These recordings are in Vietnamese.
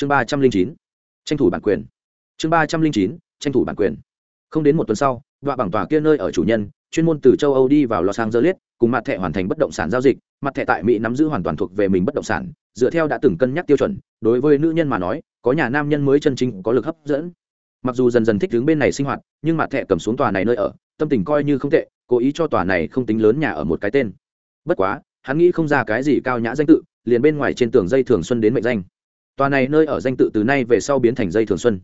chương ba trăm linh chín, tranh thủ bản quyền. Chương ba trăm linh chín, tranh thủ bản quyền. Không đến một tuần sau đoạn bảng tòa kia nơi ở chủ nhân, chuyên môn từ châu âu đi vào los angeles, cùng mặt thẻ hoàn thành bất động sản giao dịch. Mặt thẻ tại mỹ nắm giữ hoàn toàn thuộc về mình bất động sản, dựa theo đã từng cân nhắc tiêu chuẩn, đối với nữ nhân mà nói, có nhà nam nhân mới chân chính có lực hấp dẫn. Mặc dù dần dần thích đứng bên này sinh hoạt, nhưng mặt thẻ cầm xuống tòa này nơi ở, tâm tình coi như không tệ, cố ý cho tòa này không tính lớn nhà ở một cái tên. Bất quá, hắn nghĩ không ra cái gì cao nhã danh tự, liền bên ngoài trên tường dây thường xuân đến mệnh danh tòa này nơi ở danh tự từ nay về sau biến thành dây thường xuân.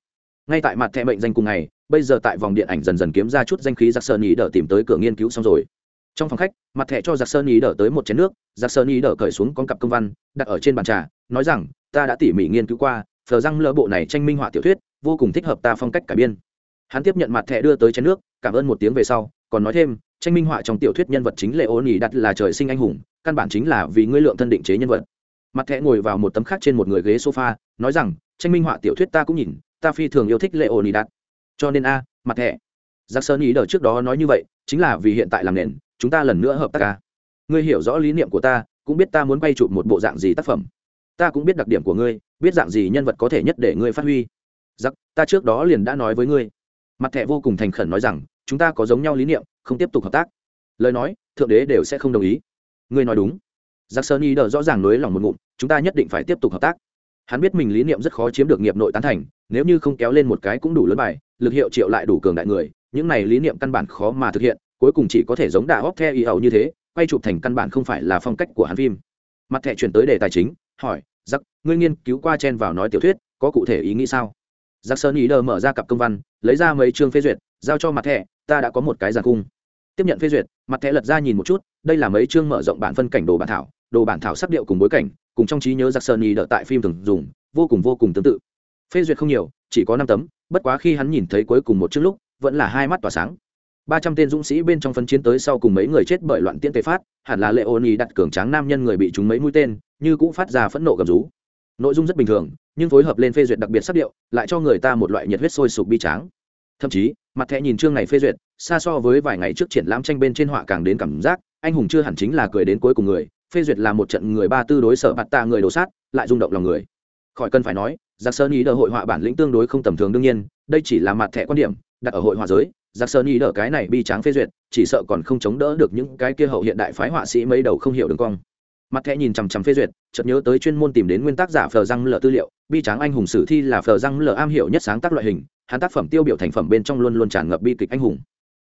Ngay tại mặt thẻ mệnh danh cùng ngày, bây giờ tại vòng điện ảnh dần dần kiếm ra chút danh khí giặc sơn ý đỡ tìm tới cửa nghiên cứu xong rồi. Trong phòng khách, mặt thẻ cho giặc sơn ý đỡ tới một chén nước giặc sơn ý đỡ cởi xuống con cặp công văn, đặt ở trên bàn trà, nói rằng, ta đã tỉ mỉ nghiên cứu qua, thờ răng lỡ bộ này tranh minh họa tiểu thuyết, vô cùng thích hợp ta phong cách cải biên. Hắn tiếp nhận mặt thẻ đưa tới chén nước, cảm ơn một tiếng về sau, còn nói thêm, tranh minh họa trong tiểu thuyết nhân vật chính lệ Ô ý đặt là trời sinh anh hùng, căn bản chính là vì ngươi lượng thân định chế nhân vật mặt thẻ ngồi vào một tấm khác trên một người ghế sofa, nói rằng, tranh minh họa tiểu thuyết ta cũng nhìn, ta phi thường yêu thích lệ ổn ý đặt cho nên a, mặt thẻ. Giặc sơn ý đờ trước đó nói như vậy, chính là vì hiện tại làm nền, chúng ta lần nữa hợp tác ca ngươi hiểu rõ lý niệm của ta, cũng biết ta muốn quay chụp một bộ dạng gì tác phẩm. Ta cũng biết đặc điểm của ngươi, biết dạng gì nhân vật có thể nhất để ngươi phát huy. Giặc ta trước đó liền đã nói với ngươi. Mặt thẻ vô cùng thành khẩn nói rằng, chúng ta có giống nhau lý niệm, không tiếp tục hợp tác. Lời nói, thượng đế đều sẽ không đồng ý. Ngươi nói đúng giặc sơn y đờ rõ ràng nối lòng một ngụm, chúng ta nhất định phải tiếp tục hợp tác. Hắn biết mình lý niệm rất khó chiếm được nghiệp nội tán thành, nếu như không kéo lên một cái cũng đủ lớn bài, lực hiệu triệu lại đủ cường đại người, những này lý niệm căn bản khó mà thực hiện, cuối cùng chỉ có thể giống đà óc theo y hầu như thế, quay chụp thành căn bản không phải là phong cách của hắn phim. Mặt thẻ chuyển tới đề tài chính, hỏi giặc ngươi nghiên cứu qua chen vào nói tiểu thuyết, có cụ thể ý nghĩ sao? Giặc sơn ý đờ mở ra cặp công văn, lấy ra mấy chương phê duyệt, giao cho mặt thẻ, ta đã có một cái giàn cung. Tiếp nhận phê duyệt, mặt thẻ lật ra nhìn một chút, đây là mấy chương mở rộng bản phân cảnh đồ bản thảo đồ bản thảo sắc điệu cùng bối cảnh, cùng trong trí nhớ giặc sơn y đợi tại phim thường dùng, vô cùng vô cùng tương tự. Phê duyệt không nhiều, chỉ có năm tấm, bất quá khi hắn nhìn thấy cuối cùng một chương lúc, vẫn là hai mắt tỏa sáng. Ba trăm tên dũng sĩ bên trong phân chiến tới sau cùng mấy người chết bởi loạn tiễn tề phát, hẳn là lệ ôn ý đặt cường tráng nam nhân người bị trúng mấy mũi tên, như cũng phát ra phẫn nộ gầm rú. Nội dung rất bình thường, nhưng phối hợp lên phê duyệt đặc biệt sắc điệu, lại cho người ta một loại nhiệt huyết sôi sục bi tráng. Thậm chí, mặt thẻ nhìn chương này phê duyệt, xa so với vài ngày trước triển lãm tranh bên trên họa càng đến cảm giác, anh hùng chưa hẳn chính là cười đến cuối cùng người phê duyệt là một trận người ba tư đối sở bạt ta người đồ sát, lại rung động lòng người. Khỏi cần phải nói giặc sơn ý đờ hội họa bản lĩnh tương đối không tầm thường đương nhiên, đây chỉ là mặt thẻ quan điểm, đặt ở hội họa giới giặc sơn ý đờ cái này bi tráng phê duyệt, chỉ sợ còn không chống đỡ được những cái kia hậu hiện đại phái họa sĩ mấy đầu không hiểu đường cong. Mặt thẻ nhìn chằm chằm phê duyệt, chợt nhớ tới chuyên môn tìm đến nguyên tác giả phờ răng lờ tư liệu, bi tráng anh hùng sử thi là phờ răng lờ am hiểu nhất sáng tác loại hình, hắn tác phẩm tiêu biểu thành phẩm bên trong luôn luôn tràn ngập bi kịch anh hùng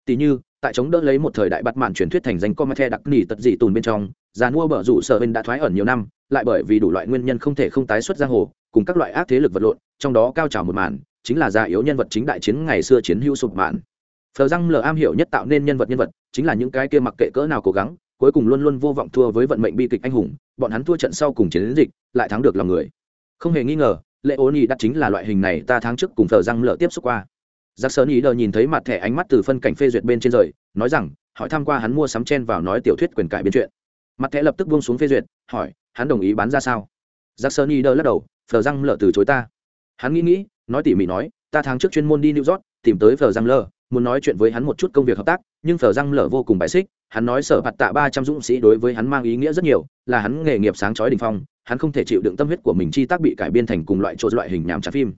tỷ như, tại chống đỡ lấy một thời đại bắt mạn truyền thuyết thành danh comet đặc nỉ tật dị tùn bên trong già mua bờ rủ sở bên đã thoái ẩn nhiều năm, lại bởi vì đủ loại nguyên nhân không thể không tái xuất giang hồ, cùng các loại ác thế lực vật lộn, trong đó cao trào một màn, chính là già yếu nhân vật chính đại chiến ngày xưa chiến hữu sụp màn phờ răng lờ am hiểu nhất tạo nên nhân vật nhân vật, chính là những cái kia mặc kệ cỡ nào cố gắng, cuối cùng luôn luôn vô vọng thua với vận mệnh bi kịch anh hùng, bọn hắn thua trận sau cùng chiến dịch, lại thắng được lòng người. Không hề nghi ngờ lệ ôn ý đắt chính là loại hình này ta tháng trước cùng phờ răng lờ tiếp xúc qua giặc sơn ý đờ nhìn thấy mặt thẻ ánh mắt từ phân cảnh phê duyệt bên trên rời, nói rằng, hỏi tham q u a hắn mua sắm chen vào nói tiểu thuyết quyền cải biên chuyện. Mặt thẻ lập tức buông xuống phê duyệt, hỏi, hắn đồng ý bán ra sao? Giặc sơn ý đờ lắc đầu, phờ răng lờ từ chối ta. Hắn nghĩ nghĩ, nói tỉ mỉ nói, ta tháng trước chuyên môn đi new york, tìm tới phờ răng lờ muốn nói chuyện với hắn một chút công việc hợp tác, nhưng phờ răng lờ vô cùng bại xích, hắn nói sở hạt tạ ba trăm dũng sĩ đối với hắn mang ý nghĩa rất nhiều, là hắn nghề nghiệp sáng chói đình phong, hắn không thể chịu đựng tâm huyết của mình chi tác bị cải biên thành cùng loại chỗ loại hình nhàm trả phim.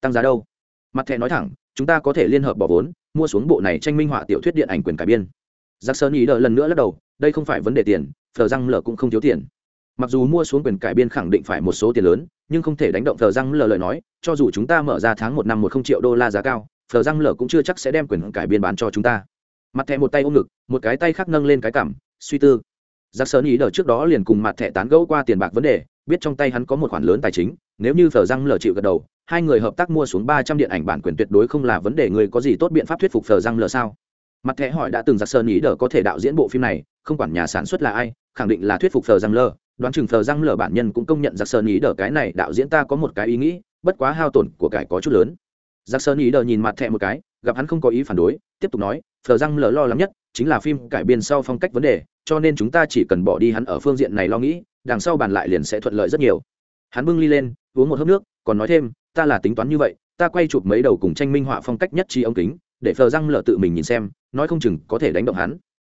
Tăng giá đâu? Mặt thẻ nói thẳng chúng ta có thể liên hợp bỏ vốn, mua xuống bộ này tranh minh họa tiểu thuyết điện ảnh quyền cải biên. Giặc sơn ý đờ lần nữa lắc đầu, đây không phải vấn đề tiền, thờ răng lờ cũng không thiếu tiền. Mặc dù mua xuống quyền cải biên khẳng định phải một số tiền lớn, nhưng không thể đánh động thờ răng lờ lời nói, cho dù chúng ta mở ra tháng một năm một không triệu đô la giá cao, thờ răng lờ cũng chưa chắc sẽ đem quyền cải biên bán cho chúng ta. Mặt thẻ một tay ôm ngực, một cái tay khác nâng lên cái cảm suy tư. Giặc sơn ý đờ trước đó liền cùng mặt thẻ tán gẫu qua tiền bạc vấn đề, biết trong tay hắn có một khoản lớn tài chính nếu như phờ răng lờ chịu gật đầu, hai người hợp tác mua xuống ba trăm điện ảnh bản quyền tuyệt đối không là vấn đề người có gì tốt biện pháp thuyết phục phờ răng lờ sao? Mặt thẻ hỏi đã từng giặc sơn ý đờ có thể đạo diễn bộ phim này, không quản nhà sản xuất là ai, khẳng định là thuyết phục phờ răng lờ đoán chừng phờ răng lờ bản nhân cũng công nhận giặc sơn ý đờ cái này đạo diễn ta có một cái ý nghĩ, bất quá hao tổn của cải có chút lớn. Giặc sơn ý đờ nhìn mặt thẻ một cái, gặp hắn không có ý phản đối, tiếp tục nói phờ răng lờ lo lắng nhất chính là phim cải biên sau phong cách vấn đề, cho nên chúng ta chỉ cần bỏ đi hắn ở phương diện này lo nghĩ, đằng sau bàn lại liền sẽ thuận lợi rất nhiều hắn bưng ly lên, uống một hớp nước, còn nói thêm, ta là tính toán như vậy, ta quay chụp mấy đầu cùng tranh minh họa phong cách nhất chi ống kính, để phờ răng lợ tự mình nhìn xem, nói không chừng có thể đánh động hắn.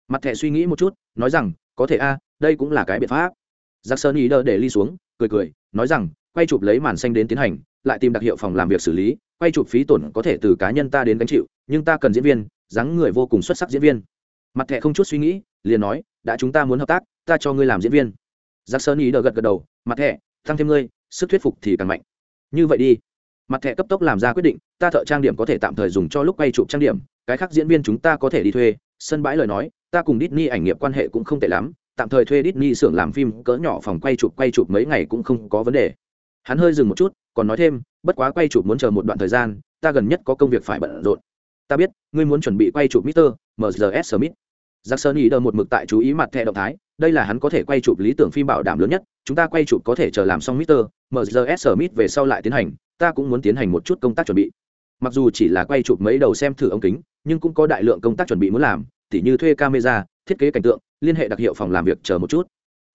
Mặt thẻ suy nghĩ một chút, nói rằng, có thể a, đây cũng là cái biện pháp. Giặc sơn ý đơ để ly xuống, cười cười, nói rằng, quay chụp lấy màn xanh đến tiến hành, lại tìm đặc hiệu phòng làm việc xử lý, quay chụp phí tổn có thể từ cá nhân ta đến gánh chịu, nhưng ta cần diễn viên, dáng người vô cùng xuất sắc diễn viên. Mặt thẻ không chút suy nghĩ, liền nói, đã chúng ta muốn hợp tác, ta cho ngươi làm diễn viên. Giặc sơn ý đơ gật gật đầu, mặt thẻ tăng thêm ngươi, sức thuyết phục thì càng mạnh. Như vậy đi. Mặt thẻ cấp tốc làm ra quyết định, ta thợ trang điểm có thể tạm thời dùng cho lúc quay chụp trang điểm, cái khác diễn viên chúng ta có thể đi thuê. Sân bãi lời nói, ta cùng Disney ảnh nghiệp quan hệ cũng không tệ lắm, tạm thời thuê Disney xưởng làm phim, cỡ nhỏ phòng quay chụp quay chụp mấy ngày cũng không có vấn đề. Hắn hơi dừng một chút, còn nói thêm, bất quá quay chụp muốn chờ một đoạn thời gian, ta gần nhất có công việc phải bận rộn. Ta biết, ngươi muốn chuẩn bị quay chụp Mr. MGS Smith Jackson ý đờ một mực tại chú ý mặt thẻ động thái, đây là hắn có thể quay chụp lý tưởng phim bảo đảm lớn nhất, chúng ta quay chụp có thể chờ làm xong Mr. MGS Smith về sau lại tiến hành, ta cũng muốn tiến hành một chút công tác chuẩn bị. Mặc dù chỉ là quay chụp mấy đầu xem thử ống kính, nhưng cũng có đại lượng công tác chuẩn bị muốn làm, tỉ như thuê camera, thiết kế cảnh tượng, liên hệ đặc hiệu phòng làm việc chờ một chút.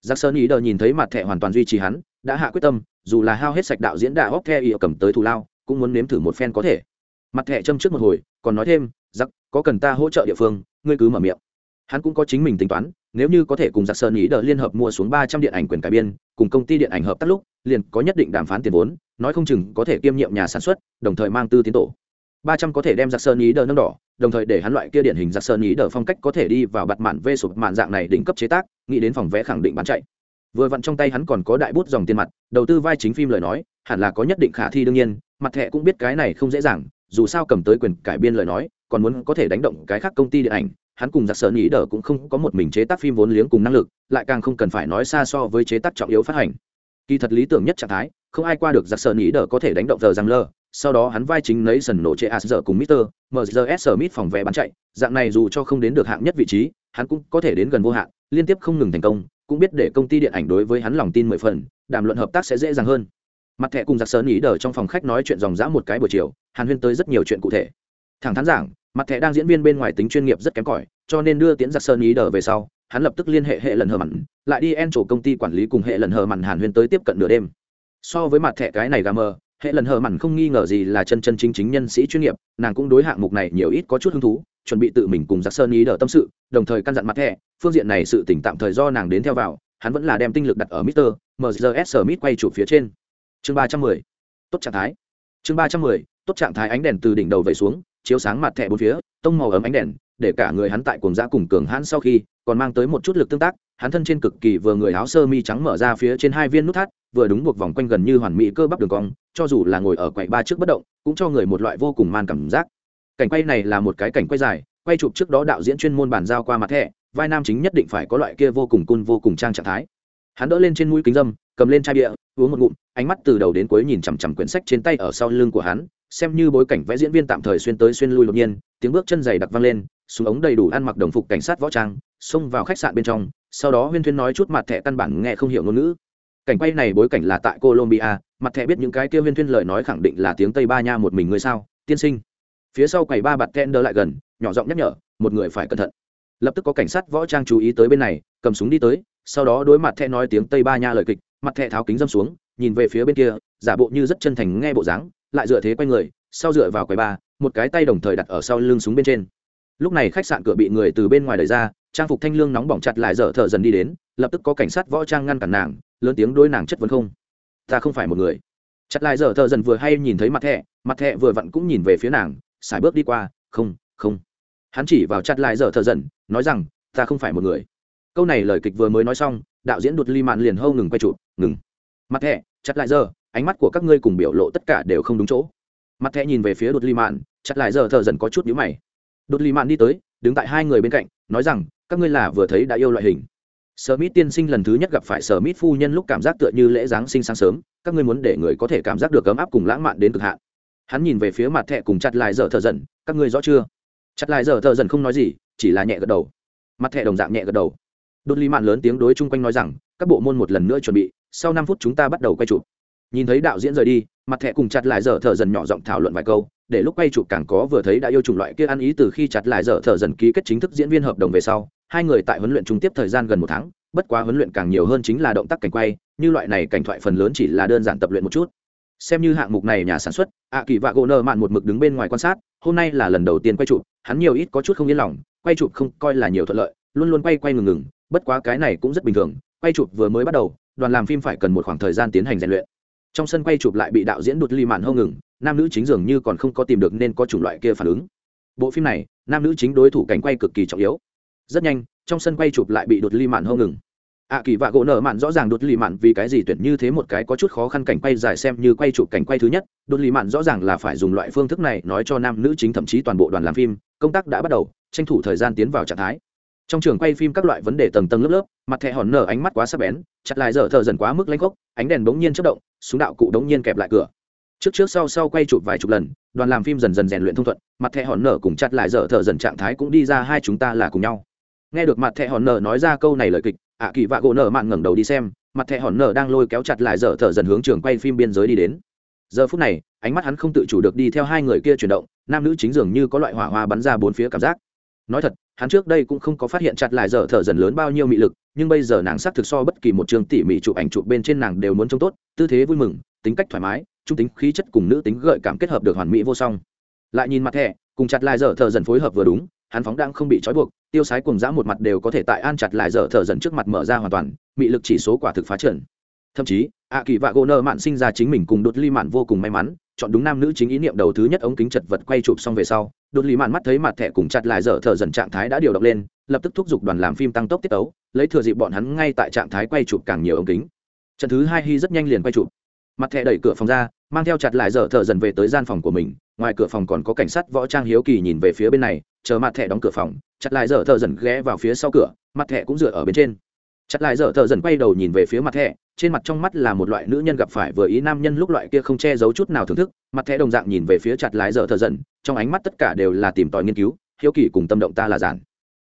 Jackson ý đờ nhìn thấy mặt thẻ hoàn toàn duy trì hắn, đã hạ quyết tâm, dù là hao hết sạch đạo diễn đà hóc theo ý cầm tới thù lao, cũng muốn nếm thử một phen có thể. Mặt thẻ châm trước một hồi, còn nói thêm, "Giặc, có cần ta hỗ trợ địa phương, ngươi cứ mở miệng." Hắn cũng có chính mình tính toán, nếu như có thể cùng giặc sơn ý đờ liên hợp mua xuống ba trăm điện ảnh quyền cải biên, cùng công ty điện ảnh hợp tác lúc, liền có nhất định đàm phán tiền vốn, nói không chừng có thể kiêm nhiệm nhà sản xuất, đồng thời mang tư tiến tổ. Ba trăm có thể đem giặc sơn ý đờ nâng đỏ, đồng thời để hắn loại kia điển hình giặc sơn ý đờ phong cách có thể đi vào bặt mạn vê sụp mạn dạng này đỉnh cấp chế tác, nghĩ đến phòng vẽ khẳng định bán chạy. Vừa vặn trong tay hắn còn có đại bút dòng tiền mặt, đầu tư vai chính phim lời nói, hẳn là có nhất định khả thi đương nhiên, mặt thẻ cũng biết cái này không dễ dàng, dù sao cầm tới quyền cải biên lời nói, còn muốn có thể đánh động cái khác công ty điện ảnh hắn cùng giặc sở nhĩ đờ cũng không có một mình chế tác phim vốn liếng cùng năng lực, lại càng không cần phải nói xa so với chế tác trọng yếu phát hành. Kỳ thật lý tưởng nhất trạng thái, không ai qua được giặc sở nhĩ đờ có thể đánh động giờ rằng lơ sau đó hắn vai chính lấy sần nổ chế as giờ cùng mister mrs smith phòng vé bán chạy, dạng này dù cho không đến được hạng nhất vị trí, hắn cũng có thể đến gần vô hạn, liên tiếp không ngừng thành công, cũng biết để công ty điện ảnh đối với hắn lòng tin mười phần, đàm luận hợp tác sẽ dễ dàng hơn. Mặt thẻ cùng giặc sơn ý đờ trong phòng khách nói chuyện dòng dã một cái buổi chiều, hàn huyên tới rất nhiều chuyện cụ thể. Thẳng thắn giảng mặt thẻ đang diễn viên bên ngoài tính chuyên nghiệp rất kém cỏi cho nên đưa tiễn giặc sơn ý đờ về sau hắn lập tức liên hệ hệ lần hờ mặn lại đi en chỗ công ty quản lý cùng hệ lần hờ mặn hàn huyên tới tiếp cận nửa đêm so với mặt thẻ cái này gà mờ hệ lần hờ mặn không nghi ngờ gì là chân chân chính chính nhân sĩ chuyên nghiệp nàng cũng đối hạng mục này nhiều ít có chút hứng thú chuẩn bị tự mình cùng giặc sơn ý đờ tâm sự đồng thời căn dặn mặt thẻ phương diện này sự tỉnh tạm thời do nàng đến theo vào hắn vẫn là đem tinh lực đặt ở Mr. MGS Smith quay chụp phía trên. Chương 310. Tốt trạng thái. Chương 310. Tốt trạng thái ánh đèn từ đỉnh đầu vẩy xuống, chiếu sáng mặt thẻ bốn phía, tông màu ấm ánh đèn, để cả người hắn tại cuồng giã cùng cường hãn sau khi, còn mang tới một chút lực tương tác, hắn thân trên cực kỳ vừa người áo sơ mi trắng mở ra phía trên hai viên nút thắt, vừa đúng buộc vòng quanh gần như hoàn mỹ cơ bắp đường cong, cho dù là ngồi ở quầy ba trước bất động, cũng cho người một loại vô cùng man cảm giác. Cảnh quay này là một cái cảnh quay dài, quay chụp trước đó đạo diễn chuyên môn bàn giao qua mặt thẻ, vai nam chính nhất định phải có loại kia vô cùng cun vô cùng trang trạng thái hắn đỡ lên trên mũi kính dâm cầm lên chai bia uống một ngụm ánh mắt từ đầu đến cuối nhìn chằm chằm quyển sách trên tay ở sau lưng của hắn xem như bối cảnh vẽ diễn viên tạm thời xuyên tới xuyên lui đột nhiên, tiếng bước chân dày đặc vang lên, súng ống đầy đủ ăn mặc đồng phục cảnh sát võ trang, xông vào khách sạn bên trong, sau đó huyên thuyên nói chút mặt thẻ căn bản nghe không hiểu ngôn ngữ. Cảnh quay này bối cảnh là tại colombia, mặt thẻ biết những cái kia huyên thuyên lời nói khẳng định là tiếng tây ba nha một mình người sao, tiên sinh. Phía sau quầy ba bạt đỡ lại gần, nhỏ giọng nhắc nhở, một người phải cẩn thận. Lập tức có cảnh sát võ trang chú ý tới bên này, cầm súng đi tới, sau đó đối mặt thẹ nói tiếng tây ba nha lời kịch, mặt thẹ tháo kính dâm xuống, nhìn về phía bên kia, giả bộ như rất chân thành nghe bộ dáng lại dựa thế quay người, sau dựa vào quầy ba, một cái tay đồng thời đặt ở sau lưng súng bên trên. Lúc này khách sạn cửa bị người từ bên ngoài đẩy ra, trang phục thanh lương nóng bỏng chặt lại dở thợ dần đi đến, lập tức có cảnh sát võ trang ngăn cản nàng, lớn tiếng đối nàng chất vấn không. Ta không phải một người. Chặt lại dở thợ dần vừa hay nhìn thấy mặt thẹ mặt thẹ vừa vặn cũng nhìn về phía nàng xài bước đi qua, không không. Hắn chỉ vào chặt lại dở thợ dần, nói rằng, ta không phải một người. Câu này lời kịch vừa mới nói xong, đạo diễn đột ly mạn liền hâu ngừng quay chụp, ngừng. Mặt thẹ chặt lại giờ ánh mắt của các ngươi cùng biểu lộ tất cả đều không đúng chỗ. Mặt thẹ nhìn về phía đột ly mạn, chặt lại giờ thợ dần có chút nhíu mày. Đột ly mạn đi tới, đứng tại hai người bên cạnh, nói rằng, các ngươi là vừa thấy đã yêu loại hình. Sở mít tiên sinh lần thứ nhất gặp phải sở mít phu nhân lúc cảm giác tựa như lễ giáng sinh sáng sớm, các ngươi muốn để người có thể cảm giác được ấm áp cùng lãng mạn đến cực hạn. Hắn nhìn về phía mặt thẹ cùng chặt lại giờ thợ dần, các ngươi rõ chưa? Chặt lại giờ thợ dần không nói gì, chỉ là nhẹ gật đầu. Mặt thẹ đồng dạng nhẹ gật đầu. Đột ly mạn lớn tiếng đối chung quanh nói rằng, các bộ môn một lần nữa chuẩn bị, sau năm phút chúng ta bắt đầu quay chụp nhìn thấy đạo diễn rời đi, mặt thẹ cùng chặt lại dở thở dần nhỏ giọng thảo luận vài câu, để lúc quay chụp càng có vừa thấy đã yêu chủng loại kia ăn ý từ khi chặt lại dở thở dần ký kết chính thức diễn viên hợp đồng về sau, hai người tại huấn luyện trung tiếp thời gian gần một tháng, bất quá huấn luyện càng nhiều hơn chính là động tác cảnh quay, như loại này cảnh thoại phần lớn chỉ là đơn giản tập luyện một chút. Xem như hạng mục này nhà sản xuất ạ kỳ vạ gỗ nợ mạn một mực đứng bên ngoài quan sát, hôm nay là lần đầu tiên quay chụp, hắn nhiều ít có chút không yên lòng, quay chụp không coi là nhiều thuận lợi, luôn luôn quay quay ngừng ngừng, bất quá cái này cũng rất bình thường, quay chụp vừa mới bắt đầu, đoàn làm phim phải cần một khoảng thời gian tiến hành rèn luyện trong sân quay chụp lại bị đạo diễn đột ly màn hâu ngừng, nam nữ chính dường như còn không có tìm được nên có chủng loại kia phản ứng. Bộ phim này, nam nữ chính đối thủ cảnh quay cực kỳ trọng yếu. Rất nhanh, trong sân quay chụp lại bị đột ly màn hâu ngừng. Ạ kỳ và gỗ nở mạn rõ ràng đột lì mạn vì cái gì tuyển như thế một cái có chút khó khăn cảnh quay dài xem như quay chụp cảnh quay thứ nhất, đột lì mạn rõ ràng là phải dùng loại phương thức này nói cho nam nữ chính thậm chí toàn bộ đoàn làm phim, công tác đã bắt đầu, tranh thủ thời gian tiến vào trạng thái. Trong trường quay phim các loại vấn đề tầng tầng lớp lớp, mặt thẻ hòn nở ánh mắt quá sắc bén, chặt lại dở thợ dần quá mức lanh gốc ánh đèn bỗng nhiên chất động súng đạo cụ đống nhiên kẹp lại cửa. Trước trước sau sau quay chụp vài chục lần, đoàn làm phim dần dần rèn luyện thông thuận, mặt thẹ hòn nở cùng chặt lại dở thợ dần trạng thái cũng đi ra hai chúng ta là cùng nhau. Nghe được mặt thẹ hòn nở nói ra câu này lời kịch, ạ kỳ vạ gỗ nở mạn ngẩng đầu đi xem, mặt thẹ hòn nở đang lôi kéo chặt lại dở thợ dần hướng trường quay phim biên giới đi đến. Giờ phút này, ánh mắt hắn không tự chủ được đi theo hai người kia chuyển động, nam nữ chính dường như có loại hỏa hoa bắn ra bốn phía cảm giác nói thật, hắn trước đây cũng không có phát hiện chặt lại dở thở dần lớn bao nhiêu mị lực, nhưng bây giờ nàng xác thực so bất kỳ một trường tỉ mỉ chụp ảnh chụp bên trên nàng đều muốn trông tốt, tư thế vui mừng, tính cách thoải mái, trung tính khí chất cùng nữ tính gợi cảm kết hợp được hoàn mỹ vô song. Lại nhìn mặt thẻ, cùng chặt lại dở thở dần phối hợp vừa đúng, hắn phóng đang không bị trói buộc, tiêu sái cùng dã một mặt đều có thể tại an chặt lại dở thở dần trước mặt mở ra hoàn toàn, mị lực chỉ số quả thực phá trần thậm chí ạ kỳ vạ gỗ nợ mạn sinh ra chính mình cùng đột ly mạn vô cùng may mắn, chọn đúng nam nữ chính ý niệm đầu thứ nhất ống kính chật vật quay chụp xong về sau đột lý mạn mắt thấy mặt thẻ cùng chặt lại dở thở dần trạng thái đã điều động lên, lập tức thúc giục đoàn làm phim tăng tốc tiết tấu, lấy thừa dịp bọn hắn ngay tại trạng thái quay chụp càng nhiều ống kính. Trận thứ hai hy rất nhanh liền quay chụp. Mặt thẻ đẩy cửa phòng ra, mang theo chặt lại dở thở dần về tới gian phòng của mình, ngoài cửa phòng còn có cảnh sát võ trang hiếu kỳ nhìn về phía bên này, chờ mặt thẻ đóng cửa phòng, chặt lại dở thở dần ghé vào phía sau cửa, mặt thẻ cũng dựa ở bên trên chặt lại dở thợ dần quay đầu nhìn về phía mặt thẻ, trên mặt trong mắt là một loại nữ nhân gặp phải vừa ý nam nhân lúc loại kia không che giấu chút nào thưởng thức, mặt thẻ đồng dạng nhìn về phía chặt lại dở thợ dần, trong ánh mắt tất cả đều là tìm tòi nghiên cứu, hiếu kỳ cùng tâm động ta là giản.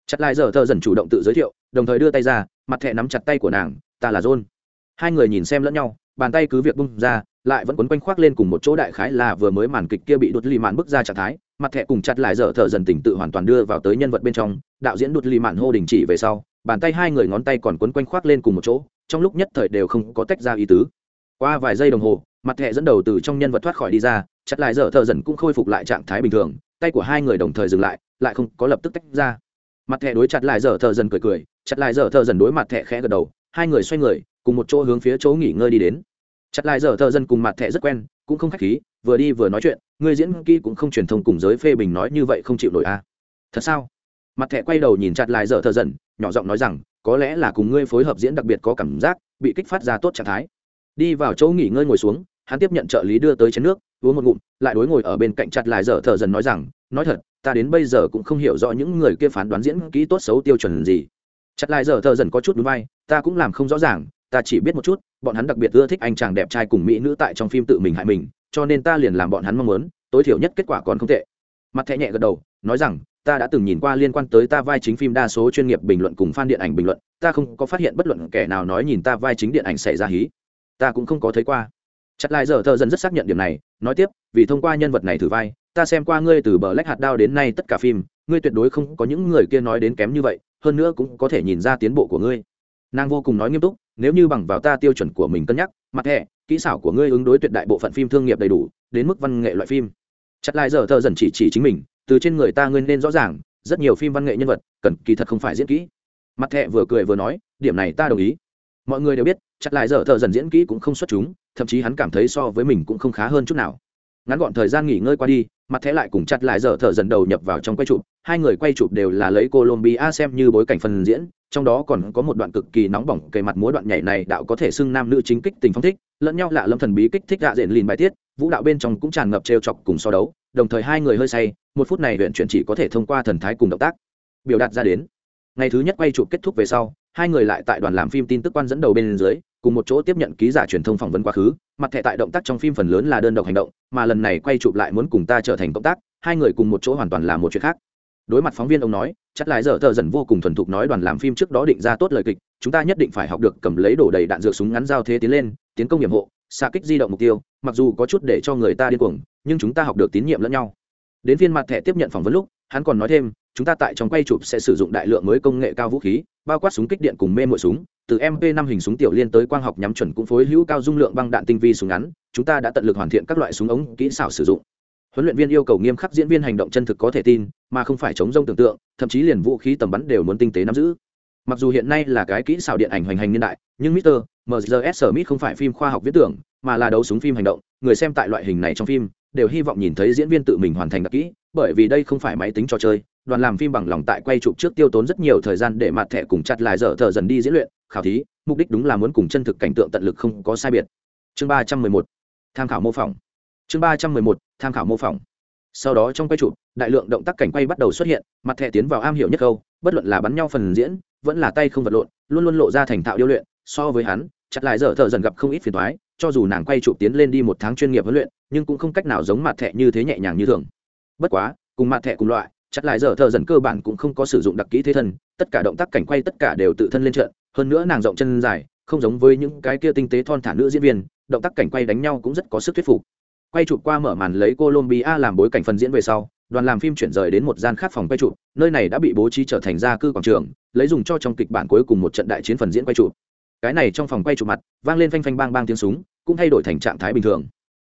Chặt lại dở thợ dần chủ động tự giới thiệu, đồng thời đưa tay ra, mặt thẻ nắm chặt tay của nàng, ta là john. Hai người nhìn xem lẫn nhau, bàn tay cứ việc bung ra, lại vẫn quấn quanh khoác lên cùng một chỗ đại khái là vừa mới màn kịch kia bị đột lì màn bước ra trạng thái, mặt thẻ cùng chặt lại dở thợ dần tỉnh tự hoàn toàn đưa vào tới nhân vật bên trong, đạo diễn đột lì màn hô đình chỉ về sau bàn tay hai người ngón tay còn quấn quanh khoác lên cùng một chỗ, trong lúc nhất thời đều không có tách ra ý tứ. Qua vài giây đồng hồ, mặt thẹ dẫn đầu từ trong nhân vật thoát khỏi đi ra, chặt lại dở thợ dần cũng khôi phục lại trạng thái bình thường, tay của hai người đồng thời dừng lại lại không có lập tức tách ra. Mặt thẹ đối chặt lại dở thợ dần cười cười, chặt lại dở thợ dần đối mặt thẹ khẽ gật đầu, hai người xoay người, cùng một chỗ hướng phía chỗ nghỉ ngơi đi đến. Chặt lại dở thợ dần cùng mặt thẹ rất quen, cũng không khách khí, vừa đi vừa nói chuyện, người diễn kỹ cũng không truyền thông cùng giới phê bình nói như vậy không chịu nổi a à. thật sao? Mặt thẻ quay đầu nhìn chặt lại dở thợ dần, nhỏ giọng nói rằng, có lẽ là cùng ngươi phối hợp diễn đặc biệt có cảm giác, bị kích phát ra tốt trạng thái. Đi vào chỗ nghỉ ngơi ngồi xuống, hắn tiếp nhận trợ lý đưa tới chén nước, uống một ngụm, lại đối ngồi ở bên cạnh chặt lại dở thợ dần nói rằng, nói thật, ta đến bây giờ cũng không hiểu rõ những người kia phán đoán diễn kỹ tốt xấu tiêu chuẩn gì. Chặt lại dở thợ dần có chút núi vai ta cũng làm không rõ ràng, ta chỉ biết một chút, bọn hắn đặc biệt ưa thích anh chàng đẹp trai cùng mỹ nữ tại trong phim tự mình hại mình, cho nên ta liền làm bọn hắn mong muốn, tối thiểu nhất kết quả còn không tệ. Mặt thẹ nhẹ gật đầu, nói rằng ta đã từng nhìn qua liên quan tới ta vai chính phim đa số chuyên nghiệp bình luận cùng fan điện ảnh bình luận ta không có phát hiện bất luận kẻ nào nói nhìn ta vai chính điện ảnh xảy ra hí. Ta cũng không có thấy qua. Chặt lại giờ thợ dần rất xác nhận điểm này nói tiếp vì thông qua nhân vật này thử vai ta xem qua ngươi từ bờ lách hạt đao đến nay tất cả phim ngươi tuyệt đối không có những người kia nói đến kém như vậy hơn nữa cũng có thể nhìn ra tiến bộ của ngươi. Nàng vô cùng nói nghiêm túc nếu như bằng vào ta tiêu chuẩn của mình cân nhắc mặt hệ, kỹ xảo của ngươi ứng đối tuyệt đại bộ phận phim thương nghiệp đầy đủ đến mức văn nghệ loại phim. Chặt lại giờ thợ dần chỉ chỉ chính mình từ trên người ta ngươi nên rõ ràng, rất nhiều phim văn nghệ nhân vật cần kỳ thật không phải diễn kỹ. Mặt thẹ vừa cười vừa nói, điểm này ta đồng ý. Mọi người đều biết, chặt lại giờ thợ dần diễn kỹ cũng không xuất chúng, thậm chí hắn cảm thấy so với mình cũng không khá hơn chút nào. Ngắn gọn thời gian nghỉ ngơi qua đi, mặt thẻ lại cùng chặt lại giờ thợ dần đầu nhập vào trong quay chụp, hai người quay chụp đều là lấy colombia xem như bối cảnh phần diễn, trong đó còn có một đoạn cực kỳ nóng bỏng kề mặt múa đoạn nhảy này đạo có thể xưng nam nữ chính kích tình phong thích, lẫn nhau lạ lâm thần bí kích thích gạ diện lìn bài tiết vũ đạo bên trong cũng tràn ngập trêu chọc cùng so đấu, đồng thời hai người hơi say, một phút này luyện chuyển chỉ có thể thông qua thần thái cùng động tác biểu đạt ra đến. Ngày thứ nhất quay chụp kết thúc về sau, hai người lại tại đoàn làm phim tin tức quan dẫn đầu bên dưới, cùng một chỗ tiếp nhận ký giả truyền thông phỏng vấn quá khứ, mặt thẻ tại động tác trong phim phần lớn là đơn độc hành động, mà lần này quay chụp lại muốn cùng ta trở thành cộng tác, hai người cùng một chỗ hoàn toàn là một chuyện khác. Đối mặt phóng viên ông nói chắc lại giờ thợ dần vô cùng thuần thục nói đoàn làm phim trước đó định ra tốt lời kịch, chúng ta nhất định phải học được cầm lấy đổ đầy đạn dược súng ngắn giao thế tiến lên, tiến công nhiệm hộ, xa kích di động mục tiêu mặc dù có chút để cho người ta điên cuồng, nhưng chúng ta học được tín nhiệm lẫn nhau đến phiên mặt thẻ tiếp nhận phỏng vấn lúc, hắn còn nói thêm, chúng ta tại trong quay chụp sẽ sử dụng đại lượng mới công nghệ cao vũ khí, bao quát súng kích điện cùng mê mội súng, từ mp 5 hình súng tiểu liên tới quang học nhắm chuẩn cũng phối hữu cao dung lượng băng đạn tinh vi súng ngắn, chúng ta đã tận lực hoàn thiện các loại súng ống kỹ xảo sử dụng huấn luyện viên yêu cầu nghiêm khắc diễn viên hành động chân thực có thể tin, mà không phải chống rông tưởng tượng, thậm chí liền vũ khí tầm bắn đều muốn tinh tế nắm giữ mặc dù hiện nay là cái kỹ xảo điện ảnh hoành hành niên đại, nhưng Mr. MGS Smith không phải phim khoa học viễn tưởng mà là đấu súng phim hành động, người xem tại loại hình này trong phim đều hy vọng nhìn thấy diễn viên tự mình hoàn thành đặc kỹ, bởi vì đây không phải máy tính trò chơi, đoàn làm phim bằng lòng tại quay chụp trước tiêu tốn rất nhiều thời gian để mặt thẻ cùng chặt lại dở thờ dần đi diễn luyện, khảo thí, mục đích đúng là muốn cùng chân thực cảnh tượng tận lực không có sai biệt. Chương ba trăm mười một, tham khảo mô phỏng. Chương ba trăm mười một, tham khảo mô phỏng. Sau đó trong quay chụp, đại lượng động tác cảnh quay bắt đầu xuất hiện, mặt thẻ tiến vào am hiểu nhất câu, bất luận là bắn nhau phần diễn, vẫn là tay không vật lộn, luôn luôn lộ ra thành thạo điêu luyện, so với hắn, chặt lại dở thờ dần gặp không ít phiền thoái cho dù nàng quay chụp tiến lên đi một tháng chuyên nghiệp huấn luyện, nhưng cũng không cách nào giống mặt thẻ như thế nhẹ nhàng như thường. Bất quá, cùng mặt thẻ cùng loại chặt lại dở thợ dần cơ bản cũng không có sử dụng đặc kỹ thế thân, tất cả động tác cảnh quay tất cả đều tự thân lên trận, hơn nữa nàng rộng chân dài, không giống với những cái kia tinh tế thon thả nữ diễn viên, động tác cảnh quay đánh nhau cũng rất có sức thuyết phục. Quay chụp qua mở màn lấy colombia làm bối cảnh phần diễn về sau, đoàn làm phim chuyển rời đến một gian khác phòng quay chụp, nơi này đã bị bố trí trở thành gia cư quảng trường, lấy dùng cho trong kịch bản cuối cùng một trận đại chiến phần diễn quay chụp. Cái này trong phòng quay chụp mặt, vang lên phanh phanh bang bang tiếng súng cũng thay đổi thành trạng thái bình thường.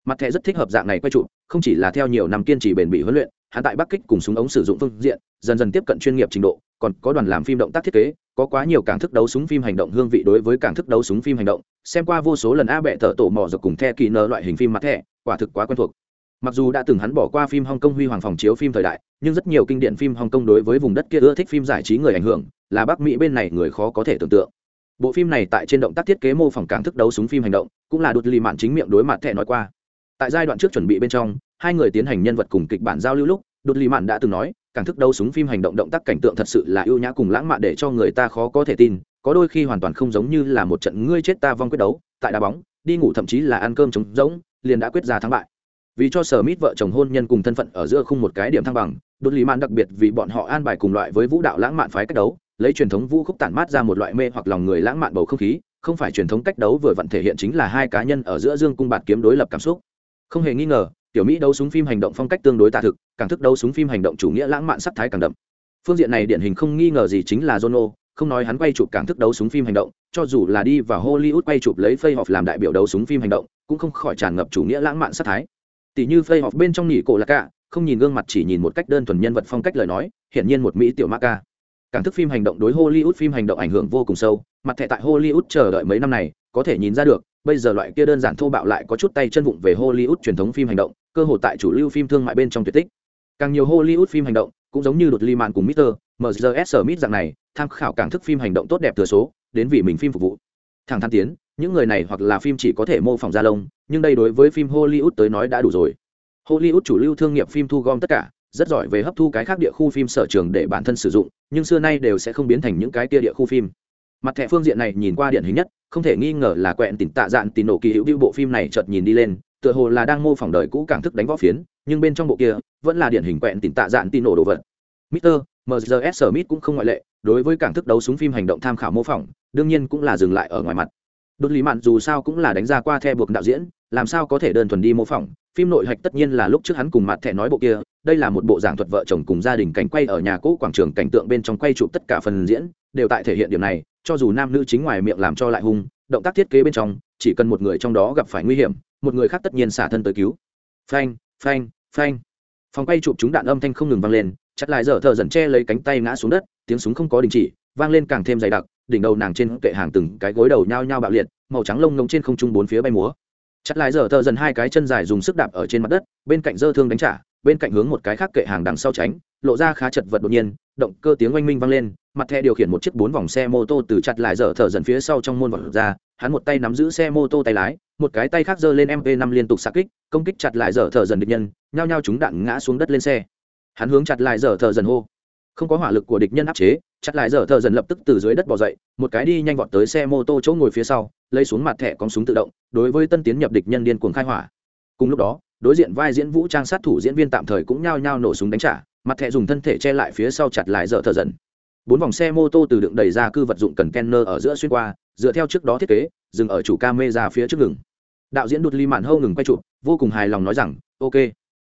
Mặt thẻ rất thích hợp dạng này quay trụ, không chỉ là theo nhiều năm kiên trì bền bỉ huấn luyện, hắn tại bắc kích cùng súng ống sử dụng phương diện, dần dần tiếp cận chuyên nghiệp trình độ, còn có đoàn làm phim động tác thiết kế, có quá nhiều cảng thức đấu súng phim hành động hương vị đối với cảng thức đấu súng phim hành động, xem qua vô số lần a bệ thợ tổ mò dọc cùng the kỳ nơ loại hình phim mặt thẻ, quả thực quá quen thuộc. Mặc dù đã từng hắn bỏ qua phim hong kong huy hoàng phòng chiếu phim thời đại, nhưng rất nhiều kinh điển phim hong kong đối với vùng đất kia ưa thích phim giải trí người ảnh hưởng, là bắc mỹ bên này người khó có thể tưởng tượng bộ phim này tại trên động tác thiết kế mô phỏng cảng thức đấu súng phim hành động, cũng là đột lì mạn chính miệng đối mặt thẻ nói qua. Tại giai đoạn trước chuẩn bị bên trong, hai người tiến hành nhân vật cùng kịch bản giao lưu lúc, đột lì mạn đã từng nói cảng thức đấu súng phim hành động động tác cảnh tượng thật sự là ưu nhã cùng lãng mạn để cho người ta khó có thể tin, có đôi khi hoàn toàn không giống như là một trận ngươi chết ta vong quyết đấu, tại đá bóng, đi ngủ thậm chí là ăn cơm trống rỗng, liền đã quyết ra thắng bại. Vì cho sở mít vợ chồng hôn nhân cùng thân phận ở giữa khung một cái điểm thăng bằng, đột lì mạn đặc biệt vì bọn họ an bài cùng loại với vũ đạo lãng mạn phái cách đấu lấy truyền thống vũ khúc tản mát ra một loại mê hoặc lòng người lãng mạn bầu không khí, không phải truyền thống cách đấu vừa vặn thể hiện chính là hai cá nhân ở giữa dương cung bạt kiếm đối lập cảm xúc. Không hề nghi ngờ, tiểu mỹ đấu súng phim hành động phong cách tương đối tạ thực, càng thức đấu súng phim hành động chủ nghĩa lãng mạn sắc thái càng đậm. Phương diện này điển hình không nghi ngờ gì chính là jono, không nói hắn quay chụp càng thức đấu súng phim hành động, cho dù là đi vào hollywood quay chụp lấy phây họp làm đại biểu đấu súng phim hành động, cũng không khỏi tràn ngập chủ nghĩa lãng mạn sắc thái. Tỷ như phây họp bên trong nhỉ cổ là cả, không nhìn gương mặt chỉ nhìn một cách đơn thuần nhân vật phong cách lời nói, hiển nhiên một mỹ tiểu ma ca càng thức phim hành động đối hollywood phim hành động ảnh hưởng vô cùng sâu mặt thẻ tại hollywood chờ đợi mấy năm này có thể nhìn ra được bây giờ loại kia đơn giản thô bạo lại có chút tay chân vụng về hollywood truyền thống phim hành động cơ hội tại chủ lưu phim thương mại bên trong tuyệt tích càng nhiều hollywood phim hành động cũng giống như đột ly màn cùng Mr. mrs Smith dạng này, tham khảo cảm thức phim hành động tốt đẹp thừa số, đến vì mình phim phục vụ. Thẳng thắn tiến, những người này hoặc là phim chỉ có thể mô phỏng ra lông, nhưng đây đối với phim Hollywood tới nói đã đủ rồi. Hollywood chủ lưu thương nghiệp phim thu gom tất cả, rất giỏi về hấp thu cái khác địa khu phim sở trường để bản thân sử dụng, nhưng xưa nay đều sẽ không biến thành những cái kia địa khu phim. Mặt thẻ phương diện này nhìn qua điển hình nhất, không thể nghi ngờ là quẹn tỉnh tạ dạn tín nổ kỳ hữu điệu bộ phim này chợt nhìn đi lên, tựa hồ là đang mô phỏng đời cũ cảng thức đánh võ phiến, nhưng bên trong bộ kia vẫn là điển hình quẹn tỉnh tạ dạn tín nổ đồ vật. Mr. MZS Smith cũng không ngoại lệ, đối với cảng thức đấu súng phim hành động tham khảo mô phỏng, đương nhiên cũng là dừng lại ở ngoài mặt. Đột lý mạn dù sao cũng là đánh ra qua the buộc đạo diễn, làm sao có thể đơn thuần đi mô phỏng, phim nội hạch tất nhiên là lúc trước hắn cùng mặt thẻ nói bộ kia, đây là một bộ giảng thuật vợ chồng cùng gia đình cảnh quay ở nhà cũ quảng trường cảnh tượng bên trong quay chụp tất cả phần diễn, đều tại thể hiện điểm này, cho dù nam nữ chính ngoài miệng làm cho lại hung, động tác thiết kế bên trong, chỉ cần một người trong đó gặp phải nguy hiểm, một người khác tất nhiên xả thân tới cứu. Phanh, phanh, phanh. Phòng quay chụp chúng đạn âm thanh không ngừng vang lên, chặt lại dở thở dần che lấy cánh tay ngã xuống đất tiếng súng không có đình chỉ vang lên càng thêm dày đặc đỉnh đầu nàng trên kệ hàng từng cái gối đầu nhao nhao bạo liệt màu trắng lông ngông trên không trung bốn phía bay múa chặt lại dở thở dần hai cái chân dài dùng sức đạp ở trên mặt đất, bên cạnh dơ thương đánh trả, bên cạnh hướng một cái khác kệ hàng đằng sau tránh, lộ ra khá chật vật đột nhiên, động cơ tiếng oanh minh vang lên, mặt thẻ điều khiển một chiếc bốn vòng xe mô tô từ chặt lại dở thở dần phía sau trong môn vật ra, hắn một tay nắm giữ xe mô tô tay lái, một cái tay khác giơ lên mp 5 liên tục xạ kích, công kích chặt lại dở thở dần địch nhân, nhao nhao chúng đạn ngã xuống đất lên xe. Hắn hướng chặt lại dở thợ dần hô không có hỏa lực của địch nhân áp chế, chặt lại dở thợ dần lập tức từ dưới đất bỏ dậy, một cái đi nhanh vọt tới xe mô tô chỗ ngồi phía sau, lấy xuống mặt thẻ con súng tự động, đối với tân tiến nhập địch nhân điên cuồng khai hỏa. Cùng lúc đó, đối diện vai diễn vũ trang sát thủ diễn viên tạm thời cũng nhao nhao nổ súng đánh trả, mặt thẻ dùng thân thể che lại phía sau chặt lại dở thợ dần. Bốn vòng xe mô tô từ đựng đầy ra cư vật dụng cần kenner ở giữa xuyên qua, dựa theo trước đó thiết kế, dừng ở chủ ca mê ra phía trước ngừng. Đạo diễn đột ly mạn hâu ngừng quay chụp, vô cùng hài lòng nói rằng, ok.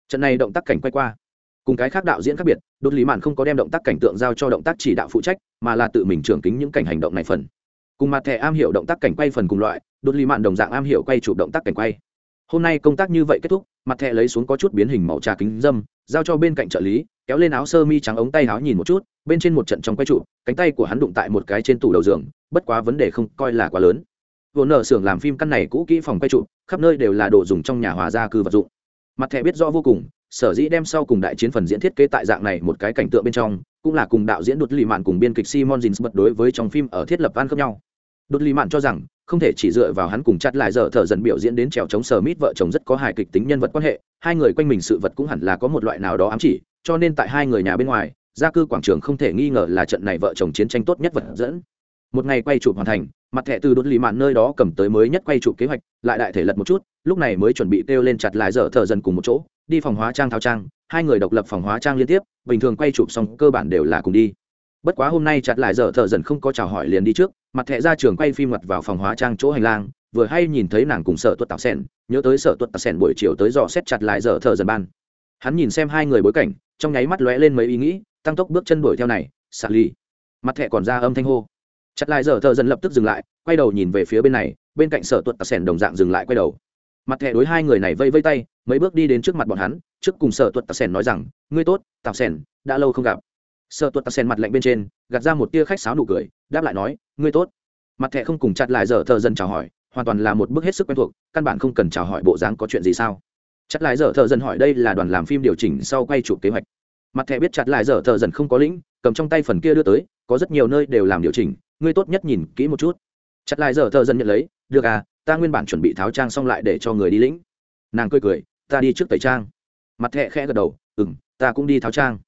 Trận này động tác cảnh quay qua. Cùng cái khác đạo diễn khác biệt đột lý mạn không có đem động tác cảnh tượng giao cho động tác chỉ đạo phụ trách, mà là tự mình trưởng kính những cảnh hành động này phần. Cùng mặt thẻ am hiểu động tác cảnh quay phần cùng loại, đột lý mạn đồng dạng am hiểu quay chụp động tác cảnh quay. Hôm nay công tác như vậy kết thúc, mặt thẻ lấy xuống có chút biến hình màu trà kính dâm, giao cho bên cạnh trợ lý, kéo lên áo sơ mi trắng ống tay áo nhìn một chút, bên trên một trận trong quay trụ cánh tay của hắn đụng tại một cái trên tủ đầu giường, bất quá vấn đề không coi là quá lớn. Vốn ở xưởng làm phim căn này cũ kỹ phòng quay trụ khắp nơi đều là đồ dùng trong nhà hòa gia cư vật dụng. Mặt thẻ biết rõ vô cùng sở dĩ đem sau cùng đại chiến phần diễn thiết kế tại dạng này một cái cảnh tượng bên trong, cũng là cùng đạo diễn đột lì mạn cùng biên kịch simon jins bật đối với trong phim ở thiết lập van khớp nhau. Đột lì mạn cho rằng, không thể chỉ dựa vào hắn cùng chặt lại giờ thợ dần biểu diễn đến trèo chống sở mít vợ chồng rất có hài kịch tính nhân vật quan hệ, hai người quanh mình sự vật cũng hẳn là có một loại nào đó ám chỉ, cho nên tại hai người nhà bên ngoài, gia cư quảng trường không thể nghi ngờ là trận này vợ chồng chiến tranh tốt nhất vật dẫn. Một ngày quay chụp hoàn thành, mặt thẻ từ đốt lì mạn nơi đó cầm tới mới nhất quay chụp kế hoạch, lại đại thể lật một chút, lúc này mới chuẩn bị kêu lên chặt lại dở thợ dần cùng một chỗ đi phòng hóa trang thao trang, hai người độc lập phòng hóa trang liên tiếp, bình thường quay chụp xong cơ bản đều là cùng đi. Bất quá hôm nay chặt lại giờ thợ dần không có chào hỏi liền đi trước, mặt thẻ ra trường quay phim mặt vào phòng hóa trang chỗ hành lang, vừa hay nhìn thấy nàng cùng sợ tuất tạo sen nhớ tới sợ tuất tạo sen buổi chiều tới dò xét chặt lại giờ thợ dần ban. Hắn nhìn xem hai người bối cảnh, trong nháy mắt lóe lên mấy ý nghĩ, tăng tốc bước chân đuổi theo này, xạ ly mặt thẻ còn ra âm thanh hô. Chặt lại giờ thợ dần lập tức dừng lại, quay đầu nhìn về phía bên này, bên cạnh sở tuật tà sẻn đồng dạng dừng lại quay đầu. Mặt thẻ đối hai người này vây vây tay mấy bước đi đến trước mặt bọn hắn, trước cùng sở tuật tạc sèn nói rằng, ngươi tốt tạc sèn, đã lâu không gặp. Sở tuật tạc sèn mặt lạnh bên trên, gạt ra một tia khách sáo nụ cười, đáp lại nói, ngươi tốt. Mặt thẻ không cùng chặt lại dở thợ dần chào hỏi, hoàn toàn là một bước hết sức quen thuộc, căn bản không cần chào hỏi bộ dáng có chuyện gì sao? Chặt lại dở thợ dần hỏi đây là đoàn làm phim điều chỉnh sau quay chụp kế hoạch. Mặt thẻ biết chặt lại dở thợ dần không có lĩnh, cầm trong tay phần kia đưa tới, có rất nhiều nơi đều làm điều chỉnh, ngươi tốt nhất nhìn kỹ một chút. Chặt lại giờ thợ dần nhận lấy, được à ta nguyên bản chuẩn bị tháo trang xong lại để cho người đi lĩnh. Nàng cười cười ta đi trước tẩy trang. Mặt thẹ khẽ gật đầu ừ m ta cũng đi tháo trang.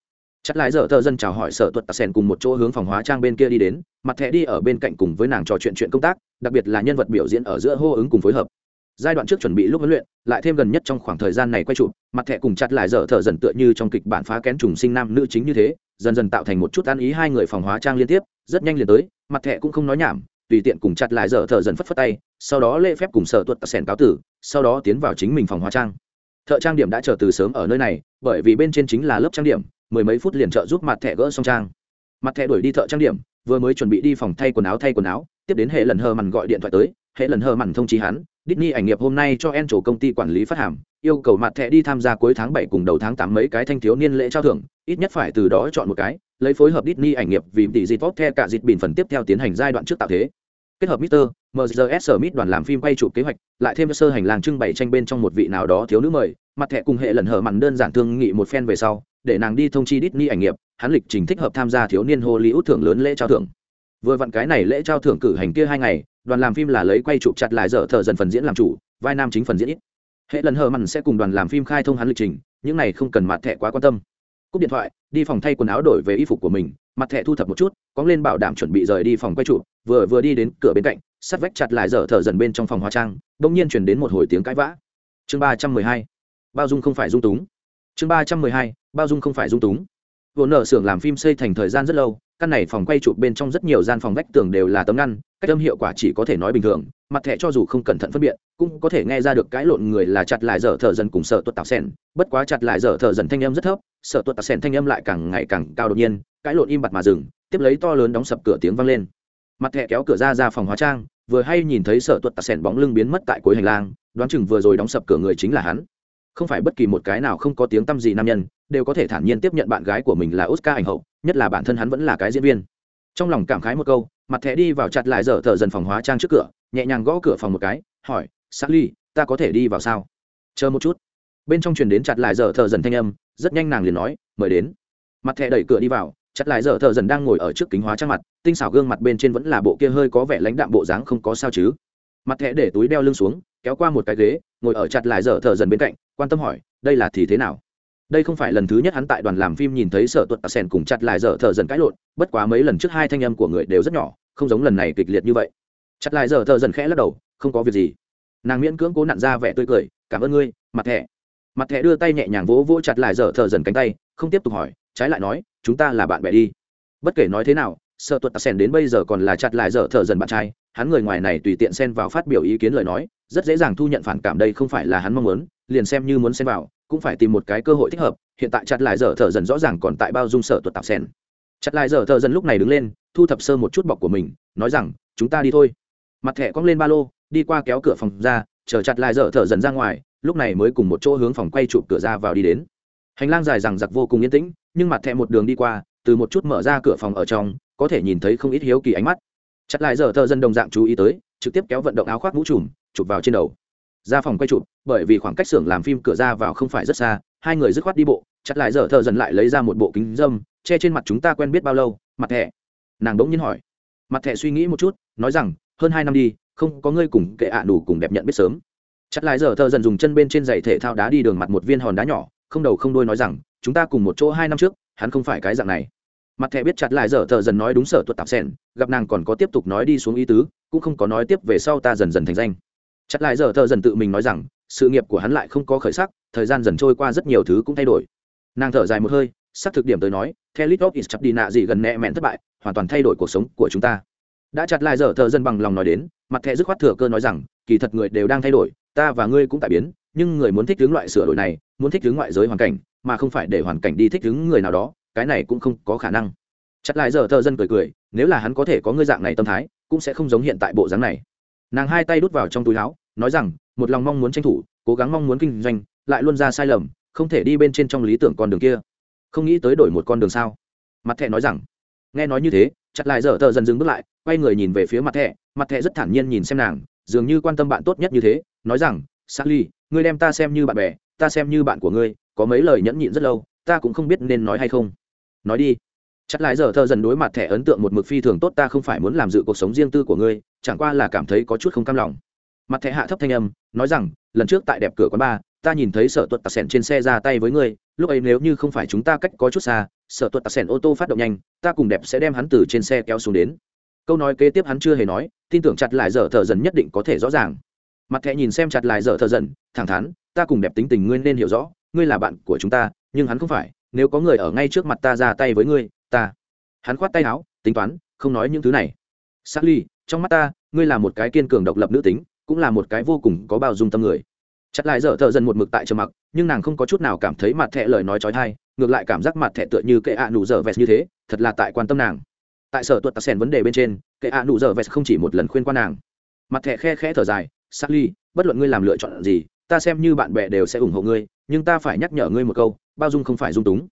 Chặt lại giờ thợ dân chào hỏi sở tuật tạc sèn cùng một chỗ hướng phòng hóa trang bên kia đi đến. Mặt thẹ đi ở bên cạnh cùng với nàng trò chuyện chuyện công tác, đặc biệt là nhân vật biểu diễn ở giữa hô ứng cùng phối hợp. Giai đoạn trước chuẩn bị lúc huấn luyện, lại thêm gần nhất trong khoảng thời gian này quay chụp, mặt thẹ cùng chặt lại dở thở dần tựa như trong kịch bản phá kén trùng sinh nam nữ chính như thế, dần dần tạo thành một chút ăn ý hai người phòng hóa trang liên tiếp, rất nhanh liền tới, mặt thẹ cũng không nói nhảm, tùy tiện cùng chặt lại dở thở dần phất phất tay, sau đó lễ phép cùng sở tuật sèn cáo tử, sau đó tiến vào chính mình phòng hóa trang thợ trang điểm đã chờ từ sớm ở nơi này, bởi vì bên trên chính là lớp trang điểm, mười mấy phút liền trợ giúp mặt thẻ gỡ xong trang mặt thẻ đuổi đi thợ trang điểm, vừa mới chuẩn bị đi phòng thay quần áo thay quần áo, tiếp đến hệ lần hờ mằn gọi điện thoại tới, hệ lần hờ mằn thông chí hắn, Disney ảnh nghiệp hôm nay cho en chủ công ty quản lý phát hàm, yêu cầu mặt thẻ đi tham gia cuối tháng bảy cùng đầu tháng tám mấy cái thanh thiếu niên lễ trao thưởng, ít nhất phải từ đó chọn một cái, lấy phối hợp Disney ảnh nghiệp vì tỷ dịp tốt theo cả dịp bình phần tiếp theo tiến hành giai đoạn trước tạo thế kết hợp Mister. MZS Smith đoàn làm phim quay chụp kế hoạch, lại thêm sơ hành lang trưng bày tranh bên trong một vị nào đó thiếu nữ mời, mặt thẻ cùng hệ lần hở mặn đơn giản thương nghị một phen về sau, để nàng đi thông chi Disney ảnh nghiệp, hắn lịch trình thích hợp tham gia thiếu niên Hollywood thưởng lớn lễ trao thưởng. Vừa vặn cái này lễ trao thưởng cử hành kia hai ngày, đoàn làm phim là lấy quay chụp chặt lại dở thợ dần phần diễn làm chủ, vai nam chính phần diễn ít. Hệ lần hở mặn sẽ cùng đoàn làm phim khai thông hắn lịch trình, những này không cần mặt thẻ quá quan tâm. Cúp điện thoại, đi phòng thay quần áo đổi về y phục của mình, mặt thẻ thu thập một chút, có lên bảo đảm chuẩn bị rời đi phòng quay chụp, vừa vừa đi đến cửa bên cạnh, sắt vách chặt lại dở thở dần bên trong phòng hóa trang đông nhiên chuyển đến một hồi tiếng cãi vã. Chương ba trăm mười hai bao dung không phải dung túng. Chương ba trăm mười hai bao dung không phải dung túng. Vốn nợ xưởng làm phim xây thành thời gian rất lâu căn này phòng quay chụp bên trong rất nhiều gian phòng vách tường đều là tấm ngăn cách âm hiệu quả chỉ có thể nói bình thường mặt thẻ cho dù không cẩn thận phân biệt cũng có thể nghe ra được cái lộn người là chặt lại dở thở dần cùng sợ tuột tạo sen bất quá chặt lại dở thở dần thanh âm rất thấp sợ tuột tạo sen thanh âm lại càng ngày càng cao đột nhiên cái lộn im bặt mà dừng tiếp lấy to lớn đóng sập cửa tiếng vang lên mặt thẻ kéo cửa ra ra phòng hóa trang vừa hay nhìn thấy sở tuật tạt sẻn bóng lưng biến mất tại cuối hành lang đoán chừng vừa rồi đóng sập cửa người chính là hắn. Không phải bất kỳ một cái nào không có tiếng tăm gì nam nhân đều có thể thản nhiên tiếp nhận bạn gái của mình là oscar ảnh hậu nhất là bản thân hắn vẫn là cái diễn viên. Trong lòng cảm khái một câu mặt thẻ đi vào chặt lại dở thợ dần phòng hóa trang trước cửa nhẹ nhàng gõ cửa phòng một cái hỏi Sally, ly ta có thể đi vào sao? Chờ một chút. Bên trong truyền đến chặt lại dở thợ dần thanh âm rất nhanh nàng liền nói mời đến. Mặt thẻ đẩy cửa đi vào chặt lại dở thợ dần đang ngồi ở trước kính hóa trang mặt, tinh xảo gương mặt bên trên vẫn là bộ kia hơi có vẻ lãnh đạm bộ dáng không có sao chứ. Mặt thẻ để túi đeo lưng xuống, kéo qua một cái ghế, ngồi ở chặt lại dở thợ dần bên cạnh, quan tâm hỏi, đây là thì thế nào? Đây không phải lần thứ nhất hắn tại đoàn làm phim nhìn thấy sở tuật tạ sen cùng chặt lại dở thợ dần cãi lộn, bất quá mấy lần trước hai thanh âm của người đều rất nhỏ, không giống lần này kịch liệt như vậy. Chặt lại dở thợ dần khẽ lắc đầu, không có việc gì. Nàng miễn cưỡng cố nặn ra vẻ tươi cười, cảm ơn ngươi, mặt thẻ. Mặt thẻ đưa tay nhẹ nhàng vỗ vỗ chặt lại dở thợ dần cánh tay, không tiếp tục hỏi trái lại nói, chúng ta là bạn bè đi. Bất kể nói thế nào, sợ tuật tạc sen đến bây giờ còn là chặt lại dở thợ dần bạn trai. Hắn người ngoài này tùy tiện xen vào phát biểu ý kiến lời nói, rất dễ dàng thu nhận phản cảm đây không phải là hắn mong muốn, liền xem như muốn xen vào, cũng phải tìm một cái cơ hội thích hợp. Hiện tại chặt lại dở thợ dần rõ ràng còn tại bao dung sợ tuật tạc sen chặt lại dở thợ dần lúc này đứng lên, thu thập sơ một chút bọc của mình, nói rằng, chúng ta đi thôi. Mặt thẻ cong lên ba lô, đi qua kéo cửa phòng ra, chờ chặt lại dở thợ dần ra ngoài, lúc này mới cùng một chỗ hướng phòng quay chụp cửa ra vào đi đến. Hành lang dài rằng giặc vô cùng yên tĩnh nhưng mặt thẹ một đường đi qua, từ một chút mở ra cửa phòng ở trong, có thể nhìn thấy không ít hiếu kỳ ánh mắt. Chặt lại giờ thợ dân đồng dạng chú ý tới, trực tiếp kéo vận động áo khoác mũ trùm, chụp vào trên đầu. Ra phòng quay chụp, bởi vì khoảng cách xưởng làm phim cửa ra vào không phải rất xa, hai người dứt khoát đi bộ, chặt lại giờ thợ dần lại lấy ra một bộ kính dâm, che trên mặt chúng ta quen biết bao lâu, mặt thẻ nàng đống nhiên hỏi. Mặt thẻ suy nghĩ một chút, nói rằng, hơn hai năm đi, không có ngươi cùng kệ ạ à đủ cùng đẹp nhận biết sớm. Chặt lại giờ thợ dần dùng chân bên trên giày thể thao đá đi đường mặt một viên hòn đá nhỏ không đầu không đuôi nói rằng, chúng ta cùng một chỗ hai năm trước, hắn không phải cái dạng này. Mặt thẻ biết chặt lại dở thợ dần nói đúng sở tuật tạp sen gặp nàng còn có tiếp tục nói đi xuống ý tứ, cũng không có nói tiếp về sau ta dần dần thành danh. Chặt lại dở thợ dần tự mình nói rằng, sự nghiệp của hắn lại không có khởi sắc, thời gian dần trôi qua rất nhiều thứ cũng thay đổi. Nàng thở dài một hơi, xác thực điểm tới nói, theo lit of is chặt đi nạ gì gần nẹ mẹn thất bại, hoàn toàn thay đổi cuộc sống của chúng ta. Đã chặt lại dở thợ dần bằng lòng nói đến, mặt thẻ dứt khoát thừa cơ nói rằng, kỳ thật người đều đang thay đổi, ta và ngươi cũng tại biến, nhưng người muốn thích hướng loại sửa đổi này muốn thích ứng ngoại giới hoàn cảnh, mà không phải để hoàn cảnh đi thích ứng người nào đó, cái này cũng không có khả năng. Chặt lại giờ thợ dân cười cười, nếu là hắn có thể có ngươi dạng này tâm thái, cũng sẽ không giống hiện tại bộ dáng này. Nàng hai tay đút vào trong túi áo, nói rằng, một lòng mong muốn tranh thủ, cố gắng mong muốn kinh doanh, lại luôn ra sai lầm, không thể đi bên trên trong lý tưởng con đường kia. Không nghĩ tới đổi một con đường sao? Mặt thẹ nói rằng. Nghe nói như thế, chặt lại dở tờ dần dừng bước lại, quay người nhìn về phía mặt thẹ mặt thẹ rất thản nhiên nhìn xem nàng, dường như quan tâm bạn tốt nhất như thế, nói rằng, sally, ngươi đem ta xem như bạn bè ta xem như bạn của ngươi, có mấy lời nhẫn nhịn rất lâu, ta cũng không biết nên nói hay không. Nói đi. Chắc lái giờ thơ dần đối mặt thẻ ấn tượng một mực phi thường tốt, ta không phải muốn làm dự cuộc sống riêng tư của ngươi, chẳng qua là cảm thấy có chút không cam lòng. Mặt thẻ hạ thấp thanh âm, nói rằng, lần trước tại đẹp cửa quán ba, ta nhìn thấy sở tuật tạc sẻn trên xe ra tay với ngươi, lúc ấy nếu như không phải chúng ta cách có chút xa, sở tuật tạc sẻn ô tô phát động nhanh, ta cùng đẹp sẽ đem hắn từ trên xe kéo xuống đến. Câu nói kế tiếp hắn chưa hề nói, tin tưởng chặt lại giờ thợ dần nhất định có thể rõ ràng. Mặt thẻ nhìn xem chặt lại giờ thợ dần, thẳng thắn ta cùng đẹp tính tình ngươi nên hiểu rõ ngươi là bạn của chúng ta nhưng hắn không phải nếu có người ở ngay trước mặt ta ra tay với ngươi ta. Hắn khoát tay áo tính toán không nói những thứ này. Sally, trong mắt ta ngươi là một cái kiên cường độc lập nữ tính cũng là một cái vô cùng có bao dung tâm người. Chặt lại dở thợ dần một mực tại trầm mặc nhưng nàng không có chút nào cảm thấy mặt thẹ lời nói trói thai ngược lại cảm giác mặt thẹ tựa như kệ ạ nụ dở vẹt như thế thật là tại quan tâm nàng. Tại sở tuật tạc sen vấn đề bên trên kệ ạ nụ dở vẹt không chỉ một lần khuyên qua nàng. Mặt thẹ khe khẽ thở dài Sally, bất luận ngươi làm lựa chọn gì ta xem như bạn bè đều sẽ ủng hộ ngươi, nhưng ta phải nhắc nhở ngươi một câu, bao dung không phải dung túng.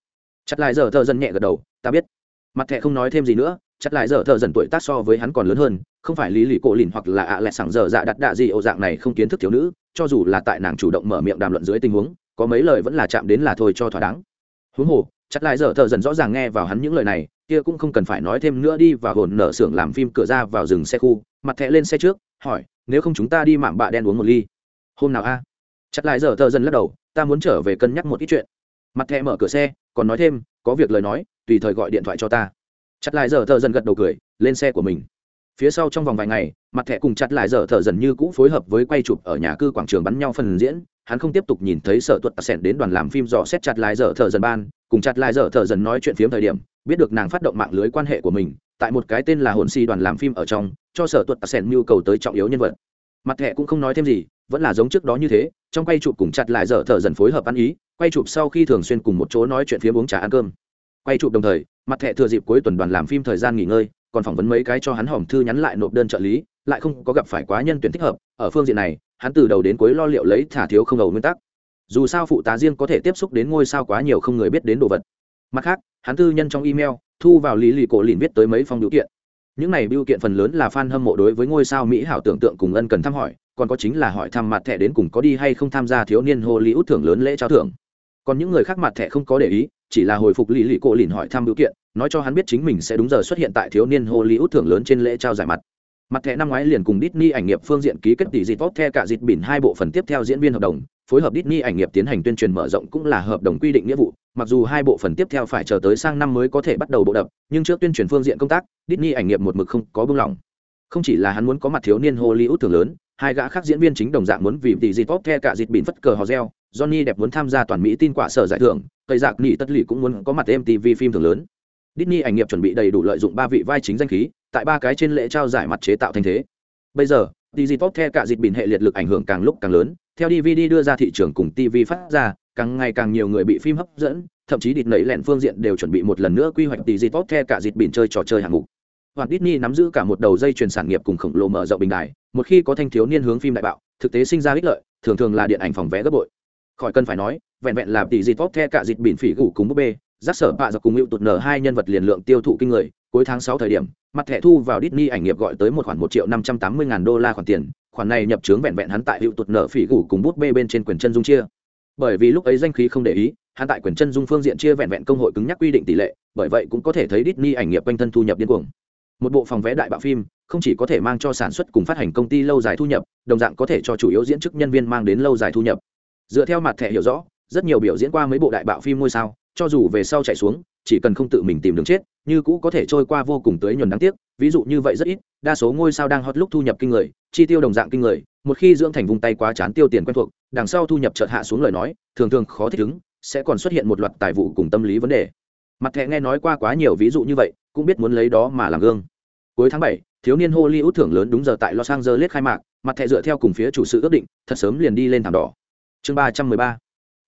Chặt lại giờ thợ dần nhẹ gật đầu, ta biết. Mặt thẹ không nói thêm gì nữa, chặt lại giờ thợ dần tuổi tác so với hắn còn lớn hơn, không phải lý lì cổ lìn hoặc là ạ à lẹ sảng giờ dạ đặt đạ gì ổ dạng này không kiến thức thiếu nữ, cho dù là tại nàng chủ động mở miệng đàm luận dưới tình huống, có mấy lời vẫn là chạm đến là thôi cho thỏa đáng. Huống hồ, chặt lại giờ thợ dần rõ ràng nghe vào hắn những lời này, kia cũng không cần phải nói thêm nữa đi và hồn nở xưởng làm phim cửa ra vào rừng xe khu, mặt thẹ lên xe trước, hỏi, nếu không chúng ta đi mạm bạ đen uống một ly. Hôm nào a? Chặt lại giờ thợ dần lắc đầu, ta muốn trở về cân nhắc một ít chuyện. Mặt thẹ mở cửa xe, còn nói thêm, có việc lời nói, tùy thời gọi điện thoại cho ta. Chặt lại giờ thợ dần gật đầu cười, lên xe của mình. Phía sau trong vòng vài ngày, mặt thẻ cùng chặt lại giờ thợ dần như cũ phối hợp với quay chụp ở nhà cư quảng trường bắn nhau phần diễn. Hắn không tiếp tục nhìn thấy sở tuật sẻn đến đoàn làm phim dò xét chặt lại giờ thợ dần ban, cùng chặt lại giờ thợ dần nói chuyện phiếm thời điểm, biết được nàng phát động mạng lưới quan hệ của mình, tại một cái tên là hồn si đoàn làm phim ở trong, cho sở tuật sẻn nhu cầu tới trọng yếu nhân vật mặt thẻ cũng không nói thêm gì, vẫn là giống trước đó như thế, trong quay chụp cùng chặt lại dở thợ dần phối hợp ăn ý, quay chụp sau khi thường xuyên cùng một chỗ nói chuyện phiếm uống trà ăn cơm. Quay chụp đồng thời, mặt thẻ thừa dịp cuối tuần đoàn làm phim thời gian nghỉ ngơi, còn phỏng vấn mấy cái cho hắn hỏng thư nhắn lại nộp đơn trợ lý, lại không có gặp phải quá nhân tuyển thích hợp, ở phương diện này, hắn từ đầu đến cuối lo liệu lấy thả thiếu không đầu nguyên tắc. Dù sao phụ tá riêng có thể tiếp xúc đến ngôi sao quá nhiều không người biết đến đồ vật. Mặt khác, hắn tư nhân trong email, thu vào lý lì cổ lìn viết tới mấy phong biểu kiện những này biểu kiện phần lớn là fan hâm mộ đối với ngôi sao mỹ hảo tưởng tượng cùng ân cần thăm hỏi, còn có chính là hỏi thăm mặt thẻ đến cùng có đi hay không tham gia thiếu niên hollywood thưởng lớn lễ trao thưởng. Còn những người khác mặt thẻ không có để ý, chỉ là hồi phục lý lì cổ lìn hỏi thăm biểu kiện, nói cho hắn biết chính mình sẽ đúng giờ xuất hiện tại thiếu niên hollywood thưởng lớn trên lễ trao giải mặt. Mặt thẻ năm ngoái liền cùng Disney ảnh nghiệp phương diện ký kết tỷ dịp tốt theo cả dịp bỉn hai bộ phần tiếp theo diễn viên hợp đồng, phối hợp Disney ảnh nghiệp tiến hành tuyên truyền mở rộng cũng là hợp đồng quy định nghĩa vụ mặc dù hai bộ phần tiếp theo phải chờ tới sang năm mới có thể bắt đầu bộ đập nhưng trước tuyên truyền phương diện công tác Disney ảnh nghiệp một mực không có buông lỏng không chỉ là hắn muốn có mặt thiếu niên hollywood thường lớn hai gã khác diễn viên chính đồng dạng muốn vì tỷ dịp tốt theo cả dịp bỉn phất cờ hò reo johnny đẹp muốn tham gia toàn mỹ tin quả sở giải thưởng cây giặc nỉ tất lì cũng muốn có mặt mtv phim thường lớn Disney ảnh nghiệp chuẩn bị đầy đủ lợi dụng ba vị vai chính danh khí, tại ba cái trên lễ trao giải mặt chế tạo thành thế. Bây giờ, Disney tốt theo cả dịch bịn hệ liệt lực ảnh hưởng càng lúc càng lớn, theo DVD đưa ra thị trường cùng TV phát ra, càng ngày càng nhiều người bị phim hấp dẫn, thậm chí địt nẩy lẹn phương diện đều chuẩn bị một lần nữa quy hoạch Disney tốt the cả dịch bình chơi trò chơi hạng mục. Hoặc Disney nắm giữ cả một đầu dây truyền sản nghiệp cùng khổng lồ mở rộng bình đài, một khi có thanh thiếu niên hướng phim đại bạo, thực tế sinh ra ích lợi, thường thường là điện ảnh phòng vé gấp bội. Khỏi cần phải nói, vẹn vẹn là tỷ dịch tốt the cả dịch bình phỉ gủ cùng búp bê, rác sở bạ giặc cùng hữu tụt nở hai nhân vật liền lượng tiêu thụ kinh người cuối tháng sáu thời điểm mặt thẻ thu vào Disney ảnh nghiệp gọi tới một khoản một triệu năm trăm tám mươi ngàn đô la khoản tiền khoản này nhập trướng vẹn vẹn hắn tại hữu tụt nợ phỉ gủ cùng búp bê bên trên quyền chân dung chia bởi vì lúc ấy danh khí không để ý, hắn tại quyền chân dung phương diện chia vẹn vẹn công hội cứng nhắc quy định tỷ lệ, bởi vậy cũng có thể thấy Disney ảnh nghiệp quanh thân thu nhập điên cuồng. Một bộ phòng vé đại bạo phim, không chỉ có thể mang cho sản xuất cùng phát hành công ty lâu dài thu nhập, đồng dạng có thể cho chủ yếu diễn chức nhân viên mang đến lâu dài thu nhập. Dựa theo mặt thẻ hiểu rõ, rất nhiều biểu diễn qua mấy bộ đại bạo phim ngôi sao, cho dù về sau chạy xuống, chỉ cần không tự mình tìm đường chết, như cũ có thể trôi qua vô cùng tới nhuần đáng tiếc ví dụ như vậy rất ít, đa số ngôi sao đang hot lúc thu nhập kinh người, chi tiêu đồng dạng kinh người, một khi dưỡng thành vùng tay quá chán tiêu tiền quen thuộc, đằng sau thu nhập chợt hạ xuống lời nói, thường thường khó thích ứng, sẽ còn xuất hiện một loạt tài vụ cùng tâm lý vấn đề. Mặt thẻ nghe nói qua quá nhiều ví dụ như vậy, cũng biết muốn lấy đó mà làm gương. Cuối tháng bảy, thiếu niên hollywood thưởng lớn đúng giờ tại los angeles khai mạc, mặt thẻ dựa theo cùng phía chủ sự ước định, thật sớm liền đi lên thảm đỏ. Chương ba trăm mười ba,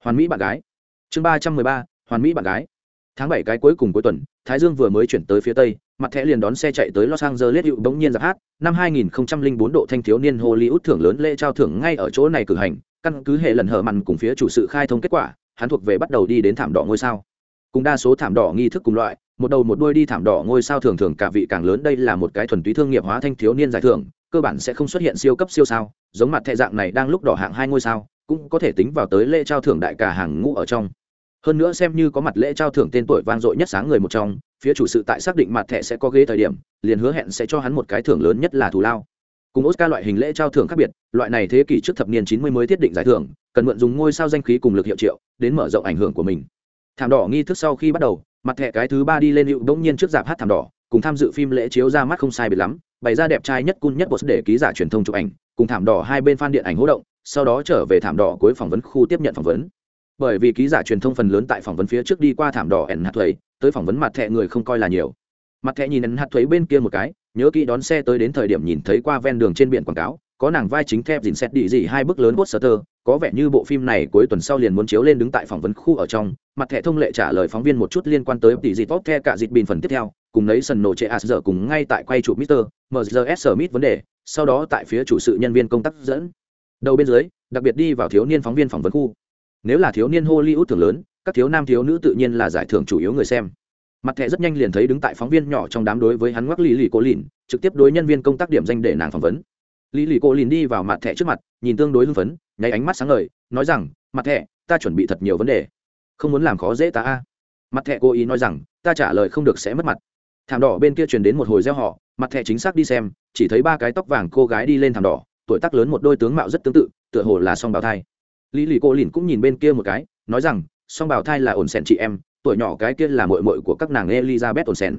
hoàn mỹ bạn gái. Chương ba trăm mười ba, hoàn mỹ bạn gái tháng bảy cái cuối cùng cuối tuần, thái dương vừa mới chuyển tới phía tây, mặt thẻ liền đón xe chạy tới los angeles, hữu bỗng nhiên giặc hát, năm 2004 độ thanh thiếu niên hollywood thưởng lớn lễ trao thưởng ngay ở chỗ này cử hành, căn cứ hệ lần hở mặn cùng phía chủ sự khai thông kết quả, hắn thuộc về bắt đầu đi đến thảm đỏ ngôi sao. Cùng đa số thảm đỏ nghi thức cùng loại, một đầu một đuôi đi thảm đỏ ngôi sao thường thường cả vị càng lớn, đây là một cái thuần túy thương nghiệp hóa thanh thiếu niên giải thưởng, cơ bản sẽ không xuất hiện siêu cấp siêu sao, giống mặt thẻ dạng này đang lúc đỏ hạng hai ngôi sao, cũng có thể tính vào tới lễ trao thưởng đại cả hàng ngũ ở trong hơn nữa xem như có mặt lễ trao thưởng tên tuổi vang dội nhất sáng người một trong, phía chủ sự tại xác định mặt thẻ sẽ có ghế thời điểm, liền hứa hẹn sẽ cho hắn một cái thưởng lớn nhất là thù lao. Cùng oscar loại hình lễ trao thưởng khác biệt, loại này thế kỷ trước thập niên chín mươi mới thiết định giải thưởng, cần mượn dùng ngôi sao danh khí cùng lực hiệu triệu, đến mở rộng ảnh hưởng của mình. Thảm đỏ nghi thức sau khi bắt đầu, mặt thẻ cái thứ ba đi lên hiệu bỗng nhiên trước dạp hát thảm đỏ, cùng tham dự phim lễ chiếu ra mắt không sai biệt lắm, bày ra đẹp trai nhất cun nhất bột để ký giả truyền thông chụp ảnh, cùng thảm đỏ hai bên phan điện ảnh hỗ động, sau đó trở về thảm đỏ cuối phỏng vấn khu tiếp nhận phỏng vấn bởi vì ký giả truyền thông phần lớn tại phỏng vấn phía trước đi qua thảm đỏ ẩn hạt thuế, tới phỏng vấn mặt thẻ người không coi là nhiều. Mặt thẻ nhìn ẩn hạt thuế bên kia một cái, nhớ kỹ đón xe tới đến thời điểm nhìn thấy qua ven đường trên biển quảng cáo, có nàng vai chính thép dìn xét đi gì hai bức lớn poster, có vẻ như bộ phim này cuối tuần sau liền muốn chiếu lên đứng tại phỏng vấn khu ở trong. Mặt thẻ thông lệ trả lời phóng viên một chút liên quan tới tỷ dị tốt the cả dịp bình phần tiếp theo, cùng lấy sần nổ chệ as giờ cùng ngay tại quay chụp Mr. mrs Smith vấn đề, sau đó tại phía chủ sự nhân viên công tác dẫn. Đầu bên dưới, đặc biệt đi vào thiếu niên phóng viên phỏng vấn khu nếu là thiếu niên hollywood thường lớn, các thiếu nam thiếu nữ tự nhiên là giải thưởng chủ yếu người xem. Mặt thẻ rất nhanh liền thấy đứng tại phóng viên nhỏ trong đám đối với hắn ngoắc lì lì cô lìn trực tiếp đối nhân viên công tác điểm danh để nàng phỏng vấn. Lì lì cô lìn đi vào mặt thẻ trước mặt, nhìn tương đối hưng phấn, nháy ánh mắt sáng ngời, nói rằng, mặt thẻ, ta chuẩn bị thật nhiều vấn đề. Không muốn làm khó dễ ta a. Mặt thẻ cố ý nói rằng, ta trả lời không được sẽ mất mặt. Thảm đỏ bên kia truyền đến một hồi gieo họ mặt thẻ chính xác đi xem, chỉ thấy ba cái tóc vàng cô gái đi lên thảm đỏ, tuổi tác lớn một đôi tướng mạo rất tương tự, tựa hồ là song bào thai lý lì cô lìn cũng nhìn bên kia một cái, nói rằng, song Bảo thai là ổn sèn chị em, tuổi nhỏ cái kia là mội mội của các nàng elizabeth ổn sèn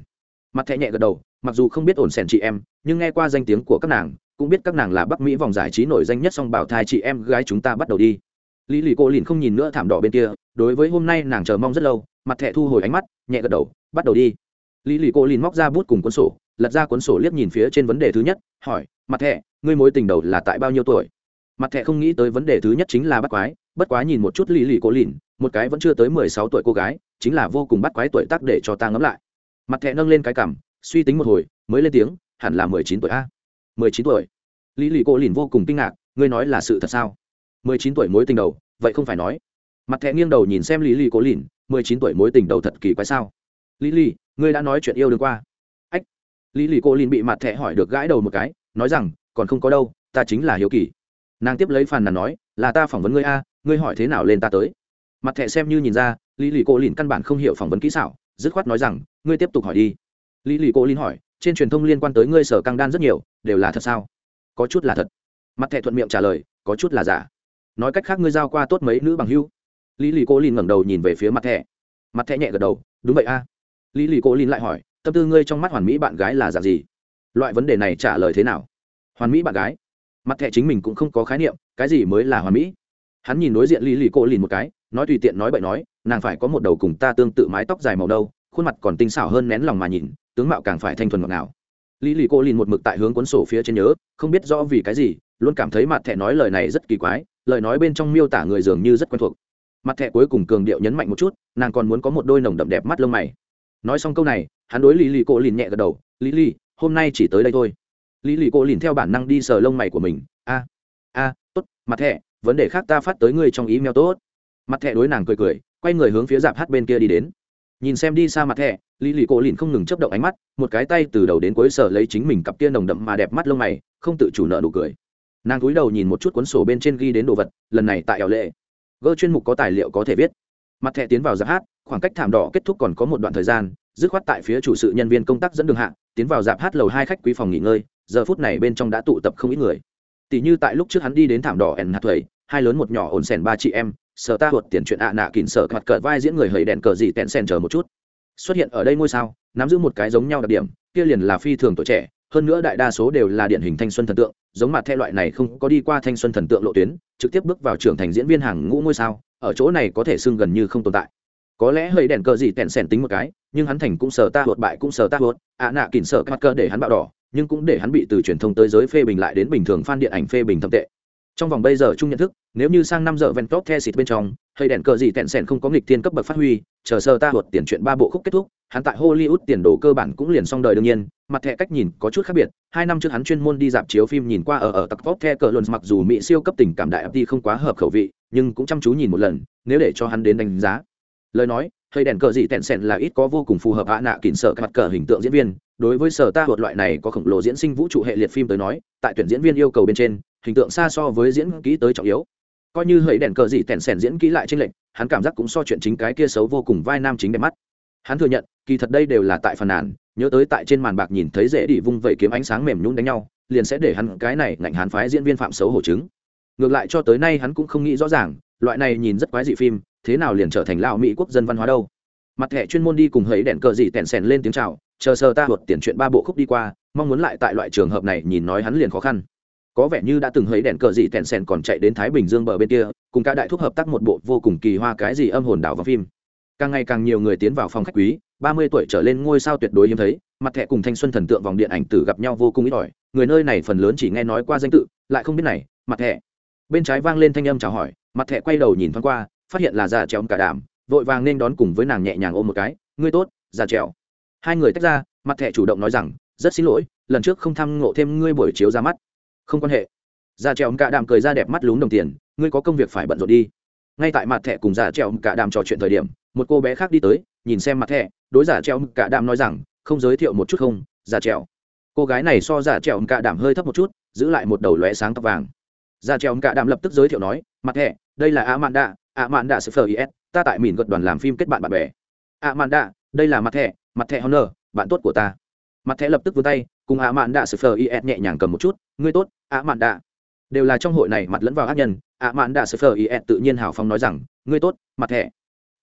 mặt thẹ nhẹ gật đầu, mặc dù không biết ổn sèn chị em, nhưng nghe qua danh tiếng của các nàng, cũng biết các nàng là bắc mỹ vòng giải trí nổi danh nhất song Bảo thai chị em gái chúng ta bắt đầu đi. Lý lì cô lìn không nhìn nữa thảm đỏ bên kia, đối với hôm nay nàng chờ mong rất lâu, mặt thẹ thu hồi ánh mắt, nhẹ gật đầu, bắt đầu đi. Lý lì cô lìn móc ra bút cùng cuốn sổ, lật ra cuốn sổ liếc nhìn phía trên vấn đề thứ nhất, hỏi, mặt thẹ ngươi mối tình đầu là tại bao nhiêu tuổi? Mặt thẹ không nghĩ tới vấn đề thứ nhất chính là bắt quái, bất quá nhìn một chút lì lì cố lìn, một cái vẫn chưa tới mười sáu tuổi cô gái, chính là vô cùng bắt quái tuổi tác để cho ta ngẫm lại. Mặt thẹ nâng lên cái cảm suy tính một hồi, mới lên tiếng, hẳn là mười chín tuổi a. mười chín tuổi. Lì lì cố lìn vô cùng kinh ngạc, ngươi nói là sự thật sao? mười chín tuổi mối tình đầu, vậy không phải nói. Mặt thẹ nghiêng đầu nhìn xem lý lì cố lìn, mười chín tuổi mối tình đầu thật kỳ quái sao? Lý lì, ngươi đã nói chuyện yêu đương qua. Ách. Lý lì cố lìn bị mặt thẹ hỏi được gãi đầu một cái, nói rằng, còn không có đâu, ta chính là hiếu kỳ nàng tiếp lấy phàn nàn nói, là ta phỏng vấn ngươi a, ngươi hỏi thế nào lên ta tới? Mặt thẹ xem như nhìn ra, lý lì cô lìn căn bản không hiểu phỏng vấn kỹ xảo, dứt khoát nói rằng, ngươi tiếp tục hỏi đi. Lý lì cô lìn hỏi, trên truyền thông liên quan tới ngươi sở căng đan rất nhiều, đều là thật sao? Có chút là thật. Mặt thẹ thuận miệng trả lời, có chút là giả. Nói cách khác ngươi giao qua tốt mấy nữ bằng hưu? Lý lì cô lìn ngẩng đầu nhìn về phía mặt thẹ mặt thẹ nhẹ gật đầu, đúng vậy a. Lý lì cô lìn lại hỏi, tâm tư ngươi trong mắt hoàn mỹ bạn gái là giả gì? Loại vấn đề này trả lời thế nào? Hoàn mỹ bạn gái? Mặt thẻ chính mình cũng không có khái niệm, cái gì mới là hoàn mỹ. Hắn nhìn đối diện lý lì cô lìn một cái, nói tùy tiện nói bậy nói, nàng phải có một đầu cùng ta tương tự mái tóc dài màu đâu khuôn mặt còn tinh xảo hơn nén lòng mà nhìn, tướng mạo càng phải thanh thuần ngọt ngào. Lý lì cô lìn một mực tại hướng cuốn sổ phía trên nhớ, không biết rõ vì cái gì, luôn cảm thấy mặt thẻ nói lời này rất kỳ quái, lời nói bên trong miêu tả người dường như rất quen thuộc. Mặt thẻ cuối cùng cường điệu nhấn mạnh một chút, nàng còn muốn có một đôi nồng đậm đẹp mắt lông mày. Nói xong câu này, hắn đối lý lì cô lìn nhẹ gật đầu, lý lì hôm nay chỉ tới đây thôi lý lì cô lìn theo bản năng đi sờ lông mày của mình. A a, tốt, mặt thẻ, vấn đề khác ta phát tới ngươi trong ý mèo tốt. Mặt thẻ đối nàng cười cười, quay người hướng phía dạp hát bên kia đi đến. Nhìn xem đi xa mặt thẻ, lý lì Cô lìn không ngừng chấp động ánh mắt, một cái tay từ đầu đến cuối sờ lấy chính mình cặp kia nồng đậm mà đẹp mắt lông mày, không tự chủ nợ nụ cười. Nàng cúi đầu nhìn một chút cuốn sổ bên trên ghi đến đồ vật, lần này tại ảo lệ. Gỡ chuyên mục có tài liệu có thể viết. Mặt thẻ tiến vào giáp hát, khoảng cách thảm đỏ kết thúc còn có một đoạn thời gian, dứt khoát tại phía chủ sự nhân viên công tác dẫn đường hạ, tiến vào dạp hát lầu hai khách quý phòng nghỉ ngơi giờ phút này bên trong đã tụ tập không ít người. Tỷ như tại lúc trước hắn đi đến thảm đỏ ẩn hạt thuầy, hai lớn một nhỏ ổn sèn ba chị em, sở ta thuật tiền chuyện ạ nạ kỉnh sở mặt cờ vai diễn người hầy đèn cờ gì tẹn sèn chờ một chút. Xuất hiện ở đây ngôi sao, nắm giữ một cái giống nhau đặc điểm, kia liền là phi thường tuổi trẻ, hơn nữa đại đa số đều là điển hình thanh xuân thần tượng, giống mặt theo loại này không có đi qua thanh xuân thần tượng lộ tuyến, trực tiếp bước vào trưởng thành diễn viên hàng ngũ ngôi sao, ở chỗ này có thể xưng gần như không tồn tại. Có lẽ hơi đèn cờ gì tẹn sèn tính một cái, nhưng hắn thành cũng sở ta thuật bại cũng sở ta thuật ạ nạ kỉnh sở mặt cờ để hắn bạo đỏ nhưng cũng để hắn bị từ truyền thông tới giới phê bình lại đến bình thường fan điện ảnh phê bình thậm tệ. Trong vòng bây giờ chung nhận thức, nếu như sang năm giờ ven top the xịt bên trong, hay đèn cờ gì tẹn sèn không có nghịch thiên cấp bậc phát huy, chờ sơ ta hột tiền chuyện ba bộ khúc kết thúc, hắn tại hollywood tiền đồ cơ bản cũng liền xong đời đương nhiên, mặt thẻ cách nhìn có chút khác biệt, hai năm trước hắn chuyên môn đi dạp chiếu phim nhìn qua ở ở tặc top the cờ luận mặc dù mỹ siêu cấp tình cảm đại đi không quá hợp khẩu vị, nhưng cũng chăm chú nhìn một lần, nếu để cho hắn đến đánh giá. Lời nói hơi đèn cờ gì tẹn sèn là ít có vô cùng phù hợp hạ nạ kín sợ mặt cờ hình tượng diễn viên. Đối với sở ta hột loại này có khổng lồ diễn sinh vũ trụ hệ liệt phim tới nói, tại tuyển diễn viên yêu cầu bên trên, hình tượng xa so với diễn kỹ tới trọng yếu. Coi như hơi đèn cờ gì tẹn sèn diễn kỹ lại trên lệnh hắn cảm giác cũng so chuyện chính cái kia xấu vô cùng vai nam chính đẹp mắt. Hắn thừa nhận, kỳ thật đây đều là tại phần nàn, nhớ tới tại trên màn bạc nhìn thấy dễ đi vung vẩy kiếm ánh sáng mềm nhún đánh nhau, liền sẽ để hắn cái này ngạnh hắn phái diễn viên phạm xấu hổ chứng ngược lại cho tới nay hắn cũng không nghĩ rõ ràng, loại này nhìn rất quái dị phim, thế nào liền trở thành lao mỹ quốc dân văn hóa đâu. Mặt thẻ chuyên môn đi cùng hấy đèn cờ dị tèn sèn lên tiếng chào, chờ sờ ta hột tiền chuyện ba bộ khúc đi qua, mong muốn lại tại loại trường hợp này nhìn nói hắn liền khó khăn. Có vẻ như đã từng hấy đèn cờ dị tèn sèn còn chạy đến thái bình dương bờ bên kia, cùng cả đại thúc hợp tác một bộ vô cùng kỳ hoa cái gì âm hồn đảo vào phim. Càng ngày càng nhiều người tiến vào phòng khách quý, ba mươi tuổi trở lên ngôi sao tuyệt đối hiếm thấy, mặt thẻ cùng thanh xuân thần tượng vòng điện ảnh tử gặp nhau vô cùng ít ỏi, người nơi này phần lớn chỉ nghe nói qua danh tự, lại không biết này, mặt thẻ bên trái vang lên thanh âm chào hỏi, mặt thẻ quay đầu nhìn thoáng qua, phát hiện là già trèo cả đảm vội vàng nên đón cùng với nàng nhẹ nhàng ôm một cái, ngươi tốt, già trèo. Hai người tách ra, mặt thẻ chủ động nói rằng, rất xin lỗi, lần trước không thăm ngộ thêm ngươi buổi chiếu ra mắt. Không quan hệ. Già trèo cả đảm cười ra đẹp mắt lún đồng tiền, ngươi có công việc phải bận rộn đi. Ngay tại mặt thẻ cùng già trèo cả đảm trò chuyện thời điểm, một cô bé khác đi tới, nhìn xem mặt thẻ, đối giả trèo cả đảm nói rằng, không giới thiệu một chút không giả trèo. Cô gái này so giả trèo cả đảm hơi thấp một chút, giữ lại một đầu lóe sáng tóc vàng giả treo cả đạm lập tức giới thiệu nói, mặt thẻ đây là a mạn đạ a mạn đạ sơ is ta tại mìn gật đoàn làm phim kết bạn bạn bè. A mạn đạ đây là mặt thẻ mặt thẻ honor, bạn tốt của ta. Mặt thẻ lập tức vươn tay, cùng a mạn đạ sơ is nhẹ nhàng cầm một chút, ngươi tốt a mạn đạ đều là trong hội này mặt lẫn vào ác nhân a mạn đạ sơ is tự nhiên hào phóng nói rằng, ngươi tốt, mặt thẻ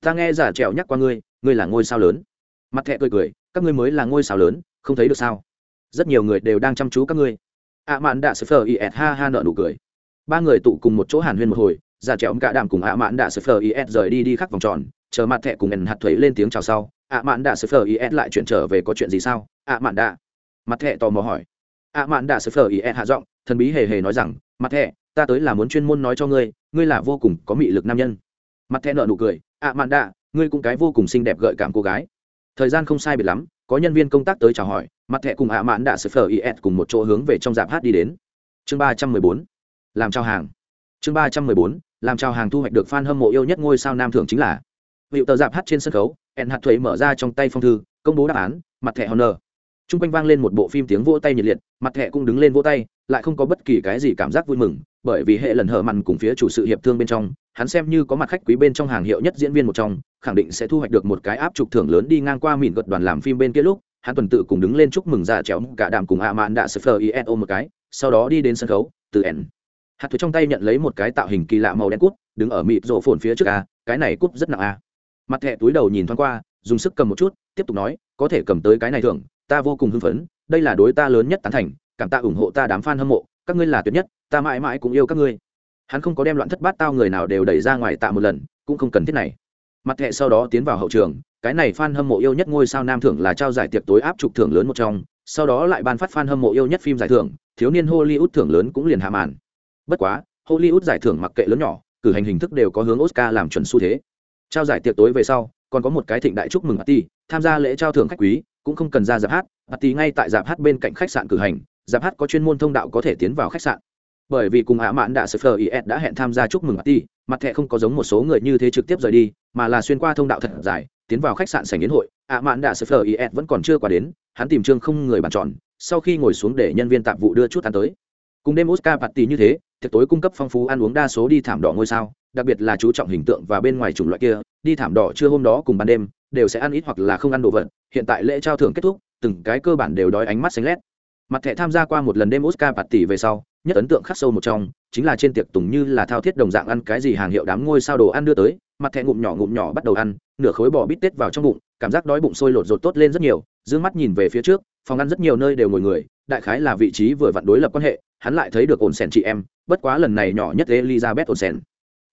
ta nghe giả trèo nhắc qua ngươi ngươi là ngôi sao lớn. Mặt thẻ cười cười, các ngươi mới là ngôi sao lớn, không thấy được sao? Rất nhiều người đều đang chăm chú các ngươi. Ạ mạn đạ sơ phờ is ha ha nợ nụ cười ba người tụ cùng một chỗ hàn huyên một hồi giả ông cả đàm cùng ạ mạn đã sơ phờ is rời đi đi khắc vòng tròn chờ mặt thẹ cùng ẩn hạt thuế lên tiếng chào sau ạ mạn đã sơ phờ is lại chuyển trở về có chuyện gì sao? Ạ mạn đã, mặt thẹ tò mò hỏi. Ạ mạn đã sơ phờ is hạ giọng thần bí hề hề nói rằng mặt thẹ ta tới là muốn chuyên môn nói cho ngươi ngươi là vô cùng có mị lực nam nhân. Mặt thẹ nợ nụ cười ạ mạn đã, ngươi cũng cái vô cùng xinh đẹp gợi cảm cô gái. Thời gian không sai biệt lắm có nhân viên công tác tới chào hỏi mặt thẻ cùng ạ mãn đã sơ phờ is cùng một chỗ hướng về trong dạp hát đi đến. Chương ba trăm mười bốn làm trao hàng. Chương ba trăm mười bốn, làm trao hàng thu hoạch được f a n hâm mộ yêu nhất ngôi sao nam thưởng chính là. Hiệu tờ giạp hát trên sân khấu ẹn hạt thuế mở ra trong tay phong thư, công bố đáp án, mặt thẻ honor. T r u n g quanh vang lên một bộ phim tiếng vỗ tay nhiệt liệt, mặt thẻ cũng đứng lên vỗ tay, lại không có bất kỳ cái gì cảm giác vui mừng, bởi vì hệ lần hở mặn cùng phía chủ sự hiệp thương bên trong, hắn xem như có mặt khách quý bên trong hàng hiệu nhất diễn viên một trong, khẳng định sẽ thu hoạch được một cái áp trục thưởng lớn đi ngang qua mìn gật đoàn làm phim bên kia lúc, hắn tuần tự cùng đứng lên chúc mừng già chéo cả đàm cùng a mạn đã sờ phờ iso một cái, sau đó đi đến sân khấu, từ n hạt thuế trong tay nhận lấy một cái tạo hình kỳ lạ màu đen cút đứng ở mịt rộ phồn phía trước a cái này cút rất nặng a mặt thẹ túi đầu nhìn thoáng qua dùng sức cầm một chút tiếp tục nói có thể cầm tới cái này thường, ta vô cùng hưng phấn đây là đối ta lớn nhất tán thành cảm tạ ủng hộ ta đám fan hâm mộ các ngươi là tuyệt nhất ta mãi mãi cũng yêu các ngươi. Hắn không có đem loạn thất bát tao người nào đều đẩy ra ngoài tạ một lần cũng không cần thiết này. Mặt thẹ sau đó tiến vào hậu trường cái này f a n hâm mộ yêu nhất ngôi sao nam thưởng là trao giải tiệc tối áp trục thưởng lớn một trong sau đó lại ban phát f a n hâm mộ yêu nhất phim giải thưởng thiếu niên hollywood thưởng lớn cũng liền hạ màn bất quá, hollywood giải thưởng mặc kệ lớn nhỏ, cử hành hình thức đều có hướng oscar làm chuẩn xu thế. Trao giải tiệc tối về sau, còn có một cái thịnh đại chúc mừng party, tham gia lễ trao thưởng khách quý, cũng không cần ra dạp hát, party ngay tại dạp hát bên cạnh khách sạn cử hành, dạp hát có chuyên môn thông đạo có thể tiến vào khách sạn. Bởi vì cùng ạ mạn đạ sơ is đã hẹn tham gia chúc mừng party, mặt thẻ không có giống một số người như thế trực tiếp rời đi, mà là xuyên qua thông đạo thật dài, tiến vào khách sạn sảnh yến hội, ạ mạn đạ sơ phờ is vẫn còn chưa qua đến, hắn tìm trương không người bàn tròn, sau khi ngồi xuống để nhân viên tạp vụ đưa chút ăn tới cùng đêm oscar party như thế, tiệc tối cung cấp phong phú ăn uống đa số đi thảm đỏ ngôi sao, đặc biệt là chú trọng hình tượng và bên ngoài chủng loại kia, đi thảm đỏ trưa hôm đó cùng ban đêm, đều sẽ ăn ít hoặc là không ăn đồ vật, hiện tại lễ trao thưởng kết thúc, từng cái cơ bản đều đói ánh mắt xanh lét. Mặt thẻ tham gia qua một lần đêm oscar party về sau, nhất ấn tượng khắc sâu một trong, chính là trên tiệc tùng như là thao thiết đồng dạng ăn cái gì hàng hiệu đám ngôi sao đồ ăn đưa tới, mặt thẻ ngụm nhỏ ngụm nhỏ bắt đầu ăn, nửa khối bò bít tết vào trong bụng, cảm giác đói bụng sôi lột rột tốt lên rất nhiều d mắt nhìn về phía trước, phòng ăn rất nhiều nơi đều ngồi người, đại khái là vị trí vừa vặn đối lập quan hệ hắn lại thấy được ổn sèn chị em, bất quá lần này nhỏ nhất elizabeth ổn sèn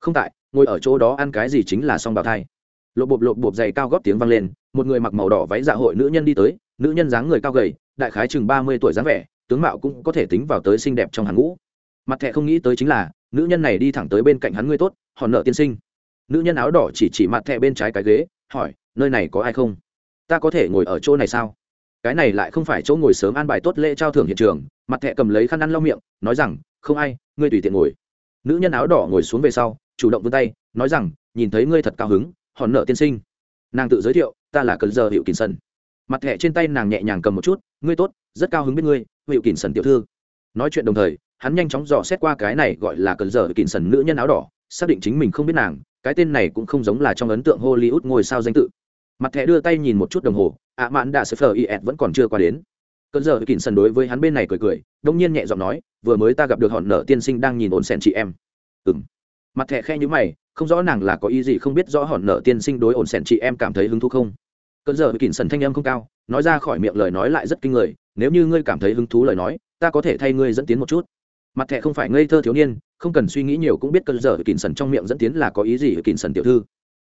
không tại, ngồi ở chỗ đó ăn cái gì chính là song bào thai. Lộ bộp lộ bộp dày cao góp tiếng vang lên, một người mặc màu đỏ váy dạ hội nữ nhân đi tới, nữ nhân dáng người cao gầy, đại khái chừng ba mươi tuổi dáng vẻ, tướng mạo cũng có thể tính vào tới xinh đẹp trong hàng ngũ. Mặt thẹ không nghĩ tới chính là, nữ nhân này đi thẳng tới bên cạnh hắn ngươi tốt hòn nợ tiên sinh. Nữ nhân áo đỏ chỉ chỉ mặt thẹ bên trái cái ghế, hỏi, nơi này có ai không? Ta có thể ngồi ở chỗ này sao? Cái này lại không phải chỗ ngồi sớm an bài tốt lễ trao thưởng hiện trường, mặt thẹ cầm lấy khăn ăn lau miệng, nói rằng, không ai, ngươi tùy tiện ngồi. Nữ nhân áo đỏ ngồi xuống về sau, chủ động vươn tay, nói rằng, nhìn thấy ngươi thật cao hứng, hòn nợ tiên sinh. Nàng tự giới thiệu, ta là cần giờ hiệu kỳ sân mặt thẹ trên tay nàng nhẹ nhàng cầm một chút, ngươi tốt, rất cao hứng biết ngươi, hiệu kỳ sần tiểu thư. Nói chuyện đồng thời, hắn nhanh chóng dò xét qua cái này gọi là cần giờ kỳ sần nữ nhân áo đỏ, xác định chính mình không biết nàng, cái tên này cũng không giống là trong ấn tượng hollywood ngôi sao danh tự. Mặt thẹ đưa tay nhìn một chút đồng hồ ạ Mạn đạ sơ phờ is vẫn còn chưa qua đến. Cơn giờ kín sần đối với hắn bên này cười cười, đông nhiên nhẹ giọng nói, vừa mới ta gặp được hòn nợ tiên sinh đang nhìn ổn xèn chị em. Ừ m mặt thẹ khe nhữ mày, không rõ nàng là có ý gì không biết rõ hòn nợ tiên sinh đối ổn xèn chị em cảm thấy hứng thú không. Cơn giờ kín sần thanh âm không cao, nói ra khỏi miệng lời nói lại rất kinh người, nếu như ngươi cảm thấy hứng thú lời nói, ta có thể thay ngươi dẫn tiến một chút. Mặt thẹ không phải ngây thơ thiếu niên, không cần suy nghĩ nhiều cũng biết cơn giờ kín sần trong miệng dẫn tiến là có ý gì kín sần tiểu thư.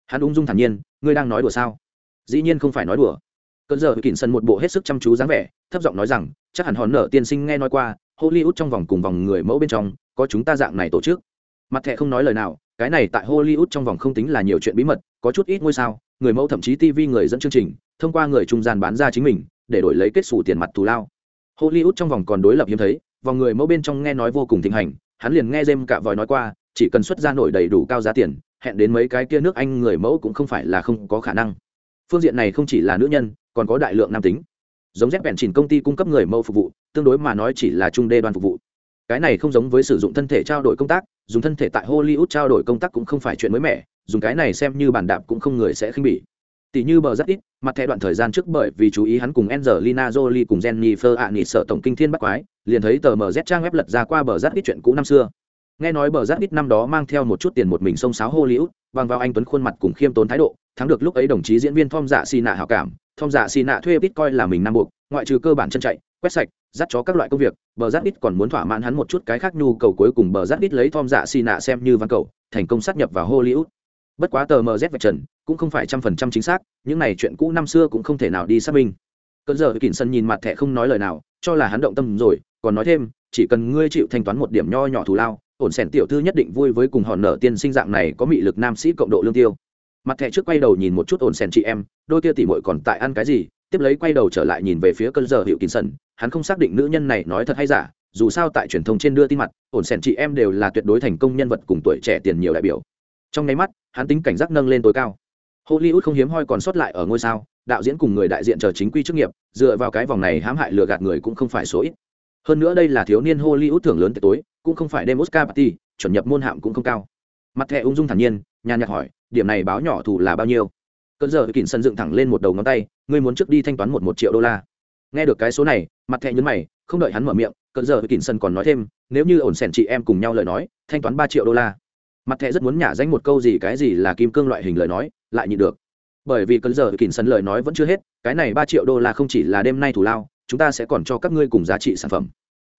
Hắn ung dung thản nhiên, ngươi đang nói đùa sao? Dĩ nhiên không phải nói đùa cơn giờ kỳn sân một bộ hết sức chăm chú dáng vẻ, thấp giọng nói rằng, chắc hẳn hòn nở tiên sinh nghe nói qua, hollywood trong vòng cùng vòng người mẫu bên trong, có chúng ta dạng này tổ chức. Mặt thẻ không nói lời nào, cái này tại hollywood trong vòng không tính là nhiều chuyện bí mật, có chút ít ngôi sao, người mẫu thậm chí tv người dẫn chương trình, thông qua người trung gian bán ra chính mình, để đổi lấy kết xù tiền mặt thù lao. Hollywood trong vòng còn đối lập hiếm thấy, vòng người mẫu bên trong nghe nói vô cùng thịnh hành, hắn liền nghe dêm cả vòi nói qua, chỉ cần xuất ra nổi đầy đủ cao giá tiền, hẹn đến mấy cái kia nước anh người mẫu cũng không phải là không có khả năng. Phương diện này không chỉ là nữ nhân còn có đại lượng nam tính. Giống dép bèn chỉnh công ty cung cấp người mẫu phục vụ, tương đối mà nói chỉ là trung đê đoàn phục vụ. Cái này không giống với sử dụng thân thể trao đổi công tác, dùng thân thể tại hollywood trao đổi công tác cũng không phải chuyện mới mẻ, dùng cái này xem như bàn đạp cũng không người sẽ khinh bỉ. Tỷ như bờ rất ít mặt thẻ đoạn thời gian trước bởi vì chú ý hắn cùng Angelina Jolie cùng Jennifer sở tổng kinh thiên bắc quái, liền thấy tờ MZ trang web lật ra qua bờ rất ít chuyện cũ năm xưa. Nghe nói bờ rất ít năm đó mang theo một chút tiền một mình xông xáo Hollywood bằng vào anh tuấn khuôn mặt cùng khiêm tốn thái độ, thắng được lúc ấy đồng chí diễn viên Tom Dạ xì nạ hảo cảm Tom Dạ xì nạ thuê Bitcoin là mình nam buộc, ngoại trừ cơ bản chân chạy, quét sạch, dắt chó các loại công việc, bờ rát ít còn muốn thỏa mãn hắn một chút cái khác nhu cầu cuối cùng bờ rát ít lấy thom dạ xì nạ xem như văn cầu, thành công sát nhập vào hollywood. Bất quá tờ mz vạch trần, cũng không phải trăm phần trăm chính xác, những này chuyện cũ năm xưa cũng không thể nào đi xác minh. Cơn giờ kỳn sân nhìn mặt thẻ không nói lời nào, cho là hắn động tâm rồi, còn nói thêm, chỉ cần ngươi chịu thanh toán một điểm nho nhỏ thù lao, ổn sẻn tiểu thư nhất định vui với cùng hòn nở tiên sinh dạng này có mị lực nam sĩ cộng độ lương tiêu mặt thẻ trước quay đầu nhìn một chút ổn sèn chị em, đôi kia tỉ mội còn tại ăn cái gì, tiếp lấy quay đầu trở lại nhìn về phía cơn giờ hiệu kín sần, hắn không xác định nữ nhân này nói thật hay giả, dù sao tại truyền thông trên đưa tin mặt, ổn sèn chị em đều là tuyệt đối thành công nhân vật cùng tuổi trẻ tiền nhiều đại biểu. Trong nháy mắt, hắn tính cảnh giác nâng lên tối cao. Hollywood không hiếm hoi còn sót lại ở ngôi sao, đạo diễn cùng người đại diện chờ chính quy chức nghiệp, dựa vào cái vòng này hãm hại lừa gạt người cũng không phải số ít. Hơn nữa đây là thiếu niên hollywood thưởng lớn tối, cũng không phải đêm oscar party, chuẩn nhập môn hạm cũng không cao mặt thẻ ung dung thản nhiên, nhàn nhạt hỏi, điểm này báo nhỏ thủ là bao nhiêu? Cơn giờ kỳn sân dựng thẳng lên một đầu ngón tay, ngươi muốn trước đi thanh toán một một triệu đô la. Nghe được cái số này, mặt thẻ nhấn mày, không đợi hắn mở miệng, cơn giờ kỳn sân còn nói thêm, nếu như ổn sẻn chị em cùng nhau lời nói, thanh toán ba triệu đô la. Mặt thẻ rất muốn nhả danh một câu gì cái gì là kim cương loại hình lời nói, lại nhịn được. Bởi vì cơn giờ kỳn sân lời nói vẫn chưa hết, cái này ba triệu đô la không chỉ là đêm nay thủ lao, chúng ta sẽ còn cho các ngươi cùng giá trị sản phẩm.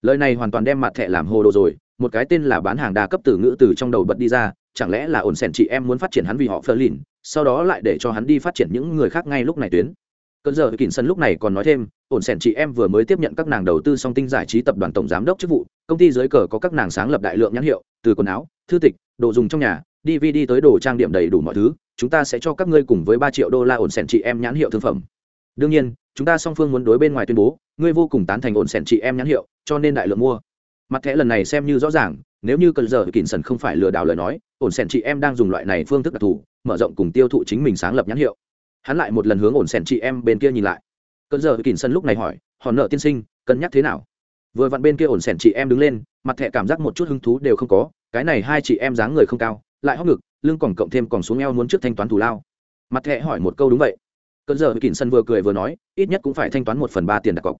Lời này hoàn toàn đem mặt thẻ làm hồ đồ rồi một cái tên là bán hàng đa cấp từ ngữ từ trong đầu bật đi ra, chẳng lẽ là ổn sẻn chị em muốn phát triển hắn vì họ phơ lìn sau đó lại để cho hắn đi phát triển những người khác ngay lúc này tuyến. Cơn giờ kỳn sân lúc này còn nói thêm, ổn sẻn chị em vừa mới tiếp nhận các nàng đầu tư song tinh giải trí tập đoàn tổng giám đốc chức vụ, công ty dưới cờ có các nàng sáng lập đại lượng nhãn hiệu, từ quần áo, thư tịch, đồ dùng trong nhà dvd tới đồ trang điểm đầy đủ mọi thứ, chúng ta sẽ cho các ngươi cùng với ba triệu đô la ổn sẻn chị em nhãn hiệu thương phẩm. Đương nhiên, chúng ta song phương muốn đối bên ngoài tuyên bố, ngươi vô cùng tán thành ổn sẻn chị em nhãn hiệu, cho nên đại lượng mua mặt thẻ lần này xem như rõ ràng, nếu như cần giờ kỳn sần không phải lừa đảo lời nói, ổn sẻn chị em đang dùng loại này phương thức đặc thù, mở rộng cùng tiêu thụ chính mình sáng lập nhãn hiệu. Hắn lại một lần hướng ổn sẻn chị em bên kia nhìn lại. Cần giờ kỳn sân lúc này hỏi, hòn nợ tiên sinh, cân nhắc thế nào? Vừa vặn bên kia ổn sẻn chị em đứng lên, mặt thẻ cảm giác một chút hứng thú đều không có, cái này hai chị em dáng người không cao, lại hóc ngực, lưng còn cộng thêm còn xuống eo muốn trước thanh toán thù lao. Mặt thẻ hỏi một câu đúng vậy. Cơn giờ kỳn sân vừa cười vừa nói, ít nhất cũng phải thanh toán một phần ba tiền đặt cọc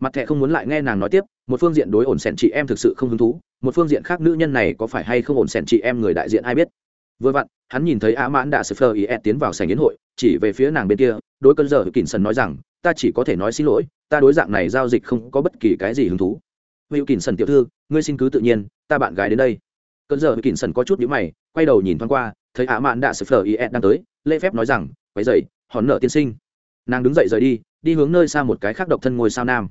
mặt thẹ không muốn lại nghe nàng nói tiếp, một phương diện đối ổn sẻn chị em thực sự không hứng thú, một phương diện khác nữ nhân này có phải hay không ổn sẻn chị em người đại diện ai biết. Vừa vặn, hắn nhìn thấy á mãn đã sờ phờ ý ed tiến vào sảnh yến hội, chỉ về phía nàng bên kia, đối cơn giờ kỳn sần nói rằng, ta chỉ có thể nói xin lỗi, ta đối dạng này giao dịch không có bất kỳ cái gì hứng thú. Hữu kỳn sần tiểu thư, ngươi xin cứ tự nhiên, ta bạn gái đến đây. Cơn giờ kỳn sần có chút nhữ mày, quay đầu nhìn thoáng qua, thấy á mãn đã sờ phờ ý ed đang tới, lễ phép nói rằng, quấy dậy hòn nợ tiên sinh. Nàng đứng dậy rời đi đi hướng nơi xa một cái khác độc thân ngôi sao nam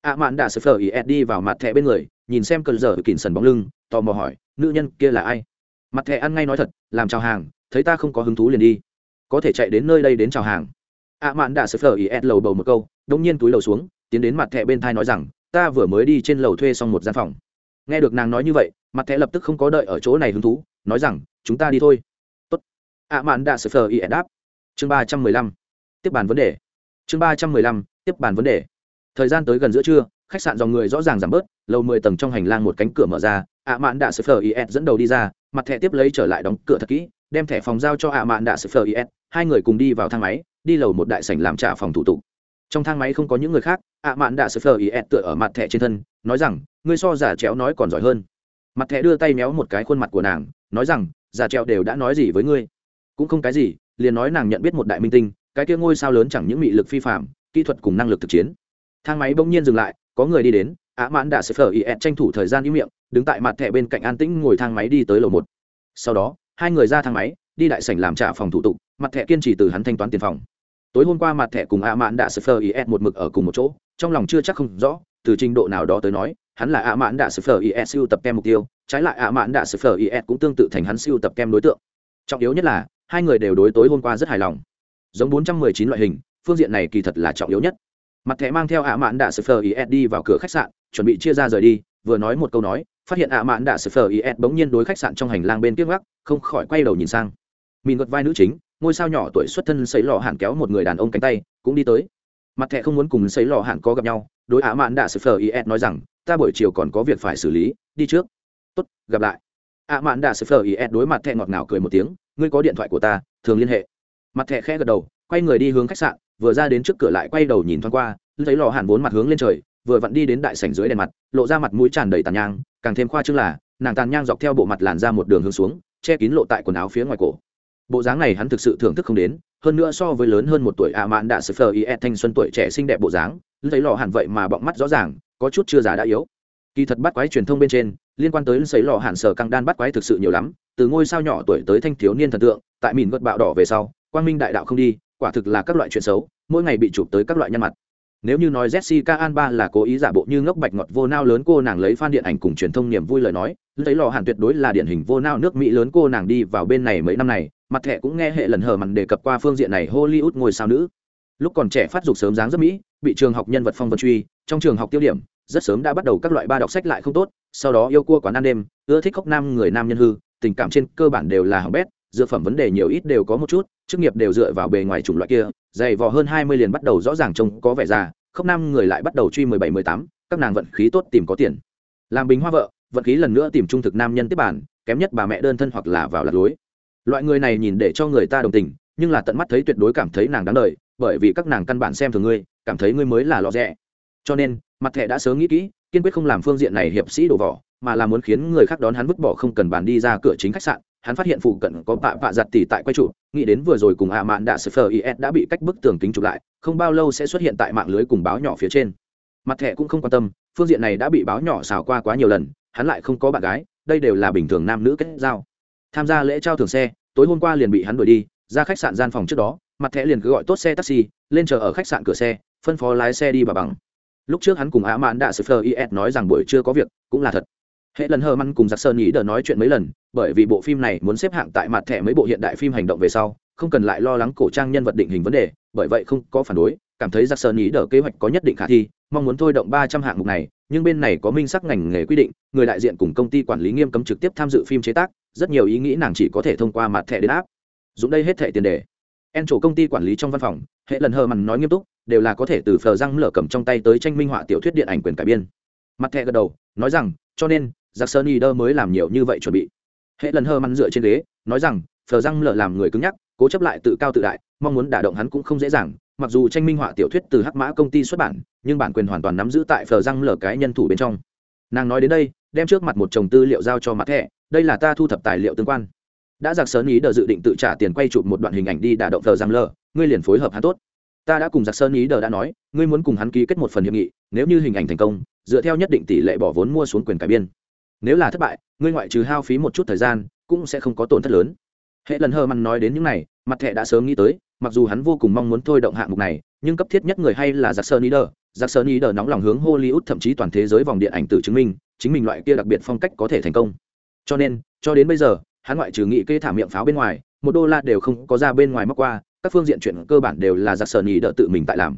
a mạn đã sờ phờ ý ed đi vào mặt thẻ bên người, nhìn xem cơn giờ kỳn sần bóng lưng, tò mò hỏi, nữ nhân kia là ai? Mặt thẻ ăn ngay nói thật, làm chào hàng, thấy ta không có hứng thú liền đi. Có thể chạy đến nơi đây đến chào hàng. a mạn đã sờ phờ ý ed lầu bầu một câu, đông nhiên túi lầu xuống, tiến đến mặt thẻ bên thai nói rằng, ta vừa mới đi trên lầu thuê xong một gian phòng. Nghe được nàng nói như vậy, mặt thẻ lập tức không có đợi ở chỗ này hứng thú, nói rằng, chúng ta đi thôi. Tốt. a mạn đã sờ phờ ý ed đáp. Chương ba trăm mười lăm, tiếp bàn vấn đề. Chương ba trăm mười lăm, tiếp bàn vấn đề thời gian tới gần giữa trưa, khách sạn dòng người rõ ràng giảm bớt, lầu mười tầng trong hành lang một cánh cửa mở ra ạ mạn đạ sơ phờ is dẫn đầu đi ra, mặt thẻ tiếp lấy trở lại đóng cửa thật kỹ, đem thẻ phòng giao cho ạ mạn đạ sơ phờ is hai người cùng đi vào thang máy, đi lầu một đại sảnh làm trả phòng thủ tục. Trong thang máy không có những người khác ạ mạn đạ sơ phờ is tựa ở mặt thẻ trên thân, nói rằng, ngươi so giả chéo nói còn giỏi hơn. Mặt thẻ đưa tay méo một cái khuôn mặt của nàng, nói rằng giả trèo đều đã nói gì với ngươi? Cũng không cái gì, liền nói nàng nhận biết một đại minh tinh, cái kia ngôi sao lớn chẳng những mị lực phi phạm, kỹ thuật cùng năng lực thực chiến thang máy bỗng nhiên dừng lại, có người đi đến ạ mãn đã sẽ phở ý ẹt tranh thủ thời gian im miệng, đứng tại mặt thẻ bên cạnh an tĩnh ngồi thang máy đi tới lầu một. Sau đó, hai người ra thang máy, đi đại sảnh làm trả phòng thủ tục, mặt thẻ kiên trì từ hắn thanh toán tiền phòng. Tối hôm qua mặt thẻ cùng ạ mãn đã sẽ phở ý ẹt một mực ở cùng một chỗ, trong lòng chưa chắc không rõ, từ trình độ nào đó tới nói, hắn là ạ mãn đã sẽ phở ý ẹt siêu tập kem mục tiêu, trái lại ạ mãn đã sẽ phở ý ẹt cũng tương tự thành hắn siêu tập kem đối tượng. Trọng yếu nhất là, hai người đều đối tối hôm qua rất hài lòng. Giống 419 loại hình, phương diện này kỳ thật là trọng yếu nhất mặt thẻ mang theo ạ mạn đạ sờ phờ is đi vào cửa khách sạn, chuẩn bị chia ra rời đi, vừa nói một câu nói, phát hiện ạ mạn đạ sờ phờ is bỗng nhiên đối khách sạn trong hành lang bên tiếc gác, không khỏi quay đầu nhìn sang. Mìn gật vai nữ chính, ngôi sao nhỏ tuổi xuất thân xấy lò hạn kéo một người đàn ông cánh tay, cũng đi tới. Mặt thẻ không muốn cùng xấy lò hạn có gặp nhau, đối ạ mạn đạ sờ phờ is nói rằng, ta buổi chiều còn có việc phải xử lý, đi trước. Tốt, gặp lại. ạ mạn đạ sờ phờ is đối mặt thẻ ngọt ngào cười một tiếng, ngươi có điện thoại của ta, thường liên hệ. Mặt thẻ khẽ gật đầu, quay người đi hướng khách sạn vừa ra đến trước cửa lại quay đầu nhìn thoáng qua thấy lò hàn vốn mặt hướng lên trời, vừa vặn đi đến đại sảnh dưới đèn mặt, lộ ra mặt mũi tràn đầy tàn nhang, càng thêm khoa trương là, nàng tàn nhang dọc theo bộ mặt làn ra một đường hướng xuống, che kín lộ tại quần áo phía ngoài cổ. Bộ dáng này hắn thực sự thưởng thức không đến, hơn nữa so với lớn hơn một tuổi ạ mạn đã sờ phờ ý thanh xuân tuổi trẻ xinh đẹp bộ dáng thấy lò hàn vậy mà bọng mắt rõ ràng, có chút chưa già đã yếu. Kỳ thật bắt quái truyền thông bên trên, liên quan tới sấy lò hàn sở căng đan bắt quái thực sự nhiều lắm, từ ngôi sao nhỏ tuổi tới thanh thiếu niên thần tượng, tại mìn gật bạo đỏ về sau, quang minh đại đạo không đi quả thực là các loại chuyện xấu, mỗi ngày bị chụp tới các loại nhân mặt. Nếu như nói jessica alba là cố ý giả bộ như ngốc bạch ngọt vô nao lớn cô nàng lấy fan điện ảnh cùng truyền thông niềm vui lời nói thấy lò hàn tuyệt đối là điển hình vô nao nước mỹ lớn cô nàng đi vào bên này mấy năm này, mặt thẻ cũng nghe hệ lần hờ mặn đề cập qua phương diện này hollywood ngôi sao nữ. Lúc còn trẻ phát dục sớm dáng rất mỹ, bị trường học nhân vật phong vân truy, trong trường học tiêu điểm, rất sớm đã bắt đầu các loại ba đọc sách lại không tốt, sau đó yêu cua quán ăn đêm, ưa thích khóc nam người nam nhân hư, tình cảm trên cơ bản đều là hỏng bét dược phẩm vấn đề nhiều ít đều có một chút chức nghiệp đều dựa vào bề ngoài chủng loại kia dày vò hơn hai mươi liền bắt đầu rõ ràng trông có vẻ già không năm người lại bắt đầu truy mười bảy mười tám các nàng vận khí tốt tìm có tiền. Làm bình hoa vợ vận khí lần nữa tìm trung thực nam nhân tiếp bản kém nhất bà mẹ đơn thân hoặc là vào lạc lối. Loại người này nhìn để cho người ta đồng tình nhưng là tận mắt thấy tuyệt đối cảm thấy nàng đáng đời bởi vì các nàng căn bản xem thường ngươi cảm thấy ngươi mới là lọ rẽ, cho nên mặt thẻ đã sớm nghĩ kỹ kiên quyết không làm phương diện này hiệp sĩ đổ vỏ mà là muốn khiến người khác đón hắn vứt bỏ không cần bàn đi ra cửa chính khách sạn hắn phát hiện phụ cận có bạ bạ giặt tỉ tại quay trụ, nghĩ đến vừa rồi cùng Hạ mạn đạ sơ phờ is đã bị cách bức tường kính chụp lại, không bao lâu sẽ xuất hiện tại mạng lưới cùng báo nhỏ phía trên. Mặt thẻ cũng không quan tâm, phương diện này đã bị báo nhỏ xào qua quá nhiều lần, hắn lại không có bạn gái, đây đều là bình thường nam nữ kết giao. Tham gia lễ trao thưởng xe, tối hôm qua liền bị hắn đuổi đi, ra khách sạn gian phòng trước đó, mặt thẻ liền cứ gọi tốt xe taxi, lên chờ ở khách sạn cửa xe, phân phó lái xe đi bà bằng. Lúc trước hắn cùng ạ mạn đạ sơ phờ is nói rằng buổi chưa có việc, cũng là thật hệ lần hờ măn cùng giặc sơn nghĩ đờ nói chuyện mấy lần, bởi vì bộ phim này muốn xếp hạng tại mặt thẻ mấy bộ hiện đại phim hành động về sau, không cần lại lo lắng cổ trang nhân vật định hình vấn đề, bởi vậy không có phản đối, cảm thấy giặc sơn nghĩ đờ kế hoạch có nhất định khả thi, mong muốn thôi động ba trăm hạng mục này, nhưng bên này có minh sắc ngành nghề quy định, người đại diện cùng công ty quản lý nghiêm cấm trực tiếp tham dự phim chế tác, rất nhiều ý nghĩ nàng chỉ có thể thông qua mặt thẻ đến áp. Dụng đây hết thẻ tiền đề. En chỗ công ty quản lý trong văn phòng, hệ lần hờ mằn nói nghiêm túc, đều là có thể từ phờ răng lở cầm trong tay tới tranh minh họa tiểu thuyết điện ảnh quyền cải biên. Mặt thẻ gật đầu, nói rằng, cho nên giặc sơn y đơ mới làm nhiều như vậy chuẩn bị. Hệ lần hơ măn dựa trên ghế, nói rằng, phờ răng lở làm người cứng nhắc, cố chấp lại tự cao tự đại, mong muốn đả động hắn cũng không dễ dàng. Mặc dù tranh minh họa tiểu thuyết từ hắc mã công ty xuất bản, nhưng bản quyền hoàn toàn nắm giữ tại phờ răng lở cái nhân thủ bên trong. Nàng nói đến đây, đem trước mặt một chồng tư liệu giao cho mặt thẻ, đây là ta thu thập tài liệu tương quan. Đã giặc sơn ý đờ dự định tự trả tiền quay chụp một đoạn hình ảnh đi đả động Phờ giang Lợ. ngươi liền phối hợp hắn tốt. Ta đã cùng giặc sơn ý đờ đã nói, ngươi muốn cùng hắn ký kết một phần hiệp nghị, nếu như hình ảnh thành công, dựa theo nhất định tỷ lệ bỏ vốn mua xuống quyền cải biên nếu là thất bại, ngươi ngoại trừ hao phí một chút thời gian, cũng sẽ không có tổn thất lớn. Hệ lần hờ mặn nói đến những này, mặt thẻ đã sớm nghĩ tới, mặc dù hắn vô cùng mong muốn thôi động hạng mục này, nhưng cấp thiết nhất người hay là giặc sơn ý đờ giặc sơn ý đờ nóng lòng hướng hollywood, thậm chí toàn thế giới vòng điện ảnh tự chứng minh, chính mình loại kia đặc biệt phong cách có thể thành công. Cho nên, cho đến bây giờ, hắn ngoại trừ nghĩ kê thả miệng pháo bên ngoài, một đô la đều không có ra bên ngoài móc qua, các phương diện chuyện cơ bản đều là giặc sơn ý đờ tự mình tại làm.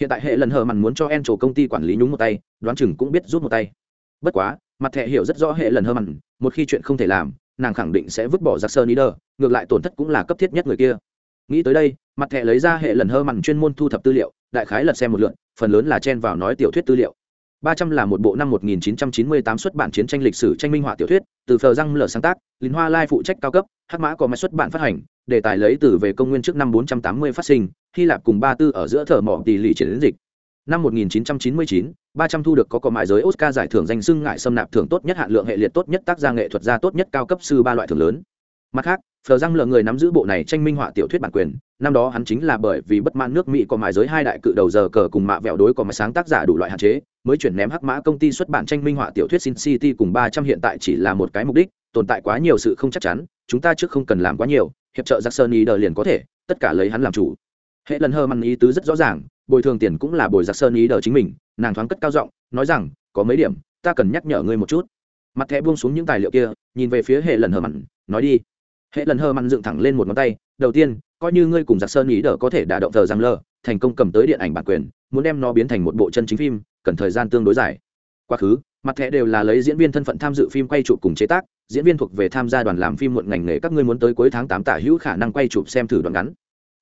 Hiện tại hệ lần hờ mằn muốn cho en trổ công ty quản lý nhúng một tay, đoán chừng cũng biết rút một tay. Bất quá mặt thẻ hiểu rất rõ hệ lần hơ mặn. một khi chuyện không thể làm, nàng khẳng định sẽ vứt bỏ giặc sơn ý đờ ngược lại tổn thất cũng là cấp thiết nhất người kia nghĩ tới đây, mặt thẻ lấy ra hệ lần hơ mặn chuyên môn thu thập tư liệu, đại khái lật xem một lượn phần lớn là chen vào nói tiểu thuyết tư liệu ba trăm là một bộ năm 1998 xuất bản chiến tranh lịch sử tranh minh họa tiểu thuyết, từ phờ răng lở sáng tác lín hoa lai phụ trách cao cấp, hắc mã có máy xuất bản phát hành, đề tài lấy từ về công nguyên trước năm 480 phát sinh, hy lạp cùng ba tư ở giữa thờ mỏ tỷ lì chiến dịch năm 1999, 300 thu được có cọ mại giới Oscar giải thưởng danh xưng ngại xâm nạp thưởng tốt nhất hạn lượng hệ liệt tốt nhất tác gia nghệ thuật gia tốt nhất cao cấp sư ba loại thưởng lớn. Mặt khác, Phờ răng lờ người nắm giữ bộ này tranh minh họa tiểu thuyết bản quyền, năm đó hắn chính là bởi vì bất mãn nước Mỹ có mại giới hai đại cự đầu giờ cờ cùng mạ vẹo đối có mại sáng tác giả đủ loại hạn chế, mới chuyển ném hắc mã công ty xuất bản tranh minh họa tiểu thuyết Sin City cùng 300 hiện tại chỉ là một cái mục đích, tồn tại quá nhiều sự không chắc chắn, chúng ta trước không cần làm quá nhiều, hiệp trợ Jackson Eder liền có thể, tất cả lấy hắn làm chủ. Hệ lần hơ măn ý tứ rất rõ ràng, bồi thường tiền cũng là bồi giặc sơn ý đờ chính mình, nàng thoáng cất cao giọng, nói rằng, có mấy điểm, ta cần nhắc nhở ngươi một chút. Mặt thẻ buông xuống những tài liệu kia, nhìn về phía hệ lần hờ mặn, nói đi. Hệ lần hờ mặn dựng thẳng lên một ngón tay, đầu tiên, coi như ngươi cùng giặc sơn ý đờ có thể đả động thờ giang lơ, thành công cầm tới điện ảnh bản quyền, muốn đem nó biến thành một bộ chân chính phim, cần thời gian tương đối dài. Quá khứ, mặt thẻ đều là lấy diễn viên thân phận tham dự phim quay chụp cùng chế tác, diễn viên thuộc về tham gia đoàn làm phim muộn ngành nghề các ngươi muốn tới cuối tháng tám tả hữu khả năng quay chụp xem thử đoạn ngắn.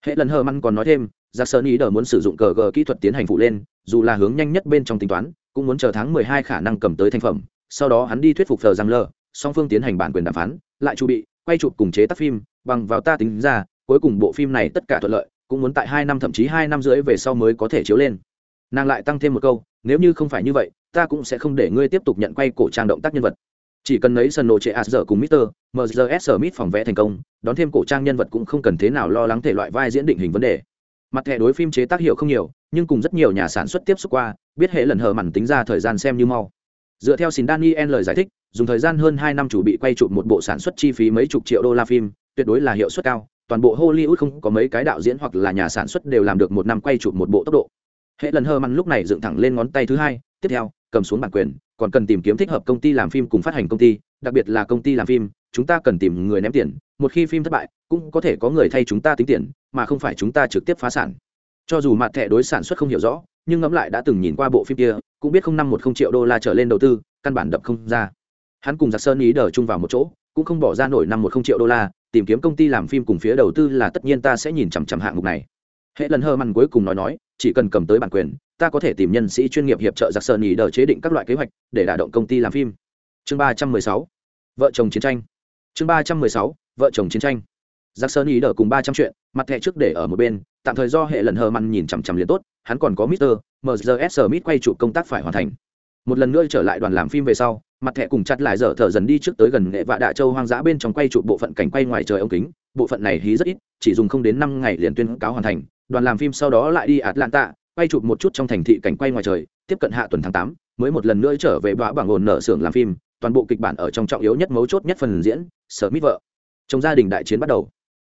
Hệ lần hờ măn còn nói thêm giặc sơn ý đờ muốn sử dụng cờ gờ kỹ thuật tiến hành phụ lên dù là hướng nhanh nhất bên trong tính toán cũng muốn chờ tháng mười hai khả năng cầm tới thành phẩm. Sau đó hắn đi thuyết phục thờ giang lờ song phương tiến hành bản quyền đàm phán lại chu bị quay chụp cùng chế tác phim bằng vào ta tính ra cuối cùng bộ phim này tất cả thuận lợi cũng muốn tại hai năm thậm chí hai năm rưỡi về sau mới có thể chiếu lên. Nàng lại tăng thêm một câu nếu như không phải như vậy ta cũng sẽ không để ngươi tiếp tục nhận quay cổ trang động tác nhân vật. Chỉ cần lấy sân nổ trệ ạt dở cùng Mister MGS Smith phòng vẽ thành công, đón thêm cổ trang nhân vật cũng không cần thế nào lo lắng thể loại vai diễn định hình vấn đề. Mặt thẻ đối phim chế tác hiệu không nhiều, nhưng cùng rất nhiều nhà sản xuất tiếp xúc qua, biết hệ lần hờ mặn tính ra thời gian xem như mau. Dựa theo xin Daniel lời giải thích, dùng thời gian hơn hai năm chủ bị quay chụp một bộ sản xuất chi phí mấy chục triệu đô la phim, tuyệt đối là hiệu suất cao, toàn bộ Hollywood không có mấy cái đạo diễn hoặc là nhà sản xuất đều làm được một năm quay chụp một bộ tốc độ. Hệ lần hờ mặn lúc này dựng thẳng lên ngón tay thứ hai, tiếp theo, cầm xuống bản quyền, còn cần tìm kiếm thích hợp công ty làm phim cùng phát hành công ty đặc biệt là công ty làm phim chúng ta cần tìm người ném tiền, một khi phim thất bại, cũng có thể có người thay chúng ta tính tiền, mà không phải chúng ta trực tiếp phá sản. Cho dù mặt thẻ đối sản xuất không hiểu rõ, nhưng ngẫm lại đã từng nhìn qua bộ phim kia, cũng biết không năm một không triệu đô la trở lên đầu tư, căn bản đập không ra. Hắn cùng giặc sơn ý đờ chung vào một chỗ, cũng không bỏ ra nổi năm một không triệu đô la, tìm kiếm công ty làm phim cùng phía đầu tư là tất nhiên ta sẽ nhìn chằm chằm hạng mục này. Hệ lần hơ măn cuối cùng nói nói, chỉ cần cầm tới bản quyền, ta có thể tìm nhân sĩ chuyên nghiệp hiệp trợ giặc sơn ý đờ chế định các loại kế hoạch để đả động công ty làm phim. Chương ba trăm mười sáu. Vợ chồng chiến tranh chương ba trăm mười sáu, vợ chồng chiến tranh. Giặc sơn ý đờ cùng ba trăm chuyện, mặt thẻ trước để ở một bên, tạm thời do hệ lần hờ măn nhìn chằm chằm liền tốt, hắn còn có mister mgs smith quay chụp công tác phải hoàn thành. Một lần nữa trở lại đoàn làm phim về sau, mặt thẻ cùng chặt lại dở thở dần đi trước tới gần nghệ vạ đạ châu hoang dã bên trong quay chụp bộ phận cảnh quay ngoài trời ống kính, bộ phận này hí rất ít, chỉ dùng không đến năm ngày liền tuyên cáo hoàn thành, đoàn làm phim sau đó lại đi atlanta, quay chụp một chút trong thành thị cảnh quay ngoài trời, tiếp cận hạ tuần tháng tám, mới một lần nữa trở về bã bảng ổn nở xưởng làm phim toàn bộ kịch bản ở trong trọng yếu nhất mấu chốt nhất phần diễn, sở mít vợ. Trong gia đình đại chiến bắt đầu.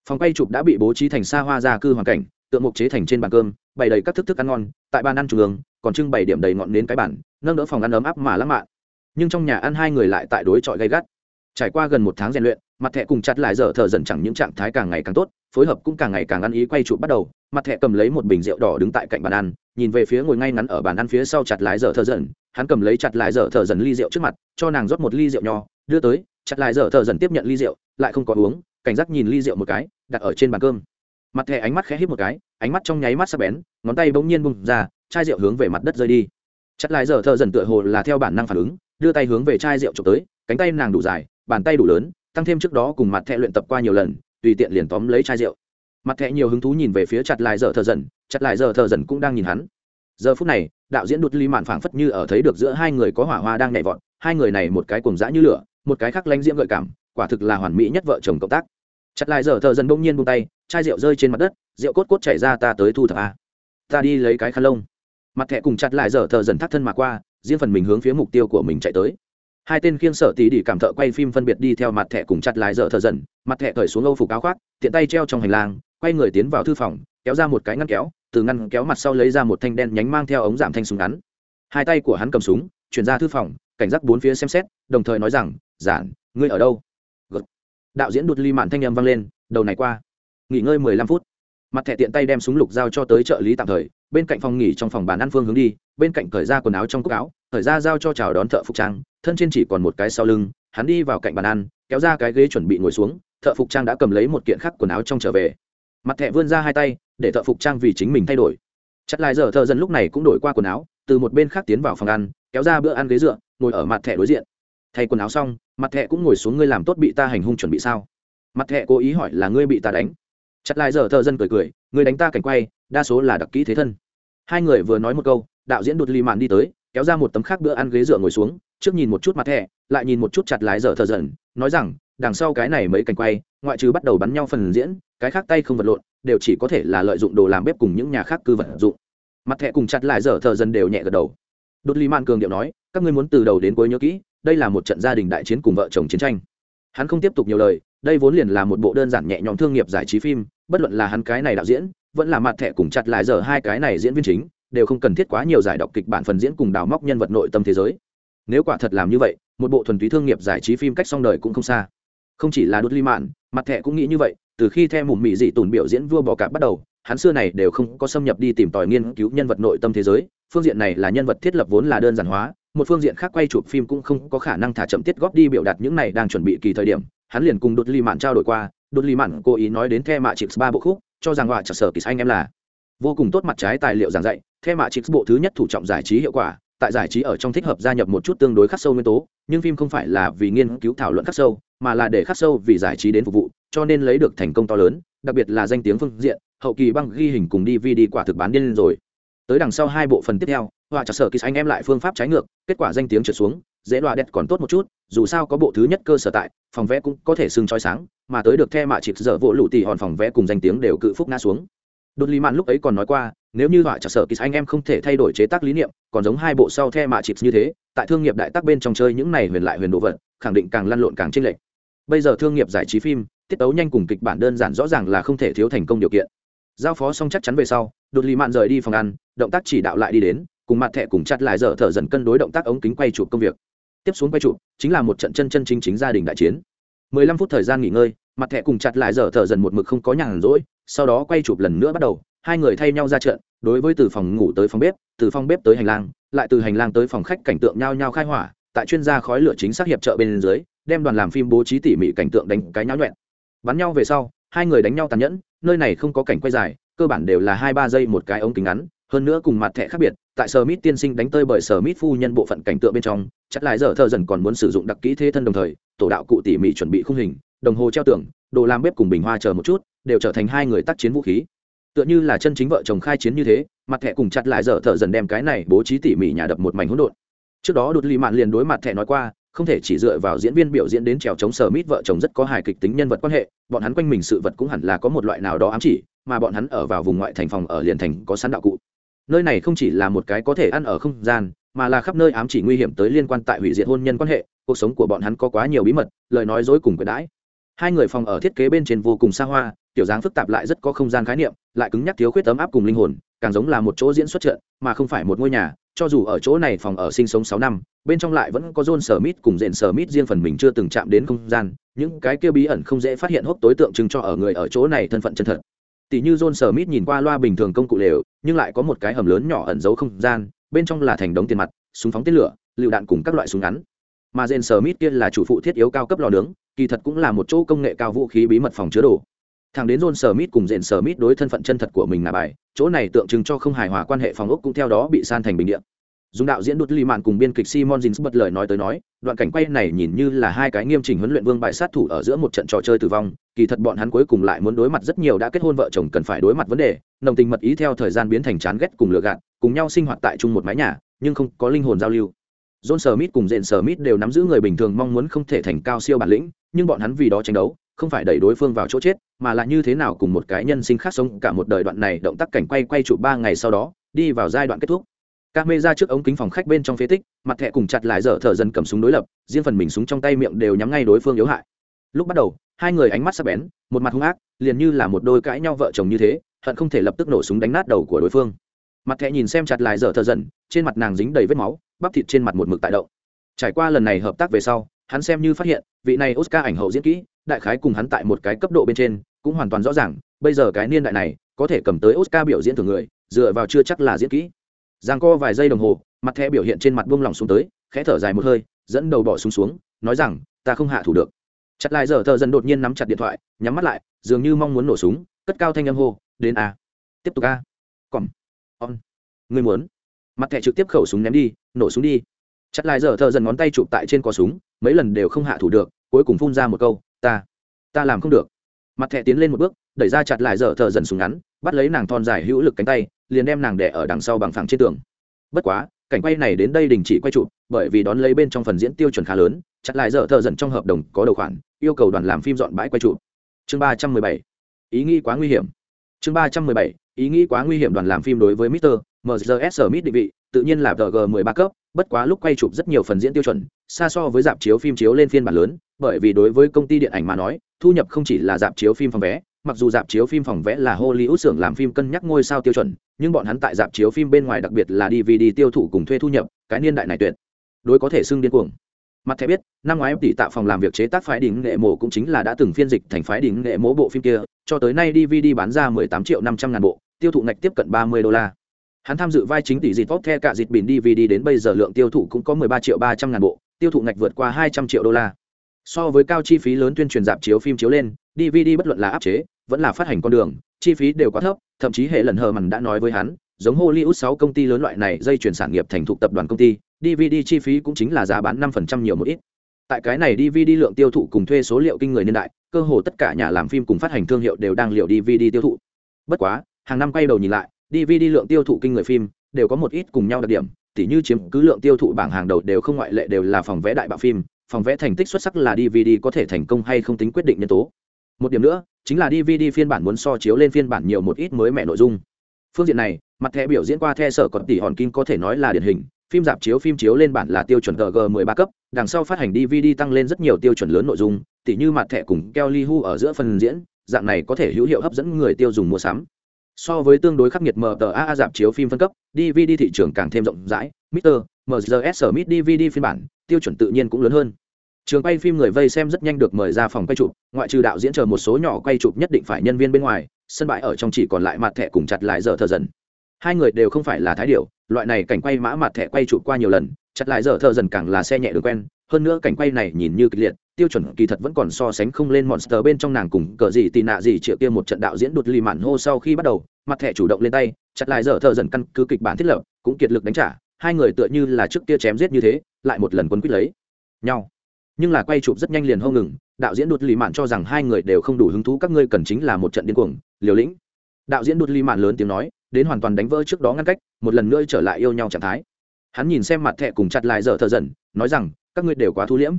Phòng quay chụp đã bị bố trí thành xa hoa gia cư hoàn cảnh, tượng mục chế thành trên bàn cơm, bày đầy các thức thức ăn ngon, tại bàn ăn trung ương, còn trưng bày điểm đầy ngọn nến cái bản nâng đỡ phòng ăn ấm áp mà lãng mạn. Nhưng trong nhà ăn hai người lại tại đối chọi gay gắt. Trải qua gần một tháng rèn luyện, mặt thẻ cùng chặt lại giờ thờ dần chẳng những trạng thái càng ngày càng tốt phối hợp cũng càng ngày càng ăn ý quay chụp bắt đầu, mặt thẹ cầm lấy một bình rượu đỏ đứng tại cạnh bàn ăn, nhìn về phía ngồi ngay ngắn ở bàn ăn phía sau chặt lại dở thợ dần, hắn cầm lấy chặt lại dở thợ dần ly rượu trước mặt, cho nàng rót một ly rượu nho, đưa tới, chặt lại dở thợ dần tiếp nhận ly rượu, lại không có uống, cảnh giác nhìn ly rượu một cái, đặt ở trên bàn cơm. Mặt thẹ ánh mắt khẽ hít một cái, ánh mắt trong nháy mắt sắc bén, ngón tay bỗng nhiên bung ra, chai rượu hướng về mặt đất rơi đi. Chặt lại dở thợ dần tựa hồ là theo bản năng phản ứng, đưa tay hướng về chai rượu trộm tới, cánh tay nàng đủ dài, bàn tay đủ lớn, tăng thêm trước đó cùng mặt thẹ luyện tập qua nhiều lần tùy tiện liền tóm lấy chai rượu. Mặt thẻ nhiều hứng thú nhìn về phía chặt lại giờ thờ dần, chặt lại giờ thờ dần cũng đang nhìn hắn. Giờ phút này, đạo diễn đột ly mạn phảng phất như ở thấy được giữa hai người có hỏa hoa đang nhảy vọt, hai người này một cái cùng dã như lửa, một cái khác lanh diễm gợi cảm, quả thực là hoàn mỹ nhất vợ chồng cộng tác. Chặt lại giờ thợ dần bỗng nhiên buông tay, chai rượu rơi trên mặt đất, rượu cốt cốt chảy ra ta tới thu thập a. Ta đi lấy cái khăn lông. Mặt thẻ cùng chặt lại giờ thợ dần thắt thân mà qua, riêng phần mình hướng phía mục tiêu của mình chạy tới hai tên khiêng sợ tí đi cảm thợ quay phim phân biệt đi theo mặt thẻ cùng chặt lái dở thợ dần. Mặt thẻ cởi xuống âu phục áo khoác, tiện tay treo trong hành lang, quay người tiến vào thư phòng, kéo ra một cái ngăn kéo, từ ngăn kéo mặt sau lấy ra một thanh đen nhánh mang theo ống giảm thanh súng ngắn. Hai tay của hắn cầm súng, chuyển ra thư phòng, cảnh giác bốn phía xem xét, đồng thời nói rằng, giản, ngươi ở đâu? Gật. đạo diễn đột ly mạn thanh â m vang lên, đầu này qua. Nghỉ ngơi mười lăm phút. Mặt thẻ tiện tay đem súng lục giao cho tới trợ lý tạm thời, bên cạnh phòng nghỉ trong phòng bàn ăn phương hướng đi, bên cạnh cởi ra quần áo trong cúc áo thời ra giao cho chào đón thợ phục trang thân trên chỉ còn một cái sau lưng, hắn đi vào cạnh bàn ăn, kéo ra cái ghế chuẩn bị ngồi xuống, thợ phục trang đã cầm lấy một kiện khắc quần áo trong trở về. Mặt thẹ vươn ra hai tay, để thợ phục trang vì chính mình thay đổi. Chặt lại giờ thợ dân lúc này cũng đổi qua quần áo, từ một bên khác tiến vào phòng ăn, kéo ra bữa ăn ghế dựa, ngồi ở mặt thẹ đối diện. Thay quần áo xong, mặt thẹ cũng ngồi xuống, ngươi làm tốt bị ta hành hung chuẩn bị sao? Mặt thẹ cố ý hỏi, là ngươi bị ta đánh? Chặt lại giờ thợ dân cười cười, ngươi đánh ta cảnh quay, đa số là đặc kỹ thế thân. Hai người vừa nói một câu, đạo diễn đột ly mạn đi tới kéo ra một tấm khác bữa ăn ghế dựa ngồi xuống, trước nhìn một chút mặt thẻ, lại nhìn một chút chặt lái dở thờ dần, nói rằng, đằng sau cái này mấy cảnh quay, ngoại trừ bắt đầu bắn nhau phần diễn, cái khác tay không vật lộn, đều chỉ có thể là lợi dụng đồ làm bếp cùng những nhà khác cư vật dụng. Mặt thẻ cùng chặt lại dở thờ dần đều nhẹ gật đầu. Đột ly man cường điệu nói, các ngươi muốn từ đầu đến cuối nhớ kỹ, đây là một trận gia đình đại chiến cùng vợ chồng chiến tranh. Hắn không tiếp tục nhiều lời, đây vốn liền là một bộ đơn giản nhẹ nhõm thương nghiệp giải trí phim, bất luận là hắn cái này đạo diễn, vẫn là mặt thẻ cùng chặt lại giờ hai cái này diễn viên chính đều không cần thiết quá nhiều giải đọc kịch bản phần diễn cùng đào móc nhân vật nội tâm thế giới. Nếu quả thật làm như vậy, một bộ thuần túy thương nghiệp giải trí phim cách xong đời cũng không xa. Không chỉ là đốt ly mạn, mặt thẻ cũng nghĩ như vậy, từ khi theo mụn mị dị tùn biểu diễn vua bò cạp bắt đầu, hắn xưa này đều không có xâm nhập đi tìm tòi nghiên cứu nhân vật nội tâm thế giới, phương diện này là nhân vật thiết lập vốn là đơn giản hóa, một phương diện khác quay chụp phim cũng không có khả năng thả chậm tiết góp đi biểu đạt những này đang chuẩn bị kỳ thời điểm, hắn liền cùng đột ly mạn trao đổi qua, đột ly mạn cố ý nói đến the mạ chịp ba bộ khúc, cho rằng họa trả sở kỳ anh em là vô cùng tốt mặt trái tài liệu giảng dạy theo mạ trích bộ thứ nhất thủ trọng giải trí hiệu quả, tại giải trí ở trong thích hợp gia nhập một chút tương đối khắc sâu nguyên tố, nhưng phim không phải là vì nghiên cứu thảo luận khắc sâu, mà là để khắc sâu vì giải trí đến phục vụ, cho nên lấy được thành công to lớn, đặc biệt là danh tiếng phương diện, hậu kỳ băng ghi hình cùng dvd quả thực bán điên rồi. Tới đằng sau hai bộ phần tiếp theo, họa trả sở kỳ anh em lại phương pháp trái ngược, kết quả danh tiếng trượt xuống, dễ đoạ đẹp còn tốt một chút, dù sao có bộ thứ nhất cơ sở tại, phòng vẽ cũng có thể sưng trói sáng, mà tới được the mạ chịp dở vỗ lụ tỉ hòn phòng vẽ cùng danh tiếng đều cự phúc ngã xuống đột lý mạn lúc ấy còn nói qua, nếu như họa chặt sở kỳ anh em không thể thay đổi chế tác lý niệm, còn giống hai bộ sau the mạ chịp như thế, tại thương nghiệp đại tác bên trong chơi những này huyền lại huyền đồ vật, khẳng định càng lăn lộn càng chênh lệch. Bây giờ thương nghiệp giải trí phim, tiết tấu nhanh cùng kịch bản đơn giản rõ ràng là không thể thiếu thành công điều kiện. Giao phó xong chắc chắn về sau, đột lý mạn rời đi phòng ăn, động tác chỉ đạo lại đi đến, cùng mặt thẻ cùng chặt lại dở thở dần cân đối động tác ống kính quay chụp công việc. Tiếp xuống quay chụp, chính là một trận chân chân chính chính gia đình đại chiến. 15 phút thời gian nghỉ ngơi mặt thẻ cùng chặt lại dở thở dần một mực không có nhàn rỗi, sau đó quay chụp lần nữa bắt đầu, hai người thay nhau ra trận, đối với từ phòng ngủ tới phòng bếp, từ phòng bếp tới hành lang, lại từ hành lang tới phòng khách cảnh tượng nhau nhau khai hỏa, tại chuyên gia khói lửa chính xác hiệp trợ bên dưới, đem đoàn làm phim bố trí tỉ mỉ cảnh tượng đánh cái nháo nhuẹn. Bắn nhau về sau, hai người đánh nhau tàn nhẫn, nơi này không có cảnh quay dài, cơ bản đều là hai ba giây một cái ống kính ngắn, hơn nữa cùng mặt thẻ khác biệt, tại sở mít tiên sinh đánh tơi bởi sở mít phu nhân bộ phận cảnh tượng bên trong chắc lại giờ thợ dần còn muốn sử dụng đặc kỹ thế thân đồng thời, tổ đạo cụ tỉ mỉ chuẩn bị khung hình đồng hồ treo tường, đồ làm bếp cùng bình hoa chờ một chút, đều trở thành hai người tác chiến vũ khí. Tựa như là chân chính vợ chồng khai chiến như thế, mặt thẻ cùng chặt lại dở thợ dần đem cái này bố trí tỉ mỉ nhà đập một mảnh hỗn độn. Trước đó đột lì mạn liền đối mặt thẻ nói qua, không thể chỉ dựa vào diễn viên biểu diễn đến trèo chống sở mít vợ chồng rất có hài kịch tính nhân vật quan hệ, bọn hắn quanh mình sự vật cũng hẳn là có một loại nào đó ám chỉ, mà bọn hắn ở vào vùng ngoại thành phòng ở liền thành có sẵn đạo cụ. Nơi này không chỉ là một cái có thể ăn ở không gian, mà là khắp nơi ám chỉ nguy hiểm tới liên quan tại hủy diệt hôn nhân quan hệ, cuộc sống của bọn hắn có quá nhiều bí mật, lời nói dối cùng quyền đãi hai người phòng ở thiết kế bên trên vô cùng xa hoa tiểu dáng phức tạp lại rất có không gian khái niệm lại cứng nhắc thiếu khuyết tấm áp cùng linh hồn càng giống là một chỗ diễn xuất trận mà không phải một ngôi nhà cho dù ở chỗ này phòng ở sinh sống sáu năm bên trong lại vẫn có John Smith cùng Jane Smith riêng phần mình chưa từng chạm đến không gian, những cái kia bí ẩn không dễ phát hiện hốc tối tượng trưng cho ở người ở chỗ này thân phận chân thật. Tỷ như John Smith nhìn qua loa bình thường công cụ lều, nhưng lại có một cái hầm lớn nhỏ ẩn giấu không gian, bên trong là thành đống tiền mặt, súng phóng tên lửa, lựu đạn cùng các loại súng ngắn. Mà Jane Smith kia là chủ phụ thiết yếu cao cấp lò nướng, kỳ thật cũng là một chỗ công nghệ cao vũ khí bí mật phòng chứa đồ. thằng đến john smith cùng dện smith đối thân phận chân thật của mình là bài chỗ này tượng trưng cho không hài hòa quan hệ phòng ốc cũng theo đó bị san thành bình điện dùng đạo diễn đút ly mạn cùng biên kịch simon jins bật lời nói tới nói đoạn cảnh quay này nhìn như là hai cái nghiêm chỉnh huấn luyện vương bại sát thủ ở giữa một trận trò chơi tử vong kỳ thật bọn hắn cuối cùng lại muốn đối mặt rất nhiều đã kết hôn vợ chồng cần phải đối mặt vấn đề nồng tình mật ý theo thời gian biến thành chán ghét cùng lừa gạt cùng nhau sinh hoạt tại chung một mái nhà nhưng không có linh hồn giao lưu john smith cùng jane smith đều nắm giữ người bình thường mong muốn không thể thành cao siêu bản lĩnh, nhưng bọn hắn vì đó tranh đấu, không phải đẩy đối phương vào chỗ chết, mà là như thế nào cùng một cái nhân sinh khác sống cả một đời đoạn này động tác cảnh quay quay chụp ba ngày sau đó, đi vào giai đoạn kết thúc. Camera trước ống kính phòng khách bên trong phế tích, mặt thẻ cùng chặt lại dở thở dần cầm súng đối lập, riêng phần mình súng trong tay miệng đều nhắm ngay đối phương yếu hại. Lúc bắt đầu, hai người ánh mắt sắc bén, một mặt hung ác, liền như là một đôi cãi nhau vợ chồng như thế, hận không thể lập tức nổ súng đánh nát đầu của đối phương. Mặt thẻ nhìn xem chặt lại dở thở dần, trên mặt nàng dính đầy vết máu bắp thịt trên mặt một mực tại động. Trải qua lần này hợp tác về sau, hắn xem như phát hiện, vị này oscar ảnh hậu diễn kỹ, đại khái cùng hắn tại một cái cấp độ bên trên, cũng hoàn toàn rõ ràng, bây giờ cái niên đại này, có thể cầm tới oscar biểu diễn thường người, dựa vào chưa chắc là diễn kỹ. Giang co vài giây đồng hồ, mặt thẻ biểu hiện trên mặt buông lỏng xuống tới, khẽ thở dài một hơi, dẫn đầu bỏ xuống xuống, nói rằng, ta không hạ thủ được. Chặt lại giờ thợ dần đột nhiên nắm chặt điện thoại, nhắm mắt lại, dường như mong muốn nổ súng, cất cao thanh âm hô, đến a, tiếp tục a, còn on người muốn mặt thẻ trực tiếp khẩu súng ném đi, nổ súng đi. Chặt lại giờ thợ dần ngón tay chụp tại trên cò súng, mấy lần đều không hạ thủ được, cuối cùng phun ra một câu, ta ta làm không được. Mặt thẻ tiến lên một bước, đẩy ra chặt lại giờ thợ dần súng ngắn, bắt lấy nàng thon dài hữu lực cánh tay, liền đem nàng đẻ ở đằng sau bằng phẳng trên tường. Bất quá, cảnh quay này đến đây đình chỉ quay chụp, bởi vì đón lấy bên trong phần diễn tiêu chuẩn khá lớn, chặt lại giờ thợ dần trong hợp đồng có đầu khoản, yêu cầu đoàn làm phim dọn bãi quay chụp. Chương ba trăm mười bảy. Ý nghĩ quá nguy hiểm. Chương ba trăm mười bảy. Ý nghĩ quá nguy hiểm đoàn làm phim đối với Mister. MGS Smith định vị, tự nhiên là VG 13 cấp, bất quá lúc quay chụp rất nhiều phần diễn tiêu chuẩn, xa so với dạp chiếu phim chiếu lên phiên bản lớn, bởi vì đối với công ty điện ảnh mà nói, thu nhập không chỉ là dạp chiếu phim phòng vé, mặc dù dạp chiếu phim phòng vẽ là Hollywood xưởng làm phim cân nhắc ngôi sao tiêu chuẩn, nhưng bọn hắn tại dạp chiếu phim bên ngoài đặc biệt là DVD tiêu thụ cùng thuê thu nhập, cái niên đại này tuyệt đối có thể xưng điên cuồng. Mặt thẻ biết, năm ngoái tỷ tạo phòng làm việc chế tác phái đỉnh nghệ mộ cũng chính là đã từng phiên dịch thành phái đỉnh nghệ mộ bộ phim kia, cho tới nay DVD bán ra 18 triệu 500 ngàn bộ, tiêu thụ ngạch tiếp cận 30 đô la. Hắn tham dự vai chính tỷ dịt tốt the cả dịt bình DVD đến bây giờ lượng tiêu thụ cũng có 13 triệu 300 ngàn bộ, tiêu thụ ngạch vượt qua 200 triệu đô la. So với cao chi phí lớn tuyên truyền dạp chiếu phim chiếu lên, DVD bất luận là áp chế, vẫn là phát hành con đường chi phí đều quá thấp thậm chí hệ lần hờ mằn đã nói với hắn giống hollywood sáu công ty lớn loại này dây chuyển sản nghiệp thành thục tập đoàn công ty dvd chi phí cũng chính là giá bán năm phần trăm nhiều một ít tại cái này dvd lượng tiêu thụ cùng thuê số liệu kinh người niên đại cơ hồ tất cả nhà làm phim cùng phát hành thương hiệu đều đang liệu dvd tiêu thụ bất quá hàng năm quay đầu nhìn lại dvd lượng tiêu thụ kinh người phim, đều có một ít cùng nhau đặc điểm, tỉ như chiếm cứ lượng tiêu thụ bảng hàng đầu đều không ngoại lệ đều là phòng vẽ đại bạo phim, phòng vẽ thành tích xuất sắc là dvd có thể thành công hay không tính quyết định nhân tố. Một điểm nữa, chính là dvd phiên bản muốn so chiếu lên phiên bản nhiều một ít mới mẻ nội dung. Phương diện này, mặt thẻ biểu diễn qua the sở còn tỷ hòn kim có thể nói là điển hình, phim dạp chiếu phim chiếu lên bản là tiêu chuẩn gg 13 cấp, đằng sau phát hành dvd tăng lên rất nhiều tiêu chuẩn lớn nội dung, tỉ như mặt thẻ cùng kelly hu ở giữa phần diễn, dạng này có thể hữu hiệu hấp dẫn người tiêu dùng mua sắm so với tương đối khắc nghiệt mta dạp chiếu phim phân cấp dvd thị trường càng thêm rộng rãi mr mgs smith dvd phiên bản, tiêu chuẩn tự nhiên cũng lớn hơn. Trường quay phim người vây xem rất nhanh được mời ra phòng quay chụp, ngoại trừ đạo diễn chờ một số nhỏ quay chụp nhất định phải nhân viên bên ngoài, sân bãi ở trong chỉ còn lại mặt thẻ cùng chặt lại giờ thờ dần. Hai người đều không phải là thái điệu loại này cảnh quay mã mặt thẻ quay chụp qua nhiều lần, chặt lại giờ thờ dần càng là xe nhẹ đường quen, hơn nữa cảnh quay này nhìn như kịch liệt tiêu chuẩn kỳ thật vẫn còn so sánh không lên monster bên trong nàng cùng cờ gì tì nạ gì triệu kia một trận đạo diễn đột lì mạn hô sau khi bắt đầu, mặt thẻ chủ động lên tay, chặt lại dở thợ dần căn cứ kịch bản thiết lập, cũng kiệt lực đánh trả, hai người tựa như là trước kia chém giết như thế, lại một lần quân quyết lấy nhau. Nhưng là quay chụp rất nhanh liền hông ngừng, đạo diễn đột lì mạn cho rằng hai người đều không đủ hứng thú các ngươi cần chính là một trận điên cuồng, liều lĩnh. Đạo diễn đột lì mạn lớn tiếng nói, đến hoàn toàn đánh vỡ trước đó ngăn cách, một lần nữa trở lại yêu nhau trạng thái. Hắn nhìn xem mặt thẻ cùng chặt lại dở thợ dần, nói rằng, các ngươi đều quá thu liễm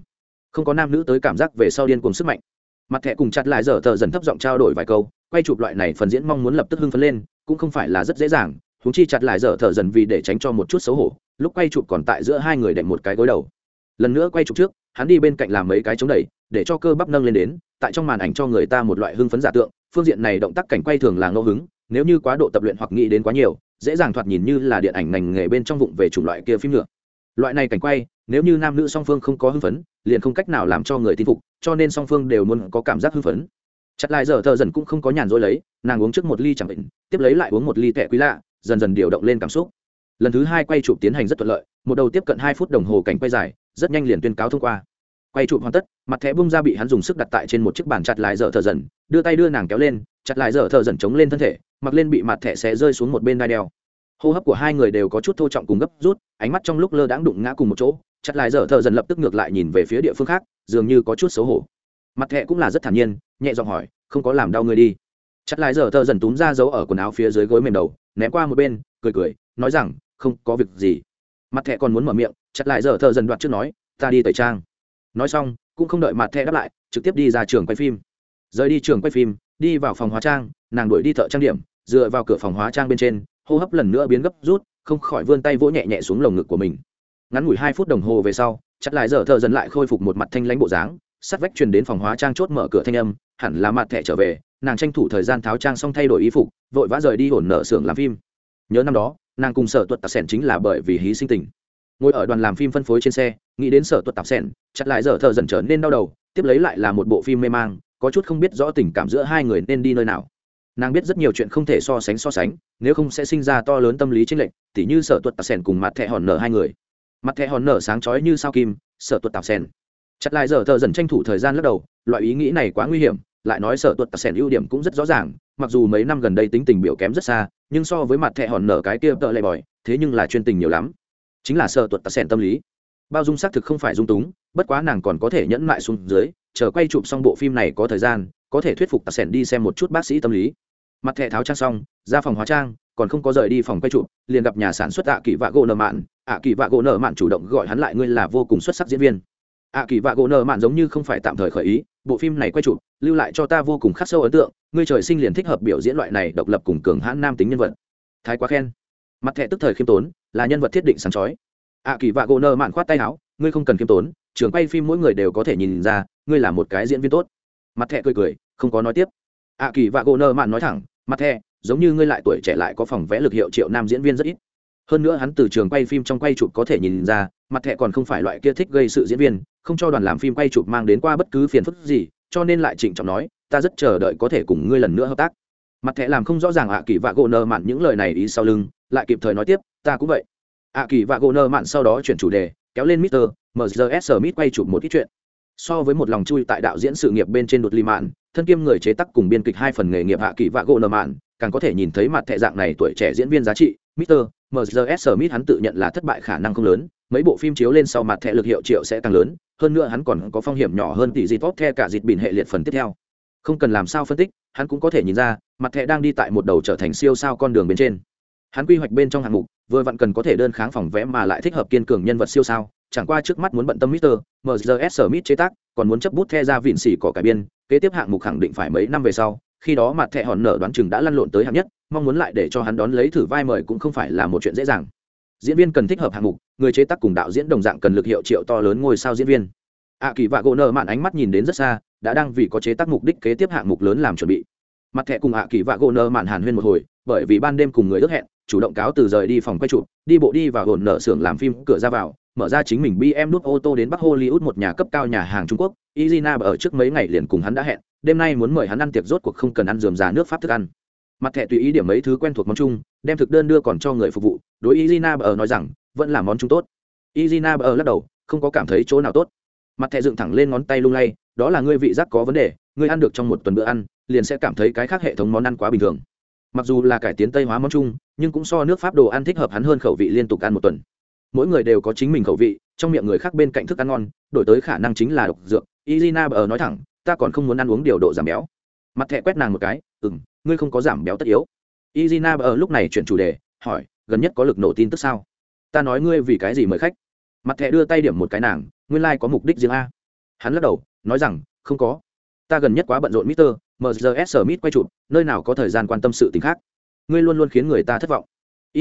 không có nam nữ tới cảm giác về sau điên cuồng sức mạnh. Mặt thẹ cùng chặt lại dở thợ dần thấp giọng trao đổi vài câu, quay chụp loại này phần diễn mong muốn lập tức hưng phấn lên, cũng không phải là rất dễ dàng húng chi chặt lại dở thợ dần vì để tránh cho một chút xấu hổ, lúc quay chụp còn tại giữa hai người đệm một cái gối đầu. Lần nữa quay chụp trước, hắn đi bên cạnh làm mấy cái chống đẩy, để cho cơ bắp nâng lên đến, tại trong màn ảnh cho người ta một loại hưng phấn giả tượng, phương diện này động tác cảnh quay thường là ngẫu hứng, nếu như quá độ tập luyện hoặc nghĩ đến quá nhiều, dễ dàng thoạt nhìn như là điện ảnh ngành nghề bên trong vụng về chủng loại kia phim nữa. Loại này cảnh quay, nếu như nam nữ song phương không có hưng phấn liền không cách nào làm cho người tin phục, cho nên song phương đều muốn có cảm giác hưng phấn. Chặt lại giờ thợ dần cũng không có nhàn rỗi lấy, nàng uống trước một ly chẳng bệnh, tiếp lấy lại uống một ly tệ quý lạ, dần dần điều động lên cảm xúc. Lần thứ hai quay chụp tiến hành rất thuận lợi, một đầu tiếp cận hai phút đồng hồ cảnh quay dài, rất nhanh liền tuyên cáo thông qua. Quay chụp hoàn tất, mặt thẻ bung ra bị hắn dùng sức đặt tại trên một chiếc bàn chặt lại dở thợ dần, đưa tay đưa nàng kéo lên, chặt lại dở thợ dần chống lên thân thể, mặc lên bị mặt thẻ sẽ rơi xuống một bên đai đeo. Hô hấp của hai người đều có chút thô trọng cùng gấp rút, ánh mắt trong lúc lơ đãng đụng ngã cùng một chỗ chặt lại dở thợ dần lập tức ngược lại nhìn về phía địa phương khác, dường như có chút xấu hổ. Mặt thẹ cũng là rất thản nhiên, nhẹ giọng hỏi, không có làm đau người đi. Chặt lại dở thợ dần túm ra dấu ở quần áo phía dưới gối mềm đầu, ném qua một bên, cười cười, nói rằng, không có việc gì. Mặt thẹ còn muốn mở miệng, chặt lại dở thợ dần đoạt trước nói, ta đi tẩy trang. Nói xong, cũng không đợi mặt thẹ đáp lại, trực tiếp đi ra trường quay phim. Rời đi trường quay phim, đi vào phòng hóa trang, nàng đuổi đi thợ trang điểm, dựa vào cửa phòng hóa trang bên trên, hô hấp lần nữa biến gấp rút, không khỏi vươn tay vỗ nhẹ nhẹ xuống lồng ngực của mình ngắn ngủi hai phút đồng hồ về sau, chặt lại giờ thợ dần lại khôi phục một mặt thanh lãnh bộ dáng, sắt vách truyền đến phòng hóa trang chốt mở cửa thanh âm, hẳn là mặt thẻ trở về, nàng tranh thủ thời gian tháo trang xong thay đổi y phục, vội vã rời đi ổn nợ xưởng làm phim. Nhớ năm đó, nàng cùng sở tuật tạc sẻn chính là bởi vì hí sinh tình. Ngồi ở đoàn làm phim phân phối trên xe, nghĩ đến sở tuật tạc sẻn, chặt lại giờ thợ dần trở nên đau đầu, tiếp lấy lại là một bộ phim mê mang, có chút không biết rõ tình cảm giữa hai người nên đi nơi nào. Nàng biết rất nhiều chuyện không thể so sánh so sánh, nếu không sẽ sinh ra to lớn tâm lý tranh lệch, tỉ như sở tuật tạc sẻn cùng mặt thẻ hòn nở hai người mặt thẻ hòn nở sáng chói như sao kim, sở tuật tạp sen chặt lại giờ thợ dần tranh thủ thời gian lắc đầu, loại ý nghĩ này quá nguy hiểm, lại nói sở tuật tạp sen ưu điểm cũng rất rõ ràng, mặc dù mấy năm gần đây tính tình biểu kém rất xa, nhưng so với mặt thẻ hòn nở cái kia tợ lệ bòi, thế nhưng là chuyên tình nhiều lắm. Chính là sở tuật tạp sen tâm lý. Bao dung xác thực không phải dung túng, bất quá nàng còn có thể nhẫn lại xuống dưới, chờ quay chụp xong bộ phim này có thời gian, có thể thuyết phục tạp sen đi xem một chút bác sĩ tâm lý. Mặt thẻ tháo trang xong, ra phòng hóa trang, còn không có rời đi phòng quay chụp, liền gặp nhà sản xuất tạ kỳ vạ gỗ nợ mạn ạ kỳ vạ gỗ nợ mạn chủ động gọi hắn lại ngươi là vô cùng xuất sắc diễn viên. ạ kỳ vạ gỗ nợ mạn giống như không phải tạm thời khởi ý, bộ phim này quay chụp, lưu lại cho ta vô cùng khắc sâu ấn tượng, ngươi trời sinh liền thích hợp biểu diễn loại này độc lập cùng cường hãn nam tính nhân vật. Thái quá khen. Mặt thẻ tức thời khiêm tốn, là nhân vật thiết định sáng chói. ạ kỳ vạ gỗ nợ mạn khoát tay áo, ngươi không cần khiêm tốn, trường quay phim mỗi người đều có thể nhìn ra, ngươi là một cái diễn viên tốt. Mặt thẻ cười cười, không có nói tiếp. ạ kỳ vạ gỗ nợ mạn nói thẳng, mặt thẻ, giống như ngươi lại tuổi trẻ lại có phòng vẽ lực hiệu triệu nam diễn viên rất ít hơn nữa hắn từ trường quay phim trong quay chụp có thể nhìn ra mặt thẹ còn không phải loại kia thích gây sự diễn viên không cho đoàn làm phim quay chụp mang đến qua bất cứ phiền phức gì cho nên lại trịnh trọng nói ta rất chờ đợi có thể cùng ngươi lần nữa hợp tác mặt thẹ làm không rõ ràng ạ kỳ vạ gỗ nơ mạn những lời này ý sau lưng lại kịp thời nói tiếp ta cũng vậy ạ kỳ vạ gỗ nơ mạn sau đó chuyển chủ đề kéo lên Mr. MZS mít quay chụp một ít chuyện. So với một lòng chui tại đạo diễn sự nghiệp bên trên đột ly mạn, thân kiêm người chế tác cùng biên kịch hai phần nghề nghiệp hạ kỳ vạ gỗ nợ mạn, càng có thể nhìn thấy mặt thẹ dạng này tuổi trẻ diễn viên giá trị. mister MZS Smith hắn tự nhận là thất bại khả năng không lớn, mấy bộ phim chiếu lên sau mặt thẻ lực hiệu triệu sẽ càng lớn, hơn nữa hắn còn có phong hiểm nhỏ hơn tỷ dịp tốt the cả dịp bình hệ liệt phần tiếp theo. Không cần làm sao phân tích, hắn cũng có thể nhìn ra, mặt thẻ đang đi tại một đầu trở thành siêu sao con đường bên trên hắn quy hoạch bên trong hạng mục vừa vặn cần có thể đơn kháng phòng vẽ mà lại thích hợp kiên cường nhân vật siêu sao chẳng qua trước mắt muốn bận tâm Mister MZS Smith chế tác, còn muốn chấp bút the ra vịn xỉ cỏ cải biên, kế tiếp hạng mục khẳng định phải mấy năm về sau, khi đó mặt thẻ hòn nở đoán chừng đã lăn lộn tới hạng nhất, mong muốn lại để cho hắn đón lấy thử vai mời cũng không phải là một chuyện dễ dàng. Diễn viên cần thích hợp hạng mục, người chế tác cùng đạo diễn đồng dạng cần lực hiệu triệu to lớn ngôi sao diễn viên. A Kỳ và gỗ nợ mạn ánh mắt nhìn đến rất xa, đã đang vì có chế tác mục đích kế tiếp hạng mục lớn làm chuẩn bị. Mặt thẻ cùng A Kỳ và gỗ nợ mạn hàn huyên một hồi, bởi vì ban đêm cùng người ước hẹn, chủ động cáo từ rời đi phòng quay chụp đi bộ đi vào hồn nợ xưởng làm phim cửa ra vào mở ra chính mình bm nút ô tô đến bắc hollywood một nhà cấp cao nhà hàng trung quốc. Izina ở trước mấy ngày liền cùng hắn đã hẹn, đêm nay muốn mời hắn ăn tiệc rốt cuộc không cần ăn dườm già nước pháp thức ăn. Mặt thẻ tùy ý điểm mấy thứ quen thuộc món chung, đem thực đơn đưa còn cho người phục vụ, đối izina ở nói rằng, vẫn là món chung tốt. Izina ở lắc đầu, không có cảm thấy chỗ nào tốt. Mặt thẻ dựng thẳng lên ngón tay lung lay, đó là ngươi vị giác có vấn đề, ngươi ăn được trong một tuần bữa ăn, liền sẽ cảm thấy cái khác hệ thống món ăn quá bình thường. Mặc dù là cải tiến tây hóa món chung, nhưng cũng so nước pháp đồ ăn thích hợp hắn hơn khẩu vị liên tục ăn một tuần mỗi người đều có chính mình khẩu vị, trong miệng người khác bên cạnh thức ăn ngon, đổi tới khả năng chính là độc dược. Izina bờ nói thẳng, ta còn không muốn ăn uống điều độ giảm béo. Mặt thẹ quét nàng một cái ừ m ngươi không có giảm béo tất yếu. Izina bờ lúc này chuyển chủ đề, hỏi, gần nhất có lực nổ tin tức sao? Ta nói ngươi vì cái gì mời khách? Mặt thẹ đưa tay điểm một cái nàng, nguyên lai、like、có mục đích riêng a. Hắn lắc đầu, nói rằng, không có. Ta gần nhất quá bận rộn mister mgs mít quay chụp, nơi nào có thời gian quan tâm sự t ì n h khác. Ngươi luôn luôn khiến người ta thất vọng.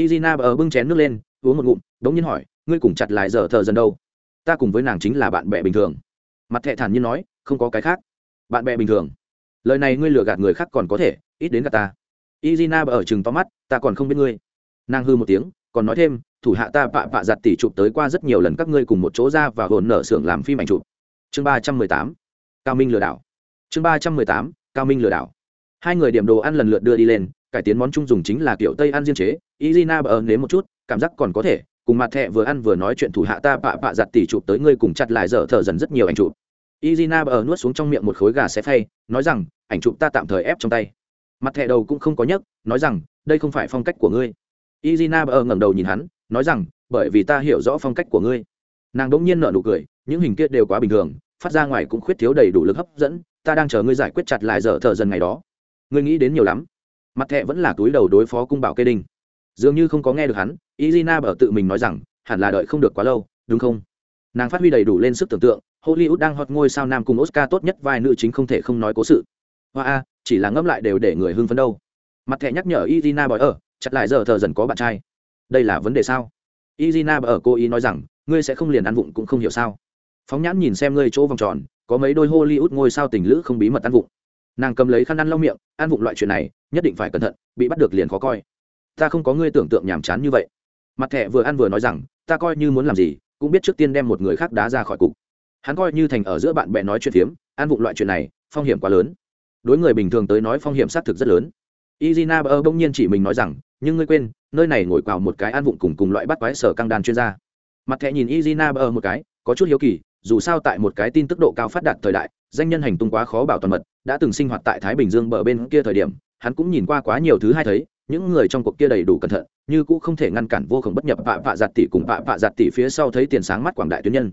Izina bờ bưng chén nước lên, uống một ngụm đống nhiên hỏi, ngươi cùng chặt lại giờ thờ dần đâu? Ta cùng với nàng chính là bạn bè bình thường. Mặt thẹ thản nhiên nói, không có cái khác. Bạn bè bình thường? Lời này ngươi lừa gạt người khác còn có thể, ít đến gạt ta. Izina ở chừng to mắt, ta còn không biết ngươi. Nàng hư một tiếng, còn nói thêm, thủ hạ ta bạ bạ giặt tỉ chụp tới qua rất nhiều lần các ngươi cùng một chỗ ra và hồn nở xưởng làm phim ảnh chụp. Chương ba trăm mười tám, cao minh lừa đảo. Chương ba trăm mười tám, cao minh lừa đảo. Hai người điểm đồ ăn lần lượt đưa đi lên, cải tiến món chung dùng chính là kiểu tây ăn riêng chế. Izina bờ nếm một chút, cảm giác còn có thể cùng mặt thẹ vừa ăn vừa nói chuyện thủ hạ ta bạ bạ giặt tỉ chụp tới ngươi cùng chặt lại dở thở dần rất nhiều ảnh chụp. Izina bờ nuốt xuống trong miệng một khối gà xé phay, nói rằng, ảnh chụp ta tạm thời ép trong tay. Mặt thẹ đầu cũng không có nhấc, nói rằng, đây không phải phong cách của ngươi. Izina bờ ngẩng đầu nhìn hắn, nói rằng, bởi vì ta hiểu rõ phong cách của ngươi. Nàng đỗng nhiên nở nụ cười, những hình kia đều quá bình thường, phát ra ngoài cũng khuyết thiếu đầy đủ lực hấp dẫn, ta đang chờ ngươi giải quyết chặt lại dở thở dần ngày đó. Ngươi nghĩ đến nhiều lắm. Mặt thẹ vẫn là túi đầu đối phó cung bảo kê đinh dường như không có nghe được hắn izina bảo tự mình nói rằng, hẳn là đợi không được quá lâu, đúng không? Nàng phát huy đầy đủ lên sức tưởng tượng, hollywood đang hot ngôi sao nam cùng oscar tốt nhất vai nữ chính không thể không nói cố sự. Hoa a, chỉ là ngẫm lại đều để người hưng phấn đâu. Mặt thẻ nhắc nhở izina bảo ở, chặt lại giờ thờ dần có bạn trai. Đây là vấn đề sao? Izina ở cố ý nói rằng, ngươi sẽ không liền ăn vụng cũng không hiểu sao. Phóng nhãn nhìn xem ngươi chỗ vòng tròn, có mấy đôi hollywood ngôi sao tình lữ không bí mật ăn vụng. Nàng cầm lấy khăn ăn lau miệng, ăn vụng loại chuyện này, nhất định phải cẩn thận, bị bắt được liền khó coi ta không có ngươi tưởng tượng nhàm chán như vậy. Mặt thẻ vừa ăn vừa nói rằng, ta coi như muốn làm gì, cũng biết trước tiên đem một người khác đá ra khỏi cục. Hắn coi như thành ở giữa bạn bè nói chuyện phiếm, ăn vụng loại chuyện này, phong hiểm quá lớn. Đối người bình thường tới nói phong hiểm xác thực rất lớn. Izina bờ bỗng nhiên chỉ mình nói rằng, nhưng ngươi quên, nơi này ngồi quào một cái ăn vụng cùng cùng loại bắt quái sở căng đàn chuyên gia. Mặt thẻ nhìn izina bờ một cái, có chút hiếu kỳ, dù sao tại một cái tin tức độ cao phát đạt thời đại, danh nhân hành tung quá khó bảo toàn mật, đã từng sinh hoạt tại thái bình dương bờ bên kia thời điểm, hắn cũng nhìn qua quá nhiều thứ hay thấy những người trong cuộc kia đầy đủ cẩn thận, như cũng không thể ngăn cản vô khổng bất nhập vạ vạ giặt tỷ cùng vạ vạ giặt tỷ phía sau thấy tiền sáng mắt quảng đại tuyến nhân.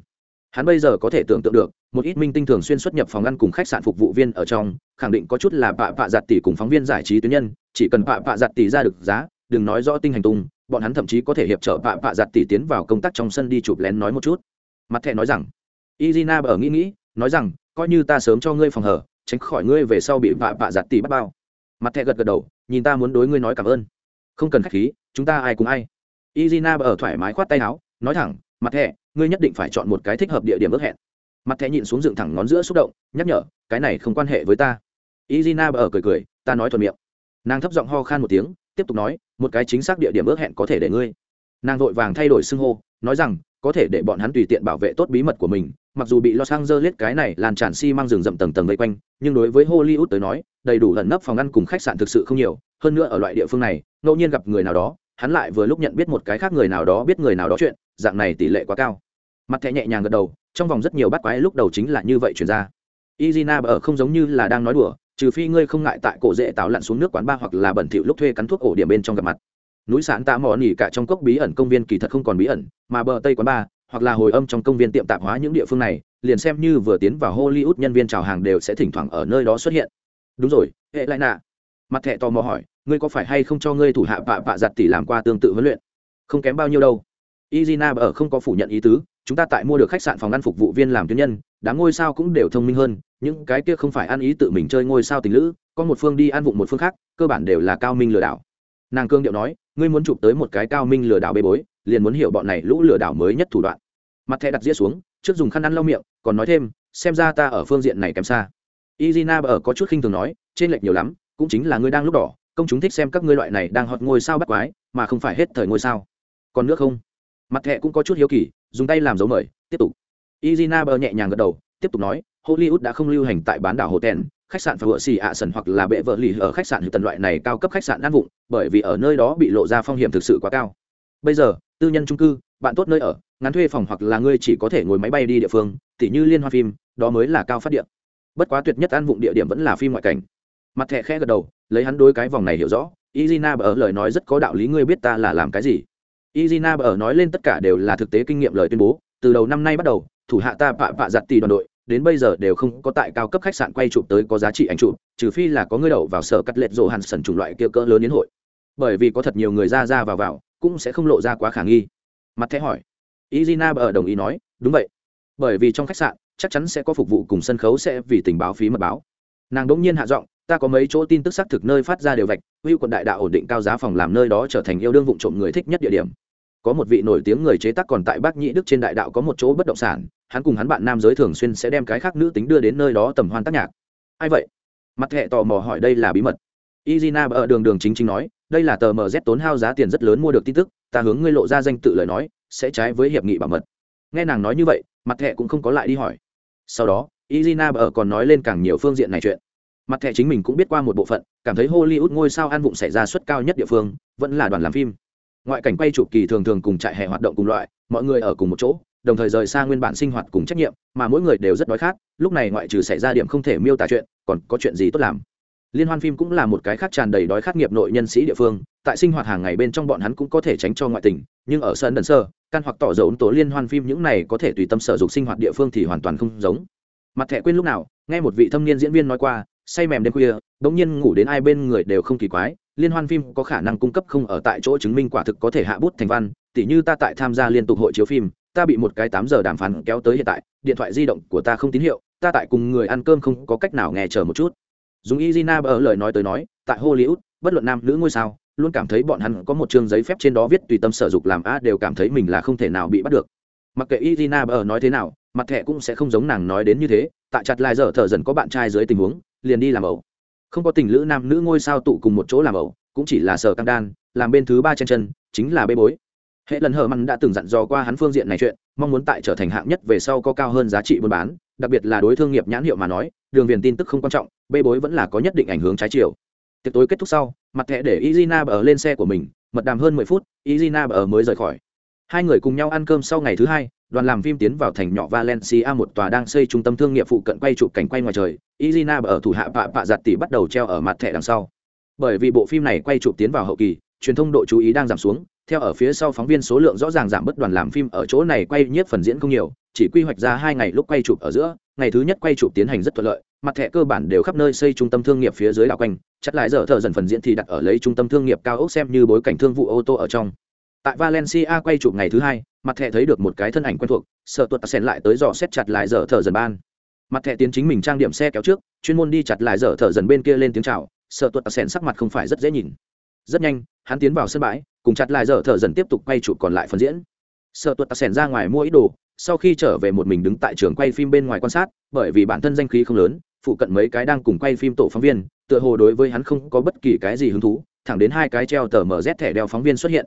Hắn bây giờ có thể tưởng tượng được, một ít minh tinh thường xuyên xuất nhập phòng ăn cùng khách sạn phục vụ viên ở trong, khẳng định có chút là vạ vạ giặt tỷ cùng phóng viên giải trí tuyến nhân, chỉ cần vạ vạ giặt tỷ ra được giá, đừng nói rõ tinh hành tung, bọn hắn thậm chí có thể hiệp trợ vạ vạ giặt tỷ tiến vào công tác trong sân đi chụp lén nói một chút. Mặt thẻ nói rằng izina ở nghĩ nghĩ, nói rằng, coi như ta sớm cho ngươi phòng hở, tránh khỏi ngươi về sau bị vạ vạ giặt tỷ bắt bao mặt thẻ gật gật đầu, nhìn ta muốn đối ngươi nói cảm ơn. Không cần khách khí, chúng ta ai cùng ai. Izina ở thoải mái khoát tay áo, nói thẳng, mặt thẻ ngươi nhất định phải chọn một cái thích hợp địa điểm ước hẹn. Mặt thẻ nhịn xuống dựng thẳng ngón giữa xúc động, nhắc nhở, cái này không quan hệ với ta. Izina ở cười cười, ta nói thuận miệng. Nàng thấp giọng ho khan một tiếng, tiếp tục nói, một cái chính xác địa điểm ước hẹn có thể để ngươi. Nàng vội vàng thay đổi xưng hô, nói rằng có thể để bọn hắn tùy tiện bảo vệ tốt bí mật của mình, mặc dù bị los angeles cái này lan tràn xi、si、mang rừng rậm tầng tầng vây quanh, nhưng đối với hollywood tới nói, đầy đủ lần nấp phòng ăn cùng khách sạn thực sự không nhiều. Hơn nữa ở loại địa phương này, ngẫu nhiên gặp người nào đó, hắn lại vừa lúc nhận biết một cái khác người nào đó biết người nào đó chuyện, dạng này tỷ lệ quá cao. Mặt thẻ nhẹ nhàng gật đầu, trong vòng rất nhiều bắt quái lúc đầu chính là như vậy chuyển ra. Izina ở không giống như là đang nói đùa, trừ phi ngươi không ngại tại cổ dễ tạo lặn xuống nước quán ba hoặc là bẩn thỉu lúc thuê cắn thuốc ổ điểm bên trong gặp mặt núi sản tạ mò nỉ cả trong cốc bí ẩn công viên kỳ thật không còn bí ẩn, mà bờ tây quán ba, hoặc là hồi âm trong công viên tiệm tạp hóa những địa phương này, liền xem như vừa tiến vào hollywood nhân viên chào hàng đều sẽ thỉnh thoảng ở nơi đó xuất hiện. Đúng rồi, hệ lại nạ. Mặt thẹ tò mò hỏi, ngươi có phải hay không cho ngươi thủ hạ bạ bạ giặt tỷ làm qua tương tự huấn luyện? Không kém bao nhiêu đâu. Izina ở không có phủ nhận ý tứ, chúng ta tại mua được khách sạn phòng ăn phục vụ viên làm tuyến nhân, đám ngôi sao cũng đều thông minh hơn, những cái kia không phải ăn ý tự mình chơi ngôi sao tình lữ, có một phương đi ăn vụng một phương khác, cơ bản đều là cao minh lừa đảo. Nàng cương điệu nói ngươi muốn chụp tới một cái cao minh lừa đảo bê bối, liền muốn hiểu bọn này lũ lừa đảo mới nhất thủ đoạn. Mặt thẻ đặt dĩa xuống, trước dùng khăn ăn lau miệng, còn nói thêm, xem ra ta ở phương diện này kém xa. Izina ở có chút khinh thường nói, trên lệch nhiều lắm, cũng chính là ngươi đang lúc đỏ, công chúng thích xem các ngươi loại này đang họt ngôi sao bắt quái, mà không phải hết thời ngôi sao. Còn nước không? Mặt thẻ cũng có chút hiếu kỳ, dùng tay làm dấu mời, tiếp tục. Izina bờ nhẹ nhàng gật đầu, tiếp tục nói, hollywood đã không lưu hành tại bán đảo hotel khách sạn phải vựa xì ạ sần hoặc là bệ vợ lì ở khách sạn hữu tần loại này cao cấp khách sạn ăn vụng, bởi vì ở nơi đó bị lộ ra phong hiểm thực sự quá cao. Bây giờ, tư nhân trung cư, bạn tốt nơi ở, ngắn thuê phòng hoặc là ngươi chỉ có thể ngồi máy bay đi địa phương, tỉ như liên hoa phim, đó mới là cao phát điện bất quá tuyệt nhất ăn vụng địa điểm vẫn là phim ngoại cảnh. Mặt thẻ khẽ gật đầu, lấy hắn đôi cái vòng này hiểu rõ izina ở lời nói rất có đạo lý, ngươi biết ta là làm cái gì? Izina ở nói lên tất cả đều là thực tế kinh nghiệm lời tuyên bố, từ đầu năm nay bắt đầu, thủ hạ ta pạ pạ giặt tỷ đoàn đội đến bây giờ đều không có tại cao cấp khách sạn quay chụp tới có giá trị ảnh chụp, trừ phi là có người đậu vào sở cắt lệch rổ hàn sần chủng loại kia cỡ lớn đến hội. Bởi vì có thật nhiều người ra ra vào vào, cũng sẽ không lộ ra quá khả nghi. Mặt thẻ hỏi. Izina ở đồng ý nói, đúng vậy. Bởi vì trong khách sạn, chắc chắn sẽ có phục vụ cùng sân khấu sẽ vì tình báo phí mật báo. Nàng đỗng nhiên hạ giọng, ta có mấy chỗ tin tức xác thực nơi phát ra đều vạch hữu quận đại đạo ổn định cao giá phòng làm nơi đó trở thành yêu đương vụ trộm người thích nhất địa điểm có một vị nổi tiếng người chế tác còn tại Bắc Nhĩ Đức trên đại đạo có một chỗ bất động sản, hắn cùng hắn bạn nam giới thường xuyên sẽ đem cái khác nữ tính đưa đến nơi đó tầm hoan tác nhạc. Ai vậy? Mặt hệ tò mò hỏi đây là bí mật. Izina ở đường đường chính chính nói, đây là tờ MZ tốn hao giá tiền rất lớn mua được tin tức, ta hướng ngươi lộ ra danh tự lời nói, sẽ trái với hiệp nghị bảo mật. Nghe nàng nói như vậy, mặt hệ cũng không có lại đi hỏi. Sau đó, Izina ở còn nói lên càng nhiều phương diện này chuyện. Mặt hệ chính mình cũng biết qua một bộ phận, cảm thấy Hollywood ngôi sao ăn vụng xảy ra suất cao nhất địa phương, vẫn là đoàn làm phim ngoại cảnh quay chụp kỳ thường thường cùng trại hè hoạt động cùng loại, mọi người ở cùng một chỗ, đồng thời rời xa nguyên bản sinh hoạt cùng trách nhiệm, mà mỗi người đều rất đói khát, lúc này ngoại trừ xảy ra điểm không thể miêu tả chuyện, còn có chuyện gì tốt làm. Liên hoan phim cũng là một cái khác tràn đầy đói khát nghiệp nội nhân sĩ địa phương, tại sinh hoạt hàng ngày bên trong bọn hắn cũng có thể tránh cho ngoại tình, nhưng ở sân đần sơ, căn hoặc tỏ dấu tố liên hoan phim những này có thể tùy tâm sở dục sinh hoạt địa phương thì hoàn toàn không giống. Mặt thẻ quên lúc nào, nghe một vị thâm niên diễn viên nói qua, say mềm đêm khuya bỗng nhiên ngủ đến ai bên người đều không kỳ quái liên hoan phim có khả năng cung cấp không ở tại chỗ chứng minh quả thực có thể hạ bút thành văn, tỉ như ta tại tham gia liên tục hội chiếu phim, ta bị một cái tám giờ đàm phán kéo tới hiện tại, điện thoại di động của ta không tín hiệu, ta tại cùng người ăn cơm không có cách nào nghe chờ một chút. Dùng izina ở lời nói tới nói, tại hollywood, bất luận nam nữ ngôi sao, luôn cảm thấy bọn hắn có một chương giấy phép trên đó viết tùy tâm sở dục làm a đều cảm thấy mình là không thể nào bị bắt được. Mặc kệ izina ở nói thế nào, mặt thẻ cũng sẽ không giống nàng nói đến như thế, tại chặt lại giờ thở dần có bạn trai dưới tình huống, liền đi làm ẩu không có tình lữ nam nữ ngôi sao tụ cùng một chỗ làm ẩu, cũng chỉ là sở căng đan, làm bên thứ ba chân chân, chính là bê bối. Hệ lần hờ mặn đã từng dặn dò qua hắn phương diện này chuyện, mong muốn tại trở thành hạng nhất về sau có cao hơn giá trị buôn bán, đặc biệt là đối thương nghiệp nhãn hiệu mà nói, đường viền tin tức không quan trọng, bê bối vẫn là có nhất định ảnh hưởng trái chiều. Tiệc tối kết thúc sau, mặt thẻ để izina ở lên xe của mình, mật đàm hơn mười phút, izina ở mới rời khỏi. Hai người cùng nhau ăn cơm sau ngày thứ hai đoàn làm phim tiến vào thành nhỏ valencia, một tòa đang xây trung tâm thương nghiệp phụ cận quay chụp cảnh quay ngoài trời. Izina ở thủ hạ bạ bạ giặt tỷ bắt đầu treo ở mặt thẻ đằng sau. Bởi vì bộ phim này quay chụp tiến vào hậu kỳ, truyền thông độ chú ý đang giảm xuống, theo ở phía sau phóng viên số lượng rõ ràng giảm bớt đoàn làm phim ở chỗ này quay nhiếp phần diễn không nhiều, chỉ quy hoạch ra hai ngày lúc quay chụp ở giữa, ngày thứ nhất quay chụp tiến hành rất thuận lợi, mặt thẻ cơ bản đều khắp nơi xây trung tâm thương nghiệp phía dưới đảo quanh chắc lại giờ thợ dần phần diễn thì đặt ở lấy trung tâm thương nghiệp cao ốc xem như bối cảnh thương vụ ô tô ở trong. Tại valencia quay chụp ngày thứ hai mặt thẻ thấy được một cái thân ảnh quen thuộc, sợ tuột sen lại tới dò xét chặt lại giờ thở dần ban. Mặt thẻ tiến chính mình trang điểm xe kéo trước, chuyên môn đi chặt lại giờ thở dần bên kia lên tiếng chào, sợ tuột sen sắc mặt không phải rất dễ nhìn. Rất nhanh, hắn tiến vào sân bãi, cùng chặt lại giờ thở dần tiếp tục quay chụp còn lại phần diễn. Sợ tuột sen ra ngoài mua ít đồ, sau khi trở về một mình đứng tại trường quay phim bên ngoài quan sát, bởi vì bản thân danh khí không lớn, phụ cận mấy cái đang cùng quay phim tổ phóng viên, tựa hồ đối với hắn không có bất kỳ cái gì hứng thú, thẳng đến hai cái treo tờ mở rét thẻ đeo phóng viên xuất hiện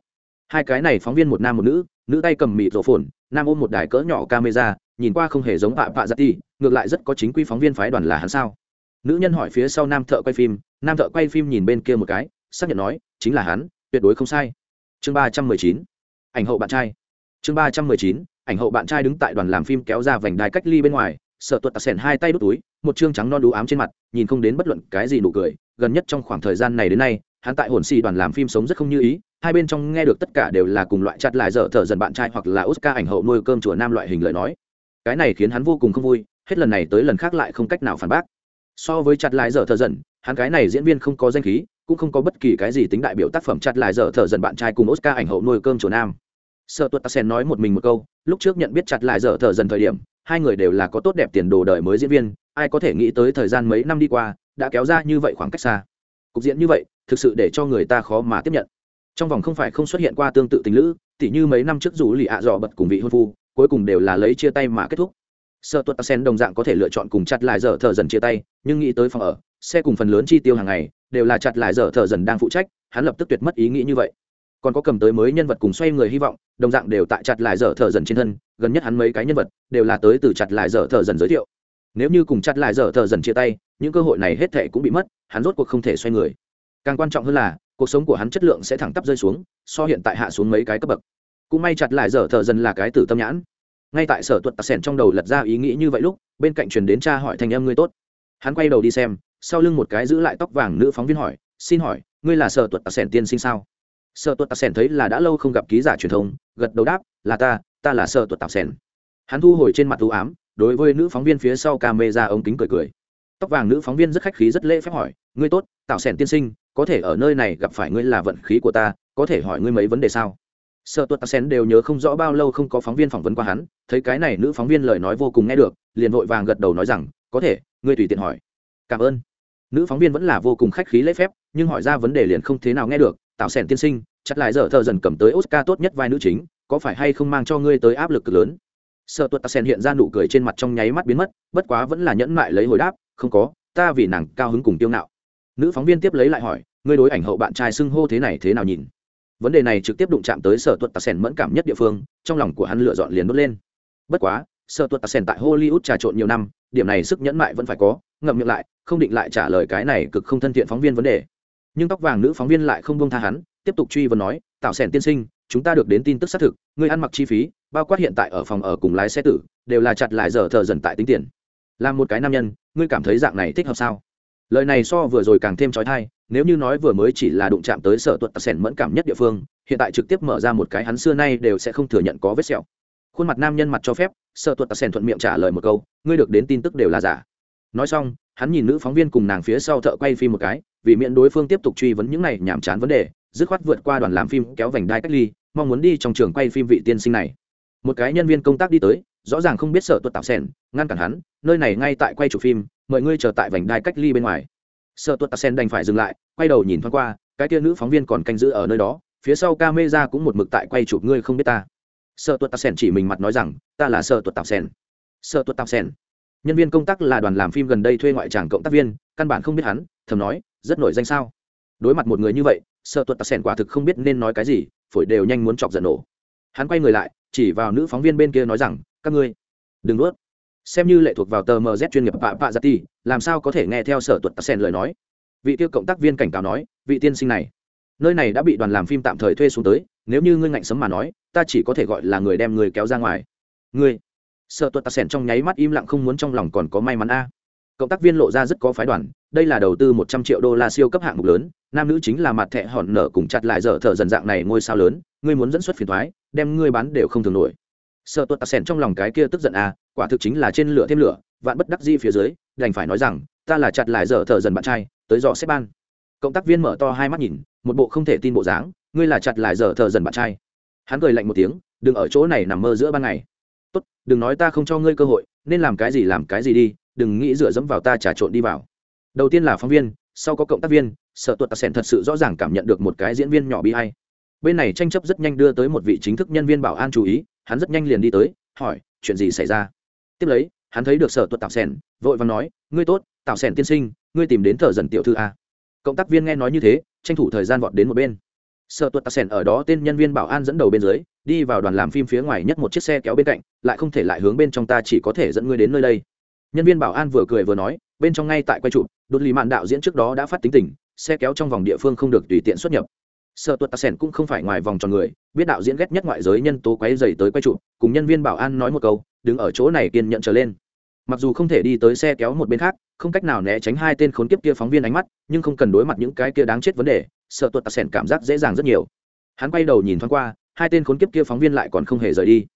hai cái này phóng viên một nam một nữ nữ tay cầm mịt rổ phồn, nam ôm một đài cỡ nhỏ camera, nhìn qua không hề giống bạ bạ giặt ti ngược lại rất có chính quy phóng viên phái đoàn là hắn sao? Nữ nhân hỏi phía sau nam thợ quay phim, nam thợ quay phim nhìn bên kia một cái, xác nhận nói, chính là hắn, tuyệt đối không sai. Chương ba trăm mười chín, ảnh hậu bạn trai. Chương ba trăm mười chín, ảnh hậu bạn trai đứng tại đoàn làm phim kéo ra vành đai cách ly bên ngoài, sợ tuột tạc sẻn hai tay đút túi, một chương trắng non đũ ám trên mặt, nhìn không đến bất luận cái gì nụ cười, gần nhất trong khoảng thời gian này đến nay, hắn tại hồn xì đoàn làm phim sống rất không như ý hai bên trong nghe được tất cả đều là cùng loại chặt lại dở thở dần bạn trai hoặc là oscar ảnh hậu nuôi cơm chùa nam loại hình lời nói. Cái này khiến hắn vô cùng không vui, hết lần này tới lần khác lại không cách nào phản bác. So với chặt lại dở thở dần, hắn cái này diễn viên không có danh khí, cũng không có bất kỳ cái gì tính đại biểu tác phẩm chặt lại dở thở dần bạn trai cùng oscar ảnh hậu nuôi cơm chùa nam. Sợ tuật sen nói một mình một câu, lúc trước nhận biết chặt lại dở thở dần thời điểm, hai người đều là có tốt đẹp tiền đồ đời mới diễn viên, ai có thể nghĩ tới thời gian mấy năm đi qua, đã kéo ra như vậy khoảng cách xa. Cục diện như vậy, thực sự để cho người ta khó mà tiếp nhận trong vòng không phải không xuất hiện qua tương tự tình lữ, tỉ như mấy năm trước dù lì ạ dọ bật cùng vị hôn phu, cuối cùng đều là lấy chia tay mà kết thúc. Sợ tuật sen đồng dạng có thể lựa chọn cùng chặt lại dở thợ dần chia tay, nhưng nghĩ tới phòng ở, xe cùng phần lớn chi tiêu hàng ngày, đều là chặt lại dở thợ dần đang phụ trách, hắn lập tức tuyệt mất ý nghĩ như vậy. Còn có cầm tới mới nhân vật cùng xoay người hy vọng, đồng dạng đều tại chặt lại dở thợ dần trên thân, gần nhất hắn mấy cái nhân vật, đều là tới từ chặt lại dở thợ dần giới thiệu. Nếu như cùng chặt lại dở thợ dần chia tay, những cơ hội này hết thệ cũng bị mất, hắn rốt cuộc không thể xoay người. Càng quan trọng hơn là cuộc sống của hắn chất lượng sẽ thẳng tắp rơi xuống, so hiện tại hạ xuống mấy cái cấp bậc. Cũng may chặt lại dở thợ dần là cái tử tâm nhãn. Ngay tại sở tuật tạc sẻn trong đầu lật ra ý nghĩ như vậy lúc, bên cạnh truyền đến cha hỏi thành em ngươi tốt. Hắn quay đầu đi xem, sau lưng một cái giữ lại tóc vàng nữ phóng viên hỏi, xin hỏi, ngươi là sở tuật tạc sẻn tiên sinh sao? Sở tuật tạc sẻn thấy là đã lâu không gặp ký giả truyền thông, gật đầu đáp, là ta ta là sở tuật tạc sẻn. Hắn thu hồi trên mặt u ám, đối với nữ phóng viên phía sau ca mê ra ống kính cười cười. Tóc vàng nữ phóng viên rất khách khí rất lễ phép hỏi, ngươi tốt tạo sẻn tiên sinh có thể ở nơi này gặp phải ngươi là vận khí của ta, có thể hỏi ngươi mấy vấn đề sao? Sợ tuất sen đều nhớ không rõ bao lâu không có phóng viên phỏng vấn qua hắn, thấy cái này nữ phóng viên lời nói vô cùng nghe được, liền vội vàng gật đầu nói rằng, có thể, ngươi tùy tiện hỏi. Cảm ơn. Nữ phóng viên vẫn là vô cùng khách khí lễ phép, nhưng hỏi ra vấn đề liền không thế nào nghe được tạo sẻn tiên sinh, chắc lại giờ thợ dần cầm tới oscar tốt nhất vai nữ chính, có phải hay không mang cho ngươi tới áp lực cực lớn? Sợ tuất sen hiện ra nụ cười trên mặt trong nháy mắt biến mất, bất quá vẫn là nhẫn mại lấy hồi đáp, không có, ta vì nàng cao hứng cùng tiêu ngạo nữ phóng viên tiếp lấy lại hỏi, ngươi đối ảnh hậu bạn trai xưng hô thế này thế nào nhìn? Vấn đề này trực tiếp đụng chạm tới sở tuật tạc sen mẫn cảm nhất địa phương, trong lòng của hắn lựa dọn liền đốt lên. Bất quá, sở tuật tạc sen tại hollywood trà trộn nhiều năm, điểm này sức nhẫn mại vẫn phải có, ngậm miệng lại, không định lại trả lời cái này cực không thân thiện phóng viên vấn đề. Nhưng tóc vàng nữ phóng viên lại không buông tha hắn, tiếp tục truy vấn nói tạo sẻn tiên sinh, chúng ta được đến tin tức xác thực, ngươi ăn mặc chi phí, bao quát hiện tại ở phòng ở cùng lái xe tử, đều là chặt lại giờ thờ dần tại tính tiền. Làm một cái nam nhân, ngươi cảm thấy dạng này thích hợp sao? Lời này so vừa rồi càng thêm trói thai, nếu như nói vừa mới chỉ là đụng chạm tới sở tuật sẻn mẫn cảm nhất địa phương, hiện tại trực tiếp mở ra một cái hắn xưa nay đều sẽ không thừa nhận có vết sẹo. Khuôn mặt nam nhân mặt cho phép, sở tuật tạc sẻn thuận miệng trả lời một câu, ngươi được đến tin tức đều là giả. Nói xong, hắn nhìn nữ phóng viên cùng nàng phía sau thợ quay phim một cái, vì miễn đối phương tiếp tục truy vấn những này nhảm chán vấn đề, dứt khoát vượt qua đoàn làm phim kéo vành đai cách ly, mong muốn đi trong trường quay phim vị tiên sinh này. Một cái nhân viên công tác đi tới rõ ràng không biết sợ tuật tạo sen ngăn cản hắn, nơi này ngay tại quay chụp phim, mời ngươi chờ tại vành đai cách ly bên ngoài. Sợ tuật tạo sen đành phải dừng lại, quay đầu nhìn thoáng qua, cái kia nữ phóng viên còn canh giữ ở nơi đó, phía sau ca mê ra cũng một mực tại quay chụp ngươi không biết ta. Sợ tuật tạo sen chỉ mình mặt nói rằng, ta là sợ tuật tạo sen sợ tuật tạo sen nhân viên công tác là đoàn làm phim gần đây thuê ngoại tràng cộng tác viên, căn bản không biết hắn, thầm nói, rất nổi danh sao? Đối mặt một người như vậy, sợ tuật tạc sẻn quả thực không biết nên nói cái gì, phổi đều nhanh muốn chọc giận nổ. Hắn quay người lại, chỉ vào nữ phóng viên bên kia nói rằng các ngươi. Đừng nuốt. Xem như lệ thuộc vào tờ mz chuyên nghiệp pạ pạ dạ giặt ti làm sao có thể nghe theo sở tuật tạc lời nói? Vị tiêu cộng tác viên cảnh cáo nói, vị tiên sinh này, nơi này đã bị đoàn làm phim tạm thời thuê xuống tới, nếu như ngươi ngạnh sấm mà nói, ta chỉ có thể gọi là người đem người kéo ra ngoài. Ngươi sợ tuật tạc sẻn trong nháy mắt im lặng không muốn trong lòng còn có may mắn a. Cộng tác viên lộ ra rất có phái đoàn, đây là đầu tư một trăm triệu đô la siêu cấp hạng mục lớn, nam nữ chính là mặt thẹ hòn nở cùng chặt lại dở thợ dần dạng này ngôi sao lớn, ngươi muốn dẫn xuất phiền thoái, đem ngươi bán đều không thường nổi sợ tuật tạc sẻn trong lòng cái kia tức giận à quả thực chính là trên lửa thêm lửa, vạn bất đắc di phía dưới, đành phải nói rằng, ta là chặt lại dở thợ dần bạn trai, tới dò xếp ban. Cộng tác viên mở to hai mắt nhìn, một bộ không thể tin bộ dáng, ngươi là chặt lại dở thợ dần bạn trai. Hắn cười lạnh một tiếng, đừng ở chỗ này nằm mơ giữa ban ngày. Tốt, đừng nói ta không cho ngươi cơ hội, nên làm cái gì làm cái gì đi, đừng nghĩ dựa dẫm vào ta trà trộn đi vào. Đầu tiên là phóng viên, sau có cộng tác viên, sợ tuột tạc sẻn thật sự rõ ràng cảm nhận được một cái diễn viên nhỏ bị hay bên này tranh chấp rất nhanh đưa tới một vị chính thức nhân viên bảo an chú ý hắn rất nhanh liền đi tới, hỏi, chuyện gì xảy ra? Tiếp lấy, hắn thấy được sở tuật tạo sẻn, vội và nói, ngươi tốt tạo sẻn tiên sinh, ngươi tìm đến thợ dần tiểu thư a. Cộng tác viên nghe nói như thế, tranh thủ thời gian vọt đến một bên. Sợ tuật tạc sẻn ở đó tên nhân viên bảo an dẫn đầu bên dưới, đi vào đoàn làm phim phía ngoài nhất một chiếc xe kéo bên cạnh, lại không thể lại hướng bên trong ta chỉ có thể dẫn ngươi đến nơi đây. Nhân viên bảo an vừa cười vừa nói, bên trong ngay tại quay chụp, đột lì mạn đạo diễn trước đó đã phát tính tình, xe kéo trong vòng địa phương không được tùy tiện xuất nhập sợ tuột tạc sẻn cũng không phải ngoài vòng tròn người, biết đạo diễn ghét nhất ngoại giới nhân tố quấy dày tới quay trụ cùng nhân viên bảo an nói một câu, đứng ở chỗ này kiên nhận trở lên. Mặc dù không thể đi tới xe kéo một bên khác, không cách nào né tránh hai tên khốn kiếp kia phóng viên ánh mắt, nhưng không cần đối mặt những cái kia đáng chết vấn đề sợ tuột tạc sẻn cảm giác dễ dàng rất nhiều. Hắn quay đầu nhìn thoáng qua, hai tên khốn kiếp kia phóng viên lại còn không hề rời đi.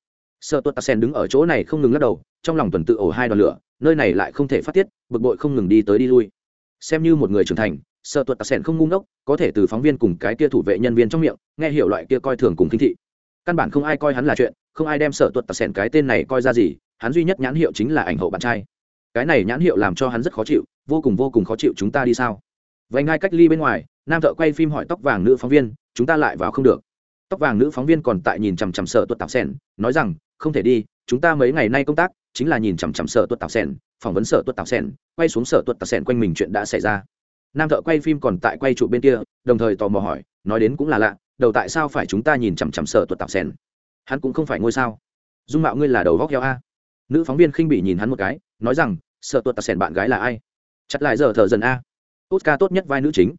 Sợ tuột tạc sẻn đứng ở chỗ này không ngừng lắc đầu, trong lòng tuần tự ổ hai đoàn lửa, nơi này lại không thể phát tiết, bực bội không ngừng đi tới đi lui. Xem như một người trưởng thành sợ tuột tạc sẻn không ngu ngốc, có thể từ phóng viên cùng cái kia thủ vệ nhân viên trong miệng, nghe hiểu loại kia coi thường cùng kinh thị. Căn bản không ai coi hắn là chuyện, không ai đem sợ tuột tạc sẻn cái tên này coi ra gì, hắn duy nhất nhãn hiệu chính là ảnh hậu bạn trai. Cái này nhãn hiệu làm cho hắn rất khó chịu, vô cùng vô cùng khó chịu chúng ta đi sao? Vậy ngay cách ly bên ngoài, nam thợ quay phim hỏi tóc vàng nữ phóng viên, chúng ta lại vào không được. Tóc vàng nữ phóng viên còn tại nhìn chằm chằm sợ tuột tạc sẻn, nói rằng, không thể đi, chúng ta mấy ngày nay công tác chính là nhìn chằm chằm sợ tuột tạc sẻn, phỏng vấn sợ tuột tạc sẻn, quay xuống sợ tuột tạc sẻn quanh mình chuyện đã xảy ra nam thợ quay phim còn tại quay trụ bên kia, đồng thời tò mò hỏi, nói đến cũng là lạ, đầu tại sao phải chúng ta nhìn chằm chằm sợ tuột tạp sen hắn cũng không phải ngôi sao. Dung mạo ngươi là đầu vóc heo a. Nữ phóng viên khinh bị nhìn hắn một cái, nói rằng, sợ tuột tạp sẻn bạn gái là ai? Chặt lại giờ thợ dần a. Tốt ca tốt nhất vai nữ chính.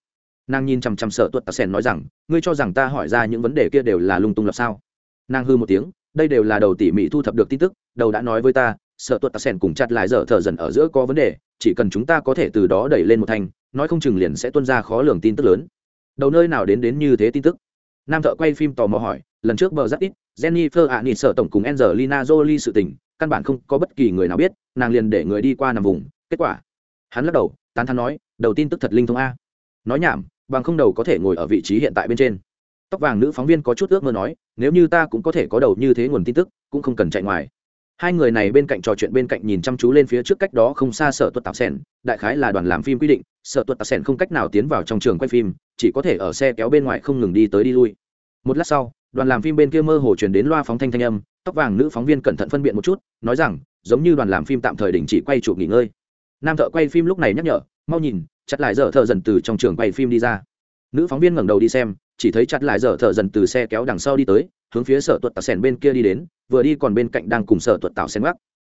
Nàng nhìn chằm chằm sợ tuột tạp sẻn nói rằng, ngươi cho rằng ta hỏi ra những vấn đề kia đều là lung tung lập sao? Nàng hư một tiếng, đây đều là đầu tỉ mỉ thu thập được tin tức, đầu đã nói với ta, sợ tuột tạp sẻn cùng chặt lại giờ thợ dần ở giữa có vấn đề chỉ cần chúng ta có thể từ đó đẩy lên một thành nói không chừng liền sẽ tuân ra khó lường tin tức lớn. Đầu nơi nào đến đến như thế tin tức? Nam thợ quay phim tò mò hỏi, lần trước bờ rất ít, jennifer ạ nịt sợ tổng cùng angelina jolie sự tình, căn bản không có bất kỳ người nào biết, nàng liền để người đi qua nằm vùng, kết quả. Hắn lắc đầu, tán thắn nói, đầu tin tức thật linh thông a. Nói nhảm, bằng không đầu có thể ngồi ở vị trí hiện tại bên trên. Tóc vàng nữ phóng viên có chút ước mơ nói, nếu như ta cũng có thể có đầu như thế nguồn tin tức, cũng không cần chạy ngoài hai người này bên cạnh trò chuyện bên cạnh nhìn chăm chú lên phía trước cách đó không xa sở tuất tạp sen đại khái là đoàn làm phim quy định, sở tuất tạp sen không cách nào tiến vào trong trường quay phim, chỉ có thể ở xe kéo bên ngoài không ngừng đi tới đi lui. Một lát sau, đoàn làm phim bên kia mơ hồ chuyển đến loa phóng thanh thanh âm, tóc vàng nữ phóng viên cẩn thận phân biện một chút, nói rằng, giống như đoàn làm phim tạm thời đình chỉ quay chụp nghỉ ngơi. Nam thợ quay phim lúc này nhắc nhở, mau nhìn, chặt lại dở thợ dần từ trong trường quay phim đi ra nữ phóng viên ngẩng đầu đi xem, chỉ thấy chặt lại dở thợ dần từ xe kéo đằng sau đi tới, hướng phía sở tuật tạo sèn bên kia đi đến, vừa đi còn bên cạnh đang cùng sở tuật tạo sèn gác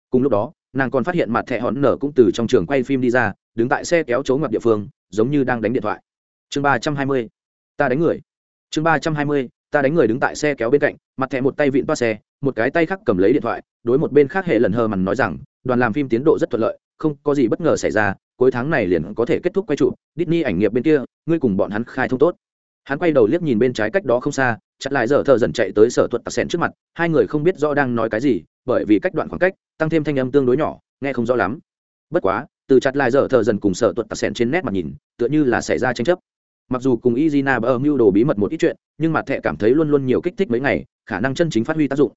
cùng lúc đó, nàng còn phát hiện mặt thẹ hòn nở cũng từ trong trường quay phim đi ra, đứng tại xe kéo chấu ngoặt địa phương, giống như đang đánh điện thoại. Chương ba trăm hai mươi, ta đánh người. Chương ba trăm hai mươi, ta đánh người đứng tại xe kéo bên cạnh, mặt thẹ một tay vịn toa xe, một cái tay khác cầm lấy điện thoại, đối một bên khác hệ lần hờ mằn nói rằng, đoàn làm phim tiến độ rất thuận lợi, không có gì bất ngờ xảy ra, cuối tháng này liền có thể kết thúc quay trụ, Disney ảnh nghiệp bên kia ngươi cùng bọn hắn khai thông tốt. Hắn quay đầu liếc nhìn bên trái cách đó không xa, chặt lại giờ thợ dần chạy tới sở thuật tạc sen trước mặt, hai người không biết rõ đang nói cái gì, bởi vì cách đoạn khoảng cách, tăng thêm thanh âm tương đối nhỏ, nghe không rõ lắm. Bất quá, từ chặt lại giờ thợ dần cùng sở thuật tạc sen trên nét mặt nhìn, tựa như là xảy ra tranh chấp. Mặc dù cùng izina bờ mưu đồ bí mật một ít chuyện, nhưng mặt thẻ cảm thấy luôn luôn nhiều kích thích mấy ngày, khả năng chân chính phát huy tác dụng.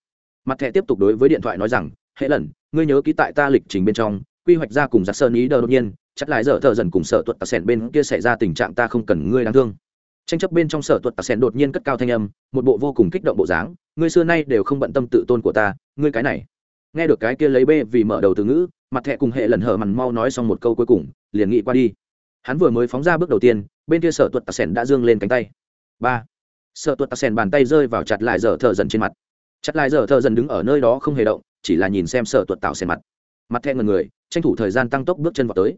Mặt thẻ tiếp tục đối với điện thoại nói rằng hệ lần, ngươi nhớ ký tại ta lịch trình bên trong, quy hoạch ra cùng giặc sơn ý đờ đột nhiên chắc lại giờ thợ dần cùng sở tuật tạc sẻn bên kia xảy ra tình trạng ta không cần ngươi đáng thương. Tranh chấp bên trong sở tuật tạc sẻn đột nhiên cất cao thanh âm, một bộ vô cùng kích động bộ dáng, ngươi xưa nay đều không bận tâm tự tôn của ta, ngươi cái này. Nghe được cái kia lấy bê vì mở đầu từ ngữ, mặt thẹ cùng hệ lần hở mằn mau nói xong một câu cuối cùng, liền nghĩ qua đi. Hắn vừa mới phóng ra bước đầu tiên, bên kia sở tuật tạc sẻn đã dương lên cánh tay. Ba. Sở tuật tạc sen bàn tay rơi vào chặt lại giờ thợ dần trên mặt. Chặt lại giờ thợ dần đứng ở nơi đó không hề động, chỉ là nhìn xem sở tuật tạo sen mặt. Mặt thẹ ngần người, tranh thủ thời gian tăng tốc bước chân vào tới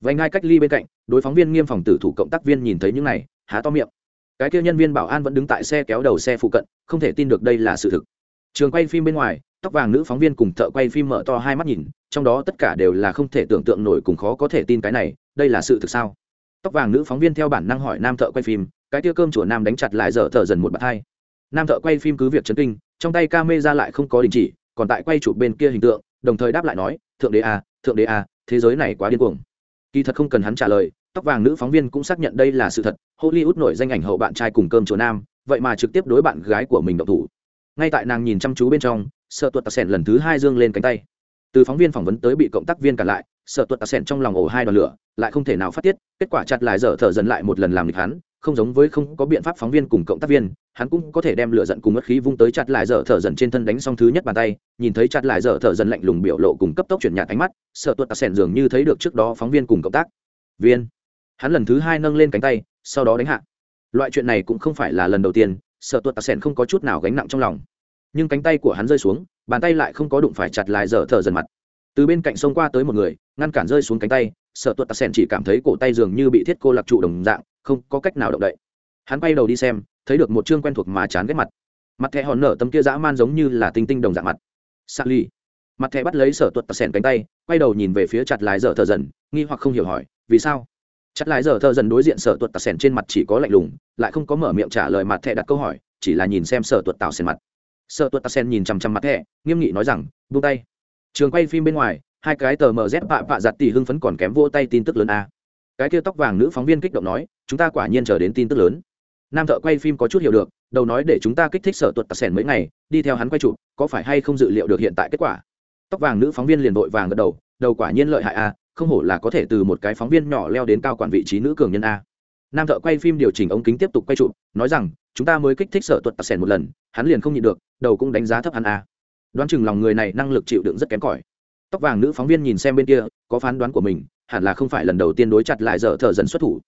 vay ngay cách ly bên cạnh, đối phóng viên nghiêm phòng tử thủ cộng tác viên nhìn thấy những này, há to miệng. Cái kia nhân viên bảo an vẫn đứng tại xe kéo đầu xe phụ cận, không thể tin được đây là sự thực. Trường quay phim bên ngoài, tóc vàng nữ phóng viên cùng thợ quay phim mở to hai mắt nhìn, trong đó tất cả đều là không thể tưởng tượng nổi cùng khó có thể tin cái này, đây là sự thực sao? Tóc vàng nữ phóng viên theo bản năng hỏi nam thợ quay phim, cái tia cơm chùa nam đánh chặt lại dở thở dần một bật hai. Nam thợ quay phim cứ việc chấn kinh, trong tay ca mê ra lại không có đình chỉ, còn tại quay chụp bên kia hình tượng, đồng thời đáp lại nói, thượng đế a thượng đế a thế giới này quá điên cuồng kỳ thật không cần hắn trả lời, tóc vàng nữ phóng viên cũng xác nhận đây là sự thật, hollywood nổi danh ảnh hậu bạn trai cùng cơm chùa nam, vậy mà trực tiếp đối bạn gái của mình động thủ. Ngay tại nàng nhìn chăm chú bên trong sợ tuột tạc sẻn lần thứ hai dương lên cánh tay. Từ phóng viên phỏng vấn tới bị cộng tác viên cản lại sợ tuột tạc sẻn trong lòng ổ hai đoàn lửa, lại không thể nào phát tiết, kết quả chặt lại dở thở dần lại một lần làm nghịch hắn không giống với không có biện pháp phóng viên cùng cộng tác viên, hắn cũng có thể đem lửa giận cùng mất khí vung tới chặt lại dở thở dần trên thân đánh xong thứ nhất bàn tay, nhìn thấy chặt lại dở thở dần lạnh lùng biểu lộ cùng cấp tốc chuyển nhạt ánh mắt, sợ tuột tạc sẻn dường như thấy được trước đó phóng viên cùng cộng tác viên. Hắn lần thứ hai nâng lên cánh tay, sau đó đánh hạ. Loại chuyện này cũng không phải là lần đầu tiên, sợ tuột tạc sẻn không có chút nào gánh nặng trong lòng. Nhưng cánh tay của hắn rơi xuống, bàn tay lại không có đụng phải chặt lại dở thở dần mặt. Từ bên cạnh sông qua tới một người, ngăn cản rơi xuống cánh tay sợ tuột tạc sen chỉ cảm thấy cổ tay dường như bị thiết cô lạc trụ đồng dạng, không có cách nào động đậy. Hắn quay đầu đi xem, thấy được một chương quen thuộc mà chán ghét mặt. Mặt thẻ hòn nở tấm kia dã man giống như là tinh tinh đồng dạng mặt. S ly. Mặt thẻ bắt lấy sở tuột tạc sen cánh tay, quay đầu nhìn về phía chặt lái dở thợ dần, nghi hoặc không hiểu hỏi, vì sao? Chặt lái dở thợ dần đối diện sở tuật tạc sen trên mặt chỉ có lạnh lùng, lại không có mở miệng trả lời mặt thẻ đặt câu hỏi, chỉ là nhìn xem sở tuật tạo sen mặt. Sở tuật tạc sen nhìn chằm chằm mặt thẻ, nghiêm nghị nói rằng, buông tay. Trường quay phim bên ngoài hai cái tờ mz vạ vạ giặt tỷ hưng phấn còn kém vô tay tin tức lớn a. Cái kia tóc vàng nữ phóng viên kích động nói, chúng ta quả nhiên chờ đến tin tức lớn. Nam thợ quay phim có chút hiểu được, đầu nói để chúng ta kích thích sở tuật tạc sẻn mấy ngày, đi theo hắn quay chụp, có phải hay không dự liệu được hiện tại kết quả? Tóc vàng nữ phóng viên liền vội vàng gật đầu đầu quả nhiên lợi hại a, không hổ là có thể từ một cái phóng viên nhỏ leo đến cao quản vị trí nữ cường nhân a. Nam thợ quay phim điều chỉnh ống kính tiếp tục quay chụp, nói rằng, chúng ta mới kích thích sở tuật tạc sẻn một lần, hắn liền không nhịn được, đầu cũng đánh giá thấp hắn a. Đoán chừng lòng người này năng lực chịu đựng rất kém cỏi tóc vàng nữ phóng viên nhìn xem bên kia, có phán đoán của mình, hẳn là không phải lần đầu tiên đối chặt lại dở thợ dần xuất thủ.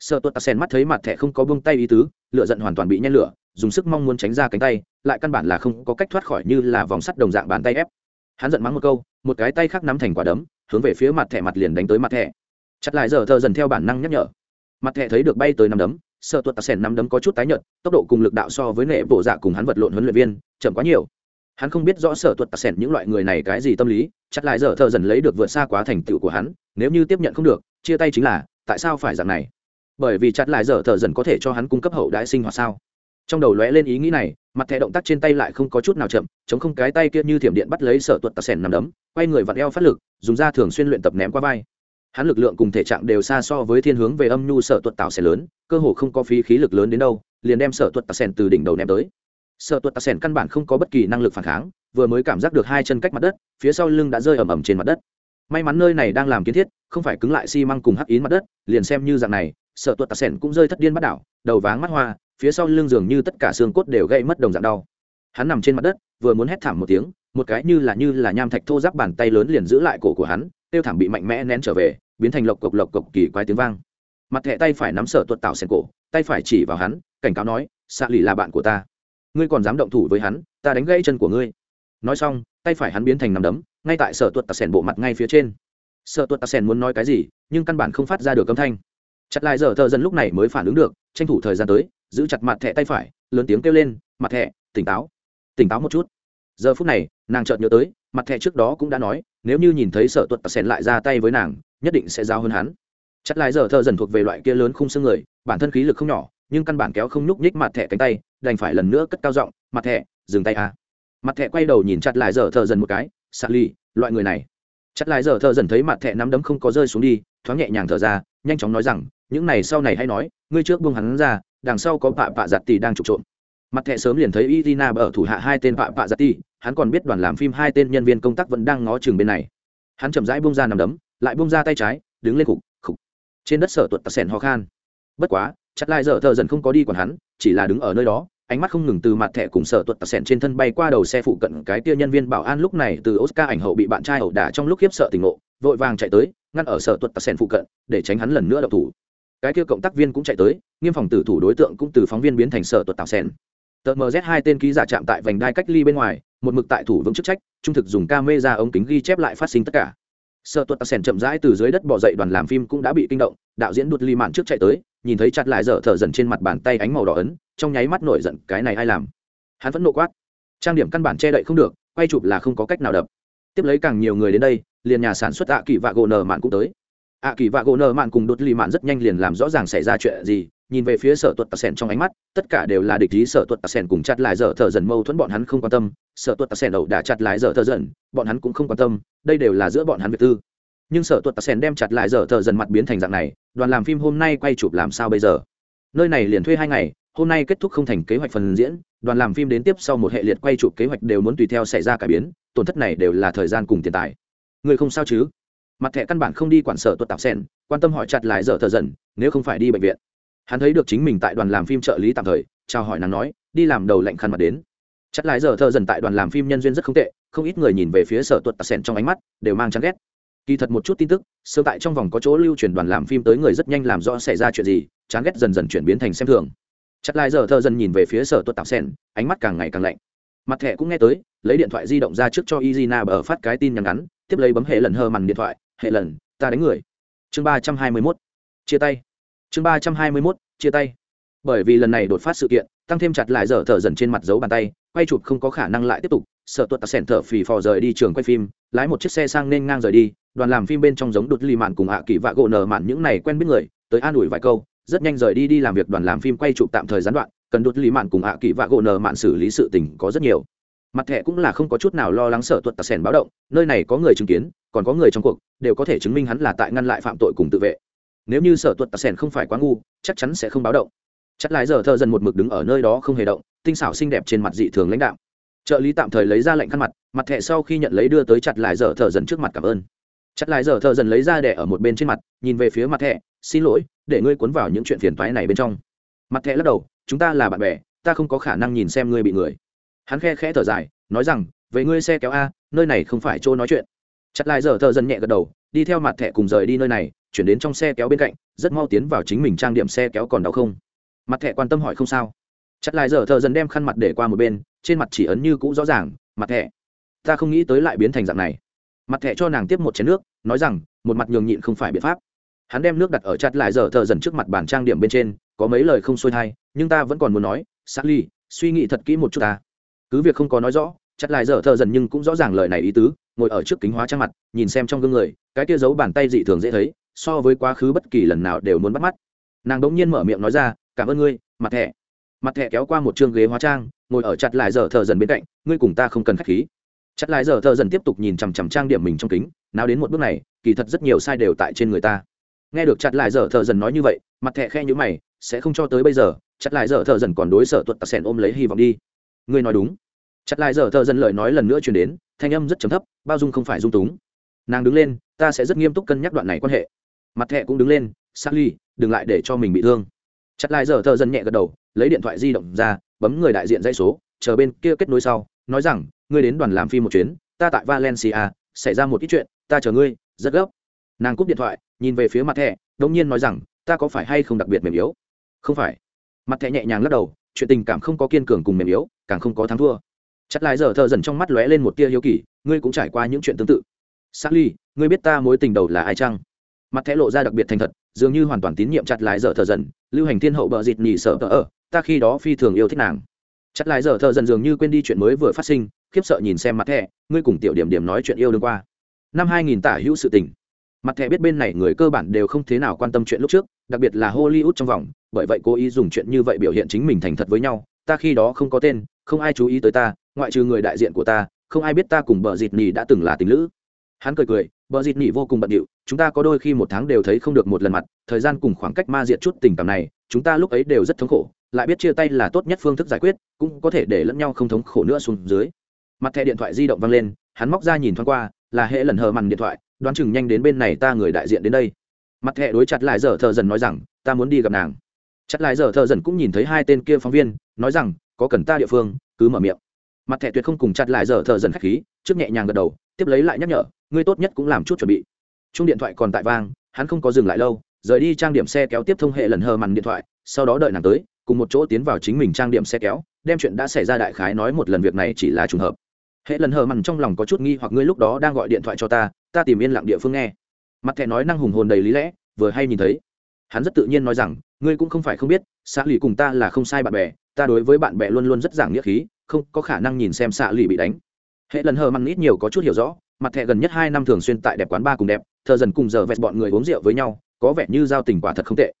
Sợ tuột tạc sen mắt thấy mặt thẻ không có buông tay ý tứ lựa giận hoàn toàn bị nhen lửa, dùng sức mong muốn tránh ra cánh tay, lại căn bản là không có cách thoát khỏi như là vòng sắt đồng dạng bàn tay ép. Hắn giận mắng một câu, một cái tay khác nắm thành quả đấm, hướng về phía mặt thẻ mặt liền đánh tới mặt thẻ. Chặt lại giờ thợ dần theo bản năng nhắc nhở. Mặt thẻ thấy được bay tới nắm đấm, sợ tuột tạc sẻn nắm đấm có chút tái nhợt, tốc độ cùng lực đạo so với nệ bộ dạ cùng hắn vật lộn huấn luyện viên, chậm quá nhiều hắn không biết rõ sở tuật tạc sẻn những loại người này cái gì tâm lý, chặt lại giờ thợ dần lấy được vượt xa quá thành tựu của hắn, nếu như tiếp nhận không được, chia tay chính là, tại sao phải dạng này? Bởi vì chặt lại giờ thợ dần có thể cho hắn cung cấp hậu đại sinh hoạt sao? Trong đầu lóe lên ý nghĩ này, mặt thẻ động tác trên tay lại không có chút nào chậm, chống không cái tay kia như thiểm điện bắt lấy sở tuật tạc sẻn nằm đấm, quay người vặn eo phát lực, dùng ra thường xuyên luyện tập ném qua vai. Hắn lực lượng cùng thể trạng đều xa so với thiên hướng về âm nhu sở tuật tạo sẻn lớn, cơ hồ không có phí khí lực lớn đến đâu, liền đem sở tuật tạc sẻn từ đỉnh đầu ném tới sở tuột tạc sẻn căn bản không có bất kỳ năng lực phản kháng, vừa mới cảm giác được hai chân cách mặt đất, phía sau lưng đã rơi ầm ầm trên mặt đất. May mắn nơi này đang làm kiến thiết, không phải cứng lại xi măng cùng hắc yến mặt đất, liền xem như dạng này, sở tuột tạc sẻn cũng rơi thất điên bắt đảo, đầu váng mắt hoa, phía sau lưng dường như tất cả xương cốt đều gây mất đồng dạng đau. Hắn nằm trên mặt đất, vừa muốn hét thảm một tiếng, một cái như là như là nham thạch thô giáp bàn tay lớn liền giữ lại cổ của hắn, tiêu thảm bị mạnh mẽ nén trở về, biến thành lộc cộc lộc cộc kỳ quái tiếng vang. Mặt thẹ tay phải nắm sở tuột tạo sen cổ, tay phải chỉ vào hắn, cảnh cáo nói xạ lì là bạn của ta ngươi còn dám động thủ với hắn, ta đánh gãy chân của ngươi. Nói xong, tay phải hắn biến thành nằm đấm, ngay tại sở tuột tạc sèn bộ mặt ngay phía trên. Sở tuột tạc sèn muốn nói cái gì, nhưng căn bản không phát ra được âm thanh. Chặt lại giờ thợ dân lúc này mới phản ứng được, tranh thủ thời gian tới, giữ chặt mặt thẻ tay phải, lớn tiếng kêu lên, mặt thẻ, tỉnh táo tỉnh táo một chút. Giờ phút này, nàng chợt nhớ tới, mặt thẻ trước đó cũng đã nói, nếu như nhìn thấy sở tuật tạc sèn lại ra tay với nàng, nhất định sẽ giao hơn hắn. Chặt lại giờ thợ dần thuộc về loại kia lớn khung xương người, bản thân khí lực không nhỏ, nhưng căn bản kéo không nhúc nhích mặt thẻ cánh tay đành phải lần nữa cất cao giọng, mặt thẻ, dừng tay à. mặt thẻ quay đầu nhìn chặt lại giờ thợ dần một cái, sạc ly loại người này. Chặt lại giờ thợ dần thấy mặt thẻ nắm đấm không có rơi xuống đi, thoáng nhẹ nhàng thở ra, nhanh chóng nói rằng, những này sau này hay nói, ngươi trước buông hắn ra, đằng sau có vạ vạ giặt tỷ đang trục trộm. Mặt thẻ sớm liền thấy irina ở thủ hạ hai tên vạ vạ giặt tỷ hắn còn biết đoàn làm phim hai tên nhân viên công tác vẫn đang ngó chừng bên này. Hắn chậm rãi buông ra nằm đấm, lại buông ra tay trái, đứng lên cục khục. Trên đất sở tuột tặc sẻn ho khan. Bất quá, chặt lại giờ thợ dần không có đi còn hắn, chỉ là đứng ở nơi đó ánh mắt không ngừng từ mặt thẻ cùng sở tuật tạc sẻn trên thân bay qua đầu xe phụ cận. Cái tia nhân viên bảo an lúc này từ oscar ảnh hậu bị bạn trai ẩu đả trong lúc khiếp sợ tỉnh ngộ, vội vàng chạy tới, ngăn ở sở tuật tạc sẻn phụ cận, để tránh hắn lần nữa đậu thủ. Cái kia cộng tác viên cũng chạy tới, nghiêm phòng tử thủ đối tượng cũng từ phóng viên biến thành sở tuật tạc sẻn tờ mz hai tên ký giả chạm tại vành đai cách ly bên ngoài, một mực tại thủ vững chức trách, trung thực dùng camera ống kính ghi chép lại phát sinh tất cả. Sợ tuật tạc sèn chậm rãi từ dưới đất bỏ dậy đoàn làm phim cũng đã bị kinh động, đạo diễn đột ly mạn trước chạy tới, nhìn thấy chặt lại dở thở dần trên mặt bàn tay ánh màu đỏ ấn trong nháy mắt nổi giận cái này ai làm? Hắn vẫn nộ quát. Trang điểm căn bản che đậy không được, quay chụp là không có cách nào đập. Tiếp lấy càng nhiều người đến đây, liền nhà sản xuất ạ kỳ vạ gỗ nở mạn cũng tới. Ạ kỳ vạ gỗ nở mạn cùng đột ly mạn rất nhanh liền làm rõ ràng xảy ra chuyện gì, nhìn về phía sở tuật tạc sen trong ánh mắt, tất cả đều là địch ý sở tuật tạc sen cùng chặt lại dở thợ dần mâu thuẫn bọn hắn không quan tâm, sở tuật tạc sen đầu đã chặt lại dở thợ dần, bọn hắn cũng không quan tâm, đây đều là giữa bọn hắn việc tư. Nhưng sở tuật tạc sen đem chặt lại dở thợ dần mặt biến thành dạng này, đoàn làm phim hôm nay quay chụp làm sao bây giờ? Nơi này liền thuê hai ngày hôm nay kết thúc không thành kế hoạch phần diễn, đoàn làm phim đến tiếp sau một hệ liệt quay chụp kế hoạch đều muốn tùy theo xảy ra cải biến, tổn thất này đều là thời gian cùng tiền tài. Người không sao chứ? Mặt thẻ căn bản không đi quản sở tuật tạp sen quan tâm hỏi chặt lại dở thờ dần nếu không phải đi bệnh viện. Hắn thấy được chính mình tại đoàn làm phim trợ lý tạm thời, chào hỏi nàng nói, đi làm đầu lạnh khăn mặt đến. Chặt lại giờ thờ dần tại đoàn làm phim nhân duyên rất không tệ, không ít người nhìn về phía sở tuật tạp sen trong ánh mắt, đều mang chán ghét. Kỳ thật một chút tin tức sơ tại trong vòng có chỗ lưu truyền đoàn làm phim tới người rất nhanh làm rõ xảy ra chuyện gì, chán ghét dần dần chuyển biến thành xem thường chặt lại giờ thợ dần nhìn về phía sở tuất tạc sen ánh mắt càng ngày càng lạnh. Mặt thẻ cũng nghe tới, lấy điện thoại di động ra trước cho izina bờ phát cái tin nhắn ngắn, tiếp lấy bấm hệ lần hơ màn điện thoại, hệ lần, ta đánh người. Chương ba trăm hai mươi mốt. Chia tay. Chương ba trăm hai mươi mốt, chia tay. Bởi vì lần này đột phát sự kiện, tăng thêm chặt lại giờ thở dần trên mặt dấu bàn tay, quay chụp không có khả năng lại tiếp tục sợ tuột tạc sẻn thở phì phò rời đi trường quay phim, lái một chiếc xe sang nên ngang rời đi, đoàn làm phim bên trong giống đột lì mạn cùng hạ kỳ vạ gỗ nở mạn những này quen biết người, tới an ủi vài câu rất nhanh rời đi đi làm việc đoàn làm phim quay chụp tạm thời gián đoạn, cần đột lý mạn cùng hạ kỳ vạ gỗ nờ mạn xử lý sự tình có rất nhiều. Mặt thẻ cũng là không có chút nào lo lắng sợ tuật tạc sèn báo động, nơi này có người chứng kiến, còn có người trong cuộc, đều có thể chứng minh hắn là tại ngăn lại phạm tội cùng tự vệ. Nếu như sở tuật tạc sèn không phải quá ngu, chắc chắn sẽ không báo động. Chắc lại giờ thợ dần một mực đứng ở nơi đó không hề động, tinh xảo xinh đẹp trên mặt dị thường lãnh đạo trợ lý tạm thời lấy ra lệnh khăn mặt mặt thẻ sau khi nhận lấy đưa tới chặt lại giờ thợ dần trước mặt cảm ơn chặt lại giờ thợ dần lấy ra đẻ ở một bên trên mặt, nhìn về phía mặt thẻ, xin lỗi, để ngươi cuốn vào những chuyện phiền toái này bên trong. Mặt thẻ lắc đầu, chúng ta là bạn bè, ta không có khả năng nhìn xem ngươi bị người. Hắn khe khẽ thở dài, nói rằng, về ngươi xe kéo a, nơi này không phải chỗ nói chuyện. Chặt lại giờ thợ dần nhẹ gật đầu, đi theo mặt thẻ cùng rời đi nơi này, chuyển đến trong xe kéo bên cạnh, rất mau tiến vào chính mình trang điểm xe kéo còn đau không? Mặt thẻ quan tâm hỏi không sao. Chặt lại giờ thợ dần đem khăn mặt để qua một bên, trên mặt chỉ ấn như cũ rõ ràng, mặt thẻ, ta không nghĩ tới lại biến thành dạng này mặt thẻ cho nàng tiếp một chén nước, nói rằng, một mặt nhường nhịn không phải biện pháp. Hắn đem nước đặt ở chặt lại giờ thợ dần trước mặt bàn trang điểm bên trên, có mấy lời không xuôi thai, nhưng ta vẫn còn muốn nói xác ly suy nghĩ thật kỹ một chút ta. Cứ việc không có nói rõ, chặt lại giờ thợ dần nhưng cũng rõ ràng lời này ý tứ, ngồi ở trước kính hóa trang mặt, nhìn xem trong gương người, cái kia giấu bàn tay dị thường dễ thấy, so với quá khứ bất kỳ lần nào đều muốn bắt mắt. Nàng đ ỗ n g nhiên mở miệng nói ra, cảm ơn ngươi, mặt thẻ. Mặt thẻ kéo qua một chương ghế hóa trang, ngồi ở chặt lại giờ thợ dần bên cạnh, ngươi cùng ta không cần k h á c h khí chặt lại giờ thợ dần tiếp tục nhìn chằm chằm trang điểm mình trong kính nào đến một bước này kỳ thật rất nhiều sai đều tại trên người ta. Nghe được chặt lại giờ thợ dần nói như vậy mặt thẻ khe như mày sẽ không cho tới bây giờ chặt lại giờ thợ dần còn đối sở tuật tặc sẻn ôm lấy hy vọng đi. Ngươi nói đúng. Chặt lại giờ thợ dần lời nói lần nữa chuyển đến thanh âm rất chấm thấp bao dung không phải dung túng. Nàng đứng lên ta sẽ rất nghiêm túc cân nhắc đoạn này quan hệ. Mặt thẹ cũng đứng lên Sally, đừng lại để cho mình bị thương. Chặt lại giờ thợ dần nhẹ gật đầu lấy điện thoại di động ra bấm người đại diện dãy số chờ bên kia kết nối sau nói rằng ngươi đến đoàn làm phim một chuyến ta tại valencia xảy ra một ít chuyện ta chờ ngươi rất gấp. Nàng cúp điện thoại nhìn về phía mặt thẻ, đông nhiên nói rằng ta có phải hay không đặc biệt mềm yếu? Không phải. Mặt thẻ nhẹ nhàng lắc đầu chuyện tình cảm không có kiên cường cùng mềm yếu càng không có thắng thua. Chặt lại giờ thợ dần trong mắt lóe lên một tia hiếu kỳ ngươi cũng trải qua những chuyện tương tự. Sally, ngươi biết ta mối tình đầu là ai chăng? Mặt thẻ lộ ra đặc biệt thành thật dường như hoàn toàn tín nhiệm chặt lại dở thợ dần lưu hành thiên hậu bợ dịt nhì sợ tờ ở ta khi đó phi thường yêu thích nàng. Chặt lại giờ thợ dần dường như quên đi chuyện mới vừa phát sinh khiếp sợ nhìn xem mặt thẻ, ngươi cùng tiểu điểm điểm nói chuyện yêu đương qua. Năm hai nghìn tả hữu sự tình. Mặt thẻ biết bên này người cơ bản đều không thế nào quan tâm chuyện lúc trước, đặc biệt là hollywood trong vòng, bởi vậy cố ý dùng chuyện như vậy biểu hiện chính mình thành thật với nhau. Ta khi đó không có tên, không ai chú ý tới ta, ngoại trừ người đại diện của ta, không ai biết ta cùng bờ dịt nỉ đã từng là tình lữ. Hắn cười cười, bờ dịt nỉ vô cùng bận điệu, chúng ta có đôi khi một tháng đều thấy không được một lần mặt, thời gian cùng khoảng cách ma diệt chút tình cảm này, chúng ta lúc ấy đều rất thống khổ, lại biết chia tay là tốt nhất phương thức giải quyết, cũng có thể để lẫn nhau không thống khổ nữa xuống dưới mặt thẻ điện thoại di động văng lên, hắn móc ra nhìn thoáng qua, là hệ lần hờ mằn điện thoại, đoán chừng nhanh đến bên này ta người đại diện đến đây. Mặt thẻ đối chặt lại giờ thợ dần nói rằng, ta muốn đi gặp nàng. Chặt lại giờ thợ dần cũng nhìn thấy hai tên kia phóng viên, nói rằng, có cần ta địa phương, cứ mở miệng. Mặt thẻ tuyệt không cùng chặt lại giờ thợ dần khách khí, trước nhẹ nhàng gật đầu, tiếp lấy lại nhắc nhở, ngươi tốt nhất cũng làm chút chuẩn bị. Chung điện thoại còn tại vang, hắn không có dừng lại lâu, rời đi trang điểm xe kéo tiếp thông hệ lần hờ mằn điện thoại, sau đó đợi nàng tới, cùng một chỗ tiến vào chính mình trang điểm xe kéo, đem chuyện đã xảy ra đại khái nói một lần việc này chỉ là trùng hợp hệ lần hờ mằn trong lòng có chút nghi hoặc ngươi lúc đó đang gọi điện thoại cho ta ta tìm yên lặng địa phương nghe. Mặt thẻ nói năng hùng hồn đầy lý lẽ, vừa hay nhìn thấy. Hắn rất tự nhiên nói rằng, ngươi cũng không phải không biết xã lì cùng ta là không sai bạn bè, ta đối với bạn bè luôn luôn rất giảng nghĩa khí, không có khả năng nhìn xem xã lì bị đánh. Hệ lần hờ mằn ít nhiều có chút hiểu rõ, mặt thẻ gần nhất hai năm thường xuyên tại đẹp quán ba cùng đẹp, thờ dần cùng giờ vẹt bọn người uống rượu với nhau, có vẻ như giao tình quả thật không tệ.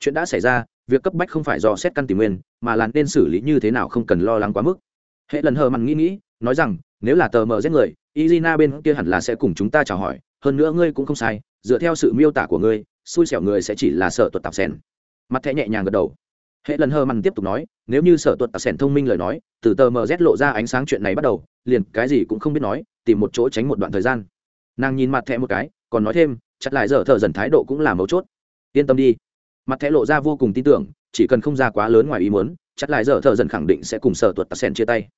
Chuyện đã xảy ra, việc cấp bách không phải do xét căn tìm nguyên, mà là nên xử lý như thế nào không cần lo lắng quá mức. Hệ lần hờ mằn nghĩ nghĩ, nói rằng nếu là tờ mờ giết người izina bên kia hẳn là sẽ cùng chúng ta chào hỏi, hơn nữa ngươi cũng không sai, dựa theo sự miêu tả của ngươi, xui xẻo người sẽ chỉ là sợ tuật tạp sen mặt thẻ nhẹ nhàng gật đầu. Hệ lần hơ mằn tiếp tục nói, nếu như sợ tuật tạp sen thông minh lời nói, từ tờ mờ rét lộ ra ánh sáng chuyện này bắt đầu, liền cái gì cũng không biết nói, tìm một chỗ tránh một đoạn thời gian. Nàng nhìn mặt thẻ một cái, còn nói thêm, chặt lại giờ thợ dần thái độ cũng là mấu chốt. Yên tâm đi. Mặt thẻ lộ ra vô cùng tin tưởng, chỉ cần không ra quá lớn ngoài ý muốn, chặt lại giờ thợ dần khẳng định sẽ cùng sở tuật Tạp sen chia tay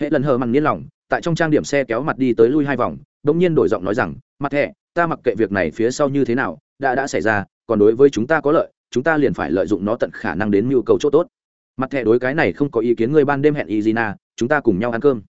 hệ lần hờ mặn niên lòng tại trong trang điểm xe kéo mặt đi tới lui hai vòng đ nhiên đổi giọng nói rằng mặt hệ, ta mặc kệ việc này phía sau như thế nào đã đã xảy ra còn đối với chúng ta có lợi chúng ta liền phải lợi dụng nó tận khả năng đến mưu cầu chỗ tốt. Mặt hệ đối cái này không có ý kiến người ban đêm hẹn izina chúng ta cùng nhau ăn cơm.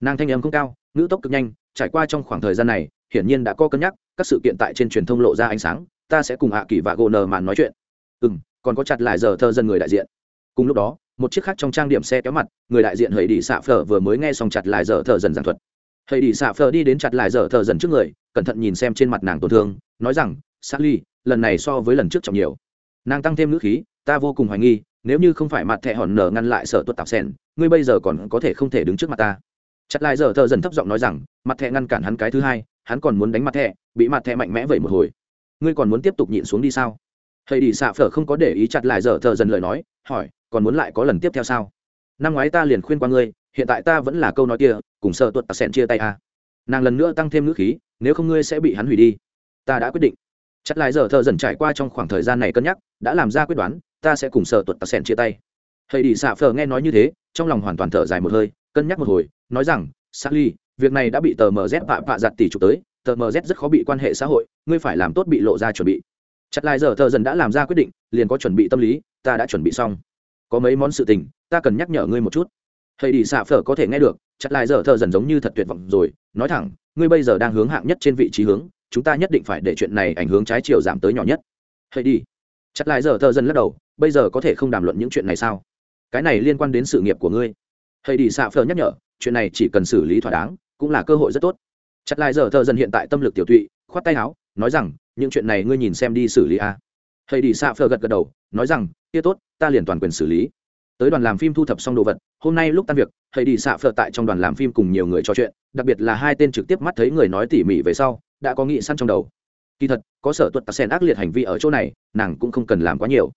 Nàng thanh âm không cao ngữ tốc cực nhanh trải qua trong khoảng thời gian này hiển nhiên đã có cân nhắc các sự kiện tại trên truyền thông lộ ra ánh sáng ta sẽ cùng hạ kỳ và gỗ nờ màn nói chuyện. Ừ m còn có chặt lại giờ thơ dân người đại diện. Cùng lúc đó một chiếc khác trong trang điểm xe kéo mặt người đại diện hầy đi xạ phở vừa mới nghe xong chặt lại dở thợ dần giảng thuật. Hầy đi xạ phở đi đến chặt lại dở thợ dần trước người cẩn thận nhìn xem trên mặt nàng tổn thương nói rằng Sally, lần này so với lần trước trọng nhiều. Nàng tăng thêm ngữ khí ta vô cùng hoài nghi nếu như không phải mặt Thẹ hòn nở ngăn lại sở tuất tạp sen ngươi bây giờ còn có thể không thể đứng trước mặt ta. Chặt lại giờ thợ dần thấp giọng nói rằng mặt Thẹ ngăn cản hắn cái thứ hai hắn còn muốn đánh mặt Thẹ, bị mặt Thẹ mạnh mẽ vậy một hồi. Ngươi còn muốn tiếp tục nhịn xuống đi sao? Hầy đi xạ phở không có để ý chặt lại giờ thợ dần lời nói hỏi còn muốn lại có lần tiếp theo sao? Năm ngoái ta liền khuyên qua ngươi hiện tại ta vẫn là câu nói kia cùng sợ tuột tạc sẹn chia tay à. nàng lần nữa tăng thêm ngữ khí nếu không ngươi sẽ bị hắn hủy đi. Ta đã quyết định. Chắc lại giờ thợ dần trải qua trong khoảng thời gian này cân nhắc đã làm ra quyết đoán ta sẽ cùng sợ tuột tạc sẹn chia tay. Thầy đi xạ phở nghe nói như thế trong lòng hoàn toàn thở dài một hơi cân nhắc một hồi nói rằng Sally, việc này đã bị tờ mz vạ vạ giặt tỷ chụp tới tờ mz rất khó bị quan hệ xã hội ngươi phải làm tốt bị lộ ra chuẩn bị. Chặt lại giờ thợ dần đã làm ra quyết định liền có chuẩn bị tâm lý ta đã chuẩn bị xong có mấy món sự tình, ta cần nhắc nhở ngươi một chút. Thầy đi xạ phở có thể nghe được, chặt lại giờ thợ dần giống như thật tuyệt vọng rồi, nói thẳng, ngươi bây giờ đang hướng hạng nhất trên vị trí hướng, chúng ta nhất định phải để chuyện này ảnh hưởng trái chiều giảm tới nhỏ nhất. Thầy đi, chặt lại giờ thợ dần lắc đầu, bây giờ có thể không đàm luận những chuyện này sao? Cái này liên quan đến sự nghiệp của ngươi. Thầy đi xạ phở nhắc nhở, chuyện này chỉ cần xử lý thỏa đáng, cũng là cơ hội rất tốt. Chặt lại giờ thợ dần hiện tại tâm lực tiểu tụy, khoát tay áo, nói rằng, những chuyện này ngươi nhìn xem đi xử lý a. À. đi xạ phở gật gật đầu, nói rằng kia tốt, ta liền toàn quyền xử lý. Tới đoàn làm phim thu thập xong đồ vật, hôm nay lúc tan việc thầy đi xạ phở tại trong đoàn làm phim cùng nhiều người trò chuyện, đặc biệt là hai tên trực tiếp mắt thấy người nói tỉ mỉ về sau, đã có nghị săn trong đầu. Kỳ thật, có sở tuật tạc sen ác liệt hành vi ở chỗ này, nàng cũng không cần làm quá nhiều.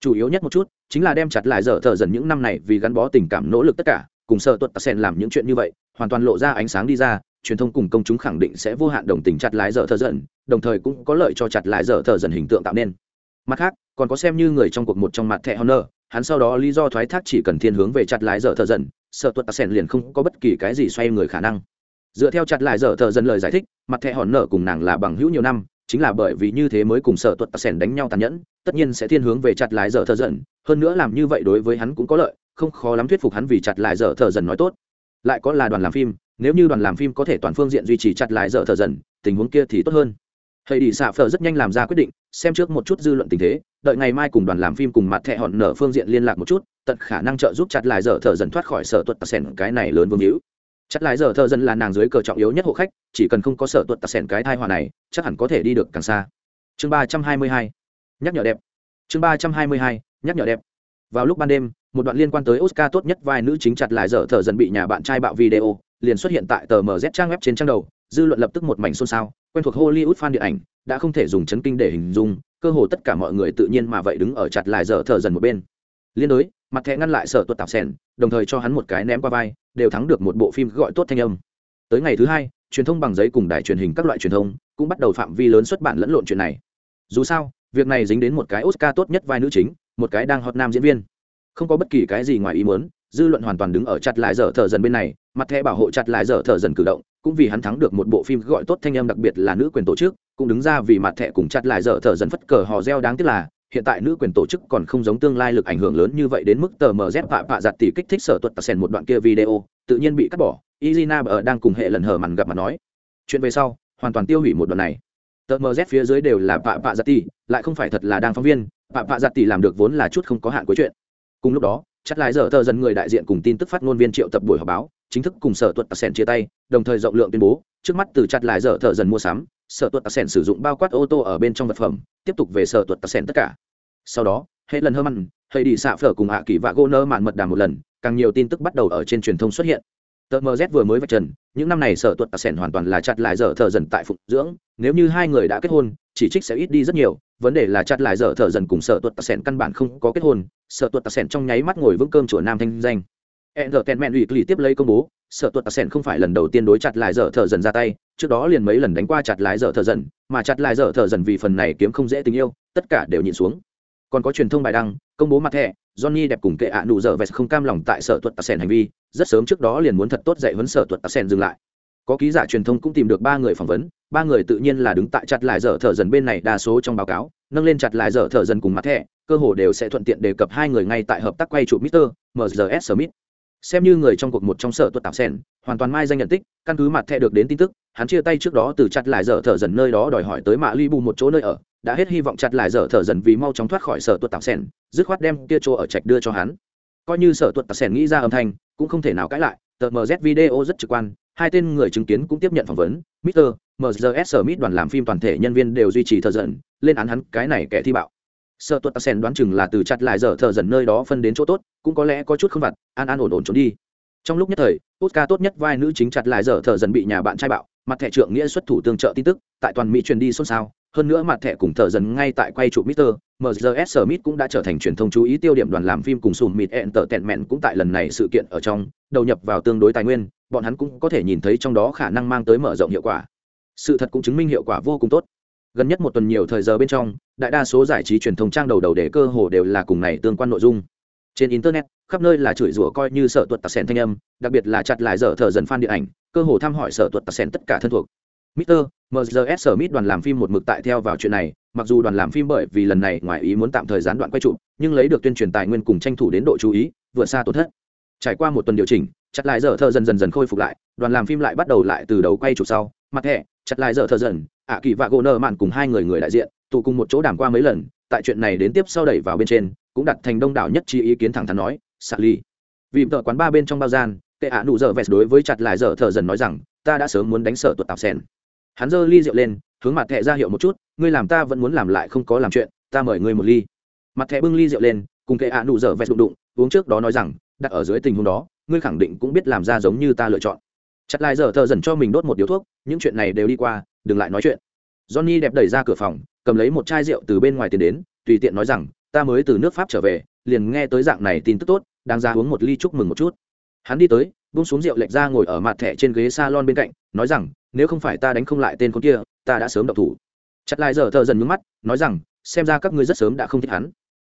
Chủ yếu nhất một chút, chính là đem chặt lại dở thợ dần những năm này vì gắn bó tình cảm nỗ lực tất cả, cùng sở tuật tạc sen làm những chuyện như vậy, hoàn toàn lộ ra ánh sáng đi ra, truyền thông cùng công chúng khẳng định sẽ vô hạn đồng tình chặt lái dở thợ dần, đồng thời cũng có lợi cho chặt lại dở thợ dần hình tượng tạo nên mặt khác, còn có xem như người trong cuộc một trong mặt thẻ honor, hắn sau đó lý do thoái thác chỉ cần thiên hướng về chặt lái dở thợ dần, sợ tuật sen liền không có bất kỳ cái gì xoay người khả năng. Dựa theo chặt lại dở thợ dần lời giải thích, mặt thẻ honor cùng nàng là bằng hữu nhiều năm, chính là bởi vì như thế mới cùng sợ tuật sen đánh nhau tàn nhẫn, tất nhiên sẽ thiên hướng về chặt lái dở thợ dần, hơn nữa làm như vậy đối với hắn cũng có lợi, không khó lắm thuyết phục hắn vì chặt lại dở thợ dần nói tốt. Lại có là đoàn làm phim, nếu như đoàn làm phim có thể toàn phương diện duy trì chặt lại dở thợ dần, tình huống kia thì tốt hơn thầy đi xạ phở rất nhanh làm ra quyết định, xem trước một chút dư luận tình thế, đợi ngày mai cùng đoàn làm phim cùng mặt thẻ hòn nở phương diện liên lạc một chút, tận khả năng trợ giúp chặt lại giờ thợ dần thoát khỏi sở tuật tạc sẻn cái này lớn vương hữu. Chặt lại giờ thợ dần là nàng dưới cờ trọng yếu nhất hộ khách, chỉ cần không có sở tuật tạc sẻn cái thai hòa này, chắc hẳn có thể đi được càng xa. Chương ba trăm hai mươi hai, nhắc nhở đẹp. Chương ba trăm hai mươi hai, nhắc nhở đẹp. Vào lúc ban đêm, một đoạn liên quan tới oscar tốt nhất vai nữ chính chặt lại giờ thợ dần bị nhà bạn trai bạo video liền xuất hiện tại tờ mz trang web trên trang đầu, dư luận lập tức một mảnh xôn xao, quen thuộc hollywood fan điện ảnh, đã không thể dùng chấn kinh để hình dung, cơ hồ tất cả mọi người tự nhiên mà vậy đứng ở chặt lại giờ thở dần một bên. Liên đối, mặt thẻ ngăn lại sở tuật tạp sẻn đồng thời cho hắn một cái ném qua vai, đều thắng được một bộ phim gọi tốt thanh âm. Tới ngày thứ hai, truyền thông bằng giấy cùng đài truyền hình các loại truyền thông cũng bắt đầu phạm vi lớn xuất bản lẫn lộn chuyện này. Dù sao, việc này dính đến một cái oscar tốt nhất vai nữ chính, một cái đang hot nam diễn viên. Không có bất kỳ cái gì ngoài ý muốn dư luận hoàn toàn đứng ở chặt lại dở thợ dần bên này, mặt thẻ bảo hộ chặt lại dở thợ dần cử động, cũng vì hắn thắng được một bộ phim gọi tốt thanh âm đặc biệt là nữ quyền tổ chức, cũng đứng ra vì mặt thẻ cùng chặt lại dở thợ dần phất cờ hò reo đáng tiếc là, hiện tại nữ quyền tổ chức còn không giống tương lai lực ảnh hưởng lớn như vậy đến mức tờ mz vạ vạ giặt tỷ kích thích sở tuật tạc sen một đoạn kia video, tự nhiên bị cắt bỏ izina ở đang cùng hệ lần hở màn gặp mà nói. Chuyện về sau, hoàn toàn tiêu hủy một đoạn này. Tờ mz phía dưới đều là vạ vạ giặt tỷ lại không phải thật là đang phóng viên, vạ vạ giặt tỷ làm được vốn là chút không có hạn cuối chuyện. Cùng lúc đó chắc lại giờ tờ dần người đại diện cùng tin tức phát ngôn viên triệu tập buổi họp báo, chính thức cùng sở tuật tạc sen chia tay, đồng thời rộng lượng tuyên bố, trước mắt từ chặt lại giờ thợ dần mua sắm, sở tuật tạc sen sử dụng bao quát ô tô ở bên trong vật phẩm, tiếp tục về sở tuật tạc sen tất cả. Sau đó, hệ lần hơ mặn hệ đi xạ phở cùng hạ kỳ và gô nơ mạn mật đàm một lần, càng nhiều tin tức bắt đầu ở trên truyền thông xuất hiện tờ mz vừa mới vạch trần những năm này sở tuật tạc sẻn hoàn toàn là chặt lại giờ thợ dần tại phụng dưỡng. Nếu như hai người đã kết hôn chỉ trích sẽ ít đi rất nhiều. Vấn đề là chặt lại giờ thợ dần cùng sở tuật tạc sẻn căn bản không có kết hôn. Sở tuật tạc sẻn trong nháy mắt ngồi vững cơm chùa nam thanh danh. Entertainment Weekly tiếp lấy công bố, sở tuật sen không phải lần đầu tiên đối chặt lại dở thợ dần ra tay. Trước đó liền mấy lần đánh qua chặt lại dở thợ dần mà chặt lại dở thợ dần vì phần này kiếm không dễ tình yêu tất cả đều nhìn xuống. Còn có truyền thông bài đăng công bố mặt thẻ johnny đẹp cùng kệ ạ nụ giờ vẹt không cam lòng tại sở tuật sen hành vi, rất sớm trước đó liền muốn thật tốt dạy huấn sở tuật sen dừng lại có ký giả truyền thông cũng tìm được ba người phỏng vấn, ba người tự nhiên là đứng tại chặt lại dở thở dần bên này đa số trong báo cáo, nâng lên chặt lại dở thở dần cùng mặt thẻ, cơ hồ đều sẽ thuận tiện đề cập hai người ngay tại hợp tác quay chụp Mr. MZS Smith xem như người trong cuộc một trong sở tuật tạo sen hoàn toàn mai danh nhận tích, căn cứ mặt thẻ được đến tin tức, hắn chia tay trước đó từ chặt lại dở thở dần nơi đó đòi hỏi tới mạ ly bù một chỗ nơi ở đã hết hy vọng chặt lại dở thở dần vì mau chóng thoát khỏi sở tuật tạo sẻn dứt khoát đem kia chỗ ở trạch đưa cho hắn. Coi như sở tuật tạo sẻn nghĩ ra âm thanh, cũng không thể nào cãi lại, tờ mz video rất trực quan, hai tên người chứng kiến cũng tiếp nhận phỏng vấn, mister MZS Smith đoàn làm phim toàn thể nhân viên đều duy trì thờ dần, lên án hắn, cái này kẻ thi bạo. Sợ tuật sen đoán chừng là từ chặt lại giờ thở dần nơi đó phân đến chỗ tốt, cũng có lẽ có chút không vặt, an an ổn ổn trốn đi. Trong lúc nhất thời, oscar tốt nhất vai nữ chính chặt lại giờ thở dần bị nhà bạn trai bạo, mặt thẻ trưởng nghĩa xuất thủ tương trợ tin tức, tại toàn mỹ truyền đi xôn xao hơn nữa mặt thẻ cùng thợ dần ngay tại quay chụp Mr. MGS Smith cũng đã trở thành truyền thông chú ý tiêu điểm đoàn làm phim cùng sùm mịt entertainment cũng tại lần này sự kiện ở trong, đầu nhập vào tương đối tài nguyên, bọn hắn cũng có thể nhìn thấy trong đó khả năng mang tới mở rộng hiệu quả. Sự thật cũng chứng minh hiệu quả vô cùng tốt. Gần nhất một tuần nhiều thời giờ bên trong, đại đa số giải trí truyền thông trang đầu đầu để cơ hồ đều là cùng này tương quan nội dung. Trên internet, khắp nơi là chửi rủa coi như sở tuật tạc sen thanh âm, đặc biệt là chặt lại dở thợ dần fan điện ảnh, cơ hồ thăm hỏi sở tuật tạc sen tất cả thân thuộc. Mr. MZS Smith đoàn làm phim một mực tại theo vào chuyện này, mặc dù đoàn làm phim bởi vì lần này ngoài ý muốn tạm thời gián đoạn quay trụ, nhưng lấy được tuyên truyền tài nguyên cùng tranh thủ đến độ chú ý, vượt xa tổn thất. Trải qua một tuần điều chỉnh, chặt lại giờ thợ dần dần dần khôi phục lại, đoàn làm phim lại bắt đầu lại từ đầu quay trụ sau, mặt thẻ, chặt lại giờ thợ dần, ạ kỳ và gỗ nợ mạn cùng hai người người đại diện tụ cùng một chỗ đàm qua mấy lần tại chuyện này đến tiếp sau đẩy vào bên trên cũng đặt thành đông đảo nhất trí ý kiến thẳng thắn nói xạ ly vì tờ quán ba bên trong bao gian tệ ạ nụ giờ vẹt đối với chặt lại giờ thợ dần nói rằng ta đã sớm muốn đánh sở tuột tạp sen hắn giơ ly rượu lên, hướng mặt thẹ ra hiệu một chút, ngươi làm ta vẫn muốn làm lại không có làm chuyện, ta mời ngươi một ly. Mặt thẹ bưng ly rượu lên, cùng kệ ạ nụ dở vẹt đụng đụng, uống trước đó nói rằng, đặt ở dưới tình huống đó, ngươi khẳng định cũng biết làm ra giống như ta lựa chọn. Chặt lại giờ thợ dần cho mình đốt một điếu thuốc, những chuyện này đều đi qua, đừng lại nói chuyện. Johnny đẹp đẩy ra cửa phòng, cầm lấy một chai rượu từ bên ngoài tiến đến, tùy tiện nói rằng, ta mới từ nước pháp trở về, liền nghe tới dạng này tin tức tốt đang ra uống một ly chúc mừng một chút. Hắn đi tới bung xuống rượu lệch ra ngồi ở mặt thẻ trên ghế salon bên cạnh, nói rằng nếu không phải ta đánh không lại tên con kia, ta đã sớm động thủ. Chặt lại giờ thợ dần nhướng mắt, nói rằng, xem ra các ngươi rất sớm đã không thích hắn.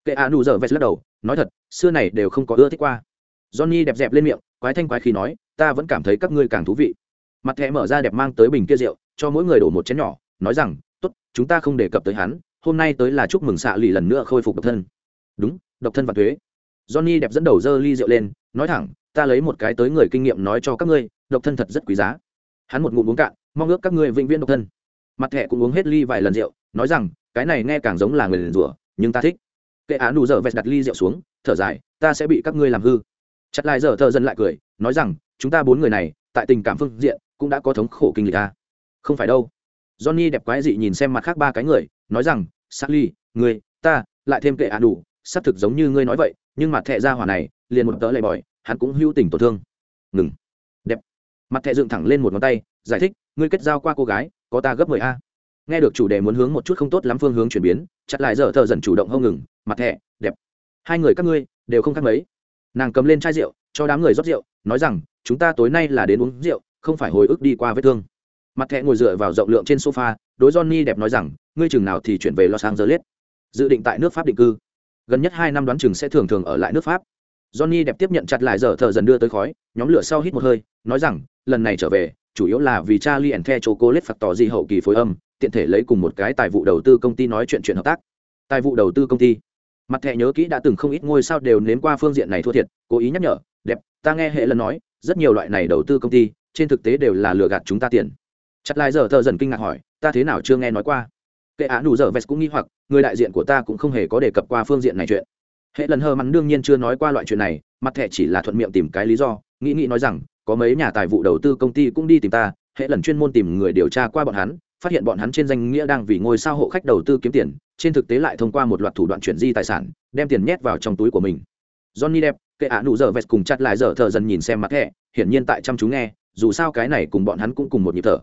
Kệ a nụ giờ vest lắc đầu, nói thật, xưa này đều không có ưa thích qua. Johnny đẹp dẹp lên miệng, quái thanh quái khi nói, ta vẫn cảm thấy các ngươi càng thú vị. Mặt thẻ mở ra đẹp mang tới bình kia rượu, cho mỗi người đổ một chén nhỏ, nói rằng, tốt, chúng ta không đề cập tới hắn, hôm nay tới là chúc mừng xạ lì lần nữa khôi phục độc thân. Đúng, độc thân và thuế. Johnny đẹp dẫn đầu dơ ly rượu lên, nói thẳng, ta lấy một cái tới người kinh nghiệm nói cho các ngươi, độc thân thật rất quý giá hắn một ngụm uống cạn, mong ước các ngươi vĩnh viễn độc thân. Mặt thẻ cũng uống hết ly vài lần rượu, nói rằng, cái này nghe càng giống là người liền rủa, nhưng ta thích. Kệ á nụ dở vẹt đặt ly rượu xuống, thở dài, ta sẽ bị các ngươi làm hư. Chặt lại dở thợ dần lại cười, nói rằng, chúng ta bốn người này, tại tình cảm phương diện, cũng đã có thống khổ kinh lịch ta không phải đâu. Johnny đẹp quái dị nhìn xem mặt khác ba cái người, nói rằng, sally người ta, lại thêm kệ á đủ xác thực giống như ngươi nói vậy, nhưng mặt thẹ ra hỏa này, liền một tớ lệ bòi, hắn cũng hữu tình tổn thương. Ngừng mặt thẹ dựng thẳng lên một ngón tay, giải thích, ngươi kết giao qua cô gái, có ta gấp mười a. Nghe được chủ đề muốn hướng một chút không tốt lắm phương hướng chuyển biến, chặt lại giờ thợ dần chủ động hâu ngừng, mặt thẹ, đẹp. Hai người các ngươi đều không khác mấy. Nàng cầm lên chai rượu, cho đám người rót rượu, nói rằng, chúng ta tối nay là đến uống rượu, không phải hồi ức đi qua vết thương. Mặt thẹ ngồi dựa vào rộng lượng trên sofa, đối johnny đẹp nói rằng, ngươi chừng nào thì chuyển về los angeles. Dự định tại nước pháp định cư. Gần nhất hai năm đoán chừng sẽ thường thường ở lại nước pháp. Johnny đẹp tiếp nhận chặt lại giờ thợ dần đưa tới khói, nhóm lửa sau hít một hơi, nói rằng lần này trở về, chủ yếu là vì charlie and the chocolate phạt tỏ gì hậu kỳ phối âm, tiện thể lấy cùng một cái tài vụ đầu tư công ty nói chuyện chuyện hợp tác. Tài vụ đầu tư công ty. Mặt thẻ nhớ kỹ đã từng không ít ngôi sao đều nếm qua phương diện này thua thiệt, cố ý nhắc nhở, đẹp, ta nghe hệ lần nói, rất nhiều loại này đầu tư công ty, trên thực tế đều là lừa gạt chúng ta tiền. Chặt lại giờ thợ dần kinh ngạc hỏi, ta thế nào chưa nghe nói qua? Kệ án đủ giờ vest cũng nghi hoặc, người đại diện của ta cũng không hề có đề cập qua phương diện này chuyện. Hệ lần hờ mắn đương nhiên chưa nói qua loại chuyện này, mặt thẻ chỉ là thuận miệng tìm cái lý do, nghĩ nghĩ nói rằng có mấy nhà tài vụ đầu tư công ty cũng đi tìm ta, hệ lần chuyên môn tìm người điều tra qua bọn hắn, phát hiện bọn hắn trên danh nghĩa đang vì ngôi sao hộ khách đầu tư kiếm tiền, trên thực tế lại thông qua một loạt thủ đoạn chuyển di tài sản, đem tiền nhét vào trong túi của mình. Johnny đẹp kệ ạ nụ giờ vest cùng chặt lại giờ thợ dần nhìn xem mặt thẻ, hiển nhiên tại chăm chú nghe, dù sao cái này cùng bọn hắn cũng cùng một nhịp thở.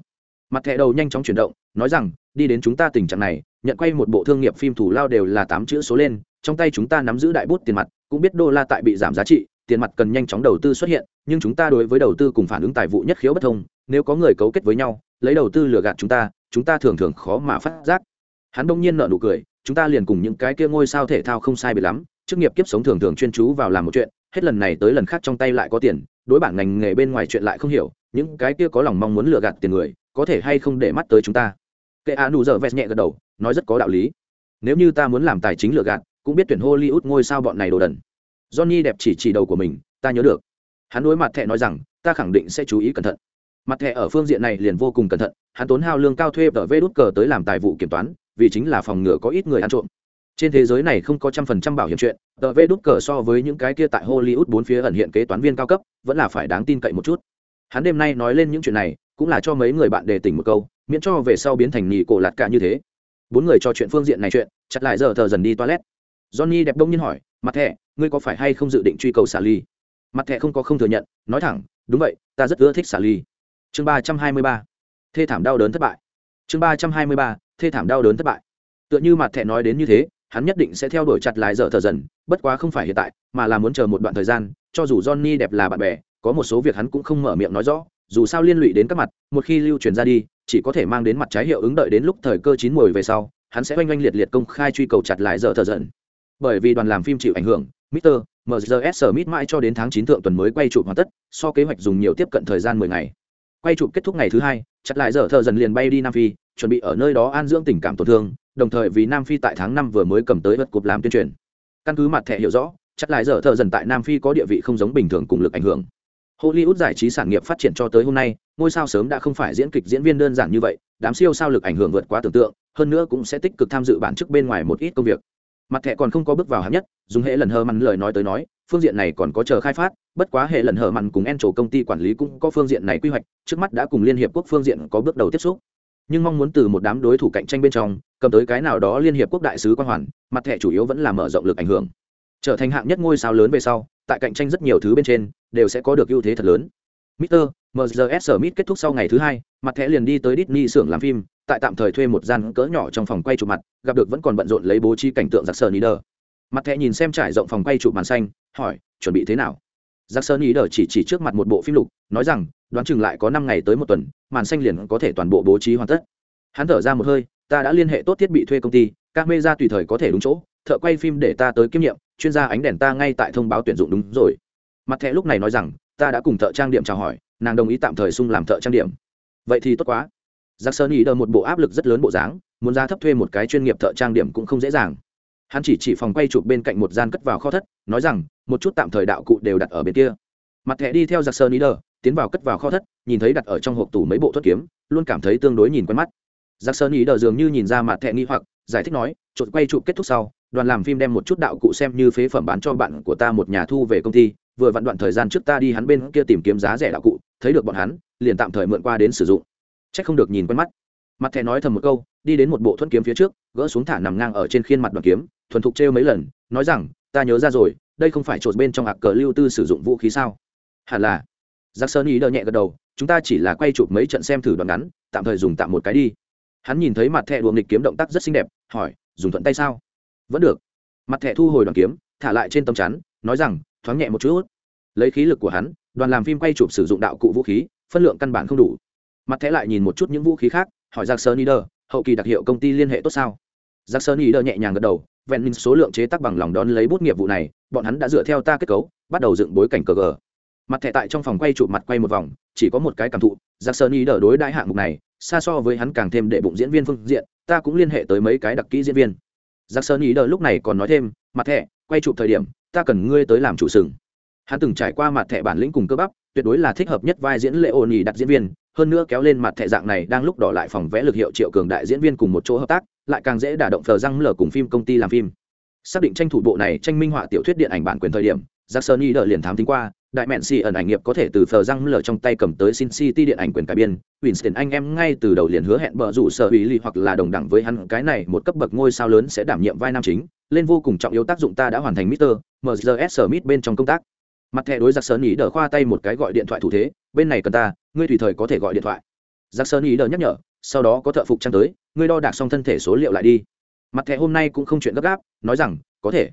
Mặt thẻ đầu nhanh chóng chuyển động, nói rằng, đi đến chúng ta tình trạng này, nhận quay một bộ thương nghiệp phim thủ lao đều là tám chữ số lên, trong tay chúng ta nắm giữ đại bút tiền mặt, cũng biết đô la tại bị giảm giá trị tiền mặt cần nhanh chóng đầu tư xuất hiện, nhưng chúng ta đối với đầu tư cùng phản ứng tài vụ nhất khiếu bất thông, nếu có người cấu kết với nhau, lấy đầu tư lừa gạt chúng ta chúng ta thường thường khó mà phát giác. Hắn đông nhiên nợ nụ cười, chúng ta liền cùng những cái kia ngôi sao thể thao không sai biệt lắm, chức nghiệp kiếp sống thường thường chuyên chú vào làm một chuyện, hết lần này tới lần khác trong tay lại có tiền, đối bản ngành nghề bên ngoài chuyện lại không hiểu, những cái kia có lòng mong muốn lừa gạt tiền người, có thể hay không để mắt tới chúng ta. Kệ a nụ giờ vest nhẹ gật đầu, nói rất có đạo lý. Nếu như ta muốn làm tài chính lừa gạt, cũng biết tuyển hollywood ngôi sao bọn này đồ đần johnny đẹp chỉ chỉ đầu của mình, ta nhớ được. Hắn đối mặt thẹ nói rằng, ta khẳng định sẽ chú ý cẩn thận. Mặt thẻ ở phương diện này liền vô cùng cẩn thận, hắn tốn hao lương cao thuê tờ vê đút cờ tới làm tài vụ kiểm toán, vì chính là phòng ngừa có ít người ăn trộm. Trên thế giới này không có trăm phần trăm bảo hiểm chuyện, tờ vê đút cờ so với những cái kia tại hollywood bốn phía ẩn hiện kế toán viên cao cấp, vẫn là phải đáng tin cậy một chút. Hắn đêm nay nói lên những chuyện này, cũng là cho mấy người bạn đề tỉnh một câu, miễn cho về sau biến thành nhị cổ lạt cả như thế. Bốn người cho chuyện phương diện này chuyện, chặt lại giờ thờ dần đi toilet johnny đẹp đông nhiên hỏi, mặt thẻ, ngươi có phải hay không dự định truy cầu xả ly? Mặt thẻ không có không thừa nhận, nói thẳng, đúng vậy, ta rất ưa thích xả ly. Chương ba trăm hai mươi ba. Thê thảm đau đớn thất bại. Chương ba trăm hai mươi ba. Thê thảm đau đớn thất bại. Tựa như mặt thẻ nói đến như thế, hắn nhất định sẽ theo đuổi chặt lại dở thờ dần, bất quá không phải hiện tại, mà là muốn chờ một đoạn thời gian, cho dù johnny đẹp là bạn bè, có một số việc hắn cũng không mở miệng nói rõ, dù sao liên lụy đến các mặt, một khi lưu truyền ra đi, chỉ có thể mang đến mặt trái hiệu ứng đợi đến lúc thời cơ chín mùi về sau, hắn sẽ oanh oanh liệt liệt công khai truy cầu chặt lại dở thờ dần bởi vì đoàn làm phim chịu ảnh hưởng Mr. mrs Smith mãi cho đến tháng chín thượng tuần mới quay chụp hoàn tất, so kế hoạch dùng nhiều tiếp cận thời gian 10 ngày. Quay chụp kết thúc ngày thứ hai chặt lại giờ thợ dần liền bay đi nam phi chuẩn bị ở nơi đó an dưỡng tình cảm tổn thương đồng thời vì nam phi tại tháng năm vừa mới cầm tới vật cục làm tuyên truyền. Căn cứ mặt thẻ hiểu rõ chặt lại giờ thợ dần tại nam phi có địa vị không giống bình thường cùng lực ảnh hưởng. Hollywood giải trí sản nghiệp phát triển cho tới hôm nay ngôi sao sớm đã không phải diễn kịch diễn viên đơn giản như vậy đám siêu sao lực ảnh hưởng vượt quá tưởng tượng hơn nữa cũng sẽ tích cực tham dự bản chức bên ngoài một ít công việc mặt thẻ còn không có bước vào hạng nhất dùng hệ lần hờ mặn lời nói tới nói phương diện này còn có chờ khai phát bất quá hệ lần hờ mặn cùng en trổ công ty quản lý cũng có phương diện này quy hoạch trước mắt đã cùng liên hiệp quốc phương diện có bước đầu tiếp xúc nhưng mong muốn từ một đám đối thủ cạnh tranh bên trong cầm tới cái nào đó liên hiệp quốc đại sứ quan hoàn mặt thẻ chủ yếu vẫn là mở rộng lực ảnh hưởng trở thành hạng nhất ngôi sao lớn về sau tại cạnh tranh rất nhiều thứ bên trên đều sẽ có được ưu thế thật lớn Mr. MGS Smith kết thúc sau ngày thứ hai, mặt thẻ liền đi tới Disney xưởng làm phim, tại tạm thời thuê một gian cỡ nhỏ trong phòng quay chụp mặt, gặp được vẫn còn bận rộn lấy bố trí cảnh tượng giặc sờ Nieder. Mặt thẻ nhìn xem trải rộng phòng quay chụp màn xanh, hỏi, chuẩn bị thế nào? Giặc sờ Nieder chỉ chỉ trước mặt một bộ phim lục, nói rằng, đoán chừng lại có năm ngày tới một tuần, màn xanh liền có thể toàn bộ bố trí hoàn tất. Hắn thở ra một hơi, ta đã liên hệ tốt thiết bị thuê công ty, camera tùy thời có thể đúng chỗ, thợ quay phim để ta tới kiêm nhiệm, chuyên gia ánh đèn ta ngay tại thông báo tuyển dụng đúng rồi. Mặt thẻ lúc này nói rằng, ta đã cùng thợ trang điểm chào hỏi, nàng đồng ý tạm thời sung làm thợ trang điểm vậy thì tốt quá giặc sơn ý đờ một bộ áp lực rất lớn bộ dáng, muốn ra thấp thuê một cái chuyên nghiệp thợ trang điểm cũng không dễ dàng. Hắn chỉ chỉ phòng quay chụp bên cạnh một gian cất vào kho thất, nói rằng, một chút tạm thời đạo cụ đều đặt ở bên kia. Mặt thẻ đi theo giặc sơn ý đờ, tiến vào cất vào kho thất, nhìn thấy đặt ở trong hộp tủ mấy bộ thuất kiếm, luôn cảm thấy tương đối nhìn quen mắt. Giặc sơn ý đờ dường như nhìn ra mặt thẻ nghi hoặc, giải thích nói trộn quay chụp kết thúc sau, đoàn làm phim đem một chút đạo cụ xem như phế phẩm bán cho bạn của ta một nhà thu về công ty, vừa vặn đoạn thời gian trước ta đi hắn bên kia tìm kiếm giá rẻ đạo cụ, thấy được bọn hắn, liền tạm thời mượn qua đến sử dụng chắc không được nhìn quen mắt. Mặt thẻ nói thầm một câu, đi đến một bộ thuẫn kiếm phía trước, gỡ xuống thả nằm ngang ở trên khiên mặt đoàn kiếm, thuần thục trêu mấy lần, nói rằng, ta nhớ ra rồi, đây không phải trột bên trong hạc cờ lưu tư sử dụng vũ khí sao? Hẳn là. Giặc sơn ý đỡ nhẹ gật đầu, chúng ta chỉ là quay chụp mấy trận xem thử đoạn ngắn, tạm thời dùng tạm một cái đi. Hắn nhìn thấy mặt thẻ đùa nghịch kiếm động tác rất xinh đẹp, hỏi, dùng thuận tay sao? Vẫn được. Mặt thẻ thu hồi đoàn kiếm, thả lại trên tấm chắn, nói rằng, thoáng nhẹ một chút. Lấy khí lực của hắn, đoàn làm phim quay chụp sử dụng đạo cụ vũ khí, phân lượng căn bản không đủ mặt thẻ lại nhìn một chút những vũ khí khác, hỏi giặc sơn ý đỡ hậu kỳ đặc hiệu công ty liên hệ tốt sao? Giặc sơn ý đỡ nhẹ nhàng gật đầu, vẹn minh số lượng chế tác bằng lòng đón lấy bút nghiệp vụ này, bọn hắn đã dựa theo ta kết cấu, bắt đầu dựng bối cảnh cờ gờ. Mặt thẻ tại trong phòng quay chụp mặt quay một vòng, chỉ có một cái cảm thụ giặc sơn ý đỡ đối đại hạng mục này, xa so với hắn càng thêm đệ bụng diễn viên phương diện, ta cũng liên hệ tới mấy cái đặc kỹ diễn viên. Giặc sơn ý đỡ lúc này còn nói thêm, mặt thẻ, quay chụp thời điểm, ta cần ngươi tới làm chủ sừng. Hắn từng trải qua mặt thẻ bản lĩnh cùng cơ bắp, tuyệt đối là thích hợp nhất vai diễn lệ ồn ỉ đặt diễn viên hơn nữa kéo lên mặt thẻ dạng này đang lúc đỏ lại phòng vẽ lực hiệu triệu cường đại diễn viên cùng một chỗ hợp tác, lại càng dễ đả động thờ răng lở cùng phim công ty làm phim. Xác định tranh thủ bộ này tranh minh họa tiểu thuyết điện ảnh bản quyền thời điểm, jackson y đợi liền thám tính qua, đại mẹn xì ẩn ảnh nghiệp có thể từ thờ răng lở trong tay cầm tới sin city điện ảnh quyền cải biên, winston anh em ngay từ đầu liền hứa hẹn bờ rủ sở ủy ly hoặc là đồng đẳng với hắn, cái này một cấp bậc ngôi sao lớn sẽ đảm nhiệm vai nam chính, lên vô cùng trọng yếu tác dụng ta đã hoàn thành mister mrs smith bên trong công tác. Mặt thẻ đối giặc sơn ý đỡ khoa tay một cái gọi điện thoại thủ thế bên này cần ta, ngươi tùy thời có thể gọi điện thoại. Giặc sơn ý đỡ nhắc nhở, sau đó có thợ phục trang tới, ngươi đo đạc xong thân thể số liệu lại đi. Mặt thẻ hôm nay cũng không chuyện gấp gáp, nói rằng, có thể.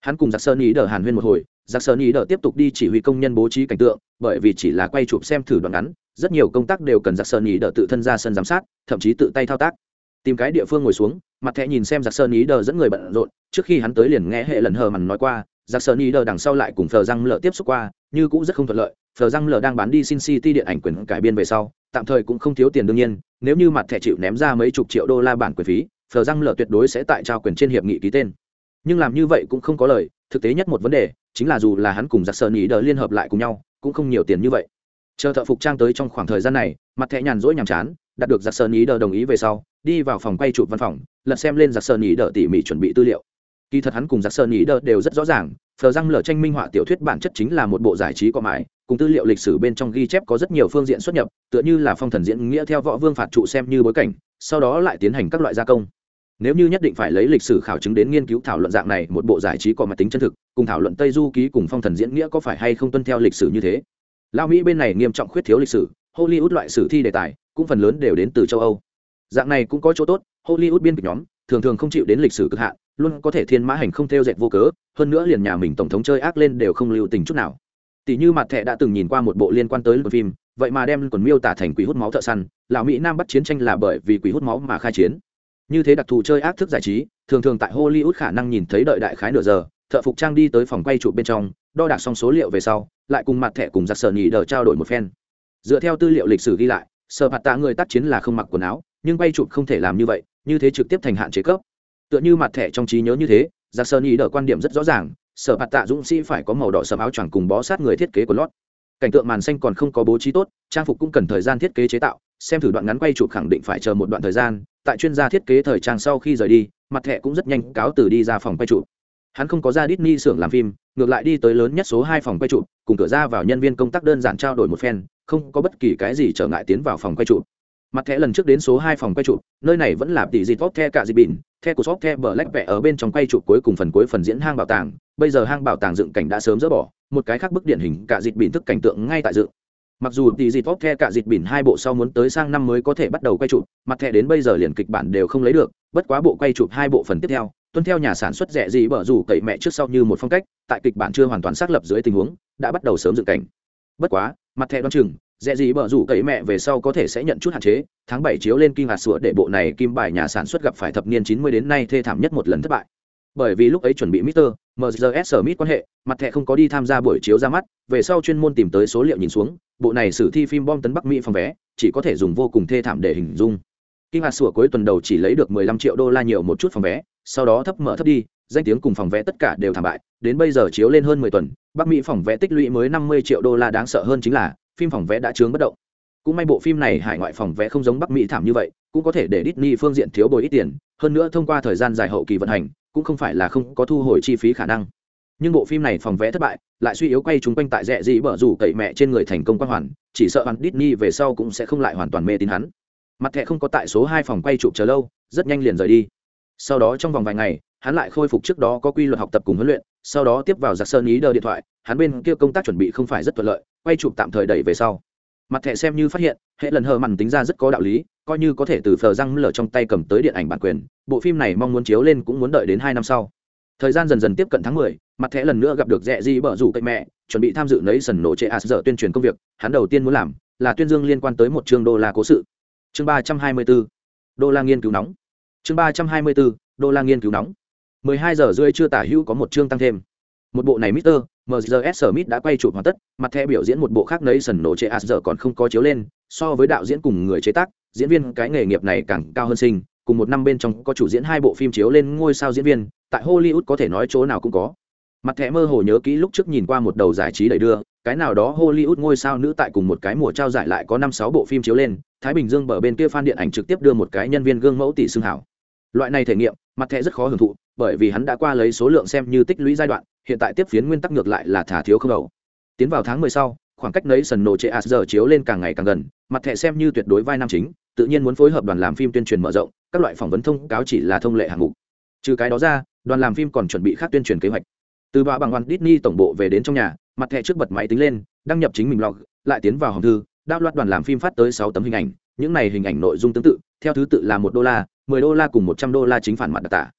Hắn cùng giặc sơn ý đỡ hàn huyên một hồi giặc sơn ý đỡ tiếp tục đi chỉ huy công nhân bố trí cảnh tượng, bởi vì chỉ là quay chụp xem thử đoạn ngắn, rất nhiều công tác đều cần giặc sơn ý đỡ tự thân ra sân giám sát, thậm chí tự tay thao tác. Tìm cái địa phương ngồi xuống, mặt thẻ nhìn xem giặc sơn ý đỡ dẫn người bận rộn, trước khi hắn tới liền nghe hệ lần hờ mằn nói qua giặc sơn ý đờ đằng sau lại cùng phờ răng lờ tiếp xúc qua, như cũng rất không thuận lợi. Phờ răng lờ đang bán đi sin city điện ảnh quyền cải biên về sau, tạm thời cũng không thiếu tiền đương nhiên, nếu như mặt thẻ chịu ném ra mấy chục triệu đô la bản quyền phí, phờ răng lờ tuyệt đối sẽ tại trao quyền trên hiệp nghị ký tên. Nhưng làm như vậy cũng không có lời, thực tế nhất một vấn đề, chính là dù là hắn cùng giặc sơn ý đờ liên hợp lại cùng nhau, cũng không nhiều tiền như vậy. Chờ thợ phục trang tới trong khoảng thời gian này, mặt thẻ nhàn rỗi nhàm chán, đạt được giặc sơn ý đờ đồng ý về sau, đi vào phòng quay chụp văn phòng, lật xem lên giặc sơn ý đờ tỉ mỉ chuẩn bị tư liệu kỳ thật hắn cùng giặc sơn ý đờ đều rất rõ ràng, phờ răng lở tranh minh họa tiểu thuyết bản chất chính là một bộ giải trí có mãi cùng tư liệu lịch sử bên trong ghi chép có rất nhiều phương diện xuất nhập, tựa như là phong thần diễn nghĩa theo võ vương phạt trụ xem như bối cảnh, sau đó lại tiến hành các loại gia công. Nếu như nhất định phải lấy lịch sử khảo chứng đến nghiên cứu thảo luận dạng này, một bộ giải trí có mặt tính chân thực, cùng thảo luận tây du ký cùng phong thần diễn nghĩa có phải hay không tuân theo lịch sử như thế. Lao mỹ bên này nghiêm trọng khuyết thiếu lịch sử, hollywood loại sử thi đề tài, cũng phần lớn đều đến từ châu âu. Dạng này cũng có chỗ tốt, hollywood biên kịch nhóm thường thường không chịu đến lịch sử cực hạn, luôn có thể thiên mã hành không theo dệt vô cớ, hơn nữa liền nhà mình tổng thống chơi ác lên đều không lưu tình chút nào. Tỷ như mặt thẻ đã từng nhìn qua một bộ liên quan tới luật phim, vậy mà đem quần miêu tả thành quỷ hút máu thợ săn, lão mỹ nam bắt chiến tranh là bởi vì quỷ hút máu mà khai chiến. Như thế đặc thù chơi ác thức giải trí, thường thường tại hollywood khả năng nhìn thấy đợi đại khái nửa giờ, thợ phục trang đi tới phòng quay trụ bên trong, đo đạc xong số liệu về sau, lại cùng mặt thẻ cùng giặc sở nhì đờ trao đổi một phen. Dựa theo tư liệu lịch sử ghi lại, sở hạt tạ người tác chiến là không mặc quần áo, nhưng quay chụp không thể làm như vậy như thế trực tiếp thành hạn chế cấp. Tựa như mặt thẻ trong trí nhớ như thế, giặc sơn ý đỡ quan điểm rất rõ ràng, sở bạt tạ dũng sĩ phải có màu đỏ sầm áo choàng cùng bó sát người thiết kế của lót. Cảnh tượng màn xanh còn không có bố trí tốt, trang phục cũng cần thời gian thiết kế chế tạo, xem thử đoạn ngắn quay chụp khẳng định phải chờ một đoạn thời gian, tại chuyên gia thiết kế thời trang sau khi rời đi, mặt thẻ cũng rất nhanh cáo từ đi ra phòng quay chụp. Hắn không có ra Disney xưởng làm phim, ngược lại đi tới lớn nhất số hai phòng quay chụp, cùng cửa ra vào nhân viên công tác đơn giản trao đổi một phen, không có bất kỳ cái gì trở ngại tiến vào phòng quay chụp mặt thẻ lần trước đến số hai phòng quay chụp, nơi này vẫn là tỷ dịt tốt the cả dịp bỉn, the của shop the bờ lách vẽ ở bên trong quay chụp cuối cùng phần cuối phần diễn hang bảo tàng. Bây giờ hang bảo tàng dựng cảnh đã sớm dỡ bỏ, một cái khác bức điển hình cả dịp bỉn thức cảnh tượng ngay tại dựng. Mặc dù tỷ dịt tốt the cả dịp bỉn hai bộ sau muốn tới sang năm mới có thể bắt đầu quay chụp, mặt thẻ đến bây giờ liền kịch bản đều không lấy được, bất quá bộ quay chụp hai bộ phần tiếp theo, tuân theo nhà sản xuất rẻ gì bở rủ cậy mẹ trước sau như một phong cách, tại kịch bản chưa hoàn toàn xác lập dưới tình huống, đã bắt đầu sớm dựng cảnh. Bất quá, mặt thẻ đoán chừng dễ gì bở rủ cậy mẹ về sau có thể sẽ nhận chút hạn chế tháng bảy chiếu lên kim hạt sữa để bộ này kim bài nhà sản xuất gặp phải thập niên chín mươi đến nay thê thảm nhất một lần thất bại bởi vì lúc ấy chuẩn bị Mr. MGS Smith quan hệ, mặt thẻ không có đi tham gia buổi chiếu ra mắt, về sau chuyên môn tìm tới số liệu nhìn xuống, bộ này sử thi phim bom tấn Bắc Mỹ phòng vé, chỉ có thể dùng vô cùng thê thảm để hình dung. Kim hạt sủa cuối tuần đầu chỉ lấy được 15 triệu đô la nhiều một chút phòng vé, sau đó thấp mở thấp đi, danh tiếng cùng phòng vé tất cả đều thảm bại, đến bây giờ chiếu lên hơn 10 tuần, Bắc Mỹ phòng vé tích lũy mới 50 triệu đô la đáng sợ hơn chính là, phim phòng vé đã chướng bất động. Cũng may bộ phim này hải ngoại phòng vé không giống bắc mỹ thảm như vậy, cũng có thể để Disney phương diện thiếu bồi ít tiền, hơn nữa thông qua thời gian dài hậu kỳ vận hành, cũng không phải là không có thu hồi chi phí khả năng. Nhưng bộ phim này phòng vé thất bại, lại suy yếu quay chúng quanh tại rẽ gì bở rủ cậy mẹ trên người thành công quan hoàn, chỉ sợ hắn Disney về sau cũng sẽ không lại hoàn toàn mê tín hắn. Mặt thẻ không có tại số hai phòng quay chụp chờ lâu, rất nhanh liền rời đi. Sau đó trong vòng vài ngày, hắn lại khôi phục trước đó có quy luật học tập cùng huấn luyện sau đó tiếp vào giặc sơn ý đờ điện thoại hắn bên kia công tác chuẩn bị không phải rất thuận lợi quay chụp tạm thời đẩy về sau. Mặt thẻ xem như phát hiện hệ lần hờ mằn tính ra rất có đạo lý coi như có thể từ phờ răng lở trong tay cầm tới điện ảnh bản quyền bộ phim này mong muốn chiếu lên cũng muốn đợi đến hai năm sau. Thời gian dần dần tiếp cận tháng mười, mặt thẻ lần nữa gặp được rẽ di bở rủ cậy mẹ chuẩn bị tham dự nấy sần nổ chế as giờ tuyên truyền công việc hắn đầu tiên muốn làm là tuyên dương liên quan tới một chương đô la cố sự. Chương ba trăm hai mươi bốn đô la nghiên cứu nóng. Chương ba trăm hai mươi bốn đô la nghiên cứu nóng mười hai giờ rưỡi chưa tả hữu có một chương tăng thêm một bộ này Mister MGS Smith đã quay chụp hoàn tất, mặt thẻ biểu diễn một bộ khác nấy sần nổ chế as giờ còn không có chiếu lên, so với đạo diễn cùng người chế tác, diễn viên cái nghề nghiệp này càng cao hơn sinh, cùng một năm bên trong có chủ diễn hai bộ phim chiếu lên ngôi sao diễn viên, tại Hollywood có thể nói chỗ nào cũng có. Mặt thẻ mơ hồ nhớ kỹ lúc trước nhìn qua một đầu giải trí đầy đưa, cái nào đó Hollywood ngôi sao nữ tại cùng một cái mùa trao giải lại có năm sáu bộ phim chiếu lên, Thái Bình Dương bờ bên kia fan điện ảnh trực tiếp đưa một cái nhân viên gương mẫu tỷ xưng hảo. Loại này thể nghiệm, mặt thẻ rất khó hưởng thụ, bởi vì hắn đã qua lấy số lượng xem như tích lũy giai đoạn, hiện tại tiếp phiến nguyên tắc ngược lại là thả thiếu không đầu. Tiến vào tháng mười sau khoảng cách nấy sần nổ trệ as giờ chiếu lên càng ngày càng gần mặt thẻ xem như tuyệt đối vai nam chính tự nhiên muốn phối hợp đoàn làm phim tuyên truyền mở rộng các loại phỏng vấn thông cáo chỉ là thông lệ hạng mục. Trừ cái đó ra đoàn làm phim còn chuẩn bị khác tuyên truyền kế hoạch. Từ bạ bằng hoàn Disney tổng bộ về đến trong nhà mặt thẻ trước bật máy tính lên đăng nhập chính mình log lại tiến vào hòm thư đáp loạt đoàn làm phim phát tới sáu tấm hình ảnh những này hình ảnh nội dung tương tự theo thứ tự là một đô la mười đô la cùng một trăm đô la chính phản mặt đặc tả.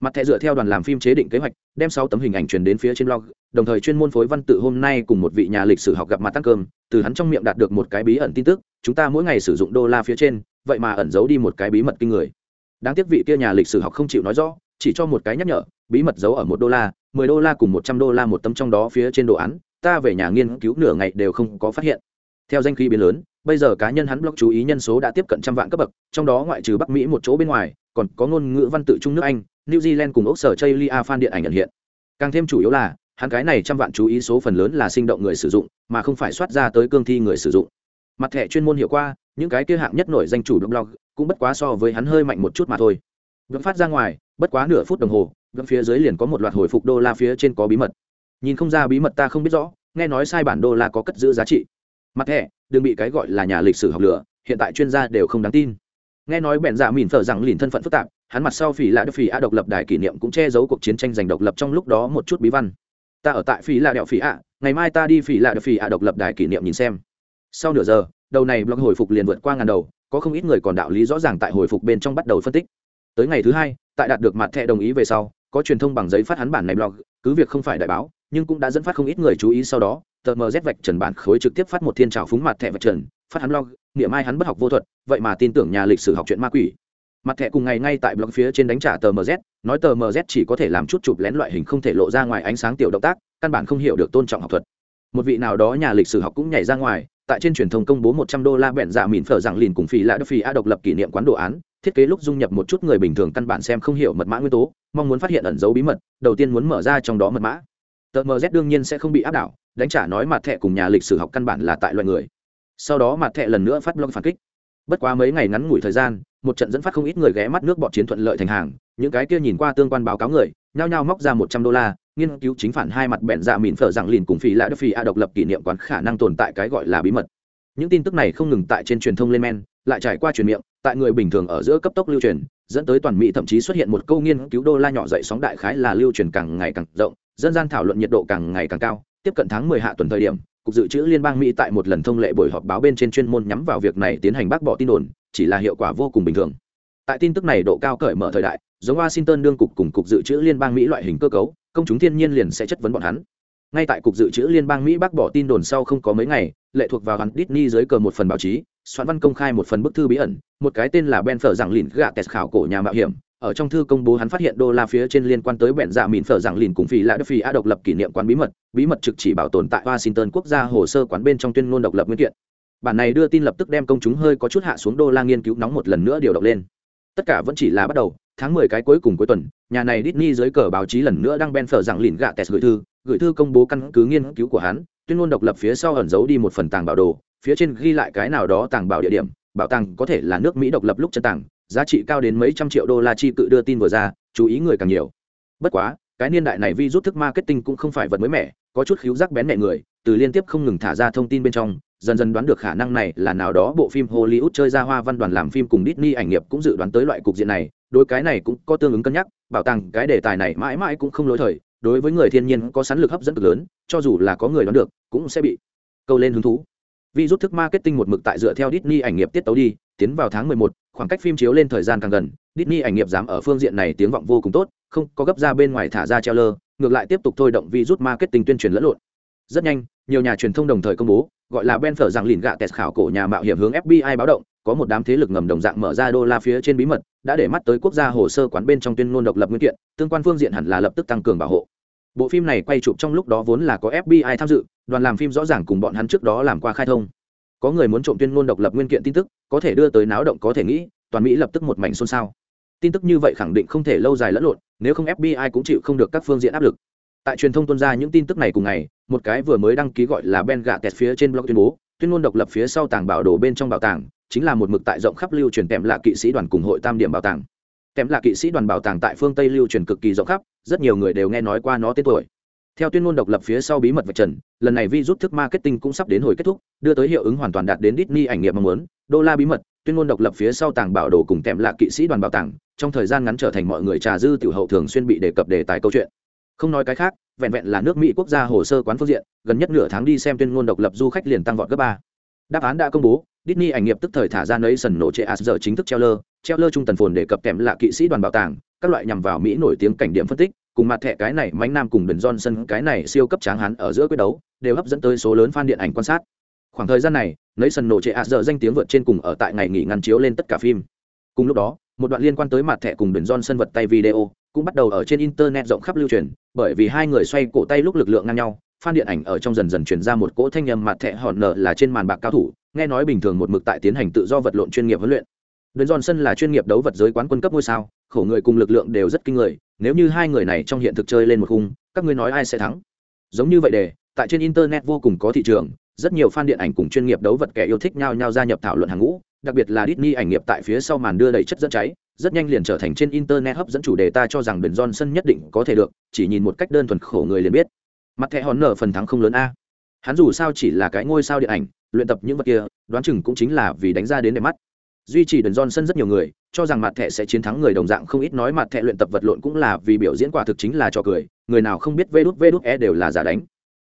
Mặt thẻ dựa theo đoàn làm phim chế định kế hoạch, đem sáu tấm hình ảnh truyền đến phía trên blog, đồng thời chuyên môn phối văn tự hôm nay cùng một vị nhà lịch sử học gặp mặt tăng cơm, từ hắn trong miệng đạt được một cái bí ẩn tin tức, chúng ta mỗi ngày sử dụng đô la phía trên, vậy mà ẩn giấu đi một cái bí mật kinh người. Đáng tiếc vị kia nhà lịch sử học không chịu nói rõ, chỉ cho một cái nhắc nhở, bí mật giấu ở một đô la, mười đô la cùng một trăm đô la một tấm trong đó phía trên đồ án, ta về nhà nghiên cứu nửa ngày đều không có phát hiện theo danh khí biến lớn, bây giờ cá nhân hắn blog chú ý nhân số đã tiếp cận trăm vạn cấp bậc, trong đó ngoại trừ bắc mỹ một chỗ bên ngoài, còn có ngôn ngữ văn tự trung nước anh, new zealand cùng ốc sở chây lia fan điện ảnh nhận hiện. Càng thêm chủ yếu là, hắn cái này trăm vạn chú ý số phần lớn là sinh động người sử dụng, mà không phải soát ra tới cương thi người sử dụng. Mặt thẻ chuyên môn hiệu qua, những cái kia hạng nhất nổi danh chủ blog cũng bất quá so với hắn hơi mạnh một chút mà thôi. Vẫn phát ra ngoài, bất quá nửa phút đồng hồ vẫn phía dưới liền có một loạt hồi phục đô la phía trên có bí mật. Nhìn không ra bí mật ta không biết rõ, nghe nói sai bản đô la có cất giữ giá trị mặt thẻ, đừng bị cái gọi là nhà lịch sử học lửa, hiện tại chuyên gia đều không đáng tin. Nghe nói bèn dạ mìn thở rằng lìn thân phận phức tạp, hắn mặt sau phỉ là đức phỉ a độc lập đài kỷ niệm cũng che giấu cuộc chiến tranh giành độc lập trong lúc đó một chút bí văn. Ta ở tại phỉ là đẹo phỉ a ngày mai ta đi phỉ là đức phỉ a độc lập đài kỷ niệm nhìn xem. Sau nửa giờ, đầu này blog hồi phục liền vượt qua ngàn đầu, có không ít người còn đạo lý rõ ràng tại hồi phục bên trong bắt đầu phân tích. Tới ngày thứ hai, tại đạt được mặt thẻ đồng ý về sau, có truyền thông bằng giấy phát hắn bản này blog, cứ việc không phải đại báo, nhưng cũng đã dẫn phát không ít người chú ý sau đó tờ mz vạch trần bản khối trực tiếp phát một thiên trào phúng mặt thẻ vạch trần, phát hắn log niệm ai hắn bất học vô thuật, vậy mà tin tưởng nhà lịch sử học chuyện ma quỷ. Mặt thẻ cùng ngày ngay tại blog phía trên đánh trả tờ mz nói tờ mz chỉ có thể làm chút chụp lén loại hình không thể lộ ra ngoài ánh sáng tiểu động tác, căn bản không hiểu được tôn trọng học thuật. Một vị nào đó nhà lịch sử học cũng nhảy ra ngoài, tại trên truyền thông công bố một trăm đô la bẹn dạ mìn phở rằng lìn cùng phi lạ đức phí a độc lập kỷ niệm quán đồ án, thiết kế lúc dung nhập một chút người bình thường căn bản xem không hiểu mật mã nguyên tố, mong muốn phát hiện ẩn dấu bí mật, đầu tiên muốn mở ra trong đó mật mã. Tờ mz đương nhiên sẽ không bị áp đảo đánh trả nói mặt thẻ cùng nhà lịch sử học căn bản là tại loại người. Sau đó mặt thẻ lần nữa phát blog phản kích. Bất quá mấy ngày ngắn ngủi thời gian, một trận dẫn phát không ít người ghé mắt nước bọt chiến thuận lợi thành hàng, những cái kia nhìn qua tương quan báo cáo người, nhao nhao móc ra một trăm đô la, nghiên cứu chính phản hai mặt bẹn dạ mìn phở rằng lìn cùng phì lại đức phì a độc lập kỷ niệm quán khả năng tồn tại cái gọi là bí mật. Những tin tức này không ngừng tại trên truyền thông lên men, lại trải qua truyền miệng, tại người bình thường ở giữa cấp tốc lưu truyền, dẫn tới toàn mỹ thậm chí xuất hiện một câu nghiên cứu đô la nhỏ dậy sóng đại khái là lưu truyền càng ngày càng rộng, dân gian thảo luận nhiệt độ càng ngày càng cao tiếp cận tháng 10 hạ tuần thời điểm, cục dự trữ liên bang mỹ tại một lần thông lệ buổi họp báo bên trên chuyên môn nhắm vào việc này tiến hành bác bỏ tin đồn, chỉ là hiệu quả vô cùng bình thường. Tại tin tức này độ cao cởi mở thời đại, giống washington đương cục cùng cục dự trữ liên bang mỹ loại hình cơ cấu, công chúng thiên nhiên liền sẽ chất vấn bọn hắn. Ngay tại cục dự trữ liên bang mỹ bác bỏ tin đồn sau không có mấy ngày, lệ thuộc vào hắn Disney dưới cờ một phần báo chí, soạn văn công khai một phần bức thư bí ẩn, một cái tên là ben phở rằng lìn gạ test khảo cổ nhà mạo hiểm ở trong thư công bố hắn phát hiện đô la phía trên liên quan tới bẹn dạ mìn phở rằng lìn cùng phi lạ đất phi a độc lập kỷ niệm quán bí mật bí mật trực chỉ bảo tồn tại washington quốc gia hồ sơ quán bên trong tuyên ngôn độc lập nguyên kiện. Bản này đưa tin lập tức đem công chúng hơi có chút hạ xuống đô la nghiên cứu nóng một lần nữa điều động lên. Tất cả vẫn chỉ là bắt đầu, tháng mười cái cuối cùng cuối tuần, nhà này Disney dưới cờ báo chí lần nữa đăng ben phở rằng lìn gạ test gửi thư gửi thư công bố căn cứ nghiên cứu của hắn, tuyên ngôn độc lập phía sau ẩn giấu đi một phần tàng bảo đồ, phía trên ghi lại cái nào đó tàng bảo địa điểm, bảo tàng có thể là nước mỹ độc lập lúc chân tàng giá trị cao đến mấy trăm triệu đô la chi cự đưa tin vừa ra chú ý người càng nhiều. Bất quá cái niên đại này vi rút thức marketing cũng không phải vật mới mẻ có chút khiếu giác bén mẹ người từ liên tiếp không ngừng thả ra thông tin bên trong dần dần đoán được khả năng này là nào đó bộ phim hollywood chơi ra hoa văn đoàn làm phim cùng Disney ảnh nghiệp cũng dự đoán tới loại cục diện này đối cái này cũng có tương ứng cân nhắc bảo tàng cái đề tài này mãi mãi cũng không lối thời đối với người thiên nhiên có sẵn lực hấp dẫn cực lớn cho dù là có người đoán được cũng sẽ bị câu lên hứng thú. Vì rút thức marketing một mực tại dựa theo Disney ảnh nghiệp tiết tấu đi tiến vào tháng 11, khoảng cách phim chiếu lên thời gian càng gần, Disney ảnh nghiệp dám ở phương diện này tiếng vọng vô cùng tốt, không có gấp ra bên ngoài thả ra treo lơ ngược lại tiếp tục thôi động vi rút marketing tuyên truyền lẫn lộn. Rất nhanh, nhiều nhà truyền thông đồng thời công bố, gọi là ben phở rằng lìn gạ tẹt khảo cổ nhà mạo hiểm hướng fbi báo động, có một đám thế lực ngầm đồng dạng mở ra đô la phía trên bí mật, đã để mắt tới quốc gia hồ sơ quán bên trong tuyên ngôn độc lập nguyên kiện, tương quan phương diện hẳn là lập tức tăng cường bảo hộ. Bộ phim này quay chụp trong lúc đó vốn là có fbi tham dự, đoàn làm phim rõ ràng cùng bọn hắn trước đó làm qua khai thông có người muốn trộm tuyên ngôn độc lập nguyên kiện tin tức, có thể đưa tới náo động có thể nghĩ, toàn mỹ lập tức một mảnh xôn xao. Tin tức như vậy khẳng định không thể lâu dài lẫn lộn, nếu không fbi cũng chịu không được các phương diện áp lực. Tại truyền thông tuân ra những tin tức này cùng ngày, một cái vừa mới đăng ký gọi là ben gạ tẹt phía trên blog tuyên bố, tuyên ngôn độc lập phía sau tàng bảo đồ bên trong bảo tàng, chính là một mực tại rộng khắp lưu truyền kèm là kỵ sĩ đoàn cùng hội tam điểm bảo tàng. Kèm là kỵ sĩ đoàn bảo tàng tại phương tây lưu truyền cực kỳ rộng khắp, rất nhiều người đều nghe nói qua nó tên tuổi theo tuyên ngôn độc lập phía sau bí mật vạch trần, lần này vi rút thức marketing cũng sắp đến hồi kết thúc, đưa tới hiệu ứng hoàn toàn đạt đến Disney ảnh nghiệp mong muốn. Đô la bí mật, tuyên ngôn độc lập phía sau tàng bảo đồ cùng kèm lạ kỵ sĩ đoàn bảo tàng, trong thời gian ngắn trở thành mọi người trà dư tiểu hậu thường xuyên bị đề cập đề tài câu chuyện. Không nói cái khác, vẹn vẹn là nước mỹ quốc gia hồ sơ quán phương diện, gần nhất nửa tháng đi xem tuyên ngôn độc lập du khách liền tăng vọt gấp ba. Đáp án đã công bố, Disney ảnh nghiệp tức thời thả ra nấy sần nổ trệ as giờ chính thức treo lơ treo lơ trung tần phồn để cập kèm lạ kỵ sĩ đoàn bảo tàng, các loại nhằm vào mỹ nổi tiếng cảnh điểm phân tích cùng mặt thẻ cái này mánh nam cùng Ben Johnson, cái này siêu cấp tráng hắn ở giữa quyết đấu, đều hấp dẫn tới số lớn fan điện ảnh quan sát. Khoảng thời gian này nấy sần nổ trệ ạ giờ danh tiếng vượt trên cùng ở tại ngày nghỉ ngăn chiếu lên tất cả phim. Cùng lúc đó, một đoạn liên quan tới mặt thẻ cùng Ben Johnson vật tay video, cũng bắt đầu ở trên internet rộng khắp lưu truyền, bởi vì hai người xoay cổ tay lúc lực lượng ngang nhau, fan điện ảnh ở trong dần dần truyền ra một cỗ thanh nhầm mặt thẻ hòn nở là trên màn bạc cao thủ, nghe nói bình thường một mực tại tiến hành tự do vật lộn chuyên nghiệp huấn luyện. Đoàn Johnson là chuyên nghiệp đấu vật giới quán quân cấp ngôi sao, khổ người cùng lực lượng đều rất kinh người, nếu như hai người này trong hiện thực chơi lên một khung, các ngươi nói ai sẽ thắng? Giống như vậy đề, tại trên internet vô cùng có thị trường, rất nhiều fan điện ảnh cùng chuyên nghiệp đấu vật kẻ yêu thích nhau nhau gia nhập thảo luận hàng ngũ, đặc biệt là Disney ảnh nghiệp tại phía sau màn đưa đầy chất dẫn cháy, rất nhanh liền trở thành trên internet hấp dẫn chủ đề ta cho rằng Đoàn Johnson nhất định có thể được, chỉ nhìn một cách đơn thuần khổ người liền biết. Mặt thẻ hòn nở phần thắng không lớn a. Hắn dù sao chỉ là cái ngôi sao điện ảnh, luyện tập những vật kia, đoán chừng cũng chính là vì đánh ra đến để mắt. Duy trì Ben Johnson rất nhiều người, cho rằng mặt thẻ sẽ chiến thắng người đồng dạng không ít nói mặt thẻ luyện tập vật lộn cũng là vì biểu diễn quả thực chính là cho cười, người nào không biết vê đút vê đút e đều là giả đánh.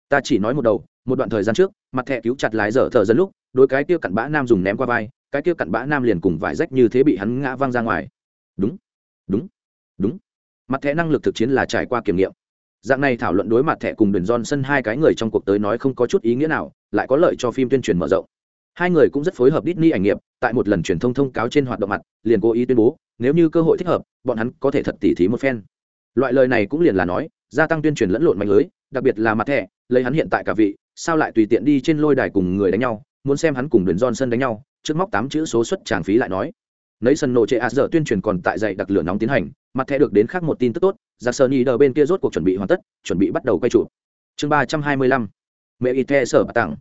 Ta chỉ nói một đầu, một đoạn thời gian trước, mặt thẻ cứu chặt lái dở thở dân lúc, đối cái kia cặn bã nam dùng ném qua vai, cái kia cặn bã nam liền cùng vải rách như thế bị hắn ngã văng ra ngoài. Đúng đúng đúng. Mặt thẻ năng lực thực chiến là trải qua kiểm nghiệm. Dạng này thảo luận đối mặt thẻ cùng đền sân hai cái người trong cuộc tới nói không có chút ý nghĩa nào lại có lợi cho phim tuyên truyền mở rộng hai người cũng rất phối hợp Disney ảnh nghiệp, tại một lần truyền thông thông cáo trên hoạt động mặt, liền cố ý tuyên bố, nếu như cơ hội thích hợp, bọn hắn có thể thật tỉ thí một phen. Loại lời này cũng liền là nói, gia tăng tuyên truyền lẫn lộn mạnh lưới, đặc biệt là mặt thẻ, lấy hắn hiện tại cả vị, sao lại tùy tiện đi trên lôi đài cùng người đánh nhau, muốn xem hắn cùng đền sân đánh nhau, trước móc tám chữ số suất tràng phí lại nói. Nấy sân nổ trệ à giờ tuyên truyền còn tại dạy đặc lửa nóng tiến hành, mặt thẻ được đến khác một tin tức tốt giặc sơn y đờ bên kia rốt cuộc chuẩn bị hoàn tất, chuẩn bị bắt đầu quay trụ chương ba trăm hai mươi lăm. Mẹ y the sở bà tặng.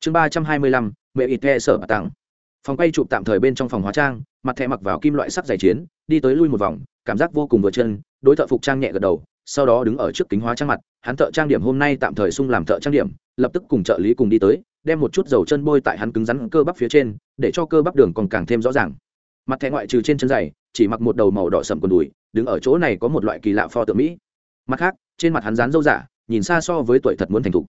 Chương ba trăm hai mươi lăm mẹ ít the sở bà tặng. Phòng quay chụp tạm thời bên trong phòng hóa trang mặt thẻ mặc vào kim loại sắc giải chiến đi tới lui một vòng cảm giác vô cùng vừa chân đối thợ phục trang nhẹ gật đầu sau đó đứng ở trước kính hóa trang mặt hắn thợ trang điểm hôm nay tạm thời sung làm thợ trang điểm lập tức cùng trợ lý cùng đi tới đem một chút dầu chân bôi tại hắn cứng rắn cơ bắp phía trên để cho cơ bắp đường còn càng thêm rõ ràng. Mặt thẻ ngoại trừ trên chân dày, chỉ mặc một đầu màu đỏ sầm quần đùi đứng ở chỗ này có một loại kỳ lạ pho tượng mỹ. Mặt khác trên mặt hắn dán dâu giả nhìn xa so với tuổi thật muốn thành thục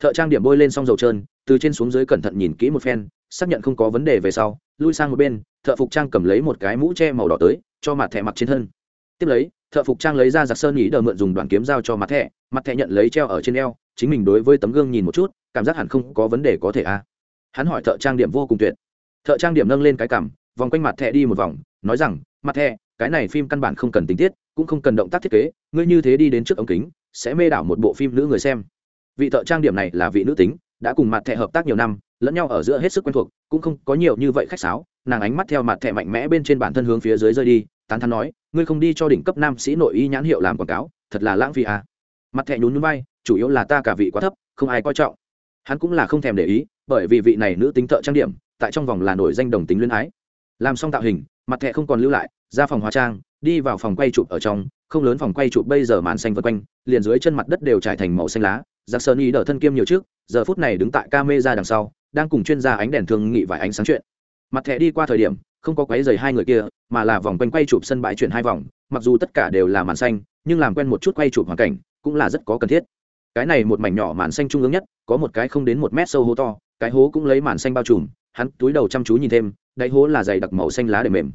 thợ trang điểm bôi lên xong dầu trơn, từ trên xuống dưới cẩn thận nhìn kỹ một phen, xác nhận không có vấn đề về sau, lui sang một bên, thợ phục trang cầm lấy một cái mũ che màu đỏ tới, cho mặt thẻ mặc trên thân. Tiếp lấy, thợ phục trang lấy ra giặc sơn nhí đờ mượn dùng đoạn kiếm dao cho mặt thẻ mặt thẻ nhận lấy treo ở trên eo, chính mình đối với tấm gương nhìn một chút, cảm giác hẳn không có vấn đề có thể a à. hắn hỏi thợ trang điểm vô cùng tuyệt. Thợ trang điểm nâng lên cái cảm vòng quanh mặt thẻ đi một vòng, nói rằng, mặt thẻ, cái này phim căn bản không cần tình tiết, cũng không cần động tác thiết kế, ngươi như thế đi đến trước ống kính, sẽ mê đảo một bộ phim nữ người xem vị thợ trang điểm này là vị nữ tính, đã cùng mặt thẻ hợp tác nhiều năm, lẫn nhau ở giữa hết sức quen thuộc, cũng không có nhiều như vậy khách sáo. Nàng ánh mắt theo mặt thẻ mạnh mẽ bên trên bản thân hướng phía dưới rơi đi tán thắn nói, ngươi không đi cho đỉnh cấp nam sĩ nội y nhãn hiệu làm quảng cáo, thật là lãng phí à. mặt thẻ nhún núi bay chủ yếu là ta cả vị quá thấp, không ai coi trọng. Hắn cũng là không thèm để ý, bởi vì vị này nữ tính thợ trang điểm, tại trong vòng là nổi danh đồng tính luyến ái. Làm xong tạo hình, mặt thẻ không còn lưu lại, ra phòng hóa trang, đi vào phòng quay chụp ở trong, không lớn phòng quay chụp bây giờ màn xanh vân quanh, liền dưới chân mặt đất đều trải thành màu xanh lá giặc sơn ý đỡ thân kiêm nhiều trước, giờ phút này đứng tại ca mê ra đằng sau, đang cùng chuyên gia ánh đèn thương nghị vài ánh sáng chuyện. Mặt thẻ đi qua thời điểm, không có quấy dày hai người kia, mà là vòng quanh quay chụp sân bãi chuyển hai vòng, mặc dù tất cả đều là màn xanh, nhưng làm quen một chút quay chụp hoàn cảnh cũng là rất có cần thiết. Cái này một mảnh nhỏ màn xanh trung ương nhất, có một cái không đến một mét sâu hố to, cái hố cũng lấy màn xanh bao trùm, hắn túi đầu chăm chú nhìn thêm, đáy hố là dày đặc màu xanh lá để mềm.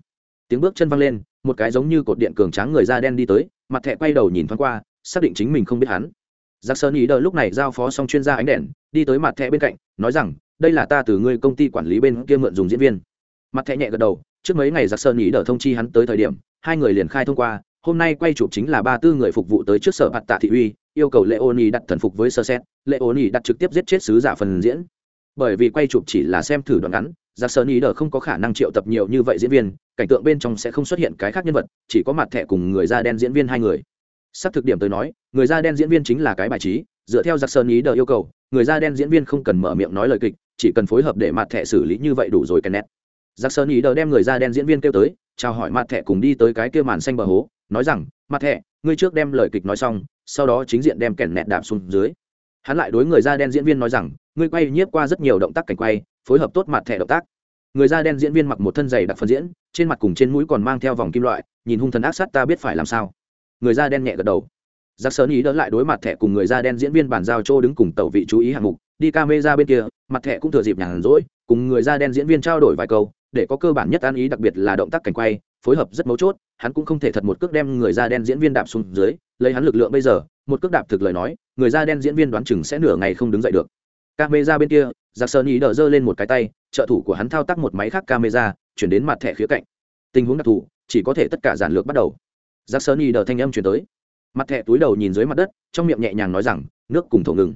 Tiếng bước chân văng lên, một cái giống như cột điện cường tráng người da đen đi tới, mặt thẹ quay đầu nhìn thoáng qua, xác định chính mình không biết hắn giặc sơn ý đờ lúc này giao phó xong chuyên gia ánh đèn, đi tới mặt thẹ bên cạnh, nói rằng, đây là ta từ ngươi công ty quản lý bên kia mượn dùng diễn viên. Mặt thẹ nhẹ gật đầu, trước mấy ngày giặc sơn ý đờ thông chi hắn tới thời điểm, hai người liền khai thông qua, hôm nay quay chụp chính là ba tư người phục vụ tới trước sở mặt tạ thị uy, yêu cầu lệ Ôn Ý đặt thần phục với sơ xét lệ Ôn Ý đặt trực tiếp giết chết sứ giả phần diễn. Bởi vì quay chụp chỉ là xem thử đoạn ngắn giặc sơn ý đờ không có khả năng triệu tập nhiều như vậy diễn viên, cảnh tượng bên trong sẽ không xuất hiện cái khác nhân vật, chỉ có mặt thẻ cùng người da đen diễn viên hai người sắp thực điểm tới nói, người da đen diễn viên chính là cái bài trí, dựa theo giặc sơn ý đờ yêu cầu, người da đen diễn viên không cần mở miệng nói lời kịch, chỉ cần phối hợp để mặt thẻ xử lý như vậy đủ rồi Kenneth. nét giặc sơn ý đờ đem người da đen diễn viên kêu tới, chào hỏi mặt thẻ cùng đi tới cái kia màn xanh bờ hố, nói rằng, mặt thẻ, ngươi trước đem lời kịch nói xong, sau đó chính diện đem kèn nẹt đạp xuống dưới. Hắn lại đối người da đen diễn viên nói rằng, ngươi quay nhiếp qua rất nhiều động tác cảnh quay, phối hợp tốt mặt thẻ động tác. Người da đen diễn viên mặc một thân giày đặc phân diễn, trên mặt cùng trên mũi còn mang theo vòng kim loại, nhìn hung thần ác sát ta biết phải làm sao người da đen nhẹ gật đầu. Giặc sơn ý đỡ lại đối mặt thẻ cùng người da đen diễn viên bàn giao châu đứng cùng tàu vị chú ý hạng mục, đi ca mê ra bên kia, mặt thẻ cũng thừa dịp nhàn rỗi, cùng người da đen diễn viên trao đổi vài câu, để có cơ bản nhất an ý đặc biệt là động tác cảnh quay, phối hợp rất mấu chốt, hắn cũng không thể thật một cước đem người da đen diễn viên đạp xuống dưới, lấy hắn lực lượng bây giờ, một cước đạp thực lời nói, người da đen diễn viên đoán chừng sẽ nửa ngày không đứng dậy được. Camera bên kia giặc sơn ý đỡ giơ lên một cái tay, trợ thủ của hắn thao tác một máy khác camera, chuyển đến mặt thẻ khía cạnh. Tình huống đặc thù, chỉ có thể tất cả giản lược bắt đầu giác sơn y đờ thanh âm chuyển tới. Mặt thẻ túi đầu nhìn dưới mặt đất, trong miệng nhẹ nhàng nói rằng, nước cùng thổ ngừng.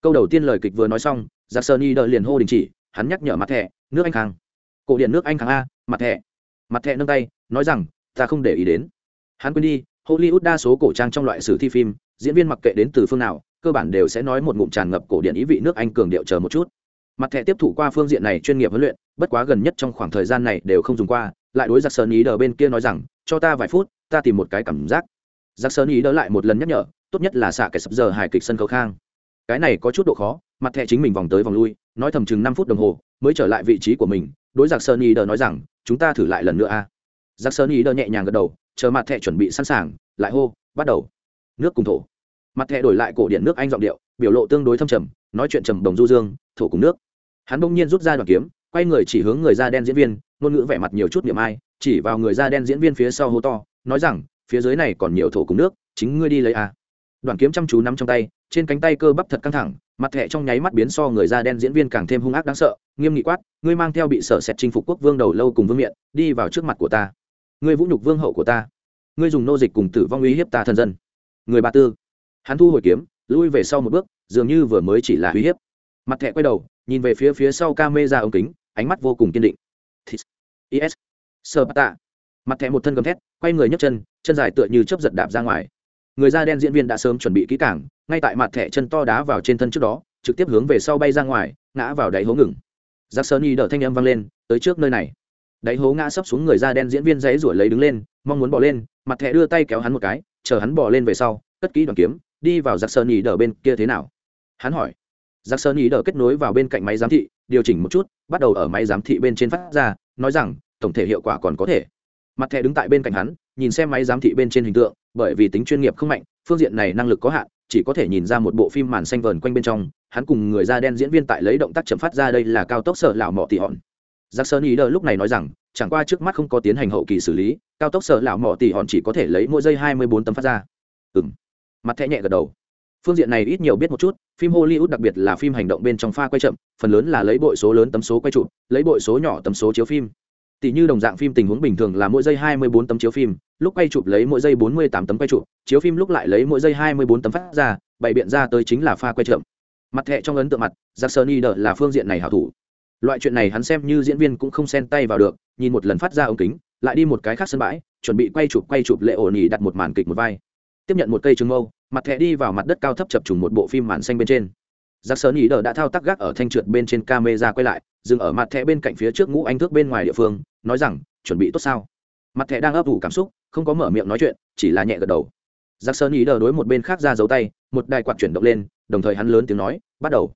Câu đầu tiên lời kịch vừa nói xong giác sơn y đờ liền hô đình chỉ, hắn nhắc nhở mặt thẻ, nước anh khang. Cổ điện nước anh khang a, mặt thẻ. Mặt thẻ nâng tay, nói rằng, ta không để ý đến. Hắn quên đi, hollywood đa số cổ trang trong loại sử thi phim, diễn viên mặc kệ đến từ phương nào, cơ bản đều sẽ nói một ngụm tràn ngập cổ điện ý vị nước anh cường điệu chờ một chút. Mặt thẻ tiếp thủ qua phương diện này chuyên nghiệp huấn luyện, bất quá gần nhất trong khoảng thời gian này đều không dùng qua, lại đối giặc sơn ý đờ bên kia nói rằng, cho ta vài phút ta tìm một cái cảm giác. Giặc sơn ý đỡ lại một lần nhắc nhở, tốt nhất là xạ kẻ sập giờ hài kịch sân khấu khang. Cái này có chút độ khó, mặt thẻ chính mình vòng tới vòng lui, nói thầm chừng năm phút đồng hồ, mới trở lại vị trí của mình, đối giặc sơn ý đỡ nói rằng, chúng ta thử lại lần nữa a. Giặc sơn ý đỡ nhẹ nhàng gật đầu, chờ mặt thẻ chuẩn bị sẵn sàng, lại hô, bắt đầu. Nước cùng thổ. Mặt thẻ đổi lại cổ điện nước anh giọng điệu, biểu lộ tương đối thâm trầm, nói chuyện trầm đồng du dương, thổ cùng nước. Hắn bỗng nhiên rút ra đoàn kiếm, quay người chỉ hướng người da đen diễn viên, ngôn ngữ vẻ mặt nhiều chút niệm ai chỉ vào người da đen diễn viên phía sau hô to, nói rằng, phía dưới này còn nhiều thổ cùng nước, chính ngươi đi lấy a đoàn kiếm chăm chú nắm trong tay, trên cánh tay cơ bắp thật căng thẳng, mặt thẻ trong nháy mắt biến so người da đen diễn viên càng thêm hung ác đáng sợ, nghiêm nghị quát, ngươi mang theo bị sở sệt chinh phục quốc vương đầu lâu cùng vương miện, đi vào trước mặt của ta. Ngươi vũ nhục vương hậu của ta. Ngươi dùng nô dịch cùng tử vong uy hiếp ta thân dân. Người ba tư. Hắn thu hồi kiếm, lui về sau một bước, dường như vừa mới chỉ là uy hiếp. Mặt thẹ quay đầu, nhìn về phía phía sau ca mê ra ống kính, ánh mắt vô cùng kiên định. Is sơ tạ, mặt thẹ một thân gầm thét quay người nhấc chân chân dài tựa như chấp giật đạp ra ngoài. Người da đen diễn viên đã sớm chuẩn bị kỹ cảng ngay tại mặt thẻ chân to đá vào trên thân trước đó trực tiếp hướng về sau bay ra ngoài ngã vào đáy hố ngừng. Giặc sơn y đỡ thanh âm vang lên tới trước nơi này. Đáy hố ngã sấp xuống người da đen diễn viên dãy ruổi lấy đứng lên mong muốn bỏ lên mặt thẻ đưa tay kéo hắn một cái chờ hắn bỏ lên về sau cất kỹ đoàn kiếm đi vào giặc sơn y đỡ bên kia thế nào? Hắn hỏi. Giặc sơn y đỡ kết nối vào bên cạnh máy giám thị điều chỉnh một chút bắt đầu ở máy giám thị bên trên phát ra nói rằng tổng thể hiệu quả còn có thể. Mặt thẻ đứng tại bên cạnh hắn, nhìn xem máy giám thị bên trên hình tượng, bởi vì tính chuyên nghiệp không mạnh, phương diện này năng lực có hạn, chỉ có thể nhìn ra một bộ phim màn xanh vờn quanh bên trong, hắn cùng người da đen diễn viên tại lấy động tác chậm phát ra đây là cao tốc sở lão mỏ tỉ hòn. Giặc sơn ý đờ lúc này nói rằng, chẳng qua trước mắt không có tiến hành hậu kỳ xử lý, cao tốc sở lão mỏ tỉ hòn chỉ có thể lấy mỗi giây hai mươi bốn tấm phát ra. Ừ mặt thẻ nhẹ gật đầu. Phương diện này ít nhiều biết một chút, phim hollywood đặc biệt là phim hành động bên trong pha quay chậm, phần lớn là lấy bội số lớn tấm số quay chụp, lấy bội số nhỏ tấm số chiếu phim tỷ như đồng dạng phim tình huống bình thường là mỗi giây 24 tấm chiếu phim, lúc quay chụp lấy mỗi giây 48 tấm quay chụp, chiếu phim lúc lại lấy mỗi giây 24 tấm phát ra, bày biện ra tới chính là pha quay chậm. Mặt thẻ trong ấn tượng mặt jackson eder là phương diện này hảo thủ. Loại chuyện này hắn xem như diễn viên cũng không xen tay vào được, nhìn một lần phát ra ống kính, lại đi một cái khác sân bãi, chuẩn bị quay chụp quay chụp lệ ổn ỉ đặt một màn kịch một vai. Tiếp nhận một cây trường mâu, mặt thẻ đi vào mặt đất cao thấp chập trùng một bộ phim màn xanh bên trên giặc sơn ý đờ đã thao tác gác ở thanh trượt bên trên camera quay lại, dừng ở mặt thẻ bên cạnh phía trước ngũ anh thước bên ngoài địa phương, nói rằng, chuẩn bị tốt sao? Mặt thẻ đang ấp ủ cảm xúc, không có mở miệng nói chuyện, chỉ là nhẹ gật đầu. Giặc sơn ý đờ đối một bên khác ra dấu tay, một đài quạt chuyển động lên, đồng thời hắn lớn tiếng nói, bắt đầu.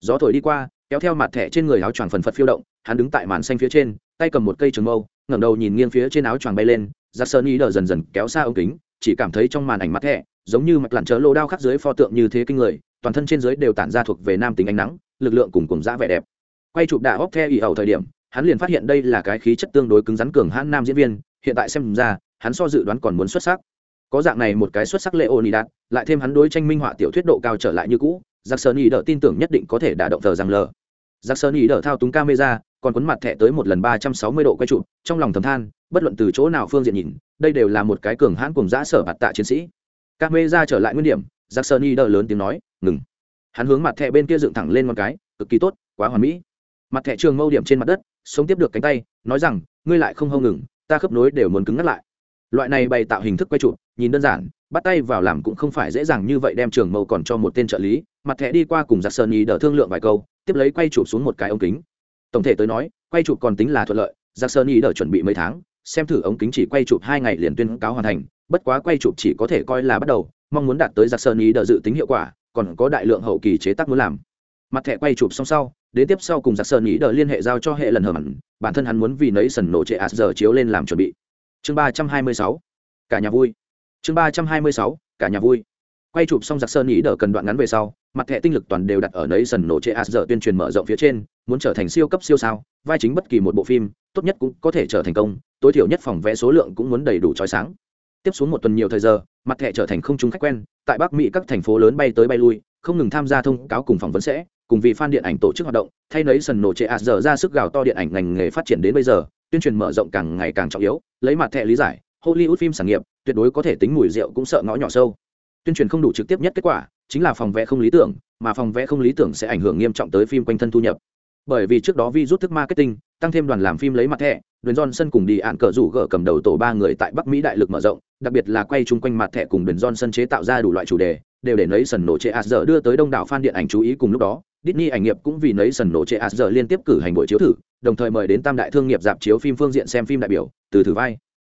Gió thổi đi qua, kéo theo mặt thẻ trên người áo choàng phần phật phiêu động, hắn đứng tại màn xanh phía trên, tay cầm một cây trường mâu, ngẩng đầu nhìn nghiêng phía trên áo choàng bay lên giặc sơn ý đờ dần dần kéo xa ống kính, chỉ cảm thấy trong màn ảnh mặt thẻ, giống như mặt lặn chớ lô đao khắc dưới pho tượng như thế kinh người toàn thân trên dưới đều tản ra thuộc về nam tính ánh nắng, lực lượng cùng cùng dã vẻ đẹp. Quay chụp đạ hóc theo ỉ ẩu thời điểm, hắn liền phát hiện đây là cái khí chất tương đối cứng rắn cường hãn nam diễn viên, hiện tại xem ra, hắn so dự đoán còn muốn xuất sắc. Có dạng này một cái xuất sắc lệ ôn đạt lại thêm hắn đối tranh minh họa tiểu thuyết độ cao trở lại như cũ giặc sơn ý đỡ tin tưởng nhất định có thể đả động thờ rằng lờ. Giặc sơn ý đỡ thao túng camera, còn quấn mặt thẻ tới một lần ba trăm sáu mươi độ quay trụ trong lòng thầm than, bất luận từ chỗ nào phương diện nhìn, đây đều là một cái cường hãn cùng giã sở bạt tạ chiến sĩ. Camera trở lại nguyên điểm giặc sơn đỡ lớn tiếng nói, ngừng. Hắn hướng mặt thẻ bên kia dựng thẳng lên một cái, cực kỳ tốt, quá hoàn mỹ. Mặt thẻ trường mâu điểm trên mặt đất, sống tiếp được cánh tay, nói rằng, ngươi lại không hâu ngừng, ta khớp nối đều muốn cứng ngắt lại. Loại này bày tạo hình thức quay chụp, nhìn đơn giản, bắt tay vào làm cũng không phải dễ dàng như vậy đem trường mâu còn cho một tên trợ lý. Mặt thẻ đi qua cùng giặc sơn ý đỡ thương lượng vài câu, tiếp lấy quay chụp xuống một cái ống kính. Tổng thể tới nói, quay chụp còn tính là thuận lợi giặc sơn ý đỡ chuẩn bị mấy tháng, xem thử ống kính chỉ quay chụp hai ngày liền tuyên cáo hoàn thành, bất quá quay chụp chỉ có thể coi là bắt đầu mong muốn đạt tới giặc sơn ý đợi dự tính hiệu quả, còn có đại lượng hậu kỳ chế tác muốn làm. Mặt thẻ quay chụp xong sau, đến tiếp sau cùng giặc sơn ý đợi liên hệ giao cho hệ lần hờ mặn, bản thân hắn muốn vì nấy sần nổ trệ ạt giờ chiếu lên làm chuẩn bị. Chương ba trăm hai mươi sáu, cả nhà vui. Chương ba trăm hai mươi sáu, cả nhà vui. Quay chụp xong giặc sơn ý đỡ cần đoạn ngắn về sau, mặt thẻ tinh lực toàn đều đặt ở nấy sần nổ trệ ạt giờ tuyên truyền mở rộng phía trên, muốn trở thành siêu cấp siêu sao, vai chính bất kỳ một bộ phim, tốt nhất cũng có thể trở thành công, tối thiểu nhất phòng vẽ số lượng cũng muốn đầy đủ trói sáng tiếp xuống một tuần nhiều thời giờ, mặt thẻ trở thành không chúng khách quen, tại bắc mỹ các thành phố lớn bay tới bay lui, không ngừng tham gia thông cáo cùng phỏng vấn sẽ, cùng vì fan điện ảnh tổ chức hoạt động, thay nấy sần nổ trệ ạt giờ ra sức gào to điện ảnh ngành nghề phát triển đến bây giờ, tuyên truyền mở rộng càng ngày càng trọng yếu, lấy mặt thẻ lý giải, hollywood phim sản nghiệp, tuyệt đối có thể tính mùi rượu cũng sợ ngõ nhỏ sâu. Tuyên truyền không đủ trực tiếp nhất kết quả, chính là phòng vẽ không lý tưởng, mà phòng vẽ không lý tưởng sẽ ảnh hưởng nghiêm trọng tới phim quanh thân thu nhập bởi vì trước đó vi rút thức marketing tăng thêm đoàn làm phim lấy mặt thẻ Dwayne Johnson cùng đi ạn cờ rủ gỡ cầm đầu tổ ba người tại Bắc Mỹ đại lực mở rộng, đặc biệt là quay chung quanh mặt thẻ cùng Dwayne Johnson chế tạo ra đủ loại chủ đề, đều để nấy sần nổ chế giờ đưa tới đông đảo fan điện ảnh chú ý cùng lúc đó, Disney ảnh nghiệp cũng vì nấy sần nổ chế giờ liên tiếp cử hành buổi chiếu thử, đồng thời mời đến tam đại thương nghiệp dạp chiếu phim phương diện xem phim đại biểu, từ thử vai.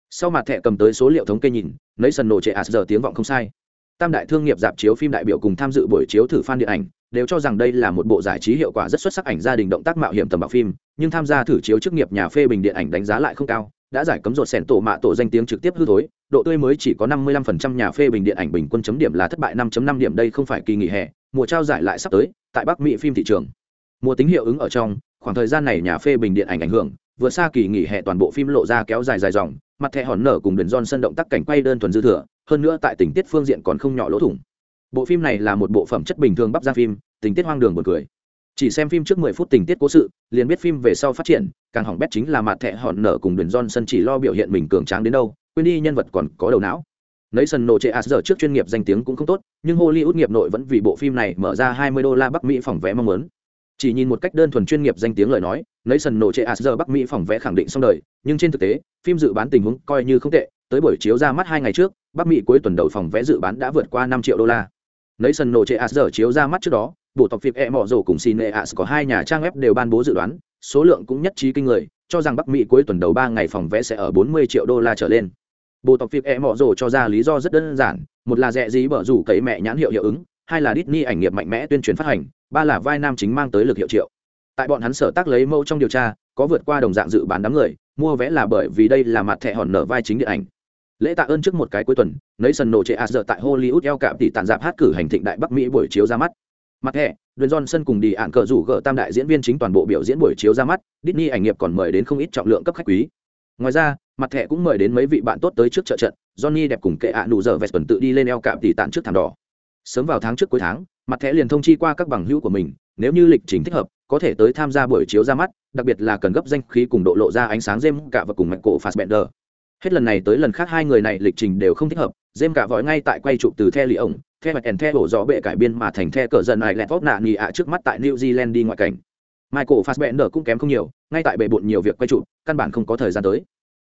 Sau mặt thẻ cầm tới số liệu thống kê nhìn, nấy sần nổ chế giờ tiếng vọng không sai. Tam đại thương nghiệp dạp chiếu phim đại biểu cùng tham dự buổi chiếu thử fan điện ảnh, đều cho rằng đây là một bộ giải trí hiệu quả rất xuất sắc ảnh gia đình động tác mạo hiểm tầm bạo phim, nhưng tham gia thử chiếu chức nghiệp nhà phê bình điện ảnh đánh giá lại không cao, đã giải cấm rột sẻn tổ mạ tổ danh tiếng trực tiếp hư thối, độ tươi mới chỉ có 55% nhà phê bình điện ảnh bình quân chấm điểm là thất bại 5.5 điểm đây không phải kỳ nghỉ hè, mùa trao giải lại sắp tới, tại bắc mỹ phim thị trường. Mùa tính hiệu ứng ở trong, khoảng thời gian này nhà phê bình điện ảnh ảnh hưởng, vừa xa kỳ nghỉ hè toàn bộ phim lộ ra kéo dài dài dòng, mặt thẻ hòn nở cùng đền giòn sân động tác cảnh quay đơn thuần dư thừa, hơn nữa tại tình tiết phương diện còn không nhỏ lỗ thủng bộ phim này là một bộ phẩm chất bình thường bắp ra phim, tình tiết hoang đường buồn cười. Chỉ xem phim trước mười phút tình tiết cố sự, liền biết phim về sau phát triển, càng hỏng bét chính là mặt thẻ hòn nở cùng đuyền Johnson chỉ lo biểu hiện mình cường tráng đến đâu, quên đi nhân vật còn có đầu não. Nấy sân nổ chệ as giờ trước chuyên nghiệp danh tiếng cũng không tốt, nhưng hollywood nghiệp nội vẫn vì bộ phim này mở ra 20 đô la bắc mỹ phòng vé mong muốn. Chỉ nhìn một cách đơn thuần chuyên nghiệp danh tiếng lời nói, nấy sân nổ chệ as giờ bắc mỹ phòng vé khẳng định xong đời, nhưng trên thực tế, phim dự bán tình huống coi như không tệ, tới buổi chiếu ra mắt hai ngày trước, bắc mỹ cuối tuần đầu phòng vé dự bán đã vượt qua 5 triệu đô la nấy sân nổ chệ as giờ chiếu ra mắt trước đó, bộ tộc phim e mỏ rổ cùng xin có hai nhà trang web đều ban bố dự đoán, số lượng cũng nhất trí kinh người, cho rằng bắc mỹ cuối tuần đầu ba ngày phòng vé sẽ ở 40 triệu đô la trở lên. Bộ tộc phim e mỏ rổ cho ra lý do rất đơn giản, một là rẻ dí bở rủ cấy mẹ nhãn hiệu hiệu ứng, hai là Disney ảnh nghiệp mạnh mẽ tuyên truyền phát hành, ba là vai nam chính mang tới lực hiệu triệu. Tại bọn hắn sở tác lấy mẫu trong điều tra, có vượt qua đồng dạng dự bán đám người, mua vé là bởi vì đây là mặt thẻ hòn nở vai chính điện ảnh lễ tạ ơn trước một cái cuối tuần nấy sần nổ trệ a giờ tại hollywood eo cạm tỷ tàn dạp hát cử hành thịnh đại bắc mỹ buổi chiếu ra mắt mặt thẻ Dwayne Johnson cùng đi ạn cờ rủ gỡ tam đại diễn viên chính toàn bộ biểu diễn buổi chiếu ra mắt, Disney ảnh nghiệp còn mời đến không ít trọng lượng cấp khách quý. Ngoài ra, mặt thẻ cũng mời đến mấy vị bạn tốt tới trước trợ trận, Johnny đẹp cùng kệ ạ nụ giờ vẹt tuần tự đi lên eo cạm tỷ tạn trước thảm đỏ. Sớm vào tháng trước cuối tháng, mặt thẻ liền thông chi qua các bằng hữu của mình, nếu như lịch trình thích hợp, có thể tới tham gia buổi chiếu ra mắt, đặc biệt là cần gấp danh khí cùng độ lộ ra ánh sáng dêm cả và cùng mạch cổ Fassbender. Hết lần này tới lần khác hai người này lịch trình đều không thích hợp, dêm cả vội ngay tại quay chụp từ The Lì ổng, The mạch đèn The bổ gió bệ cải biên mà thành The cờ dần này lẹt vót nạ nhì ạ trước mắt tại New Zealand đi ngoại cảnh. Michael Fassbender cũng kém không nhiều, ngay tại bệ bộn nhiều việc quay chụp, căn bản không có thời gian tới.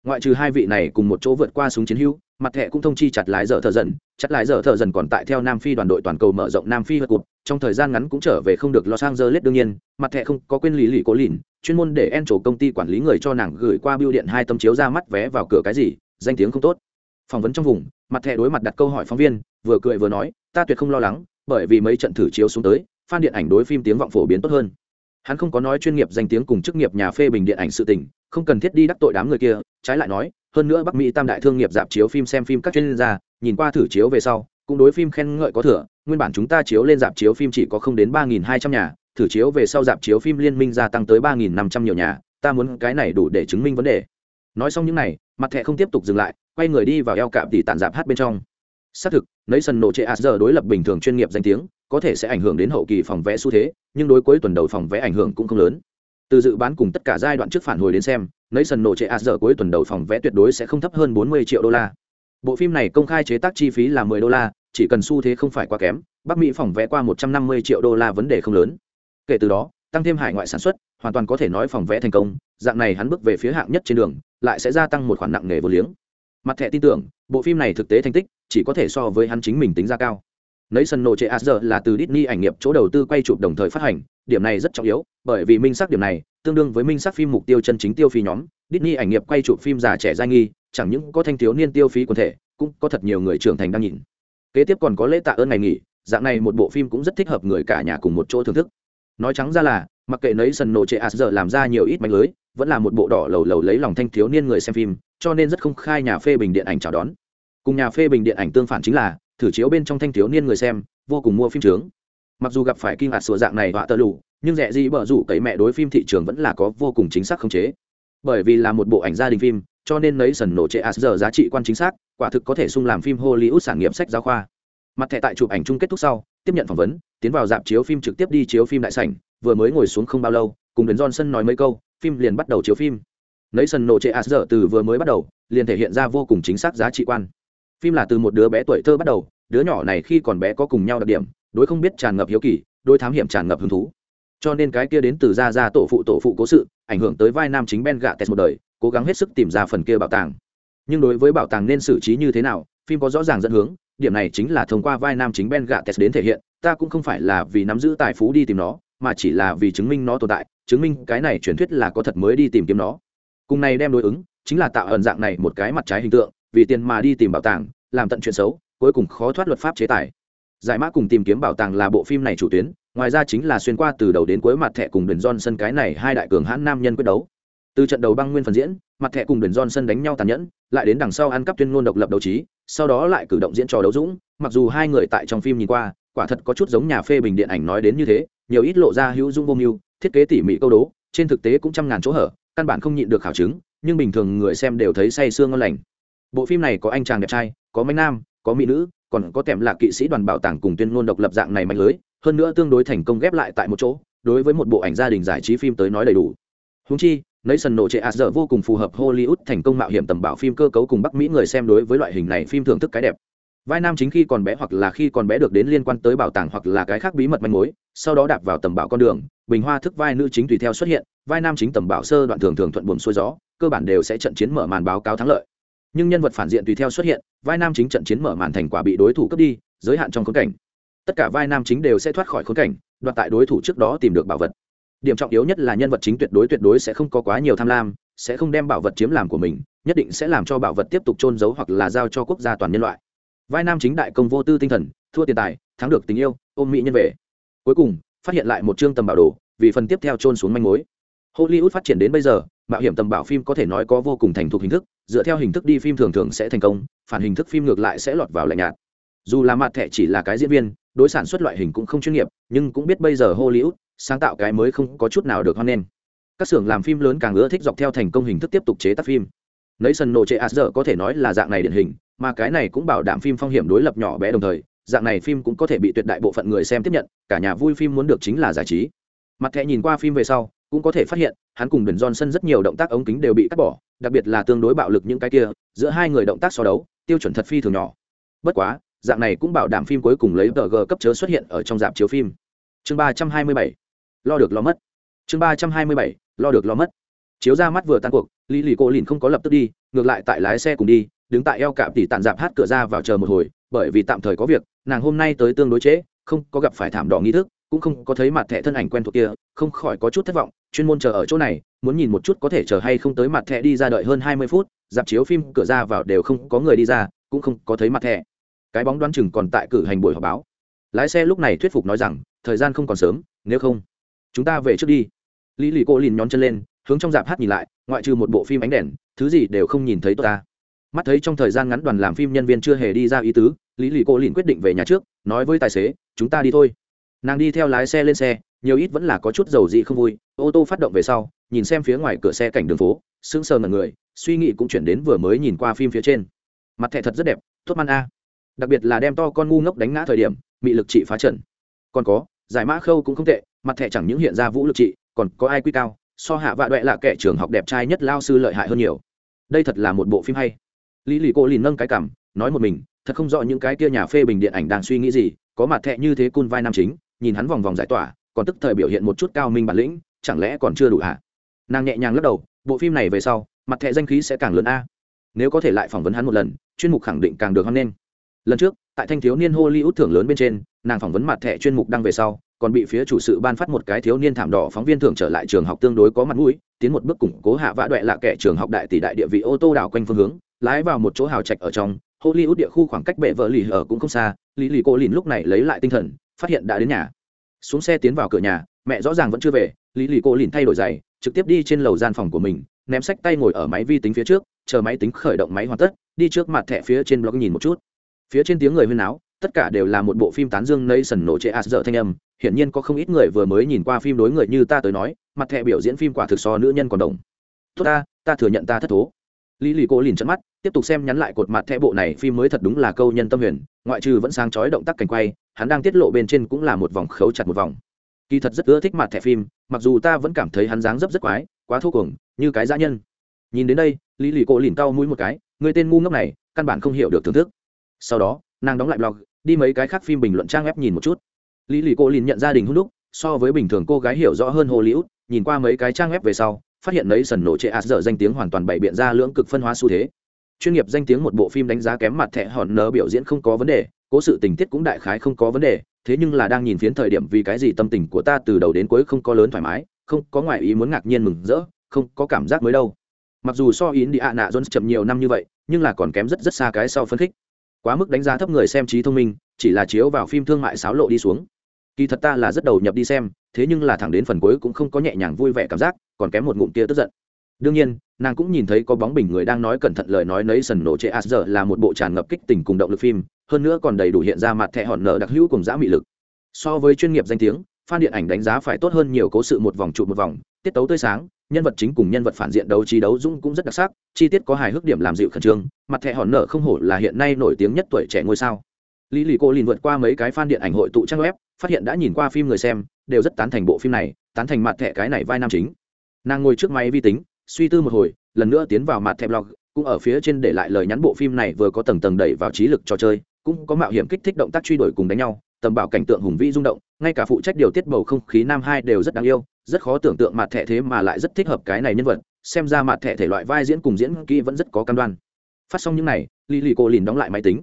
Ngoại trừ hai vị này cùng một chỗ vượt qua súng chiến hữu, mặt thẻ cũng thông chi chặt lái dở thợ dần, chặt lái dở thợ dần còn tại theo Nam Phi đoàn đội toàn cầu mở rộng Nam Phi vượt cột, trong thời gian ngắn cũng trở về không được Los Angeles đương nhiên, mặt thẻ không có quên lý lì cố lìn, chuyên môn để en chủ công ty quản lý người cho nàng gửi qua bưu điện hai tấm chiếu ra mắt vé vào cửa cái gì, danh tiếng không tốt. Phỏng vấn trong vùng mặt thẻ đối mặt đặt câu hỏi phóng viên vừa cười vừa nói ta tuyệt không lo lắng bởi vì mấy trận thử chiếu xuống tới phan điện ảnh đối phim tiếng vọng phổ biến tốt hơn. Hắn không có nói chuyên nghiệp danh tiếng cùng chức nghiệp nhà phê bình điện ảnh sự tình không cần thiết đi đắc tội đám người kia, trái lại nói, hơn nữa bắc mỹ tam đại thương nghiệp dạp chiếu phim xem phim các chuyên gia, nhìn qua thử chiếu về sau, cũng đối phim khen ngợi có thừa, nguyên bản chúng ta chiếu lên dạp chiếu phim chỉ có không đến ba nghìn hai trăm nhà, thử chiếu về sau dạp chiếu phim liên minh gia tăng tới ba nghìn năm trăm nhiều nhà, ta muốn cái này đủ để chứng minh vấn đề. Nói xong những này, mặt thẻ không tiếp tục dừng lại, quay người đi vào eo cạm tỉ tản dạp hát bên trong. Xác thực, nấy sân nổ trệ a giờ đối lập bình thường chuyên nghiệp danh tiếng, có thể sẽ ảnh hưởng đến hậu kỳ phòng vẽ xu thế, nhưng đối cuối tuần đầu phòng vẽ ảnh hưởng cũng không lớn từ dự bán cùng tất cả giai đoạn trước phản hồi đến xem nấy sần nổ trệ a giờ cuối tuần đầu phòng vẽ tuyệt đối sẽ không thấp hơn bốn mươi triệu đô la. Bộ phim này công khai chế tác chi phí là mười đô la, chỉ cần xu thế không phải quá kém, bắc mỹ phòng vẽ qua một trăm năm mươi triệu đô la vấn đề không lớn. Kể từ đó, tăng thêm hải ngoại sản xuất, hoàn toàn có thể nói phòng vẽ thành công, dạng này hắn bước về phía hạng nhất trên đường, lại sẽ gia tăng một khoản nặng nề vô liếng. Mặt thẻ tin tưởng, bộ phim này thực tế thành tích, chỉ có thể so với hắn chính mình tính ra cao. Nấy sân nổ trệ a giờ là từ Disney ảnh nghiệp chỗ đầu tư quay chụp đồng thời phát hành điểm này rất trọng yếu, bởi vì minh xác điểm này tương đương với minh xác phim mục tiêu chân chính tiêu phí nhóm. Disney ảnh nghiệp quay chụp phim già trẻ giai nghi, chẳng những có thanh thiếu niên tiêu phí quần thể, cũng có thật nhiều người trưởng thành đang nhìn. Kế tiếp còn có lễ tạ ơn ngày nghỉ, dạng này một bộ phim cũng rất thích hợp người cả nhà cùng một chỗ thưởng thức. Nói trắng ra là, mặc kệ nấy sần nổ trệ a giờ làm ra nhiều ít mánh lưới, vẫn là một bộ đỏ lầu lầu lấy lòng thanh thiếu niên người xem phim, cho nên rất không khai nhà phê bình điện ảnh chào đón. Cùng nhà phê bình điện ảnh tương phản chính là, thử chiếu bên trong thanh thiếu niên người xem, vô cùng mua phim trướng mặc dù gặp phải kinh ngạc sửa dạng này họa tơ lù, nhưng rẻ gì bở rủ cấy mẹ đối phim thị trường vẫn là có vô cùng chính xác khống chế. Bởi vì là một bộ ảnh gia đình phim cho nên nấy sần nổ trệ a giờ giá trị quan chính xác quả thực có thể sung làm phim hollywood sản nghiệp sách giáo khoa. Mặt thẻ tại chụp ảnh chung kết thúc sau tiếp nhận phỏng vấn tiến vào dạp chiếu phim trực tiếp đi chiếu phim đại sảnh vừa mới ngồi xuống không bao lâu cùng đến johnson nói mấy câu phim liền bắt đầu chiếu phim. Nấy sần nổ trệ a giờ từ vừa mới bắt đầu liền thể hiện ra vô cùng chính xác giá trị quan. Phim là từ một đứa bé tuổi thơ bắt đầu đứa nhỏ này khi còn bé có cùng nhau đặc điểm đối không biết tràn ngập hiếu kỳ, đối thám hiểm tràn ngập hứng thú. Cho nên cái kia đến từ ra ra tổ phụ tổ phụ cố sự, ảnh hưởng tới vai nam chính ben gạ tes một đời, cố gắng hết sức tìm ra phần kia bảo tàng. Nhưng đối với bảo tàng nên xử trí như thế nào, phim có rõ ràng dẫn hướng, điểm này chính là thông qua vai nam chính ben gạ tes đến thể hiện, ta cũng không phải là vì nắm giữ tài phú đi tìm nó, mà chỉ là vì chứng minh nó tồn tại, chứng minh cái này truyền thuyết là có thật mới đi tìm kiếm nó. Cùng này đem đối ứng, chính là tạo ẩn dạng này một cái mặt trái hình tượng, vì tiền mà đi tìm bảo tàng, làm tận chuyện xấu, cuối cùng khó thoát luật pháp chế tài giải mã cùng tìm kiếm bảo tàng là bộ phim này chủ tuyến, ngoài ra chính là xuyên qua từ đầu đến cuối mặt thẻ cùng đền sân cái này hai đại cường hãn nam nhân quyết đấu. Từ trận đầu băng nguyên phần diễn, mặt thẻ cùng đền sân đánh nhau tàn nhẫn, lại đến đằng sau ăn cắp tuyên ngôn độc lập đấu trí, sau đó lại cử động diễn trò đấu dũng, mặc dù hai người tại trong phim nhìn qua, quả thật có chút giống nhà phê bình điện ảnh nói đến như thế, nhiều ít lộ ra hữu dung vô mưu, thiết kế tỉ mỉ câu đố, trên thực tế cũng trăm ngàn chỗ hở, căn bản không nhịn được khảo chứng, nhưng bình thường người xem đều thấy say sương ngon lành. Bộ phim này có anh chàng đẹp trai, có mấy nam, có mỹ nữ còn có kèm là kỵ sĩ đoàn bảo tàng cùng tuyên ngôn độc lập dạng này mạnh lưới, hơn nữa tương đối thành công ghép lại tại một chỗ, đối với một bộ ảnh gia đình giải trí phim tới nói đầy đủ. Húng chi nấy sân nổ trệ ạt dở vô cùng phù hợp hollywood thành công mạo hiểm tầm bảo phim cơ cấu cùng bắc mỹ người xem đối với loại hình này phim thưởng thức cái đẹp. Vai nam chính khi còn bé hoặc là khi còn bé được đến liên quan tới bảo tàng hoặc là cái khác bí mật manh mối, sau đó đạp vào tầm bảo con đường, bình hoa thức vai nữ chính tùy theo xuất hiện, vai nam chính tầm bảo sơ đoạn thường thường thuận buồm xuôi gió, cơ bản đều sẽ trận chiến mở màn báo cáo thắng lợi nhưng nhân vật phản diện tùy theo xuất hiện, vai nam chính trận chiến mở màn thành quả bị đối thủ cướp đi, giới hạn trong khốn cảnh. Tất cả vai nam chính đều sẽ thoát khỏi khốn cảnh, đoạt tại đối thủ trước đó tìm được bảo vật. Điểm trọng yếu nhất là nhân vật chính tuyệt đối tuyệt đối sẽ không có quá nhiều tham lam, sẽ không đem bảo vật chiếm làm của mình, nhất định sẽ làm cho bảo vật tiếp tục trôn giấu hoặc là giao cho quốc gia toàn nhân loại. Vai nam chính đại công vô tư tinh thần, thua tiền tài, thắng được tình yêu, ôm mỹ nhân về. Cuối cùng, phát hiện lại một chương tầm bảo đồ, vì phần tiếp theo trôn xuống manh mối. Hollywood phát triển đến bây giờ mạo hiểm tầm bảo phim có thể nói có vô cùng thành thục hình thức, dựa theo hình thức đi phim thường thường sẽ thành công, phản hình thức phim ngược lại sẽ lọt vào lạnh nhạt. Dù là mặt thẻ chỉ là cái diễn viên, đối sản xuất loại hình cũng không chuyên nghiệp, nhưng cũng biết bây giờ hollywood sáng tạo cái mới không có chút nào được hoan nghênh. Các xưởng làm phim lớn càng ưa thích dọc theo thành công hình thức tiếp tục chế tác phim. Nấy sân nổ trệ giờ có thể nói là dạng này điển hình, mà cái này cũng bảo đảm phim phong hiểm đối lập nhỏ bé đồng thời, dạng này phim cũng có thể bị tuyệt đại bộ phận người xem tiếp nhận, cả nhà vui phim muốn được chính là giải trí. Mặt thẻ nhìn qua phim về sau cũng có thể phát hiện hắn cùng Đền Johnson rất nhiều động tác ống kính đều bị cắt bỏ, đặc biệt là tương đối bạo lực những cái kia, giữa hai người động tác so đấu, tiêu chuẩn thật phi thường nhỏ. Bất quá, dạng này cũng bảo đảm phim cuối cùng lấy tờ g cấp chớ xuất hiện ở trong dạp chiếu phim. Chương ba trăm hai mươi bảy lo được lo mất. Chương ba trăm hai mươi bảy lo được lo mất. Chiếu ra mắt vừa tan cuộc, Lý Lì Cô Lìn không có lập tức đi, ngược lại tại lái xe cùng đi, đứng tại eo cạm tỉ tàn dạp hát cửa ra vào chờ một hồi, bởi vì tạm thời có việc, nàng hôm nay tới tương đối trễ không có gặp phải thảm đỏ nghi thức, cũng không có thấy mặt thẻ thân ảnh quen thuộc kia, không khỏi có chút thất vọng, chuyên môn chờ ở chỗ này, muốn nhìn một chút có thể chờ hay không tới mặt thẻ đi ra đợi hơn hai mươi phút, dạp chiếu phim, cửa ra vào đều không có người đi ra, cũng không có thấy mặt thẻ. Cái bóng đoán chừng còn tại cử hành buổi họp báo. Lái xe lúc này thuyết phục nói rằng, thời gian không còn sớm, nếu không, chúng ta về trước đi. Lý lì cô lìn nhón chân lên, hướng trong dạp hát nhìn lại, ngoại trừ một bộ phim ánh đèn, thứ gì đều không nhìn thấy tôi ta. Mắt thấy trong thời gian ngắn đoàn làm phim nhân viên chưa hề đi ra ý tứ, lý lì cô lìn quyết định về nhà trước, nói với tài xế, chúng ta đi thôi nàng đi theo lái xe lên xe, nhiều ít vẫn là có chút dầu dị không vui, ô tô phát động về sau, nhìn xem phía ngoài cửa xe cảnh đường phố, sững sờ ngần người, suy nghĩ cũng chuyển đến vừa mới nhìn qua phim phía trên. Mặt thẻ thật rất đẹp thốt man a. Đặc biệt là đem to con ngu ngốc đánh ngã thời điểm bị lực trị phá trần còn có, giải mã khâu cũng không tệ, mặt thẻ chẳng những hiện ra vũ lực trị, còn có ai quy cao, so hạ vạ đoẹ là kẻ trường học đẹp trai nhất lao sư lợi hại hơn nhiều. Đây thật là một bộ phim hay. Lý lì cô lìn nâng cái cảm, nói một mình, thật không rõ những cái kia nhà phê bình điện ảnh đang suy nghĩ gì, có mặt thẹ như thế cun vai nam chính nhìn hắn vòng vòng giải tỏa, còn tức thời biểu hiện một chút cao minh bản lĩnh, chẳng lẽ còn chưa đủ hả? Nàng nhẹ nhàng lắc đầu, bộ phim này về sau, mặt thẹ danh khí sẽ càng lớn a. Nếu có thể lại phỏng vấn hắn một lần, chuyên mục khẳng định càng được hoan nghênh. Lần trước, tại thanh thiếu niên hollywood thưởng lớn bên trên, nàng phỏng vấn mặt thẻ chuyên mục đăng về sau, còn bị phía chủ sự ban phát một cái thiếu niên thảm đỏ phóng viên thưởng trở lại trường học tương đối có mặt mũi, tiến một bước củng cố hạ vã đoẹ lạ kẻ trường học đại tỷ đại địa vị ô tô đảo quanh phương hướng, lái vào một chỗ hào trạch ở trong, hollywood địa khu khoảng cách bệ vợ lì ở cũng không xa, lý lì cô lìn lúc này lấy lại tinh thần phát hiện đã đến nhà. Xuống xe tiến vào cửa nhà, mẹ rõ ràng vẫn chưa về, lý lì cô lìn thay đổi giày, trực tiếp đi trên lầu gian phòng của mình, ném sách tay ngồi ở máy vi tính phía trước, chờ máy tính khởi động máy hoàn tất, đi trước mặt thẻ phía trên blog nhìn một chút. Phía trên tiếng người huyên áo tất cả đều là một bộ phim tán dương nation nổ chế as dở thanh âm. Hiển nhiên có không ít người vừa mới nhìn qua phim đối người như ta tới nói, mặt thẻ biểu diễn phim quả thực so nữ nhân còn đồng. Tốt ta ta thừa nhận ta thất thố. Lý lì cô lìn trận mắt, tiếp tục xem nhắn lại cột mặt thẻ bộ này, phim mới thật đúng là câu nhân tâm huyền, ngoại trừ vẫn sáng chói động tác cảnh quay hắn đang tiết lộ bên trên cũng là một vòng khấu chặt một vòng. Kỳ thật rất ưa thích mặt thẻ phim, mặc dù ta vẫn cảm thấy hắn dáng dấp rất quái, quá thô cuồng, như cái dã nhân. Nhìn đến đây, lý lì cổ lìn cau mũi một cái, người tên ngu ngốc này, căn bản không hiểu được thưởng thức. Sau đó, nàng đóng lại blog, đi mấy cái khác phim bình luận trang web nhìn một chút. Lý lì cổ lìn nhận gia đình hút đúc, so với bình thường cô gái hiểu rõ hơn hồ liễu nhìn qua mấy cái trang web về sau, phát hiện lấy sần nổ trệ ạt dở danh tiếng hoàn toàn bày biện ra lưỡng cực phân hóa xu thế. Chuyên nghiệp danh tiếng một bộ phim đánh giá kém mặt thẻ hòn nở biểu diễn không có vấn đề cố sự tình tiết cũng đại khái không có vấn đề, thế nhưng là đang nhìn phiến thời điểm vì cái gì tâm tình của ta từ đầu đến cuối không có lớn thoải mái, không có ngoại ý muốn ngạc nhiên mừng rỡ, không có cảm giác mới đâu. Mặc dù so yến đi ạ nạ jones chậm nhiều năm như vậy, nhưng là còn kém rất rất xa cái sau phân khích. Quá mức đánh giá thấp người xem trí thông minh, chỉ là chiếu vào phim thương mại sáo lộ đi xuống. Kỳ thật ta là rất đầu nhập đi xem, thế nhưng là thẳng đến phần cuối cũng không có nhẹ nhàng vui vẻ cảm giác, còn kém một ngụm tia tức giận. Đương nhiên nàng cũng nhìn thấy có bóng bình người đang nói cẩn thận lời nói nấy sần nổ chệ asr là một bộ tràn ngập kích tình cùng động lực phim, hơn nữa còn đầy đủ hiện ra mặt thẻ hòn nở đặc hữu cùng giã mị lực. So với chuyên nghiệp danh tiếng, fan điện ảnh đánh giá phải tốt hơn nhiều cố sự một vòng trụ một vòng, tiết tấu tươi sáng, nhân vật chính cùng nhân vật phản diện đấu trí đấu dũng cũng rất đặc sắc, chi tiết có hài hước điểm làm dịu khẩn trương, mặt thẻ hòn nở không hổ là hiện nay nổi tiếng nhất tuổi trẻ ngôi sao. Lý lì cô liền vượt qua mấy cái fan điện ảnh hội tụ trang web, phát hiện đã nhìn qua phim người xem, đều rất tán thành bộ phim này, tán thành mặt thẻ cái này vai nam chính. Nàng ngồi trước máy vi tính suy tư một hồi lần nữa tiến vào mặt thẻ log, cũng ở phía trên để lại lời nhắn bộ phim này vừa có tầng tầng đẩy vào trí lực trò chơi cũng có mạo hiểm kích thích động tác truy đuổi cùng đánh nhau tầm bảo cảnh tượng hùng vĩ rung động ngay cả phụ trách điều tiết bầu không khí nam hai đều rất đáng yêu rất khó tưởng tượng mặt thẻ thế mà lại rất thích hợp cái này nhân vật xem ra mặt thẻ thể loại vai diễn cùng diễn kỹ vẫn rất có cam đoan. Phát xong những này lì lì cô lìn đóng lại máy tính.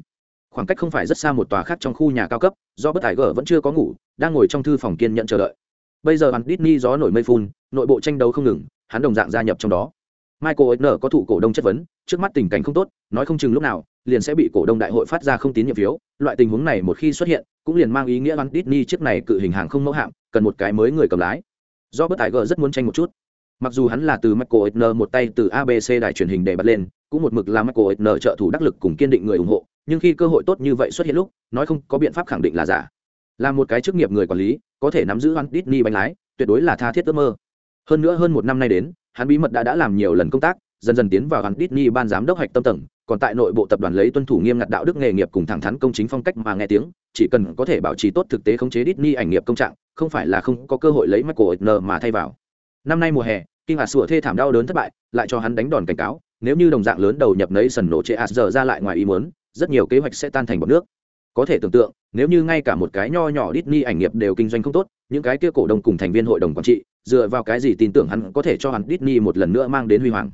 Khoảng cách không phải rất xa một tòa khác trong khu nhà cao cấp do bất tài gở vẫn chưa có ngủ đang ngồi trong thư phòng kiên nhận chờ đợi. Bây giờ hắn Disney gió nổi mây phun nội bộ tranh đấu không ngừng hắn đồng dạng gia nhập trong đó. Michael Oitner có thủ cổ đông chất vấn, trước mắt tình cảnh không tốt, nói không chừng lúc nào, liền sẽ bị cổ đông đại hội phát ra không tín nhiệm phiếu. Loại tình huống này một khi xuất hiện, cũng liền mang ý nghĩa hắn Disney chiếc này cự hình hàng không mẫu hạm, cần một cái mới người cầm lái. Do bất tài gở rất muốn tranh một chút. Mặc dù hắn là từ michael Oitner một tay từ abc đài truyền hình để bật lên, cũng một mực là michael Oitner trợ thủ đắc lực cùng kiên định người ủng hộ, nhưng khi cơ hội tốt như vậy xuất hiện lúc, nói không có biện pháp khẳng định là giả. Là một cái chức nghiệp người quản lý, có thể nắm giữ hắn Disney bánh lái, tuyệt đối là tha thiết ước mơ hơn nữa hơn một năm nay đến, hắn bí mật đã đã làm nhiều lần công tác, dần dần tiến vào hắn Disney ban giám đốc hạch tâm tầng, còn tại nội bộ tập đoàn lấy tuân thủ nghiêm ngặt đạo đức nghề nghiệp cùng thẳng thắn công chính phong cách mà nghe tiếng, chỉ cần có thể bảo trì tốt thực tế khống chế Disney ảnh nghiệp công trạng, không phải là không có cơ hội lấy Michael N mà thay vào. Năm nay mùa hè kinh hạt sủa thê thảm đau đớn thất bại, lại cho hắn đánh đòn cảnh cáo, nếu như đồng dạng lớn đầu nhập nấy sần nổ chế giờ ra lại ngoài ý muốn, rất nhiều kế hoạch sẽ tan thành bọt nước. Có thể tưởng tượng, nếu như ngay cả một cái nho nhỏ Disney ảnh nghiệp đều kinh doanh không tốt, những cái kia cổ đông cùng thành viên hội đồng quản trị dựa vào cái gì tin tưởng hắn có thể cho hắn Disney một lần nữa mang đến huy hoàng?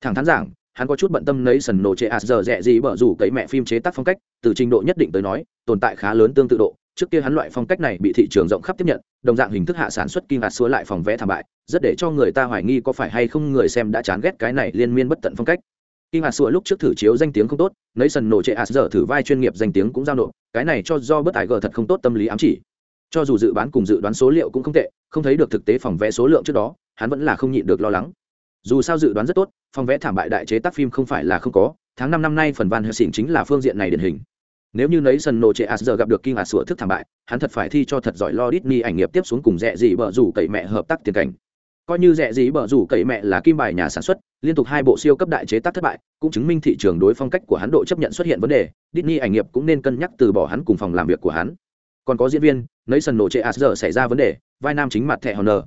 Thẳng thắn giảng hắn có chút bận tâm nấy sần nổ chế ạt giờ rẻ gì bở rủ cấy mẹ phim chế tác phong cách từ trình độ nhất định tới nói tồn tại khá lớn tương tự độ. Trước kia hắn loại phong cách này bị thị trường rộng khắp tiếp nhận đồng dạng hình thức hạ sản xuất kinh ngạc xúa lại phòng vẽ thảm bại rất để cho người ta hoài nghi có phải hay không người xem đã chán ghét cái này liên miên bất tận phong cách. Kinh ngạc sủa lúc trước thử chiếu danh tiếng không tốt, nấy sần nổ chế ạt giờ thử vai chuyên nghiệp danh tiếng cũng giao nộp, cái này cho do bất tài gờ thật không tốt tâm lý ám chỉ. Cho dù dự bán cùng dự đoán số liệu cũng không tệ, không thấy được thực tế phòng vé số lượng trước đó, hắn vẫn là không nhịn được lo lắng. Dù sao dự đoán rất tốt, phòng vé thảm bại đại chế tác phim không phải là không có, tháng năm năm nay phần Van Helsing chính là phương diện này điển hình. Nếu như nấy sân nổ trệ hạt giờ gặp được Kinh hạt sửa thức thảm bại, hắn thật phải thi cho thật giỏi lo Disney ảnh nghiệp tiếp xuống cùng rẻ gì bở rủ cậy mẹ hợp tác tiền cảnh coi như rẻ gì bở rủ cậy mẹ là kim bài nhà sản xuất liên tục hai bộ siêu cấp đại chế tác thất bại cũng chứng minh thị trường đối phong cách của hắn độ chấp nhận xuất hiện vấn đề Disney ảnh nghiệp cũng nên cân nhắc từ bỏ hắn cùng phòng làm việc của hắn còn có diễn viên nấy sần nổ trệ giờ xảy ra vấn đề vai nam chính mặt thẻ honor.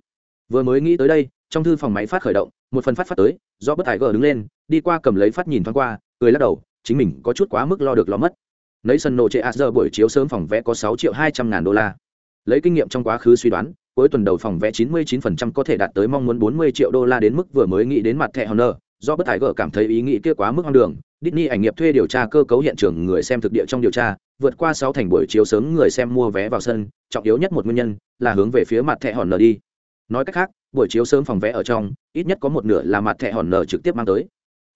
Vừa mới nghĩ tới đây trong thư phòng máy phát khởi động một phần phát phát tới do bất tài gờ đứng lên đi qua cầm lấy phát nhìn thoáng qua cười lắc đầu chính mình có chút quá mức lo được lo mất. Nấy sân nổ trệ giờ buổi chiếu sớm phòng vẽ có sáu triệu hai trăm ngàn đô la. Lấy kinh nghiệm trong quá khứ suy đoán cuối tuần đầu phòng vẽ chín mươi chín phần trăm có thể đạt tới mong muốn 40 triệu đô la đến mức vừa mới nghĩ đến mặt thẻ Honor, do bất tài gờ cảm thấy ý nghĩ kia quá mức hoang đường, Disney ảnh nghiệp thuê điều tra cơ cấu hiện trường người xem thực địa trong điều tra, vượt qua 6 thành buổi chiếu sớm người xem mua vé vào sân, trọng yếu nhất một nguyên nhân là hướng về phía mặt thẻ hòn nở đi. Nói cách khác, buổi chiếu sớm phòng vé ở trong, ít nhất có một nửa là mặt thẻ hòn nở trực tiếp mang tới.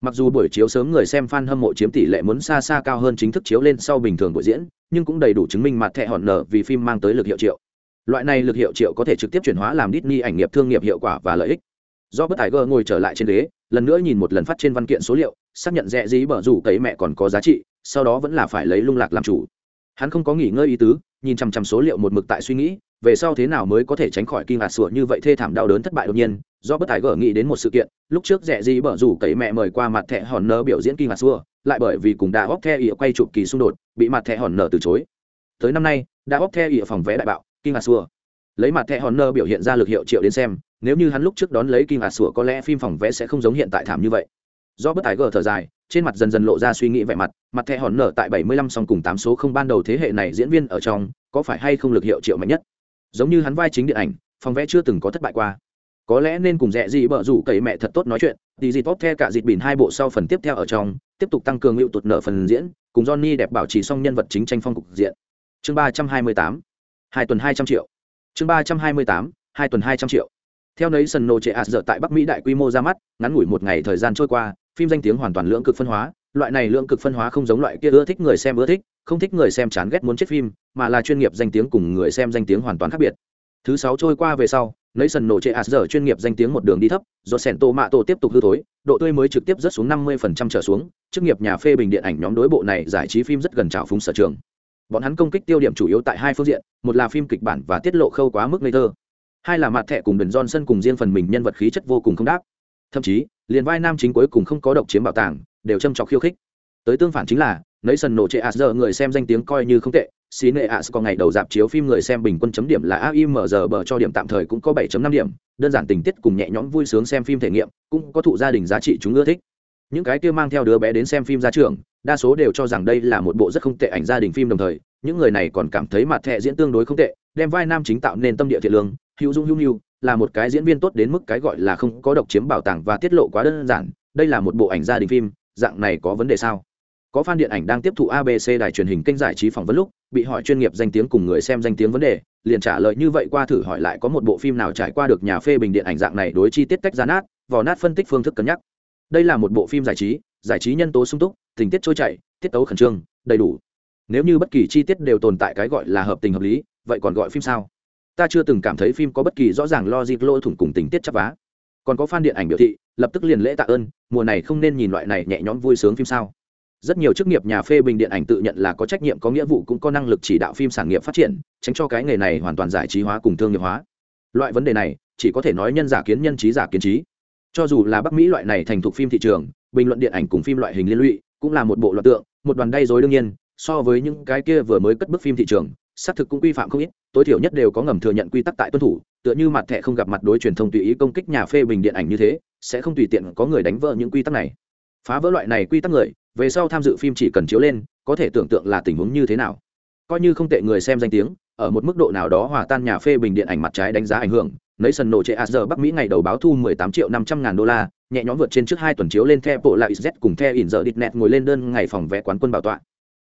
Mặc dù buổi chiếu sớm người xem fan hâm mộ chiếm tỷ lệ muốn xa xa cao hơn chính thức chiếu lên sau bình thường buổi diễn, nhưng cũng đầy đủ chứng minh mặt thẻ hòn nở vì phim mang tới lực hiệu triệu loại này lực hiệu triệu có thể trực tiếp chuyển hóa làm Disney ảnh nghiệp thương nghiệp hiệu quả và lợi ích do bất tài gờ ngồi trở lại trên ghế lần nữa nhìn một lần phát trên văn kiện số liệu xác nhận rẻ dí bở rủ cấy mẹ còn có giá trị, sau đó vẫn là phải lấy lung lạc làm chủ. Hắn không có nghỉ ngơi ý tứ, nhìn chằm chằm số liệu một mực tại suy nghĩ, về sau thế nào mới có thể tránh khỏi kinh ngạc sủa như vậy thê thảm đau đớn thất bại đột nhiên, do bất tài gở nghĩ đến một sự kiện, lúc trước rẻ dí bở rủ cấy mẹ mời qua mặt thẻ hòn nơ biểu diễn kinh ngạc sủa, lại bởi vì cùng đã óc the ỉa quay chụp kỳ xung đột, bị mặt thẻ hòn nở từ chối. Tới năm nay đã óc the ỉa phòng vé đại bạo, kinh ngạc sủa. Lấy mặt thẻ hòn nơ biểu hiện ra lực hiệu triệu đến xem, nếu như hắn lúc trước đón lấy kinh ngạc sủa có lẽ phim phòng vẽ sẽ không giống hiện tại thảm như vậy do bất tài gờ thở dài, trên mặt dần dần lộ ra suy nghĩ vẻ mặt mặt thẻ hòn nở tại bảy mươi lăm song cùng tám số không ban đầu thế hệ này diễn viên ở trong, có phải hay không lực hiệu triệu mạnh nhất? Giống như hắn vai chính điện ảnh, phòng vẽ chưa từng có thất bại qua. Có lẽ nên cùng rẻ gì bợ rủ cậy mẹ thật tốt nói chuyện, thì gì tốt the cả dịt bỉn hai bộ sau phần tiếp theo ở trong, tiếp tục tăng cường hiệu tụt nợ phần diễn, cùng johnny đẹp bảo trì xong nhân vật chính tranh phong cục diện. Chương ba trăm hai mươi tám, hai tuần hai trăm triệu. Chương ba trăm hai mươi tám, hai tuần hai trăm triệu theo nấy sân nô trệ ạt dở tại bắc mỹ đại quy mô ra mắt, ngắn ngủi một ngày thời gian trôi qua, phim danh tiếng hoàn toàn lưỡng cực phân hóa. Loại này lưỡng cực phân hóa không giống loại kia ưa thích người xem ưa thích, không thích người xem chán ghét muốn chết phim, mà là chuyên nghiệp danh tiếng cùng người xem danh tiếng hoàn toàn khác biệt. Thứ sáu trôi qua về sau, nấy sân nổ trệ ạt dở chuyên nghiệp danh tiếng một đường đi thấp, do sẻn tô mạ tổ tiếp tục hư thối, độ tươi mới trực tiếp rớt xuống năm mươi phần trăm trở xuống. Chức nghiệp nhà phê bình điện ảnh nhóm đối bộ này giải trí phim rất gần trào phúng sở trường. Bọn hắn công kích tiêu điểm chủ yếu tại hai phương diện, một là phim kịch bản và tiết lộ khâu quá mức ngây thơ hai là mặt thẻ cùng đần johnson cùng riêng phần mình nhân vật khí chất vô cùng không đáp. Thậm chí, liền vai nam chính cuối cùng không có độc chiếm bảo tàng, đều châm trọc khiêu khích. Tới tương phản chính là nấy sần nổ trệ as giờ người xem danh tiếng coi như không tệ xí nệ as có ngày đầu dạp chiếu phim người xem bình quân chấm điểm là aimg bờ cho điểm tạm thời cũng có 7.5 điểm, đơn giản tình tiết cùng nhẹ nhõm vui sướng xem phim thể nghiệm, cũng có thụ gia đình giá trị chúng ưa thích. Những cái kia mang theo đứa bé đến xem phim ra trường, đa số đều cho rằng đây là một bộ rất không tệ ảnh gia đình phim đồng thời, những người này còn cảm thấy mặt thẻ diễn tương đối không tệ, đem vai nam chính tạo nên tâm địa thiện lương hữu dung hữu nhu là một cái diễn viên tốt đến mức cái gọi là không có độc chiếm bảo tàng và tiết lộ quá đơn giản, đây là một bộ ảnh gia đình phim, dạng này có vấn đề sao? Có fan điện ảnh đang tiếp thụ abc đài truyền hình kênh giải trí phỏng vấn lúc, bị hỏi chuyên nghiệp danh tiếng cùng người xem danh tiếng vấn đề, liền trả lời như vậy qua thử hỏi lại có một bộ phim nào trải qua được nhà phê bình điện ảnh dạng này đối chi tiết tách ra nát, vò nát phân tích phương thức cân nhắc. Đây là một bộ phim giải trí giải trí nhân tố sung túc, tình tiết trôi chảy, tiết tấu khẩn trương, đầy đủ. Nếu như bất kỳ chi tiết đều tồn tại cái gọi là hợp tình hợp lý, vậy còn gọi phim sao? Ta chưa từng cảm thấy phim có bất kỳ rõ ràng logic lỗ thủng cùng tình tiết chấp vá. Còn có fan điện ảnh biểu thị, lập tức liền lễ tạ ơn, mùa này không nên nhìn loại này nhẹ nhõm vui sướng phim sao. Rất nhiều chức nghiệp nhà phê bình điện ảnh tự nhận là có trách nhiệm, có nghĩa vụ cũng có năng lực chỉ đạo phim sản nghiệp phát triển, tránh cho cái nghề này hoàn toàn giải trí hóa cùng thương nghiệp hóa. Loại vấn đề này, chỉ có thể nói nhân giả kiến nhân trí giả kiến trí. Cho dù là bắc mỹ loại này thành thục phim thị trường, bình luận điện ảnh cùng phim loại hình liên lụy cũng là một bộ loạt tượng, một đoàn đay dối đương nhiên, so với những cái kia vừa mới cất bức phim thị trường xác thực cũng quy phạm không ít, tối thiểu nhất đều có ngầm thừa nhận quy tắc tại tuân thủ, tựa như mặt thẻ không gặp mặt đối truyền thông tùy ý công kích nhà phê bình điện ảnh như thế, sẽ không tùy tiện có người đánh vỡ những quy tắc này. Phá vỡ loại này quy tắc người, về sau tham dự phim chỉ cần chiếu lên, có thể tưởng tượng là tình huống như thế nào. Coi như không tệ người xem danh tiếng, ở một mức độ nào đó hòa tan nhà phê bình điện ảnh mặt trái đánh giá ảnh hưởng, nấy sân nổ chế a giờ bắc mỹ ngày đầu báo thu 18 triệu 500 ngàn đô la, nhẹ nhõm vượt trên trước hai tuần chiếu lên theo bộ lại z cùng theo ỉn giờ đít nẹt ngồi lên đơn ngày phòng vé quán quân bảo tọa.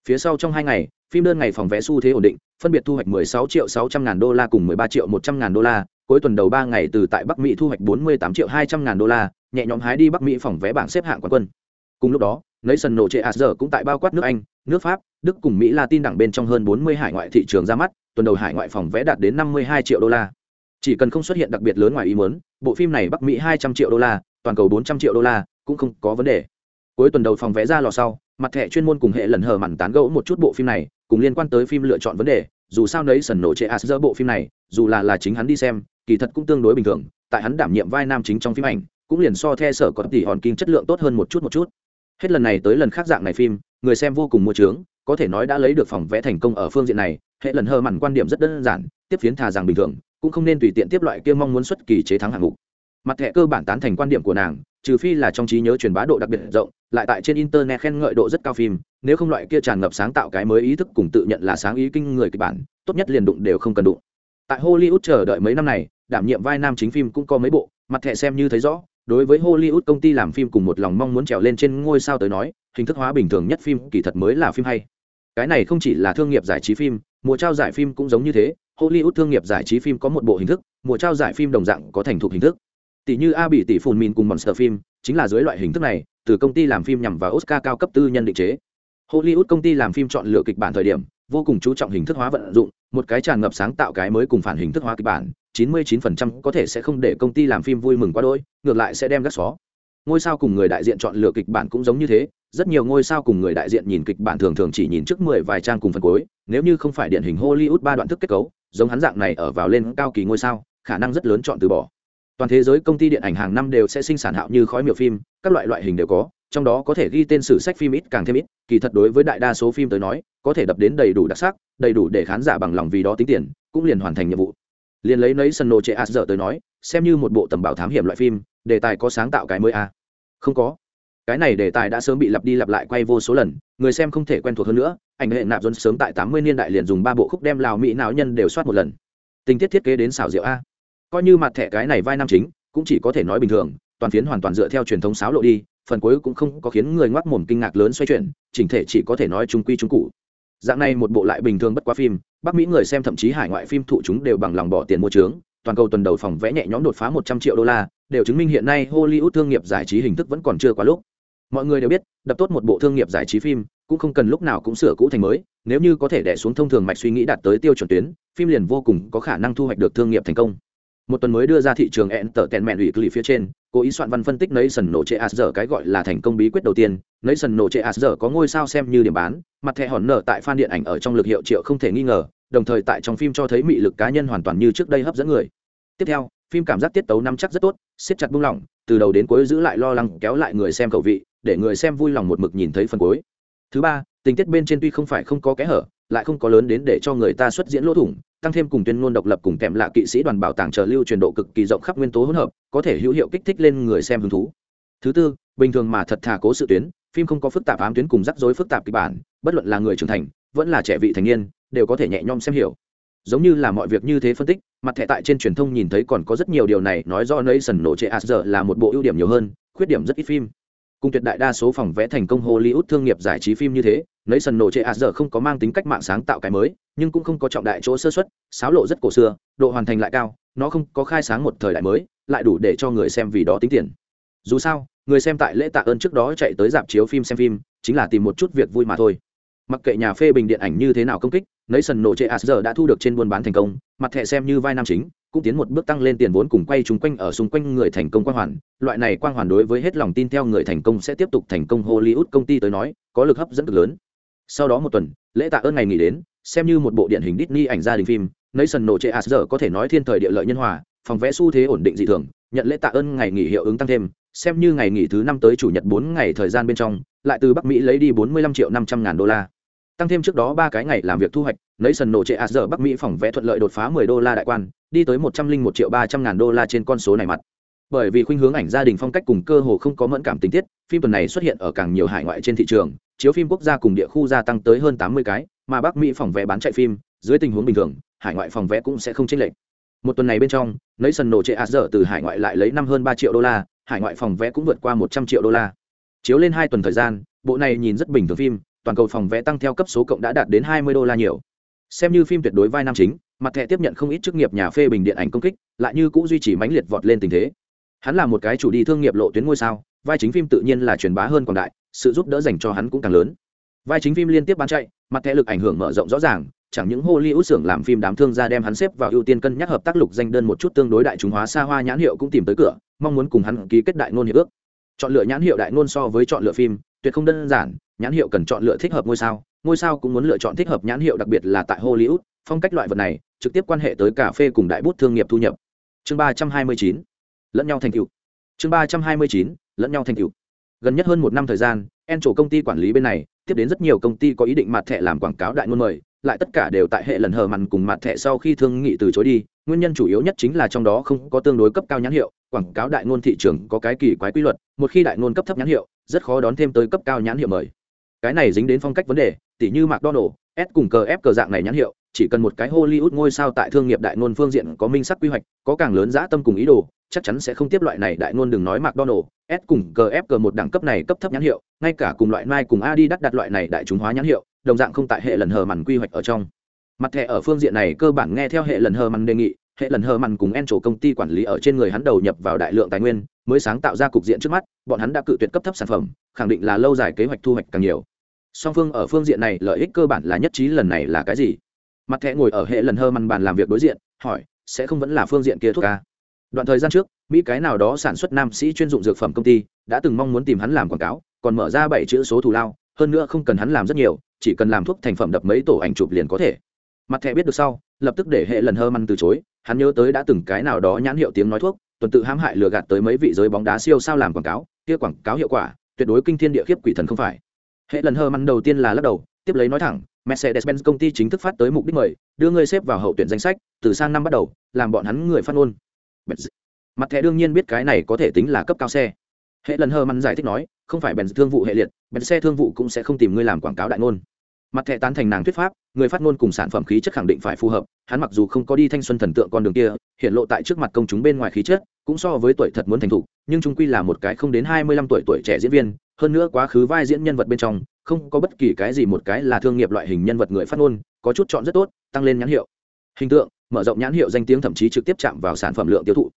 Phía sau trong hai ngày phim đơn ngày phòng vé xu thế ổn định, phân biệt thu hoạch 16 triệu 600 ngàn đô la cùng 13 triệu 100 ngàn đô la, cuối tuần đầu ba ngày từ tại bắc mỹ thu hoạch 48 triệu 200 ngàn đô la, nhẹ nhõm hái đi bắc mỹ phòng vé bảng xếp hạng quán quân. Cùng lúc đó Nathan nổ trệ asger cũng tại bao quát nước anh, nước pháp, đức cùng mỹ latin đẳng bên trong hơn 40 hải ngoại thị trường ra mắt, tuần đầu hải ngoại phòng vé đạt đến 52 triệu đô la. Chỉ cần không xuất hiện đặc biệt lớn ngoài ý muốn, bộ phim này bắc mỹ 200 triệu đô la, toàn cầu 400 triệu đô la, cũng không có vấn đề. Cuối tuần đầu phòng vé ra lò sau, mặt thẻ chuyên môn cùng hệ lần hờ mặn tán gẫu một chút bộ phim này cùng liên quan tới phim lựa chọn vấn đề, dù sao nấy sần nổ as rời bộ phim này, dù là là chính hắn đi xem, kỳ thật cũng tương đối bình thường, tại hắn đảm nhiệm vai nam chính trong phim ảnh, cũng liền so the sở có tỷ hòn kinh chất lượng tốt hơn một chút một chút. Hết lần này tới lần khác dạng này phim, người xem vô cùng mua trướng có thể nói đã lấy được phòng vẽ thành công ở phương diện này, hệ lần hơ mặn quan điểm rất đơn giản, tiếp phiến thà rằng bình thường, cũng không nên tùy tiện tiếp loại kia mong muốn xuất kỳ chế thắng hạng mục. Mặt thẻ cơ bản tán thành quan điểm của nàng trừ phi là trong trí nhớ truyền bá độ đặc biệt rộng, lại tại trên internet khen ngợi độ rất cao phim, nếu không loại kia tràn ngập sáng tạo cái mới ý thức cùng tự nhận là sáng ý kinh người kịch bản, tốt nhất liền đụng đều không cần đụng. Tại hollywood chờ đợi mấy năm này, đảm nhiệm vai nam chính phim cũng có mấy bộ, mặt thẻ xem như thấy rõ, đối với hollywood công ty làm phim cùng một lòng mong muốn trèo lên trên ngôi sao tới nói, hình thức hóa bình thường nhất phim kỳ thật mới là phim hay. Cái này không chỉ là thương nghiệp giải trí phim, mùa trao giải phim cũng giống như thế, hollywood thương nghiệp giải trí phim có một bộ hình thức, mùa trao giải phim đồng dạng có thành thục hình thức tỷ như a bị tỷ phùn mìn cùng monster phim chính là dưới loại hình thức này, từ công ty làm phim nhằm vào oscar cao cấp tư nhân định chế. Hollywood công ty làm phim chọn lựa kịch bản thời điểm, vô cùng chú trọng hình thức hóa vận dụng, một cái tràn ngập sáng tạo cái mới cùng phản hình thức hóa kịch bản 99% có thể sẽ không để công ty làm phim vui mừng quá đôi ngược lại sẽ đem gắt xó. Ngôi sao cùng người đại diện chọn lựa kịch bản cũng giống như thế, rất nhiều ngôi sao cùng người đại diện nhìn kịch bản thường thường chỉ nhìn trước mười vài trang cùng phần cuối, nếu như không phải điển hình hollywood ba đoạn thức kết cấu, giống hắn dạng này ở vào lên cao kỳ ngôi sao, khả năng rất lớn chọn từ bỏ toàn thế giới công ty điện ảnh hàng năm đều sẽ sinh sản hạo như khói miểu phim, các loại loại hình đều có, trong đó có thể ghi tên sử sách phim ít càng thêm ít, kỳ thật đối với đại đa số phim tới nói, có thể đập đến đầy đủ đặc sắc, đầy đủ để khán giả bằng lòng vì đó tính tiền, cũng liền hoàn thành nhiệm vụ. Liền lấy nấy sân nô chế as giờ tới nói, xem như một bộ tầm bảo thám hiểm loại phim, đề tài có sáng tạo cái mới a. À? không có. Cái này đề tài đã sớm bị lặp đi lặp lại quay vô số lần, người xem không thể quen thuộc hơn nữa, ảnh hệ nạp dôn sớm tại tám mươi niên đại liền dùng ba bộ khúc đem lào mỹ não nhân đều soát một lần. Tình tiết thiết kế đến xảo diệu a coi như mặt thẻ cái này vai nam chính, cũng chỉ có thể nói bình thường, toàn phiến hoàn toàn dựa theo truyền thống sáo lộ đi, phần cuối cũng không có khiến người ngoác mồm kinh ngạc lớn xoay chuyển, chỉnh thể chỉ có thể nói trung quy trung cụ. Dạng này một bộ lại bình thường bất quá phim, bắc mỹ người xem thậm chí hải ngoại phim thụ chúng đều bằng lòng bỏ tiền mua trướng, toàn cầu tuần đầu phòng vẽ nhẹ nhõm đột phá một trăm triệu đô la, đều chứng minh hiện nay hollywood thương nghiệp giải trí hình thức vẫn còn chưa quá lúc. Mọi người đều biết, đập tốt một bộ thương nghiệp giải trí phim, cũng không cần lúc nào cũng sửa cũ thành mới, nếu như có thể đẻ xuống thông thường mạch suy nghĩ đạt tới tiêu chuẩn tuyến, phim liền vô cùng có khả năng thu hoạch được thương nghiệp thành công một tuần mới đưa ra thị trường ẹn tở tèn mẹn ủy clip phía trên, cố ý soạn văn phân tích nấy sần nổ chệ as giờ cái gọi là thành công bí quyết đầu tiên. Nấy sần nổ chệ as giờ có ngôi sao xem như điểm bán, mặt thẻ hòn nở tại fan điện ảnh ở trong lực hiệu triệu không thể nghi ngờ, đồng thời tại trong phim cho thấy mị lực cá nhân hoàn toàn như trước đây hấp dẫn người. Tiếp theo, phim cảm giác tiết tấu nắm chắc rất tốt, siết chặt buông lỏng, từ đầu đến cuối giữ lại lo lắng kéo lại người xem khẩu vị, để người xem vui lòng một mực nhìn thấy phần cuối. Thứ ba, tình tiết bên trên tuy không phải không có kẽ hở, lại không có lớn đến để cho người ta xuất diễn lỗ thủng tăng thêm cùng tuyên ngôn độc lập cùng kèm lạ kỵ sĩ đoàn bảo tàng chờ lưu truyền độ cực kỳ rộng khắp nguyên tố hỗn hợp, có thể hữu hiệu kích thích lên người xem hứng thú. Thứ tư, bình thường mà thật thà cố sự tuyến, phim không có phức tạp ám tuyến cùng rắc rối phức tạp kịch bản, bất luận là người trưởng thành, vẫn là trẻ vị thành niên, đều có thể nhẹ nhõm xem hiểu. Giống như là mọi việc như thế phân tích, mặt thẻ tại trên truyền thông nhìn thấy còn có rất nhiều điều này nói do Nation nổ trệ Asger là một bộ ưu điểm nhiều hơn, khuyết điểm rất ít phim cùng tuyệt đại đa số phòng vẽ thành công Hollywood thương nghiệp giải trí phim như thế Nation nổ chạy à giờ không có mang tính cách mạng sáng tạo cái mới, nhưng cũng không có trọng đại chỗ sơ xuất sáo lộ rất cổ xưa, độ hoàn thành lại cao, nó không có khai sáng một thời đại mới, lại đủ để cho người xem vì đó tính tiền. Dù sao, người xem tại lễ tạ ơn trước đó chạy tới dạp chiếu phim xem phim, chính là tìm một chút việc vui mà thôi. Mặc kệ nhà phê bình điện ảnh như thế nào công kích nấy sần nổ chệ a à giờ đã thu được trên buôn bán thành công, mặt thẻ xem như vai nam chính cũng tiến một bước tăng lên tiền vốn cùng quay chúng quanh ở xung quanh người thành công quang hoàn. Loại này quang hoàn đối với hết lòng tin theo người thành công sẽ tiếp tục thành công. Hollywood công ty tới nói, có lực hấp dẫn cực lớn. Sau đó một tuần, lễ tạ ơn ngày nghỉ đến, xem như một bộ điện hình Disney ảnh gia đình phim Nation sần nổ chế as giờ có thể nói thiên thời địa lợi nhân hòa, phòng vẽ xu thế ổn định dị thường, nhận lễ tạ ơn ngày nghỉ hiệu ứng tăng thêm, xem như ngày nghỉ thứ năm tới chủ nhật bốn ngày thời gian bên trong, lại từ bắc mỹ lấy đi bốn mươi lăm triệu năm trăm ngàn đô la tăng thêm trước đó ba cái ngày làm việc thu hoạch lấy sần nổ trệ a giờ bắc mỹ phòng vẽ thuận lợi đột phá 10 đô la đại quan, đi tới một trăm linh một triệu ba trăm ngàn đô la trên con số này mặt. Bởi vì khuynh hướng ảnh gia đình phong cách cùng cơ hồ không có mẫn cảm tình tiết, phim tuần này xuất hiện ở càng nhiều hải ngoại trên thị trường, chiếu phim quốc gia cùng địa khu gia tăng tới hơn 80 cái, mà bắc mỹ phòng vẽ bán chạy phim, dưới tình huống bình thường, hải ngoại phòng vẽ cũng sẽ không chênh lệch. Một tuần này bên trong lấy sần nổ trệ a giờ từ hải ngoại lại lấy năm hơn ba triệu đô la, hải ngoại phòng vẽ cũng vượt qua một trăm triệu đô la. Chiếu lên hai tuần thời gian, bộ này nhìn rất bình thường phim toàn cầu phòng vé tăng theo cấp số cộng đã đạt đến 20 đô la nhiều. Xem như phim tuyệt đối vai nam chính, mặt thẻ tiếp nhận không ít chức nghiệp nhà phê bình điện ảnh công kích, lại như cũ duy trì mãnh liệt vọt lên tình thế. Hắn là một cái chủ đi thương nghiệp lộ tuyến ngôi sao, vai chính phim tự nhiên là truyền bá hơn quảng đại, sự giúp đỡ dành cho hắn cũng càng lớn vai chính phim liên tiếp bán chạy mặt thẻ lực ảnh hưởng mở rộng rõ ràng chẳng những hollywood xưởng làm phim đám thương gia đem hắn xếp vào ưu tiên cân nhắc hợp tác lục danh đơn một chút tương đối đại chúng hóa xa hoa nhãn hiệu cũng tìm tới cửa mong muốn cùng hắn ký kết đại ngôn hiệp ước chọn lựa nhãn hiệu đại ngôn so với chọn lựa phim tuyệt không đơn giản nhãn hiệu cần chọn lựa thích hợp ngôi sao ngôi sao cũng muốn lựa chọn thích hợp nhãn hiệu đặc biệt là tại hollywood, phong cách loại vật này, trực tiếp quan hệ tới cà phê cùng đại bút thương nghiệp thu nhập. Chương ba trăm hai mươi chín, lẫn nhau thành cựu chương ba trăm hai mươi chín, lẫn nhau thành cựu gần nhất hơn một năm thời gian en chỗ công ty quản lý bên này, tiếp đến rất nhiều công ty có ý định mặt thẻ làm quảng cáo đại ngôn mời, lại tất cả đều tại hệ lần hờ mặn cùng mặt thẻ sau khi thương nghị từ chối đi, nguyên nhân chủ yếu nhất chính là trong đó không có tương đối cấp cao nhãn hiệu, quảng cáo đại ngôn thị trường có cái kỳ quái quy luật, một khi đại ngôn cấp thấp nhãn hiệu, rất khó đón thêm tới cấp cao nhãn hiệu mời cái này dính đến phong cách vấn đề, tỉ như mcdonald, s cùng cờ ép cờ dạng này nhãn hiệu, chỉ cần một cái hollywood ngôi sao tại thương nghiệp đại ngôn phương diện có minh sắc quy hoạch, có càng lớn dã tâm cùng ý đồ, chắc chắn sẽ không tiếp loại này đại ngôn đừng nói mcdonald, s cùng cờ ép cờ một đẳng cấp này cấp thấp nhãn hiệu, ngay cả cùng loại mai cùng adi đắt đặt loại này đại chúng hóa nhãn hiệu, đồng dạng không tại hệ lần hờ mằn quy hoạch ở trong. Mặt thẻ ở phương diện này cơ bản nghe theo hệ lần hờ mằn đề nghị, hệ lần hờ mằn cùng en trổ công ty quản lý ở trên người hắn đầu nhập vào đại lượng tài nguyên, mới sáng tạo ra cục diện trước mắt, bọn hắn đã cự tuyệt cấp thấp sản phẩm, khẳng định là lâu dài kế hoạch thu hoạch càng nhiều song phương ở phương diện này lợi ích cơ bản là nhất trí lần này là cái gì? Mặt thẻ ngồi ở hệ lần hơ măn bàn làm việc đối diện, hỏi, sẽ không vẫn là phương diện kia thuốc ca đoạn thời gian trước, mỹ cái nào đó sản xuất nam sĩ chuyên dụng dược phẩm công ty đã từng mong muốn tìm hắn làm quảng cáo, còn mở ra bảy chữ số thù lao, hơn nữa không cần hắn làm rất nhiều, chỉ cần làm thuốc thành phẩm đập mấy tổ ảnh chụp liền có thể. Mặt thẻ biết được sau, lập tức để hệ lần hơ măn từ chối, hắn nhớ tới đã từng cái nào đó nhãn hiệu tiếng nói thuốc, tuần tự hãm hại lừa gạt tới mấy vị giới bóng đá siêu sao làm quảng cáo, kia quảng cáo hiệu quả tuyệt đối kinh thiên địa khiếp quỷ thần không phải hệ lần hơ măn đầu tiên là lắc đầu, tiếp lấy nói thẳng, mercedes-benz công ty chính thức phát tới mục đích mời, đưa ngươi xếp vào hậu tuyển danh sách, từ sang năm bắt đầu, làm bọn hắn người phát ngôn. Mặt thẻ đương nhiên biết cái này có thể tính là cấp cao xe. Hệ lần hơ măn giải thích nói, không phải bèn thương vụ hệ liệt bèn xe thương vụ cũng sẽ không tìm ngươi làm quảng cáo đại ngôn mặt thẻ tán thành nàng thuyết pháp, người phát ngôn cùng sản phẩm khí chất khẳng định phải phù hợp, hắn mặc dù không có đi thanh xuân thần tượng con đường kia, hiện lộ tại trước mặt công chúng bên ngoài khí chất, cũng so với tuổi thật muốn thành thục, nhưng trung quy là một cái không đến hai mươi lăm tuổi tuổi trẻ diễn viên, hơn nữa quá khứ vai diễn nhân vật bên trong, không có bất kỳ cái gì một cái là thương nghiệp loại hình nhân vật người phát ngôn, có chút chọn rất tốt, tăng lên nhãn hiệu. Hình tượng, mở rộng nhãn hiệu danh tiếng thậm chí trực tiếp chạm vào sản phẩm lượng tiêu thụ.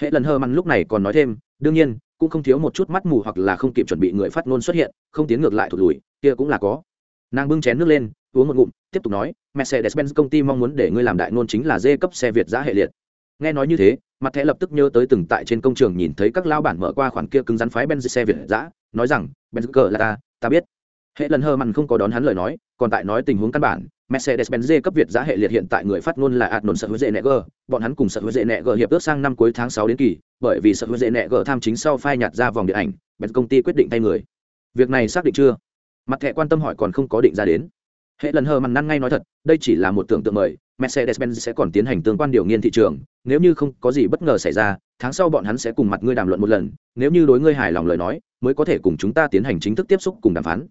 Hệ lần hơ măn lúc này còn nói thêm, đương nhiên, cũng không thiếu một chút mắt mù hoặc là không kịp chuẩn bị người phát ngôn xuất hiện, không tiến ngược lại thụt lùi, kia cũng là có nàng bưng chén nước lên uống một ngụm tiếp tục nói mercedes-benz công ty mong muốn để ngươi làm đại ngôn chính là dê cấp xe việt giá hệ liệt nghe nói như thế mặt thẻ lập tức nhớ tới từng tại trên công trường nhìn thấy các lao bản mở qua khoản kia cứng rắn phái benz xe việt giã nói rằng benz cờ là ta ta biết hệ lần hơ mặn không có đón hắn lời nói còn tại nói tình huống căn bản Mercedes-Benz cấp Việt giá hệ liệt hiện tại người phát ngôn là Adnon sợ Hữu nẹ g bọn hắn cùng sợ Hữu nẹ g hiệp ước sang năm cuối tháng sáu đến kỳ, bởi vì sợ Hữu nẹ g tham chính sau phai nhạt ra vòng điện ảnh, Benz công ty quyết định thay người. Việc này xác định chưa? Mặt thẻ quan tâm hỏi còn không có định ra đến. Hệ lần hờ mằn năn ngay nói thật, đây chỉ là một tưởng tượng mời, Mercedes-Benz sẽ còn tiến hành tương quan điều nghiên thị trường, nếu như không có gì bất ngờ xảy ra, tháng sau bọn hắn sẽ cùng mặt ngươi đàm luận một lần, nếu như đối ngươi hài lòng lời nói, mới có thể cùng chúng ta tiến hành chính thức tiếp xúc cùng đàm phán.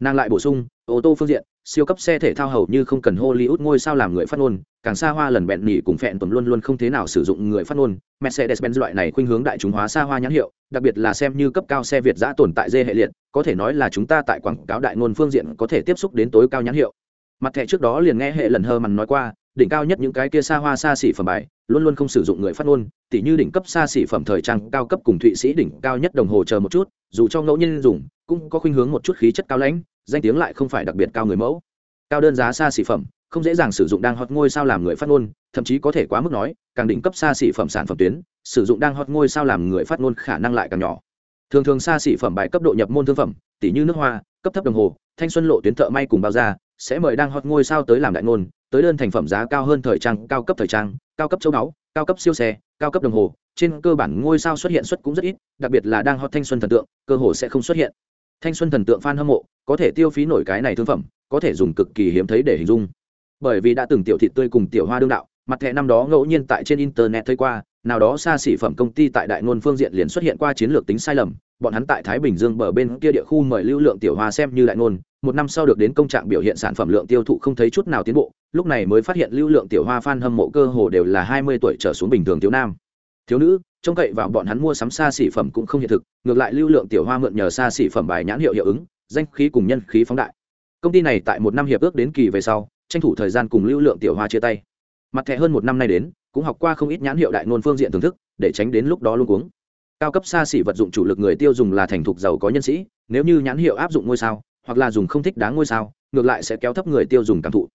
Nàng lại bổ sung, ô tô phương diện, siêu cấp xe thể thao hầu như không cần Hollywood ngôi sao làm người phát ngôn, càng xa hoa lần bẹn nỉ cùng phẹn tuần luôn luôn không thế nào sử dụng người phát ngôn. Mercedes-Benz loại này khuynh hướng đại chúng hóa xa hoa nhãn hiệu, đặc biệt là xem như cấp cao xe Việt giã tồn tại dê hệ liệt, có thể nói là chúng ta tại quảng cáo đại ngôn phương diện có thể tiếp xúc đến tối cao nhãn hiệu. Mặt thẻ trước đó liền nghe hệ lần hơ mằn nói qua, đỉnh cao nhất những cái kia xa hoa xa xỉ phẩm bài, luôn luôn không sử dụng người phát ngôn, tỉ như đỉnh cấp xa xỉ phẩm thời trang cao cấp cùng thụy sĩ đỉnh cao nhất đồng hồ chờ một chút, dù cho ngẫu nhiên dùng, cũng có khuynh hướng một chút khí chất cao lãnh, danh tiếng lại không phải đặc biệt cao người mẫu. Cao đơn giá xa xỉ phẩm không dễ dàng sử dụng đang hot ngôi sao làm người phát ngôn thậm chí có thể quá mức nói càng đỉnh cấp xa xỉ phẩm sản phẩm tuyến sử dụng đang hot ngôi sao làm người phát ngôn khả năng lại càng nhỏ. Thường thường xa xỉ phẩm bài cấp độ nhập môn thương phẩm tỷ như nước hoa cấp thấp đồng hồ thanh xuân lộ tuyến thợ may cùng bao da sẽ mời đang hot ngôi sao tới làm đại ngôn tới đơn thành phẩm giá cao hơn thời trang, cao cấp thời trang, cao cấp châu báu, cao cấp siêu xe, cao cấp đồng hồ, trên cơ bản ngôi sao xuất hiện xuất cũng rất ít, đặc biệt là đang hot thanh xuân thần tượng, cơ hồ sẽ không xuất hiện. Thanh xuân thần tượng f a n hâm mộ, có thể tiêu phí nổi cái này thương phẩm, có thể dùng cực kỳ hiếm thấy để hình dung. Bởi vì đã từng tiểu thị tươi cùng tiểu hoa đương đạo, mặt thẻ năm đó ngẫu nhiên tại trên internet thấy qua, nào đó xa xỉ phẩm công ty tại đại ngôn phương diện liền xuất hiện qua chiến lược tính sai lầm bọn hắn tại thái bình dương bờ bên kia địa khu mời lưu lượng tiểu hoa xem như đại ngôn, một năm sau được đến công trạng biểu hiện sản phẩm lượng tiêu thụ không thấy chút nào tiến bộ, lúc này mới phát hiện lưu lượng tiểu hoa f a n hâm mộ cơ hồ đều là hai mươi tuổi trở xuống bình thường thiếu nam. Thiếu nữ, trông cậy vào bọn hắn mua sắm xa xỉ phẩm cũng không hiện thực, ngược lại lưu lượng tiểu hoa mượn nhờ xa xỉ phẩm bài nhãn hiệu hiệu ứng, danh khí cùng nhân khí phóng đại. Công ty này tại một năm hiệp ước đến kỳ về sau, tranh thủ thời gian cùng lưu lượng tiểu hoa chia tay. Mặt thẻ hơn một năm nay đến, cũng học qua không ít nhãn hiệu đại ngôn phương diện thưởng thức, để tránh đến lúc đó luôn cuống cao cấp xa xỉ vật dụng chủ lực người tiêu dùng là thành thục giàu có nhân sĩ, nếu như nhãn hiệu áp dụng ngôi sao, hoặc là dùng không thích đáng ngôi sao, ngược lại sẽ kéo thấp người tiêu dùng cảm thụ.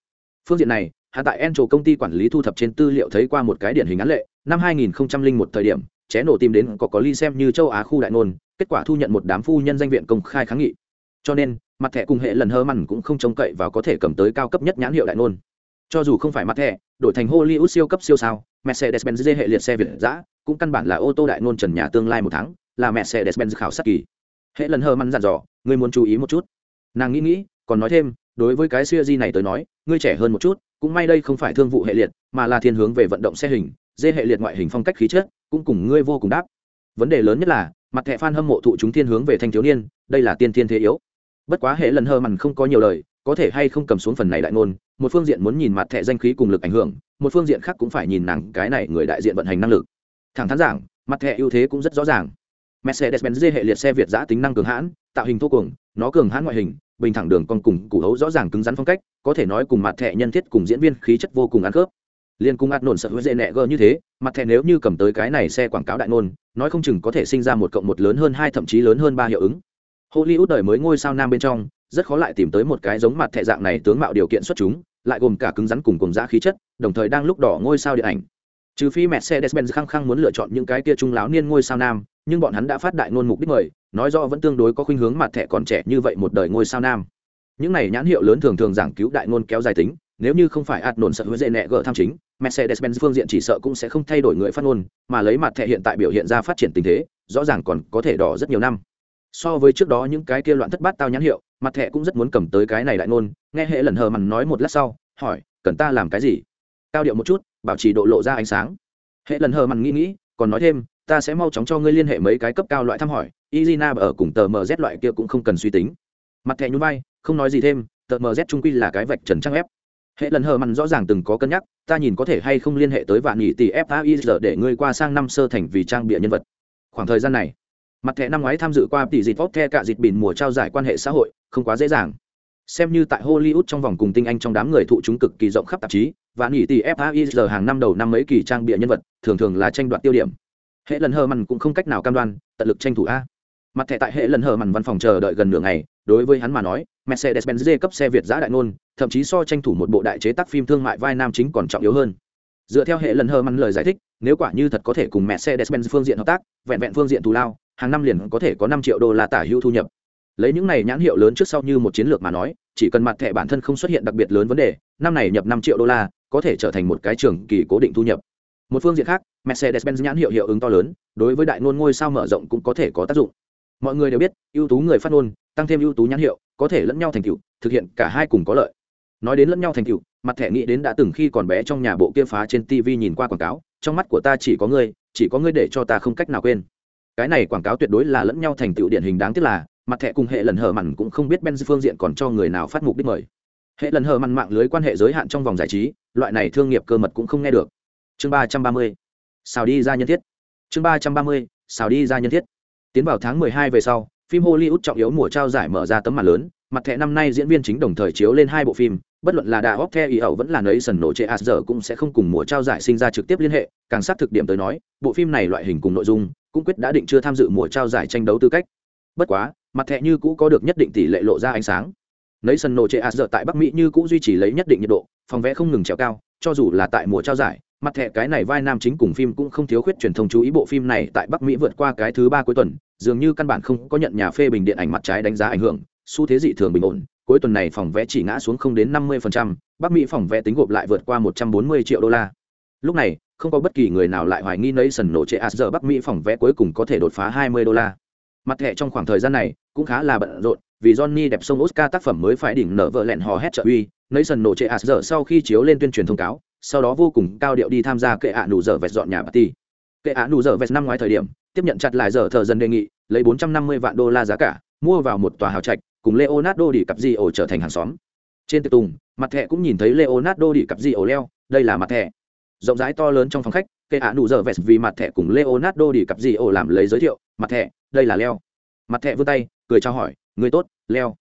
Phương diện này, hạ tại Encho công ty quản lý thu thập trên tư liệu thấy qua một cái điển hình án lệ, năm 2001 thời điểm, ché nổ tìm đến có có ly xem như châu á khu đại nôn kết quả thu nhận một đám phu nhân danh viện công khai kháng nghị. Cho nên, mặt thẻ cùng hệ lần hơ mằn cũng không trông cậy và có thể cầm tới cao cấp nhất nhãn hiệu đại nôn cho dù không phải mặt thẻ, đổi thành hollywood siêu cấp siêu sao mercedes benz hệ liệt xe việt dã, cũng căn bản là ô tô đại nôn trần nhà tương lai một tháng là mercedes benz khảo sát kỳ. Hệ lần hơ mằn dặn dò ngươi muốn chú ý một chút? Nàng nghĩ nghĩ còn nói thêm đối với cái xe này tới nói ngươi trẻ hơn một chút cũng may đây không phải thương vụ hệ liệt mà là thiên hướng về vận động xe hình dê hệ liệt ngoại hình phong cách khí chất cũng cùng ngươi vô cùng đáp. Vấn đề lớn nhất là mặt thẻ fan hâm mộ thụ chúng thiên hướng về thanh thiếu niên đây là tiên thiên thế yếu. Bất quá hệ lần hơ mằn không có nhiều lời có thể hay không cầm xuống phần này đại ngôn, một phương diện muốn nhìn mặt thẻ danh khí cùng lực ảnh hưởng, một phương diện khác cũng phải nhìn nàng cái này người đại diện vận hành năng lực. Thẳng thắn giảng, mặt thẻ ưu thế cũng rất rõ ràng. Mercedes-benz hệ liệt xe việt giã tính năng cường hãn, tạo hình thô cuồng, nó cường hãn ngoại hình, bình thẳng đường con cùng củ hấu rõ ràng cứng rắn phong cách, có thể nói cùng mặt thẻ nhân thiết cùng diễn viên khí chất vô cùng ăn khớp. Liên cung ạt nổn sợ hứa dễ nẹ gơ như thế, mặt thẻ nếu như cầm tới cái này xe quảng cáo đại ngôn, nói không chừng có thể sinh ra một cộng một lớn hơn hai, thậm chí lớn hơn ba hiệu ứng. Hollywood đời mới ngôi sao nam bên trong rất khó lại tìm tới một cái giống mặt thẻ dạng này tướng mạo điều kiện xuất chúng, lại gồm cả cứng rắn cùng cùng giá khí chất, đồng thời đang lúc đỏ ngôi sao điện ảnh. Trừ phi mercedes-benz khăng khăng muốn lựa chọn những cái kia trung láo niên ngôi sao nam, nhưng bọn hắn đã phát đại ngôn mục đích mời, nói rõ vẫn tương đối có khuynh hướng mặt thẻ còn trẻ như vậy một đời ngôi sao nam. Những này nhãn hiệu lớn thường thường giảng cứu đại ngôn kéo dài tính, nếu như không phải ạt nổn sợ hứa dễ nẹ gỡ tham chính, mercedes-benz phương diện chỉ sợ cũng sẽ không thay đổi người phát ngôn, mà lấy mặt thẻ hiện tại biểu hiện ra phát triển tình thế, rõ ràng còn có thể đỏ rất nhiều năm. So với trước đó những cái kia loạn thất bát tao nhãn hiệu mặt thẹ cũng rất muốn cầm tới cái này đại ngôn, nghe hệ lần hờ mằn nói một lát sau, hỏi, cần ta làm cái gì? Cao điệu một chút, bảo trì độ lộ ra ánh sáng. Hệ lần hờ mằn nghĩ nghĩ, còn nói thêm, ta sẽ mau chóng cho ngươi liên hệ mấy cái cấp cao loại thăm hỏi, izina ở cùng tờ mz loại kia cũng không cần suy tính. Mặt thẹ nhún vai, không nói gì thêm, tờ mz trung quy là cái vạch trần trang ép hệ lần hờ mằn rõ ràng từng có cân nhắc, ta nhìn có thể hay không liên hệ tới vạn nghỉ tỷ faiz để ngươi qua sang năm sơ thành vì trang bịa nhân vật. Khoảng thời gian này mặt thẻ năm ngoái tham dự qua tỷ dịp vóc the cả dịp bỉn mùa trao giải quan hệ xã hội, không quá dễ dàng. Xem như tại hollywood trong vòng cùng tinh anh trong đám người thụ chúng cực kỳ rộng khắp tạp chí, và nghỉ tỷ faiz hàng năm đầu năm mấy kỳ trang bịa nhân vật, thường thường là tranh đoạt tiêu điểm. Hệ lần hờ mằn cũng không cách nào cam đoan, tận lực tranh thủ a. Mặt thẻ tại hệ lần hờ mằn văn phòng chờ đợi gần nửa ngày, đối với hắn mà nói, mercedes-benz cấp xe việt giã đại ngôn, thậm chí so tranh thủ một bộ đại chế tác phim thương mại vai nam chính còn trọng yếu hơn. Dựa theo hệ lần hờ mằn lời giải thích, nếu quả như thật có thể cùng mercedes-benz phương diện hợp tác, vẹn vẹn phương diện thù lao hàng năm liền có thể có năm triệu đô la tả hữu thu nhập. Lấy những này nhãn hiệu lớn trước sau như một chiến lược mà nói, chỉ cần mặt thẻ bản thân không xuất hiện đặc biệt lớn vấn đề, năm này nhập năm triệu đô la, có thể trở thành một cái trường kỳ cố định thu nhập. Một phương diện khác, mercedes-benz nhãn hiệu hiệu ứng to lớn, đối với đại ngôn ngôi sao mở rộng cũng có thể có tác dụng. Mọi người đều biết, ưu tú người phát ngôn, tăng thêm ưu tú nhãn hiệu, có thể lẫn nhau thành tựu, thực hiện cả hai cùng có lợi. Nói đến lẫn nhau thành tựu, mặt thẻ nghĩ đến đã từng khi còn bé trong nhà bộ kia phá trên tv nhìn qua quảng cáo, trong mắt của ta chỉ có ngươi, chỉ có ngươi để cho ta không cách nào quên cái này quảng cáo tuyệt đối là lẫn nhau thành tựu điển hình đáng tiếc là, mặt thẻ cùng hệ lần hở mặn cũng không biết ben phương diện còn cho người nào phát mục đích mời. Hệ lần hở mặn mạng lưới quan hệ giới hạn trong vòng giải trí, loại này thương nghiệp cơ mật cũng không nghe được. Chương ba trăm ba mươi, xào đi ra nhân thiết. Chương ba trăm ba mươi, xào đi ra nhân thiết. Tiến vào tháng mười hai về sau, phim hollywood trọng yếu mùa trao giải mở ra tấm màn lớn, mặt thẻ năm nay diễn viên chính đồng thời chiếu lên hai bộ phim bất luận là đà hóc the ý ẩu vẫn là nấy sần nổ chệ as giờ cũng sẽ không cùng mùa trao giải sinh ra trực tiếp liên hệ, càng xác thực điểm tới nói, bộ phim này loại hình cùng nội dung, cũng quyết đã định chưa tham dự mùa trao giải tranh đấu tư cách. Bất quá, mặt thẻ như cũ có được nhất định tỷ lệ lộ ra ánh sáng. Nấy sần nổ chệ as giờ tại bắc mỹ như cũ duy trì lấy nhất định nhiệt độ, phòng vẽ không ngừng trèo cao, cho dù là tại mùa trao giải, mặt thẻ cái này vai nam chính cùng phim cũng không thiếu khuyết truyền thông chú ý bộ phim này tại bắc mỹ vượt qua cái thứ ba cuối tuần, dường như căn bản không có nhận nhà phê bình điện ảnh mặt trái đánh giá ảnh hưởng, xu thế dị thường bình ổn cuối tuần này phòng vé chỉ ngã xuống không đến năm mươi bắc mỹ phòng vé tính gộp lại vượt qua một trăm bốn mươi triệu đô la. Lúc này, không có bất kỳ người nào lại hoài nghi nấy nổ trệ giờ bắc mỹ phòng vé cuối cùng có thể đột phá hai mươi đô la. Mặt thẻ trong khoảng thời gian này, cũng khá là bận rộn, vì johnny đẹp sông oscar tác phẩm mới phải đỉnh nở vợ lẹn hò hét trợ uy nấy nổ trệ giờ sau khi chiếu lên tuyên truyền thông cáo, sau đó vô cùng cao điệu đi tham gia kệ ạ à nụ dở vẹt dọn nhà party. Kệ ạ à nụ dở vẹt năm ngoái thời điểm, tiếp nhận chặt lại giờ thờ dần đề nghị, lấy 450 vạn đô la giá cả, mua vào một tòa hào trạch cùng leonardo đi cặp di ổ trở thành hàng xóm. Trên tiệc tùng, mặt thẻ cũng nhìn thấy leonardo đi cặp di ổ leo, đây là mặt thẻ. Rộng rãi to lớn trong phòng khách cây ạ đủ nụ dở vì mặt thẻ cùng leonardo đi cặp di ổ làm lấy giới thiệu, mặt thẻ, đây là leo. Mặt thẻ vươn tay, cười chào hỏi, người tốt, leo.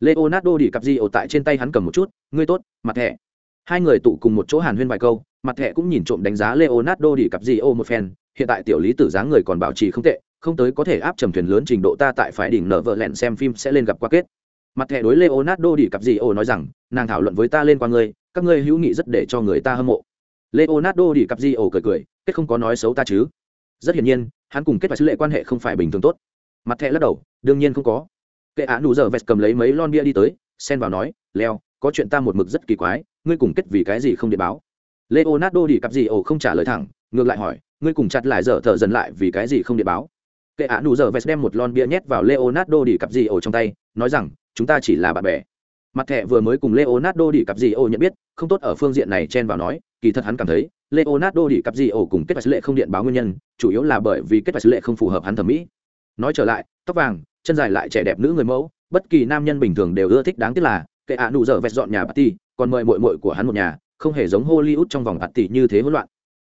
Leonardo đi cặp di ổ tại trên tay hắn cầm một chút, người tốt, mặt thẻ. Hai người tụ cùng một chỗ hàn huyên vài câu, mặt thẻ cũng nhìn trộm đánh giá leonardo đi cặp di ổ một phen, hiện tại tiểu lý tử dáng người còn bảo trì không tệ không tới có thể áp trầm thuyền lớn trình độ ta tại phải đỉnh nở vợ lẹn xem phim sẽ lên gặp qua kết. Mặt thẻ đối leonardo đi cặp gì ô nói rằng, nàng thảo luận với ta lên qua ngươi, các ngươi hữu nghị rất để cho người ta hâm mộ. Leonardo đi cặp gì ô cười cười, kết không có nói xấu ta chứ. Rất hiển nhiên, hắn cùng kết và sứ lệ quan hệ không phải bình thường tốt. Mặt thẻ lắc đầu, đương nhiên không có. Kệ á nụ giờ vest cầm lấy mấy lon bia đi tới, xen vào nói, leo, có chuyện ta một mực rất kỳ quái, ngươi cùng kết vì cái gì không điện báo? Leonardo đi cặp gì ồ không trả lời thẳng, ngược lại hỏi, ngươi cùng chặt lại dở thợ dần lại vì cái gì không điện báo? Kệ ạ, nụ giờ vest đem một lon bia nhét vào leonardo đi cặp gì ổ trong tay, nói rằng, chúng ta chỉ là bạn bè. Mặt thẻ vừa mới cùng leonardo đi cặp gì ổ nhận biết, không tốt ở phương diện này chen vào nói, kỳ thật hắn cảm thấy, leonardo đi cặp gì ổ cùng kết và sứ lệ không điện báo nguyên nhân, chủ yếu là bởi vì kết và sứ lệ không phù hợp hắn thẩm mỹ. Nói trở lại, tóc vàng, chân dài lại trẻ đẹp nữ người mẫu, bất kỳ nam nhân bình thường đều ưa thích đáng tiếc là kệ ạ, nụ giờ vẹt dọn nhà party còn mời mội mội của hắn một nhà, không hề giống hollywood trong vòng party như thế hỗn loạn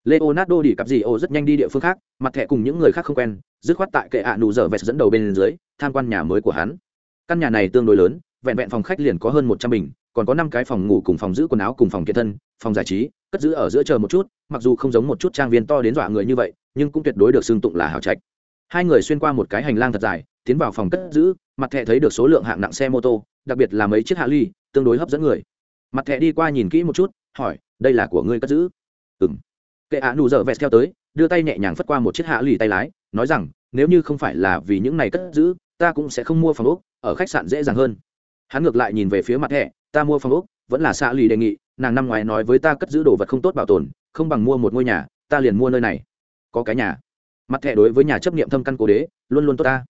leonardo đi cặp gì ô rất nhanh đi địa phương khác, mặt thẻ cùng những người khác không quen, dứt khoát tại kệ ạ nụ dở vẹt dẫn đầu bên dưới, tham quan nhà mới của hắn. Căn nhà này tương đối lớn, vẹn vẹn phòng khách liền có hơn một trăm bình, còn có năm cái phòng ngủ cùng phòng giữ quần áo cùng phòng kiện thân, phòng giải trí, cất giữ ở giữa chờ một chút, mặc dù không giống một chút trang viên to đến dọa người như vậy, nhưng cũng tuyệt đối được xưng tụng là hào trạch. Hai người xuyên qua một cái hành lang thật dài, tiến vào phòng cất giữ, mặt thẻ thấy được số lượng hạng nặng xe mô tô, đặc biệt là mấy chiếc hạ ly, tương đối hấp dẫn người. Mặt thẻ đi qua nhìn kỹ một chút, hỏi, đây là của ngươi cất giữ? Ừng kệ ạ nụ dở vẹt theo tới, đưa tay nhẹ nhàng phất qua một chiếc hạ lì tay lái, nói rằng, nếu như không phải là vì những này cất giữ, ta cũng sẽ không mua phòng úc ở khách sạn dễ dàng hơn. Hắn ngược lại nhìn về phía mặt thẻ ta mua phòng úc vẫn là xạ lì đề nghị, nàng năm ngoái nói với ta cất giữ đồ vật không tốt bảo tồn, không bằng mua một ngôi nhà, ta liền mua nơi này. Có cái nhà. Mặt thẻ đối với nhà chấp nghiệm thâm căn cố đế, luôn luôn tốt ta.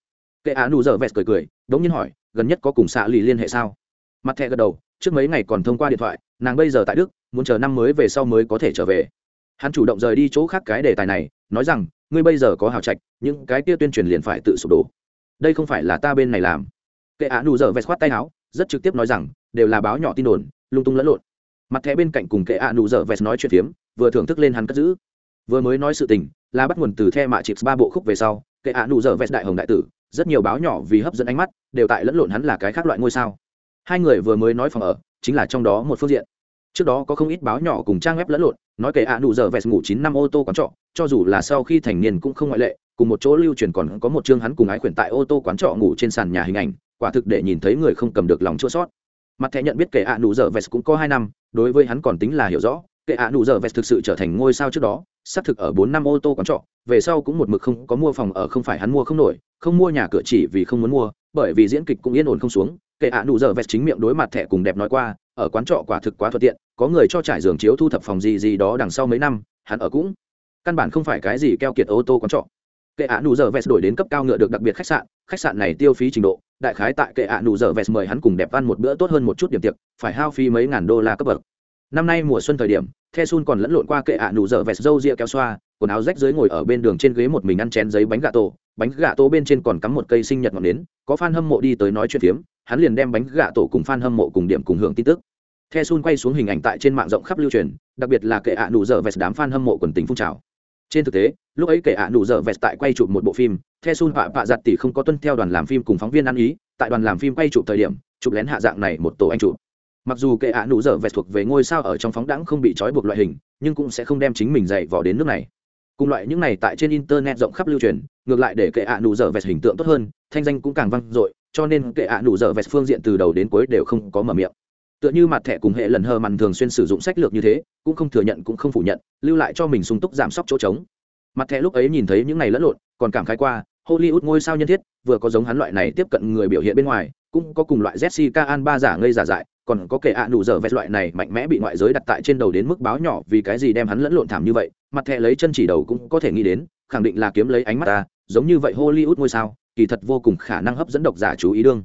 Kệ á nụ dở vẹt cười cười, đống nhiên hỏi, gần nhất có cùng xạ lì liên hệ sao? Mặt thẻ gật đầu, trước mấy ngày còn thông qua điện thoại, nàng bây giờ tại đức, muốn chờ năm mới về sau mới có thể trở về hắn chủ động rời đi chỗ khác cái đề tài này, nói rằng, ngươi bây giờ có hào trạch, những cái kia tuyên truyền liền phải tự sụp đổ. Đây không phải là ta bên này làm. Kệ ạ nụ dở vẹt khoát tay áo, rất trực tiếp nói rằng, đều là báo nhỏ tin đồn, lung tung lẫn lộn. Mặt thẻ bên cạnh cùng kệ ạ nụ dở vẹt nói chuyện phiếm, vừa thưởng thức lên hắn cất giữ. Vừa mới nói sự tình, là bắt nguồn từ the mạ chips ba bộ khúc về sau, kệ ạ nụ dở vẹt đại hồng đại tử, rất nhiều báo nhỏ vì hấp dẫn ánh mắt, đều tại lẫn lộn hắn là cái khác loại ngôi sao. Hai người vừa mới nói phòng ở, chính là trong đó một phương diện trước đó có không ít báo nhỏ cùng trang web lẫn lộn, nói kể ạ nụ giờ vẹt ngủ chín năm ô tô quán trọ, cho dù là sau khi thành niên cũng không ngoại lệ, cùng một chỗ lưu truyền còn có một chương hắn cùng ái khuyển tại ô tô quán trọ ngủ trên sàn nhà hình ảnh, quả thực để nhìn thấy người không cầm được lòng chua sót. Mặt thẻ nhận biết kể ạ nụ giờ vẹt cũng có hai năm, đối với hắn còn tính là hiểu rõ, kể ạ nụ giờ vẹt thực sự trở thành ngôi sao trước đó, xác thực ở bốn năm ô tô quán trọ, về sau cũng một mực không có mua phòng ở không phải hắn mua không nổi, không mua nhà cửa chỉ vì không muốn mua, bởi vì diễn kịch cũng yên ổn không xuống kệ ạ nụ giờ vẹt chính miệng đối mặt thẻ cùng đẹp nói qua ở quán trọ quả thực quá thuận tiện, có người cho trải giường chiếu thu thập phòng gì gì đó đằng sau mấy năm, hắn ở cũng căn bản không phải cái gì keo kiệt ô tô quán trọ. Kệ ạ nụ giờ vest đổi đến cấp cao ngựa được đặc biệt khách sạn khách sạn này tiêu phí trình độ, đại khái tại kệ ạ nụ giờ vest mời hắn cùng đẹp ăn một bữa tốt hơn một chút điểm tiệc, phải hao phí mấy ngàn đô la cấp bậc. Năm nay mùa xuân thời điểm, the sun còn lẫn lộn qua kệ ạ nụ giờ vest râu ria kéo xoa, quần áo rách dưới ngồi ở bên đường trên ghế một mình ăn chén giấy bánh gà tổ bánh gà tổ bên trên còn cắm một cây sinh nhật ngọn nến, có fan hâm mộ đi tới nói chuyện phiếm, hắn liền đem bánh gà tổ cùng fan hâm mộ cùng điểm cùng hưởng tin tức. The sun quay xuống hình ảnh tại trên mạng rộng khắp lưu truyền, đặc biệt là kệ ạ nụ dở vest đám fan hâm mộ quần tình phun trào. Trên thực tế, lúc ấy kệ ạ nụ dở vẹt tại quay chụp một bộ phim, the sun họa vạ giặt tỷ không có tuân theo đoàn làm phim cùng phóng viên ăn ý, tại đoàn làm phim quay chụp thời điểm, chụp lén hạ dạng này một tổ anh chụp. Mặc dù kệ ạ nụ dở vẹt thuộc về ngôi sao ở trong phóng đẳng không bị trói buộc loại hình, nhưng cũng sẽ không đem chính mình dạy vào đến nước này cùng loại những này tại trên internet rộng khắp lưu truyền, ngược lại để kệ ạ nụ dở vẹt hình tượng tốt hơn, thanh danh cũng càng vang dội, cho nên kệ ạ nụ dở vẹt phương diện từ đầu đến cuối đều không có mở miệng. Tựa như mặt thẻ cùng hệ lần hờ mằn thường xuyên sử dụng sách lược như thế, cũng không thừa nhận cũng không phủ nhận, lưu lại cho mình sung túc giảm sốc chỗ trống. Mặt thẻ lúc ấy nhìn thấy những này lẫn lộn, còn cảm khái qua, hollywood ngôi sao nhân thiết, vừa có giống hắn loại này tiếp cận người biểu hiện bên ngoài, cũng có cùng loại jessica an ba giả ngây giả dại còn có kẻ ạ à nụ dở vẹt loại này mạnh mẽ bị ngoại giới đặt tại trên đầu đến mức báo nhỏ vì cái gì đem hắn lẫn lộn thảm như vậy, mặt thẹ lấy chân chỉ đầu cũng có thể nghĩ đến, khẳng định là kiếm lấy ánh mắt ta, giống như vậy hollywood ngôi sao, kỳ thật vô cùng khả năng hấp dẫn độc giả chú ý đương.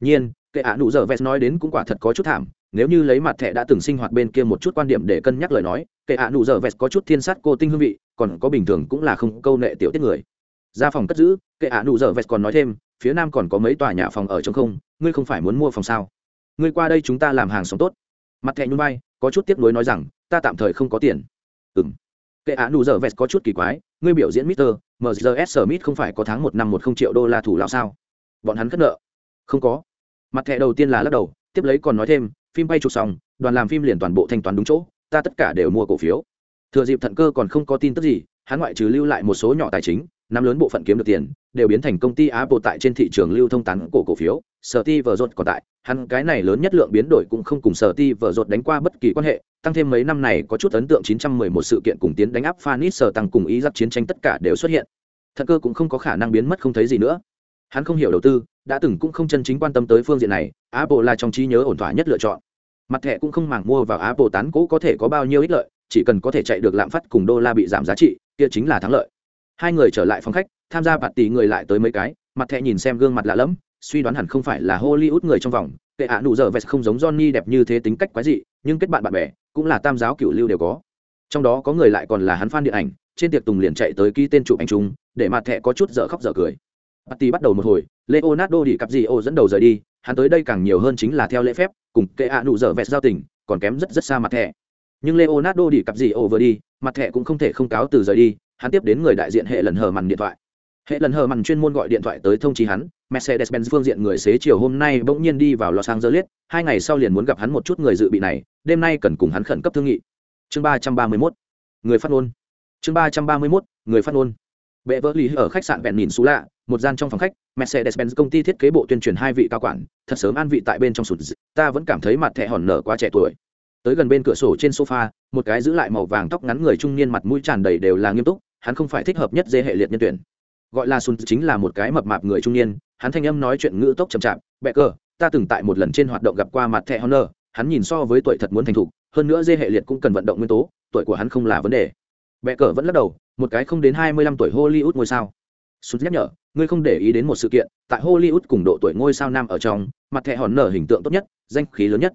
Nhiên, kẻ ạ nụ dở vẹt nói đến cũng quả thật có chút thảm, nếu như lấy mặt thẻ đã từng sinh hoạt bên kia một chút quan điểm để cân nhắc lời nói, kẻ ạ nụ dở vẹt có chút thiên sát cô tinh hương vị, còn có bình thường cũng là không câu nệ tiểu tiết người. Ra phòng cất giữ kệ ạ nụ dở vẹt còn nói thêm, phía nam còn có mấy tòa nhà phòng ở trong không, ngươi không phải muốn mua phòng sao? Ngươi qua đây chúng ta làm hàng sống tốt. Mặt thẹn nhún vai có chút tiếc nuối nói rằng ta tạm thời không có tiền. Ừm, kệ ạ nụ dở vest có chút kỳ quái ngươi biểu diễn mister mgs smith không phải có tháng một năm một không triệu đô la thủ lao sao? Bọn hắn cất nợ. Không có. Mặt thẻ đầu tiên là lắc đầu tiếp lấy còn nói thêm phim bay chụp xong đoàn làm phim liền toàn bộ thanh toán đúng chỗ ta tất cả đều mua cổ phiếu. Thừa dịp thận cơ còn không có tin tức gì hắn ngoại trừ lưu lại một số nhỏ tài chính nắm lớn bộ phận kiếm được tiền đều biến thành công ty apple tại trên thị trường lưu thông tán cổ cổ phiếu sở Jobs còn tại. Hắn cái này lớn nhất lượng biến đổi cũng không cùng sở Jobs đánh qua bất kỳ quan hệ, tăng thêm mấy năm này có chút ấn tượng 911 sự kiện cùng tiến đánh áp phanis tăng cùng ý giáp chiến tranh tất cả đều xuất hiện. Thật cơ cũng không có khả năng biến mất không thấy gì nữa. Hắn không hiểu đầu tư, đã từng cũng không chân chính quan tâm tới phương diện này, apple là trong trí nhớ ổn thỏa nhất lựa chọn. Mặt thẻ cũng không màng mua vào apple tán cổ có thể có bao nhiêu ích lợi, chỉ cần có thể chạy được lạm phát cùng đô la bị giảm giá trị, kia chính là thắng lợi. Hai người trở lại phòng khách tham gia bạt tỷ người lại tới mấy cái, mặt thẹ nhìn xem gương mặt lạ lẫm, suy đoán hẳn không phải là hollywood người trong vòng. Kệ ạ nụ dở vest không giống johnny đẹp như thế tính cách quái dị, nhưng kết bạn bạn bè, cũng là tam giáo cựu lưu đều có. Trong đó có người lại còn là hắn fan điện ảnh, trên tiệc tùng liền chạy tới ký tên chụp anh trung để mặt thẹ có chút dở khóc dở cười. Bạt tỷ bắt đầu một hồi, leonardo đi cặp gì ô dẫn đầu rời đi, hắn tới đây càng nhiều hơn chính là theo lễ phép, cùng kệ ạ nụ dở vẹt giao tình, còn kém rất rất xa mặt thẹ nhưng leonardo đi cặp gì ô vừa đi, mặt thẹ cũng không thể không cáo từ rời đi, hắn tiếp đến người đại diện hệ lần hờ mằn điện thoại hệ lần hờ mặn chuyên môn gọi điện thoại tới thông chí hắn mercedes benz phương diện người xế chiều hôm nay bỗng nhiên đi vào lọ sang dơ liết. hai ngày sau liền muốn gặp hắn một chút người dự bị này, đêm nay cần cùng hắn khẩn cấp thương nghị. Chương ba trăm ba mươi mốt, người phát ngôn. Chương ba trăm ba mươi mốt, người phát ngôn. Bệ vỡ lý ở khách sạn vẹn nhìn xú lạ, một gian trong phòng khách, mercedes-benz công ty thiết kế bộ tuyên truyền hai vị cao quản, thật sớm an vị tại bên trong sụt ta vẫn cảm thấy mặt thẻ hòn nở quá trẻ tuổi. Tới gần bên cửa sổ trên sofa, một cái giữ lại màu vàng tóc ngắn người trung niên mặt mũi tràn đầy đều là nghiêm túc, hắn không phải thích hợp nhất dê hệ liệt nhân tuyển gọi là sụt chính là một cái mập mạp người trung niên, hắn thanh âm nói chuyện ngữ tốc chậm chạp, bệ cơ ta từng tại một lần trên hoạt động gặp qua mặt thẻ honor, hắn nhìn so với tuổi thật muốn thành thục, hơn nữa dê hệ liệt cũng cần vận động nguyên tố, tuổi của hắn không là vấn đề. Bệ cờ vẫn lắc đầu, một cái không đến hai mươi lăm tuổi hollywood ngôi sao. Sút nhắc nhở, ngươi không để ý đến một sự kiện, tại hollywood cùng độ tuổi ngôi sao nam ở trong, mặt thẻ hòn nở hình tượng tốt nhất, danh khí lớn nhất.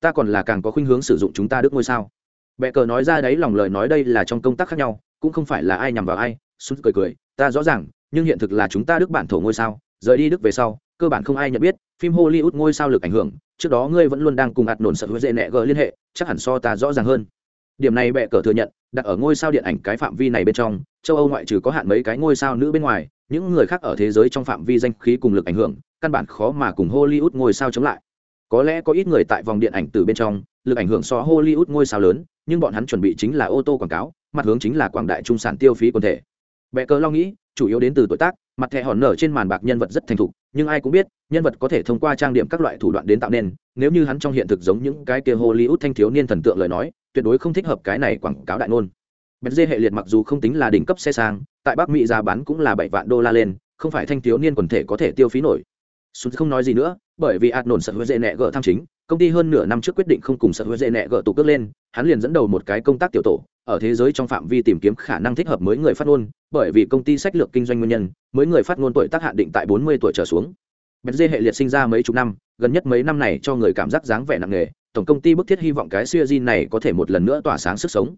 Ta còn là càng có khuynh hướng sử dụng chúng ta đức ngôi sao. Bệ cờ nói ra đấy, lòng lời nói đây là trong công tác khác nhau, cũng không phải là ai nhằm vào ai. Sút cười cười, ta rõ ràng nhưng hiện thực là chúng ta đức bản thổ ngôi sao, rời đi đức về sau, cơ bản không ai nhận biết, phim hollywood ngôi sao lực ảnh hưởng, trước đó ngươi vẫn luôn đang cùng ạt nổn sợ hứa dễ nẹ gờ liên hệ, chắc hẳn so ta rõ ràng hơn. Điểm này bệ cờ thừa nhận, đặt ở ngôi sao điện ảnh cái phạm vi này bên trong, châu âu ngoại trừ có hạn mấy cái ngôi sao nữ bên ngoài, những người khác ở thế giới trong phạm vi danh khí cùng lực ảnh hưởng, căn bản khó mà cùng hollywood ngôi sao chống lại. Có lẽ có ít người tại vòng điện ảnh từ bên trong, lực ảnh hưởng so hollywood ngôi sao lớn, nhưng bọn hắn chuẩn bị chính là ô tô quảng cáo, mặt hướng chính là quảng đại trung sản tiêu phí quần thể. Bệ cờ lo nghĩ chủ yếu đến từ tuổi tác mặt thẻ hòn nở trên màn bạc nhân vật rất thành thục nhưng ai cũng biết nhân vật có thể thông qua trang điểm các loại thủ đoạn đến tạo nên nếu như hắn trong hiện thực giống những cái kia hollywood thanh thiếu niên thần tượng lời nói tuyệt đối không thích hợp cái này quảng cáo đại ngôn. Bèn dê hệ liệt mặc dù không tính là đỉnh cấp xe sang tại bắc mỹ giá bán cũng là bảy vạn đô la lên không phải thanh thiếu niên quần thể có thể tiêu phí nổi. Xuân không nói gì nữa, bởi vì ạt nổn sợ hứa dễ nẹ gỡ tham chính, công ty hơn nửa năm trước quyết định không cùng sợ hứa dễ nẹ gỡ tụ cước lên, hắn liền dẫn đầu một cái công tác tiểu tổ, ở thế giới trong phạm vi tìm kiếm khả năng thích hợp mới người phát ngôn, bởi vì công ty sách lược kinh doanh nguyên nhân, mới người phát ngôn tuổi tác hạn định tại 40 tuổi trở xuống. Dê hệ liệt sinh ra mấy chục năm, gần nhất mấy năm này cho người cảm giác dáng vẻ nặng nề, tổng công ty bức thiết hy vọng cái Series này có thể một lần nữa tỏa sáng sức sống.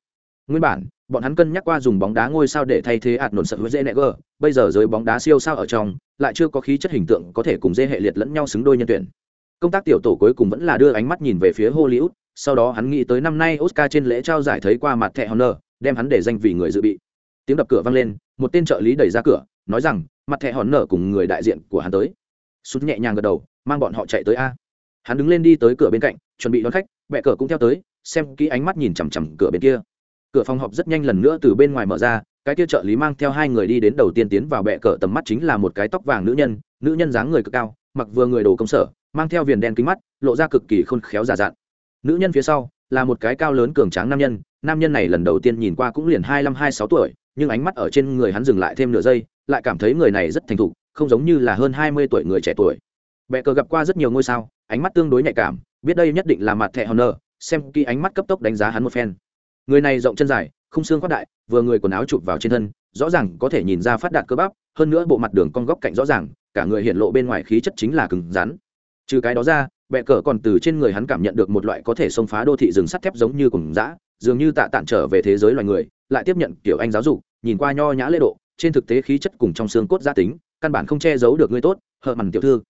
Nguyên bản, bọn hắn cân nhắc qua dùng bóng đá ngôi sao để thay thế ạt nổn sợ hứa dễ nẹ gờ, bây giờ giới bóng đá siêu sao ở trong, lại chưa có khí chất hình tượng có thể cùng dê hệ liệt lẫn nhau xứng đôi nhân tuyển công tác tiểu tổ cuối cùng vẫn là đưa ánh mắt nhìn về phía hollywood sau đó hắn nghĩ tới năm nay oscar trên lễ trao giải thấy qua mặt thẻ honor, đem hắn để danh vì người dự bị. Tiếng đập cửa vang lên, một tên trợ lý đẩy ra cửa, nói rằng, mặt thẻ honor cùng người đại diện của hắn tới. Sút nhẹ nhàng gật đầu, mang bọn họ chạy tới a. Hắn đứng lên đi tới cửa bên cạnh, chuẩn bị đón khách, bệ cửa cũng theo tới, xem kỹ ánh mắt nhìn chằm chằm cửa bên kia. Cửa phòng họp rất nhanh lần nữa từ bên ngoài mở ra, cái kia trợ lý mang theo hai người đi đến đầu tiên tiến vào bệ cờ tầm mắt chính là một cái tóc vàng nữ nhân nữ nhân dáng người cực cao, mặc vừa người đồ công sở, mang theo viền đen kính mắt, lộ ra cực kỳ khôn khéo giả dặn nữ nhân phía sau, là một cái cao lớn cường tráng nam nhân nam nhân này lần đầu tiên nhìn qua cũng liền hai mươi hai sáu tuổi, nhưng ánh mắt ở trên người hắn dừng lại thêm nửa giây, lại cảm thấy người này rất thành thục, không giống như là hơn hai mươi tuổi người trẻ tuổi. Bệ cờ gặp qua rất nhiều ngôi sao, ánh mắt tương đối nhạy cảm, biết đây nhất định là mặt thẻ honor, xem kỹ ánh mắt cấp tốc đánh giá hắn một phen. Người này rộng chân dài không xương khoác đại, vừa người quần áo chụp vào trên thân, rõ ràng có thể nhìn ra phát đạt cơ bắp, hơn nữa bộ mặt đường con góc cạnh rõ ràng, cả người hiện lộ bên ngoài khí chất chính là cứng rắn. Trừ cái đó ra bẹ cờ còn từ trên người hắn cảm nhận được một loại có thể xông phá đô thị rừng sắt thép giống như cùng dã, dường như tạ tản trở về thế giới loài người, lại tiếp nhận kiểu anh giáo dục, nhìn qua nho nhã lễ độ, trên thực tế khí chất cùng trong xương cốt gia tính, căn bản không che giấu được ngươi tốt, hờ mằn tiểu thư.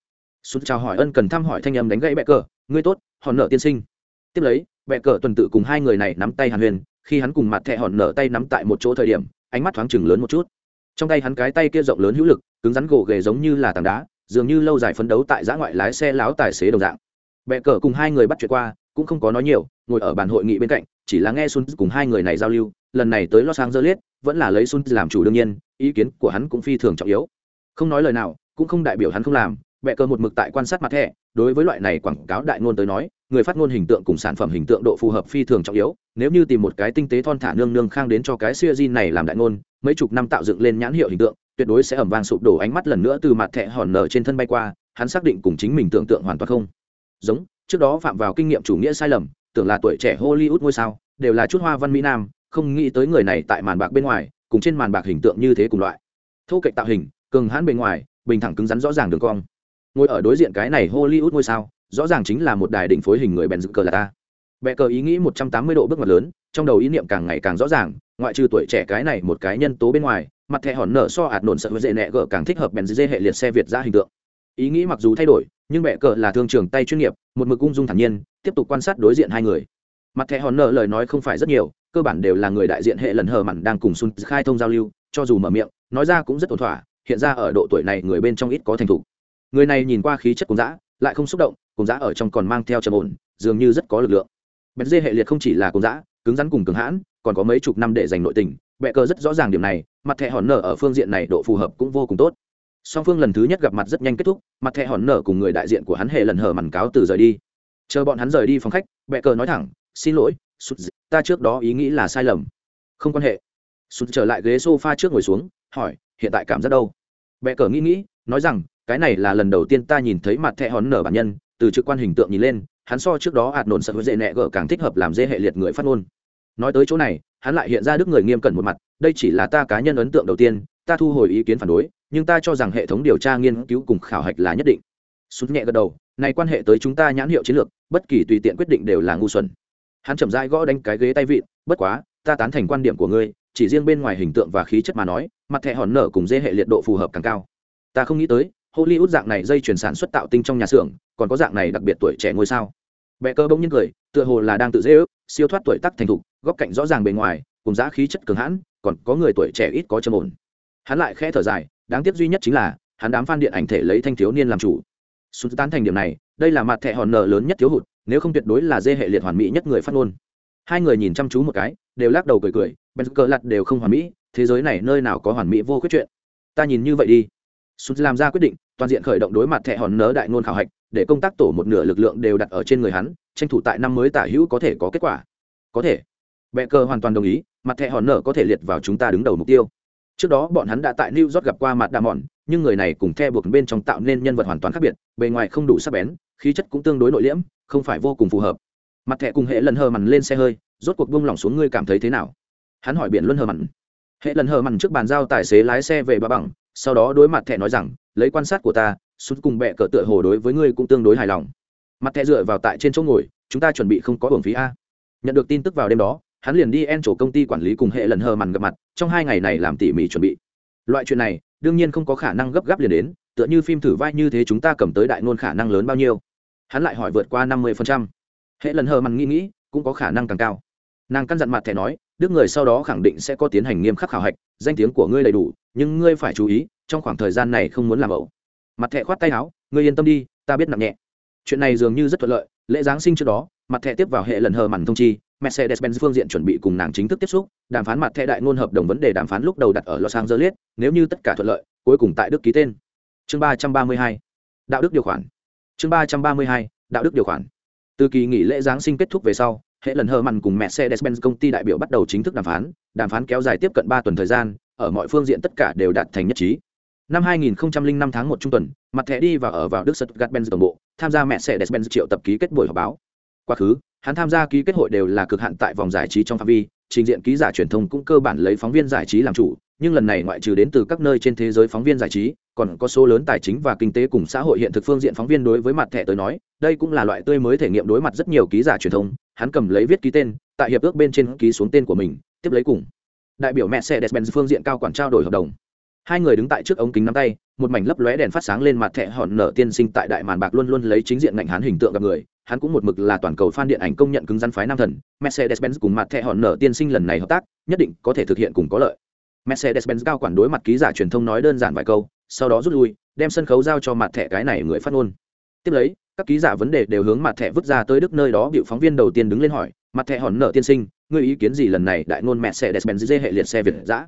Xuân chào hỏi ân cần thăm hỏi thanh âm đánh gãy bẹ cờ, ngươi tốt, hòn nợ tiên sinh. Tiếp lấy, bẹ cờ tuần tự cùng hai người này nắm tay hàn huyền, khi hắn cùng mặt thẹ hòn nở tay nắm tại một chỗ thời điểm, ánh mắt thoáng chừng lớn một chút. Trong tay hắn cái tay kia rộng lớn hữu lực, cứng rắn gỗ ghề giống như là tảng đá, dường như lâu dài phấn đấu tại giã ngoại lái xe láo tài xế đồng dạng bẹ cờ cùng hai người bắt chuyện qua, cũng không có nói nhiều, ngồi ở bàn hội nghị bên cạnh, chỉ là nghe sun cùng hai người này giao lưu, lần này tới los angeles, vẫn là lấy sun làm chủ đương nhiên, ý kiến của hắn cũng phi thường trọng yếu. Không nói lời nào, cũng không đại biểu hắn không làm, bệ cờ một mực tại quan sát mặt thẻ đối với loại này quảng cáo đại ngôn tới nói, người phát ngôn hình tượng cùng sản phẩm hình tượng độ phù hợp phi thường trọng yếu, nếu như tìm một cái tinh tế thon thả nương nương khang đến cho cái siêu di này làm đại ngôn, mấy chục năm tạo dựng lên nhãn hiệu hình tượng, tuyệt đối sẽ ẩm vang sụp đổ ánh mắt lần nữa từ mặt thẻ hòn nở trên thân bay qua, hắn xác định cùng chính mình tưởng tượng hoàn toàn không giống, trước đó phạm vào kinh nghiệm chủ nghĩa sai lầm, tưởng là tuổi trẻ hollywood ngôi sao, đều là chút hoa văn mỹ nam, không nghĩ tới người này tại màn bạc bên ngoài, cùng trên màn bạc hình tượng như thế cùng loại. Thô kệch tạo hình, cường hãn bề ngoài, bình thẳng cứng rắn rõ ràng đường cong. Ngồi ở đối diện cái này hollywood ngôi sao, rõ ràng chính là một đài đỉnh phối hình người bèn dự cờ là ta. Bẹ cờ ý nghĩ một trăm tám mươi độ bước ngoặt lớn, trong đầu ý niệm càng ngày càng rõ ràng, ngoại trừ tuổi trẻ cái này một cái nhân tố bên ngoài, mặt thẻ hòn nở so ạt nổn sợ với dễ nẹ gở càng thích hợp bèn dê hệ liệt xe việt ra hình tượng ý nghĩ mặc dù thay đổi, nhưng mẹ cờ là thương trường tay chuyên nghiệp, một mực ung dung thản nhiên, tiếp tục quan sát đối diện hai người. Mặt thẻ hòn nở lời nói không phải rất nhiều, cơ bản đều là người đại diện hệ lần hờ mặn đang cùng sun khai thông giao lưu, cho dù mở miệng, nói ra cũng rất ổn thỏa, hiện ra ở độ tuổi này người bên trong ít có thành thục. Người này nhìn qua khí chất cùng dã, lại không xúc động cùng dã ở trong còn mang theo trầm ổn, dường như rất có lực lượng. Bèn dê hệ liệt không chỉ là cùng dã, cứng rắn cùng cường hãn, còn có mấy chục năm để giành nội tình, mẹ cờ rất rõ ràng điểm này, mặt thẻ hòn nở ở phương diện này độ phù hợp cũng vô cùng tốt song phương lần thứ nhất gặp mặt rất nhanh kết thúc, mặt thẹ hòn nở cùng người đại diện của hắn hệ lần hở mằn cáo từ rời đi. Chờ bọn hắn rời đi phòng khách, bệ cờ nói thẳng, xin lỗi sút ta trước đó ý nghĩ là sai lầm. Không quan hệ. Sút trở lại ghế sofa trước ngồi xuống, hỏi, hiện tại cảm giác đâu? Bệ cờ nghĩ nghĩ, nói rằng, cái này là lần đầu tiên ta nhìn thấy mặt thẹ hòn nở bản nhân. Từ trực quan hình tượng nhìn lên, hắn so trước đó ạt nổn sợ với dễ nẹ gở càng thích hợp làm dễ hệ liệt người phát ngôn. Nói tới chỗ này, hắn lại hiện ra đức người nghiêm cẩn một mặt, đây chỉ là ta cá nhân ấn tượng đầu tiên ta thu hồi ý kiến phản đối, nhưng ta cho rằng hệ thống điều tra nghiên cứu cùng khảo hạch là nhất định. Sút nhẹ gật đầu, này quan hệ tới chúng ta nhãn hiệu chiến lược, bất kỳ tùy tiện quyết định đều là ngu xuẩn. Hắn chậm rãi gõ đánh cái ghế tay vịn, bất quá, ta tán thành quan điểm của ngươi, chỉ riêng bên ngoài hình tượng và khí chất mà nói, mặt thẻ hòn nở cùng dê hệ liệt độ phù hợp càng cao. Ta không nghĩ tới, hollywood dạng này dây chuyển sản xuất tạo tinh trong nhà xưởng, còn có dạng này đặc biệt tuổi trẻ ngôi sao. Bệ cơ bỗng nhiên cười, tựa hồ là đang tự dễ ước, siêu thoát tuổi tác thành thục, góc cạnh rõ ràng bề ngoài, cùng giá khí chất cường hãn, còn có người tuổi trẻ ít có châm ổn hắn lại khẽ thở dài, đáng tiếc duy nhất chính là, hắn đám phan điện ảnh thể lấy thanh thiếu niên làm chủ. Sút tán thành điểm này, đây là mặt thẻ hòn nợ lớn nhất thiếu hụt, nếu không tuyệt đối là dê hệ liệt hoàn mỹ nhất người phát ngôn. Hai người nhìn chăm chú một cái, đều lắc đầu cười cười bèn cờ lặt đều không hoàn mỹ, thế giới này nơi nào có hoàn mỹ vô khuyết chuyện. Ta nhìn như vậy đi. Sút làm ra quyết định, toàn diện khởi động đối mặt thẻ hòn nợ đại ngôn khảo hạch, để công tác tổ một nửa lực lượng đều đặt ở trên người hắn, tranh thủ tại năm mới tả hữu có thể có kết quả. Có thể. Bệ cờ hoàn toàn đồng ý, mặt thẻ hòn nở có thể liệt vào chúng ta đứng đầu mục tiêu trước đó bọn hắn đã tại new york gặp qua mặt đà mòn nhưng người này cùng the buộc bên trong tạo nên nhân vật hoàn toàn khác biệt, bề ngoài không đủ sắc bén, khí chất cũng tương đối nội liễm, không phải vô cùng phù hợp. Mặt thẻ cùng hệ lần hờ mằn lên xe hơi, rốt cuộc buông lỏng xuống ngươi cảm thấy thế nào? Hắn hỏi biển luân hờ mằn hệ lần hờ mằn trước bàn giao tài xế lái xe về bà bằng, sau đó đối mặt thẻ nói rằng, lấy quan sát của ta, sút cùng bẹ cờ tựa hồ đối với ngươi cũng tương đối hài lòng. Mặt thẻ dựa vào tại trên chỗ ngồi, chúng ta chuẩn bị không có hưởng phí a. Nhận được tin tức vào đêm đó hắn liền đi en chỗ công ty quản lý cùng hệ lần hờ mằn gặp mặt, trong hai ngày này làm tỉ mỉ chuẩn bị. Loại chuyện này, đương nhiên không có khả năng gấp gáp liền đến, tựa như phim thử vai như thế chúng ta cầm tới đại ngôn khả năng lớn bao nhiêu. Hắn lại hỏi vượt qua năm mươi hệ lần hờ mằn nghĩ nghĩ, cũng có khả năng càng cao. Nàng căn dặn mặt thẻ nói, đức người sau đó khẳng định sẽ có tiến hành nghiêm khắc khảo hạch, danh tiếng của ngươi đầy đủ, nhưng ngươi phải chú ý, trong khoảng thời gian này không muốn làm ẩu. Mặt thẻ khoát tay áo, ngươi yên tâm đi, ta biết nặng nhẹ. Chuyện này dường như rất thuận lợi, lễ giáng sinh trước đó, mặt thẻ tiếp vào hệ lần hờ mằn thông chi mercedes-benz phương diện chuẩn bị cùng nàng chính thức tiếp xúc, đàm phán mặt thẻ đại ngôn hợp đồng vấn đề đàm phán lúc đầu đặt ở los angeles, nếu như tất cả thuận lợi, cuối cùng tại đức ký tên. Chương ba trăm ba mươi hai. Đạo đức điều khoản. Chương ba trăm ba mươi hai. Đạo đức điều khoản. Từ kỳ nghỉ lễ giáng sinh kết thúc về sau, hệ lần hờ mằn cùng mercedes-benz công ty đại biểu bắt đầu chính thức đàm phán đàm phán kéo dài tiếp cận ba tuần thời gian, ở mọi phương diện tất cả đều đạt thành nhất trí. Năm 2005 tháng 1 trung tuần, mặt thẻ đi và ở vào đức stuttgart benz tổng bộ, tham gia mercedes-benz triệu tập ký kết buổi họp báo. Quá khứ hắn tham gia ký kết hội đều là cực hạn tại vòng giải trí trong phạm vi, trình diện ký giả truyền thông cũng cơ bản lấy phóng viên giải trí làm chủ, nhưng lần này ngoại trừ đến từ các nơi trên thế giới phóng viên giải trí, còn có số lớn tài chính và kinh tế cùng xã hội hiện thực phương diện phóng viên đối với mặt thẻ tới nói, đây cũng là loại tươi mới thể nghiệm đối mặt rất nhiều ký giả truyền thông, hắn cầm lấy viết ký tên, tại hiệp ước bên trên ký xuống tên của mình, tiếp lấy cùng đại biểu mercedes-benz phương diện cao quản trao đổi hợp đồng. Hai người đứng tại trước ống kính nắm tay, một mảnh lấp lóe đèn phát sáng lên mặt thẻ hòn nở tiên sinh tại đại màn bạc luôn luôn lấy chính diện ngạnh hán hình tượng gặp người hắn cũng một mực là toàn cầu fan điện ảnh công nhận cứng rắn phái nam thần, mercedes-benz cùng mặt thẻ hòn nở tiên sinh lần này hợp tác, nhất định có thể thực hiện cùng có lợi. Mercedes-benz cao quản đối mặt ký giả truyền thông nói đơn giản vài câu, sau đó rút lui, đem sân khấu giao cho mặt thẻ cái này người phát ngôn. Tiếp lấy, các ký giả vấn đề đều hướng mặt thẻ vứt ra tới đức nơi đó, biểu phóng viên đầu tiên đứng lên hỏi, mặt thẻ hòn nở tiên sinh, ngươi ý kiến gì lần này đại ngôn mercedes-benz dê hệ liệt xe việt dã.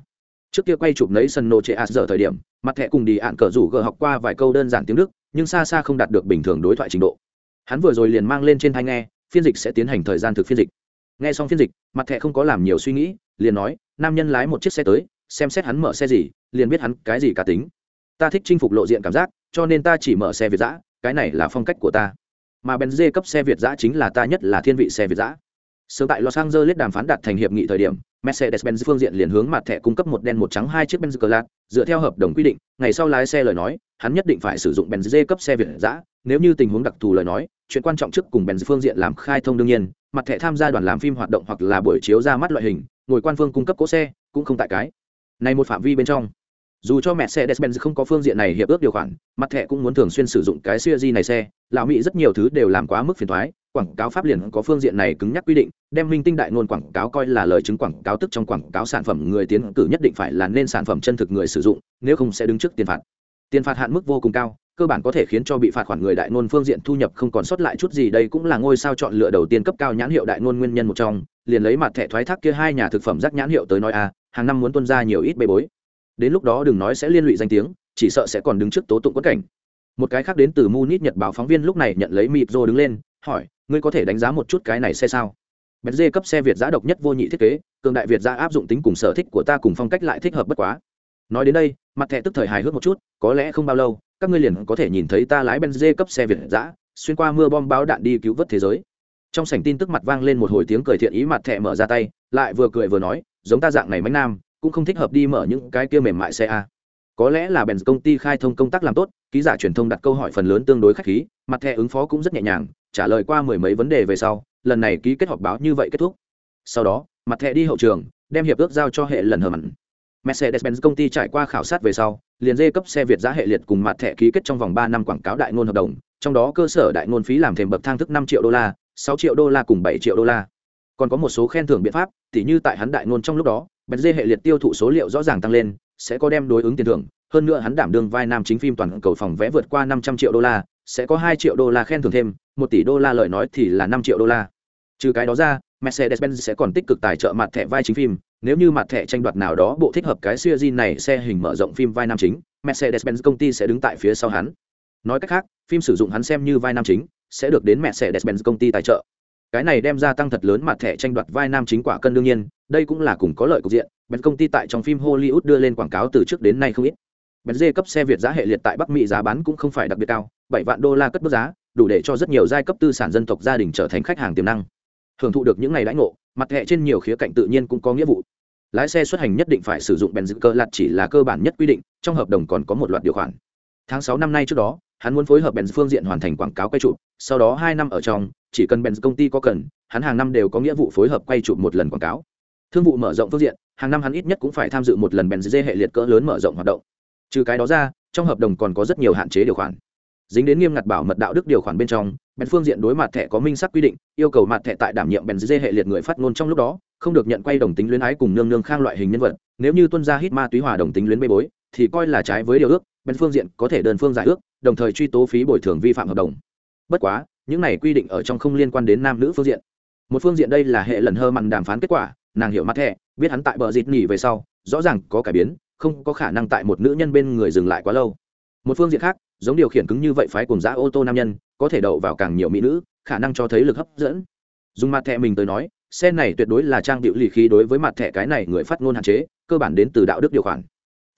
trước kia quay chụp nấy sân nô chế ạt giờ thời điểm, mặt thẻ cùng đi ạn cờ rủ gờ học qua vài câu đơn giản tiếng đức, nhưng xa xa không đạt được bình thường đối thoại trình độ hắn vừa rồi liền mang lên trên thai nghe, phiên dịch sẽ tiến hành thời gian thực phiên dịch. Nghe xong phiên dịch, mặt thẻ không có làm nhiều suy nghĩ, liền nói, nam nhân lái một chiếc xe tới, xem xét hắn mở xe gì, liền biết hắn cái gì cả tính. Ta thích chinh phục lộ diện cảm giác, cho nên ta chỉ mở xe việt giã cái này là phong cách của ta. Mà benz cấp xe việt giã chính là ta nhất là thiên vị xe việt giã sớm tại los angeles đàm phán đạt thành hiệp nghị thời điểm, mercedes-benz phương diện liền hướng mặt thẻ cung cấp một đen một trắng hai chiếc benz class dựa theo hợp đồng quy định, ngày sau lái xe lời nói, hắn nhất định phải sử dụng benz cấp xe việt giã nếu như tình huống đặc thù lời nói chuyện quan trọng trước cùng bèn phương diện làm khai thông đương nhiên mặt thẻ tham gia đoàn làm phim hoạt động hoặc là buổi chiếu ra mắt loại hình ngồi quan phương cung cấp cỗ xe cũng không tại cái này một phạm vi bên trong dù cho mẹ xe despenz không có phương diện này hiệp ước điều khoản, mặt thẻ cũng muốn thường xuyên sử dụng cái series này xe, lão Mỹ rất nhiều thứ đều làm quá mức phiền toái, quảng cáo pháp liền có phương diện này cứng nhắc quy định, đem minh tinh đại ngôn quảng cáo coi là lời chứng quảng cáo tức trong quảng cáo sản phẩm người tiến cử nhất định phải là nên sản phẩm chân thực người sử dụng, nếu không sẽ đứng trước tiền phạt. Tiền phạt hạn mức vô cùng cao, cơ bản có thể khiến cho bị phạt khoản người đại ngôn phương diện thu nhập không còn sót lại chút gì đây cũng là ngôi sao chọn lựa đầu tiên cấp cao nhãn hiệu đại ngôn nguyên nhân một trong, liền lấy mặt thẻ thoái thác kia hai nhà thực phẩm rác nhãn hiệu tới nói a, hàng năm muốn tuân ra nhiều ít bê bối. Đến lúc đó đừng nói sẽ liên lụy danh tiếng chỉ sợ sẽ còn đứng trước tố tụng quất cảnh. Một cái khác đến từ munich nhật báo phóng viên lúc này nhận lấy mịp rô đứng lên hỏi ngươi có thể đánh giá một chút cái này xe sao? Benz cấp xe việt giã độc nhất vô nhị thiết kế cường đại việt giã áp dụng tính cùng sở thích của ta cùng phong cách lại thích hợp bất quá. Nói đến đây mặt thẻ tức thời hài hước một chút có lẽ không bao lâu các ngươi liền có thể nhìn thấy ta lái benz cấp xe việt dã, xuyên qua mưa bom báo đạn đi cứu vớt thế giới. Trong sảnh tin tức mặt vang lên một hồi tiếng cười thiện ý mặt thẻ mở ra tay, lại vừa cười vừa nói, giống ta dạng này mấy nam, cũng không thích hợp đi mở những cái kia mềm mại xe a. Có lẽ là Benz công ty khai thông công tác làm tốt, ký giả truyền thông đặt câu hỏi phần lớn tương đối khách khí, mặt thẻ ứng phó cũng rất nhẹ nhàng, trả lời qua mười mấy vấn đề về sau, lần này ký kết họp báo như vậy kết thúc. Sau đó, mặt thẻ đi hậu trường, đem hiệp ước giao cho hệ lần hờ mặn mercedes-benz công ty trải qua khảo sát về sau liền dê cấp xe việt giá hệ liệt cùng mặt thẻ ký kết trong vòng ba năm quảng cáo đại ngôn hợp đồng trong đó cơ sở đại ngôn phí làm thêm bậc thang thức năm triệu đô la sáu triệu đô la cùng bảy triệu đô la. Còn có một số khen thưởng biện pháp tỉ như tại hắn đại ngôn trong lúc đó bèn dê hệ liệt tiêu thụ số liệu rõ ràng tăng lên sẽ có đem đối ứng tiền thưởng hơn nữa hắn đảm đương vai nam chính phim toàn cầu phòng vẽ vượt qua năm trăm triệu đô la sẽ có hai triệu đô la khen thưởng thêm một tỷ đô la lời nói thì là năm triệu đô la. Trừ cái đó ra Mercedes-Benz sẽ còn tích cực tài trợ mặt thẻ vai chính phim, nếu như mặt thẻ tranh đoạt nào đó bộ thích hợp cái series này xe hình mở rộng phim vai nam chính, Mercedes-Benz công ty sẽ đứng tại phía sau hắn. Nói cách khác, phim sử dụng hắn xem như vai nam chính, sẽ được đến Mercedes-Benz công ty tài trợ. Cái này đem ra tăng thật lớn mặt thẻ tranh đoạt vai nam chính quả cân đương nhiên đây cũng là cùng có lợi cục diện. Bèn công ty tại trong phim hollywood đưa lên quảng cáo từ trước đến nay không ít. Bèn dê cấp xe việt giá hệ liệt tại bắc mỹ giá bán cũng không phải đặc biệt cao bảy vạn đô la cất bước giá đủ để cho rất nhiều giai cấp tư sản dân tộc gia đình trở thành khách hàng tiềm năng hưởng thụ được những ngày lãnh ngộ mặt hệ trên nhiều khía cạnh tự nhiên cũng có nghĩa vụ lái xe xuất hành nhất định phải sử dụng bèn dự cơ lặt chỉ là cơ bản nhất quy định trong hợp đồng còn có một loạt điều khoản tháng sáu năm nay trước đó hắn muốn phối hợp bèn phương diện hoàn thành quảng cáo quay trụ sau đó hai năm ở trong chỉ cần bèn công ty có cần, hắn hàng năm đều có nghĩa vụ phối hợp quay chụp một lần quảng cáo. Thương vụ mở rộng phương diện, hàng năm hắn ít nhất cũng phải tham dự một lần Benz hệ liệt cỡ lớn mở rộng hoạt động. Trừ cái đó ra, trong hợp đồng còn có rất nhiều hạn chế điều khoản. Dính đến nghiêm ngặt bảo mật đạo đức điều khoản bên trong, bèn phương diện đối mặt thẻ có minh xác quy định, yêu cầu mặt thẻ tại đảm nhiệm Benz hệ liệt người phát ngôn trong lúc đó, không được nhận quay đồng tính luyến ái cùng nương nương khang loại hình nhân vật, nếu như tuân ra hít ma túy hòa đồng tính luyến bê bối, thì coi là trái với điều ước, bên phương diện có thể đơn phương giải ước, đồng thời truy tố phí bồi thường vi phạm hợp đồng. Bất quá, những này quy định ở trong không liên quan đến nam nữ phương diện. Một phương diện đây là hệ lần hơ mặn đàm phán kết quả nàng hiểu mắt thẻ biết hắn tại bờ dịt nghỉ về sau rõ ràng có cải biến không có khả năng tại một nữ nhân bên người dừng lại quá lâu một phương diện khác, giống điều khiển cứng như vậy phái cùng giá ô tô nam nhân, có thể đậu vào càng nhiều mỹ nữ, khả năng cho thấy lực hấp dẫn. Dùng mặt thẻ mình tới nói, xe này tuyệt đối là trang điệu lì khí đối với mặt thẻ cái này người phát ngôn hạn chế, cơ bản đến từ đạo đức điều khoản.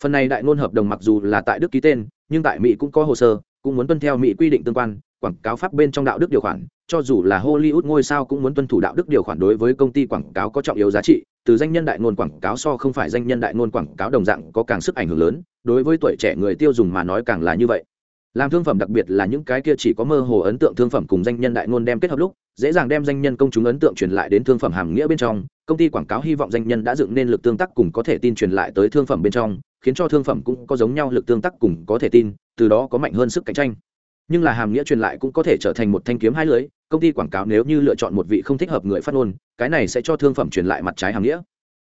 Phần này đại ngôn hợp đồng mặc dù là tại đức ký tên, nhưng tại mỹ cũng có hồ sơ, cũng muốn tuân theo mỹ quy định tương quan, quảng cáo pháp bên trong đạo đức điều khoản, cho dù là hollywood ngôi sao cũng muốn tuân thủ đạo đức điều khoản đối với công ty quảng cáo có trọng yếu giá trị, từ danh nhân đại ngôn quảng cáo so không phải danh nhân đại ngôn quảng cáo đồng dạng có càng sức ảnh hưởng lớn đối với tuổi trẻ người tiêu dùng mà nói càng là như vậy. Làm thương phẩm đặc biệt là những cái kia chỉ có mơ hồ ấn tượng thương phẩm cùng danh nhân đại ngôn đem kết hợp lúc, dễ dàng đem danh nhân công chúng ấn tượng truyền lại đến thương phẩm hàm nghĩa bên trong, công ty quảng cáo hy vọng danh nhân đã dựng nên lực tương tác cùng có thể tin truyền lại tới thương phẩm bên trong, khiến cho thương phẩm cũng có giống nhau lực tương tác cùng có thể tin, từ đó có mạnh hơn sức cạnh tranh. Nhưng là hàm nghĩa truyền lại cũng có thể trở thành một thanh kiếm hai lưới, công ty quảng cáo nếu như lựa chọn một vị không thích hợp người phát ngôn, cái này sẽ cho thương phẩm truyền lại mặt trái hàm nghĩa.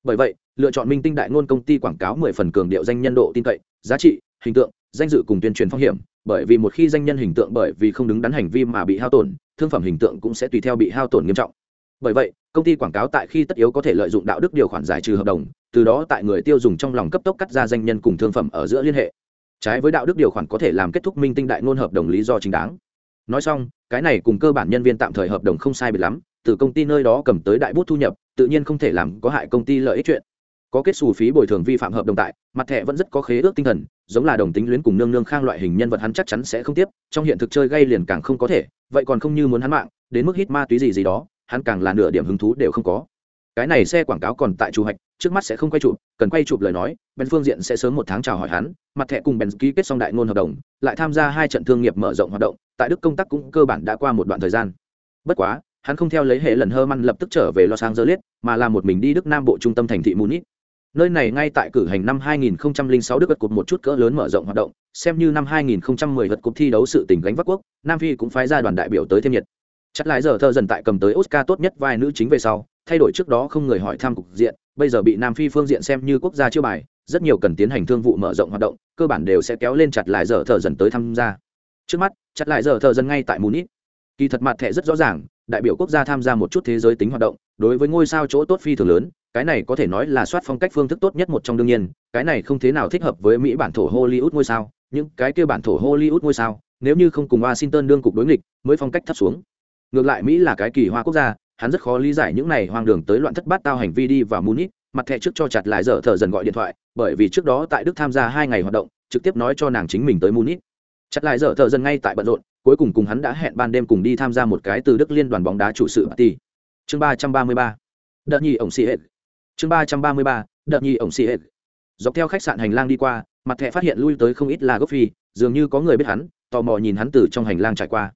Bởi vậy, lựa chọn minh tinh đại ngôn công ty quảng cáo mười phần cường điệu danh nhân độ tin cậy giá trị, hình tượng, danh dự cùng tuyên truyền phong hiểm, bởi vì một khi danh nhân hình tượng bởi vì không đứng đắn hành vi mà bị hao tổn, thương phẩm hình tượng cũng sẽ tùy theo bị hao tổn nghiêm trọng. Bởi vậy, công ty quảng cáo tại khi tất yếu có thể lợi dụng đạo đức điều khoản giải trừ hợp đồng, từ đó tại người tiêu dùng trong lòng cấp tốc cắt ra danh nhân cùng thương phẩm ở giữa liên hệ. Trái với đạo đức điều khoản có thể làm kết thúc minh tinh đại ngôn hợp đồng lý do chính đáng. Nói xong, cái này cùng cơ bản nhân viên tạm thời hợp đồng không sai biệt lắm, từ công ty nơi đó cầm tới đại bút thu nhập, tự nhiên không thể làm có hại công ty lợi ích chuyện có kết xù phí bồi thường vi phạm hợp đồng tại, mặt thẻ vẫn rất có khế ước tinh thần, giống là đồng tính luyến cùng nương nương khang loại hình nhân vật hắn chắc chắn sẽ không tiếp, trong hiện thực chơi gây liền càng không có thể, vậy còn không như muốn hắn mạng, đến mức hít ma túy gì gì đó, hắn càng là nửa điểm hứng thú đều không có. Cái này xe quảng cáo còn tại chủ hạch trước mắt sẽ không quay chụp, cần quay chụp lời nói bên phương diện sẽ sớm một tháng chào hỏi hắn, mặt thẻ cùng bèn ký kết xong đại ngôn hợp đồng, lại tham gia hai trận thương nghiệp mở rộng hoạt động, tại đức công tác cũng cơ bản đã qua một đoạn thời gian. Bất quá, hắn không theo lấy hệ lần hơ măn lập tức trở về los angeles, mà là một mình đi đức nam bộ trung tâm thành thị munich nơi này ngay tại cử hành năm 2006 đức vật cột một chút cỡ lớn mở rộng hoạt động, xem như năm 2010 vật cột thi đấu sự tình gánh vác quốc, nam phi cũng phái ra đoàn đại biểu tới thêm nhiệt. Chắc lại giờ thơ dần tại cầm tới oscar tốt nhất vai nữ chính về sau, thay đổi trước đó không người hỏi thăm cục diện, bây giờ bị nam phi phương diện xem như quốc gia chưa bài, rất nhiều cần tiến hành thương vụ mở rộng hoạt động, cơ bản đều sẽ kéo lên chặt lại giờ thợ dần tới tham gia. Trước mắt chặt lại giờ thợ dần ngay tại munich. Kỳ thật mặt thẻ rất rõ ràng, đại biểu quốc gia tham gia một chút thế giới tính hoạt động, đối với ngôi sao chỗ tốt phi thường lớn cái này có thể nói là soát phong cách phương thức tốt nhất một trong đương nhiên, cái này không thế nào thích hợp với mỹ bản thổ hollywood ngôi sao, những cái kia bản thổ hollywood ngôi sao, nếu như không cùng washington đương cục đối nghịch, mới phong cách thấp xuống. Ngược lại mỹ là cái kỳ hoa quốc gia, hắn rất khó lý giải những này hoang đường tới loạn thất bát tao hành vi đi vào munich, mặt thẻ trước cho chặt lại giờ thở dần gọi điện thoại, bởi vì trước đó tại đức tham gia hai ngày hoạt động, trực tiếp nói cho nàng chính mình tới munich. Chặt lại giờ thở dần ngay tại bận rộn, cuối cùng cùng hắn đã hẹn ban đêm cùng đi tham gia một cái từ đức liên đoàn bóng đá chủ sự party. Chương ba trăm ba mươi ba. Đợt nhi ổng xì hết chương ba trăm ba mươi ba, đợt nhi ổng xì hết dọc theo khách sạn hành lang đi qua, mặt thẹ phát hiện lui tới không ít là gốc phi, dường như có người biết hắn, tò mò nhìn hắn từ trong hành lang trải qua.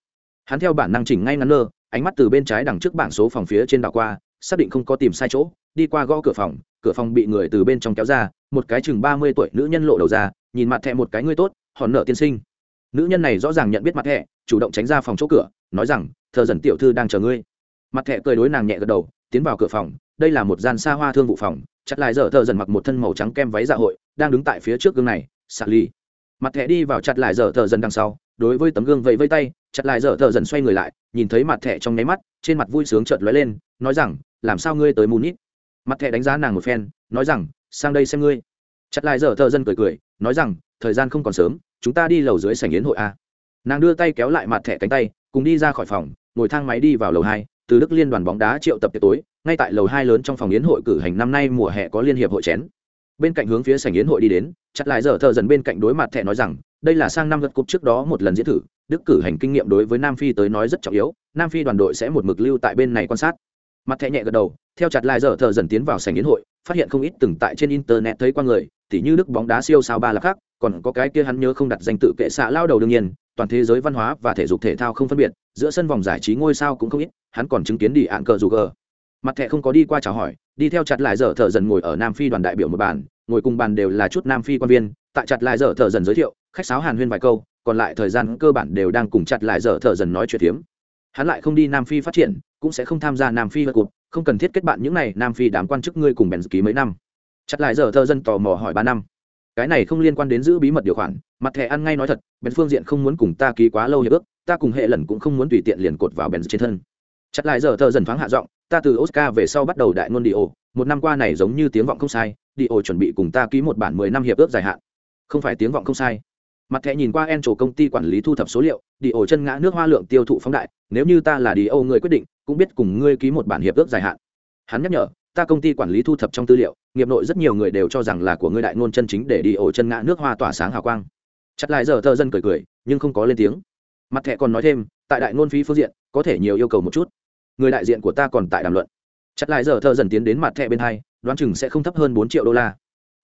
Hắn theo bản năng chỉnh ngay ngắn lơ ánh mắt từ bên trái đằng trước bảng số phòng phía trên đảo qua, xác định không có tìm sai chỗ, đi qua gõ cửa phòng cửa phòng bị người từ bên trong kéo ra, một cái chừng ba mươi tuổi nữ nhân lộ đầu ra, nhìn mặt thẹ một cái ngươi tốt hòn nợ tiên sinh. Nữ nhân này rõ ràng nhận biết mặt thẹ chủ động tránh ra phòng chỗ cửa, nói rằng, thờ dần tiểu thư đang chờ ngươi. Mặt thẹ cười đối nàng nhẹ gật đầu, tiến vào cửa phòng đây là một gian xa hoa thương vụ phòng, chặt lại dở thợ dần mặc một thân màu trắng kem váy dạ hội, đang đứng tại phía trước gương này xạ ly mặt thẻ đi vào chặt lại dở thợ dần đằng sau, đối với tấm gương vẫy vây tay, chặt lại dở thợ dần xoay người lại, nhìn thấy mặt thẻ trong nháy mắt, trên mặt vui sướng chợt lóe lên, nói rằng, làm sao ngươi tới munich? Mặt thẻ đánh giá nàng một phen, nói rằng, sang đây xem ngươi. Chặt lại dở thợ dần cười cười, nói rằng, thời gian không còn sớm, chúng ta đi lầu dưới sảnh yến hội a. Nàng đưa tay kéo lại mặt thẻ cánh tay, cùng đi ra khỏi phòng, ngồi thang máy đi vào lầu hai từ đức liên đoàn bóng đá triệu tập tiệc tối, ngay tại lầu hai lớn trong phòng yến hội cử hành năm nay mùa hè có liên hiệp hội chén. Bên cạnh hướng phía sảnh yến hội đi đến, chặt lại giờ thợ dần bên cạnh đối mặt thẻ nói rằng, đây là sang năm lượt cúp trước đó một lần diễn thử, đức cử hành kinh nghiệm đối với nam phi tới nói rất trọng yếu, nam phi đoàn đội sẽ một mực lưu tại bên này quan sát. Mặt thẻ nhẹ gật đầu, theo chặt lại giờ thợ dần tiến vào sảnh yến hội, phát hiện không ít từng tại trên internet thấy qua người, tỉ như đức bóng đá siêu sao ba là khác, còn có cái kia hắn nhớ không đặt danh tự kệ xạ lao đầu đương nhiên toàn thế giới văn hóa và thể dục thể thao không phân biệt, giữa sân vòng giải trí ngôi sao cũng không ít, hắn còn chứng kiến đi ạn cờ dù gờ. Mặt thẻ không có đi qua chào hỏi, đi theo chặt lại giờ thợ dần ngồi ở nam phi đoàn đại biểu một bàn, ngồi cùng bàn đều là chút nam phi quan viên, tại chặt lại giờ thợ dần giới thiệu, khách sáo hàn huyên vài câu, còn lại thời gian cơ bản đều đang cùng chặt lại giờ thợ dần nói chuyện tiếm hắn lại không đi nam phi phát triển, cũng sẽ không tham gia nam phi vật cuộc không cần thiết kết bạn những n à y nam phi đám quan chức ngươi cùng bèn ký mấy năm. Chặt lại giờ thợ dân tò mò hỏi ba năm cái này không liên quan đến giữ bí mật điều khoản, mặt thẻ ăn ngay nói thật bèn phương diện không muốn cùng ta ký quá lâu hiệp ước, ta cùng hệ lần cũng không muốn tùy tiện liền cột vào bèn trên thân. Chặt lại giờ thợ dần thoáng hạ giọng, ta từ oscar về sau bắt đầu đại ngôn đi ổ một năm qua này giống như tiếng vọng không sai đi ổ chuẩn bị cùng ta ký một bản mười năm hiệp ước dài hạn. Không phải tiếng vọng không sai. Mặt thẻ nhìn qua en chỗ công ty quản lý thu thập số liệu đi ổ chân ngã nước hoa lượng tiêu thụ phóng đại, nếu như ta là đi ổ người quyết định, cũng biết cùng ngươi ký một bản hiệp ước dài hạn. Hắn nhắc nhở ta công ty quản lý thu thập trong tư liệu, nghiệp nội rất nhiều người đều cho rằng là của ngươi đại ngôn chân chính để đi ổ chân ngã nước hoa tỏa sáng hào quang. Chặt lại giờ thợ dân cười cười, nhưng không có lên tiếng. Mặt thẻ còn nói thêm, tại đại ngôn phí phương diện, có thể nhiều yêu cầu một chút. Người đại diện của ta còn tại đàm luận. Chặt lại giờ thợ dần tiến đến mặt thẻ bên hai, đoán chừng sẽ không thấp hơn bốn triệu đô la.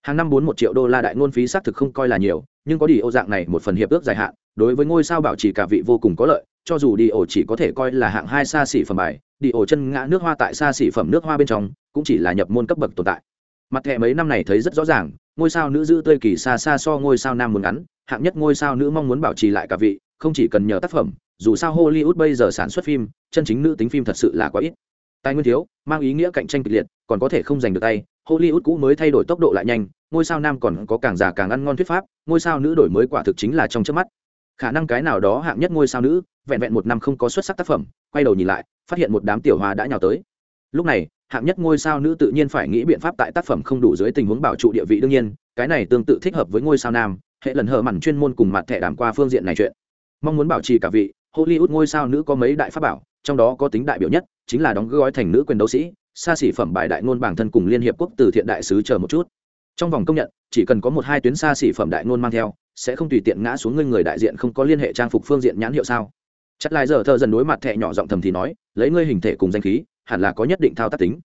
Hàng năm bốn một triệu đô la đại ngôn phí xác thực không coi là nhiều, nhưng có đi ô dạng này một phần hiệp ước dài hạn, đối với ngôi sao bảo trì cả vị vô cùng có lợi, cho dù đi ổ chỉ có thể coi là hạng hai xa xỉ phẩm bài, đi ổ chân ngã nước hoa tại xa xỉ phẩm nước hoa bên trong cũng chỉ là nhập môn cấp bậc tồn tại. Mặt thẻ mấy năm này thấy rất rõ ràng, ngôi sao nữ giữ tươi kỳ xa xa so ngôi sao nam muốn ngắn, hạng nhất ngôi sao nữ mong muốn bảo trì lại cả vị, không chỉ cần nhờ tác phẩm, dù sao hollywood bây giờ sản xuất phim, chân chính nữ tính phim thật sự là quá ít. Tài nguyên thiếu, mang ý nghĩa cạnh tranh kịch liệt, còn có thể không giành được tay, hollywood cũ mới thay đổi tốc độ lại nhanh, ngôi sao nam còn có càng già càng ăn ngon thuyết pháp, ngôi sao nữ đổi mới quả thực chính là trong trước mắt. Khả năng cái nào đó hạng nhất ngôi sao nữ, vẹn vẹn một năm không có xuất sắc tác phẩm, quay đầu nhìn lại, phát hiện một đám tiểu hoa đã nhào tới. Lúc này hạng nhất ngôi sao nữ tự nhiên phải nghĩ biện pháp tại tác phẩm không đủ dưới tình huống bảo trụ địa vị đương nhiên, cái này tương tự thích hợp với ngôi sao nam, hệ lần hờ mặn chuyên môn cùng mặt thẻ đàm qua phương diện này chuyện. Mong muốn bảo trì cả vị, hollywood ngôi sao nữ có mấy đại pháp bảo, trong đó có tính đại biểu nhất, chính là đóng gói thành nữ quyền đấu sĩ, xa xỉ phẩm bài đại ngôn bản thân cùng liên hiệp quốc từ thiện đại sứ chờ một chút. Trong vòng công nhận, chỉ cần có một hai tuyến xa xỉ phẩm đại ngôn mang theo, sẽ không tùy tiện ngã xuống ngươi người đại diện không có liên hệ trang phục phương diện nhãn hiệu sao. Chắc lại giờ thơ dần đối mặt thẹ nhỏ giọng thầm thì nói, lấy ngươi hình thể cùng danh khí hẳn là có nhất định thao tác tính.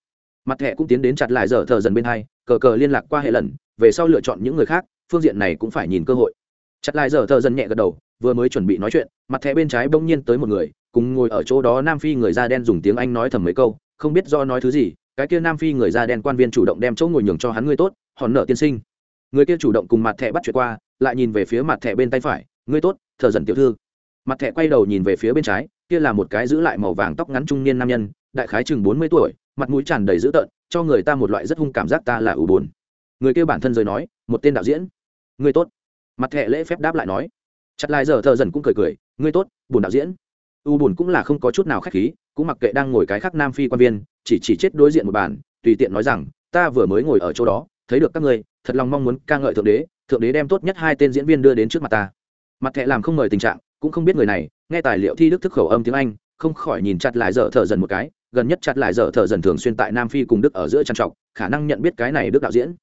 Mặt thẹ cũng tiến đến chặt lại giờ thờ dần bên hai, cờ cờ liên lạc qua hệ lần, về sau lựa chọn những người khác, phương diện này cũng phải nhìn cơ hội. Chặt lại giờ thờ dần nhẹ gật đầu, vừa mới chuẩn bị nói chuyện, mặt thẻ bên trái bỗng nhiên tới một người, cùng ngồi ở chỗ đó nam phi người da đen dùng tiếng anh nói thầm mấy câu, không biết do nói thứ gì, cái kia nam phi người da đen quan viên chủ động đem chỗ ngồi nhường cho hắn người tốt, hòn nợ tiên sinh. Người kia chủ động cùng mặt thẻ bắt chuyện qua, lại nhìn về phía mặt thẻ bên tay phải, ngươi tốt, thờ dần tiểu thư. Mặt thẻ quay đầu nhìn về phía bên trái kia là một cái giữ lại màu vàng tóc ngắn trung niên nam nhân, đại khái chừng bốn mươi tuổi, mặt mũi tràn đầy dữ tợn, cho người ta một loại rất hung cảm giác ta là ủ buồn. Người kia bản thân rời nói, một tên đạo diễn. Người tốt. Mặt thẻ lễ phép đáp lại nói. Chặt lại giờ thợ dần cũng cười cười người tốt, buồn đạo diễn. U buồn cũng là không có chút nào khách khí, cũng mặc kệ đang ngồi cái khác nam phi quan viên, chỉ chỉ chết đối diện một bàn, tùy tiện nói rằng, ta vừa mới ngồi ở chỗ đó, thấy được các ngươi, thật lòng mong muốn ca ngợi thượng đế thượng đế đem tốt nhất hai tên diễn viên đưa đến trước mặt ta. Mặt thẹ làm không mời tình trạng cũng không biết người này, nghe tài liệu thi đức thức khẩu âm tiếng anh, không khỏi nhìn chặt lại dở thở dần một cái, gần nhất chặt lại dở thở dần thường xuyên tại nam phi cùng đức ở giữa trang trọc khả năng nhận biết cái này đức đạo diễn.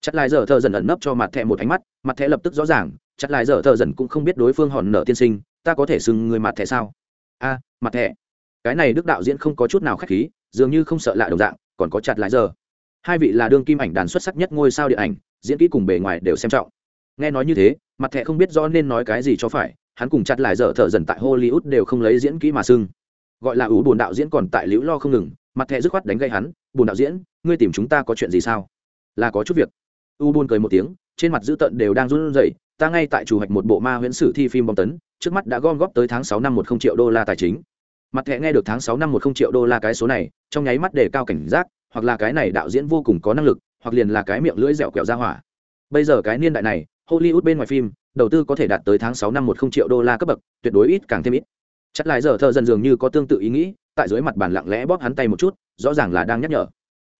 Chặt lại dở thở dần ẩn nấp cho mặt thẹ một ánh mắt, mặt thẹ lập tức rõ ràng, chặt lại dở thở dần cũng không biết đối phương hòn nở tiên sinh, ta có thể xưng người mặt thẹ sao? A, mặt thẹ cái này đức đạo diễn không có chút nào khách khí, dường như không sợ lạ đồng dạng, còn có chặt lại giờ hai vị là đương kim ảnh đàn xuất sắc nhất ngôi sao điện ảnh, diễn kỹ cùng bề ngoài đều xem trọng. Nghe nói như thế, mặt thẹ không biết rõ nên nói cái gì cho phải hắn cùng chặt lại dở thở dần tại hollywood đều không lấy diễn kỹ mà sưng gọi là ủ buồn đạo diễn còn tại liễu lo không ngừng, mặt thẹ dứt khoát đánh gây hắn Buồn đạo diễn, ngươi tìm chúng ta có chuyện gì sao? Là có chút việc. U buồn cười một tiếng, trên mặt dữ tợn đều đang run rẩy, ta ngay tại chủ hoạch một bộ ma huyễn sử thi phim bom tấn, trước mắt đã gom góp tới tháng sáu năm một không triệu đô la tài chính. Mặt thẹ nghe được tháng sáu năm một không triệu đô la cái số này, trong nháy mắt đề cao cảnh giác, hoặc là cái này đạo diễn vô cùng có năng lực, hoặc liền là cái miệng lưỡi dẻo quẹo ra hỏa. Bây giờ cái niên đại này, hollywood bên ngoài phim đầu tư có thể đạt tới tháng sáu năm một không triệu đô la cấp bậc, tuyệt đối ít càng thêm ít. Chắc lại giờ thợ dần dường như có tương tự ý nghĩ, tại dưới mặt bàn lặng lẽ bóp hắn tay một chút, rõ ràng là đang nhắc nhở.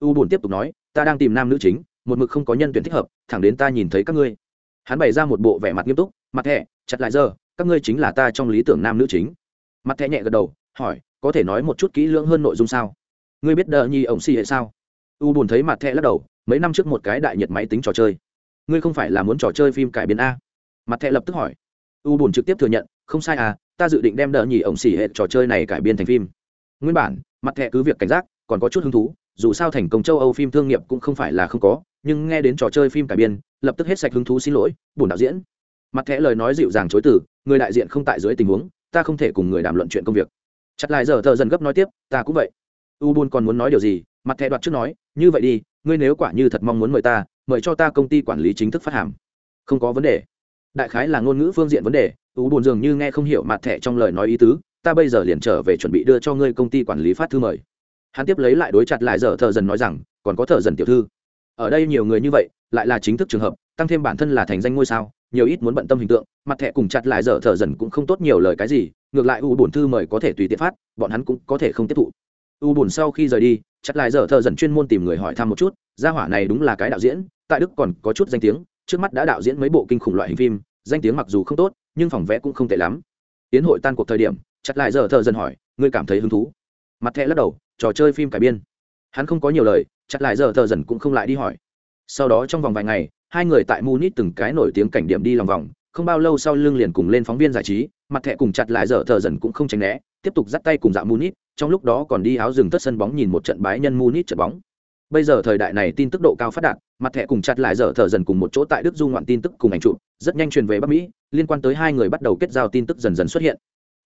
U bùn tiếp tục nói, ta đang tìm nam nữ chính, một mực không có nhân tuyển thích hợp, thẳng đến ta nhìn thấy các ngươi. Hắn bày ra một bộ vẻ mặt nghiêm túc, mặt thẻ, chặt lại giờ, các ngươi chính là ta trong lý tưởng nam nữ chính. Mặt thẻ nhẹ gật đầu, hỏi, có thể nói một chút kỹ lưỡng hơn nội dung sao? Ngươi biết đờ nhi ổng si hệ sao? U buồn thấy mặt thẹ lắc đầu, mấy năm trước một cái đại nhiệt máy tính trò chơi. Ngươi không phải là muốn trò chơi phim cải biến a? Mặt thẹ lập tức hỏi. U buồn trực tiếp thừa nhận, không sai à ta dự định đem đỡ nhì ổng xỉ hệ trò chơi này cải biên thành phim. Nguyên bản, mặt thẹ cứ việc cảnh giác, còn có chút hứng thú, dù sao thành công châu âu phim thương nghiệp cũng không phải là không có, nhưng nghe đến trò chơi phim cải biên, lập tức hết sạch hứng thú xin lỗi, bùn đạo diễn. Mặt thẹ lời nói dịu dàng chối từ, người đại diện không tại dưới tình huống, ta không thể cùng người đàm luận chuyện công việc. Chặt lại giờ thợ dần gấp nói tiếp, ta cũng vậy. U bùn còn muốn nói điều gì, mặt thẹ đoạt trước nói, như vậy đi, ngươi nếu quả như thật mong muốn mời ta, mời cho ta công ty quản lý chính thức phát hàm. Không có vấn đề đại khái là ngôn ngữ phương diện vấn đề u buồn dường như nghe không hiểu mặt thẻ trong lời nói ý tứ, ta bây giờ liền trở về chuẩn bị đưa cho ngươi công ty quản lý phát thư mời. Hắn tiếp lấy lại đối chặt lại giờ thợ dần nói rằng, còn có thợ dần tiểu thư. Ở đây nhiều người như vậy, lại là chính thức trường hợp, tăng thêm bản thân là thành danh ngôi sao, nhiều ít muốn bận tâm hình tượng, mặt thẻ cùng chặt lại giờ thợ dần cũng không tốt nhiều lời cái gì, ngược lại u buồn thư mời có thể tùy tiện phát, bọn hắn cũng có thể không tiếp thụ. U buồn sau khi rời đi, chặt lại giờ thợ dần chuyên môn tìm người hỏi thăm một chút, gia hỏa này đúng là cái đạo diễn, tại đức còn có chút danh tiếng, trước mắt đã đạo diễn mấy bộ kinh khủng loại hình phim danh tiếng mặc dù không tốt, nhưng phòng vẽ cũng không tệ lắm. Tiến hội tan cuộc thời điểm, chặt lại giờ thợ dần hỏi, ngươi cảm thấy hứng thú? Mặt thẹ lắc đầu, trò chơi phim cải biên. Hắn không có nhiều lời, chặt lại giờ thợ dần cũng không lại đi hỏi. Sau đó trong vòng vài ngày, hai người tại munich từng cái nổi tiếng cảnh điểm đi lòng vòng, không bao lâu sau lưng liền cùng lên phóng viên giải trí, mặt thẹ cùng chặt lại giờ thợ dần cũng không tránh né, tiếp tục dắt tay cùng dạo munich, trong lúc đó còn đi áo rừng tất sân bóng nhìn một trận bái nhân munich trận bóng bây giờ thời đại này tin tức độ cao phát đạt, mặt thẻ cùng chặt lại giờ thở dần cùng một chỗ tại đức du ngoạn tin tức cùng ảnh chụp, rất nhanh truyền về bắc mỹ, liên quan tới hai người bắt đầu kết giao tin tức dần dần xuất hiện.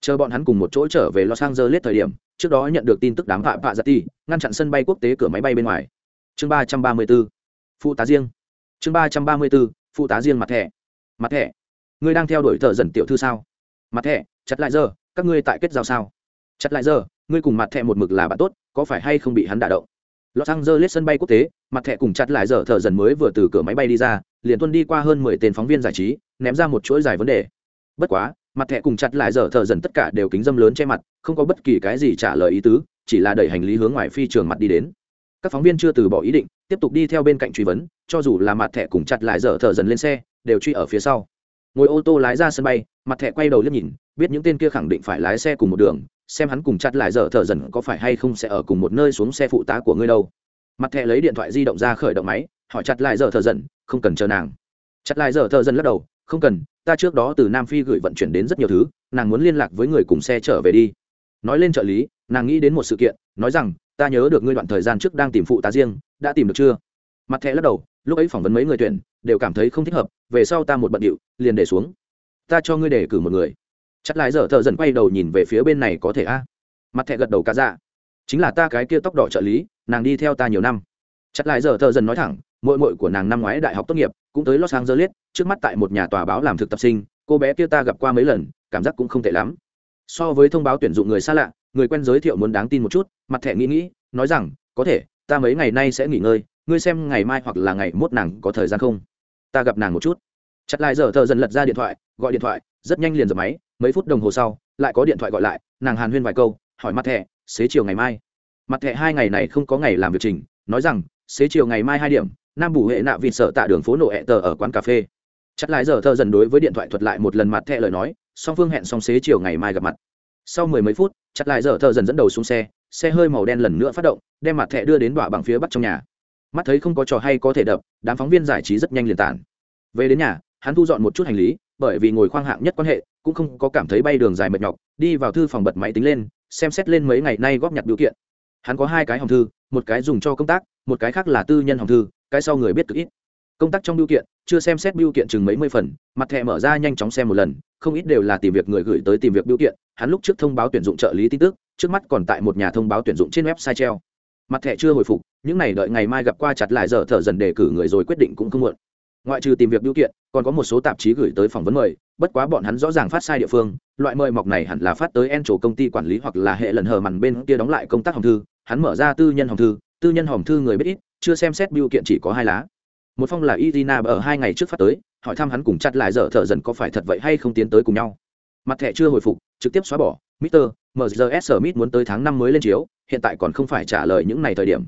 Chờ bọn hắn cùng một chỗ trở về los angeles thời điểm, trước đó nhận được tin tức đám vạ vạ giặt ti ngăn chặn sân bay quốc tế cửa máy bay bên ngoài. Chương ba trăm ba mươi b ố phụ tá riêng. Chương ba trăm ba mươi b ố phụ tá riêng mặt thẻ. Mặt thẻ, ngươi đang theo đuổi thợ dần tiểu thư sao? Mặt thẻ, chặt lại giờ, các ngươi tại kết giao sao? Chặt lại giờ, ngươi cùng mặt thẻ một mực là bạn tốt, có phải hay không bị hắn đả động? Los angeles sân bay quốc tế, mặt thẻ cùng chặt lại giờ thở dần mới vừa từ cửa máy bay đi ra, liền tuân đi qua hơn mười tên phóng viên giải trí, ném ra một chuỗi dài vấn đề. Bất quá, mặt thẻ cùng chặt lại giờ thở dần tất cả đều kính dâm lớn che mặt, không có bất kỳ cái gì trả lời ý tứ, chỉ là đẩy hành lý hướng ngoài phi trường mặt đi đến. Các phóng viên chưa từ bỏ ý định, tiếp tục đi theo bên cạnh truy vấn, cho dù là mặt thẻ cùng chặt lại dở thở dần lên xe, đều truy ở phía sau. Ngồi ô tô lái ra sân bay, mặt thẻ quay đầu liếc nhìn, biết những tên kia khẳng định phải lái xe cùng một đường xem hắn cùng chặt lại dở thở dần có phải hay không sẽ ở cùng một nơi xuống xe phụ tá của ngươi đâu. Mặt thẻ lấy điện thoại di động ra khởi động máy, hỏi chặt lại dở thở dần, không cần chờ nàng. Chặt lại dở thở dần lắc đầu, không cần, ta trước đó từ nam phi gửi vận chuyển đến rất nhiều thứ, nàng muốn liên lạc với người cùng xe trở về đi. Nói lên trợ lý, nàng nghĩ đến một sự kiện, nói rằng, ta nhớ được ngươi đoạn thời gian trước đang tìm phụ tá riêng, đã tìm được chưa? Mặt thẻ lắc đầu, lúc ấy phỏng vấn mấy người tuyển, đều cảm thấy không thích hợp, về sau ta một bận điệu, liền để xuống. Ta cho ngươi để cử một người chắc lại giờ thợ dần quay đầu nhìn về phía bên này có thể a? Mặt thẹ gật đầu cá dạ. Chính là ta cái kia tóc đỏ trợ lý, nàng đi theo ta nhiều năm. Chắc lại giờ thợ dần nói thẳng mội mội của nàng năm ngoái đại học tốt nghiệp, cũng tới los angeles, trước mắt tại một nhà tòa báo làm thực tập sinh, cô bé kia ta gặp qua mấy lần, cảm giác cũng không tệ lắm. So với thông báo tuyển dụng người xa lạ, người quen giới thiệu muốn đáng tin một chút, mặt thẻ nghĩ nghĩ, nói rằng, có thể, ta mấy ngày nay sẽ nghỉ ngơi, ngươi xem ngày mai hoặc là ngày mốt nàng có thời gian không? Ta gặp nàng một chút. Chặt lại giờ thợ dần lật ra điện thoại, gọi điện thoại, rất nhanh liền dập máy mấy phút đồng hồ sau, lại có điện thoại gọi lại, nàng hàn huyên vài câu, hỏi mặt thẻ xế chiều ngày mai? Mặt thẻ hai ngày này không có ngày làm việc trình, nói rằng, xế chiều ngày mai hai điểm, nam bù hệ nạ vịt sợ tạ đường phố nổ hẹ tờ ở quán cà phê. Chặt lại giờ thơ dần đối với điện thoại thuật lại một lần mặt thẻ lời nói, song phương hẹn xong xế chiều ngày mai gặp mặt. Sau mười mấy phút chặt lại giờ thợ dần dẫn đầu xuống xe xe hơi màu đen lần nữa phát động, đem mặt thẻ đưa đến đọa bằng phía bắc trong nhà. Mắt thấy không có trò hay có thể đập, đám phóng viên giải trí rất nhanh liền tản. Về đến nhà, hắn thu dọn một chút hành lý, bởi vì ngồi khoang hạng nhất quan hệ cũng không có cảm thấy bay đường dài mệt nhọc, đi vào thư phòng bật máy tính lên, xem xét lên mấy ngày nay góp nhặt biểu kiện. Hắn có hai cái hòm thư, một cái dùng cho công tác, một cái khác là tư nhân hòm thư, cái sau người biết cực ít. Công tác trong biểu kiện, chưa xem xét biểu kiện chừng mấy mươi phần, mặt thẻ mở ra nhanh chóng xem một lần, không ít đều là tìm việc người gửi tới tìm việc biểu kiện, hắn lúc trước thông báo tuyển dụng trợ lý tin tức, trước mắt còn tại một nhà thông báo tuyển dụng trên website treo. Mặt thẻ chưa hồi phục, những này đợi ngày mai gặp qua chặt lại giờ thở dần đề cử người rồi quyết định cũng không muộn ngoại trừ tìm việc biểu kiện còn có một số tạp chí gửi tới phỏng vấn mời bất quá bọn hắn rõ ràng phát sai địa phương loại mời mọc này hẳn là phát tới en chỗ công ty quản lý hoặc là hệ lần hờ mằn bên kia đóng lại công tác hòm thư hắn mở ra tư nhân hòm thư tư nhân hòm thư người biết ít chưa xem xét biểu kiện chỉ có hai lá một phong là irina ở hai ngày trước phát tới hỏi thăm hắn cùng chặt lại giờ thợ dần có phải thật vậy hay không tiến tới cùng nhau mặt thẻ chưa hồi phục trực tiếp xóa bỏ mister MGS Smith muốn tới tháng năm mới lên chiếu, hiện tại còn không phải trả lời những này thời điểm.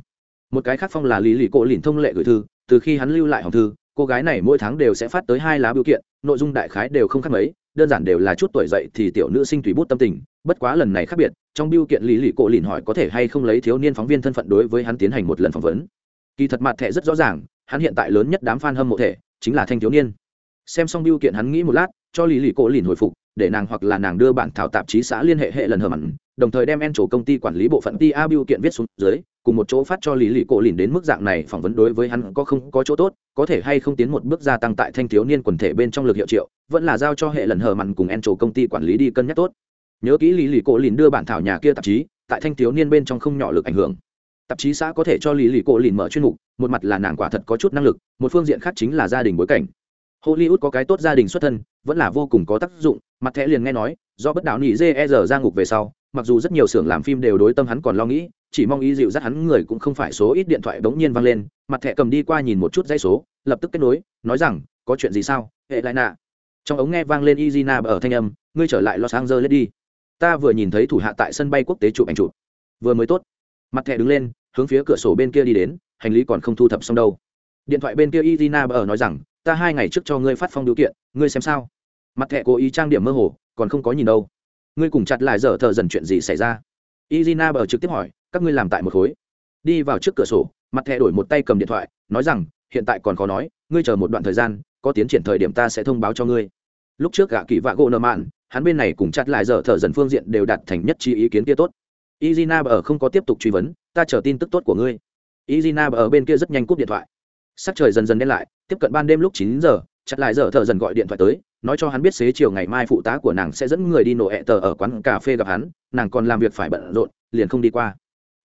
Một cái khác phong là Lý lì Cổ Lĩnh thông lệ gửi thư, từ khi hắn lưu lại hòm thư, cô gái này mỗi tháng đều sẽ phát tới hai lá biểu kiện, nội dung đại khái đều không khác mấy, đơn giản đều là chút tuổi dậy thì tiểu nữ sinh tùy bút tâm tình, bất quá lần này khác biệt, trong biểu kiện Lý lì Cổ lìn hỏi có thể hay không lấy thiếu niên phóng viên thân phận đối với hắn tiến hành một lần phỏng vấn. Kỳ thật mặt thẻ rất rõ ràng, hắn hiện tại lớn nhất đám fan hâm mộ thể chính là thanh thiếu niên. Xem xong biểu kiện hắn nghĩ một lát, cho Lý lì Cổ lìn hồi phục, để nàng hoặc là nàng đưa bản thảo tạp chí xã liên hệ hệ lần hờ mặn đồng thời đem en chỗ công ty quản lý bộ phận ti a biêu kiện viết xuống dưới cùng một chỗ phát cho lý lì cổ lìn đến mức dạng này phỏng vấn đối với hắn có không có chỗ tốt, có thể hay không tiến một bước gia tăng tại thanh thiếu niên quần thể bên trong lực hiệu triệu, vẫn là giao cho hệ lần hờ mặn cùng en trổ công ty quản lý đi cân nhắc tốt. Nhớ kỹ lý lì cổ lìn đưa bản thảo nhà kia tạp chí, tại thanh thiếu niên bên trong không nhỏ lực ảnh hưởng. Tạp chí xã có thể cho lý lì cổ lìn mở chuyên mục, một mặt là nàng quả thật có chút năng lực, một phương diện khác chính là gia đình bối cảnh. Hollywood có cái tốt gia đình xuất thân, vẫn là vô cùng có tác dụng, mặt thẻ liền nghe nói, do bất đạo nỉ dê e giờ ra ngục về sau, mặc dù rất nhiều xưởng làm phim đều đối tâm hắn còn lo nghĩ chỉ mong ý dịu dắt hắn người cũng không phải số ít điện thoại bỗng nhiên vang lên, mặt thẻ cầm đi qua nhìn một chút dây số, lập tức kết nối, nói rằng, có chuyện gì sao, hệ lại nạ. Trong ống nghe vang lên izina ở thanh âm, ngươi trở lại los angeles đi. Ta vừa nhìn thấy thủ hạ tại sân bay quốc tế chụp ảnh chụp. Vừa mới tốt. Mặt thẻ đứng lên, hướng phía cửa sổ bên kia đi đến, hành lý còn không thu thập xong đâu. Điện thoại bên kia izina ở nói rằng, ta hai ngày trước cho ngươi phát phong điều kiện, ngươi xem sao. Mặt thẻ cố ý trang điểm mơ hồ, còn không có nhìn đâu. Ngươi cùng chặt lại dở thợ dần chuyện gì xảy ra? Izina bờ trực tiếp hỏi các ngươi làm tại một khối. Đi vào trước cửa sổ, mặt thẻ đổi một tay cầm điện thoại, nói rằng, hiện tại còn khó nói, ngươi chờ một đoạn thời gian, có tiến triển thời điểm ta sẽ thông báo cho ngươi. Lúc trước gạ kỳ vạ gỗ nợ mạn, hắn bên này cùng chặt lại giờ thở dần phương diện đều đạt thành nhất trí ý kiến kia tốt. Izina ở không có tiếp tục truy vấn, ta chờ tin tức tốt của ngươi. Izina ở bên kia rất nhanh cúp điện thoại. Sắc trời dần dần đen lại, tiếp cận ban đêm lúc chín giờ, chặt lại giờ thợ dần gọi điện thoại tới, nói cho hắn biết xế chiều ngày mai phụ tá của nàng sẽ dẫn người đi nổ ẹ tờ ở quán cà phê gặp hắn, nàng còn làm việc phải bận rộn, liền không đi qua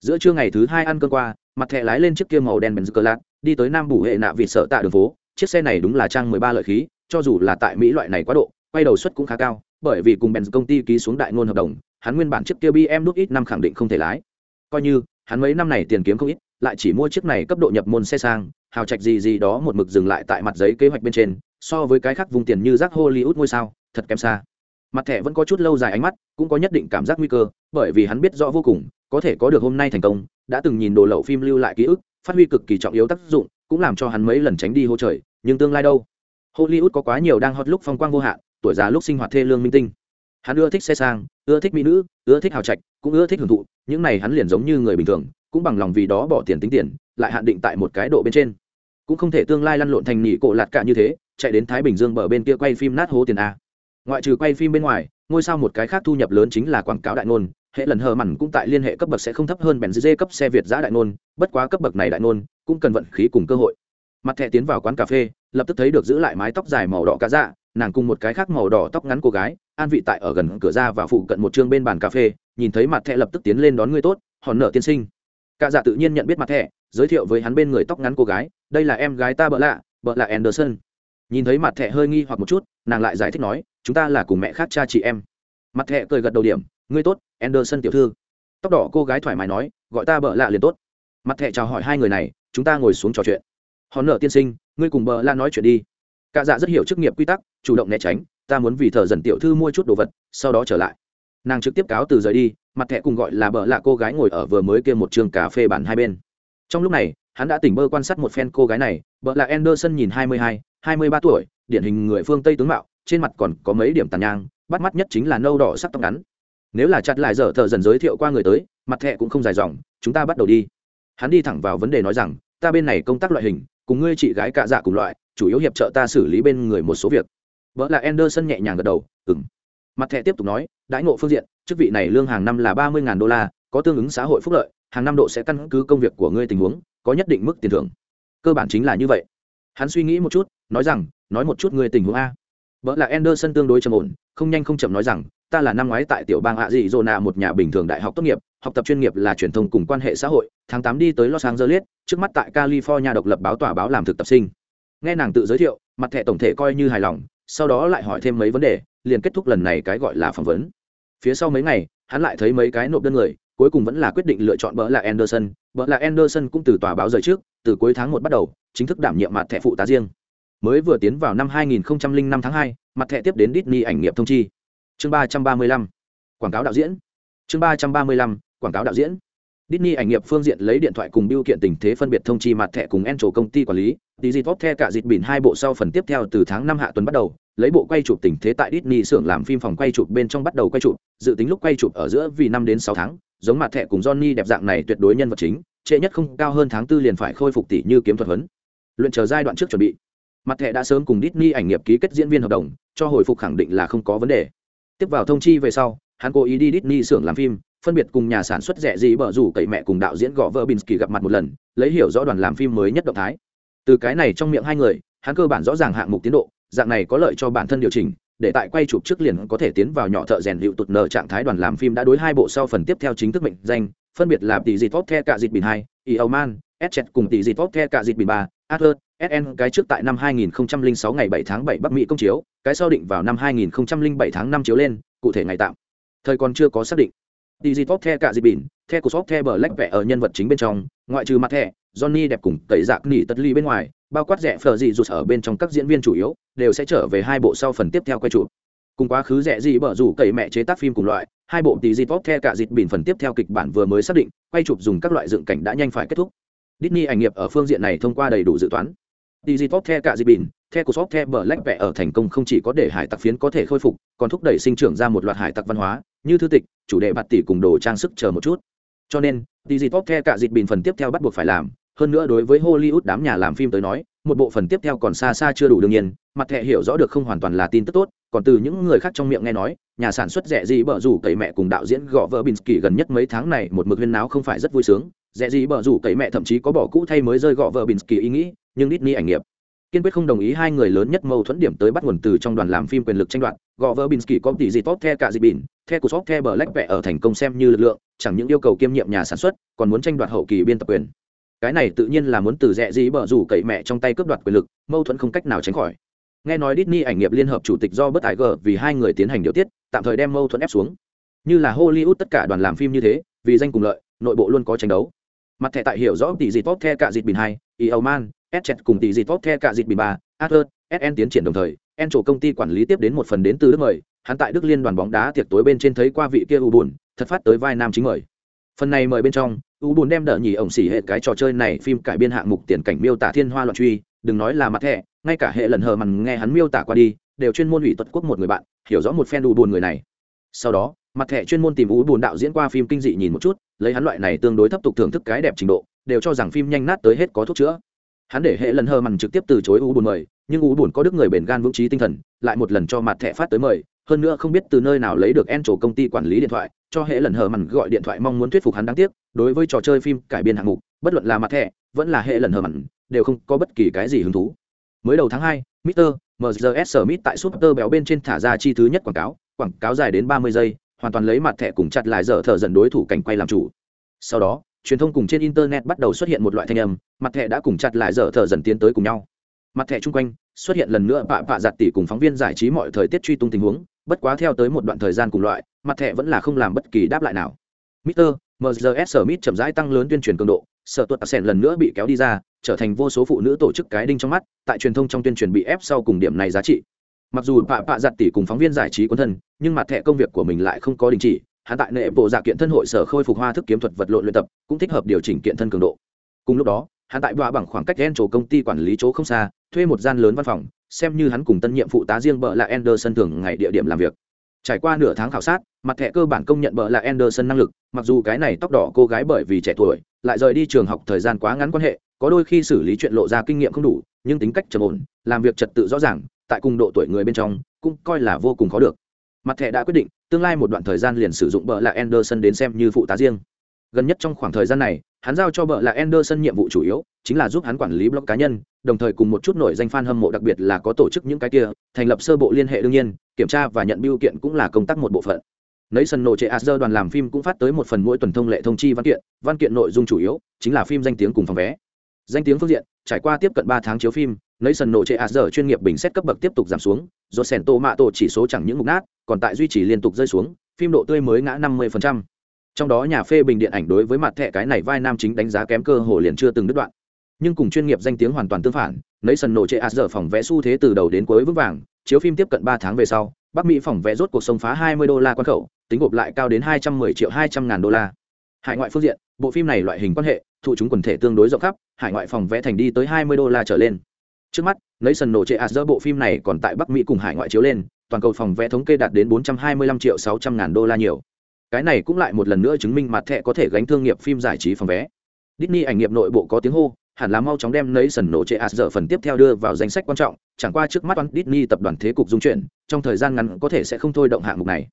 giữa trưa ngày thứ hai ăn cơm qua, mặt thẻ lái lên chiếc kia màu đen bèn cờ đi tới nam bủ hệ nạ vịt sợ tạ đường phố. Chiếc xe này đúng là trang mười ba lợi khí, cho dù là tại mỹ loại này quá độ, quay đầu suất cũng khá cao, bởi vì cùng bèn công ty ký xuống đại ngôn hợp đồng, hắn nguyên bản chiếc kia bm nút ít năm khẳng định không thể lái. Coi như, hắn mấy năm này tiền kiếm không ít, lại chỉ mua chiếc này cấp độ nhập môn xe sang, hào trạch gì gì đó một mực dừng lại tại mặt giấy kế hoạch bên trên, so với cái khác vùng tiền như rác hollywood ngôi sao, thật kém xa. Mặt thẻ vẫn có chút lâu dài ánh mắt, cũng có nhất định cảm giác nguy cơ, bởi vì hắn biết rõ vô cùng có thể có được hôm nay thành công, đã từng nhìn đồ lậu phim lưu lại ký ức, phát huy cực kỳ trọng yếu tác dụng, cũng làm cho hắn mấy lần tránh đi hô trời, nhưng tương lai đâu? Hollywood có quá nhiều đang hot lúc phong quang vô hạn, tuổi già lúc sinh hoạt thê lương minh tinh. Hắn ưa thích xe sang, ưa thích mỹ nữ, ưa thích hào trạch, cũng ưa thích hưởng thụ, những này hắn liền giống như người bình thường, cũng bằng lòng vì đó bỏ tiền tính tiền, lại hạn định tại một cái độ bên trên. Cũng không thể tương lai lăn lộn thành nỉ cổ lạt cả như thế, chạy đến thái bình dương bờ bên kia quay phim nát hố tiền a. Ngoại trừ quay phim bên ngoài, ngôi sao một cái khác thu nhập lớn chính là quảng cáo đại ngôn hệ lần hờ mặn cũng tại liên hệ cấp bậc sẽ không thấp hơn bèn dê cấp xe việt giã đại nôn. bất quá cấp bậc này đại nôn cũng cần vận khí cùng cơ hội. Mặt thẻ tiến vào quán cà phê, lập tức thấy được giữ lại mái tóc dài màu đỏ cá dạ nàng cùng một cái khác màu đỏ tóc ngắn cô gái, an vị tại ở gần cửa ra và phụ cận một chương bên bàn cà phê, nhìn thấy mặt thẻ lập tức tiến lên đón người tốt, hòn nợ tiên sinh. Cả dạ tự nhiên nhận biết mặt thẻ, giới thiệu với hắn bên người tóc ngắn cô gái, đây là em gái ta bợ lạ bợ lạ anderson. Nhìn thấy mặt thẻ hơi nghi hoặc một chút, nàng lại giải thích nói, chúng ta là cùng mẹ khác cha chị em. Mặt thẻ cười gật đầu điểm ngươi tốt, anderson tiểu thư. Tóc đỏ cô gái thoải mái nói, gọi ta bợ lạ liền tốt. Mặt thẹ chào hỏi hai người này, chúng ta ngồi xuống trò chuyện. Hòn nợ tiên sinh, ngươi cùng bợ lạ nói chuyện đi. Cả dạ rất hiểu chức nghiệp quy tắc, chủ động né tránh, ta muốn vì thợ dần tiểu thư mua chút đồ vật, sau đó trở lại. Nàng trực tiếp cáo từ rời đi, mặt thẹ cùng gọi là bợ lạ cô gái ngồi ở vừa mới kia một trường cà phê bản hai bên. Trong lúc này, hắn đã tỉnh bơ quan sát một phen cô gái này, bợ lạ anderson nhìn hai mươi hai hai mươi ba tuổi, điển hình người phương tây tướng mạo, trên mặt còn có mấy điểm tàn nhang, bắt mắt nhất chính là nâu đỏ sắc tóc ngắn nếu là chặt lại dở thợ dần giới thiệu qua người tới, mặt thẹ cũng không dài dòng, chúng ta bắt đầu đi. Hắn đi thẳng vào vấn đề nói rằng, ta bên này công tác loại hình, cùng ngươi chị gái cạ dạ cùng loại, chủ yếu hiệp trợ ta xử lý bên người một số việc. Vợ là anderson nhẹ nhàng gật đầu ừng mặt thẻ tiếp tục nói, đãi ngộ phương diện, chức vị này lương hàng năm là ba mươi đô la, có tương ứng xã hội phúc lợi, hàng năm độ sẽ căn cứ công việc của ngươi tình huống, có nhất định mức tiền thưởng. Cơ bản chính là như vậy. Hắn suy nghĩ một chút, nói rằng, nói một chút ngươi tình huống a. Vợ là anderson tương đối trầm ổn không nhanh không chậm nói rằng, ta là năm ngoái tại tiểu bang hạ dị dô nạ một nhà bình thường đại học tốt nghiệp, học tập chuyên nghiệp là truyền thông cùng quan hệ xã hội, tháng tám đi tới los angeles, trước mắt tại california độc lập báo tòa báo làm thực tập sinh. Nghe nàng tự giới thiệu, mặt thẻ tổng thể coi như hài lòng, sau đó lại hỏi thêm mấy vấn đề, liền kết thúc lần này cái gọi là phỏng vấn. Phía sau mấy ngày, hắn lại thấy mấy cái nộp đơn người, cuối cùng vẫn là quyết định lựa chọn bỡ là anderson. Bỡ là anderson cũng từ tòa báo rời trước, từ cuối tháng một bắt đầu, chính thức đảm nhiệm mặt thẻ phụ tá riêng mới vừa tiến vào năm 2005 tháng 2, mặt thẻ tiếp đến Disney ảnh nghiệp thông chi chương 335, quảng cáo đạo diễn chương 335, quảng cáo đạo diễn Disney ảnh nghiệp phương diện lấy điện thoại cùng biêu kiện tình thế phân biệt thông chi mặt thẻ cùng Encho công ty quản lý, Digitop theo cả dịch biển hai bộ sau phần tiếp theo từ tháng năm hạ tuần bắt đầu, lấy bộ quay chụp tình thế tại Disney xưởng làm phim phòng quay chụp bên trong bắt đầu quay chụp, dự tính lúc quay chụp ở giữa vì năm đến sáu tháng, giống mặt thẻ cùng Johnny đẹp dạng này tuyệt đối nhân vật chính, trễ nhất không cao hơn tháng tư liền phải khôi phục tỷ như kiếm thuật huấn. Luyện chờ giai đoạn trước chuẩn bị. Mặt thẻ đã sớm cùng Disney ảnh nghiệp ký kết diễn viên hợp đồng, cho hồi phục khẳng định là không có vấn đề. Tiếp vào thông chi về sau, hắn cố ý đi Disney xưởng làm phim, phân biệt cùng nhà sản xuất rẻ gì bở rủ cậy mẹ cùng đạo diễn gõ vợ Binsky gặp mặt một lần, lấy hiểu rõ đoàn làm phim mới nhất động thái. Từ cái này trong miệng hai người, hắn cơ bản rõ ràng hạng mục tiến độ, dạng này có lợi cho bản thân điều chỉnh, để tại quay chụp trước liền có thể tiến vào nhỏ thợ rèn liệu tụt nợ trạng thái đoàn làm phim đã đối hai bộ sau phần tiếp theo chính thức mệnh danh, phân biệt là tỷ dịt tốt the cả dịt bình hai, Eoman, Etchet cùng tỷ dịt tốt the cả dịt bình ba, Atlas, SN cái trước tại năm 2006 ngày 7 tháng 7 Bắc Mỹ công chiếu, cái sau định vào năm 2007 tháng 5 chiếu lên, cụ thể ngày tạm. Thời còn chưa có xác định. Digitop the cả dịp bỉn, the của shop the Black vẽ ở nhân vật chính bên trong, ngoại trừ mặt thẻ, Johnny đẹp cùng tẩy dạng nỉ tất ly bên ngoài, bao quát rẻ phở gì rụt ở bên trong các diễn viên chủ yếu, đều sẽ trở về hai bộ sau phần tiếp theo quay chụp. Cùng quá khứ rẻ gì bở rủ cậy mẹ chế tác phim cùng loại, hai bộ Digitop the cả dịp bỉn phần tiếp theo kịch bản vừa mới xác định, quay chụp dùng các loại dựng cảnh đã nhanh phải kết thúc. Disney ảnh nghiệp ở phương diện này thông qua đầy đủ dự toán. Digitop the cả dịp bỉn, the của shop the Black vẽ ở thành công không chỉ có để hải tặc phiến có thể khôi phục, còn thúc đẩy sinh trưởng ra một loạt hải tặc văn hóa, như thư tịch, chủ đề bạt tỷ cùng đồ trang sức chờ một chút. Cho nên digitop the cả dịp bình phần tiếp theo bắt buộc phải làm. Hơn nữa đối với hollywood đám nhà làm phim tới nói một bộ phần tiếp theo còn xa xa chưa đủ đương nhiên. Mặt thẻ hiểu rõ được không hoàn toàn là tin tức tốt còn từ những người khác trong miệng nghe nói nhà sản xuất rẻ gì bở rủ cậy mẹ cùng đạo diễn gõ vợ binsky gần nhất mấy tháng này một mực huyên náo không phải rất vui sướng. Rẻ gì bở rủ cậy mẹ thậm chí có bỏ cũ thay mới rơi gõ vợ binsky ý nghĩ nhưng Disney ảnh nghiệp. Kiên quyết không đồng ý hai người lớn nhất mâu thuẫn điểm tới bắt nguồn từ trong đoàn làm phim quyền lực tranh đoạt, gò vơ binsky có tỷ gì tốt, the cả gì bỉn, the của shop the black vẽ ở thành công xem như lực lượng, chẳng những yêu cầu kiêm nhiệm nhà sản xuất, còn muốn tranh đoạt hậu kỳ biên tập quyền. Cái này tự nhiên là muốn từ rẻ gì bở rủ cậy mẹ trong tay cướp đoạt quyền lực, mâu thuẫn không cách nào tránh khỏi. Nghe nói Disney ảnh nghiệp liên hợp chủ tịch do bất ải g vì hai người tiến hành điều tiết, tạm thời đem mâu thuẫn ép xuống. Như là hollywood tất cả đoàn làm phim như thế, vì danh cùng lợi, nội bộ luôn có tranh đấu. Mặt thẻ tại hiểu rõ tỷ gì tốt, the cả dịp bình hai e man s cùng tỷ gì tốt the cả dịt bị bà adler sn tiến triển đồng thời en chỗ công ty quản lý tiếp đến một phần đến từ đức mời. Hắn tại đức liên đoàn bóng đá tiệc tối bên trên thấy qua vị kia u buồn thật phát tới vai nam chính mời. Phần này mời bên trong u buồn đem đỡ nhì ổng xỉ hệ cái trò chơi này phim cải biên hạng mục tiền cảnh miêu tả thiên hoa loạn truy, đừng nói là mặt hệ, ngay cả hệ lần hờ mằn nghe hắn miêu tả qua đi, đều chuyên môn ủy tuật quốc một người bạn, hiểu rõ một phen u buồn người này. Sau đó, mặt thẻ chuyên môn tìm u buồn đạo diễn qua phim kinh dị nhìn một chút, lấy hắn loại này tương đối thấp tục thưởng thức cái đẹp trình độ, đều cho rằng phim nhanh nát tới hết có thuốc chữa hắn để hệ lần hờ mằn trực tiếp từ chối u buồn mời nhưng u buồn có đức người bền gan vững trí tinh thần lại một lần cho mặt thẻ phát tới mời hơn nữa không biết từ nơi nào lấy được en chỗ công ty quản lý điện thoại cho hệ lần hờ mằn gọi điện thoại mong muốn thuyết phục hắn đáng tiếc đối với trò chơi phim cải biên hạng mục bất luận là mặt thẻ vẫn là hệ lần hờ mằn đều không có bất kỳ cái gì hứng thú mới đầu tháng hai Mr. MZS Smith tại Super béo bên trên thả ra chi thứ nhất quảng cáo, quảng cáo dài đến 30 giây, hoàn toàn lấy mặt thẻ cùng chặt lại dở thở dần đối thủ cảnh quay làm chủ. Sau đó, truyền thông cùng trên internet bắt đầu xuất hiện một loại thanh âm, mặt thẻ đã cùng chặt lại dở thở dần tiến tới cùng nhau. Mặt thẻ chung quanh xuất hiện lần nữa bạ bạ giặt tỷ cùng phóng viên giải trí mọi thời tiết truy tung tình huống, bất quá theo tới một đoạn thời gian cùng loại, mặt thẻ vẫn là không làm bất kỳ đáp lại nào. Mr. MGS Smith chậm rãi tăng lớn tuyên truyền cường độ, sở tuột sèn lần nữa bị kéo đi ra trở thành vô số phụ nữ tổ chức cái đinh trong mắt tại truyền thông trong tuyên truyền bị ép sau cùng điểm này giá trị mặc dù pạ pạ giặt tỷ cùng phóng viên giải trí quân thân nhưng mặt thẻ công việc của mình lại không có đình chỉ hắn tại nệ bộ dạ kiện thân hội sở khôi phục hoa thức kiếm thuật vật lộn luyện tập, cũng thích hợp điều chỉnh kiện thân cường độ. Cùng lúc đó, hắn tại đoạ bằng khoảng cách gen chỗ công ty quản lý chỗ không xa, thuê một gian lớn văn phòng, xem như hắn cùng tân nhiệm phụ tá riêng bợ là Anderson thường ngày địa điểm làm việc. Trải qua nửa tháng khảo sát, mặt thẻ cơ bản công nhận bợ là Anderson năng lực, mặc dù cái này tóc đỏ cô gái bởi vì trẻ tuổi, lại rời đi trường học thời gian quá ngắn quan hệ, có đôi khi xử lý chuyện lộ ra kinh nghiệm không đủ, nhưng tính cách trầm ổn, làm việc trật tự rõ ràng, tại cùng độ tuổi người bên trong, cũng coi là vô cùng khó được mặt thẻ đã quyết định, tương lai một đoạn thời gian liền sử dụng bợ là Anderson đến xem như phụ tá riêng. Gần nhất trong khoảng thời gian này, hắn giao cho bợ là Anderson nhiệm vụ chủ yếu, chính là giúp hắn quản lý blog cá nhân, đồng thời cùng một chút nổi danh fan hâm mộ đặc biệt là có tổ chức những cái kia, thành lập sơ bộ liên hệ đương nhiên, kiểm tra và nhận biêu kiện cũng là công tác một bộ phận. Nấy sân nộ trệ Azer đoàn làm phim cũng phát tới một phần mỗi tuần thông lệ thông chi văn kiện văn kiện nội dung chủ yếu chính là phim danh tiếng cùng phòng vé danh tiếng phương diện, trải qua tiếp cận ba tháng chiếu phim lấy sần nổ trệ giờ chuyên nghiệp bình xét cấp bậc tiếp tục giảm xuống, do sẻn tô mạ tổ chỉ số chẳng những mục nát, còn tại duy trì liên tục rơi xuống, phim độ tươi mới ngã năm 50%. trong đó nhà phê bình điện ảnh đối với mặt thẻ cái này vai nam chính đánh giá kém cơ hồ liền chưa từng đứt đoạn nhưng cùng chuyên nghiệp danh tiếng hoàn toàn tương phản lấy sần nổ trệ giờ phòng vẽ xu thế từ đầu đến cuối vững vàng, chiếu phim tiếp cận ba tháng về sau, bắc mỹ phòng vẽ rốt cuộc sông phá 20 đô la quan khẩu, tính gộp lại cao đến 210 triệu 200 ngàn đô la hải ngoại phương diện, bộ phim này loại hình quan hệ thụ chúng quần thể tương đối rộng khắp, hải ngoại phòng vé thành đi tới 20 đô la trở lên. Trước mắt lấy sần nổ trệ ạt dỡ bộ phim này còn tại bắc mỹ cùng hải ngoại chiếu lên, toàn cầu phòng vé thống kê đạt đến 425 triệu 600 ngàn đô la nhiều. Cái này cũng lại một lần nữa chứng minh mặt thẻ có thể gánh thương nghiệp phim giải trí phòng vé Disney ảnh nghiệp nội bộ có tiếng hô, hẳn là mau chóng đem nấy sần nổ trệ ạt dở phần tiếp theo đưa vào danh sách quan trọng, chẳng qua trước mắt toán Disney tập đoàn thế cục dung chuyển, trong thời gian ngắn có thể sẽ không thôi động hạng mục này.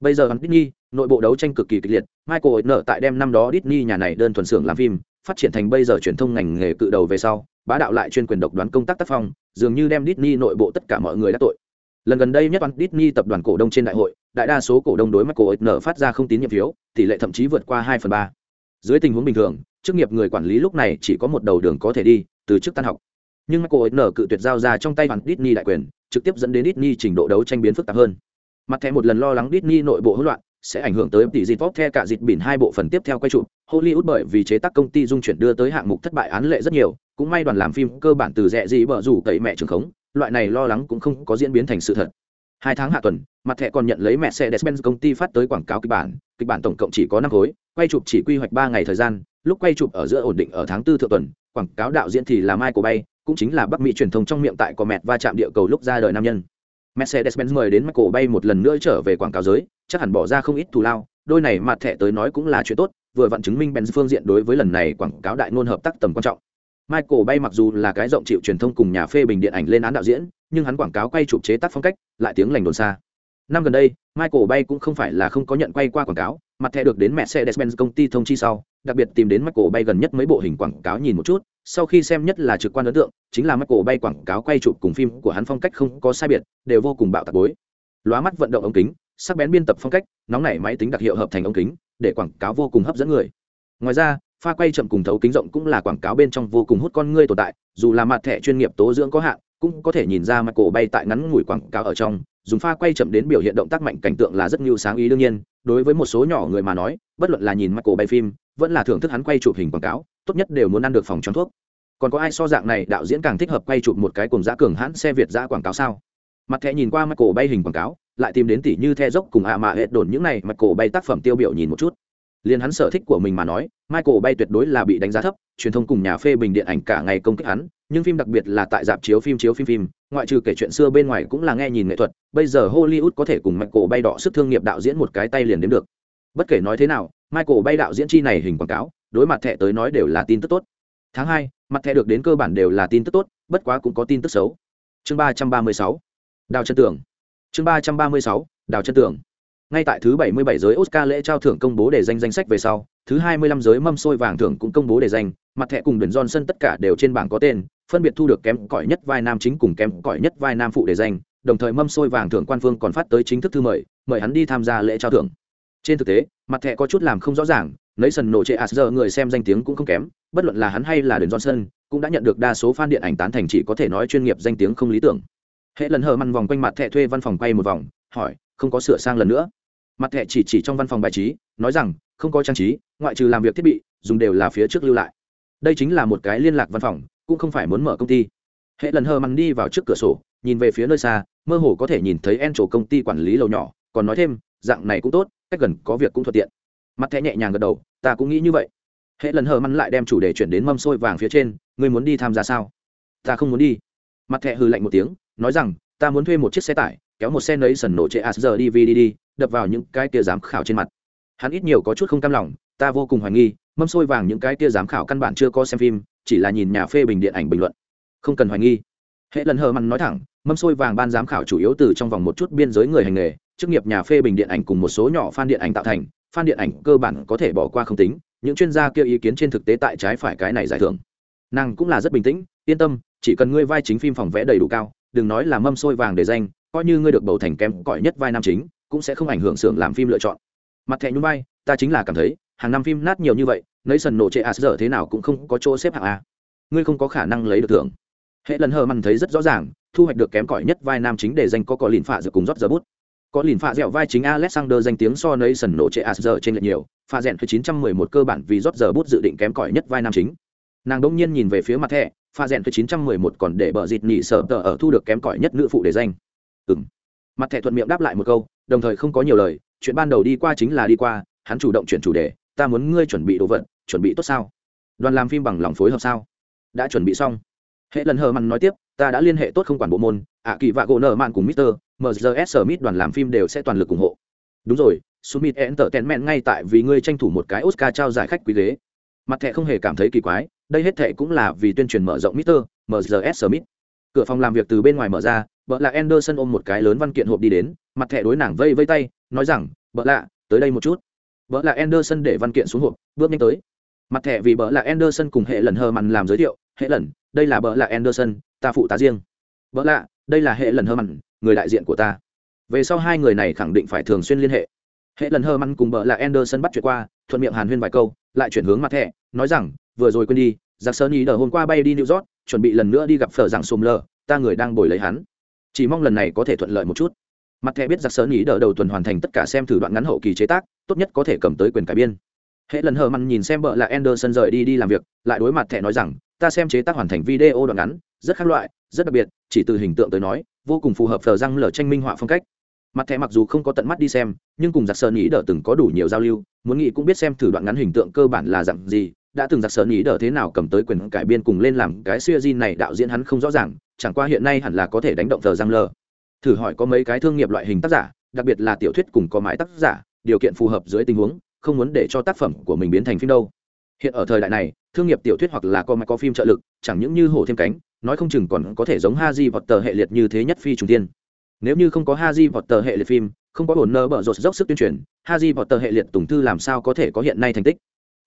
Bây giờ hắn Disney, nội bộ đấu tranh cực kỳ kịch liệt, Michael nở tại đem năm đó Disney nhà này đơn thuần xưởng làm phim phát triển thành bây giờ truyền thông ngành nghề cự đầu về sau, bá đạo lại chuyên quyền độc đoán công tác tác phong, dường như đem Disney nội bộ tất cả mọi người đã tội. Lần gần đây nhất toán Disney tập đoàn cổ đông trên đại hội, đại đa số cổ đông đối mặt Michael nở phát ra không tín nhiệm phiếu, tỷ lệ thậm chí vượt qua hai phần ba. Dưới tình huống bình thường, chức nghiệp người quản lý lúc này chỉ có một đầu đường có thể đi, từ chức tan học. Nhưng michael nở cự tuyệt giao ra trong tay hoàn Disney đại quyền, trực tiếp dẫn đến Disney trình độ đấu tranh biến phức tạp hơn. Mặt thẻ một lần lo lắng Disney nội bộ hỗn loạn sẽ ảnh hưởng tới tỷ dịt vóc the cả dịp bỉn hai bộ phần tiếp theo quay chụp. Hollywood bởi vì chế tác công ty dung chuyển đưa tới hạng mục thất bại án lệ rất nhiều, cũng may đoàn làm phim cơ bản từ rẻ gì bở rủ tẩy mẹ trường khống, loại này lo lắng cũng không có diễn biến thành sự thật. Hai tháng hạ tuần, mặt thẻ còn nhận lấy mẹ xe despen công ty phát tới quảng cáo kịch bản kịch bản tổng cộng chỉ có năm khối, quay chụp chỉ quy hoạch ba ngày thời gian, lúc quay chụp ở giữa ổn định ở tháng tư thượng tuần, quảng cáo đạo diễn thì là michael bay, cũng chính là bắc mỹ truyền thông trong miệng tại có mẹt va chạm địa cầu lúc ra đời nam nhân. Mercedes-benz mời đến michael bay một lần nữa trở về quảng cáo giới chắc hẳn bỏ ra không ít thù lao đôi này mặt thẻ tới nói cũng là chuyện tốt vừa vặn chứng minh benz phương diện đối với lần này quảng cáo đại ngôn hợp tác tầm quan trọng michael bay mặc dù là cái rộng chịu truyền thông cùng nhà phê bình điện ảnh lên án đạo diễn nhưng hắn quảng cáo quay chụp chế tác phong cách lại tiếng lành đồn xa năm gần đây michael bay cũng không phải là không có nhận quay qua quảng cáo mặt thẻ được đến mẹ xe Despenser công ty thông chi sau đặc biệt tìm đến Michael Bay gần nhất mấy bộ hình quảng cáo nhìn một chút, sau khi xem nhất là trực quan ấn tượng, chính là Michael Bay quảng cáo quay chụp cùng phim của hắn phong cách không có sai biệt, đều vô cùng bạo tạc bối. Lóa mắt vận động ống kính, sắc bén biên tập phong cách, nóng nảy máy tính đặc hiệu hợp thành ống kính, để quảng cáo vô cùng hấp dẫn người. Ngoài ra, pha quay chậm cùng thấu kính rộng cũng là quảng cáo bên trong vô cùng hút con ngươi tồn tại, dù là mặt thẻ chuyên nghiệp tố dưỡng có hạn, cũng có thể nhìn ra mặt cổ Bay tại ngắn ngủi quảng cáo ở trong, dùng pha quay chậm đến biểu hiện động tác mạnh cảnh tượng là rất nhiều sáng ý đương nhiên, đối với một số nhỏ người mà nói, bất luận là nhìn mặt cổ Bay phim, vẫn là thưởng thức hắn quay chụp hình quảng cáo tốt nhất đều muốn ăn được phòng chống thuốc còn có ai so dạng này đạo diễn càng thích hợp quay chụp một cái cùng giã cường hãn xe việt giã quảng cáo sao mặt thẻ nhìn qua mặt cổ bay hình quảng cáo lại tìm đến tỷ như the dốc cùng ạ à mạ hệ đồn những này mặt cổ bay tác phẩm tiêu biểu nhìn một chút. Liền hắn sở thích của mình mà nói, michael bay tuyệt đối là bị đánh giá thấp, truyền thông cùng nhà phê bình điện ảnh cả ngày công kích hắn, nhưng phim đặc biệt là tại dạp chiếu phim chiếu phim phim, ngoại trừ kể chuyện xưa bên ngoài cũng là nghe nhìn nghệ thuật, bây giờ hollywood có thể cùng michael bay đỏ sức thương nghiệp đạo diễn một cái tay liền đến được. Bất kể nói thế nào, michael bay đạo diễn chi này hình quảng cáo, đối mặt thẻ tới nói đều là tin tức tốt. Tháng hai, mặt thẻ được đến cơ bản đều là tin tức tốt, bất quá cũng có tin tức xấu. Chương ba trăm ba mươi sáu. Đào chân tường chương ba trăm ba mươi sáu đào chân tường ngay tại thứ 77 giới Oscar lễ trao thưởng công bố để danh danh sách về sau, thứ 25 giới mâm xôi vàng thưởng cũng công bố để danh, mặt thẻ cùng Đền Johnson tất cả đều trên bảng có tên, phân biệt thu được kém cỏi nhất vai nam chính cùng kém cỏi nhất vai nam phụ để danh, đồng thời mâm xôi vàng thưởng quan phương còn phát tới chính thức thư mời, mời hắn đi tham gia lễ trao thưởng. Trên thực tế, mặt thẻ có chút làm không rõ ràng, lấy sần nổ trệ giờ người xem danh tiếng cũng không kém, bất luận là hắn hay là Đền Johnson, cũng đã nhận được đa số fan điện ảnh tán thành chỉ có thể nói chuyên nghiệp danh tiếng không lý tưởng. Hệ lần hờ măn vòng quanh mặt thẻ thuê văn phòng quay một vòng, hỏi, không có sửa sang lần nữa? Mặt thẻ chỉ chỉ trong văn phòng bài trí nói rằng không có trang trí ngoại trừ làm việc thiết bị dùng đều là phía trước lưu lại. Đây chính là một cái liên lạc văn phòng cũng không phải muốn mở công ty. Hệ lần hờ măn đi vào trước cửa sổ nhìn về phía nơi xa mơ hồ có thể nhìn thấy en chỗ công ty quản lý lầu nhỏ còn nói thêm dạng này cũng tốt cách gần có việc cũng thuận tiện. Mặt thẻ nhẹ nhàng gật đầu ta cũng nghĩ như vậy. Hệ lần hờ măn lại đem chủ đề chuyển đến mâm xôi vàng phía trên ngươi muốn đi tham gia sao? Ta không muốn đi. Mặt thẻ hừ lạnh một tiếng nói rằng, ta muốn thuê một chiếc xe tải, kéo một xe nấy sần nổ chế asger đi đi đi, đập vào những cái tia giám khảo trên mặt. Hắn ít nhiều có chút không cam lòng, ta vô cùng hoài nghi, mâm xôi vàng những cái tia giám khảo căn bản chưa có xem phim, chỉ là nhìn nhà phê bình điện ảnh bình luận. Không cần hoài nghi. Hệ lần hờ mặn nói thẳng, mâm xôi vàng ban giám khảo chủ yếu từ trong vòng một chút biên giới người hành nghề, chức nghiệp nhà phê bình điện ảnh cùng một số nhỏ fan điện ảnh tạo thành, fan điện ảnh cơ bản có thể bỏ qua không tính, những chuyên gia kia ý kiến trên thực tế tại trái phải cái này giải thưởng. Nàng cũng là rất bình tĩnh, yên tâm, chỉ cần ngươi vai chính phim phòng vẽ đầy đủ cao đừng nói là mâm xôi vàng để danh, coi như ngươi được bầu thành kém cỏi nhất vai nam chính, cũng sẽ không ảnh hưởng xưởng làm phim lựa chọn. Mặt thẻ nhún vai, ta chính là cảm thấy, hàng năm phim nát nhiều như vậy nấy sần nổ trệ à giờ thế nào cũng không có chỗ xếp hạng a. Ngươi không có khả năng lấy được thưởng. Hệ lần hờ mặn thấy rất rõ ràng, thu hoạch được kém cỏi nhất vai nam chính để danh có có lìn phạ giờ cùng rót giờ bút. Có lìn phạ dẻo vai chính alexander danh tiếng so nấy sần nổ trệ à giờ trên lệch nhiều pha rèn thứ chín trăm mười một cơ bản vì rót giờ bút dự định kém cỏi nhất vai nam chính. Nàng đỗng nhiên nhìn về phía mặt thẻ pha rèn thứ chín trăm mười một còn để bờ dịt nhị sợ tờ ở thu được kém cỏi nhất nữ phụ để danh. Ừm. mặt thẻ thuận miệng đáp lại một câu, đồng thời không có nhiều lời, chuyện ban đầu đi qua chính là đi qua, hắn chủ động chuyển chủ đề, ta muốn ngươi chuẩn bị đồ vật, chuẩn bị tốt sao? Đoàn làm phim bằng lòng phối hợp sao? Đã chuẩn bị xong. Hệ lần hờ mằn nói tiếp, ta đã liên hệ tốt không quản bộ môn, ạ kỳ và gỗ nợ mạn cùng mister mrs smith đoàn làm phim đều sẽ toàn lực ủng hộ. Đúng rồi Summit entertainment ngay tại vì ngươi tranh thủ một cái oscar trao giải khách quý ghế mặt thẻ không hề cảm thấy kỳ quái đây hết thệ cũng là vì tuyên truyền mở rộng mister mrs smith cửa phòng làm việc từ bên ngoài mở ra vợ là Anderson ôm một cái lớn văn kiện hộp đi đến, mặt thẻ đối nàng vây vây tay, nói rằng, "Vợ lạ, tới đây một chút." Vợ là Anderson để văn kiện xuống hộp, bước nhanh tới. Mặt thẻ vì vợ là Anderson cùng hệ lần hờ mặn làm giới thiệu, "Hệ lần, đây là vợ là Anderson, ta phụ tá riêng." "Vợ lạ, đây là hệ lần hờ mặn, người đại diện của ta." Về sau hai người này khẳng định phải thường xuyên liên hệ. Hệ lần hờ măn cùng bợ là Anderson bắt chuyện qua, thuận miệng hàn huyên vài câu, lại chuyển hướng mặt thẻ, nói rằng, "Vừa rồi quên đi, Giặc Sơn ý đờ hôm qua bay đi New York, chuẩn bị lần nữa đi gặp phở rằng Sùm Lờ, ta người đang bồi lấy hắn." chỉ mong lần này có thể thuận lợi một chút. Mặt thẻ biết giặc sơn ý Đờ đầu tuần hoàn thành tất cả xem thử đoạn ngắn hậu kỳ chế tác tốt nhất có thể cầm tới quyền cải biên. Hệ lần hờ măn nhìn xem bợ là anderson rời đi đi làm việc lại đối mặt thẻ nói rằng ta xem chế tác hoàn thành video đoạn ngắn rất khác loại rất đặc biệt chỉ từ hình tượng tới nói vô cùng phù hợp phở răng lở tranh minh họa phong cách mặt thẻ mặc dù không có tận mắt đi xem, nhưng cùng giặc sơn ý đỡ từng có đủ nhiều giao lưu, muốn nghĩ cũng biết xem thử đoạn ngắn hình tượng cơ bản là dặn gì, đã từng giặc sơn ý đỡ thế nào cầm tới quyền cải biên cùng lên làm cái siêu di này đạo diễn hắn không rõ ràng, chẳng qua hiện nay hẳn là có thể đánh động thờ giang lờ. Thử hỏi có mấy cái thương nghiệp loại hình tác giả, đặc biệt là tiểu thuyết cùng có mãi tác giả, điều kiện phù hợp dưới tình huống, không muốn để cho tác phẩm của mình biến thành phim đâu. Hiện ở thời đại này, thương nghiệp tiểu thuyết hoặc là có mãi có phim trợ lực, chẳng những như hổ thêm cánh, nói không chừng còn có thể giống ha di hoặc tờ hệ liệt như thế nhất phi trùng tiên nếu như không có ha vọt tờ hệ liệt phim, không có ổn nơ bở rột dốc sức tuyên truyền ha vọt tờ hệ liệt tùng thư làm sao có thể có hiện nay thành tích?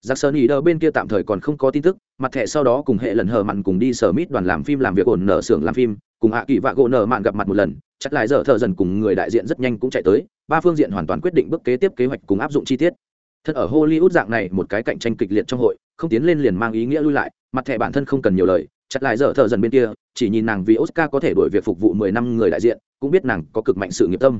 Giặc sơn ý đờ bên kia tạm thời còn không có tin tức, mặt thẻ sau đó cùng hệ lần hờ mặn cùng đi sở mít đoàn làm phim làm việc ổn nở xưởng làm phim, cùng hạ kỳ vạ gỗ nở mạn gặp mặt một lần chắc lại giờ thợ dần cùng người đại diện rất nhanh cũng chạy tới, ba phương diện hoàn toàn quyết định bước kế tiếp kế hoạch cùng áp dụng chi tiết. Thật ở hollywood dạng này một cái cạnh tranh kịch liệt trong hội, không tiến lên liền mang ý nghĩa lui lại, mặt thẻ bản thân không cần nhiều lời chặt lại dở thợ dần bên kia chỉ nhìn nàng vì oscar có thể đổi việc phục vụ mười năm người đại diện cũng biết nàng có cực mạnh sự nghiệp tâm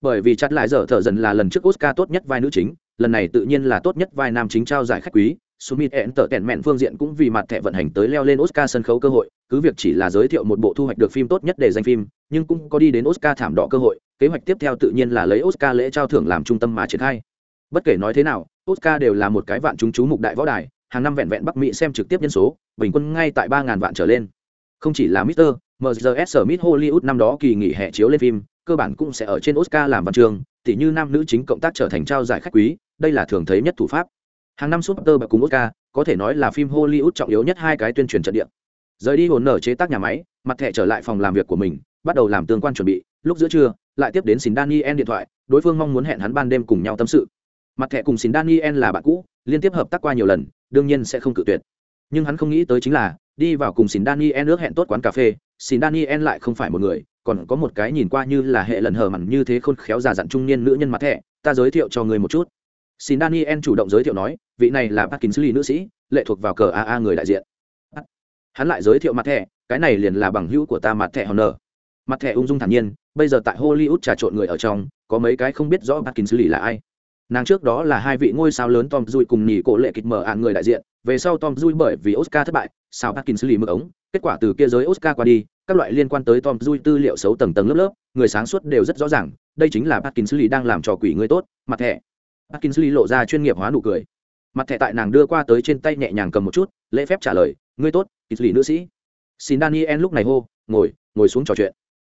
bởi vì chặt lại dở thợ dần là lần trước oscar tốt nhất vai nữ chính lần này tự nhiên là tốt nhất vai nam chính trao giải khách quý Summit Entertainment phương diện cũng vì mặt thẻ vận hành tới leo lên Oscar sân khấu cơ hội, cứ việc chỉ là giới thiệu một bộ thu hoạch được phim tốt nhất để danh phim, nhưng cũng có đi đến Oscar thảm đỏ cơ hội, kế hoạch tiếp theo tự nhiên là lấy Oscar lễ trao thưởng làm trung tâm mà triển khai. Bất kể nói thế nào, oscar đều là một cái vạn chúng chú mục đại võ đài hàng năm vẹn vẹn bắc mỹ xem trực tiếp nhân số bình quân ngay tại ba ngàn vạn trở lên không chỉ là Mr. MGS Smith Hollywood năm đó kỳ nghỉ hè chiếu lên phim, cơ bản cũng sẽ ở trên Oscar làm văn trường, tỉ như nam nữ chính cộng tác trở thành trao giải khách quý, đây là thường thấy nhất thủ pháp. Hàng năm Super bậc cùng Oscar, có thể nói là phim Hollywood trọng yếu nhất hai cái tuyên truyền trận địa. Rời đi hồn nở chế tác nhà máy, mặt thẻ trở lại phòng làm việc của mình, bắt đầu làm tương quan chuẩn bị, lúc giữa trưa, lại tiếp đến Xin Daniel điện thoại, đối phương mong muốn hẹn hắn ban đêm cùng nhau tâm sự. Mặt thẻ cùng Xin Daniel là bạn cũ, liên tiếp hợp tác qua nhiều lần, đương nhiên sẽ không cự tuyệt. Nhưng hắn không nghĩ tới chính là, đi vào cùng Xin Daniel ước hẹn tốt quán cà phê, Xin Daniel lại không phải một người, còn có một cái nhìn qua như là hệ lần hờ mặn như thế khôn khéo già dặn trung niên nữ nhân mặt thẻ, ta giới thiệu cho người một chút. Xin Daniel chủ động giới thiệu nói, vị này là Parkinson nữ sĩ, lệ thuộc vào cờ AA người đại diện. Hắn lại giới thiệu mặt thẻ, cái này liền là bằng hữu của ta mặt thẻ Honor. Mặt thẻ ung dung thản nhiên, bây giờ tại Hollywood trà trộn người ở trong, có mấy cái không biết rõ Parkinson là ai. Nàng trước đó là hai vị ngôi sao lớn Tom Cruise cùng nhì cổ lệ kịch mở ạn người đại diện, về sau Tom Cruise bởi vì Oscar thất bại, sao Baccin xử lý mực ống, kết quả từ kia giới Oscar qua đi, các loại liên quan tới Tom Cruise tư liệu xấu tầng tầng lớp lớp, người sáng suốt đều rất rõ ràng, đây chính là Baccin xử lý đang làm trò quỷ người tốt, mặt thẻ. Baccin xử lý lộ ra chuyên nghiệp hóa nụ cười. Mặt thẻ tại nàng đưa qua tới trên tay nhẹ nhàng cầm một chút, lễ phép trả lời, ngươi tốt, kịch lý nữ sĩ. Xin Daniel lúc này hô, ngồi, ngồi xuống trò chuyện.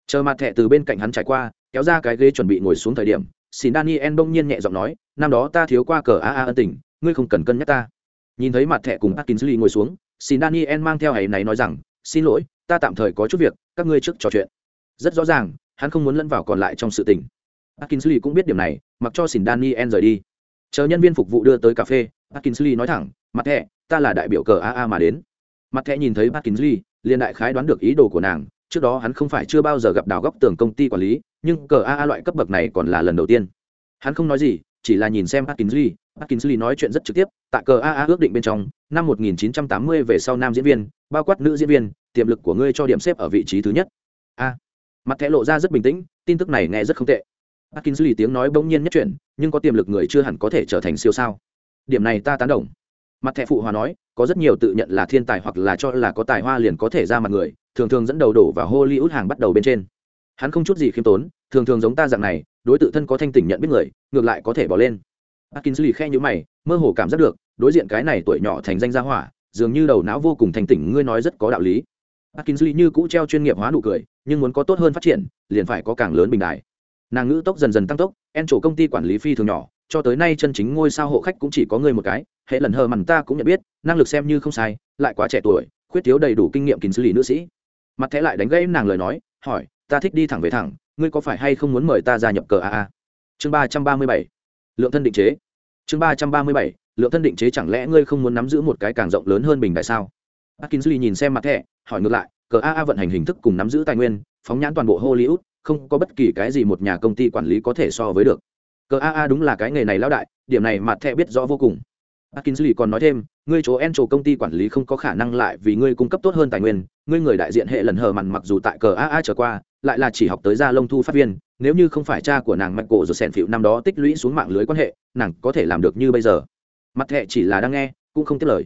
Chờ mặt thẻ từ bên cạnh hắn trải qua, kéo ra cái ghế chuẩn bị ngồi xuống thời điểm, xin Daniel bỗng nhiên nhẹ giọng nói, năm đó ta thiếu qua cờ a a ân tình, ngươi không cần cân nhắc ta. Nhìn thấy mặt thẻ cùng atkinsley ngồi xuống xin daniel mang theo hãy này nói rằng xin lỗi ta tạm thời có chút việc các ngươi trước trò chuyện. Rất rõ ràng hắn không muốn lẫn vào còn lại trong sự tình. Atkinsley cũng biết điểm này mặc cho xin daniel rời đi. Chờ nhân viên phục vụ đưa tới cà phê atkinsley nói thẳng mặt thẻ ta là đại biểu cờ aa mà đến. Mặt thẻ nhìn thấy atkinsley liền đại khái đoán được ý đồ của nàng trước đó hắn không phải chưa bao giờ gặp đào góc tường công ty quản lý nhưng cờ aa loại cấp bậc này còn là lần đầu tiên hắn không nói gì chỉ là nhìn xem atkinsley Atkinsley nói chuyện rất trực tiếp, tại cờ AA ước định bên trong, năm 1980 về sau nam diễn viên, bao quát nữ diễn viên, tiềm lực của ngươi cho điểm xếp ở vị trí thứ nhất. A. mặt thẻ lộ ra rất bình tĩnh, tin tức này nghe rất không tệ. Atkinsley tiếng nói bỗng nhiên nhất chuyển, nhưng có tiềm lực người chưa hẳn có thể trở thành siêu sao. Điểm này ta tán đồng. Mặt thẻ phụ hòa nói, có rất nhiều tự nhận là thiên tài hoặc là cho là có tài hoa liền có thể ra mặt người, thường thường dẫn đầu đổ vào Hollywood hàng bắt đầu bên trên. Hắn không chút gì khiêm tốn, thường thường giống ta dạng này, đối tự thân có thanh tỉnh nhận biết người, ngược lại có thể bỏ lên Atkinsley khe nhíu mày, mơ hồ cảm giác được, đối diện cái này tuổi nhỏ thành danh gia hỏa, dường như đầu não vô cùng thành tỉnh, ngươi nói rất có đạo lý. Atkinsley như cũ treo chuyên nghiệp hóa nụ cười, nhưng muốn có tốt hơn phát triển, liền phải có càng lớn bình đại. Nàng ngữ tốc dần dần tăng tốc, en chủ công ty quản lý phi thường nhỏ, cho tới nay chân chính ngôi sao hộ khách cũng chỉ có người một cái, hệ lần hờ mằn ta cũng nhận biết, năng lực xem như không sai, lại quá trẻ tuổi, khuyết thiếu đầy đủ kinh nghiệm kín xử lý nữ sĩ. Mặt thẻ lại đánh gãy nàng lời nói, hỏi, ta thích đi thẳng về thẳng, ngươi có phải hay không muốn mời ta gia nhập cờ a Chương ba trăm ba mươi bảy lượng thân định chế. Chương ba trăm ba mươi bảy lượng thân định chế chẳng lẽ ngươi không muốn nắm giữ một cái càng rộng lớn hơn bình đại sao? Atkinson nhìn xem mặt thẻ hỏi ngược lại cờ a vận hành hình thức cùng nắm giữ tài nguyên phóng nhãn toàn bộ hollywood không có bất kỳ cái gì một nhà công ty quản lý có thể so với được. Cờ a đúng là cái nghề này lão đại điểm này mặt thẻ biết rõ vô cùng. Akinsley còn nói thêm, ngươi chỗ Encho công ty quản lý không có khả năng lại vì ngươi cung cấp tốt hơn tài nguyên, ngươi người đại diện hệ lần hờ mặn mặc dù tại cờ AA trở qua, lại là chỉ học tới ra lông thu phát viên, nếu như không phải cha của nàng mạch cổ rồi sèn phịu năm đó tích lũy xuống mạng lưới quan hệ, nàng có thể làm được như bây giờ. Mặt hệ chỉ là đang nghe, cũng không tiếp lời.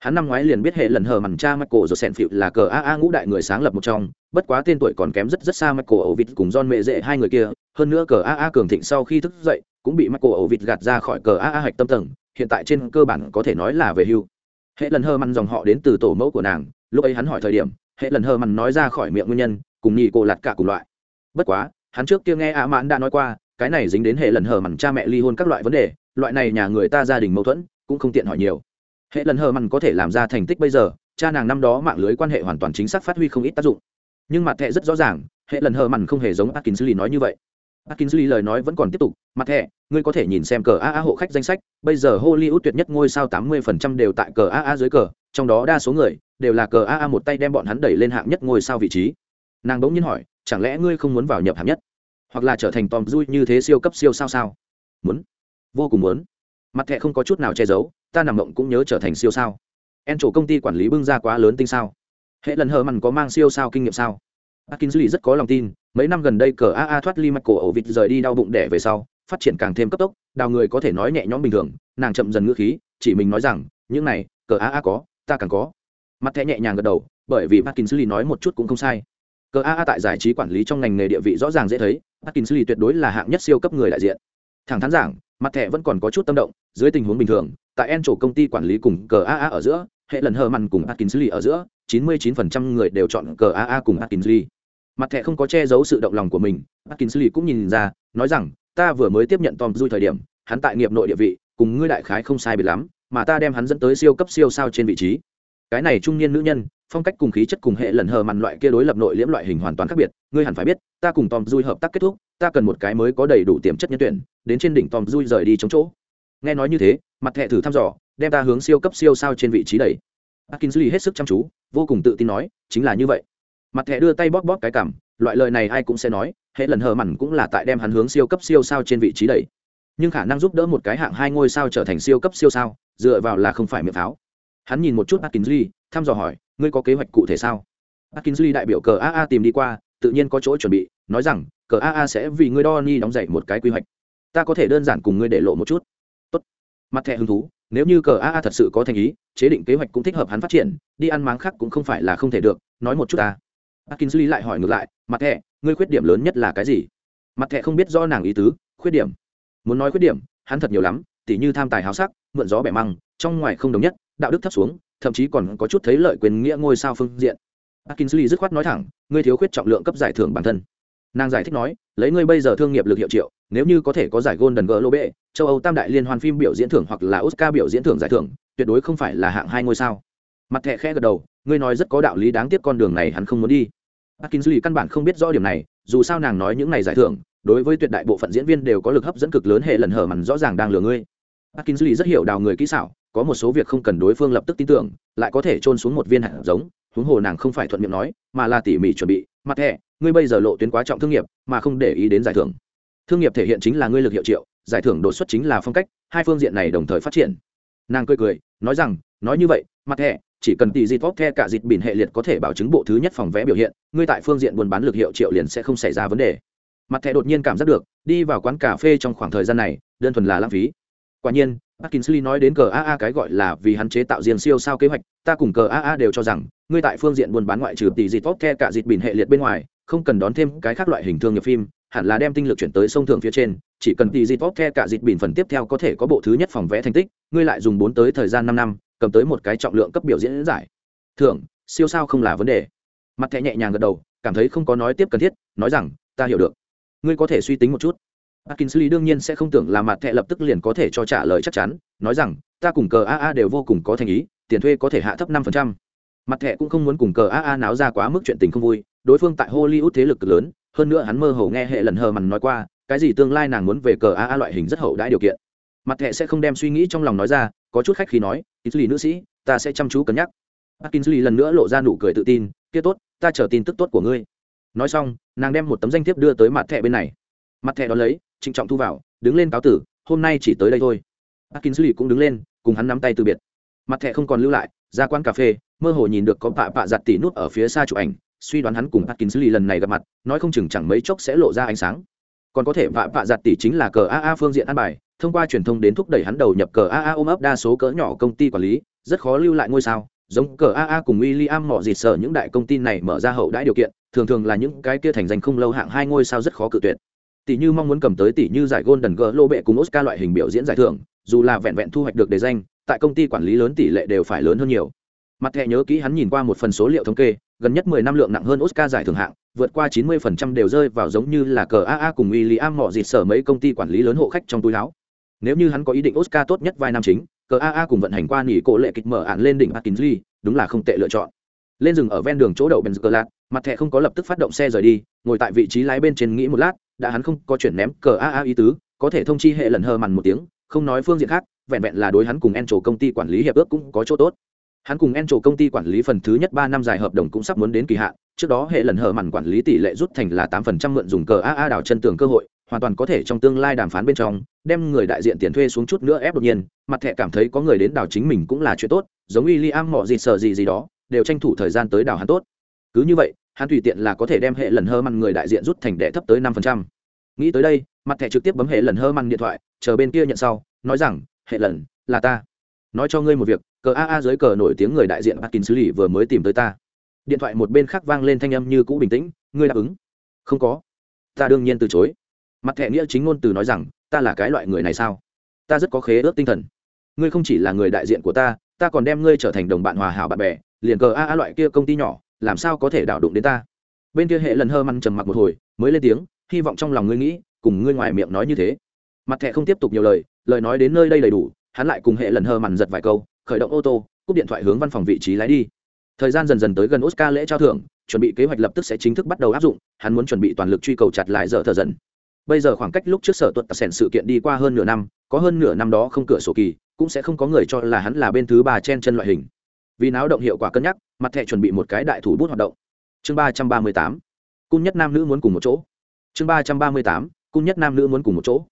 Hắn năm ngoái liền biết hệ lần hờ mằn cha michael rồi sèn phịu là cờ AA ngũ đại người sáng lập một trong, bất quá tên tuổi còn kém rất rất xa michael ổ vịt cùng John mẹ dễ hai người kia, hơn nữa cờ AA cường thịnh sau khi thức dậy, cũng bị michael ổ vịt gạt ra khỏi cờ AA hạch tâm tầng, hiện tại trên cơ bản có thể nói là về hưu. Hệ lần hờ mằn dòng họ đến từ tổ mẫu của nàng lúc ấy hắn hỏi thời điểm hệ lần hờ mằn nói ra khỏi miệng nguyên nhân cùng nhị cô lạt cả cùng loại. Bất quá hắn trước kia nghe a mãn đã nói qua cái này dính đến hệ lần hờ mằn cha mẹ ly hôn các loại vấn đề loại này nhà người ta gia đình mâu thuẫn cũng không tiện hỏi nhiều hệ lần hờ mặn có thể làm ra thành tích bây giờ cha nàng năm đó mạng lưới quan hệ hoàn toàn chính xác phát huy không ít tác dụng nhưng mặt thẹ rất rõ ràng hệ lần hờ mặn không hề giống atkinsley nói như vậy atkinsley lời nói vẫn còn tiếp tục mặt thẹ ngươi có thể nhìn xem cờ AA hộ khách danh sách, bây giờ Hollywood tuyệt nhất ngôi sao 80% đều tại cờ AA dưới cờ, trong đó đa số người đều là cờ AA một tay đem bọn hắn đẩy lên hạng nhất ngôi sao vị trí. Nàng bỗng nhiên hỏi, chẳng lẽ ngươi không muốn vào nhập hạng nhất, hoặc là trở thành Tom Cruise như thế siêu cấp siêu sao sao? Muốn, vô cùng muốn. Mặt thẹ không có chút nào che giấu, ta nằm mộng cũng nhớ trở thành siêu sao. En chủ công ty quản lý bưng ra quá lớn tinh sao? Hệ lần hờ mặn có mang siêu sao kinh nghiệm sao? Atkinsley rất có lòng tin, mấy năm gần đây cờ AA thoát ly mặt cổ ổ vịt rời đi đau bụng đẻ về sau, phát triển càng thêm cấp tốc đào người có thể nói nhẹ nhõm bình thường nàng chậm dần ngữ khí chỉ mình nói rằng những này cờ AA có ta càng có mặt thẻ nhẹ nhàng gật đầu bởi vì Parkinson nói một chút cũng không sai cờ AA tại giải trí quản lý trong ngành nghề địa vị rõ ràng dễ thấy Parkinson tuyệt đối là hạng nhất siêu cấp người đại diện thẳng thắn giảng mặt thẻ vẫn còn có chút tâm động dưới tình huống bình thường tại en chỗ công ty quản lý cùng cờ aa ở giữa, hệ lần hờ mặn cùng atkinsley ở giữa 99% người đều chọn cờ aa cùng atkinsley mặt thẻ không có che giấu sự động lòng của mình atkinsley cũng nhìn ra, nói rằng, ta vừa mới tiếp nhận tom dui thời điểm, hắn tại nghiệp nội địa vị, cùng ngươi đại khái không sai biệt lắm, mà ta đem hắn dẫn tới siêu cấp siêu sao trên vị trí. Cái này trung niên nữ nhân, phong cách cùng khí chất cùng hệ lần hờ mặn loại kia đối lập nội liễm loại hình hoàn toàn khác biệt, ngươi hẳn phải biết, ta cùng tom dui hợp tác kết thúc, ta cần một cái mới có đầy đủ tiềm chất nhân tuyển, đến trên đỉnh tom dui rời đi chống chỗ. Nghe nói như thế mặt thẻ thử thăm dò đem ta hướng siêu cấp siêu sao trên vị trí đầy Atkinsley hết sức chăm chú, vô cùng tự tin nói, chính là như vậy. Mặt thẻ đưa tay bóp bóp cái cằm, loại lời này ai cũng sẽ nói, hệ lần hờ mằn cũng là tại đem hắn hướng siêu cấp siêu sao trên vị trí đẩy. Nhưng khả năng giúp đỡ một cái hạng hai ngôi sao trở thành siêu cấp siêu sao, dựa vào là không phải miệng pháo. Hắn nhìn một chút Atkinsley, thăm dò hỏi, ngươi có kế hoạch cụ thể sao? Atkinsley đại biểu cờ AA tìm đi qua, tự nhiên có chỗ chuẩn bị, nói rằng, cờ AA sẽ vì ngươi Donny đóng dậy một cái quy hoạch. Ta có thể đơn giản cùng ngươi để lộ một chút. Mặt thẻ hứng thú, nếu như cờ A A thật sự có thành ý, chế định kế hoạch cũng thích hợp hắn phát triển đi ăn máng khác cũng không phải là không thể được nói một chút ta. Lý lại hỏi ngược lại mặt thẻ ngươi khuyết điểm lớn nhất là cái gì? Mặt thẻ không biết do nàng ý tứ khuyết điểm. Muốn nói khuyết điểm hắn thật nhiều lắm tỉ như tham tài háo sắc mượn gió bẻ măng trong ngoài không đồng nhất đạo đức thấp xuống thậm chí còn có chút thấy lợi quyền nghĩa ngôi sao phương diện. Atkinsley dứt khoát nói thẳng ngươi thiếu khuyết trọng lượng cấp giải thưởng bản thân. Nàng giải thích nói lấy ngươi bây giờ thương nghiệp lực hiệu triệu, nếu như có thể có giải golden globe, châu âu tam đại liên hoan phim biểu diễn thưởng hoặc là oscar biểu diễn thưởng giải thưởng, tuyệt đối không phải là hạng hai ngôi sao. Mặt thẻ khẽ gật đầu, ngươi nói rất có đạo lý đáng tiếc con đường này hắn không muốn đi. Atkinsley căn bản không biết rõ điểm này, dù sao nàng nói những này giải thưởng, đối với tuyệt đại bộ phận diễn viên đều có lực hấp dẫn cực lớn hệ lần hở mằn rõ ràng đang lừa ngươi. Atkinsley rất hiểu đào người kỹ xảo, có một số việc không cần đối phương lập tức tin tưởng, lại có thể trôn xuống một viên hạt giống, huống hồ nàng không phải thuận miệng nói, mà là tỉ mỉ chuẩn bị, mặt thẻ ngươi bây giờ lộ tuyến quá trọng thương nghiệp mà không để ý đến giải thưởng. Thương nghiệp thể hiện chính là ngươi lực hiệu triệu giải thưởng đột xuất chính là phong cách hai phương diện này đồng thời phát triển. Nàng cười cười nói rằng nói như vậy mặt thẻ chỉ cần tỷ dịp vóc the cả dịp bỉn hệ liệt có thể bảo chứng bộ thứ nhất phòng vé biểu hiện ngươi tại phương diện buôn bán lực hiệu triệu liền sẽ không xảy ra vấn đề. Mặt thẻ đột nhiên cảm giác được đi vào quán cà phê trong khoảng thời gian này đơn thuần là lãng phí. Quả nhiên Atkinsley nói đến cờ AA cái gọi là vì hắn chế tạo riêng siêu sao kế hoạch, ta cùng cờ AA đều cho rằng, ngươi tại phương diện buôn bán ngoại trừ tỷ dịp tốt the cả dịp bỉn hệ liệt bên ngoài, không cần đón thêm cái khác loại hình thương nghiệp phim, hẳn là đem tinh lực chuyển tới sông thượng phía trên, chỉ cần tỷ dịp bóp the cả dịp bỉn phần tiếp theo có thể có bộ thứ nhất phòng vẽ thành tích, ngươi lại dùng bốn tới thời gian năm năm, cầm tới một cái trọng lượng cấp biểu diễn giải. Thưởng, siêu sao không là vấn đề. Mặt thẻ nhẹ nhàng gật đầu, cảm thấy không có nói tiếp cần thiết, nói rằng, ta hiểu được. Ngươi có thể suy tính một chút Atkinsley đương nhiên sẽ không tưởng là mặt thẻ lập tức liền có thể cho trả lời chắc chắn, nói rằng, ta cùng cờ AA đều vô cùng có thành ý, tiền thuê có thể hạ thấp 5%. Mặt thẻ cũng không muốn cùng cờ AA náo ra quá mức chuyện tình không vui, đối phương tại Hollywood thế lực lớn, hơn nữa hắn mơ hồ nghe hệ lần hờ mằn nói qua, cái gì tương lai nàng muốn về cờ AA loại hình rất hậu đãi điều kiện. Mặt hệ sẽ không đem suy nghĩ trong lòng nói ra, có chút khách khí nói, Atkinsley nữ sĩ, ta sẽ chăm chú cân nhắc. Atkinsley lần nữa lộ ra nụ cười tự tin, kia tốt, ta chờ tin tức tốt của ngươi. Nói xong, nàng đem một tấm danh thiếp đưa tới mặt thẻ bên này. Mặt thẻ đó lấy, trịnh trọng thu vào đứng lên cáo tử hôm nay chỉ tới đây thôi Atkinsley cũng đứng lên cùng hắn nắm tay từ biệt mặt thẻ không còn lưu lại ra quán cà phê mơ hồ nhìn được có Tạ Pạ giặt tỉ nút ở phía xa chụp ảnh suy đoán hắn cùng Atkinsley lần này gặp mặt nói không chừng chẳng mấy chốc sẽ lộ ra ánh sáng. Còn có thể vạ vạ giặt tỷ chính là cờ aa phương diện an bài thông qua truyền thông đến thúc đẩy hắn đầu nhập cờ aa ôm ấp đa số cỡ nhỏ công ty quản lý rất khó lưu lại ngôi sao. Giống cờ aa cùng William mọ dịt sở những đại công ty này mở ra hậu đãi điều kiện thường thường là những cái kia thành danh không lâu hạng hai ngôi sao rất khó cự tuyệt. Tỷ như mong muốn cầm tới tỷ như giải Golden Globe cùng Oscar loại hình biểu diễn giải thưởng, dù là vẹn vẹn thu hoạch được đề danh, tại công ty quản lý lớn tỷ lệ đều phải lớn hơn nhiều. Mặt thẻ nhớ kỹ hắn nhìn qua một phần số liệu thống kê, gần nhất 10 năm lượng nặng hơn Oscar giải thưởng hạng, vượt qua 90% đều rơi vào giống như là cờ AA cùng William mọ dịt sở mấy công ty quản lý lớn hộ khách trong túi áo. Nếu như hắn có ý định Oscar tốt nhất vai nam chính, cờ AA cùng vận hành qua nghỉ cổ lệ kịch mở án lên đỉnh Atkinsley, đúng là không tệ lựa chọn. Lên rừng ở ven đường chỗ đậu Benzclat, mặt thẻ không có lập tức phát động xe rời đi, ngồi tại vị trí lái bên trên nghĩ một lát, đã hắn không có chuyển ném cờ AA ý tứ có thể thông chi hệ lần hờ mằn một tiếng không nói phương diện khác vẹn vẹn là đối hắn cùng Encho công ty quản lý hiệp ước cũng có chỗ tốt hắn cùng en trổ công ty quản lý phần thứ nhất ba năm dài hợp đồng cũng sắp muốn đến kỳ hạn, trước đó hệ lần hở mặn quản lý tỷ lệ rút thành là tám phần trăm mượn dùng cờ AA đảo chân tường cơ hội, hoàn toàn có thể trong tương lai đàm phán bên trong, đem người đại diện tiền thuê xuống chút nữa ép đột nhiên, mặt thẻ cảm thấy có người đến đảo chính mình cũng là chuyện tốt, giống w i l l i am mọi gì sợ gì gì đó, đều tranh thủ thời gian tới đảo hắn tốt. Cứ như vậy, hắn tùy tiện là có thể đem hệ lần hơ mặn người đại diện rút thành đệ thấp tới năm phần trăm. Nghĩ tới đây, mặt thẻ trực tiếp bấm hệ lần hơ mặn điện thoại, chờ bên kia nhận sau, nói rằng, hệ lần, là ta. Nói cho ngươi một việc cờ a a dưới cờ nổi tiếng người đại diện atkin xử lý vừa mới tìm tới ta. Điện thoại một bên khác vang lên thanh âm như cũ bình tĩnh, ngươi đáp ứng? Không có. Ta đương nhiên từ chối. Mặt thẻ nghĩa chính ngôn từ nói rằng, ta là cái loại người này sao? Ta rất có khế ước tinh thần. Ngươi không chỉ là người đại diện của ta ta còn đem ngươi trở thành đồng bạn hòa hảo bạn bè, liền cờ a a loại kia công ty nhỏ, làm sao có thể đảo đụng đến ta? Bên kia hệ lần hơ măn trầm mặc một hồi, mới lên tiếng, hy vọng trong lòng ngươi nghĩ, cùng ngươi ngoài miệng nói như thế. Mặt thẻ không tiếp tục nhiều lời lời nói đến nơi đây đầy đủ, hắn lại cùng hệ lần hơ mằn giật vài câu khởi động ô tô, cúp điện thoại hướng văn phòng vị trí lái đi. Thời gian dần dần tới gần oscar lễ trao thưởng, chuẩn bị kế hoạch lập tức sẽ chính thức bắt đầu áp dụng, hắn muốn chuẩn bị toàn lực truy cầu chặt lại giờ thờ dần. Bây giờ khoảng cách lúc trước sở tuật sẻn sự kiện đi qua hơn nửa năm, có hơn nửa năm đó không cửa sổ kỳ, cũng sẽ không có người cho là hắn là bên thứ ba chen chân loại hình. Vì náo động hiệu quả cân nhắc, mặt thẻ chuẩn bị một cái đại thủ bút hoạt động. Chương ba trăm ba mươi tám, cung nhất nam nữ muốn cùng một chỗ. Chương ba trăm ba mươi tám, cung nhất nam nữ muốn cùng một chỗ.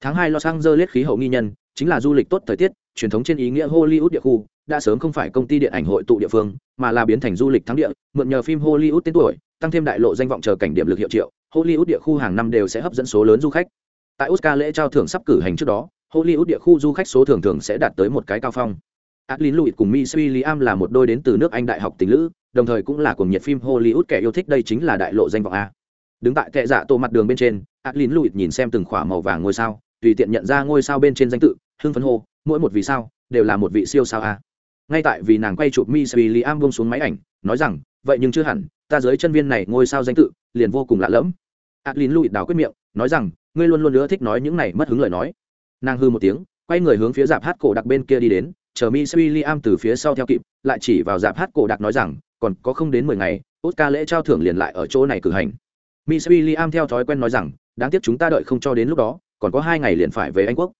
Tháng hai los angeles khí hậu nghi nhân chính là du lịch tốt thời tiết truyền thống trên ý nghĩa hollywood địa khu đã sớm không phải công ty điện ảnh hội tụ địa phương mà là biến thành du lịch thắng địa mượn nhờ phim hollywood tên tuổi tăng thêm đại lộ danh vọng chờ cảnh điểm lực hiệu triệu hollywood địa khu hàng năm đều sẽ hấp dẫn số lớn du khách tại oscar lễ trao thưởng sắp cử hành trước đó hollywood địa khu du khách số thường thường sẽ đạt tới một cái cao phong Adlin lụy cùng Miss William là một đôi đến từ nước Anh đại học tình lữ, đồng thời cũng là cùng nhiệt phim Hollywood kẻ yêu thích đây chính là đại lộ danh vọng a. Đứng tại kệ dạ tô mặt đường bên trên, Adlin lụy nhìn xem từng khỏa màu vàng ngôi sao, tùy tiện nhận ra ngôi sao bên trên danh tự, hưng phấn hô, mỗi một vì sao đều là một vị siêu sao a. Ngay tại vì nàng quay chụp Miss William bông xuống máy ảnh, nói rằng, vậy nhưng chưa hẳn, ta dưới chân viên này ngôi sao danh tự, liền vô cùng lạ lẫm. Adlin lụi đào quyết miệng, nói rằng, ngươi luôn luôn nữa thích nói những này mất hứng lời nói. Nàng hư một tiếng, quay người hướng phía dạp hát cổ đặc bên kia đi đến, chờ Miss William từ phía sau theo kịp, lại chỉ vào dạp hát cổ đặc nói rằng, còn có không đến mười ngày, Oscar lễ trao thưởng liền lại ở chỗ này cử hành. Miss William theo thói quen nói rằng, đáng tiếc chúng ta đợi không cho đến lúc đó, còn có hai ngày liền phải về Anh quốc.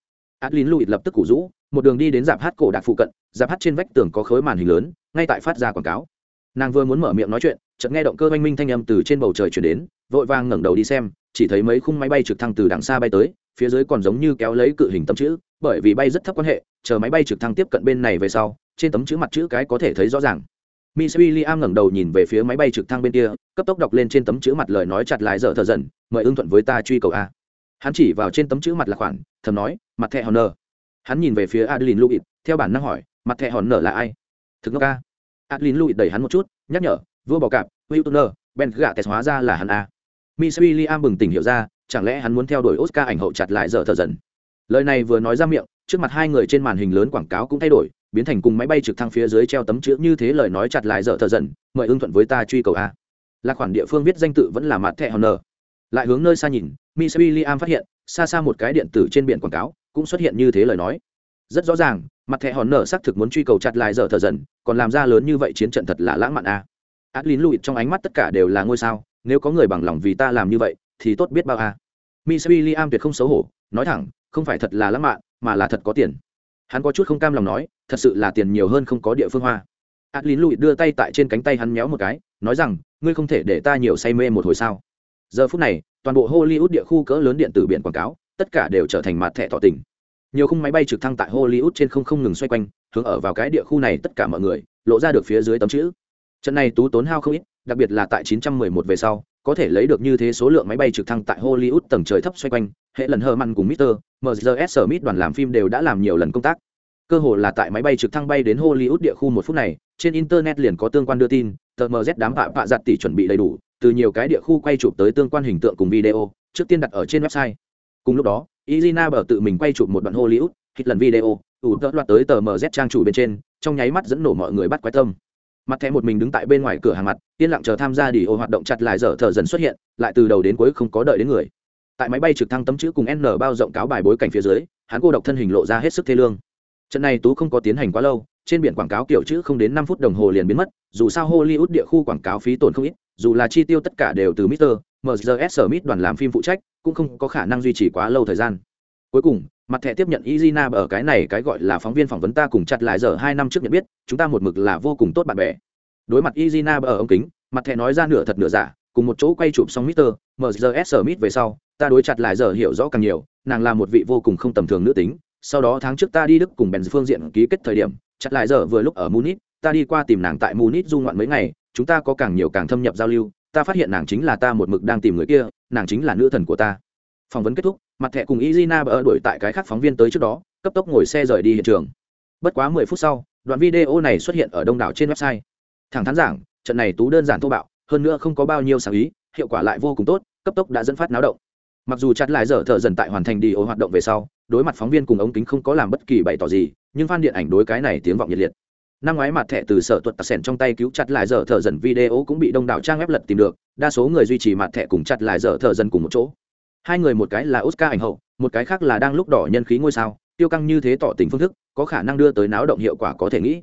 Adlin Louis lập tức củ rũ, một đường đi đến dạp hát cổ đặc phụ cận, dạp hát trên vách tường có khối màn hình lớn, ngay tại phát ra quảng cáo. Nàng vừa muốn mở miệng nói chuyện, chợt nghe động cơ oanh minh thanh âm từ trên bầu trời truyền đến, vội vàng ngẩng đầu đi xem, chỉ thấy mấy khung máy bay trực thăng từ đằng xa bay tới, phía dưới còn giống như kéo lấy cự hình tấm chữ, bởi vì bay rất thấp quan hệ, chờ máy bay trực thăng tiếp cận bên này về sau, trên tấm chữ mặt chữ cái có thể thấy rõ ràng. Miss William ngẩng đầu nhìn về phía máy bay trực thăng bên kia, cấp tốc đọc lên trên tấm chữ mặt lời nói chặt lại dở thở dần, mời ưng thuận với ta truy cầu a. Hắn chỉ vào trên tấm chữ mặt là khoản, thầm nói, mặt thẻ nở Hắn nhìn về phía Adeline Louis, theo bản năng hỏi, mặt thẻ nở là ai? Thực ngốc Ca. Adeline Louis đẩy hắn một chút, nhắc nhở, vua bò cạp, Wiltoner, Ben gạ tẹt hóa ra là hắn a. Miss William bừng tỉnh hiểu ra, chẳng lẽ hắn muốn theo đuổi Oscar ảnh hậu chặt lại dở thở dần. Lời này vừa nói ra miệng, trước mặt hai người trên màn hình lớn quảng cáo cũng thay đổi, biến thành cùng máy bay trực thăng phía dưới treo tấm chữ như thế lời nói chặt lại dở thở dần, mời ưng thuận với ta truy cầu a. Là khoản địa phương viết danh tự vẫn là mặt thẻ Honor. Lại hướng nơi xa nhìn, Miss William phát hiện, xa xa một cái điện tử trên biển quảng cáo cũng xuất hiện như thế lời nói. Rất rõ ràng, mặt thẻ hòn nở xác thực muốn truy cầu chặt lại dở thở dần, còn làm ra lớn như vậy chiến trận thật là lãng mạn a. Adlin lụi trong ánh mắt tất cả đều là ngôi sao, nếu có người bằng lòng vì ta làm như vậy, thì tốt biết bao a. Miss William tuyệt không xấu hổ, nói thẳng, không phải thật là lãng mạn, mà là thật có tiền. Hắn có chút không cam lòng nói, thật sự là tiền nhiều hơn không có địa phương hoa. Adlin lụi đưa tay tại trên cánh tay hắn méo một cái, nói rằng, ngươi không thể để ta nhiều say mê một hồi sao? Giờ phút này, toàn bộ Hollywood địa khu cỡ lớn điện tử biển quảng cáo, tất cả đều trở thành mặt thẻ tỏ tình. Nhiều khung máy bay trực thăng tại Hollywood trên không không ngừng xoay quanh, hướng ở vào cái địa khu này tất cả mọi người, lộ ra được phía dưới tấm chữ. Trận này tú tốn hao không ít, đặc biệt là tại 911 về sau, có thể lấy được như thế số lượng máy bay trực thăng tại Hollywood tầng trời thấp xoay quanh, hệ lần hờ măn cùng Mr. MZS Smith đoàn làm phim đều đã làm nhiều lần công tác. Cơ hội là tại máy bay trực thăng bay đến Hollywood địa khu một phút này, trên internet liền có tương quan đưa tin, tờ MZ đám vạ vạ giặt tỷ chuẩn bị đầy đủ, từ nhiều cái địa khu quay chụp tới tương quan hình tượng cùng video, trước tiên đặt ở trên website. Cùng lúc đó, Izina bở tự mình quay chụp một đoạn Hollywood, hit lần video, ủ tợ loạt tới tờ MZ trang chủ bên trên, trong nháy mắt dẫn nổ mọi người bắt quái tâm. Mặt thẻ một mình đứng tại bên ngoài cửa hàng mặt, yên lặng chờ tham gia đi ô hoạt động chặt lại dở thở dần xuất hiện, lại từ đầu đến cuối không có đợi đến người. Tại máy bay trực thăng tấm chữ cùng N bao rộng cáo bài bối cảnh phía dưới, hắn cô độc thân hình lộ ra hết sức thê lương. Trận này tú không có tiến hành quá lâu, trên biển quảng cáo kiểu chữ không đến năm phút đồng hồ liền biến mất, dù sao Hollywood địa khu quảng cáo phí tổn không ít, dù là chi tiêu tất cả đều từ Mr. MZS Smith đoàn làm phim phụ trách, cũng không có khả năng duy trì quá lâu thời gian. Cuối cùng, mặt thẻ tiếp nhận Izina ở cái này cái gọi là phóng viên phỏng vấn ta cùng chặt lại giờ hai năm trước nhận biết, chúng ta một mực là vô cùng tốt bạn bè. Đối mặt Izina ở ống kính, mặt thẻ nói ra nửa thật nửa giả, cùng một chỗ quay chụp xong Mr. MZS Smith về sau, ta đối chặt lại giờ hiểu rõ càng nhiều, nàng là một vị vô cùng không tầm thường nữ tính. Sau đó tháng trước ta đi Đức cùng Benz phương diện ký kết thời điểm, chặt lại giờ vừa lúc ở Munich, ta đi qua tìm nàng tại Munich du ngoạn mấy ngày, chúng ta có càng nhiều càng thâm nhập giao lưu, ta phát hiện nàng chính là ta một mực đang tìm người kia, nàng chính là nữ thần của ta. Phỏng vấn kết thúc, mặt thẻ cùng Izina ở đuổi tại cái khác phóng viên tới trước đó, cấp tốc ngồi xe rời đi hiện trường. Bất quá mười phút sau, đoạn video này xuất hiện ở đông đảo trên website. Thẳng thắn giảng, trận này tú đơn giản thô bạo, hơn nữa không có bao nhiêu sáng ý, hiệu quả lại vô cùng tốt, cấp tốc đã dẫn phát náo động. Mặc dù chặt lại dở thở dần tại hoàn thành đi ô hoạt động về sau, đối mặt phóng viên cùng ống kính không có làm bất kỳ bày tỏ gì nhưng fan điện ảnh đối cái này tiếng vọng nhiệt liệt năm ngoái mặt thẻ từ sở tuật tạc sẻn trong tay cứu chặt lại giờ thợ dần video cũng bị đông đảo trang web lật tìm được, đa số người duy trì mặt thẻ cùng chặt lại giờ thợ dần cùng một chỗ. Hai người một cái là oscar ảnh hậu, một cái khác là đang lúc đỏ nhân khí ngôi sao, tiêu căng như thế tỏ tình phương thức, có khả năng đưa tới náo động hiệu quả có thể nghĩ.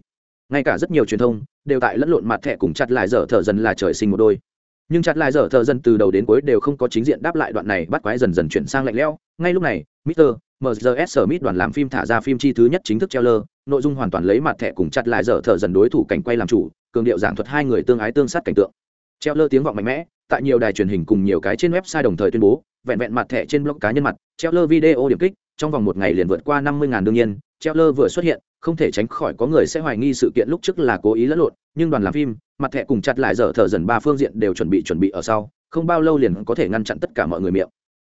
Ngay cả rất nhiều truyền thông đều tại lẫn lộn mặt thẻ cùng chặt lại giờ thợ dần là trời sinh một đôi nhưng chặt lại giờ thợ dần từ đầu đến cuối đều không có chính diện đáp lại đoạn này bắt quái dần dần chuyển sang lạnh lẽo ngay lúc này mister MGS Smith đoàn làm phim thả ra phim chi thứ nhất chính thức trailer, nội dung hoàn toàn lấy mặt thẻ cùng chặt lại dở thợ dần đối thủ cảnh quay làm chủ, cường điệu giảng thuật hai người tương ái tương sát cảnh tượng. Trailer tiếng vọng mạnh mẽ, tại nhiều đài truyền hình cùng nhiều cái trên website đồng thời tuyên bố, vẹn vẹn mặt thẻ trên blog cá nhân mặt, trailer video điểm kích, trong vòng một ngày liền vượt qua 50.000 đương nhiên, trailer vừa xuất hiện, không thể tránh khỏi có người sẽ hoài nghi sự kiện lúc trước là cố ý lẫn lộn, nhưng đoàn làm phim, mặt thẻ cùng chặt lại dở thở dần ba phương diện đều chuẩn bị chuẩn bị ở sau, không bao lâu liền có thể ngăn chặn tất cả mọi người miệng.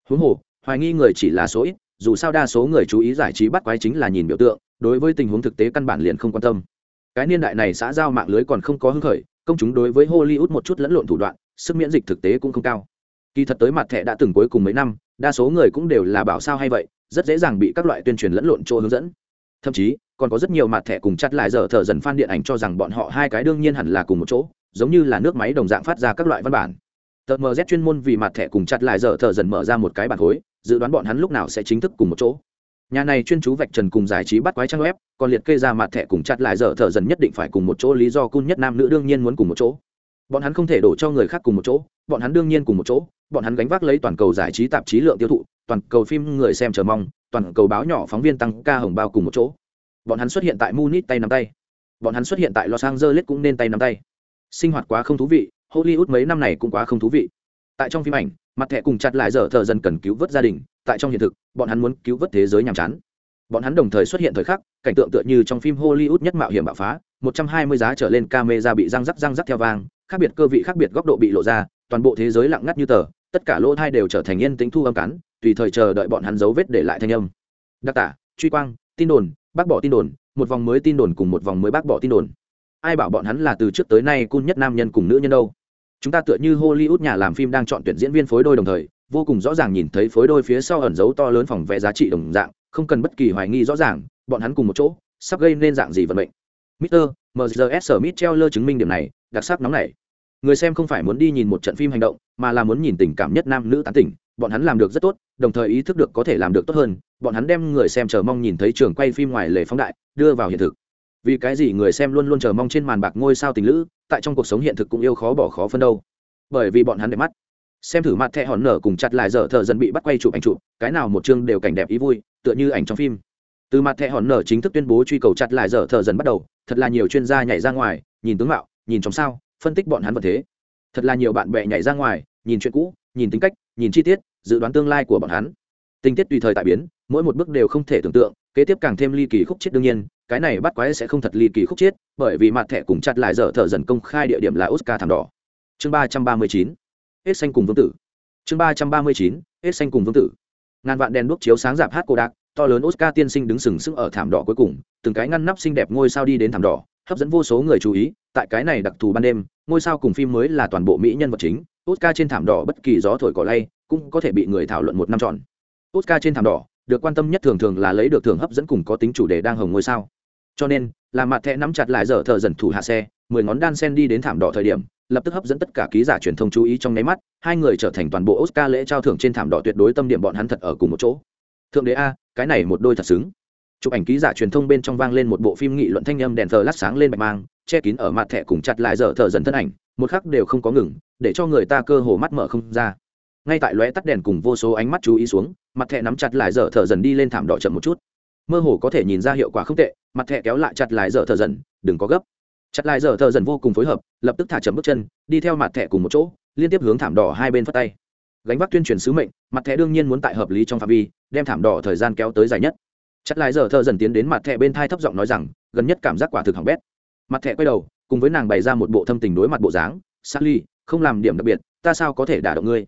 Huống hồ, hoài nghi người chỉ là số ít, dù sao đa số người chú ý giải trí bắt quái chính là nhìn biểu tượng đối với tình huống thực tế căn bản liền không quan tâm. Cái niên đại này xã giao mạng lưới còn không có hứng khởi công chúng đối với hollywood một chút lẫn lộn thủ đoạn sức miễn dịch thực tế cũng không cao. Kỳ thật tới mặt thẻ đã từng cuối cùng mấy năm đa số người cũng đều là bảo sao hay vậy rất dễ dàng bị các loại tuyên truyền lẫn lộn chỗ hướng dẫn thậm chí, còn có rất nhiều mặt thẻ cùng chặt lại giờ thợ dần phan điện ảnh cho rằng bọn họ hai cái đương nhiên hẳn là cùng một chỗ, giống như là nước máy đồng dạng phát ra các loại văn bản. Tờ mz chuyên môn vì mặt thẻ cùng chặt lại giờ thợ dần mở ra một cái bản khối, dự đoán bọn hắn lúc nào sẽ chính thức cùng một chỗ. Nhà này chuyên chú vạch trần cùng giải trí bắt quái trang web, còn liệt kê ra mặt thẻ cùng chặt lại giờ thợ dần nhất định phải cùng một chỗ, lý do cun nhất nam nữ đương nhiên muốn cùng một chỗ. Bọn hắn không thể đổ cho người khác cùng một chỗ, bọn hắn đương nhiên cùng một chỗ, bọn hắn gánh vác lấy toàn cầu giải trí tạp chí lượng tiêu thụ, toàn cầu phim người xem chờ mong toàn cầu báo nhỏ phóng viên tăng ca hồng bao cùng một chỗ. Bọn hắn xuất hiện tại munich tay nắm tay. Bọn hắn xuất hiện tại los angeles cũng nên tay nắm tay. Sinh hoạt quá không thú vị, hollywood mấy năm này cũng quá không thú vị. Tại trong phim ảnh, mặt thẻ cùng chặt lại giờ thợ dần cần cứu vớt gia đình, tại trong hiện thực, bọn hắn muốn cứu vớt thế giới nhàm chán. Bọn hắn đồng thời xuất hiện thời khắc, cảnh tượng tựa như trong phim hollywood nhất mạo hiểm bạo phá, một trăm hai mươi giá trở lên camera bị răng rắc răng rắc theo vang, khác biệt cơ vị, khác biệt góc độ bị lộ ra, toàn bộ thế giới lặng ngắt như tờ, tất cả lỗ thai đều trở thành yên tính thu âm cắn tùy thời chờ đợi bọn hắn dấu vết để lại thanh âm đặc tả truy quang tin đồn bác bỏ tin đồn một vòng mới tin đồn cùng một vòng mới bác bỏ tin đồn ai bảo bọn hắn là từ trước tới nay cun nhất nam nhân cùng nữ nhân đâu chúng ta tựa như hollywood nhà làm phim đang chọn tuyển diễn viên phối đôi đồng thời vô cùng rõ ràng nhìn thấy phối đôi phía sau ẩn dấu to lớn phòng vẽ giá trị đồng dạng không cần bất kỳ hoài nghi rõ ràng bọn hắn cùng một chỗ sắp gây nên dạng gì vận mệnh Mr. MGS Smith Trailer chứng minh điểm này, đặc sắc nóng nảy. Người xem không phải muốn đi nhìn một trận phim hành động, mà là muốn nhìn tình cảm nhất nam nữ tán tỉnh, bọn hắn làm được rất tốt, đồng thời ý thức được có thể làm được tốt hơn, bọn hắn đem người xem chờ mong nhìn thấy trường quay phim ngoài lề phóng đại, đưa vào hiện thực. Vì cái gì người xem luôn luôn chờ mong trên màn bạc ngôi sao tình lữ, tại trong cuộc sống hiện thực cũng yêu khó bỏ khó phân đâu. Bởi vì bọn hắn đẹp mắt. Xem thử mặt thẹ hòn nở cùng chặt lại dở thợ dần bị bắt quay chụp ảnh chụp cái nào một chương đều cảnh đẹp ý vui tựa như ảnh trong phim. Từ mặt thẹ hòn nở chính thức tuyên bố truy cầu chặt lại dở thợ dần bắt đầu thật là nhiều chuyên gia nhảy ra ngoài nhìn tướng mạo nhìn trong sao phân tích bọn hắn vật thế. Thật là nhiều bạn bè nhảy ra ngoài nhìn chuyện cũ nhìn tính cách nhìn chi tiết dự đoán tương lai của bọn hắn. Tình tiết tùy thời tại biến, mỗi một bước đều không thể tưởng tượng, kế tiếp càng thêm ly kỳ khúc chết đương nhiên, cái này bắt quái sẽ không thật ly kỳ khúc chết, bởi vì mặt thẻ cùng chặt lại dở thở dần công khai địa điểm là oscar thảm đỏ. Chương ba trăm ba mươi chín, hết xanh cùng vương tử. Chương ba trăm ba mươi chín, hết xanh cùng vương tử. Ngàn vạn đèn đuốc chiếu sáng dạp hát cô đạc, to lớn oscar tiên sinh đứng sừng sững ở thảm đỏ cuối cùng, từng cái ngăn nắp xinh đẹp ngôi sao đi đến thảm đỏ, hấp dẫn vô số người chú ý, tại cái này đặc thù ban đêm, ngôi sao cùng phim mới là toàn bộ mỹ nhân vật chính, oscar trên thảm đỏ bất kỳ gió thổi cỏ lay cũng có thể bị người thảo luận một năm tròn. Oscar trên thảm đỏ, được quan tâm nhất thường thường là lấy được thưởng hấp dẫn cùng có tính chủ đề đang hồng ngôi sao. Cho nên, là mặt thẻ nắm chặt lại dở thợ dần thủ hạ xe, mười ngón đan sen đi đến thảm đỏ thời điểm, lập tức hấp dẫn tất cả ký giả truyền thông chú ý trong nháy mắt, hai người trở thành toàn bộ oscar lễ trao thưởng trên thảm đỏ tuyệt đối tâm điểm bọn hắn thật ở cùng một chỗ. Thượng đế a, cái này một đôi thật xứng. Chụp ảnh ký giả truyền thông bên trong vang lên một bộ phim nghị luận thanh âm đèn thờ lát sáng lên bạch mang, che kín ở mặt thẻ cùng chặt lại dở thợ dần thân ảnh, một khắc đều không có ngừng, để cho người ta cơ hồ mắt mở không ra ngay tại lóe tắt đèn cùng vô số ánh mắt chú ý xuống mặt thẻ nắm chặt lại dở thở dần đi lên thảm đỏ chậm một chút. Mơ hồ có thể nhìn ra hiệu quả không tệ mặt thẻ kéo lại chặt lại dở thở dần đừng có gấp. Chặt lại dở thở dần vô cùng phối hợp lập tức thả chậm bước chân đi theo mặt thẻ cùng một chỗ liên tiếp hướng thảm đỏ hai bên phất tay. Gánh vác tuyên truyền sứ mệnh mặt thẻ đương nhiên muốn tại hợp lý trong phạm vi đem thảm đỏ thời gian kéo tới dài nhất. Chặt lại dở thợ dần tiến đến mặt thẻ bên thai thấp giọng nói rằng gần nhất cảm giác quả thực hỏng bét. Mặt thẻ quay đầu cùng với nàng bày ra một bộ thâm tình đối mặt bộ dáng Sally, không làm điểm đặc biệt ta sao có thể đả động ngươi?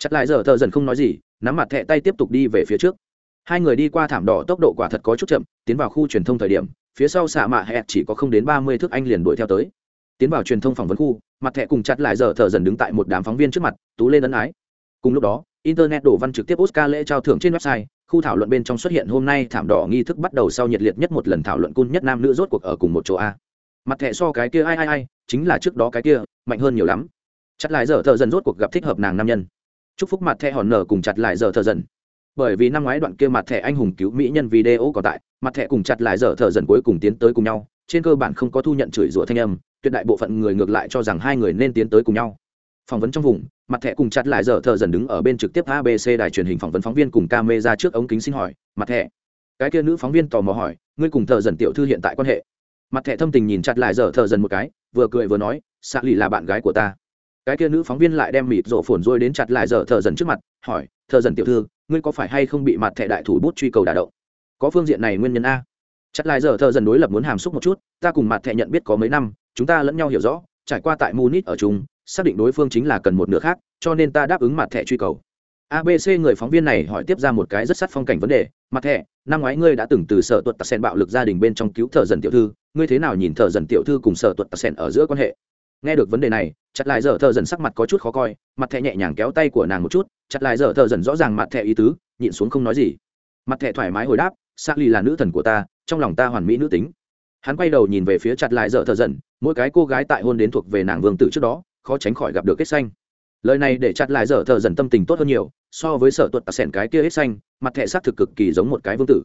Chặt lại giờ thợ dần không nói gì, nắm mặt thẻ tay tiếp tục đi về phía trước. Hai người đi qua thảm đỏ tốc độ quả thật có chút chậm, tiến vào khu truyền thông thời điểm, phía sau xạ mạ hẹn chỉ có không đến ba mươi thước anh liền đuổi theo tới. Tiến vào truyền thông phỏng vấn khu, mặt thẻ cùng chặt lại giờ thợ dần đứng tại một đám phóng viên trước mặt, tú lên ân ái. Cùng lúc đó, internet đổ văn trực tiếp oscar lễ trao thưởng trên website, khu thảo luận bên trong xuất hiện hôm nay thảm đỏ nghi thức bắt đầu sau nhiệt liệt nhất một lần thảo luận cun nhất nam nữ rốt cuộc ở cùng một chỗ a. Mặt thẻ so cái kia ai ai ai, chính là trước đó cái kia, mạnh hơn nhiều lắm. Chặt lại giờ thợ dần rốt cuộc gặp thích hợp nàng nam nhân chúc phúc mặt thẻ hòn nở cùng chặt lại giờ thợ dần. Bởi vì năm ngoái đoạn kia mặt thẻ anh hùng cứu mỹ nhân video còn tại, mặt thẻ cùng chặt lại giờ thợ dần cuối cùng tiến tới cùng nhau, trên cơ bản không có thu nhận chửi rủa thanh âm, tuyệt đại bộ phận người ngược lại cho rằng hai người nên tiến tới cùng nhau. Phỏng vấn trong vùng, mặt thẻ cùng chặt lại giờ thợ dần đứng ở bên trực tiếp abc đài truyền hình phỏng vấn phóng viên cùng camera trước ống kính xin hỏi, mặt thẻ, cái kia nữ phóng viên tò mò hỏi, ngươi cùng thợ dần tiểu thư hiện tại quan hệ? Mặt thẻ thâm tình nhìn chặt lại giờ thợ dần một cái, vừa cười vừa nói xạ lì là bạn gái của ta cái kia nữ phóng viên lại đem mịt rổ phồn rôi đến chặt lại giờ thợ dần trước mặt, hỏi, thợ dần tiểu thư, ngươi có phải hay không bị mặt thẻ đại thủ bút truy cầu đả động? Có phương diện này nguyên nhân a? Chặt lại giờ thợ dần đối lập muốn hàm xúc một chút, ta cùng mặt thẻ nhận biết có mấy năm, chúng ta lẫn nhau hiểu rõ, trải qua tại munich ở chung, xác định đối phương chính là cần một nửa khác, cho nên ta đáp ứng mặt thẻ truy cầu. Abc người phóng viên này hỏi tiếp ra một cái rất sát phong cảnh vấn đề, mặt thẻ, năm ngoái ngươi đã từng từ sở tuật tạc sen bạo lực gia đình bên trong cứu thợ dần tiểu thư, ngươi thế nào nhìn thợ dần tiểu thư cùng sở tuật tạc sen ở giữa quan hệ? Nghe được vấn đề này, chặt lại dở thợ dần sắc mặt có chút khó coi, mặt thẹ nhẹ nhàng kéo tay của nàng một chút, chặt lại dở thợ dần rõ ràng mặt thẹ ý tứ, nhịn xuống không nói gì. Mặt thẹ thoải mái hồi đáp xác ly là nữ thần của ta, trong lòng ta hoàn mỹ nữ tính. Hắn quay đầu nhìn về phía chặt lại dở thợ dần, mỗi cái cô gái tại hôn đến thuộc về nàng vương tử trước đó, khó tránh khỏi gặp được kết xanh. Lời này để chặt lại dở thợ dần tâm tình tốt hơn nhiều, so với sở tuật tạc sẻn cái kia hết xanh, mặt thẹ xác thực cực kỳ giống một cái vương tử.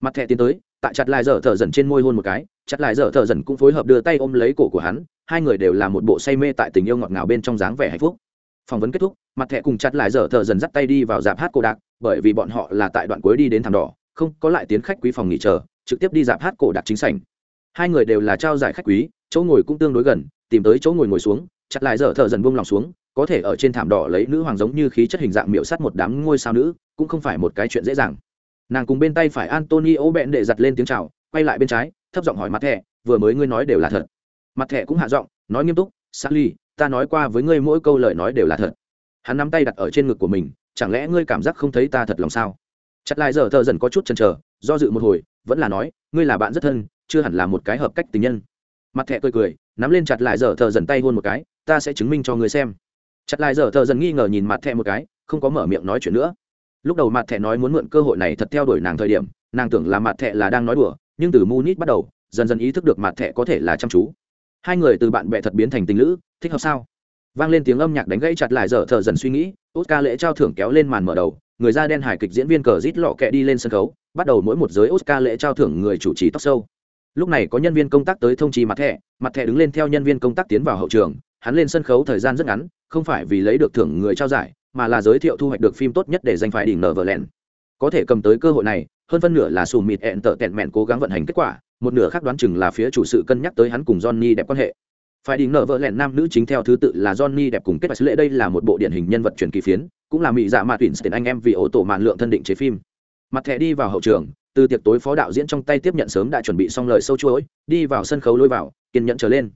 Mặt thẹ tiến tới, tại chặt lại dở thợ dần trên môi hôn một cái, chặt lại dở thợ dần cũng phối hợp đưa tay ôm lấy cổ của hắn hai người đều là một bộ say mê tại tình yêu ngọt ngào bên trong dáng vẻ hạnh phúc. Phỏng vấn kết thúc, mặt thẻ cùng chặt lại dở thợ dần dắt tay đi vào dạp hát cổ đạc, bởi vì bọn họ là tại đoạn cuối đi đến thảm đỏ, không có lại tiến khách quý phòng nghỉ chờ, trực tiếp đi dạp hát cổ đạc chính sảnh. Hai người đều là trao giải khách quý, chỗ ngồi cũng tương đối gần, tìm tới chỗ ngồi ngồi xuống, chặt lại dở thợ dần buông lòng xuống, có thể ở trên thảm đỏ lấy nữ hoàng giống như khí chất hình dạng miệu sắt một đám ngôi sao nữ, cũng không phải một cái chuyện dễ dàng. Nàng cùng bên tay phải antonio bẹn để giặt lên tiếng chào, quay lại bên trái, thấp giọng hỏi mặt thẻ, vừa mới ngươi nói đều là thật? Mặt thẻ cũng hạ giọng, nói nghiêm túc, sally, ta nói qua với ngươi mỗi câu lời nói đều là thật. Hắn nắm tay đặt ở trên ngực của mình, chẳng lẽ ngươi cảm giác không thấy ta thật lòng sao? Chặt lại giờ thợ dần có chút chần chờ, do dự một hồi, vẫn là nói, ngươi là bạn rất thân, chưa hẳn là một cái hợp cách tình nhân. Mặt thẻ cười cười, nắm lên chặt lại giờ thợ dần tay hôn một cái, ta sẽ chứng minh cho ngươi xem. Chặt lại giờ thợ dần nghi ngờ nhìn mặt thẻ một cái, không có mở miệng nói chuyện nữa. Lúc đầu mặt thẻ nói muốn mượn cơ hội này thật theo đuổi nàng thời điểm, nàng tưởng là mặt thẻ là đang nói đùa, nhưng từ munich bắt đầu, dần dần ý thức được mặt thẻ có thể là chăm chú hai người từ bạn bè thật biến thành tình lữ, thích hợp sao? Vang lên tiếng âm nhạc đánh gãy chặt lại giờ thở dần suy nghĩ, oscar lễ trao thưởng kéo lên màn mở đầu, người da đen hài kịch diễn viên cờ rít lọ kẹ đi lên sân khấu, bắt đầu mỗi một giới oscar lễ trao thưởng người chủ trì tóc sâu. Lúc này có nhân viên công tác tới thông trì mặt thẻ mặt thẻ đứng lên theo nhân viên công tác tiến vào hậu trường, hắn lên sân khấu thời gian rất ngắn, không phải vì lấy được thưởng người trao giải, mà là giới thiệu thu hoạch được phim tốt nhất để giành phải đỉnh nở vợ lẹn có thể cầm tới cơ hội này, hơn phân nửa là sùm mịt ẹn tợ tẹn mẹn cố gắng vận hành kết quả một nửa khác đoán chừng là phía chủ sự cân nhắc tới hắn cùng johnny đẹp quan hệ. Phải đỉnh nở vợ lẹn nam nữ chính theo thứ tự là johnny đẹp cùng kết bạch lệ đây là một bộ điển hình nhân vật truyền kỳ phiến cũng là mỹ dạ mạ tuyển tiền anh em vì ổ tổ màn lượng thân định chế phim. Mặt thẻ đi vào hậu trường từ tiệc tối phó đạo diễn trong tay tiếp nhận sớm đã chuẩn bị xong lời sâu chuối, đi vào sân khấu lôi vào kiên nhẫn trở lên.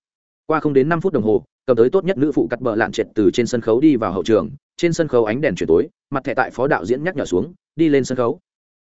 Qua không đến năm phút đồng hồ cầm tới tốt nhất nữ phụ cắt bờ lạn trệt từ trên sân khấu đi vào hậu trường trên sân khấu ánh đèn chuyển tối mặt thẻ tại phó đạo diễn nhắc nhở xuống đi lên sân khấu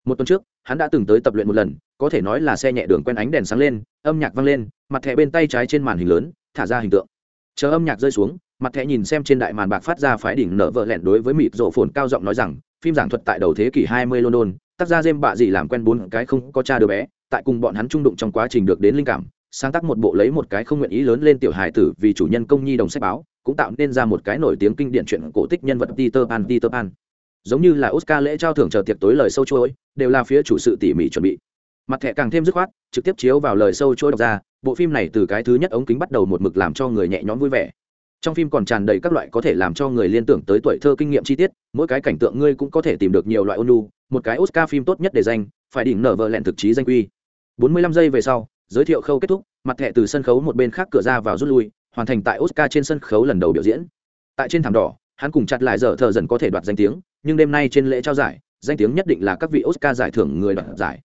một tuần trước, hắn đã từng tới tập luyện một lần, có thể nói là xe nhẹ đường quen ánh đèn sáng lên, âm nhạc vang lên, mặt thẻ bên tay trái trên màn hình lớn, thả ra hình tượng. Chờ âm nhạc rơi xuống, mặt thẻ nhìn xem trên đại màn bạc phát ra phái đỉnh nở vợ lẹn đối với mịt rộ phồn cao giọng nói rằng, phim giảng thuật tại đầu thế kỷ 20 london, tác gia dêm bạ gì làm quen bốn cái không có cha đứa bé, tại cùng bọn hắn trung đụng trong quá trình được đến linh cảm, sáng tác một bộ lấy một cái không nguyện ý lớn lên tiểu hài tử vì chủ nhân công nhi đồng sách báo, cũng tạo nên ra một cái nổi tiếng kinh điển chuyện cổ tích nhân vật Peter Pan Peter Pan giống như là Oscar lễ trao thưởng chờ tiệc tối lời sâu chuỗi, đều là phía chủ sự tỉ mỉ chuẩn bị. Mặt thẻ càng thêm dứt khoát, trực tiếp chiếu vào lời sâu chuỗi đọc ra, bộ phim này từ cái thứ nhất ống kính bắt đầu một mực làm cho người nhẹ nhõm vui vẻ. Trong phim còn tràn đầy các loại có thể làm cho người liên tưởng tới tuổi thơ kinh nghiệm chi tiết, mỗi cái cảnh tượng ngươi cũng có thể tìm được nhiều loại ôn lu một cái oscar phim tốt nhất để danh phải đỉnh nở vợ lẹn thực chí danh quy. 45 giây về sau, giới thiệu khâu kết thúc, mặt thẻ từ sân khấu một bên khác cửa ra vào rút lui, hoàn thành tại oscar trên sân khấu lần đầu biểu diễn. Tại trên thảm đỏ hắn cùng chặt lại giờ thợ dần có thể đoạt danh tiếng, nhưng đêm nay trên lễ trao giải, danh tiếng nhất định là các vị oscar giải thưởng người đoạt giải.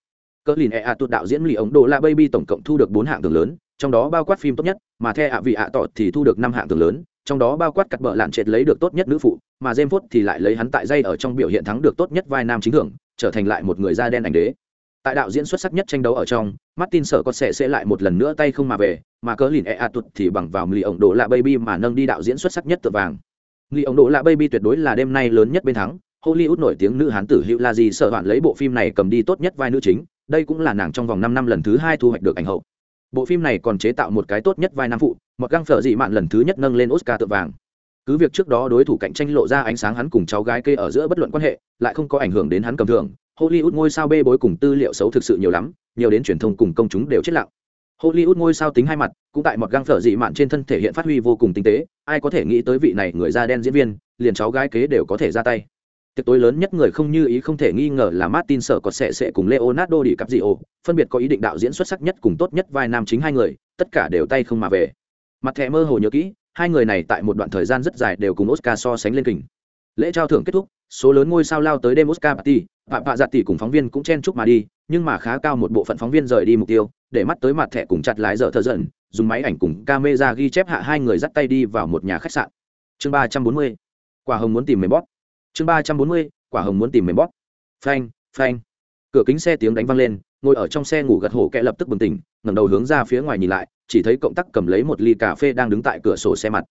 Cỡ lìn e a tuột đạo diễn lì ống đô la baby tổng cộng thu được bốn hạng thưởng lớn, trong đó bao quát phim tốt nhất, mà the ạ vị ạ tọt thì thu được năm hạng thưởng lớn, trong đó bao quát cắt bợ lạn trệt lấy được tốt nhất nữ phụ, mà jem phốt thì lại lấy hắn tại dây ở trong biểu hiện thắng được tốt nhất vai nam chính thưởng, trở thành lại một người da đen ảnh đế. Tại đạo diễn xuất sắc nhất tranh đấu ở trong, martin sợ có sẽ sẽ lại một lần nữa tay không mà về, mà cớ lìn e a tụt thì bằng vào lì ổng đồ lạ baby mà nâng đi đạo diễn xuất sắc nhất tự vàng. Lý ổng độ lạ baby tuyệt đối là đêm nay lớn nhất bên thắng. Hollywood nổi tiếng nữ hán tử hữu la gì? sợ hoạn lấy bộ phim này cầm đi tốt nhất vai nữ chính. Đây cũng là nàng trong vòng năm năm lần thứ hai thu hoạch được ảnh hậu. Bộ phim này còn chế tạo một cái tốt nhất vai nam phụ, một găng phở dị mạn lần thứ nhất nâng lên oscar tượng vàng. Cứ việc trước đó đối thủ cạnh tranh lộ ra ánh sáng hắn cùng cháu gái kê ở giữa bất luận quan hệ, lại không có ảnh hưởng đến hắn cầm thường hollywood ngôi sao bê bối cùng tư liệu xấu thực sự nhiều lắm, nhiều đến truyền thông cùng công chúng đều chết lặng hollywood ngôi sao tính hai mặt, cũng tại một găng phở dị mạn trên thân thể hiện phát huy vô cùng tinh tế, ai có thể nghĩ tới vị này người da đen diễn viên, liền cháu gái kế đều có thể ra tay. Tiệc tối lớn nhất người không như ý không thể nghi ngờ là martin sợ có sẽ sẽ cùng leonardo đi cặp dị ổ phân biệt có ý định đạo diễn xuất sắc nhất cùng tốt nhất vai nam chính hai người, tất cả đều tay không mà về. Mặt thẻ mơ hồ nhớ kỹ, hai người này tại một đoạn thời gian rất dài đều cùng oscar so sánh lên kình. Lễ trao thưởng kết thúc, số lớn ngôi sao lao tới đêm oscar party và bạ giặt tỷ cùng phóng viên cũng chen chúc mà đi nhưng mà khá cao một bộ phận phóng viên rời đi mục tiêu, để mắt tới mặt thẻ cùng chặt lái dở thợ dần, dùng máy ảnh cùng camera ghi chép hạ hai người dắt tay đi vào một nhà khách sạn. Chương ba trăm bốn mươi, quả hồng muốn tìm mềm bóp. Chương ba trăm bốn mươi, quả hồng muốn tìm mềm bóp. Phanh phanh. Cửa kính xe tiếng đánh văng lên, ngồi ở trong xe ngủ gật hổ kẹ lập tức bừng tỉnh, ngẩng đầu hướng ra phía ngoài nhìn lại, chỉ thấy cộng tác cầm lấy một ly cà phê đang đứng tại cửa sổ xe mặt.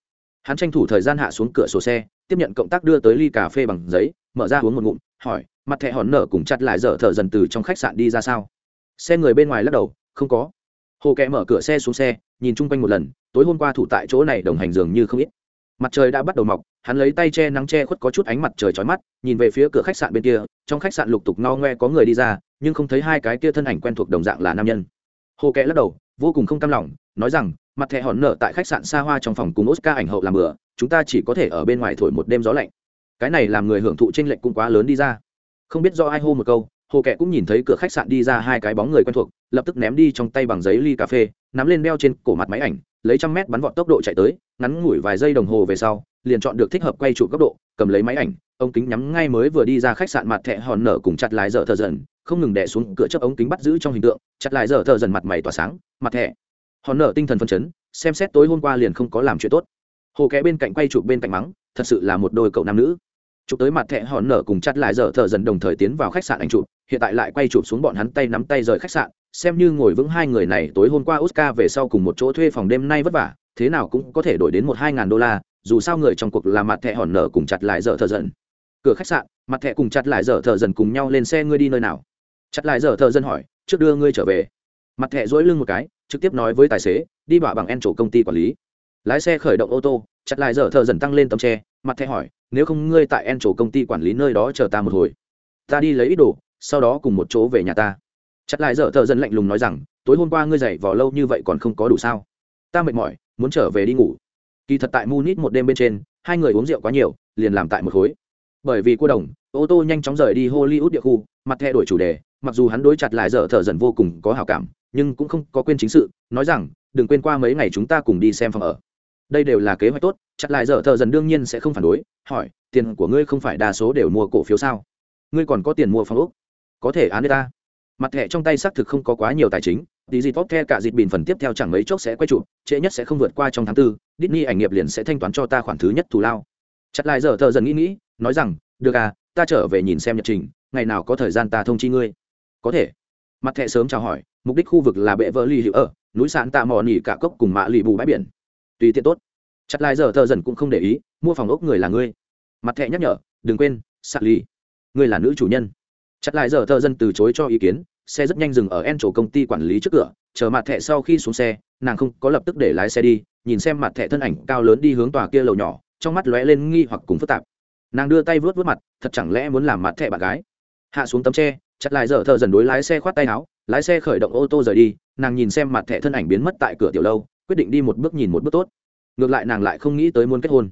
Hắn tranh thủ thời gian hạ xuống cửa sổ xe, tiếp nhận cộng tác đưa tới ly cà phê bằng giấy, mở ra uống một ngụm hỏi, mặt thẻ hòn nở cùng chặt lại dở thở dần từ trong khách sạn đi ra sao? Xe người bên ngoài lắc đầu, không có. Hồ kẹ mở cửa xe xuống xe, nhìn chung quanh một lần, tối hôm qua thủ tại chỗ này đồng hành dường như không ít. Mặt trời đã bắt đầu mọc, hắn lấy tay che nắng che khuất có chút ánh mặt trời trói mắt, nhìn về phía cửa khách sạn bên kia, trong khách sạn lục tục no ngoe có người đi ra, nhưng không thấy hai cái kia thân ảnh quen thuộc đồng dạng là nam nhân. Hồ kẹ lắc đầu, vô cùng không cam lòng, nói rằng, mặt thẻ hòn nở tại khách sạn xa hoa trong phòng cùng oscar ảnh hậu làm bữa, chúng ta chỉ có thể ở bên ngoài thổi một đêm gió lạnh cái này làm người hưởng thụ tranh lệch cũng quá lớn đi ra. Không biết do ai hô một câu, hồ kẹ cũng nhìn thấy cửa khách sạn đi ra hai cái bóng người quen thuộc, lập tức ném đi trong tay bằng giấy ly cà phê, nắm lên đeo trên cổ mặt máy ảnh, lấy trăm mét bắn vọt tốc độ chạy tới, ngắn ngủi vài giây đồng hồ về sau, liền chọn được thích hợp quay chụp góc độ, cầm lấy máy ảnh, ống kính nhắm ngay mới vừa đi ra khách sạn mặt thẹ hòn nở cùng chặt lại dở thờ dần, không ngừng đè xuống cửa chớp ống kính bắt giữ trong hình tượng, chặt lại dở thờ dần mặt mày tỏa sáng, mặt thẹ hòn nở tinh thần phân chấn, xem xét tối hôm qua liền không có làm chuyện tốt. Hồ kẽ bên cạnh quay chụp bên cạnh mắng, thật sự là một đôi cậu nam nữ chụp tới mặt thẹ hòn nở cùng chặt lại dở thợ dần đồng thời tiến vào khách sạn ảnh chụp, hiện tại lại quay chụp xuống bọn hắn tay nắm tay rời khách sạn, xem như ngồi vững hai người này tối hôm qua oscar về sau cùng một chỗ thuê phòng đêm nay vất vả, thế nào cũng có thể đổi đến một hai ngàn đô la, dù sao người trong cuộc là mặt thẹ hòn nở cùng chặt lại dở thợ dần. Cửa khách sạn, mặt thẹ cùng chặt lại dở thợ dần cùng nhau lên xe, ngươi đi nơi nào? Chặt lại dở thợ dần hỏi, trước đưa ngươi trở về. Mặt thẹ dỗi lưng một cái, trực tiếp nói với tài xế, đi bảo bằng en chỗ công ty quản lý. Lái xe khởi động ô tô, chặt lại dở thợ dần tăng lên tấm tre, mặt thẹ hỏi nếu không ngươi tại en chỗ công ty quản lý nơi đó chờ ta một hồi. Ta đi lấy ít đồ, sau đó cùng một chỗ về nhà ta. Chặt lại dở thợ dần lạnh lùng nói rằng, tối hôm qua ngươi dậy vò lâu như vậy còn không có đủ sao? Ta mệt mỏi, muốn trở về đi ngủ. Kỳ thật tại munich một đêm bên trên, hai người uống rượu quá nhiều, liền làm tại một khối. Bởi vì cô đồng, ô tô nhanh chóng rời đi hollywood địa khu, mặt thay đổi chủ đề, mặc dù hắn đối chặt lại dở thở dần vô cùng có hào cảm, nhưng cũng không có quên chính sự, nói rằng, đừng quên qua mấy ngày chúng ta cùng đi xem phòng ở đây đều là kế hoạch tốt, chặt lại dở thợ dần đương nhiên sẽ không phản đối, hỏi, tiền của ngươi không phải đa số đều mua cổ phiếu sao? Ngươi còn có tiền mua phòng úc có thể án ta. Mặt thẻ trong tay xác thực không có quá nhiều tài chính tí gì tốt the cả dịp bình phần tiếp theo chẳng mấy chốc sẽ quay chụp trễ nhất sẽ không vượt qua trong tháng tư, Disney ảnh nghiệp liền sẽ thanh toán cho ta khoản thứ nhất thù lao. Chặt lại giờ thợ dần nghĩ nghĩ, nói rằng, được à ta trở về nhìn xem nhật trình, ngày nào có thời gian ta thông chi ngươi. Có thể. Mặt thẻ sớm chào hỏi, mục đích khu vực là bệ vợ ly hữu ở, núi sạn tạ mò nỉ cả cốc cùng mạ lì bù bãi biển tùy tiện tốt. Chặt lại giờ thợ dần cũng không để ý, mua phòng ốc người là ngươi. Mặt thẹ nhắc nhở, đừng quên, sạc ly ngươi là nữ chủ nhân. Chặt lại giờ thợ dân từ chối cho ý kiến, xe rất nhanh dừng ở en chỗ công ty quản lý trước cửa, chờ mặt thẹ sau khi xuống xe, nàng không có lập tức để lái xe đi, nhìn xem mặt thẹ thân ảnh cao lớn đi hướng tòa kia lầu nhỏ, trong mắt lóe lên nghi hoặc cùng phức tạp. Nàng đưa tay vớt vớt mặt, thật chẳng lẽ muốn làm mặt thẹ bạn gái? Hạ xuống tấm tre chặt lại giờ thợ dần đối lái xe khoát tay áo, lái xe khởi động ô tô rời đi, nàng nhìn xem mặt thẹ thân ảnh biến mất tại cửa tiểu lâu quyết định đi một bước nhìn một bước tốt ngược lại nàng lại không nghĩ tới muốn kết hôn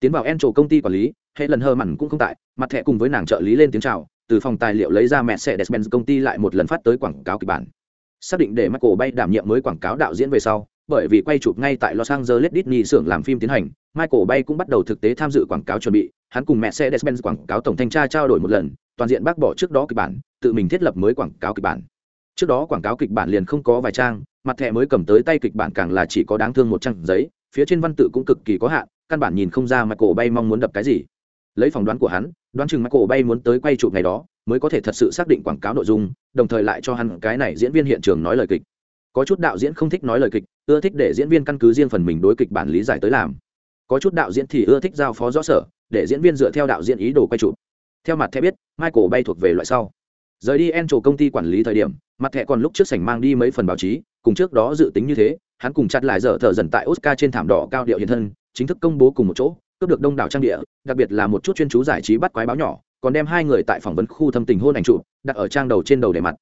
tiến vào en trổ công ty quản lý hệ lần hơ mặn cũng không tại mặt thẻ cùng với nàng trợ lý lên tiếng chào từ phòng tài liệu lấy ra mẹ xe Despenz công ty lại một lần phát tới quảng cáo kịch bản. Xác định để Michael Bay đảm nhiệm mới quảng cáo đạo diễn về sau, bởi vì quay chụp ngay tại Los Angeles Disney xưởng làm phim tiến hành, Michael Bay cũng bắt đầu thực tế tham dự quảng cáo chuẩn bị, hắn cùng mẹ xe Despenz quảng cáo tổng thanh tra trao đổi một lần, toàn diện bác bỏ trước đó kịch bản, tự mình thiết lập mới quảng cáo kịch bản. Trước đó quảng cáo kịch bản liền không có vài trang, mặt thẻ mới cầm tới tay kịch bản càng là chỉ có đáng thương một trang giấy, phía trên văn tự cũng cực kỳ có hạn, căn bản nhìn không ra Michael Bay mong muốn đập cái gì. Lấy phỏng đoán của hắn đoán chừng michael bay muốn tới quay chụp ngày đó mới có thể thật sự xác định quảng cáo nội dung đồng thời lại cho hắn cái này diễn viên hiện trường nói lời kịch. Có chút đạo diễn không thích nói lời kịch ưa thích để diễn viên căn cứ riêng phần mình đối kịch bản lý giải tới làm. Có chút đạo diễn thì ưa thích giao phó rõ sở để diễn viên dựa theo đạo diễn ý đồ quay chụp. Theo mặt thẻ biết michael bay thuộc về loại sau. Rời đi en trổ công ty quản lý thời điểm mặt thẻ còn lúc trước sảnh mang đi mấy phần báo chí cùng trước đó dự tính như thế, hắn cùng chặt lại dở thở dần tại oscar trên thảm đỏ cao điệu hiện thân, chính thức công bố cùng một chỗ, cướp được đông đảo trang địa, đặc biệt là một chút chuyên chú giải trí bắt quái báo nhỏ, còn đem hai người tại phỏng vấn khu thâm tình hôn ảnh trụ đặt ở trang đầu trên đầu để mặt.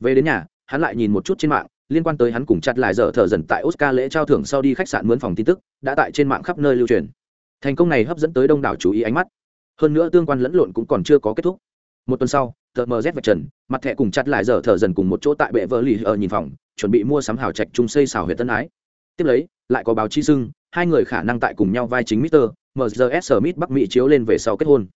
Về đến nhà, hắn lại nhìn một chút trên mạng, liên quan tới hắn cùng chặt lại dở thở dần tại oscar lễ trao thưởng sau đi khách sạn mướn phòng tin tức, đã tại trên mạng khắp nơi lưu truyền. Thành công này hấp dẫn tới đông đảo chú ý ánh mắt. Hơn nữa tương quan lẫn lộn cũng còn chưa có kết thúc một tuần sau tờ mz vạch trần mặt thẻ cùng chặt lại giờ thở dần cùng một chỗ tại bệ vợ lì ở nhìn phòng chuẩn bị mua sắm hào trạch chung xây xào huyện tân ái tiếp lấy lại có báo chí xưng hai người khả năng tại cùng nhau vai chính Mister, MZS Smith Bắc Mỹ chiếu lên về sau kết hôn.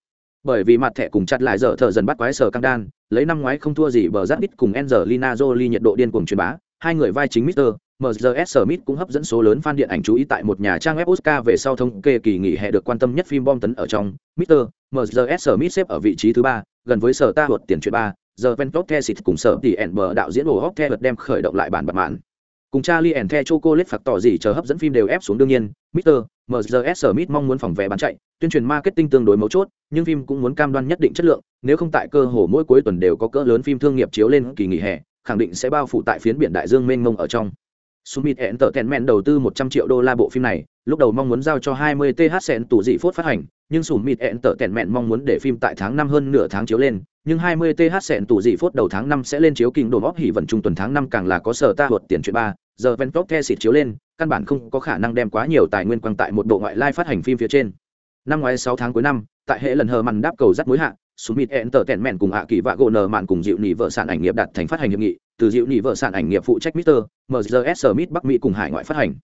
Bởi vì mặt thẻ cùng chặt lại giờ thở dần bắt quái sở căng đan, lấy năm ngoái không thua gì bờ giáp ít cùng Angelina Jolie nhiệt độ điên cuồng truyền bá, hai người vai chính Mister, MZS Smith cũng hấp dẫn số lớn fan điện ảnh chú ý tại một nhà trang web Oscar về sau thông kê kỳ nghỉ hè được quan tâm nhất phim bom tấn ở trong. Mister, MZS Smith xếp ở vị trí thứ ba, gần với sở ta luật tiền chuyện ba. giờ Ventos Tesit cùng sở tỷ bờ đạo diễn Hồ Hóc đem khởi động lại bản bật mạn cùng Charlie and the Chocolate phạt tỏ gì chờ hấp dẫn phim đều ép xuống đương nhiên, Mr. MZS Smith mong muốn phòng vé bán chạy, tuyên truyền marketing tương đối mấu chốt, nhưng phim cũng muốn cam đoan nhất định chất lượng, nếu không tại cơ hồ mỗi cuối tuần đều có cỡ lớn phim thương nghiệp chiếu lên kỳ nghỉ hè, khẳng định sẽ bao phủ tại phiến biển đại dương mênh mông ở trong. Summit Entertainment đầu tư 100 triệu đô la bộ phim này, lúc đầu mong muốn giao cho 20 TH sen tủ dị phốt phát hành, nhưng Summit Entertainment mong muốn để phim tại tháng năm hơn nửa tháng chiếu lên, nhưng 20 TH sẹn tủ dị phốt đầu tháng năm sẽ lên chiếu kinh đồ móc hỉ vận trung tuần tháng năm càng là có sở ta luật tiền chuyện ba giờ ven Ventok The xịt chiếu lên, căn bản không có khả năng đem quá nhiều tài nguyên quăng tại một bộ ngoại lai phát hành phim phía trên. Năm ngoái 6 tháng cuối năm, tại hệ lần hờ mằn đáp cầu dắt mối hạ, Summit Entertainment cùng hạ kỳ vạ gỗ nờ mạn cùng dịu nỉ vợ sản ảnh nghiệp đặt thành phát hành hiệp nghị, từ dịu nỉ vợ sản ảnh nghiệp phụ trách Mr. MZS Smith Bắc Mỹ cùng hải ngoại phát hành.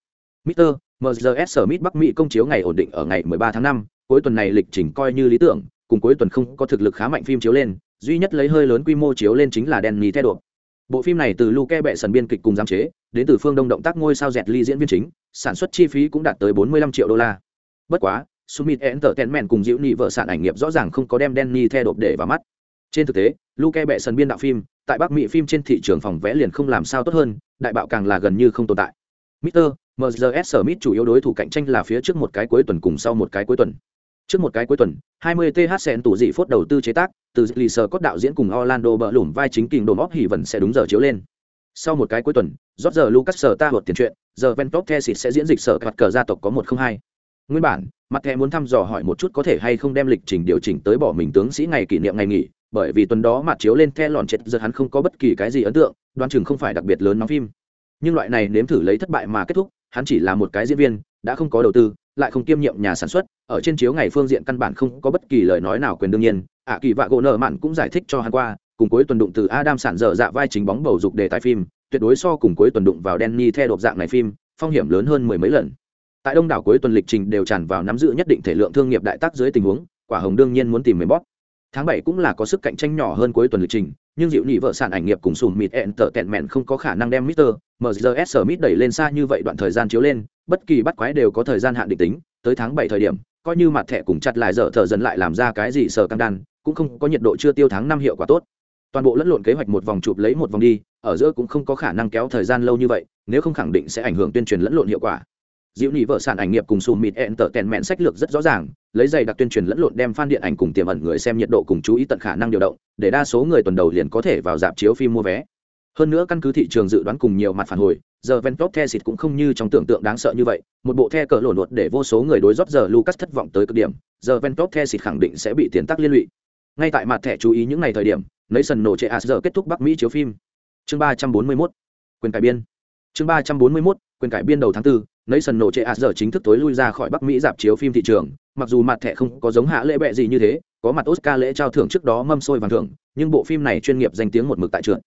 Mr. MZS Smith Bắc Mỹ công chiếu ngày ổn định ở ngày 13 tháng 5, cuối tuần này lịch trình coi như lý tưởng, cùng cuối tuần không có thực lực khá mạnh phim chiếu lên, duy nhất lấy hơi lớn quy mô chiếu lên chính là Danny Theo Bộ phim này từ Luke Bệ sần biên kịch cùng giám chế, đến từ phương Đông động tác ngôi sao dẹt ly diễn viên chính, sản xuất chi phí cũng đạt tới 45 triệu đô la. Bất quá, Summit Entertainment cùng Diệu Nhị vợ sản ảnh nghiệp rõ ràng không có đem Danny theo đột để vào mắt. Trên thực tế, Luke bệ sần biên đạo phim, tại Bắc Mỹ phim trên thị trường phòng vẽ liền không làm sao tốt hơn, đại bạo càng là gần như không tồn tại. Mr. MZS Smith chủ yếu đối thủ cạnh tranh là phía trước một cái cuối tuần cùng sau một cái cuối tuần. Trước một cái cuối tuần, 20 TH sen tủ dị phốt đầu tư chế tác, từ lì sờ cốt đạo diễn cùng Orlando bờ lủng vai chính kình đồ móc hỉ vẫn sẽ đúng giờ chiếu lên. Sau một cái cuối tuần, rót giờ Lucas sở ta luật tiền truyện, giờ Ventok Thesis sẽ diễn dịch sở mặt cờ gia tộc có 102. Nguyên bản, mặt thẻ muốn thăm dò hỏi một chút có thể hay không đem lịch trình điều chỉnh tới bỏ mình tướng sĩ ngày kỷ niệm ngày nghỉ bởi vì tuần đó mặt chiếu lên the lòn chết giờ hắn không có bất kỳ cái gì ấn tượng đoán chừng không phải đặc biệt lớn nóng phim nhưng loại này nếm thử lấy thất bại mà kết thúc hắn chỉ là một cái diễn viên đã không có đầu tư lại không kiêm nhiệm nhà sản xuất ở trên chiếu ngày phương diện căn bản không có bất kỳ lời nói nào quyền đương nhiên ạ kỳ vạ gỗ nợ mạn cũng giải thích cho hắn qua cùng cuối tuần đụng từ adam sản dở dạ vai chính bóng bầu dục đề tài phim tuyệt đối so cùng cuối tuần đụng vào Danny theo đột dạng này phim phong hiểm lớn hơn mười mấy lần tại đông đảo cuối tuần lịch trình đều tràn vào nắm giữ nhất định thể lượng thương nghiệp đại tác dưới tình huống quả hồng đương nhiên muốn tìm mềm bóp tháng bảy cũng là có sức cạnh tranh nhỏ hơn cuối tuần lịch trình nhưng dịu nhị vợ sản ảnh nghiệp cùng sùm mịt ẹn tở tẹn mẹn không có khả năng đem Mr. MZS Smith đẩy lên xa như vậy đoạn thời gian chiếu lên, bất kỳ bắt quái đều có thời gian hạn định tính, tới tháng bảy thời điểm, coi như mặt thẻ cùng chặt lại dở thợ dần lại làm ra cái gì sở căng đan, cũng không có nhiệt độ chưa tiêu tháng năm hiệu quả tốt. Toàn bộ lẫn lộn kế hoạch một vòng chụp lấy một vòng đi, ở giữa cũng không có khả năng kéo thời gian lâu như vậy, nếu không khẳng định sẽ ảnh hưởng tuyên truyền lẫn lộn hiệu quả diệu nhị vợ sản ảnh nghiệp cùng sùm mịt ẹn tở tèn mẹn sách lược rất rõ ràng lấy giày đặc tuyên truyền lẫn lộn đem fan điện ảnh cùng tiềm ẩn người xem nhiệt độ cùng chú ý tận khả năng điều động để đa số người tuần đầu liền có thể vào dạp chiếu phim mua vé hơn nữa căn cứ thị trường dự đoán cùng nhiều mặt phản hồi giờ ventok the xịt cũng không như trong tưởng tượng đáng sợ như vậy một bộ the cờ lộn luật để vô số người đối rót giờ lucas thất vọng tới cực điểm giờ ventok the xịt khẳng định sẽ bị tiền tắc liên lụy. Ngay tại mặt thẻ chú ý những ngày thời điểm lấy sần nổ trệ as giờ kết thúc bắc mỹ chiếu phim. Chương ba trăm bốn mươi mốt quyền cải biên. Chương ba trăm bốn mươi mốt quyền cải biên đầu tháng 4, sần nổ trệ giờ chính thức tối lui ra khỏi Bắc Mỹ dạp chiếu phim thị trường, mặc dù mặt thẻ không có giống hạ lễ bệ gì như thế, có mặt Oscar lễ trao thưởng trước đó mâm sôi vàng thưởng, nhưng bộ phim này chuyên nghiệp danh tiếng một mực tại trượt.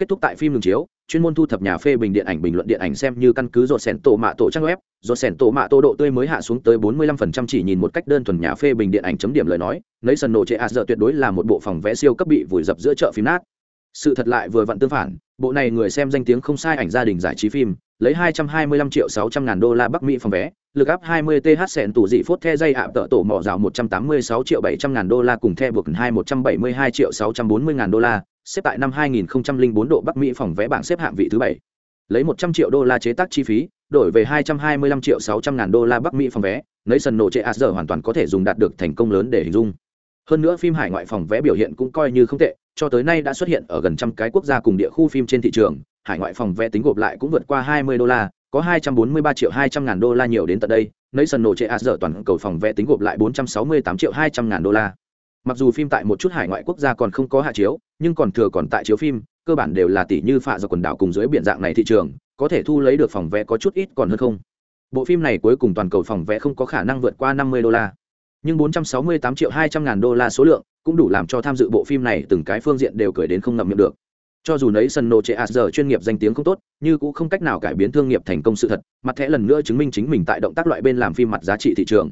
Kết thúc tại phim đường chiếu, chuyên môn thu thập nhà phê bình điện ảnh bình luận điện ảnh xem như căn cứ rột sẻn tổ mạ tổ trang web, rột sẻn tổ mạ tổ độ tươi mới hạ xuống tới 45% chỉ nhìn một cách đơn thuần nhà phê bình điện ảnh chấm điểm lời nói, lấy sần nổ trệ giờ tuyệt đối là một bộ phòng vé siêu cấp bị vùi dập giữa chợ phim nát. Sự thật lại vừa vặn tương phản, bộ này người xem danh tiếng không sai ảnh gia đình giải trí phim, lấy 225 triệu 600 ngàn đô la Bắc Mỹ phòng vé, lực áp 20 TH sẹn tủ dị phốt the dây ạ tợ tổ mỏ rào 186 triệu 700 ngàn đô la cùng the buộc 2 172 triệu 640 ngàn đô la, xếp tại năm 2004 độ Bắc Mỹ phòng vé bảng xếp hạng vị thứ 7. Lấy 100 triệu đô la chế tác chi phí, đổi về 225 triệu 600 ngàn đô la Bắc Mỹ phòng vé, Nation nổ trệ giờ hoàn toàn có thể dùng đạt được thành công lớn để hình dung. hơn nữa phim hải ngoại phòng vé biểu hiện cũng coi như không tệ cho tới nay đã xuất hiện ở gần trăm cái quốc gia cùng địa khu phim trên thị trường hải ngoại phòng vé tính gộp lại cũng vượt qua 20 đô la có 243 triệu 200 ngàn đô la nhiều đến tận đây nấy sần nổ trệ a toàn cầu phòng vé tính gộp lại 468 triệu 200 ngàn đô la mặc dù phim tại một chút hải ngoại quốc gia còn không có hạ chiếu, nhưng còn thừa còn tại chiếu phim, cơ bản đều là tỷ như phạ do quần đảo cùng dưới biển dạng này thị trường, có thể thu lấy được phòng vé có chút ít còn hơn không. Bộ phim này cuối cùng toàn cầu phòng vé không có khả năng vượt qua 50 đô la. Nhưng 468 triệu 200 ngàn đô la số lượng cũng đủ làm cho tham dự bộ phim này từng cái phương diện đều cười đến không ngậm miệng được. Cho dù nấy sân nô chế a giờ chuyên nghiệp danh tiếng không tốt nhưng cũng không cách nào cải biến thương nghiệp thành công sự thật, mặt thẻ lần nữa chứng minh chính mình tại động tác loại bên làm phim mặt giá trị thị trường.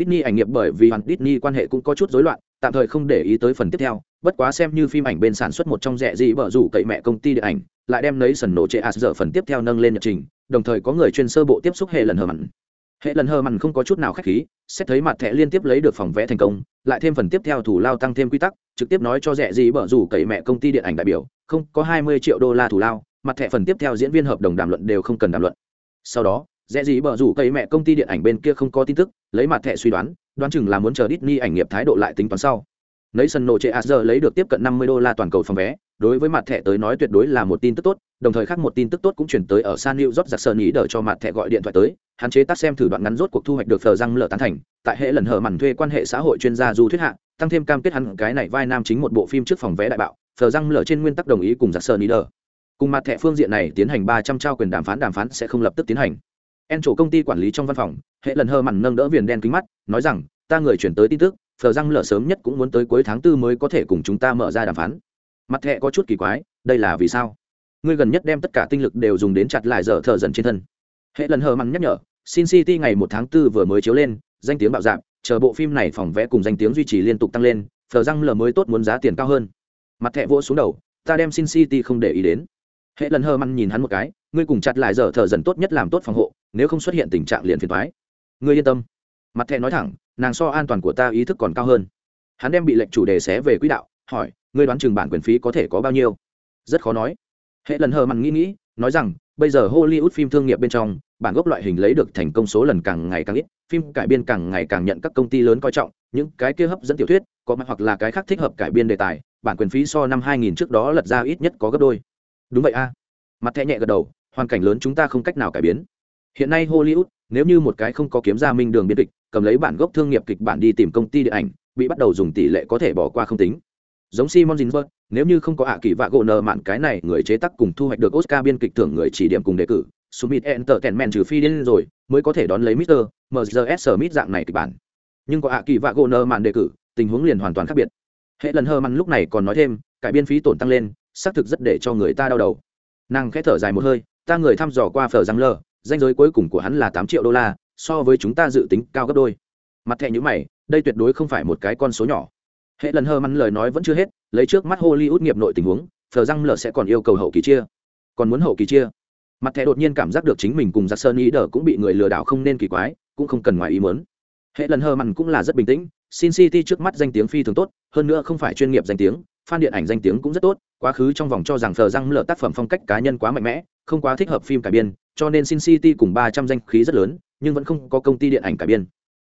Disney ảnh nghiệp bởi vì hoàn Disney quan hệ cũng có chút rối loạn, tạm thời không để ý tới phần tiếp theo, bất quá xem như phim ảnh bên sản xuất một trong rẻ gì bở rủ cậy mẹ công ty điện ảnh, lại đem lấy sần nổ chế as giờ phần tiếp theo nâng lên nhật trình, đồng thời có người chuyên sơ bộ tiếp xúc hệ lần hờ mặn. Hệ lần hờ mặn không có chút nào khách khí, xét thấy mặt thẻ liên tiếp lấy được phòng vẽ thành công, lại thêm phần tiếp theo thủ lao tăng thêm quy tắc, trực tiếp nói cho rẻ gì bở rủ cậy mẹ công ty điện ảnh đại biểu, không, có 20 triệu đô la thủ lao, mặt thẻ phần tiếp theo diễn viên hợp đồng đàm luận đều không cần đàm luận. Sau đó, rẽ gì bờ rủ cây mẹ công ty điện ảnh bên kia không có tin tức, lấy mặt thẻ suy đoán đoán chừng là muốn chờ Disney ảnh nghiệp thái độ lại tính toán sau. Nấy sân nổ trệ giờ lấy được tiếp cận 50 đô la toàn cầu phòng vé, đối với mặt thẻ tới nói tuyệt đối là một tin tức tốt, đồng thời khác một tin tức tốt cũng chuyển tới ở san new york giặc sơn ý đợi cho mặt thẻ gọi điện thoại tới, hạn chế tác xem thử đoạn ngắn rốt cuộc thu hoạch được thờ răng lở tán thành. Tại hệ lần hở màn thuê quan hệ xã hội chuyên gia du thuyết hạ, tăng thêm cam kết hắn cái này vai nam chính một bộ phim trước phòng vé đại bạo, thờ răng lở trên nguyên tắc đồng ý cùng giặc sơn ý đờ cùng mặt thẻ phương diện này tiến hành ba trăm trao quyền đàm phán đàm phán sẽ không lập tức tiến hành en chỗ công ty quản lý trong văn phòng, hệ lần hơ mặn nâng đỡ viền đen kính mắt, nói rằng, ta người chuyển tới tin tức, phờ răng lở sớm nhất cũng muốn tới cuối tháng tư mới có thể cùng chúng ta mở ra đàm phán. Mặt hệ có chút kỳ quái, đây là vì sao? Ngươi gần nhất đem tất cả tinh lực đều dùng đến chặt lại giờ thợ dần trên thân. Hệ lần hờ mặn nhắc nhở, sin city ngày một tháng tư vừa mới chiếu lên, danh tiếng bạo dạp chờ bộ phim này phòng vẽ cùng danh tiếng duy trì liên tục tăng lên, phờ răng lở mới tốt muốn giá tiền cao hơn. Mặt thẹ vỗ xuống đầu, ta đem sin city không để ý đến. Hệ lần hờ mặn nhìn hắn một cái, ngươi cùng chặt lại giờ thợ dần tốt nhất làm tốt phòng hộ nếu không xuất hiện tình trạng liền phiền thoái. Ngươi yên tâm. Mặt thẹ nói thẳng, nàng so an toàn của ta ý thức còn cao hơn. Hắn đem bị lệnh chủ đề xé về quỹ đạo, hỏi, ngươi đoán chừng bản quyền phí có thể có bao nhiêu? Rất khó nói. Hệ lần hờ mặn nghĩ nghĩ, nói rằng, bây giờ hollywood phim thương nghiệp bên trong, bản gốc loại hình lấy được thành công số lần càng ngày càng ít, phim cải biên càng ngày càng nhận các công ty lớn coi trọng, những cái kia hấp dẫn tiểu thuyết, có mặt hoặc là cái khác thích hợp cải biên đề tài, bản quyền phí so năm 2000 trước đó lật ra ít nhất có gấp đôi. Đúng vậy a. Mặt thẻ nhẹ gật đầu, hoàn cảnh lớn chúng ta không cách nào cải biến hiện nay hollywood nếu như một cái không có kiếm ra minh đường biên kịch cầm lấy bản gốc thương nghiệp kịch bản đi tìm công ty điện ảnh bị bắt đầu dùng tỷ lệ có thể bỏ qua không tính giống simon ginsberg nếu như không có ạ kỳ vạ gỗ nợ mạn cái này người chế tác cùng thu hoạch được oscar biên kịch thưởng người chỉ điểm cùng đề cử summit Entertainment trừ phi điên rồi mới có thể đón lấy Mr. MZS Smith dạng này kịch bản. Nhưng có ạ kỳ vạ gỗ nợ mạn đề cử, tình huống liền hoàn toàn khác biệt. Hệ lần hơ mặn lúc này còn nói thêm, cải biên phí tổn tăng lên, xác thực rất để cho người ta đau đầu. Nàng khẽ thở dài một hơi, ta người thăm dò qua phở răng lờ, danh giới cuối cùng của hắn là tám triệu đô la, so với chúng ta dự tính cao gấp đôi. Mặt thẻ nhữ mày, đây tuyệt đối không phải một cái con số nhỏ. Hệ lần hơ mắn lời nói vẫn chưa hết, lấy trước mắt hollywood nghiệp nội tình huống phở răng lờ sẽ còn yêu cầu hậu kỳ chia. Còn muốn hậu kỳ chia? Mặt thẻ đột nhiên cảm giác được chính mình cùng giặc sơn ý đờ cũng bị người lừa đảo không nên kỳ quái, cũng không cần ngoài ý mớn hệ lần hơ mặn cũng là rất bình tĩnh, sin city trước mắt danh tiếng phi thường tốt, hơn nữa không phải chuyên nghiệp danh tiếng, fan điện ảnh danh tiếng cũng rất tốt quá khứ trong vòng cho rằng thờ răng lờ tác phẩm phong cách cá nhân quá mạnh mẽ, không quá thích hợp phim cải biên, cho nên sin city cùng ba trăm danh khí rất lớn, nhưng vẫn không có công ty điện ảnh cải biên.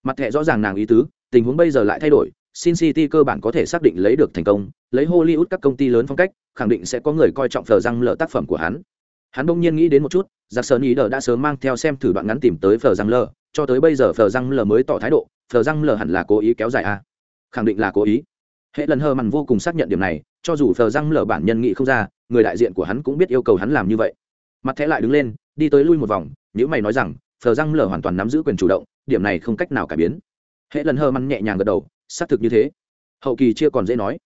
Mặt thẻ rõ ràng nàng ý tứ, tình huống bây giờ lại thay đổi, sin city cơ bản có thể xác định lấy được thành công, lấy hollywood các công ty lớn phong cách, khẳng định sẽ có người coi trọng thờ răng lờ tác phẩm của hắn. Hắn bỗng nhiên nghĩ đến một chút giặc sơn ý đờ đã sớm mang theo xem thử đoạn ngắn tìm tới phờ răng lờ cho tới bây giờ phờ răng lờ mới tỏ thái độ phờ răng lờ hẳn là cố ý kéo dài a. À? khẳng định là cố ý. Hệ lần hờ mằn vô cùng xác nhận điểm này cho dù phờ răng lờ bản nhân nghĩ không ra, người đại diện của hắn cũng biết yêu cầu hắn làm như vậy. Mặt thẻ lại đứng lên, đi tới lui một vòng nếu mày nói rằng, phờ răng lờ hoàn toàn nắm giữ quyền chủ động, điểm này không cách nào cải biến. Hệ lần hờ mằn nhẹ nhàng gật đầu, xác thực như thế. Hậu kỳ chưa còn dễ nói.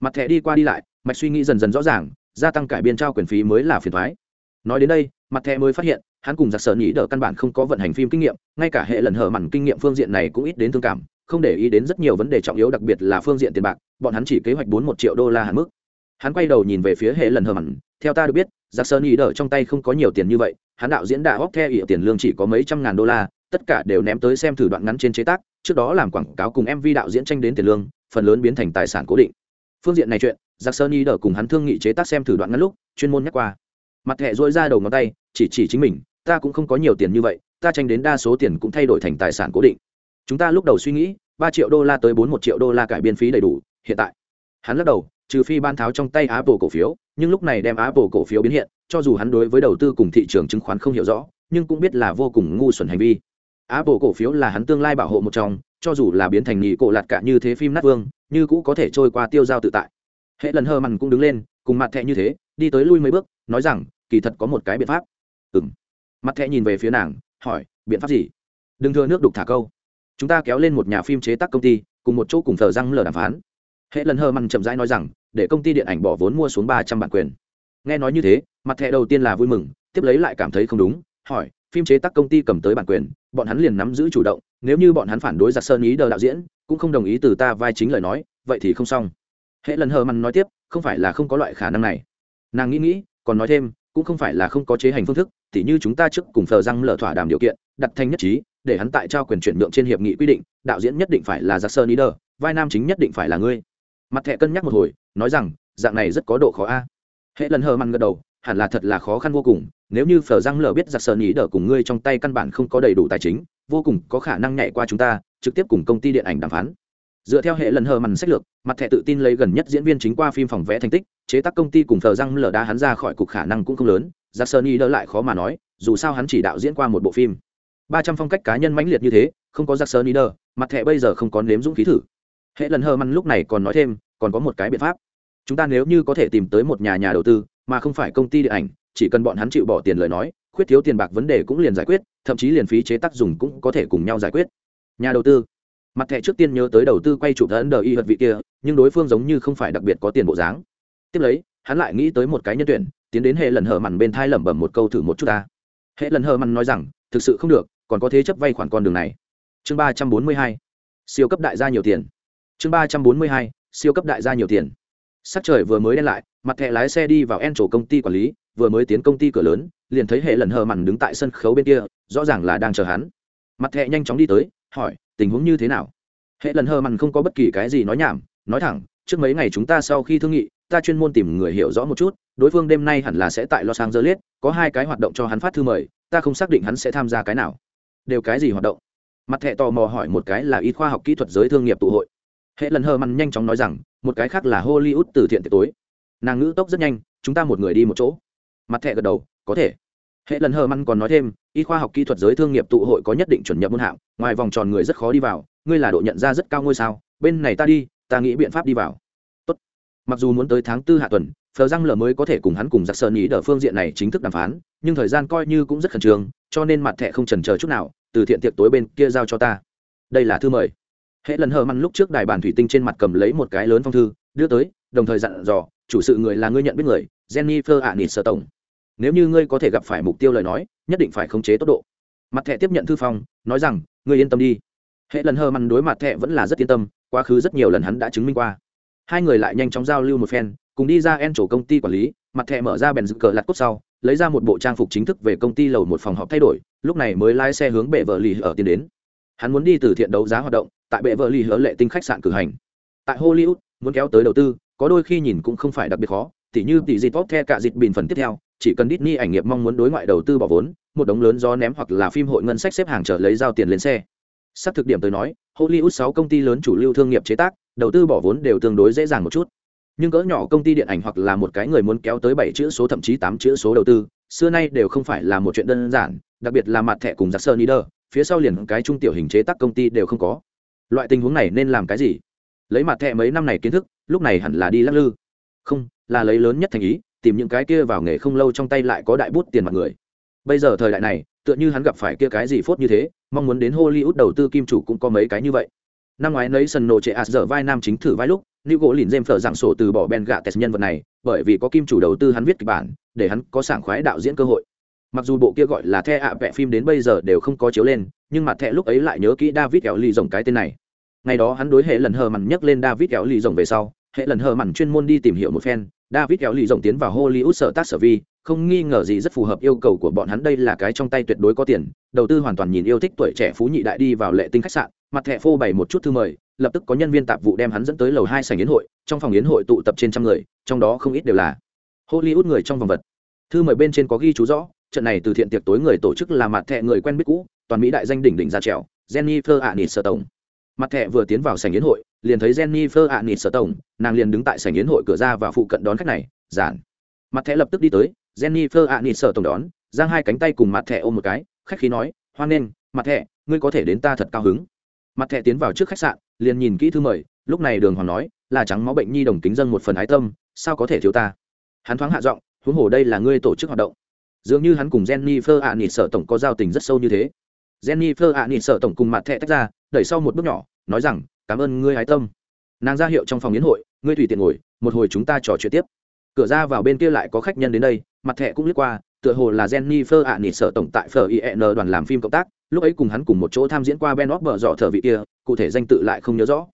Mặt thẻ đi qua đi lại, mạch suy nghĩ dần dần rõ ràng, gia tăng cải biên trao quyền phí mới là phiền thoái. Nói đến đây, mặt thẻ mới phát hiện, hắn cùng giặc sở nhĩ đỡ căn bản không có vận hành phim kinh nghiệm, ngay cả hệ lần hở mặn kinh nghiệm phương diện này cũng ít đến thương cảm không để ý đến rất nhiều vấn đề trọng yếu, đặc biệt là phương diện tiền bạc, bọn hắn chỉ kế hoạch bốn một triệu đô la hạn mức. Hắn quay đầu nhìn về phía hệ lần hờ mặn, theo ta được biết giặc sơn ý đờ trong tay không có nhiều tiền như vậy, hắn đạo diễn đã óc theo ỉa tiền lương chỉ có mấy trăm ngàn đô la, tất cả đều ném tới xem thử đoạn ngắn trên chế tác, trước đó làm quảng cáo cùng mv đạo diễn tranh đến tiền lương, phần lớn biến thành tài sản cố định. Phương diện này chuyện giặc sơn ý đờ cùng hắn thương nghị chế tác xem thử đoạn ngắn lúc, chuyên môn nhắc qua. Mặt hệ dỗi ra đầu ngón tay, chỉ chỉ chính mình, ta cũng không có nhiều tiền như vậy, ta tranh đến đa số tiền cũng thay đổi thành tài sản cố định chúng ta lúc đầu suy nghĩ, ba triệu đô la tới bốn một triệu đô la cải biên phí đầy đủ, hiện tại. Hắn lắc đầu, trừ phi ban tháo trong tay apple cổ phiếu, nhưng lúc này đem apple cổ phiếu biến hiện, cho dù hắn đối với đầu tư cùng thị trường chứng khoán không hiểu rõ, nhưng cũng biết là vô cùng ngu xuẩn hành vi. Apple cổ phiếu là hắn tương lai bảo hộ một trong, cho dù là biến thành nhị cổ lạt cả như thế phim nát vương, như cũ có thể trôi qua tiêu dao tự tại. Hệ lần hơ mằn cũng đứng lên, cùng mặt thẹ như thế, đi tới lui mấy bước, nói rằng, kỳ thật có một cái biện pháp. Ừ m mặt thẹ nhìn về phía nàng, hỏi, biện pháp gì? Đừng thừa nước đục thả câu chúng ta kéo lên một nhà phim chế tác công ty, cùng một chỗ cùng thờ răng lờ đàm phán. Hệ lần hơ mằn chậm rãi nói rằng, để công ty điện ảnh bỏ vốn mua xuống ba trăm bản quyền. Nghe nói như thế, mặt thẹ đầu tiên là vui mừng, tiếp lấy lại cảm thấy không đúng, hỏi, phim chế tác công ty cầm tới bản quyền, bọn hắn liền nắm giữ chủ động, nếu như bọn hắn phản đối giặc sơn ý đờ đạo diễn, cũng không đồng ý từ ta vai chính lời nói, vậy thì không xong. Hệ lần hờ mằn nói tiếp, không phải là không có loại khả năng này. Nàng nghĩ nghĩ, còn nói thêm, cũng không phải là không có chế hành phương thức, tỉ như chúng ta trước cùng thờ răng lờ thỏa đàm điều kiện, đặt thanh nhất trí để hắn tại trao quyền chuyển nhượng trên hiệp nghị quy định, đạo diễn nhất định phải là giặc sơn ý đờ vai nam chính nhất định phải là ngươi. Mặt thẹ cân nhắc một hồi, nói rằng, dạng này rất có độ khó a. Hệ lần hờ mằn gật đầu, hẳn là thật là khó khăn vô cùng, nếu như phở răng lờ biết giặc sơn ý đờ cùng ngươi trong tay căn bản không có đầy đủ tài chính, vô cùng có khả năng nhảy qua chúng ta, trực tiếp cùng công ty điện ảnh đàm phán. Dựa theo hệ lần hờ mằn sách lược, mặt thẻ tự tin lấy gần nhất diễn viên chính qua phim phòng vẽ thành tích, chế tác công ty cùng thờ răng lờ đá hắn ra khỏi cục khả năng cũng không lớn giặc sơn y đỡ lại khó mà nói, dù sao hắn chỉ đạo diễn qua một bộ phim ba trăm phong cách cá nhân mãnh liệt như thế, không có giặc sơn ý mặt thẻ bây giờ không có nếm dũng khí thử. Hệ lần hờ mằn lúc này còn nói thêm, còn có một cái biện pháp. Chúng ta nếu như có thể tìm tới một nhà nhà đầu tư, mà không phải công ty điện ảnh, chỉ cần bọn hắn chịu bỏ tiền lời nói, khuyết thiếu tiền bạc vấn đề cũng liền giải quyết, thậm chí liền phí chế tác dùng cũng có thể cùng nhau giải quyết. Nhà đầu tư. Mặt thẻ trước tiên nhớ tới đầu tư quay chụp thân đờ y hật vị kia, nhưng đối phương giống như không phải đặc biệt có tiền bộ dáng. Tiếp lấy, hắn lại nghĩ tới một cái nhân tuyển, tiến đến hệ lần hờ mằn bên thai lẩm bẩm một câu thử một chút ta. Hệ lần hờ mằn nói rằng, thực sự không được còn có thế chấp vay khoản con đường này. Chương ba trăm bốn mươi hai, siêu cấp đại gia nhiều tiền. Chương ba trăm bốn mươi hai, siêu cấp đại gia nhiều tiền. Sắc trời vừa mới đen lại, mặt thẻ lái xe đi vào en chỗ công ty quản lý, vừa mới tiến công ty cửa lớn, liền thấy hệ lần hờ mằn đứng tại sân khấu bên kia, rõ ràng là đang chờ hắn. Mặt thẻ nhanh chóng đi tới, hỏi, tình huống như thế nào? Hệ lần hờ mằn không có bất kỳ cái gì nói nhảm, nói thẳng, trước mấy ngày chúng ta sau khi thương nghị, ta chuyên môn tìm người hiểu rõ một chút, đối phương đêm nay hẳn là sẽ tại los angeles, có hai cái hoạt động cho hắn phát thư mời, ta không xác định hắn sẽ tham gia cái nào đều cái gì hoạt động? Mặt thẹ tò mò hỏi một cái là y khoa học kỹ thuật giới thương nghiệp tụ hội. Hệ lần hờ mằn nhanh chóng nói rằng, một cái khác là hollywood từ thiện tiệc tối. Nàng ngữ tốc rất nhanh, chúng ta một người đi một chỗ. Mặt thẹ gật đầu, có thể. Hệ lần hờ măn còn nói thêm, y khoa học kỹ thuật giới thương nghiệp tụ hội có nhất định chuẩn nhập môn hạng, ngoài vòng tròn người rất khó đi vào, ngươi là độ nhận ra rất cao ngôi sao, bên này ta đi, ta nghĩ biện pháp đi vào. Tốt. mặc dù muốn tới tháng tư hạ tuần phờ răng lờ mới có thể cùng hắn cùng giặc sơn ý đỡ phương diện này chính thức đàm phán, nhưng thời gian coi như cũng rất khẩn trương cho nên mặt thẻ không trần chờ chút nào, từ thiện tiệc tối bên kia giao cho ta. Đây là thư mời. Hệ lần hờ măn lúc trước đài bàn thủy tinh trên mặt cầm lấy một cái lớn phong thư, đưa tới, đồng thời dặn dò, chủ sự người là ngươi nhận biết người, jennifer ạ nịt sở tổng. Nếu như ngươi có thể gặp phải mục tiêu lời nói, nhất định phải khống chế tốc độ. Mặt thẻ tiếp nhận thư phong, nói rằng, ngươi yên tâm đi. Hệ lần hờ măn đối mặt thẻ vẫn là rất yên tâm, quá khứ rất nhiều lần hắn đã chứng minh qua. Hai người lại nhanh chóng giao lưu một phen, cùng đi ra en chỗ công ty quản lý mặt thẻ mở ra bèn dự cờ lặt cốt sau, lấy ra một bộ trang phục chính thức về công ty lầu một phòng họp thay đổi, lúc này mới lái xe hướng bệ vợ lì ở tiến đến. Hắn muốn đi từ thiện đấu giá hoạt động, tại bệ vợ lì ở lệ tinh khách sạn cử hành. Tại hollywood, muốn kéo tới đầu tư, có đôi khi nhìn cũng không phải đặc biệt khó, tỉ như tỷ dịp tốt the cả dịp bình phần tiếp theo, chỉ cần Disney ảnh nghiệp mong muốn đối ngoại đầu tư bỏ vốn, một đống lớn do ném hoặc là phim hội ngân sách xếp hàng chờ lấy giao tiền lên xe. Sắp thực điểm tới nói, hollywood sáu công ty lớn chủ lưu thương nghiệp chế tác, đầu tư bỏ vốn đều tương đối dễ dàng một chút nhưng cỡ nhỏ công ty điện ảnh hoặc là một cái người muốn kéo tới bảy chữ số thậm chí tám chữ số đầu tư, xưa nay đều không phải là một chuyện đơn giản, đặc biệt là mặt thẻ cùng giặc sơ nider, phía sau liền cái trung tiểu hình chế tác công ty đều không có. Loại tình huống này nên làm cái gì? Lấy mặt thẻ mấy năm này kiến thức, lúc này hẳn là đi lắc lư. Không, là lấy lớn nhất thành ý, tìm những cái kia vào nghề không lâu trong tay lại có đại bút tiền mặt người. Bây giờ thời đại này, tựa như hắn gặp phải kia cái gì phốt như thế, mong muốn đến hollywood đầu tư kim chủ cũng có mấy cái như vậy năm ngoái nấy sân nổ trệ ạt dở vai nam chính thử vai lúc nữ gỗ lìn dêm phở dạng sổ từ bỏ ben gạ tes nhân vật này, bởi vì có kim chủ đầu tư hắn viết kịch bản, để hắn có sảng khoái đạo diễn cơ hội. Mặc dù bộ kia gọi là the ạ vẹ phim đến bây giờ đều không có chiếu lên, nhưng mặt thẹ lúc ấy lại nhớ kỹ david kéo lì rồng cái tên này. Ngày đó hắn đối hệ lần hờ mặn nhắc lên david kéo lì rồng về sau, hệ lần hờ mặn chuyên môn đi tìm hiểu một phen, david kéo lì rồng tiến vào hollywood sở tác sở vi, không nghi ngờ gì rất phù hợp yêu cầu của bọn hắn đây là cái trong tay tuyệt đối có tiền, đầu tư hoàn toàn nhìn yêu thích tuổi trẻ phú nhị đại đi vào lệ tinh khách sạn mặt thẻ phô bày một chút thư mời, lập tức có nhân viên tạp vụ đem hắn dẫn tới lầu hai sảnh yến hội, trong phòng yến hội tụ tập trên trăm người, trong đó không ít đều là hollywood người trong vòng vật. Thư mời bên trên có ghi chú rõ, trận này từ thiện tiệc tối người tổ chức là mặt thẻ người quen biết cũ, toàn mỹ đại danh đỉnh đỉnh ra trèo, jennifer ạ nịt sở tổng mặt thẻ vừa tiến vào sảnh yến hội, liền thấy jennifer ạ nịt sở tổng nàng liền đứng tại sảnh yến hội cửa ra và phụ cận đón khách này, giản. Mặt thẻ lập tức đi tới, jennifer ạ nịt sở tổng đón, giang hai cánh tay cùng mặt thẻ ôm một cái, khách khí nói, hoan nghênh, mặt thẻ, ngươi có thể đến ta thật cao hứng mặt thẻ tiến vào trước khách sạn, liền nhìn kỹ thư mời, lúc này đường hoàng nói, là trắng máu bệnh nhi đồng kính dân một phần ái tâm, sao có thể thiếu ta? Hắn thoáng hạ giọng, huống hồ đây là ngươi tổ chức hoạt động. Dường như hắn cùng jennifer ạ nịt sở tổng có giao tình rất sâu như thế. Jennifer ạ nịt sở tổng cùng mặt thẻ tách ra, đẩy sau một bước nhỏ, nói rằng, cảm ơn ngươi ái tâm. Nàng ra hiệu trong phòng yến hội, ngươi tùy tiện ngồi, một hồi chúng ta trò chuyện tiếp. Cửa ra vào bên kia lại có khách nhân đến đây, mặt thẻ cũng lướt qua tựa hồ là jennifer ạ nịt sở tổng tại FIN đoàn làm phim cộng tác, lúc ấy cùng hắn cùng một chỗ tham diễn qua ben óc bờ dọ thở vị kia, cụ thể danh tự lại không nhớ rõ.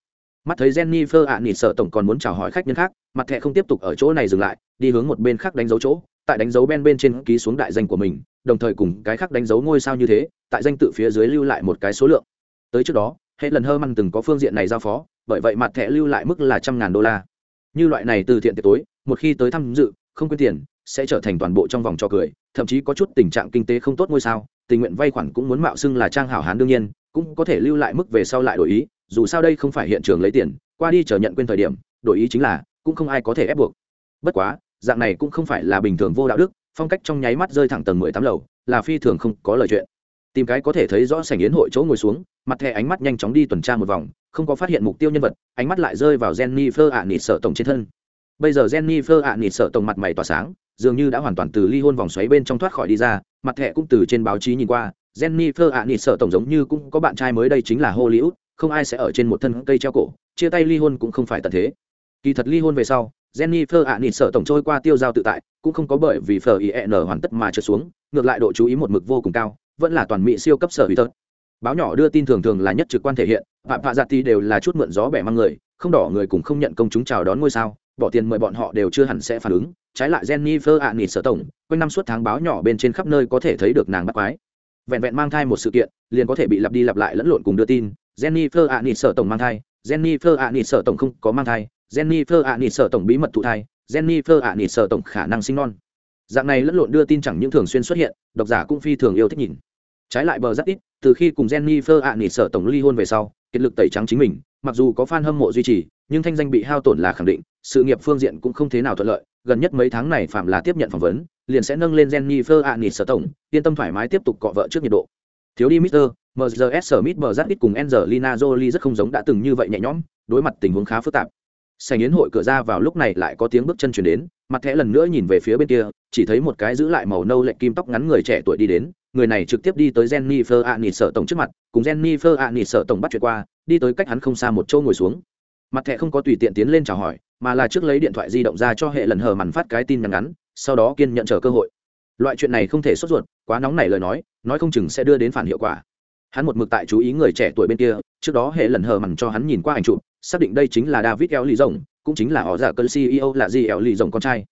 Mắt thấy jennifer ạ nịt sở tổng còn muốn chào hỏi khách nhân khác, mặt thẻ không tiếp tục ở chỗ này dừng lại, đi hướng một bên khác đánh dấu chỗ, tại đánh dấu ben bên trên ký xuống đại danh của mình, đồng thời cùng cái khác đánh dấu ngôi sao như thế, tại danh tự phía dưới lưu lại một cái số lượng. Tới trước đó hết lần hơ măng từng có phương diện này giao phó, bởi vậy mặt thẻ lưu lại mức là trăm ngàn đô la. Như loại này từ thiện tiệc tối, một khi tới tham dự, không quên tiền sẽ trở thành toàn bộ trong vòng cho cười, thậm chí có chút tình trạng kinh tế không tốt ngôi sao, tình nguyện vay khoản cũng muốn mạo xưng là trang hảo hán đương nhiên, cũng có thể lưu lại mức về sau lại đổi ý, dù sao đây không phải hiện trường lấy tiền, qua đi chờ nhận quên thời điểm, đổi ý chính là, cũng không ai có thể ép buộc. Bất quá, dạng này cũng không phải là bình thường vô đạo đức, phong cách trong nháy mắt rơi thẳng tầng mười tám lầu, là phi thường không có lời chuyện. Tìm cái có thể thấy rõ sảnh yến hội chỗ ngồi xuống, mặt thẻ ánh mắt nhanh chóng đi tuần tra một vòng, không có phát hiện mục tiêu nhân vật, ánh mắt lại rơi vào jennifer ạ nịt sợ tổng trên thân bây giờ jennifer ạ nịt sợ tổng mặt mày tỏa sáng, dường như đã hoàn toàn từ ly hôn vòng xoáy bên trong thoát khỏi đi ra, mặt thẻ cũng từ trên báo chí nhìn qua, jennifer ạ nịt sợ tổng giống như cũng có bạn trai mới đây chính là hollywood, không ai sẽ ở trên một thân cây treo cổ, chia tay ly hôn cũng không phải tận thế. Kỳ thật ly hôn về sau, jennifer ạ nịt sợ tổng trôi qua tiêu giao tự tại, cũng không có bởi vì fin e hoàn tất mà trượt xuống, ngược lại độ chú ý một mực vô cùng cao, vẫn là toàn mỹ siêu cấp sở hữu tớt báo nhỏ đưa tin thường thường là nhất trực quan thể hiện, phạm phạ giặt thì đều là chút mượn gió bẻ mang người, không đỏ người cũng không nhận công chúng chào đón ngôi sao bỏ tiền mời bọn họ đều chưa hẳn sẽ phản ứng, trái lại jennifer ạ nịt sở tổng, quanh năm suốt tháng báo nhỏ bên trên khắp nơi có thể thấy được nàng bắt quái. Vẹn vẹn mang thai một sự kiện, liền có thể bị lặp đi lặp lại lẫn lộn cùng đưa tin. Jennifer ạ nịt sở tổng mang thai, jennifer ạ nịt sở tổng không có mang thai, jennifer ạ nịt sở tổng bí mật thụ thai, jennifer ạ nịt sở tổng khả năng sinh non. Dạng này lẫn lộn đưa tin chẳng những thường xuyên xuất hiện, độc giả cũng phi thường yêu thích nhìn. Trái lại bờ rất ít, từ khi cùng jennifer ạ nịt sở tổng ly hôn về sau, kiệt lực tẩy trắng chính mình, mặc dù có fan hâm mộ duy trì nhưng thanh danh bị hao tổn là khẳng định sự nghiệp phương diện cũng không thế nào thuận lợi gần nhất mấy tháng này phạm là tiếp nhận phỏng vấn liền sẽ nâng lên jennifer ạ nịt sở tổng yên tâm thoải mái tiếp tục cọ vợ trước nhiệt độ thiếu đi Mr. mrs Smith bờ rất ít cùng Angelina Jolie rất không giống đã từng như vậy nhẹ nhõm, đối mặt tình huống khá phức tạp. Sảnh yến hội cửa ra vào lúc này lại có tiếng bước chân truyền đến, mặt thẻ lần nữa nhìn về phía bên kia, chỉ thấy một cái giữ lại màu nâu lệnh kim tóc ngắn người trẻ tuổi đi đến, người này trực tiếp đi tới Jennifer Aniston tổng trước mặt, cùng Jennifer Aniston tổng bắt chuyện qua, đi tới cách hắn không xa một chỗ ngồi xuống. Mặt thẻ không có tùy tiện tiến lên chào hỏi, mà là trước lấy điện thoại di động ra cho hệ lần hờ mằn phát cái tin nhắn ngắn, sau đó kiên nhận chờ cơ hội. Loại chuyện này không thể sốt ruột, quá nóng nảy lời nói, nói không chừng sẽ đưa đến phản hiệu quả. Hắn một mực tại chú ý người trẻ tuổi bên kia, trước đó hệ lần hờ mằn cho hắn nhìn qua ảnh chụp, xác định đây chính là David Eo Lì Rồng, cũng chính là họ giả cơn CEO là gì Eo Lì Rồng con trai.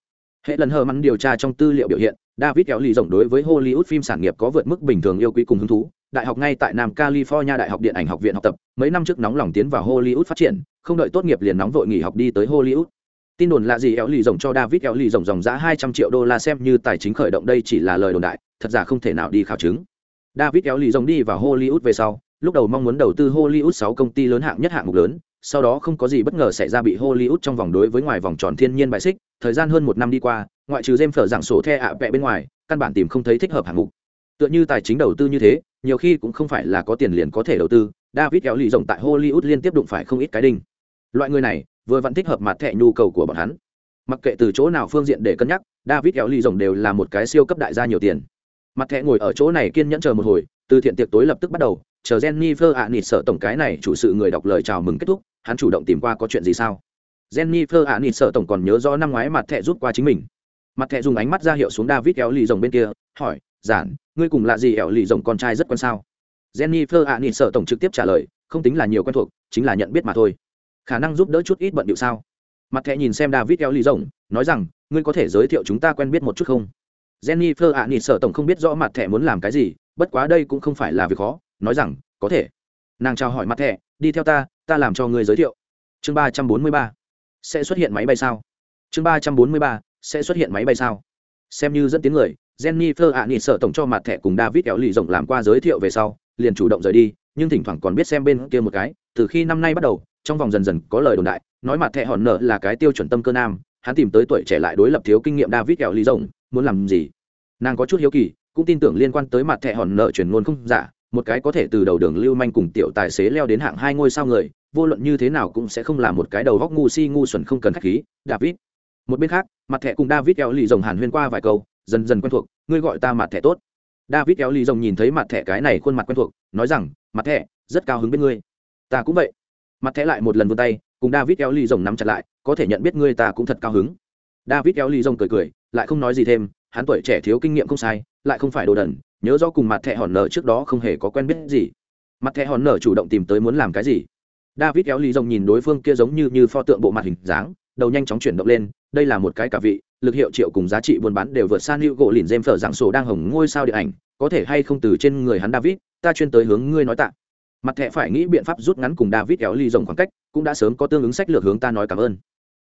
Hệ lần hờ màn điều tra trong tư liệu biểu hiện, David eo lì rồng đối với Hollywood phim sản nghiệp có vượt mức bình thường yêu quý cùng hứng thú. Đại học ngay tại Nam California Đại học Điện ảnh học viện học tập, mấy năm trước nóng lòng tiến vào Hollywood phát triển, không đợi tốt nghiệp liền nóng vội nghỉ học đi tới Hollywood. Tin đồn là gì éo lì rồng cho David éo lì rồng dòng giá 200 triệu đô la xem như tài chính khởi động đây chỉ là lời đồn đại, thật ra không thể nào đi khảo chứng. David éo lì rồng đi vào Hollywood về sau, lúc đầu mong muốn đầu tư Hollywood 6 công ty lớn hạng nhất hạng mục lớn, sau đó không có gì bất ngờ xảy ra bị Hollywood trong vòng đối với ngoài vòng tròn thiên nhiên bài xích, thời gian hơn một năm đi qua, ngoại trừ James phở giảng sổ the ạ vẽ bên ngoài, căn bản tìm không thấy thích hợp hạng mục. Tựa như tài chính đầu tư như thế, nhiều khi cũng không phải là có tiền liền có thể đầu tư, David kéo lì rộng tại Hollywood liên tiếp đụng phải không ít cái đinh. Loại người này, vừa vẫn thích hợp mặt thẻ nhu cầu của bọn hắn. Mặc kệ từ chỗ nào phương diện để cân nhắc, David kéo lì rộng đều là một cái siêu cấp đại gia nhiều tiền. Mặt thẻ ngồi ở chỗ này kiên nhẫn chờ một hồi, từ thiện tiệc tối lập tức bắt đầu, chờ Jennifer ạ nịt sợ tổng cái này chủ sự người đọc lời chào mừng kết thúc, hắn chủ động tìm qua có chuyện gì sao? Jennifer ạ nịt sợ tổng còn nhớ rõ năm ngoái mặt thẻ rút qua chính mình. Mặt thẻ dùng ánh mắt ra hiệu xuống David éo lì rồng bên kia, hỏi, "Giản, ngươi cùng lạ gì éo lì rồng con trai rất quan sao?" Jennifer ạ nịt sợ tổng trực tiếp trả lời, không tính là nhiều quen thuộc, chính là nhận biết mà thôi. Khả năng giúp đỡ chút ít bận điệu sao? Mặt thẻ nhìn xem David éo lì rồng, nói rằng, "Ngươi có thể giới thiệu chúng ta quen biết một chút không?" Jennifer ạ nịt sợ tổng không biết rõ mặt thẻ muốn làm cái gì, bất quá đây cũng không phải là việc khó, nói rằng, "Có thể." Nàng chào hỏi mặt thẻ, "Đi theo ta, ta làm cho ngươi giới thiệu." Chương ba trăm bốn mươi ba sẽ xuất hiện máy bay sao? Chương ba trăm bốn mươi ba sẽ xuất hiện máy bay sao? Xem như dẫn tiếng người, Jennifer ạ sợ tổng cho mặt thẻ cùng David kéo lì rộng làm qua giới thiệu về sau, liền chủ động rời đi, nhưng thỉnh thoảng còn biết xem bên kia một cái từ khi năm nay bắt đầu trong vòng dần dần có lời đồn đại nói mặt thẻ hòn nợ là cái tiêu chuẩn tâm cơ nam hắn tìm tới tuổi trẻ lại đối lập thiếu kinh nghiệm david kéo lì rộng muốn làm gì nàng có chút hiếu kỳ cũng tin tưởng liên quan tới mặt thẻ hòn nợ truyền ngôn không giả một cái có thể từ đầu đường lưu manh cùng tiểu tài xế leo đến hạng hai ngôi sao người vô luận như thế nào cũng sẽ không là một cái đầu góc ngu si ngu xuẩn không cần khách khí david một bên khác, mặt thẻ cùng david kéo lì rồng hàn huyên qua vài câu, dần dần quen thuộc, ngươi gọi ta mặt thẻ tốt. David kéo lì rồng nhìn thấy mặt thẻ cái này khuôn mặt quen thuộc, nói rằng, mặt thẻ, rất cao hứng bên ngươi. Ta cũng vậy. Mặt thẻ lại một lần vươn tay, cùng david kéo lì rồng nắm chặt lại, có thể nhận biết ngươi ta cũng thật cao hứng. David kéo lì rồng cười cười, lại không nói gì thêm, hắn tuổi trẻ thiếu kinh nghiệm không sai, lại không phải đồ đần, nhớ rõ cùng mặt thẻ hòn nở trước đó không hề có quen biết gì. Mặt thẻ hòn nở chủ động tìm tới muốn làm cái gì? David kéo lì rồng nhìn đối phương kia giống như như pho tượng bộ mặt hình dáng, đầu nhanh chóng chuyển động lên đây là một cái cả vị, lực hiệu triệu cùng giá trị buôn bán đều vượt xa new gỗ lìn dêm phở dạng sổ đang hồng ngôi sao điện ảnh, có thể hay không từ trên người hắn david, ta chuyên tới hướng ngươi nói tạ. Mặt thẻ phải nghĩ biện pháp rút ngắn cùng david kéo ly rồng khoảng cách, cũng đã sớm có tương ứng sách lược hướng ta nói cảm ơn.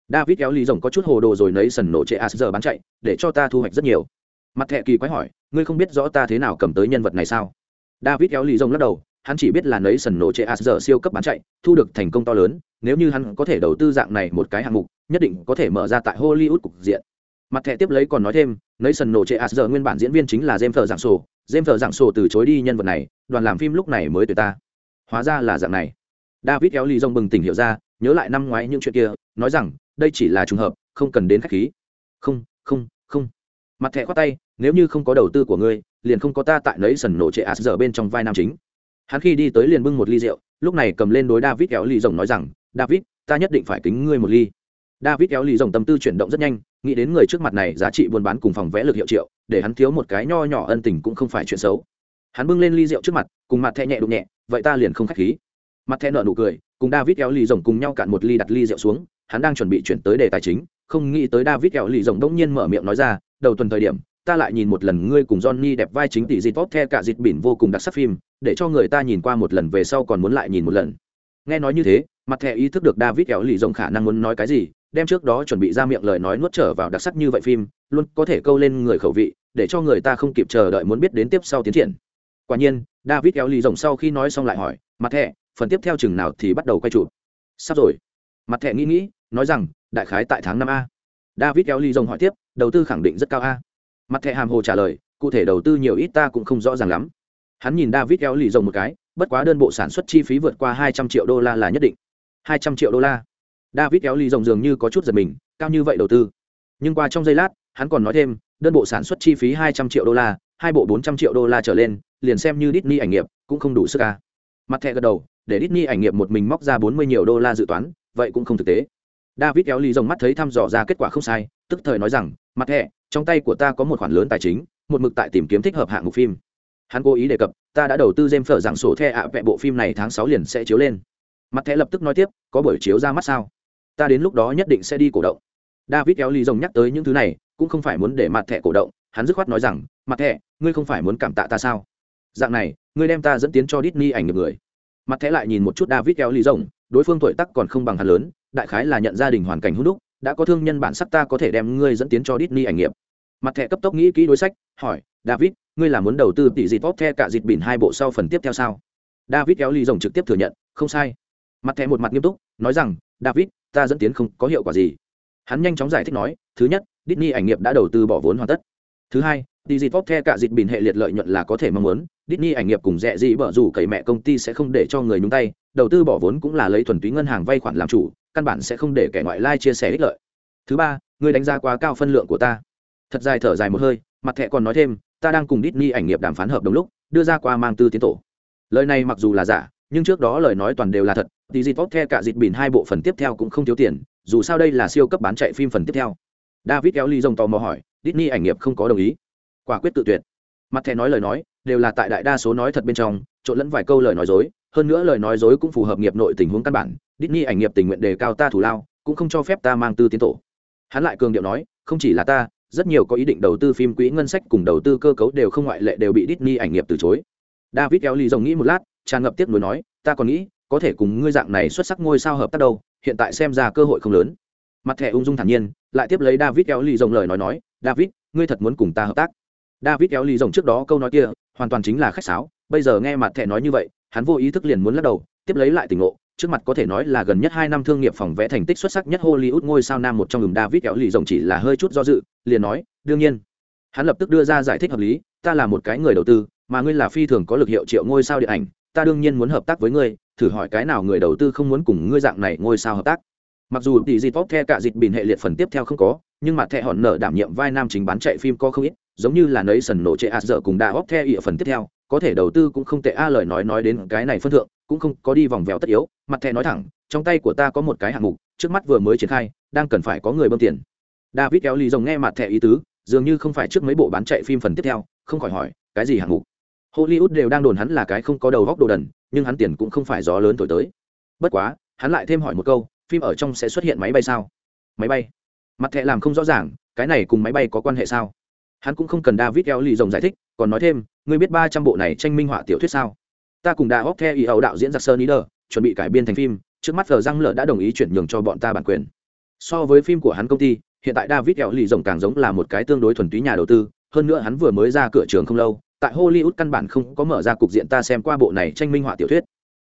David kéo ly rồng có chút hồ đồ rồi nấy sần nổ trệ as giờ bán chạy, để cho ta thu hoạch rất nhiều. Mặt thẻ kỳ quái hỏi, ngươi không biết rõ ta thế nào cầm tới nhân vật này sao? David kéo ly rồng lắc đầu hắn chỉ biết là nấy sần nổ chế as giờ siêu cấp bán chạy, thu được thành công to lớn, nếu như hắn có thể đầu tư dạng này một cái hạng mục, nhất định có thể mở ra tại hollywood cục diện. Mặt thẻ tiếp lấy còn nói thêm, nấy sần nổ chế as giờ nguyên bản diễn viên chính là james thờ giảng sổ james thờ giảng sổ từ chối đi nhân vật này, đoàn làm phim lúc này mới tuyệt ta. Hóa ra là dạng này. David kéo ly rông bừng tỉnh hiểu ra, nhớ lại năm ngoái những chuyện kia, nói rằng, đây chỉ là trùng hợp, không cần đến khách khí. Không không không. Mặt thẻ khoát tay, nếu như không có đầu tư của ngươi, liền không có ta tại lấy sần nổ trệ as giờ bên trong vai nam chính hắn khi đi tới liền bưng một ly rượu, lúc này cầm lên đối david kéo ly rồng nói rằng, david, ta nhất định phải kính ngươi một ly. David kéo ly rồng tâm tư chuyển động rất nhanh, nghĩ đến người trước mặt này giá trị buôn bán cùng phòng vẽ lực hiệu triệu, để hắn thiếu một cái nho nhỏ ân tình cũng không phải chuyện xấu. Hắn bưng lên ly rượu trước mặt, cùng mặt thẹ nhẹ đụng nhẹ, vậy ta liền không khách khí. Mặt thẹ nợ nụ cười, cùng david kéo ly rồng cùng nhau cạn một ly đặt ly rượu xuống, hắn đang chuẩn bị chuyển tới đề tài chính, không nghĩ tới david kéo ly rồng đông nhiên mở miệng nói ra, đầu tuần thời điểm ta lại nhìn một lần ngươi cùng Johnny đẹp vai chính tỷ dịt tốt theo cả dịt bỉn vô cùng đặc sắc phim, để cho người ta nhìn qua một lần về sau còn muốn lại nhìn một lần. Nghe nói như thế, mặt thẻ ý thức được David kéo lì rộng khả năng muốn nói cái gì, đem trước đó chuẩn bị ra miệng lời nói nuốt trở vào đặc sắc như vậy phim, luôn có thể câu lên người khẩu vị, để cho người ta không kịp chờ đợi muốn biết đến tiếp sau tiến triển. Quả nhiên, David kéo lì rộng sau khi nói xong lại hỏi, mặt thẻ, phần tiếp theo chừng nào thì bắt đầu quay chụp. Sắp rồi. Mặt thẻ nghĩ nghĩ, nói rằng, đại khái tại tháng năm a. David kéo lì rộng hỏi tiếp, đầu tư khẳng định rất cao a mặt thẻ hàm hồ trả lời, cụ thể đầu tư nhiều ít ta cũng không rõ ràng lắm. Hắn nhìn david eo lì rồng một cái, bất quá đơn bộ sản xuất chi phí vượt qua hai trăm triệu đô la là nhất định. hai trăm triệu đô la. David eo lì rồng dường như có chút giật mình, cao như vậy đầu tư. Nhưng qua trong giây lát, hắn còn nói thêm, đơn bộ sản xuất chi phí hai trăm triệu đô la, hai bộ bốn trăm triệu đô la trở lên, liền xem như Disney ảnh nghiệp, cũng không đủ sức ca mặt thẻ gật đầu, để Disney ảnh nghiệp một mình móc ra bốn mươi nhiều đô la dự toán, vậy cũng không thực tế. David kéo lì rồng mắt thấy thăm dò ra kết quả không sai, tức thời nói rằng, mặt thẻ trong tay của ta có một khoản lớn tài chính, một mực tại tìm kiếm thích hợp hạng mục phim. Hắn cố ý đề cập, ta đã đầu tư dêm phở dạng sổ the ạ vẹ bộ phim này tháng sáu liền sẽ chiếu lên. Mặt thẻ lập tức nói tiếp, có buổi chiếu ra mắt sao? Ta đến lúc đó nhất định sẽ đi cổ động. David kéo ly rồng nhắc tới những thứ này, cũng không phải muốn để mặt thẻ cổ động, hắn dứt khoát nói rằng, mặt thẻ, ngươi không phải muốn cảm tạ ta sao? Dạng này, ngươi đem ta dẫn tiến cho Disney ảnh nghiệp người. Mặt thẻ lại nhìn một chút david kéo ly rồng, đối phương tuổi tắc còn không bằng hắn lớn, đại khái là nhận gia đình hoàn cảnh hữu đúc, đã có thương nhân bản sắc ta có thể đem ngươi dẫn tiến cho Disney ảnh nghiệp mặt thẻ cấp tốc nghĩ kỹ đối sách, hỏi, david, ngươi là muốn đầu tư tỷ dịp tốt the cả dịp bỉn hai bộ sau phần tiếp theo sao? David kéo ly rồng trực tiếp thừa nhận, không sai. Mặt thẻ một mặt nghiêm túc, nói rằng, david, ta dẫn tiến không có hiệu quả gì. Hắn nhanh chóng giải thích nói, thứ nhất, Disney ảnh nghiệp đã đầu tư bỏ vốn hoàn tất. Thứ hai, tỷ dịp tốt the cả dịp bỉn hệ liệt lợi nhuận là có thể mong muốn. Disney ảnh nghiệp cùng rẻ gì bở rủ cậy mẹ công ty sẽ không để cho người nhúng tay. Đầu tư bỏ vốn cũng là lấy thuần túy ngân hàng vay khoản làm chủ, căn bản sẽ không để kẻ ngoại lai chia sẻ ích lợi. Thứ ba, ngươi đánh giá quá cao phân lượng của ta thật dài thở dài một hơi, mặt thẹ còn nói thêm, ta đang cùng Disney ảnh nghiệp đàm phán hợp đồng lúc, đưa ra qua mang tư tiến tổ. Lời này mặc dù là giả, nhưng trước đó lời nói toàn đều là thật thì dịp tốt the cả dịp bỉn hai bộ phần tiếp theo cũng không thiếu tiền, dù sao đây là siêu cấp bán chạy phim phần tiếp theo. David kéo ly rồng tò mò hỏi, Disney ảnh nghiệp không có đồng ý? Quả quyết tự tuyệt. Mặt thẻ nói lời nói, đều là tại đại đa số nói thật bên trong, trộn lẫn vài câu lời nói dối, hơn nữa lời nói dối cũng phù hợp nghiệp nội tình huống căn bản, Disney ảnh nghiệp tình nguyện đề cao ta thủ lao, cũng không cho phép ta mang tư tiến tổ. Hắn lại cường điệu nói, không chỉ là ta rất nhiều có ý định đầu tư phim quỹ ngân sách cùng đầu tư cơ cấu đều không ngoại lệ đều bị Disney ảnh nghiệp từ chối. David Kelly rồng nghĩ một lát, tràn ngập tiếc nuối nói, ta còn nghĩ, có thể cùng ngươi dạng này xuất sắc ngôi sao hợp tác đâu, hiện tại xem ra cơ hội không lớn. Mặt thẻ ung dung thản nhiên, lại tiếp lấy David Kelly rồng lời nói nói, David, ngươi thật muốn cùng ta hợp tác. David Kelly rồng trước đó câu nói kia, hoàn toàn chính là khách sáo, bây giờ nghe mặt thẻ nói như vậy, hắn vô ý thức liền muốn lắc đầu tiếp lấy lại tỉnh ngộ trước mặt có thể nói là gần nhất hai năm thương nghiệp phòng vẽ thành tích xuất sắc nhất hollywood ngôi sao nam một trong ngừng david kéo lì rồng chỉ là hơi chút do dự, liền nói, đương nhiên. Hắn lập tức đưa ra giải thích hợp lý, ta là một cái người đầu tư, mà ngươi là phi thường có lực hiệu triệu ngôi sao điện ảnh, ta đương nhiên muốn hợp tác với ngươi, thử hỏi cái nào người đầu tư không muốn cùng ngươi dạng này ngôi sao hợp tác. Mặc dù tỷ dịch pop the cả dịch bình hệ liệt phần tiếp theo không có, nhưng mặt thẻ hòn nở đảm nhiệm vai nam chính bán chạy phim có không ít, giống như là nấy sần nổ trệ ạt dở cùng đa hóc the ỉa phần tiếp theo, có thể đầu tư cũng không tệ a, lời nói nói đến cái này phân thượng, cũng không có đi vòng vèo tất yếu mặt thẻ nói thẳng, trong tay của ta có một cái hạng mục, trước mắt vừa mới triển khai, đang cần phải có người bơm tiền. David kéo lì rồng nghe mặt thẻ ý tứ, dường như không phải trước mấy bộ bán chạy phim phần tiếp theo, không khỏi hỏi, cái gì hạng mục? Hollywood đều đang đồn hắn là cái không có đầu góc đồ đần, nhưng hắn tiền cũng không phải gió lớn thổi tới. Bất quá, hắn lại thêm hỏi một câu, phim ở trong sẽ xuất hiện máy bay sao? Máy bay? Mặt thẻ làm không rõ ràng, cái này cùng máy bay có quan hệ sao? Hắn cũng không cần david eo lì rồng giải thích, còn nói thêm, ngươi biết ba trăm bộ này tranh minh họa tiểu thuyết sao? Ta cùng đa hóc theo ý ẩu đạo diễn giặc sơn ý đờ chuẩn bị cải biên thành phim, trước mắt giờ răng lợ đã đồng ý chuyển nhường cho bọn ta bản quyền. So với phim của hắn công ty, hiện tại david kẹo lì rồng càng giống là một cái tương đối thuần túy nhà đầu tư, hơn nữa hắn vừa mới ra cửa trường không lâu, tại hollywood căn bản không có mở ra cục diện ta xem qua bộ này tranh minh họa tiểu thuyết.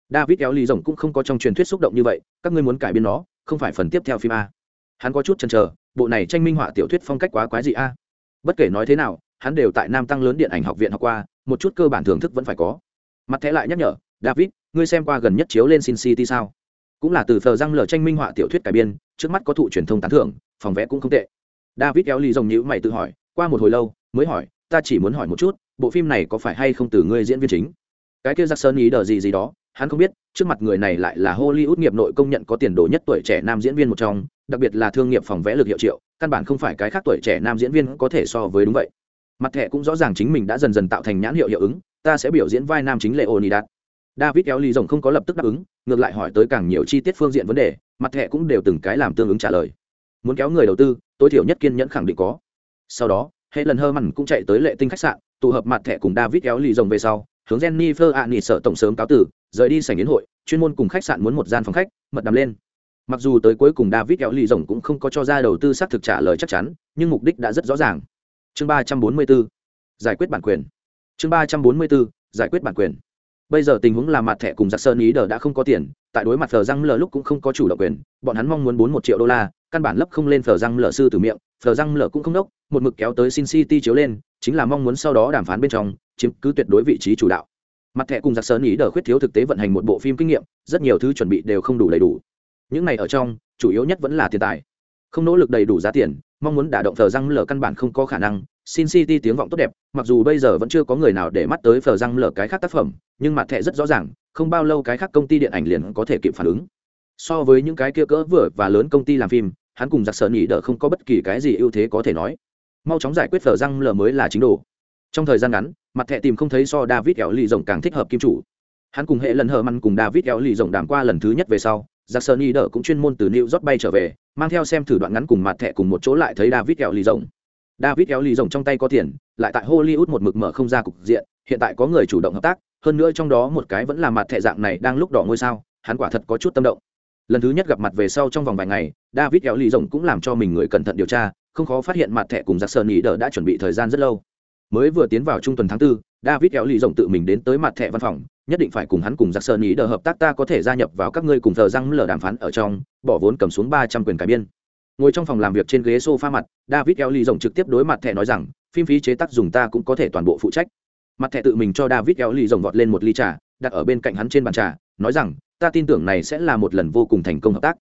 David kẹo lì rồng cũng không có trong truyền thuyết xúc động như vậy, các ngươi muốn cải biên nó, không phải phần tiếp theo phim a. Hắn có chút chần chờ, bộ này tranh minh họa tiểu thuyết phong cách quá quái gì a. Bất kể nói thế nào, hắn đều tại nam tăng lớn điện ảnh học viện học qua, một chút cơ bản thưởng thức vẫn phải có. Mặt thẻ lại nhắc nhở, david ngươi xem qua gần nhất chiếu lên sin city sao? Cũng là từ phờ răng lở tranh minh họa tiểu thuyết cải biên trước mắt có thụ truyền thông tán thưởng phòng vẽ cũng không tệ. David kéo lì rồng nhíu mày tự hỏi qua một hồi lâu mới hỏi ta chỉ muốn hỏi một chút bộ phim này có phải hay không từ ngươi diễn viên chính? Cái kia Jackson sơn ý đờ gì gì đó hắn không biết trước mặt người này lại là hollywood nghiệp nội công nhận có tiền đồ nhất tuổi trẻ nam diễn viên một trong đặc biệt là thương nghiệp phòng vẽ lực hiệu triệu căn bản không phải cái khác tuổi trẻ nam diễn viên có thể so với đúng vậy. Mặt thẻ cũng rõ ràng chính mình đã dần dần tạo thành nhãn hiệu hiệu ứng ta sẽ biểu diễn vai nam chính Leonidas, david kéo ly rồng không có lập tức đáp ứng, ngược lại hỏi tới càng nhiều chi tiết phương diện vấn đề, mặt thẻ cũng đều từng cái làm tương ứng trả lời. Muốn kéo người đầu tư, tối thiểu nhất kiên nhẫn khẳng định có. Sau đó hệ lần hơ mặn cũng chạy tới lệ tinh khách sạn, tụ hợp mặt thẻ cùng david kéo ly rồng về sau, hướng jennifer ạ nỉ sợ tổng sớm cáo tử rời đi sảnh yến hội, chuyên môn cùng khách sạn muốn một gian phòng khách, mật đàm lên. Mặc dù tới cuối cùng david kéo lì rồng cũng không có cho ra đầu tư xác thực trả lời chắc chắn, nhưng mục đích đã rất rõ ràng. Chương ba trăm bốn mươi bốn, giải quyết bản quyền. Chương ba trăm bốn mươi bốn, giải quyết bản quyền bây giờ tình huống là mặt thẻ cùng giặc sơn ý đờ đã không có tiền, tại đối mặt phờ răng lờ lúc cũng không có chủ động quyền, bọn hắn mong muốn bốn một triệu đô la, căn bản lấp không lên phờ răng lờ sư từ miệng, phờ răng lờ cũng không đốc, một mực kéo tới sin city chiếu lên, chính là mong muốn sau đó đàm phán bên trong, chiếm cứ tuyệt đối vị trí chủ đạo. Mặt thẻ cùng giặc sơn ý đờ khuyết thiếu thực tế vận hành một bộ phim kinh nghiệm, rất nhiều thứ chuẩn bị đều không đủ đầy đủ. Những này ở trong, chủ yếu nhất vẫn là tiền tài. Không nỗ lực đầy đủ giá tiền, mong muốn đả động thờ răng lở căn bản không có khả năng sin city tiếng vọng tốt đẹp, mặc dù bây giờ vẫn chưa có người nào để mắt tới phở răng lở cái khác tác phẩm, nhưng mặt thẻ rất rõ ràng, không bao lâu cái khác công ty điện ảnh liền có thể kịp phản ứng. So với những cái kia cỡ vừa và lớn công ty làm phim, hắn cùng giặc sợ nhị đỡ không có bất kỳ cái gì ưu thế có thể nói. Mau chóng giải quyết phở răng lở mới là chính đồ. Trong thời gian ngắn, mặt thẻ tìm không thấy so david éo lì rồng càng thích hợp kim chủ. Hắn cùng hệ lần hờ măn cùng david éo lì rồng đàm qua lần thứ nhất về sau, giặc sở nhị đỡ cũng chuyên môn từ new york bay trở về, mang theo xem thử đoạn ngắn cùng mặt thẻ cùng một chỗ lại thấy david kéo lì rồng david kéo lì rồng trong tay có tiền lại tại hollywood một mực mở không ra cục diện hiện tại có người chủ động hợp tác hơn nữa trong đó một cái vẫn là mặt thẻ dạng này đang lúc đỏ ngôi sao hắn quả thật có chút tâm động. Lần thứ nhất gặp mặt về sau trong vòng vài ngày david kéo lì rồng cũng làm cho mình người cẩn thận điều tra không khó phát hiện mặt thẻ cùng giặc sơn ý đỡ đã chuẩn bị thời gian rất lâu. Mới vừa tiến vào trung tuần tháng 4, david kéo lì rồng tự mình đến tới mặt thẻ văn phòng nhất định phải cùng hắn cùng giặc sơn ý đờ hợp tác ta có thể gia nhập vào các ngươi cùng thờ răng lờ đàm phán ở trong bỏ vốn cầm xuống ba trăm quyền cải biên ngồi trong phòng làm việc trên ghế s o f a mặt, david eo ly rồng trực tiếp đối mặt thẻ nói rằng, phim phí chế tác dùng ta cũng có thể toàn bộ phụ trách. Mặt thẻ tự mình cho david eo ly rồng vọt lên một ly trà, đặt ở bên cạnh hắn trên bàn trà, nói rằng, ta tin tưởng này sẽ là một lần vô cùng thành công hợp tác.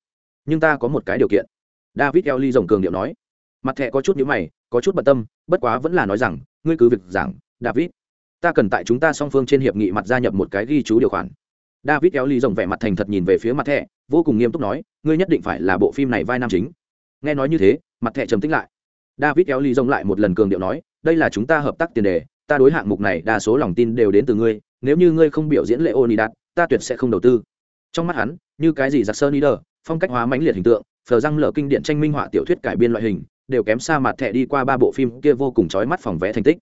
Nhưng ta có một cái điều kiện. David eo ly rồng cường điệu nói. Mặt thẻ có chút nhữ mày, có chút bận tâm, bất quá vẫn là nói rằng, ngươi cứ việc giảng, david. Ta cần tại chúng ta song phương trên hiệp nghị mặt gia nhập một cái ghi chú điều khoản. David eo ly rồng vẻ mặt thành thật nhìn về phía mặt thẻ, vô cùng nghiêm túc nói, ngươi nhất định phải là bộ phim này vai nam chính nghe nói như thế, mặt thẻ trầm tính lại. David kéo ly rông lại một lần cường điệu nói, đây là chúng ta hợp tác tiền đề, ta đối hạng mục này đa số lòng tin đều đến từ ngươi, nếu như ngươi không biểu diễn lễ ô đạt ta tuyệt sẽ không đầu tư. Trong mắt hắn, như cái gì giặc sơn ý đờ phong cách hóa mãnh liệt hình tượng, phờ răng lở kinh điện tranh minh họa tiểu thuyết cải biên loại hình, đều kém xa mặt thẻ đi qua ba bộ phim kia vô cùng chói mắt phòng vẽ thành tích.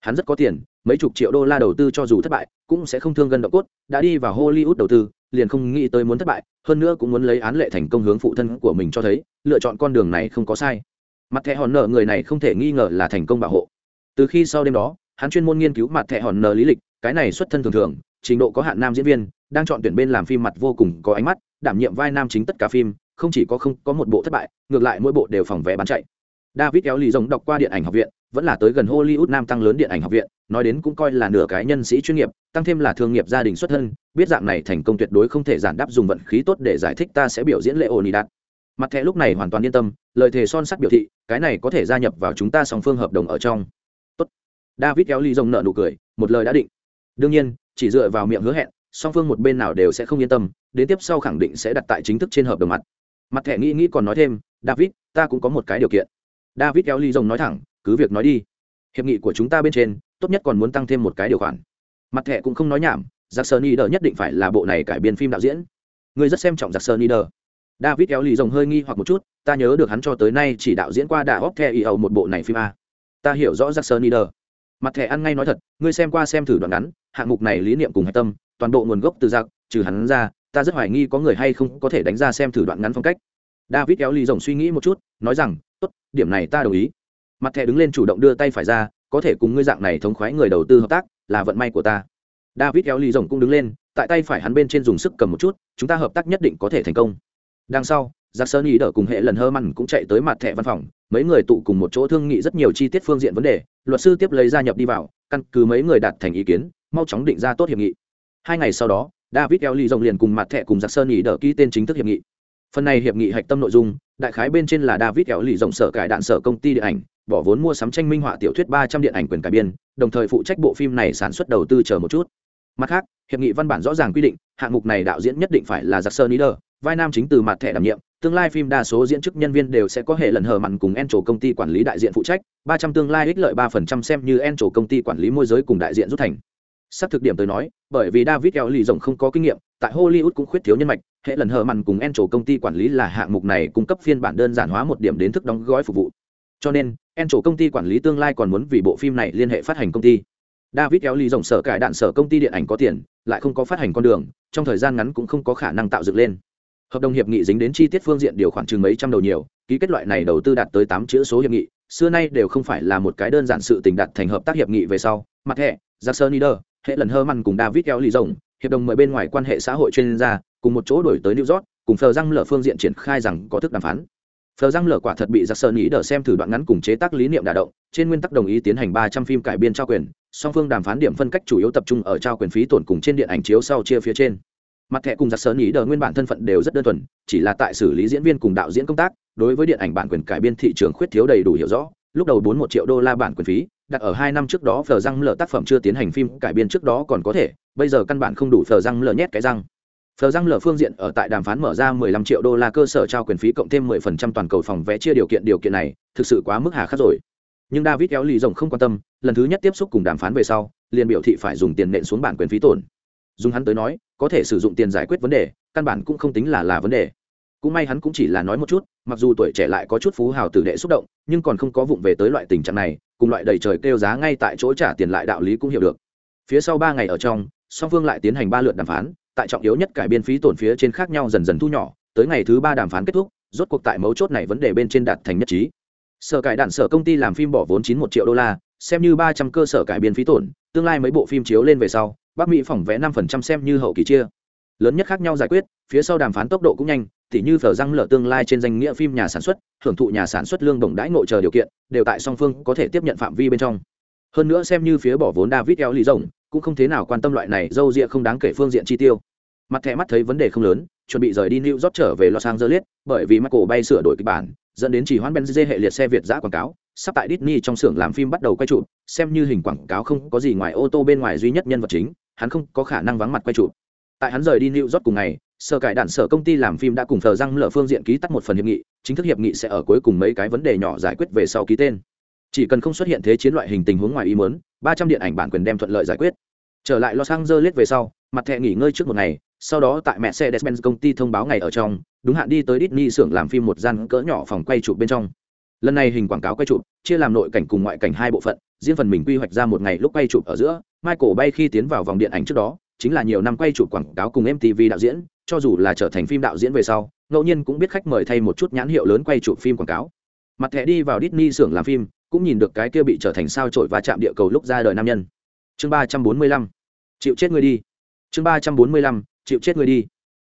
Hắn rất có tiền mấy chục triệu đô la đầu tư cho dù thất bại, cũng sẽ không thương gân động cốt, đã đi vào hollywood đầu tư, liền không nghĩ tới muốn thất bại, hơn nữa cũng muốn lấy án lệ thành công hướng phụ thân của mình cho thấy, lựa chọn con đường này không có sai. Mặt thẻ hòn nợ người này không thể nghi ngờ là thành công bảo hộ. Từ khi sau đêm đó, hắn chuyên môn nghiên cứu mặt thẻ hòn nợ lý lịch, cái này xuất thân thường thường, trình độ có hạn nam diễn viên, đang chọn tuyển bên làm phim mặt vô cùng có ánh mắt, đảm nhiệm vai nam chính tất cả phim, không chỉ có không có một bộ thất bại, ngược lại mỗi bộ đều phòng vé bán chạy david kéo lì rồng đọc qua điện ảnh học viện, vẫn là tới gần hollywood nam tăng lớn điện ảnh học viện, nói đến cũng coi là nửa cái nhân sĩ chuyên nghiệp, tăng thêm là thương nghiệp gia đình xuất thân, biết dạng này thành công tuyệt đối không thể giản đáp dùng vận khí tốt để giải thích ta sẽ biểu diễn lễ ồn đạt. Mặt thẻ lúc này hoàn toàn yên tâm, lời thề son sắt biểu thị, cái này có thể gia nhập vào chúng ta song phương hợp đồng ở trong. Tốt. david kéo ly rồng nợ nụ cười, một lời đã định. Đương nhiên, chỉ dựa vào miệng hứa hẹn, song phương một bên nào đều sẽ không yên tâm, đến tiếp sau khẳng định sẽ đặt tại chính thức trên hợp đồng mặt. Mặt thẻ nghĩ nghĩ còn nói thêm, david, ta cũng có một cái điều kiện david kéo ly rồng nói thẳng, cứ việc nói đi. Hiệp nghị của chúng ta bên trên, tốt nhất còn muốn tăng thêm một cái điều khoản. Mặt thẻ cũng không nói nhảm giặc sơn y nhất định phải là bộ này cải biên phim đạo diễn. Người rất xem trọng giặc sơn y david kéo ly rồng hơi nghi hoặc một chút, ta nhớ được hắn cho tới nay chỉ đạo diễn qua đà hóc the y một bộ này phim a. Ta hiểu rõ jackson leader mặt thẻ ăn ngay nói thật, ngươi xem qua xem thử đoạn ngắn, hạng mục này lý niệm cùng hạch tâm, toàn bộ nguồn gốc từ giặc trừ hắn ra, ta rất hoài nghi có người hay không có thể đánh ra xem thử đoạn ngắn phong cách. David kéo ly rồng suy nghĩ một chút, nói rằng tốt, điểm này ta đồng ý. Mặt thẻ đứng lên chủ động đưa tay phải ra, có thể cùng ngươi dạng này thống khoái người đầu tư hợp tác, là vận may của ta. David kéo ly rồng cũng đứng lên, tại tay phải hắn bên trên dùng sức cầm một chút, chúng ta hợp tác nhất định có thể thành công. Đằng sau giặc sơn ý đỡ cùng hệ lần hơ mặn cũng chạy tới mặt thẻ văn phòng, mấy người tụ cùng một chỗ thương nghị rất nhiều chi tiết phương diện vấn đề, luật sư tiếp lấy gia nhập đi vào, căn cứ mấy người đạt thành ý kiến, mau chóng định ra tốt hiệp nghị. Hai ngày sau đó, david eo ly rồng liền cùng mặt thẻ cùng giặc sơn ý đỡ ký tên chính thức hiệp nghị phần này hiệp nghị hạch tâm nội dung, đại khái bên trên là david kéo lì rộng sở cải đạn sở công ty điện ảnh, bỏ vốn mua sắm tranh minh họa tiểu thuyết ba trăm điện ảnh quyền cải biên, đồng thời phụ trách bộ phim này sản xuất đầu tư chờ một chút. Mặt khác, hiệp nghị văn bản rõ ràng quy định, hạng mục này đạo diễn nhất định phải là giặc sơn ý vai nam chính từ mặt thẻ đảm nhiệm, tương lai phim đa số diễn chức nhân viên đều sẽ có hệ lần hờ mặn cùng en trổ công ty quản lý đại diện phụ trách, ba trăm tương lai ích lợi ba phần trăm xem như en trổ công ty quản lý môi giới cùng đại diện rút thành. Sắp thực điểm tới nói, bởi vì david eo lì không có kinh nghiệm, tại hollywood cũng khuyết thiếu nhân mạch hệ lần hờ mặn cùng en trổ công ty quản lý là hạng mục này cung cấp phiên bản đơn giản hóa một điểm đến thức đóng gói phục vụ. Cho nên en trổ công ty quản lý tương lai còn muốn vì bộ phim này liên hệ phát hành công ty. David kéo ly rồng sở cải đạn sở công ty điện ảnh có tiền lại không có phát hành con đường trong thời gian ngắn cũng không có khả năng tạo dựng lên. Hợp đồng hiệp nghị dính đến chi tiết phương diện điều khoản chừng mấy trăm đầu nhiều ký kết loại này đầu tư đạt tới tám chữ số hiệp nghị xưa nay đều không phải là một cái đơn giản sự tình đạt thành hợp tác hiệp nghị về sau. Mặt hệ, jackson nider hệ lần hơ măn cùng david kéo lì rồng hiệp đồng mời bên ngoài quan hệ xã hội chuyên gia cùng một chỗ đổi tới new york, cùng phờ răng lở phương diện triển khai rằng có thức đàm phán. Phờ răng lở quả thật bị jackson nieder xem thử đoạn ngắn cùng chế tác lý niệm đả động, trên nguyên tắc đồng ý tiến hành ba trăm phim cải biên trao quyền, song phương đàm phán điểm phân cách chủ yếu tập trung ở trao quyền phí tổn cùng trên điện ảnh chiếu sau chia phía trên. Mặt thẻ cùng giặc sơn ý đờ nguyên bản thân phận đều rất đơn thuần, chỉ là tại xử lý diễn viên cùng đạo diễn công tác, đối với điện ảnh bản quyền cải biên thị trường khuyết thiếu đầy đủ hiểu rõ. Lúc đầu bốn một triệu đô la bản quyền phí, đặt ở hai năm trước đó, phờ răng lở tác phẩm chưa tiến hành phim cải biên trước đó còn có thể bây giờ căn bản không đủ phờ răng lở nhét cái răng. Phờ răng lở phương diện ở tại đàm phán mở ra 15 triệu đô la cơ sở trao quyền phí cộng thêm 10% toàn cầu phòng vé chia điều kiện điều kiện này thực sự quá mức hà khắc rồi. Nhưng david kéo lì rồng không quan tâm, lần thứ nhất tiếp xúc cùng đàm phán về sau, liền biểu thị phải dùng tiền nện xuống bản quyền phí tổn. Dùng hắn tới nói, có thể sử dụng tiền giải quyết vấn đề, căn bản cũng không tính là là vấn đề. Cũng may hắn cũng chỉ là nói một chút, mặc dù tuổi trẻ lại có chút phú hào tử đệ xúc động, nhưng còn không có vụng về tới loại tình trạng này, cùng loại đầy trời kêu giá ngay tại chỗ trả tiền lại đạo lý cũng hiểu được. Phía sau ba ngày ở trong song phương lại tiến hành ba lượt đàm phán, tại trọng yếu nhất cải biên phí tổn phía trên khác nhau dần dần thu nhỏ, tới ngày thứ ba đàm phán kết thúc, rốt cuộc tại mấu chốt này vấn đề bên trên đạt thành nhất trí. Sở cải đạn sở công ty làm phim bỏ vốn chín một triệu đô la, xem như ba trăm cơ sở cải biên phí tổn, tương lai mấy bộ phim chiếu lên về sau, bắc mỹ phỏng vẽ năm phần trăm xem như hậu kỳ chia. Lớn nhất khác nhau giải quyết, phía sau đàm phán tốc độ cũng nhanh, tỉ như phở răng lở tương lai trên danh nghĩa phim nhà sản xuất, hưởng thụ nhà sản xuất lương đồng đãi ngộ chờ điều kiện, đều tại song phương có thể tiếp nhận phạm vi bên trong. Hơn nữa xem như phía bỏ vốn david eo lì rồng cũng không thế nào quan tâm loại này dâu ria không đáng kể phương diện chi tiêu mặt thẻ mắt thấy vấn đề không lớn chuẩn bị rời đi new york trở về los angeles bởi vì mắt cổ bay sửa đổi kịch bản dẫn đến chỉ hoãn benz hệ liệt xe việt giã quảng cáo sắp tại Disney trong xưởng làm phim bắt đầu quay chụp, xem như hình quảng cáo không có gì ngoài ô tô bên ngoài duy nhất nhân vật chính, hắn không có khả năng vắng mặt quay chụp. Tại hắn rời đi New York cùng ngày, sở cải đản sở công ty làm phim đã cùng thờ răng lở phương diện ký tắt một phần hiệp nghị, chính thức hiệp nghị sẽ ở cuối cùng mấy cái vấn đề nhỏ giải quyết về sau ký tên. Chỉ cần không xuất hiện thế chiến loại hình tình huống ngoài ý muốn, 300 điện ảnh bản quyền đem thuận lợi giải quyết. Trở lại Los Angeles về sau, mặt thẻ nghỉ ngơi trước một ngày, sau đó tại mẹ xe Desmonds công ty thông báo ngày ở trong, đúng hạn đi tới Disney xưởng làm phim một gian cỡ nhỏ phòng quay chụp bên trong lần này hình quảng cáo quay chụp chia làm nội cảnh cùng ngoại cảnh hai bộ phận riêng phần mình quy hoạch ra một ngày lúc quay chụp ở giữa michael bay khi tiến vào vòng điện ảnh trước đó chính là nhiều năm quay chụp quảng cáo cùng mtv đạo diễn cho dù là trở thành phim đạo diễn về sau ngẫu nhiên cũng biết khách mời thay một chút nhãn hiệu lớn quay chụp phim quảng cáo mặt thẻ đi vào Disney xưởng làm phim cũng nhìn được cái kia bị trở thành sao trổi và chạm địa cầu lúc ra đời nam nhân. Chương ba trăm bốn mươi lăm. Chịu chết người đi. Chương ba trăm bốn mươi lăm. Chịu chết ngươi đi.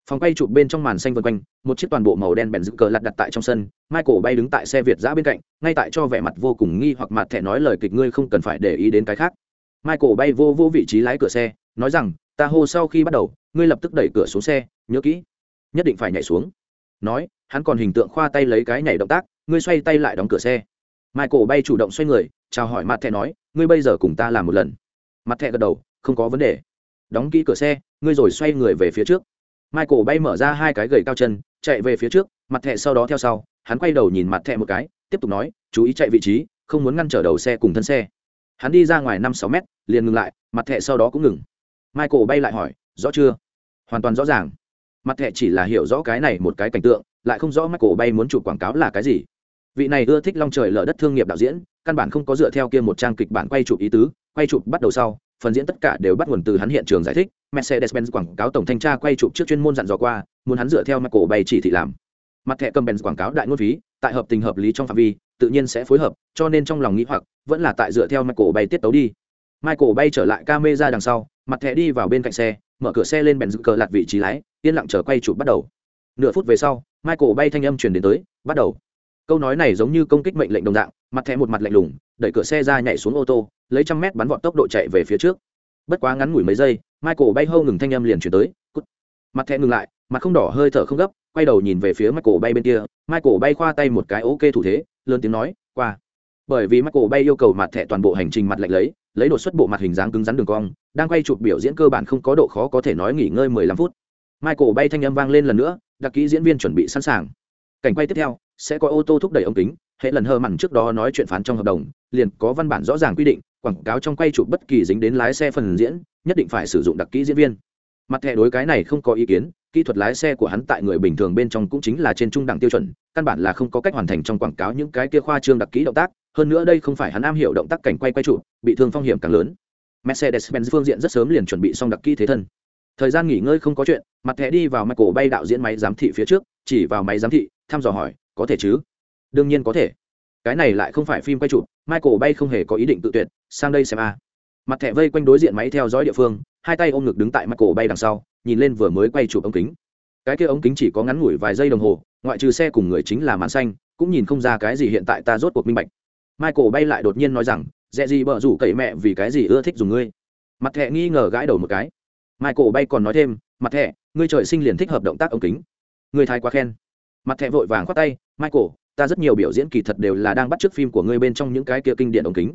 Phòng quay chụp bên trong màn xanh vân quanh, một chiếc toàn bộ màu đen bèn dự cờ lặt đặt tại trong sân, michael bay đứng tại xe việt giã bên cạnh, ngay tại cho vẻ mặt vô cùng nghi hoặc mặt thẻ nói lời kịch ngươi không cần phải để ý đến cái khác. Michael bay vô vô vị trí lái cửa xe, nói rằng, ta hô sau khi bắt đầu, ngươi lập tức đẩy cửa xuống xe, nhớ kỹ, nhất định phải nhảy xuống. Nói, hắn còn hình tượng khoa tay lấy cái nhảy động tác, ngươi xoay tay lại đóng cửa xe michael bay chủ động xoay người, chào hỏi mặt thẻ nói, ngươi bây giờ cùng ta làm một lần. Mặt thẻ gật đầu, không có vấn đề. Đóng kỹ cửa xe, ngươi rồi xoay người về phía trước. Michael bay mở ra hai cái gậy cao chân, chạy về phía trước mặt thẻ sau đó theo sau, hắn quay đầu nhìn mặt thẻ một cái, tiếp tục nói, chú ý chạy vị trí, không muốn ngăn trở đầu xe cùng thân xe. Hắn đi ra ngoài năm sáu mét, liền ngừng lại mặt thẻ sau đó cũng ngừng. Michael bay lại hỏi, rõ chưa? Hoàn toàn rõ ràng. Mặt thẻ chỉ là hiểu rõ cái này một cái cảnh tượng, lại không rõ michael bay muốn chụp quảng cáo là cái gì vị này ưa thích long trời lở đất thương nghiệp đạo diễn, căn bản không có dựa theo kia một trang kịch bản quay chụp ý tứ, quay chụp bắt đầu sau, phần diễn tất cả đều bắt nguồn từ hắn hiện trường giải thích, mercedes-benz quảng cáo tổng thanh tra quay chụp trước chuyên môn dặn dò qua, muốn hắn dựa theo mặt cổ bay chỉ thị làm. Mặt thẻ cầm benz quảng cáo đại ngôn phí, tại hợp tình hợp lý trong phạm vi, tự nhiên sẽ phối hợp, cho nên trong lòng nghĩ hoặc, vẫn là tại dựa theo mặt cổ bay tiết tấu đi. Michael bay trở lại camera đằng sau, mặt thẻ đi vào bên cạnh xe, mở cửa xe lên bèn dự cờ lạt vị trí lái, yên lặng chờ quay chụp bắt đầu. Nửa phút về sau, michael bay thanh âm truyền đến tới, bắt đầu câu nói này giống như công kích mệnh lệnh đồng dạng, mặt thẻ một mặt lạnh lùng, đẩy cửa xe ra nhảy xuống ô tô, lấy trăm mét bắn vọt tốc độ chạy về phía trước. Bất quá ngắn ngủi mấy giây, michael bay hâu ngừng thanh âm liền chuyển tới, cút. mặt thẻ ngừng lại, mặt không đỏ hơi thở không gấp, quay đầu nhìn về phía michael bay bên kia. Michael bay khoa tay một cái ok thủ thế, lớn tiếng nói, qua. Bởi vì michael bay yêu cầu mặt thẻ toàn bộ hành trình mặt lạnh lấy lấy đột xuất bộ mặt hình dáng cứng rắn đường cong, đang quay chụp biểu diễn cơ bản không có độ khó có thể nói nghỉ ngơi 15 phút. Michael bay thanh âm vang lên lần nữa, đặc kỹ diễn viên chuẩn bị sẵn sàng cảnh quay tiếp theo, sẽ có ô tô thúc đẩy ống kính, hệ lần hơ mặn trước đó nói chuyện phán trong hợp đồng, liền có văn bản rõ ràng quy định, quảng cáo trong quay chụp bất kỳ dính đến lái xe phần diễn, nhất định phải sử dụng đặc kỹ diễn viên. Mặt thẻ đối cái này không có ý kiến, kỹ thuật lái xe của hắn tại người bình thường bên trong cũng chính là trên trung đẳng tiêu chuẩn, căn bản là không có cách hoàn thành trong quảng cáo những cái kia khoa trương đặc kỹ động tác, hơn nữa đây không phải hắn am hiểu động tác cảnh quay quay trụ bị thương phong hiểm càng lớn. Mercedes-benz phương diện rất sớm liền chuẩn bị xong đặc kỹ thế thân. Thời gian nghỉ ngơi không có chuyện, mặt thẻ đi vào michael bay đạo diễn máy giám thị phía trước, chỉ vào máy giám thị thăm dò hỏi, có thể chứ? Đương nhiên có thể. Cái này lại không phải phim quay chụp, michael bay không hề có ý định tự tuyệt, sang đây xem a. Mặt thẻ vây quanh đối diện máy theo dõi địa phương, hai tay ôm ngực đứng tại michael bay đằng sau, nhìn lên vừa mới quay chụp ống kính. Cái kia ống kính chỉ có ngắn ngủi vài giây đồng hồ, ngoại trừ xe cùng người chính là màn xanh, cũng nhìn không ra cái gì hiện tại ta rốt cuộc minh bạch. Michael bay lại đột nhiên nói rằng dễ gì bợ rủ cậy mẹ vì cái gì ưa thích dùng ngươi? Mặt thẻ nghi ngờ gãi đầu một cái. Michael bay còn nói thêm, mặt thẻ, ngươi trời sinh liền thích hợp động tác ống kính. Ngươi thái quá khen mặt thẻ vội vàng khoát tay, michael, ta rất nhiều biểu diễn kỳ thật đều là đang bắt chước phim của ngươi bên trong những cái kia kinh điển ống kính.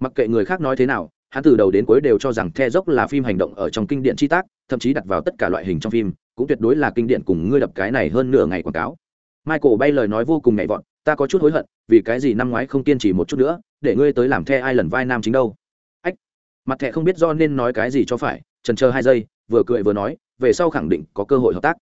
Mặc kệ người khác nói thế nào, hắn từ đầu đến cuối đều cho rằng the dốc là phim hành động ở trong kinh điển chi tác, thậm chí đặt vào tất cả loại hình trong phim, cũng tuyệt đối là kinh điển cùng ngươi đập cái này hơn nửa ngày quảng cáo. Michael bay lời nói vô cùng nhảy vọt, ta có chút hối hận, vì cái gì năm ngoái không kiên trì một chút nữa, để ngươi tới làm the ai lần vai nam chính đâu? Ách, mặt thẻ không biết do nên nói cái gì cho phải trần chờ hai giây, vừa cười vừa nói, về sau khẳng định có cơ hội hợp tác.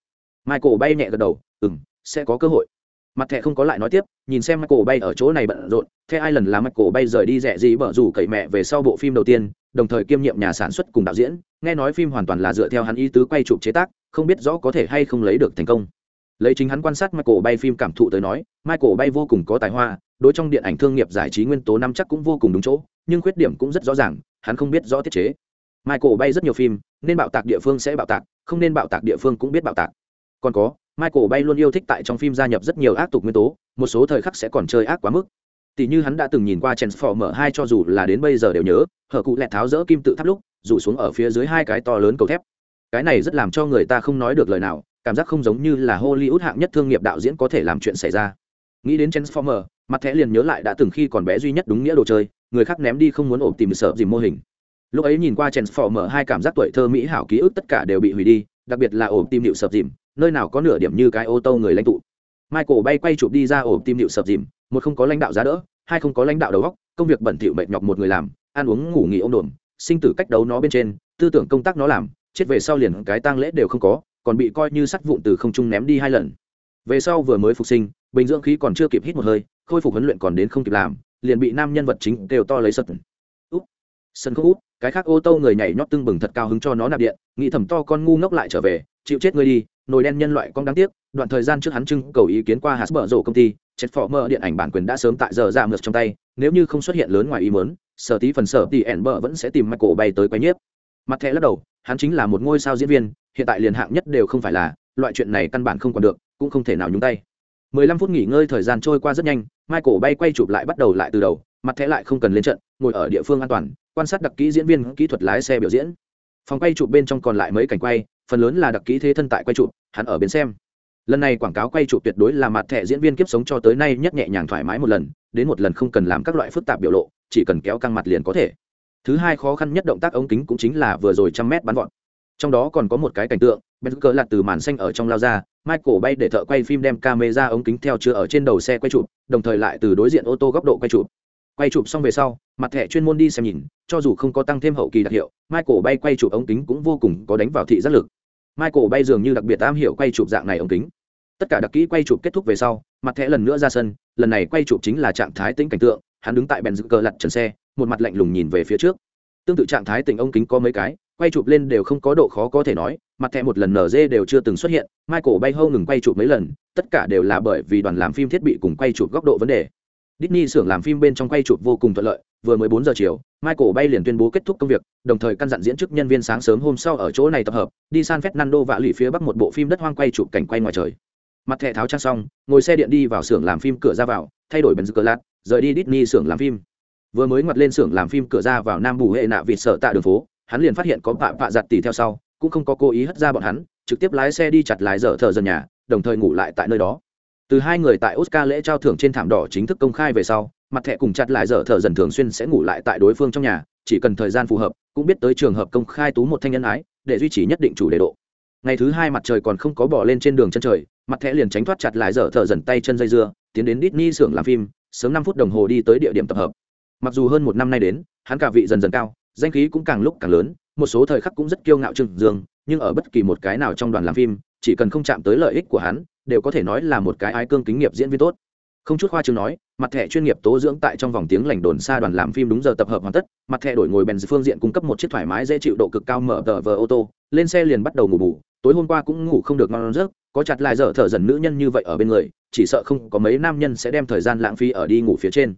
Michael bay nhẹ gật đầu ừ m sẽ có cơ hội. Mặt thẻ không có lại nói tiếp, nhìn xem michael bay ở chỗ này bận rộn thế ai lần là michael bay rời đi rẻ gì bở rủ cậy mẹ về sau bộ phim đầu tiên, đồng thời kiêm nhiệm nhà sản xuất cùng đạo diễn. Nghe nói phim hoàn toàn là dựa theo hắn ý tứ quay chụp chế tác, không biết rõ có thể hay không lấy được thành công. Lấy chính hắn quan sát michael bay phim cảm thụ tới nói, michael bay vô cùng có tài hoa, đối trong điện ảnh thương nghiệp giải trí nguyên tố năm chắc cũng vô cùng đúng chỗ, nhưng khuyết điểm cũng rất rõ ràng, hắn không biết rõ tiết chế. Michael bay rất nhiều phim, nên bạo tạc địa phương sẽ bạo tạc, không nên bạo tạc địa phương cũng biết bạo tạc. Còn có michael bay luôn yêu thích tại trong phim gia nhập rất nhiều ác tục nguyên tố, một số thời khắc sẽ còn chơi ác quá mức. Tỷ như hắn đã từng nhìn qua transformer 2 cho dù là đến bây giờ đều nhớ, hở cụ lẹt tháo rỡ kim tự tháp lúc, rủ xuống ở phía dưới hai cái to lớn cầu thép. Cái này rất làm cho người ta không nói được lời nào, cảm giác không giống như là hollywood hạng nhất thương nghiệp đạo diễn có thể làm chuyện xảy ra. Nghĩ đến transformer, mặt thẻ liền nhớ lại đã từng khi còn bé duy nhất đúng nghĩa đồ chơi, người khác ném đi không muốn ổn tìm sợ dìm mô hình. Lúc ấy nhìn qua transformer 2 cảm giác tuổi thơ mỹ hảo ký ức tất cả đều bị hủy đi, đặc biệt là ổ tim điệu sập dìm nơi nào có nửa điểm như cái ô tô người lãnh tụ. Michael bay quay chụp đi ra ổ tim điệu sập dìm, một không có lãnh đạo giá đỡ, hai không có lãnh đạo đầu góc công việc bẩn thỉu mệt nhọc một người làm, ăn uống ngủ nghỉ ông đồn sinh tử cách đấu nó bên trên, tư tưởng công tác nó làm, chết về sau liền cái tang lễ đều không có, còn bị coi như sắt vụn từ không trung ném đi hai lần. Về sau vừa mới phục sinh, bình dưỡng khí còn chưa kịp hít một hơi, khôi phục huấn luyện còn đến không kịp làm, liền bị nam nhân vật chính đều to lấy sật. Úp, sân khúc út cái khác ô tô người nhảy nhót tưng bừng thật cao hứng cho nó nạp điện, nghĩ thầm to con ngu ngốc lại trở về, chịu chết ngươi đi nồi đen nhân loại con đáng tiếc, đoạn thời gian trước hắn trưng cầu ý kiến qua hạt bở rổ công ty chết phỏ mơ điện ảnh bản quyền đã sớm tại giờ ra mượt trong tay, nếu như không xuất hiện lớn ngoài ý mớn sở tí phần sở thì ẻn bờ vẫn sẽ tìm michael bay tới quay nhiếp. Mặt thẻ lắc đầu, hắn chính là một ngôi sao diễn viên, hiện tại liền hạng nhất đều không phải là, loại chuyện này căn bản không còn được, cũng không thể nào nhúng tay. 15 phút nghỉ ngơi thời gian trôi qua rất nhanh, michael bay quay chụp lại bắt đầu lại từ đầu, mặt thẻ lại không cần lên trận, ngồi ở địa phương an toàn, quan sát đặc kỹ diễn viên kỹ thuật lái xe biểu diễn. Phòng quay chụp bên trong còn lại mấy cảnh quay phần lớn là đặc kỹ thế thân tại quay chụp, hắn ở bên xem. Lần này quảng cáo quay chụp tuyệt đối là mặt thẻ diễn viên kiếp sống cho tới nay nhất nhẹ nhàng thoải mái một lần, đến một lần không cần làm các loại phức tạp biểu lộ, chỉ cần kéo căng mặt liền có thể. Thứ hai khó khăn nhất động tác ống kính cũng chính là vừa rồi trăm mét bắn vọt. Trong đó còn có một cái cảnh tượng bên cờ lạt từ màn xanh ở trong lao ra, michael bay để thợ quay phim đem camera ống kính theo chưa ở trên đầu xe quay chụp, đồng thời lại từ đối diện ô tô góc độ quay chụp. Quay chụp xong về sau, mặt thẻ chuyên môn đi xem nhìn, cho dù không có tăng thêm hậu kỳ đặc hiệu, michael bay quay chụp ống kính cũng vô cùng có đánh vào thị giác lực michael bay dường như đặc biệt am hiểu quay chụp dạng này ống kính. Tất cả đặc kỹ quay chụp kết thúc về sau, mặt thẻ lần nữa ra sân, lần này quay chụp chính là trạng thái tính cảnh tượng, hắn đứng tại bèn dự cờ lặt trần xe, một mặt lạnh lùng nhìn về phía trước. Tương tự trạng thái tình ống kính có mấy cái, quay chụp lên đều không có độ khó có thể nói, mặt thẻ một lần nở dê đều chưa từng xuất hiện, michael bay hâu ngừng quay chụp mấy lần, tất cả đều là bởi vì đoàn làm phim thiết bị cùng quay chụp góc độ vấn đề. Disney xưởng làm phim bên trong quay chụp vô cùng thuận lợi, vừa mới bốn giờ chiều, Michael bay liền tuyên bố kết thúc công việc, đồng thời căn dặn diễn chức nhân viên sáng sớm hôm sau ở chỗ này tập hợp, đi San Fernando và lì phía bắc một bộ phim đất hoang quay chụp cảnh quay ngoài trời. Mặt thẻ tháo trang xong, ngồi xe điện đi vào xưởng làm phim cửa ra vào, thay đổi benz lát, rời đi Disney xưởng làm phim. Vừa mới ngoặt lên xưởng làm phim cửa ra vào Nam Bù hệ nạ vịt sợ tạ đường phố, hắn liền phát hiện có vạ vạ giặt tỉ theo sau, cũng không có cố ý hất ra bọn hắn, trực tiếp lái xe đi chặt lái dở thở dần nhà, đồng thời ngủ lại tại nơi đó. Từ hai người tại Oscar lễ trao thưởng trên thảm đỏ chính thức công khai về sau, mặt thẻ cùng chặt lại dở thở dần thường xuyên sẽ ngủ lại tại đối phương trong nhà chỉ cần thời gian phù hợp cũng biết tới trường hợp công khai tú một thanh nhân ái để duy trì nhất định chủ đề độ. Ngày thứ hai mặt trời còn không có bỏ lên trên đường chân trời mặt thẻ liền tránh thoát chặt lại dở thở dần tay chân dây dưa tiến đến Disney xưởng làm phim sớm năm phút đồng hồ đi tới địa điểm tập hợp. Mặc dù hơn một năm nay đến hắn cả vị dần dần cao danh khí cũng càng lúc càng lớn một số thời khắc cũng rất kiêu ngạo trừng dương nhưng ở bất kỳ một cái nào trong đoàn làm phim chỉ cần không chạm tới lợi ích của hắn, đều có thể nói là một cái ái cương kính nghiệp diễn viên tốt. Không chút khoa chương nói, mặt thẻ chuyên nghiệp tố dưỡng tại trong vòng tiếng lành đồn xa đoàn làm phim đúng giờ tập hợp hoàn tất, mặt thẻ đổi ngồi bèn phương diện cung cấp một chiếc thoải mái dễ chịu độ cực cao mở tờ vờ ô tô, lên xe liền bắt đầu ngủ bù, tối hôm qua cũng ngủ không được ngon giấc, có chặt lại dở thở dần nữ nhân như vậy ở bên người, chỉ sợ không có mấy nam nhân sẽ đem thời gian lãng phí ở đi ngủ phía trên.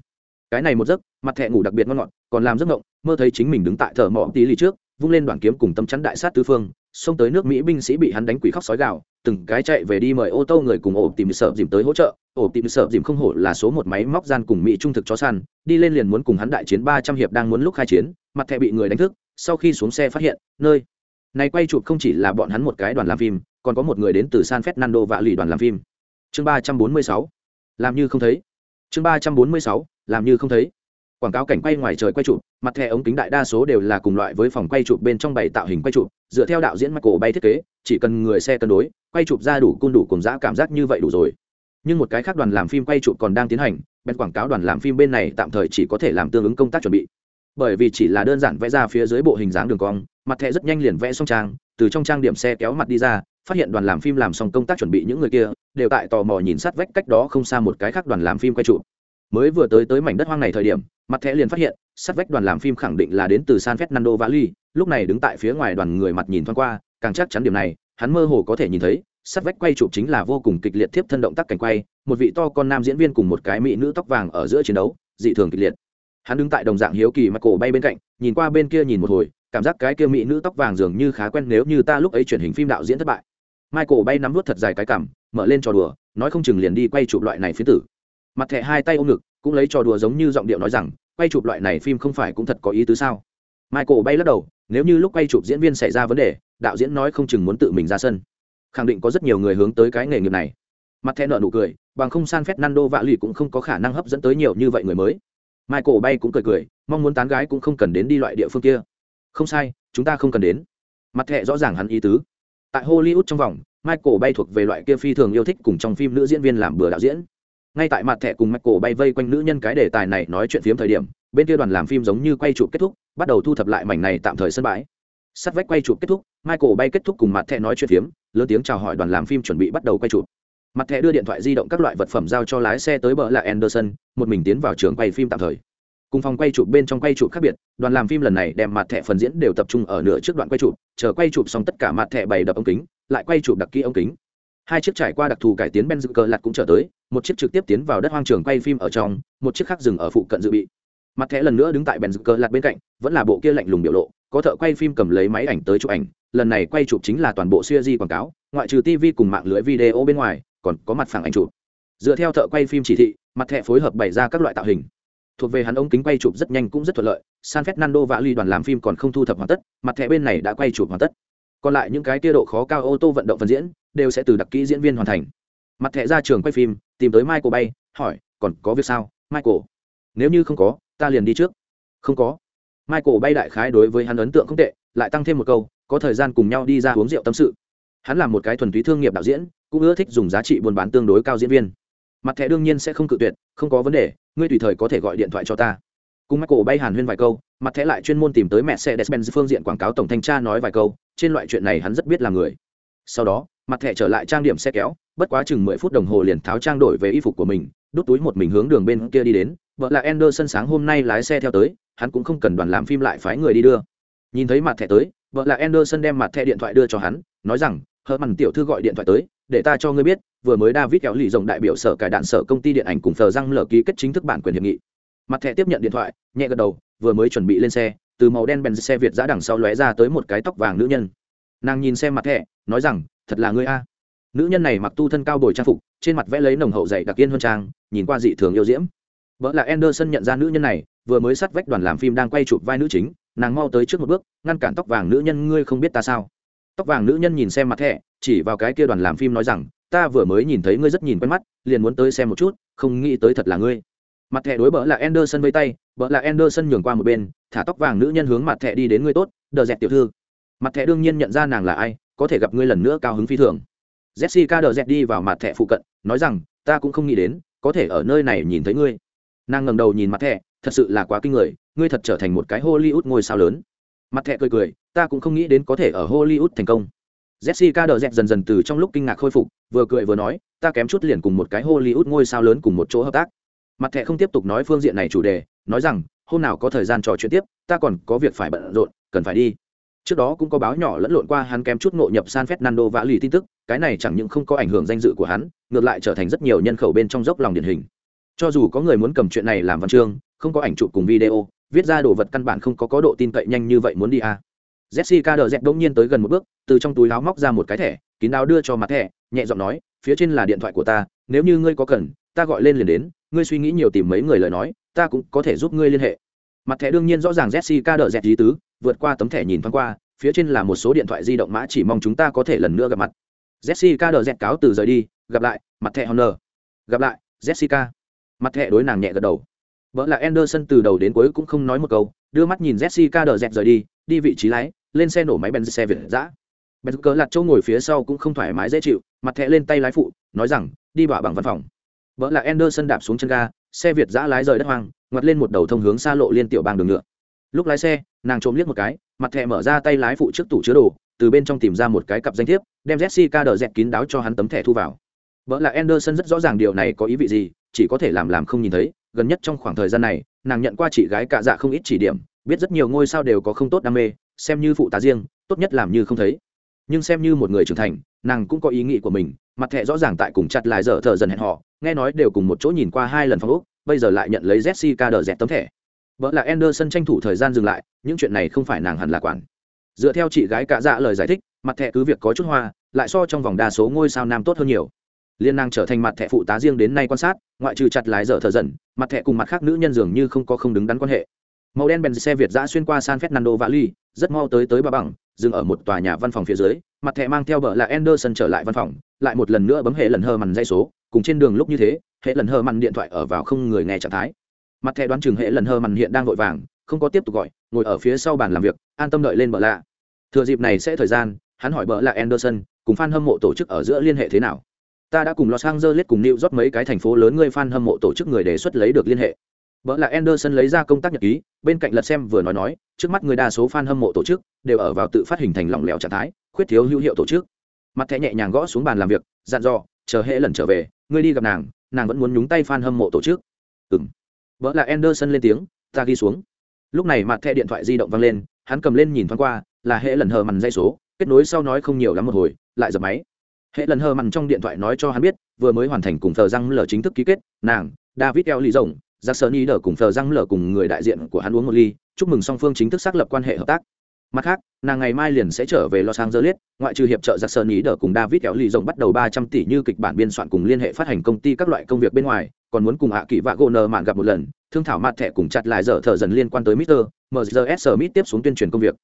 Cái này một giấc, mặt thẻ ngủ đặc biệt ngon ngọt, còn làm giấc ngộng, mơ thấy chính mình đứng tại thờ mỏ tí lì trước, vung lên đoàn kiếm cùng tâm chắn đại sát tứ phương xông tới nước mỹ binh sĩ bị hắn đánh quỷ khóc sói gạo từng cái chạy về đi mời ô tô người cùng ổ tìm sợ dìm tới hỗ trợ. Ổ tìm sợ dìm không hổ là số một máy móc gian cùng mỹ trung thực chó săn, đi lên liền muốn cùng hắn đại chiến ba trăm hiệp đang muốn lúc khai chiến, mặt thẻ bị người đánh thức, sau khi xuống xe phát hiện, nơi này quay chụp không chỉ là bọn hắn một cái đoàn làm phim, còn có một người đến từ san fernando và lì đoàn làm phim. Chương ba trăm bốn mươi sáu, làm như không thấy. Chương ba trăm bốn mươi sáu, làm như không thấy quảng cáo cảnh quay ngoài trời quay chụp, mặt thẻ ống kính đại đa số đều là cùng loại với phòng quay chụp bên trong bảy tạo hình quay chụp, dựa theo đạo diễn cổ bay thiết kế, chỉ cần người xe cân đối, quay chụp ra đủ cung đủ cùng giã cảm giác như vậy đủ rồi. Nhưng một cái khác đoàn làm phim quay chụp còn đang tiến hành, bên quảng cáo đoàn làm phim bên này tạm thời chỉ có thể làm tương ứng công tác chuẩn bị. Bởi vì chỉ là đơn giản vẽ ra phía dưới bộ hình dáng đường cong, mặt thẻ rất nhanh liền vẽ xong trang, từ trong trang điểm xe kéo mặt đi ra, phát hiện đoàn làm phim làm xong công tác chuẩn bị những người kia, đều tại tò mò nhìn sát vách cách đó không xa một cái khác đoàn làm phim quay chụp. Mới vừa tới tới mảnh đất hoang này thời điểm mặt thẻ liền phát hiện sắt vách đoàn làm phim khẳng định là đến từ san fernando valley, lúc này đứng tại phía ngoài đoàn người mặt nhìn thoáng qua, càng chắc chắn điểm này, hắn mơ hồ có thể nhìn thấy sắt vách quay chụp chính là vô cùng kịch liệt tiếp thân động tác cảnh quay, một vị to con nam diễn viên cùng một cái mỹ nữ tóc vàng ở giữa chiến đấu, dị thường kịch liệt. Hắn đứng tại đồng dạng hiếu kỳ mặt cổ bay bên cạnh, nhìn qua bên kia nhìn một hồi, cảm giác cái kia mỹ nữ tóc vàng dường như khá quen nếu như ta lúc ấy truyền hình phim đạo diễn thất bại. Michael bay nắm vút thật dài cái cảm, mở lên trò đùa, nói không chừng liền đi quay chụp loại này phía tử. Mặt thẻ hai tay ôm ngực cũng lấy trò đùa giống như giọng điệu nói rằng, quay chụp loại này phim không phải cũng thật có ý tứ sao? Michael bay lắc đầu, nếu như lúc quay chụp diễn viên xảy ra vấn đề, đạo diễn nói không chừng muốn tự mình ra sân. Khẳng định có rất nhiều người hướng tới cái nghề nghiệp này. Mặt thẻ nợ nụ cười, bằng không san Nando vạ lì cũng không có khả năng hấp dẫn tới nhiều như vậy người mới. Michael bay cũng cười cười, mong muốn tán gái cũng không cần đến đi loại địa phương kia. Không sai, chúng ta không cần đến. Mặt thẻ rõ ràng hắn ý tứ. Tại hollywood trong vòng, michael bay thuộc về loại kia phi thường yêu thích cùng trong phim nữ diễn viên làm bừa đạo diễn ngay tại mặt thẻ cùng michael bay vây quanh nữ nhân cái đề tài này nói chuyện phiếm thời điểm, bên kia đoàn làm phim giống như quay chụp kết thúc, bắt đầu thu thập lại mảnh này tạm thời sân bãi. Sắt vách quay chụp kết thúc, michael bay kết thúc cùng mặt thẻ nói chuyện phiếm, lớn tiếng chào hỏi đoàn làm phim chuẩn bị bắt đầu quay chụp. Mặt thẻ đưa điện thoại di động các loại vật phẩm giao cho lái xe tới bờ là anderson, một mình tiến vào trường quay phim tạm thời. Cùng phòng quay chụp bên trong quay chụp khác biệt, đoàn làm phim lần này đem mặt thẻ phần diễn đều tập trung ở nửa trước đoạn quay chụp, chờ quay chụp xong tất cả mặt thẻ bày đập ống kính, lại quay chụp đặc kỹ ống kính hai chiếc trải qua đặc thù cải tiến ben dự cờ lặt cũng trở tới, một chiếc trực tiếp tiến vào đất hoang trường quay phim ở trong, một chiếc khác dừng ở phụ cận dự bị. Mặt thẻ lần nữa đứng tại ben dự cờ lặt bên cạnh, vẫn là bộ kia lạnh lùng biểu lộ, có thợ quay phim cầm lấy máy ảnh tới chụp ảnh, lần này quay chụp chính là toàn bộ siêu di quảng cáo, ngoại trừ tv cùng mạng lưới video bên ngoài, còn có mặt phẳng ảnh chụp. Dựa theo thợ quay phim chỉ thị, mặt thẻ phối hợp bày ra các loại tạo hình. Thuộc về hắn ống kính quay chụp rất nhanh cũng rất thuận lợi, san fernando và ly đoàn làm phim còn không thu thập hoàn tất, mặt thẻ bên này đã quay chụp hoàn tất còn lại những cái tia độ khó cao ô tô vận động phần diễn đều sẽ từ đặc kỹ diễn viên hoàn thành. Mặt thẻ ra trường quay phim, tìm tới michael bay, hỏi, còn có việc sao, michael? Nếu như không có, ta liền đi trước. Không có. Michael bay đại khái đối với hắn ấn tượng không tệ, lại tăng thêm một câu, có thời gian cùng nhau đi ra uống rượu tâm sự. Hắn là một cái thuần túy thương nghiệp đạo diễn, cũng ưa thích dùng giá trị buôn bán tương đối cao diễn viên. Mặt thẻ đương nhiên sẽ không cự tuyệt, không có vấn đề, ngươi tùy thời có thể gọi điện thoại cho ta cùng michael bay hàn huyên vài câu, mặt thẻ lại chuyên môn tìm tới mẹ xe despenz phương diện quảng cáo tổng thanh tra nói vài câu, trên loại chuyện này hắn rất biết là người. Sau đó, mặt thẻ trở lại trang điểm xe kéo, bất quá chừng mười phút đồng hồ liền tháo trang đổi về y phục của mình, đút túi một mình hướng đường bên kia đi đến, vợ là Anderson sáng hôm nay lái xe theo tới, hắn cũng không cần đoàn làm phim lại phái người đi đưa. Nhìn thấy mặt thẻ tới, vợ là Anderson đem mặt thẻ điện thoại đưa cho hắn, nói rằng hờ mằn tiểu thư gọi điện thoại tới, để ta cho ngươi biết, vừa mới david kéo lì rồng đại biểu sở cải đạn sở công ty điện ảnh cùng thờ răng lở ký kết chính thức bản quyền hiệp nghị mặt thẻ tiếp nhận điện thoại, nhẹ gật đầu, vừa mới chuẩn bị lên xe, từ màu đen bèn xe việt giã đằng sau lóe ra tới một cái tóc vàng nữ nhân. Nàng nhìn xem mặt thẻ, nói rằng, thật là ngươi a. Nữ nhân này mặc tu thân cao bồi trang phục, trên mặt vẽ lấy nồng hậu dày đặc yên hơn trang, nhìn qua dị thường yêu diễm. Vợ là anderson nhận ra nữ nhân này, vừa mới sát vách đoàn làm phim đang quay chụp vai nữ chính, nàng mau tới trước một bước, ngăn cản tóc vàng nữ nhân, ngươi không biết ta sao? Tóc vàng nữ nhân nhìn xem mặt thẻ, chỉ vào cái kia đoàn làm phim nói rằng, ta vừa mới nhìn thấy ngươi rất nhìn quen mắt, liền muốn tới xem một chút, không nghĩ tới thật là ngươi mặt thẻ đối bỡ là anderson với tay bỡ là anderson nhường qua một bên, thả tóc vàng nữ nhân hướng mặt thẻ đi đến người tốt, đờ dẹt tiểu thư. Mặt thẻ đương nhiên nhận ra nàng là ai, có thể gặp ngươi lần nữa cao hứng phi thường. Jessica đờ dẹt đi vào mặt thẻ phụ cận, nói rằng, ta cũng không nghĩ đến, có thể ở nơi này nhìn thấy ngươi. Nàng ngầm đầu nhìn mặt thẻ, thật sự là quá kinh người, ngươi thật trở thành một cái hollywood ngôi sao lớn. Mặt thẻ cười cười, ta cũng không nghĩ đến có thể ở hollywood thành công. Jessica đờ dẹt dần dần từ trong lúc kinh ngạc khôi phục, vừa cười vừa nói, ta kém chút liền cùng một cái hollywood ngôi sao lớn cùng một chỗ hợp tác mặt thẻ không tiếp tục nói phương diện này chủ đề, nói rằng, hôm nào có thời gian trò chuyện tiếp, ta còn có việc phải bận rộn, cần phải đi. Trước đó cũng có báo nhỏ lẫn lộn qua hắn kém chút ngộ nhập san fernando vã lì tin tức, cái này chẳng những không có ảnh hưởng danh dự của hắn, ngược lại trở thành rất nhiều nhân khẩu bên trong dốc lòng điển hình. Cho dù có người muốn cầm chuyện này làm văn chương, không có ảnh chụp cùng video, viết ra đồ vật căn bản không có có độ tin cậy nhanh như vậy muốn đi à. jessica đờ dẹt đ nhiên tới gần một bước, từ trong túi áo móc ra một cái thẻ, kín đáo đưa cho mặt thẻ, nhẹ giọng nói, phía trên là điện thoại của ta, nếu như ngươi có cần, ta gọi lên liền đến ngươi suy nghĩ nhiều tìm mấy người lời nói, ta cũng có thể giúp ngươi liên hệ. Mặt thẻ đương nhiên rõ ràng jessica đợi dẹt lý tứ, vượt qua tấm thẻ nhìn thoáng qua, phía trên là một số điện thoại di động mã chỉ mong chúng ta có thể lần nữa gặp mặt. Jessica đợi dẹt cáo từ rời đi, gặp lại, mặt thẻ honor. Gặp lại, jessica. Mặt thẻ đối nàng nhẹ gật đầu. Vợ là anderson từ đầu đến cuối cũng không nói một câu, đưa mắt nhìn jessica đợi dẹt rời đi đi vị trí lái, lên xe nổ máy benz xe việt giã benz cớ lặt chỗ ngồi phía sau cũng không thoải mái dễ chịu, mặt thẻ lên tay lái phụ, nói rằng, đi bả bằng văn phòng vợ là anderson đạp xuống chân ga, xe việt dã lái rời đất hoang, ngoặt lên một đầu thông hướng xa lộ liên tiểu bang đường nhựa lúc lái xe, nàng trộm liếc một cái, mặt thẻ mở ra tay lái phụ trước tủ chứa đồ, từ bên trong tìm ra một cái cặp danh thiếp, đem jessica đỡ dẹt kín đáo cho hắn tấm thẻ thu vào. Vợ là anderson rất rõ ràng điều này có ý vị gì, chỉ có thể làm làm không nhìn thấy, gần nhất trong khoảng thời gian này, nàng nhận qua chị gái cạ dạ không ít chỉ điểm, biết rất nhiều ngôi sao đều có không tốt đam mê, xem như phụ tá riêng, tốt nhất làm như không thấy. Nhưng xem như một người trưởng thành, nàng cũng có ý nghĩ của mình mặt thẻ rõ ràng tại cùng chặt lại dở thợ dần hẹn họ nghe nói đều cùng một chỗ nhìn qua hai lần phong úc bây giờ lại nhận lấy jessica đờ dẹt tấm thẻ. Vợ là anderson tranh thủ thời gian dừng lại, những chuyện này không phải nàng hẳn là quản. Dựa theo chị gái cạ dạ lời giải thích, mặt thẻ cứ việc có chút hoa, lại so trong vòng đa số ngôi sao nam tốt hơn nhiều. Liên nàng trở thành mặt thẻ phụ tá riêng đến nay quan sát, ngoại trừ chặt lái dở thờ dần, mặt thẻ cùng mặt khác nữ nhân dường như không có không đứng đắn quan hệ. Màu đen bèn xe việt giã xuyên qua san fernando valley rất mau tới tới ba bằng, dừng ở một tòa nhà văn phòng phía dưới, mặt thẻ mang theo bờ là anderson trở lại văn phòng, lại một lần nữa bấm hệ lần hơ mằn dây số, cùng trên đường lúc như thế, hệ lần hơ mằn điện thoại ở vào không người nghe trạng thái. Mặt thẻ đoán chừng hệ lần hơ mằn hiện đang vội vàng, không có tiếp tục gọi, ngồi ở phía sau bàn làm việc, an tâm đợi lên bờ lạ. Thừa dịp này sẽ thời gian, hắn hỏi bờ là anderson, cùng f a n hâm mộ tổ chức ở giữa liên hệ thế nào? Ta đã cùng los angeles cùng new york mấy cái thành phố lớn ngươi f a n hâm mộ tổ chức người đề xuất lấy được liên hệ vỡ là Anderson lấy ra công tác nhật ký, bên cạnh lật xem vừa nói nói, trước mắt người đa số fan hâm mộ tổ chức đều ở vào tự phát hình thành lỏng lẻo trạng thái, khuyết thiếu hữu hiệu tổ chức. Mặt thẻ nhẹ nhàng gõ xuống bàn làm việc, dặn dò, chờ hệ lần trở về, ngươi đi gặp nàng, nàng vẫn muốn nhúng tay fan hâm mộ tổ chức. Ừm. vỡ là Anderson lên tiếng, ta ghi xuống. Lúc này mặt thẻ điện thoại di động vang lên, hắn cầm lên nhìn thoáng qua, là hệ lần hờ mằn dây số, kết nối sau nói không nhiều lắm một hồi, lại giật máy. Hệ lần hờ mằn trong điện thoại nói cho hắn biết, vừa mới hoàn thành cùng thờ răng lở chính thức ký kết, nàng, David eo lì rồng, giặc sơn ý đờ cùng thờ răng lờ cùng người đại diện của hắn uống một ly chúc mừng song phương chính thức xác lập quan hệ hợp tác mặt khác nàng ngày mai liền sẽ trở về los angeles ngoại trừ hiệp trợ giặc sơn ý đờ cùng david kéo lì rộng bắt đầu ba trăm tỷ như kịch bản biên soạn cùng liên hệ phát hành công ty các loại công việc bên ngoài còn muốn cùng hạ kỳ và gỗ nờ mạn gặp một lần thương thảo mặt thẻ cùng chặt lại dở thợ dần liên quan tới Mr. MGS Smith tiếp xuống tuyên truyền công việc.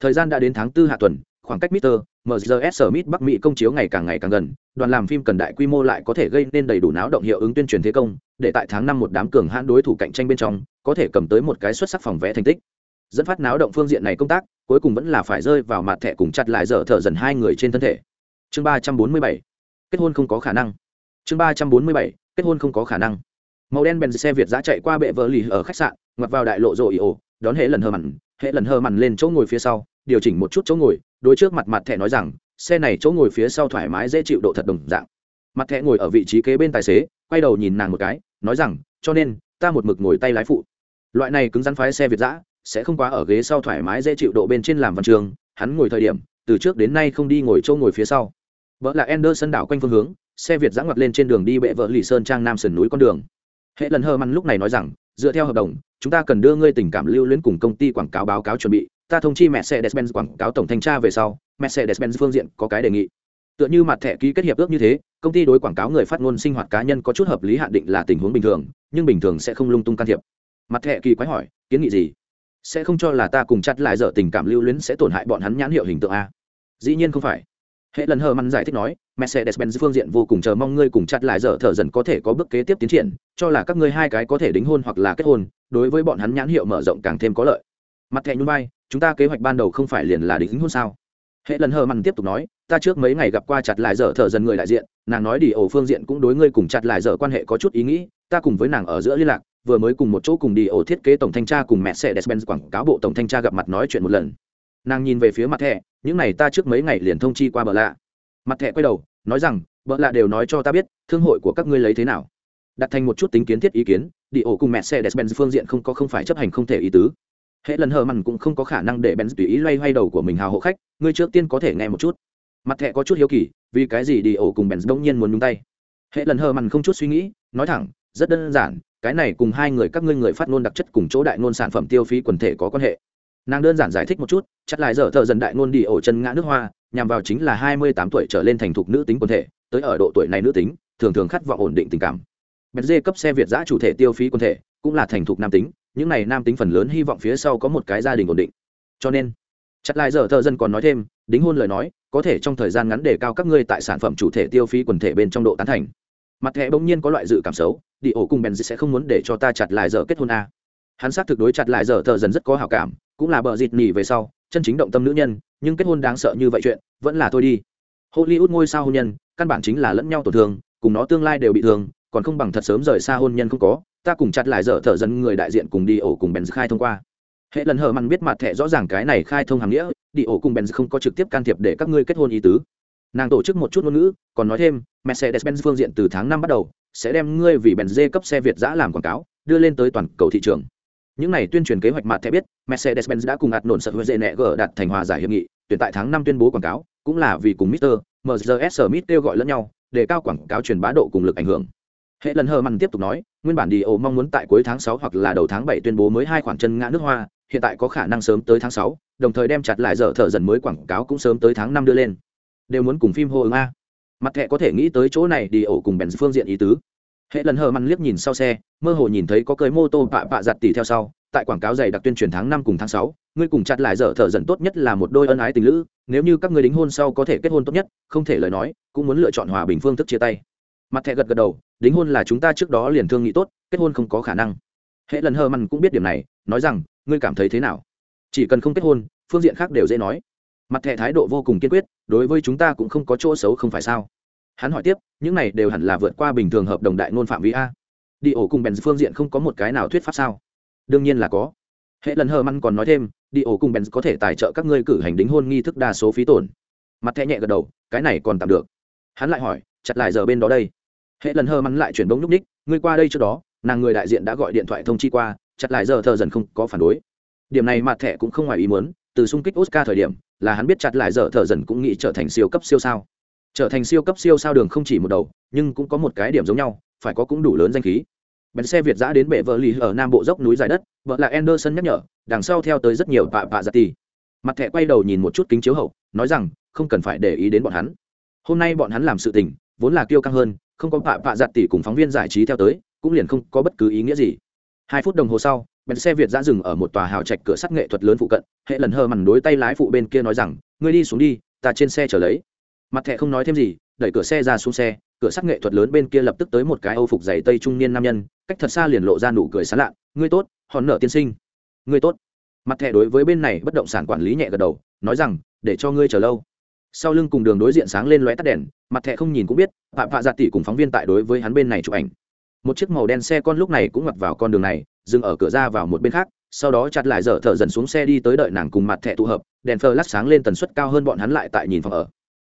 Thời gian đã đến tháng tư hạ tuần, khoảng cách Mister. MGS Smith Bắc Mỹ công chiếu ngày càng ngày càng gần, đoàn làm phim cần đại quy mô lại có thể gây nên đầy đủ náo động hiệu ứng tuyên truyền thế công, để tại tháng 5 một đám cường hãn đối thủ cạnh tranh bên trong, có thể cầm tới một cái xuất sắc phòng vẽ thành tích. Dẫn phát náo động phương diện này công tác, cuối cùng vẫn là phải rơi vào mặt thẻ cùng chặt lại dở thở dần hai người trên thân thể. Chương 347. Kết hôn không có khả năng. Chương 347. Kết hôn không có khả năng màu đen Benz xe việt giá chạy qua bệ vợ lì ở khách sạn ngoặt vào đại lộ rồi ồ đón hệ lần hơ mặn hệ lần hơ mặn lên chỗ ngồi phía sau điều chỉnh một chút chỗ ngồi đối trước mặt mặt thẻ nói rằng, xe này chỗ ngồi phía sau thoải mái dễ chịu độ thật đồng dạng. Mặt thẻ ngồi ở vị trí kế bên tài xế, quay đầu nhìn nàng một cái, nói rằng, cho nên, ta một mực ngồi tay lái phụ. Loại này cứng rắn phái xe việt giã sẽ không quá ở ghế sau thoải mái dễ chịu độ bên trên làm văn trường, hắn ngồi thời điểm, từ trước đến nay không đi ngồi chỗ ngồi phía sau. Vợ là Anderson đảo quanh phương hướng, xe việt giã ngoặt lên trên đường đi bệ vợ lì sơn trang nam sườn núi con đường. Hệ lần hơ măn lúc này nói rằng, dựa theo hợp đồng, chúng ta cần đưa ngươi tình cảm lưu luyến cùng công ty quảng cáo báo cáo chuẩn bị ta thông chi mercedes-benz quảng cáo tổng thanh tra về sau, mercedes-benz phương diện có cái đề nghị. Tựa như mặt thẻ ký kết hiệp ước như thế, công ty đối quảng cáo người phát ngôn sinh hoạt cá nhân có chút hợp lý hạn định là tình huống bình thường, nhưng bình thường sẽ không lung tung can thiệp. Mặt thẻ kỳ quái hỏi, kiến nghị gì? Sẽ không cho là ta cùng chặt lại dở tình cảm lưu luyến sẽ tổn hại bọn hắn nhãn hiệu hình tượng a. Dĩ nhiên không phải. Hệ lần hờ măn giải thích nói, mercedes-benz phương diện vô cùng chờ mong ngươi cùng chặt lại dở thở dần có thể có bước kế tiếp tiến triển, cho là các ngươi hai cái có thể đính hôn hoặc là kết hôn, đối với bọn hắn nhãn hiệu mở rộng càng thêm có lợi mặt thẻ nhún vai, chúng ta kế hoạch ban đầu không phải liền là đính hôn sao? Hệ lần hờ mặn tiếp tục nói, ta trước mấy ngày gặp qua chặt lại dở thở dần người đại diện, nàng nói đi ổ phương diện cũng đối ngươi cùng chặt lại dở quan hệ có chút ý nghĩ, ta cùng với nàng ở giữa liên lạc, vừa mới cùng một chỗ cùng đi ổ thiết kế tổng thanh tra cùng mẹ xe despen quảng cáo bộ tổng thanh tra gặp mặt nói chuyện một lần. Nàng nhìn về phía mặt thẻ, những này ta trước mấy ngày liền thông chi qua bờ lạ. Mặt thẻ quay đầu, nói rằng bờ lạ đều nói cho ta biết, thương hội của các ngươi lấy thế nào. Đặt thành một chút tính kiến thiết ý kiến, đi ổ cùng mẹ xe despen phương diện không có không phải chấp hành không thể ý tứ hệ lần hờ mặn cũng không có khả năng để benz tùy ý loay hoay đầu của mình hào hộ khách, ngươi trước tiên có thể nghe một chút. Mặt thẹ có chút hiếu kỳ, vì cái gì đi ổ cùng benz đông nhiên muốn nhúng tay? Hệ lần hờ mặn không chút suy nghĩ, nói thẳng, rất đơn giản, cái này cùng hai người các ngươi người phát ngôn đặc chất cùng chỗ đại ngôn sản phẩm tiêu phí quần thể có quan hệ. Nàng đơn giản giải thích một chút chắc lại dở thợ dần đại ngôn đi ổ chân ngã nước hoa, nhằm vào chính là hai mươi tám tuổi trở lên thành thục nữ tính quần thể, tới ở độ tuổi này nữ tính, thường thường khát vọng ổn định tình cảm. Bèn dê cấp xe việt giã chủ thể tiêu phí quần thể, cũng là thành thục nam tính những này nam tính phần lớn hy vọng phía sau có một cái gia đình ổn định. Cho nên, chặt lại giờ thợ dân còn nói thêm, đính hôn lời nói, có thể trong thời gian ngắn để cao các ngươi tại sản phẩm chủ thể tiêu phí quần thể bên trong độ tán thành. Mặt thẻ bỗng nhiên có loại dự cảm xấu, đi ổ cùng bèn sẽ không muốn để cho ta chặt lại giờ kết hôn a hắn xác thực đối chặt lại giờ thợ dần rất có hảo cảm, cũng là bờ dịt nỉ về sau, chân chính động tâm nữ nhân, nhưng kết hôn đáng sợ như vậy chuyện, vẫn là thôi đi. Hollywood ngôi sao hôn nhân, căn bản chính là lẫn nhau tổn thương, cùng nó tương lai đều bị thương, còn không bằng thật sớm rời xa hôn nhân không có ta cùng chặt lại dở thở dần người đại diện cùng đi ổ cùng bèn khai thông qua. Hệ lần hờ mặn biết mặt thẻ rõ ràng cái này khai thông hàng nghĩa, đi ổ cùng bèn không có trực tiếp can thiệp để các ngươi kết hôn ý tứ. Nàng tổ chức một chút ngôn ngữ, còn nói thêm, mercedes-benz phương diện từ tháng năm bắt đầu, sẽ đem ngươi vì bèn dê cấp xe việt giã làm quảng cáo, đưa lên tới toàn cầu thị trường. Những này tuyên truyền kế hoạch mặt thẻ biết, mercedes-benz đã cùng ạt nổn sợ huệ dễ nẹ gỡ đặt thành hòa giải hiệp nghị, tuyển tại tháng năm tuyên bố quảng cáo, cũng là vì cùng Mr. MGS Smith kêu gọi lẫn nhau, để cao quảng cáo truyền bá độ cùng lực ảnh hưởng. Hệ lần hờ mặn tiếp tục nói nguyên bản đi ổ mong muốn tại cuối tháng sáu hoặc là đầu tháng bảy tuyên bố mới hai khoản chân ngã nước hoa, hiện tại có khả năng sớm tới tháng sáu, đồng thời đem chặt lại dở thở dần mới quảng cáo cũng sớm tới tháng năm đưa lên. Đều muốn cùng phim hô ứng a. Mặt thẻ có thể nghĩ tới chỗ này, đi ổ cùng bèn phương diện ý tứ. Hệ lần hờ măn liếc nhìn sau xe, mơ hồ nhìn thấy có cơi mô tô bạ bạ giặt tỉ theo sau, tại quảng cáo dày đặc tuyên truyền tháng năm cùng tháng sáu, ngươi cùng chặt lại dở thở dần tốt nhất là một đôi ân ái tình lữ, nếu như các người đính hôn sau có thể kết hôn tốt nhất, không thể lời nói, cũng muốn lựa chọn hòa bình phương thức chia tay mặt thẻ gật gật đầu, đính hôn là chúng ta trước đó liền thương nghị tốt, kết hôn không có khả năng. Hệ lần hờ mặn cũng biết điểm này, nói rằng, ngươi cảm thấy thế nào? Chỉ cần không kết hôn, phương diện khác đều dễ nói. Mặt thẻ thái độ vô cùng kiên quyết, đối với chúng ta cũng không có chỗ xấu không phải sao? Hắn hỏi tiếp, những này đều hẳn là vượt qua bình thường hợp đồng đại ngôn phạm vi a. Đi ổ cùng bèn phương diện không có một cái nào thuyết pháp sao? Đương nhiên là có. Hệ lần hờ măn còn nói thêm, đi ổ cùng bèn có thể tài trợ các ngươi cử hành đính hôn nghi thức đa số phí tổn. Mặt thẹ nhẹ gật đầu, cái này còn tạm được. Hắn lại hỏi chặt lại giờ bên đó đây. Hệ lần hơ mắn lại chuyển bóng nhúc ních, ngươi qua đây trước đó, nàng người đại diện đã gọi điện thoại thông chi qua, chặt lại giờ thờ dần không có phản đối. Điểm này mặt thẻ cũng không ngoài ý muốn, từ xung kích oscar thời điểm, là hắn biết chặt lại giờ thờ dần cũng nghĩ trở thành siêu cấp siêu sao. Trở thành siêu cấp siêu sao đường không chỉ một đầu, nhưng cũng có một cái điểm giống nhau, phải có cũng đủ lớn danh khí. Bến xe việt giã đến bệ vợ lì ở nam bộ dốc núi dài đất, vợ là anderson nhắc nhở, đằng sau theo tới rất nhiều pạ vạ giặt tì. Mặt thẻ quay đầu nhìn một chút kính chiếu hậu, nói rằng, không cần phải để ý đến bọn hắn. Hôm nay bọn hắn làm sự tình vốn là kiêu căng hơn, không có bạ bạ giặt tỷ cùng phóng viên giải trí theo tới, cũng liền không có bất cứ ý nghĩa gì. Hai phút đồng hồ sau, bèn xe việt ra dừng ở một tòa hào trạch cửa sắt nghệ thuật lớn phụ cận, hệ lần hơ mằn đối tay lái phụ bên kia nói rằng, ngươi đi xuống đi, ta trên xe trở lấy. Mặt thẹ không nói thêm gì, đẩy cửa xe ra xuống xe, cửa sắt nghệ thuật lớn bên kia lập tức tới một cái âu phục giày tây trung niên nam nhân, cách thật xa liền lộ ra nụ cười sán lạ, ngươi tốt, hòn nợ tiên sinh. Ngươi tốt. Mặt thẻ đối với bên này bất động sản quản lý nhẹ gật đầu, nói rằng, để cho ngươi chờ lâu sau lưng cùng đường đối diện sáng lên lóe tắt đèn, mặt thẻ không nhìn cũng biết phạm phạ giặt dạ tỷ cùng phóng viên tại đối với hắn bên này chụp ảnh. Một chiếc màu đen xe con lúc này cũng ngập vào con đường này, dừng ở cửa ra vào một bên khác, sau đó chặt lại dở thở dần xuống xe đi tới đợi nàng cùng mặt thẻ tụ hợp, đèn phơ lắc sáng lên tần suất cao hơn bọn hắn lại tại nhìn phòng ở.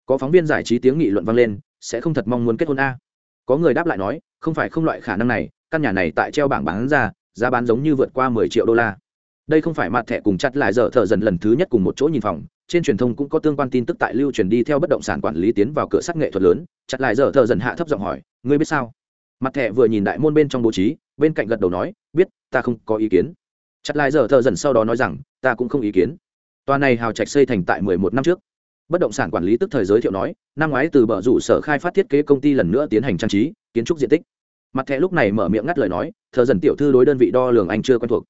Có phóng viên giải trí tiếng nghị luận vang lên, sẽ không thật mong muốn kết hôn a? Có người đáp lại nói, không phải không loại khả năng này, căn nhà này tại treo bảng bán ra, giá bán giống như vượt qua mười triệu đô la đây không phải mặt thẻ cùng chặt lại dở thợ dần lần thứ nhất cùng một chỗ nhìn phòng, trên truyền thông cũng có tương quan tin tức tại lưu truyền đi theo bất động sản quản lý tiến vào cửa sắt nghệ thuật lớn, chặt lại dở thợ dần hạ thấp giọng hỏi, ngươi biết sao? Mặt thẻ vừa nhìn đại môn bên trong bố trí, bên cạnh gật đầu nói, biết, ta không có ý kiến. Chặt lại dở thợ dần sau đó nói rằng, ta cũng không ý kiến. Tòa này hào trạch xây thành tại mười một năm trước. Bất động sản quản lý tức thời giới thiệu nói, năm ngoái từ bờ rủ sở khai phát thiết kế công ty lần nữa tiến hành trang trí, kiến trúc diện tích. Mặt thẻ lúc này mở miệng ngắt lời nói, thợ dần tiểu thư đối đơn vị đo lường anh chưa quen thuộc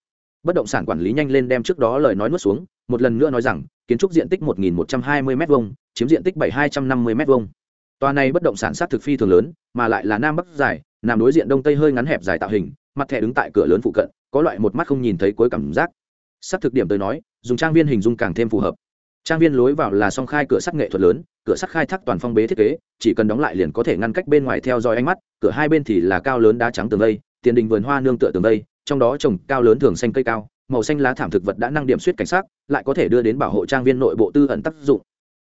bất động sản quản lý nhanh lên đem trước đó lời nói nuốt xuống, một lần nữa nói rằng, kiến trúc diện tích 1.120 m hai chiếm diện tích 7.250 m hai tòa này bất động sản sát thực phi thường lớn, mà lại là nam bắc dài, nằm đối diện đông tây hơi ngắn hẹp dài tạo hình, mặt thẻ đứng tại cửa lớn phụ cận, có loại một mắt không nhìn thấy cuối cảm giác. Sát thực điểm tới nói, dùng trang viên hình dung càng thêm phù hợp. Trang viên lối vào là song khai cửa sắt nghệ thuật lớn, cửa sắt khai thác toàn phong bế thiết kế, chỉ cần đóng lại liền có thể ngăn cách bên ngoài theo dõi ánh mắt, cửa hai bên thì là cao lớn đá trắng tường vây, tiền đình vườn hoa nương tựa tường vây trong đó trồng cao lớn thường xanh cây cao, màu xanh lá thảm thực vật đã năng điểm suýt cảnh sát, lại có thể đưa đến bảo hộ trang viên nội bộ tư ẩn tác dụng.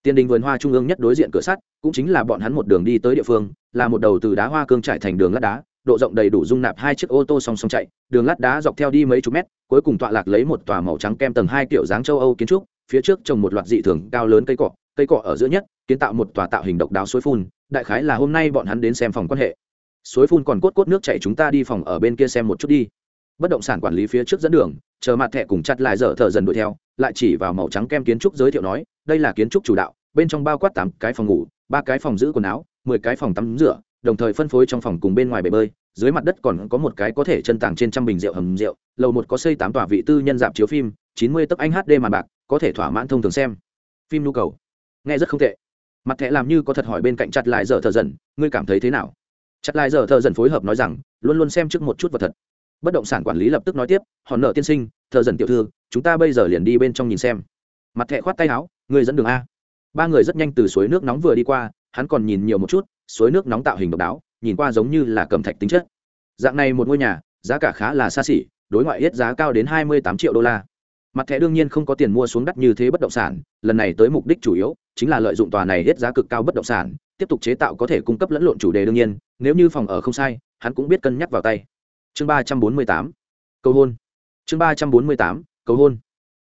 Tiền đình vườn hoa trung ương nhất đối diện cửa sắt, cũng chính là bọn hắn một đường đi tới địa phương, là một đầu từ đá hoa cương trải thành đường lát đá, độ rộng đầy đủ dung nạp hai chiếc ô tô song song chạy, đường lát đá dọc theo đi mấy chục mét, cuối cùng tọa lạc lấy một tòa màu trắng kem tầng hai kiểu dáng châu âu kiến trúc, phía trước trồng một loạt dị thường cao lớn cây cọ cây cọ ở giữa nhất, kiến tạo một tòa tạo hình độc đáo suối phun, đại khái là hôm nay bọn hắn đến xem phòng quan hệ. Suối phun còn cốt cốt nước chảy chúng ta đi phòng ở bên kia xem một chút đi bất động sản quản lý phía trước dẫn đường, chờ mặt thẻ cùng chặt lại dở thợ dần đuổi theo, lại chỉ vào màu trắng kem kiến trúc giới thiệu nói, đây là kiến trúc chủ đạo, bên trong bao quát tám cái phòng ngủ, ba cái phòng giữ quần áo, mười cái phòng tắm rửa, đồng thời phân phối trong phòng cùng bên ngoài bể bơi, dưới mặt đất còn có một cái có thể chân tàng trên trăm bình rượu hầm rượu, lầu một có xây tám tòa vị tư nhân dạp chiếu phim, chín mươi tấc anh hd màn bạc, có thể thỏa mãn thông thường xem. Phim nhu cầu. Nghe rất không tệ. Mặt thẻ làm như có thật hỏi bên cạnh chặt lại giờ thợ dần, ngươi cảm thấy thế nào? Chặt lại giờ thợ dần phối hợp nói rằng, luôn luôn xem trước một chút vật thật bất động sản quản lý lập tức nói tiếp, hòn nợ tiên sinh thợ dần tiểu thư, chúng ta bây giờ liền đi bên trong nhìn xem. Mặt thẻ khoát tay áo, người dẫn đường a. Ba người rất nhanh từ suối nước nóng vừa đi qua, hắn còn nhìn nhiều một chút, suối nước nóng tạo hình độc đáo, nhìn qua giống như là cầm thạch tính chất. Dạng này một ngôi nhà, giá cả khá là xa xỉ, đối ngoại ít giá cao đến hai mươi tám triệu đô la. Mặt thẻ đương nhiên không có tiền mua xuống đắt như thế bất động sản, lần này tới mục đích chủ yếu, chính là lợi dụng tòa này hết giá cực cao bất động sản, tiếp tục chế tạo có thể cung cấp lẫn lộn chủ đề đương nhiên, nếu như phòng ở không sai, hắn cũng biết cân nhắc vào tay chương ba trăm bốn mươi tám, cầu hôn. Chương ba trăm bốn mươi tám, cầu hôn.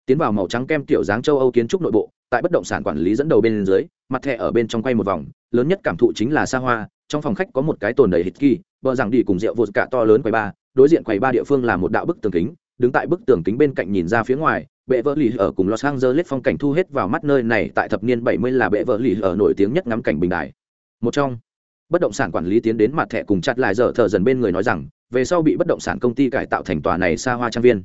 Tiến vào màu trắng kem tiểu dáng châu âu kiến trúc nội bộ, tại bất động sản quản lý dẫn đầu bên dưới, mặt thẻ ở bên trong quay một vòng, lớn nhất cảm thụ chính là xa hoa, trong phòng khách có một cái tồn đầy hít kỳ, bờ rằng đi cùng rượu vô cả to lớn quầy ba, đối diện quầy ba địa phương là một đạo bức tường kính, đứng tại bức tường kính bên cạnh nhìn ra phía ngoài, bệ vợ lì ở cùng los angeles phong cảnh thu hết vào mắt nơi này, tại thập niên 70 là bệ vợ lì ở nổi tiếng nhất ngắm cảnh bình đài một trong, bất động sản quản lý tiến đến mặt thẻ cùng chặt lại giờ thờ dần bên người nói rằng về sau bị bất động sản công ty cải tạo thành tòa này xa hoa trang viên.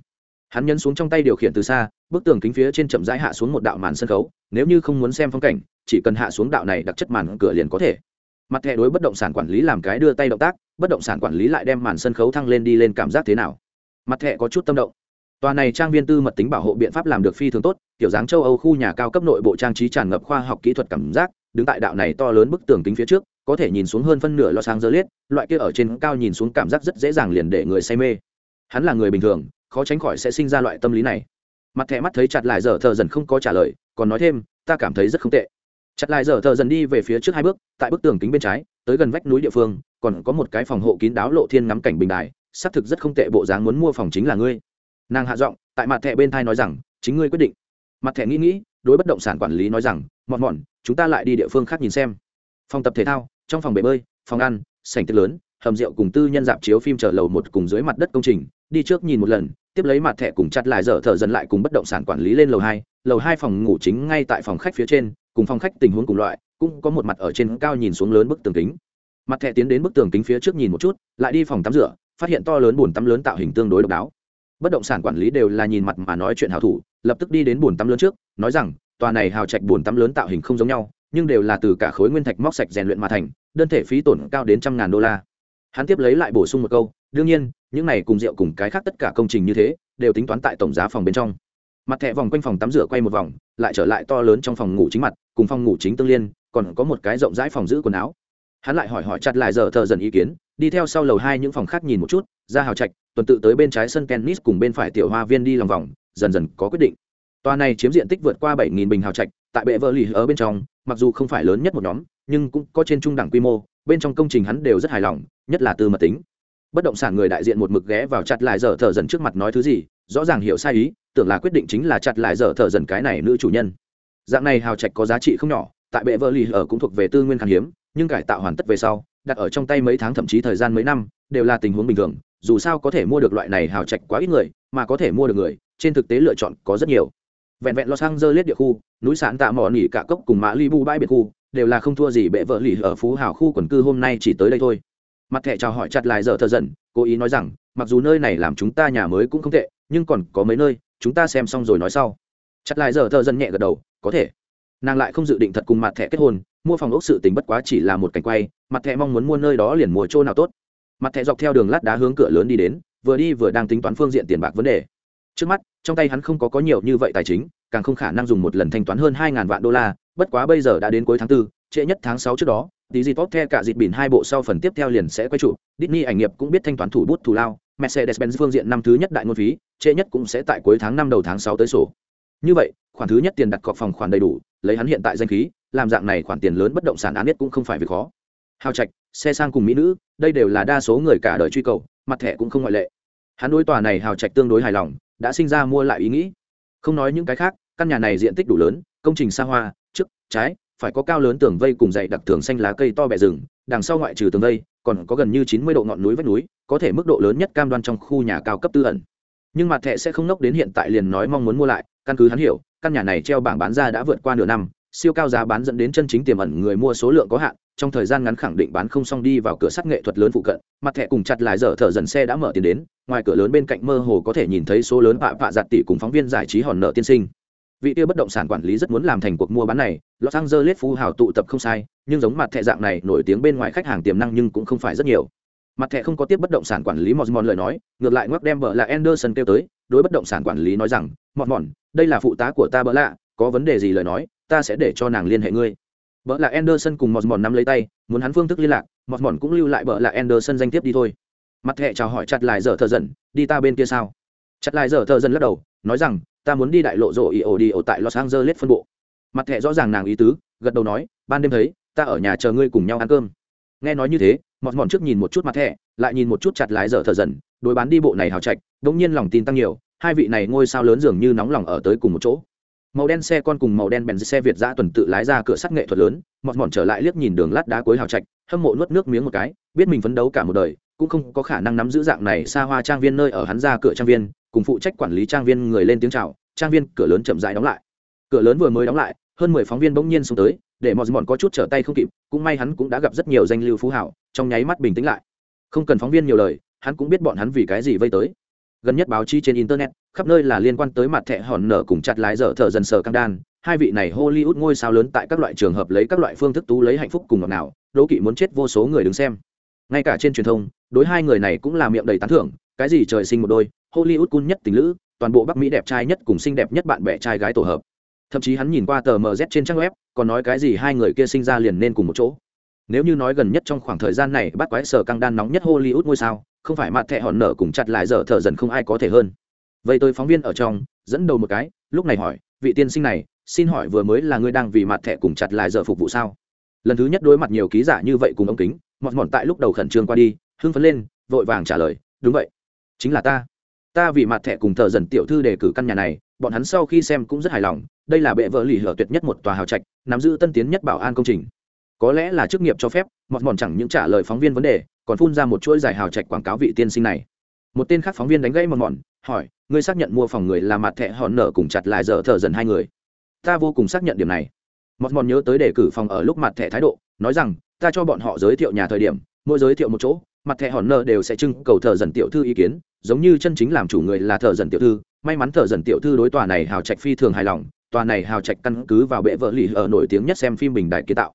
Hắn nhấn xuống trong tay điều khiển từ xa, bức tường kính phía trên chậm rãi hạ xuống một đạo màn sân khấu, nếu như không muốn xem phong cảnh, chỉ cần hạ xuống đạo này đặc chất màn cửa liền có thể. Mặt thẻ đối bất động sản quản lý làm cái đưa tay động tác, bất động sản quản lý lại đem màn sân khấu thăng lên đi lên cảm giác thế nào? Mặt thẻ có chút tâm động. Tòa này trang viên tư mật tính bảo hộ biện pháp làm được phi thường tốt, kiểu dáng châu âu khu nhà cao cấp nội bộ trang trí tràn ngập khoa học kỹ thuật cảm giác, đứng tại đạo này to lớn bức tường kính phía trước có thể nhìn xuống hơn phân nửa lo sáng dơ liết loại kia ở trên cao nhìn xuống cảm giác rất dễ dàng liền để người say mê. Hắn là người bình thường, khó tránh khỏi sẽ sinh ra loại tâm lý này. Mặt thẻ mắt thấy chặt lại giờ thợ dần không có trả lời, còn nói thêm, ta cảm thấy rất không tệ. Chặt lại giờ thợ dần đi về phía trước hai bước, tại bức tường kính bên trái, tới gần vách núi địa phương, còn có một cái phòng hộ kín đáo lộ thiên ngắm cảnh bình đài, xác thực rất không tệ, bộ dáng muốn mua phòng chính là ngươi. Nàng hạ giọng, tại mặt thẻ bên thai nói rằng, chính ngươi quyết định. Mặt thẻ nghĩ nghĩ, đối bất động sản quản lý nói rằng, mọn mọn, chúng ta lại đi địa phương khác nhìn xem. Phòng tập thể thao trong phòng bể bơi, phòng ăn, sảnh tiệc lớn, hầm rượu cùng tư nhân dạp chiếu phim chở lầu một cùng dưới mặt đất công trình, đi trước nhìn một lần, tiếp lấy mặt thẻ cùng chặt lại dở thở dần lại cùng bất động sản quản lý lên lầu hai lầu hai phòng ngủ chính ngay tại phòng khách phía trên, cùng phòng khách tình huống cùng loại, cũng có một mặt ở trên cao nhìn xuống lớn bức tường kính. Mặt thẻ tiến đến bức tường kính phía trước nhìn một chút, lại đi phòng tắm rửa, phát hiện to lớn bồn tắm lớn tạo hình tương đối độc đáo. Bất động sản quản lý đều là nhìn mặt mà nói chuyện hảo thủ, lập tức đi đến bồn tắm lớn trước, nói rằng, tòa này hào trạch bồn tắm lớn tạo hình không giống nhau nhưng đều là từ cả khối nguyên thạch móc sạch rèn luyện mà thành, đơn thể phí tổn cao đến trăm ngàn đô la. Hắn tiếp lấy lại bổ sung một câu, đương nhiên, những này cùng rượu cùng cái khác tất cả công trình như thế, đều tính toán tại tổng giá phòng bên trong. Mặt thẻ vòng quanh phòng tắm rửa quay một vòng, lại trở lại to lớn trong phòng ngủ chính mặt, cùng phòng ngủ chính tương liên, còn có một cái rộng rãi phòng giữ quần áo. Hắn lại hỏi hỏi chặt lại giờ thợ dần ý kiến, đi theo sau lầu hai những phòng khác nhìn một chút, ra hào trạch, tuần tự tới bên trái sân tennis cùng bên phải tiểu hoa viên đi lòng vòng, dần dần có quyết định. Tòa này chiếm diện tích vượt qua bảy nghìn bình hào trạch, tại bệ vợ lì ở bên trong mặc dù không phải lớn nhất một nhóm, nhưng cũng có trên trung đẳng quy mô, bên trong công trình hắn đều rất hài lòng, nhất là từ mật tính. Bất động sản người đại diện một mực ghé vào chặt lại giờ thợ dần trước mặt nói thứ gì, rõ ràng hiểu sai ý, tưởng là quyết định chính là chặt lại giờ thợ dần cái này nữ chủ nhân. Dạng này hào trạch có giá trị không nhỏ, tại bệ vợ lì ở cũng thuộc về tư nguyên khan hiếm, nhưng cải tạo hoàn tất về sau, đặt ở trong tay mấy tháng thậm chí thời gian mấy năm, đều là tình huống bình thường, dù sao có thể mua được loại này hào trạch quá ít người, mà có thể mua được người, trên thực tế lựa chọn có rất nhiều vẹn vẹn los angeles địa khu, núi sản tạ mỏ nỉ cả cốc cùng mã li bu bãi biệt khu, đều là không thua gì bệ vợ lì ở phú hào khu quần cư hôm nay chỉ tới đây thôi. Mặt thẻ chào hỏi chặt lại giờ thợ dần, cố ý nói rằng, mặc dù nơi này làm chúng ta nhà mới cũng không tệ, nhưng còn có mấy nơi, chúng ta xem xong rồi nói sau. Chặt lại giờ thợ dần nhẹ gật đầu, có thể. Nàng lại không dự định thật cùng mặt thẻ kết hôn, mua phòng ốc sự tình bất quá chỉ là một cảnh quay, mặt thẻ mong muốn mua nơi đó liền mua chỗ nào tốt. Mặt thẻ dọc theo đường lát đá hướng cửa lớn đi đến, vừa đi vừa đang tính toán phương diện tiền bạc vấn đề. Trước mắt trong tay hắn không có có nhiều như vậy tài chính càng không khả năng dùng một lần thanh toán hơn hai ngàn vạn đô la bất quá bây giờ đã đến cuối tháng 4, trễ nhất tháng 6 trước đó tí gì tốt theo cả dịp bỉn hai bộ sau phần tiếp theo liền sẽ quay trụ. Disney ảnh nghiệp cũng biết thanh toán thủ bút thù lao Mercedes-Benz phương diện năm thứ nhất đại ngôn phí trễ nhất cũng sẽ tại cuối tháng năm đầu tháng 6 tới sổ. Như vậy khoản thứ nhất tiền đặt cọc phòng khoản đầy đủ lấy hắn hiện tại danh khí làm dạng này khoản tiền lớn bất động sản án nhất cũng không phải việc khó. Hào trạch xe sang cùng mỹ nữ đây đều là đa số người cả đời truy cầu mặt thẻ cũng không ngoại lệ hắn đối tòa này hào trạch tương đối hài lòng, đã sinh ra mua lại ý nghĩ. Không nói những cái khác, căn nhà này diện tích đủ lớn, công trình xa hoa, trước, trái, phải có cao lớn tường vây cùng dày đặc tường xanh lá cây to bẹ rừng, đằng sau ngoại trừ tường vây, còn có gần như chín mươi độ ngọn núi vách núi, có thể mức độ lớn nhất cam đoan trong khu nhà cao cấp tư ẩn. Nhưng mặt thẹ sẽ không nốc đến hiện tại liền nói mong muốn mua lại, căn cứ hắn hiểu, căn nhà này treo bảng bán ra đã vượt qua nửa năm, siêu cao giá bán dẫn đến chân chính tiềm ẩn người mua số lượng có hạn trong thời gian ngắn khẳng định bán không xong đi vào cửa sắt nghệ thuật lớn phụ cận, mặt thẻ cùng chặt lại dở thở dần xe đã mở tiền đến, ngoài cửa lớn bên cạnh mơ hồ có thể nhìn thấy số lớn vạ vạ giặt tỷ cùng phóng viên giải trí hòn nợ tiên sinh. Vị tiêu bất động sản quản lý rất muốn làm thành cuộc mua bán này, los angeles phú hào tụ tập không sai, nhưng giống mặt thẻ dạng này nổi tiếng bên ngoài khách hàng tiềm năng nhưng cũng không phải rất nhiều. Mặt thẻ không có tiếp bất động sản quản lý mòn mòn lời nói, ngược lại ngoắc đem vợ là anderson kêu tới, đối bất động sản quản lý nói rằng mòn mòn đây là phụ tá của ta bỡ lạ, có vấn đề gì lời nói, ta sẽ để cho nàng liên hệ ngươi bỡ là anderson cùng Mọt Mọn nắm lấy tay muốn hắn phương thức liên lạc Mọt Mọn cũng lưu lại bỡ là anderson danh tiếp đi thôi. Mặt hệ chào hỏi chặt lại giờ thở dần đi ta bên kia sao? Chặt lại giờ thở dần lắc đầu nói rằng ta muốn đi đại lộ rộ ý ổ đi ở tại los angeles phân bộ. Mặt hệ rõ ràng nàng ý tứ gật đầu nói ban đêm thấy ta ở nhà chờ ngươi cùng nhau ăn cơm. Nghe nói như thế mọt mọn trước nhìn một chút mặt hệ, lại nhìn một chút chặt lại dở thở dần đối bán đi bộ này hào trạch đ nhiên lòng tin tăng nhiều hai vị này ngôi sao lớn dường như nóng lòng ở tới cùng một chỗ màu đen xe con cùng màu đen bèn xe việt giã tuần tự lái ra cửa sắt nghệ thuật lớn mọt mọn trở lại liếc nhìn đường lát đá cuối hào trạch hâm mộ nuốt nước miếng một cái biết mình phấn đấu cả một đời cũng không có khả năng nắm giữ dạng này xa hoa trang viên nơi ở hắn ra cửa trang viên cùng phụ trách quản lý trang viên người lên tiếng chào, trang viên cửa lớn chậm rãi đóng lại. Cửa lớn vừa mới đóng lại hơn mười phóng viên bỗng nhiên xuống tới để mọt mọn có chút trở tay không kịp cũng may hắn cũng đã gặp rất nhiều danh lưu phú hảo trong nháy mắt bình tĩnh lại. Không cần phóng viên nhiều lời hắn cũng biết bọn hắn vì cái gì vây tới gần nhất báo chí trên internet, khắp nơi là liên quan tới mặt thẻ hòn nở cùng chặt lái dở thợ dần sờ căng đan. Hai vị này hollywood ngôi sao lớn tại các loại trường hợp lấy các loại phương thức tú lấy hạnh phúc cùng ngọt nào đố kỵ muốn chết vô số người đứng xem. Ngay cả trên truyền thông, đối hai người này cũng là miệng đầy tán thưởng, cái gì trời sinh một đôi, hollywood cun nhất tình lữ, toàn bộ bắc mỹ đẹp trai nhất cùng xinh đẹp nhất bạn bè trai gái tổ hợp. Thậm chí hắn nhìn qua tờ mz trên trang web, còn nói cái gì hai người kia sinh ra liền nên cùng một chỗ. Nếu như nói gần nhất trong khoảng thời gian này bắt quái sở căng đan nóng nhất hollywood ngôi sao không phải mặt thẹ hòn nở cùng chặt lại giờ thở dần không ai có thể hơn. Vậy tôi phóng viên ở trong, dẫn đầu một cái, lúc này hỏi, vị tiên sinh này, xin hỏi vừa mới là ngươi đang vì mặt thẻ cùng chặt lại giờ phục vụ sao? Lần thứ nhất đối mặt nhiều ký giả như vậy cùng ống kính, mọt mọt tại lúc đầu khẩn trương qua đi, hưng phấn lên, vội vàng trả lời, đúng vậy, chính là ta. Ta vì mặt thẻ cùng thợ dần tiểu thư đề cử căn nhà này, bọn hắn sau khi xem cũng rất hài lòng, đây là bệ vợ lì hở tuyệt nhất một tòa hào trạch, nắm giữ tân tiến nhất bảo an công trình có lẽ là chức nghiệp cho phép, mọt mòn chẳng những trả lời phóng viên vấn đề, còn phun ra một chuỗi giải hào trạch quảng cáo vị tiên sinh này. Một tên khác phóng viên đánh gãy mọt mòn hỏi, ngươi xác nhận mua phòng người là mặt thẻ hòn nở cùng chặt lại giờ thợ dần hai người? Ta vô cùng xác nhận điểm này. Mọt mòn nhớ tới đề cử phòng ở lúc mặt thẻ thái độ, nói rằng, ta cho bọn họ giới thiệu nhà thời điểm, mỗi giới thiệu một chỗ mặt thẻ hòn nở đều sẽ trưng cầu thợ dần tiểu thư ý kiến, giống như chân chính làm chủ người là thợ dần tiểu thư. May mắn thợ dần tiểu thư đối tòa này hào trạch phi thường hài lòng, tòa này hào trạch căn cứ vào bệ vợ lì ở nổi tiếng nhất xem phim bình đại kiến tạo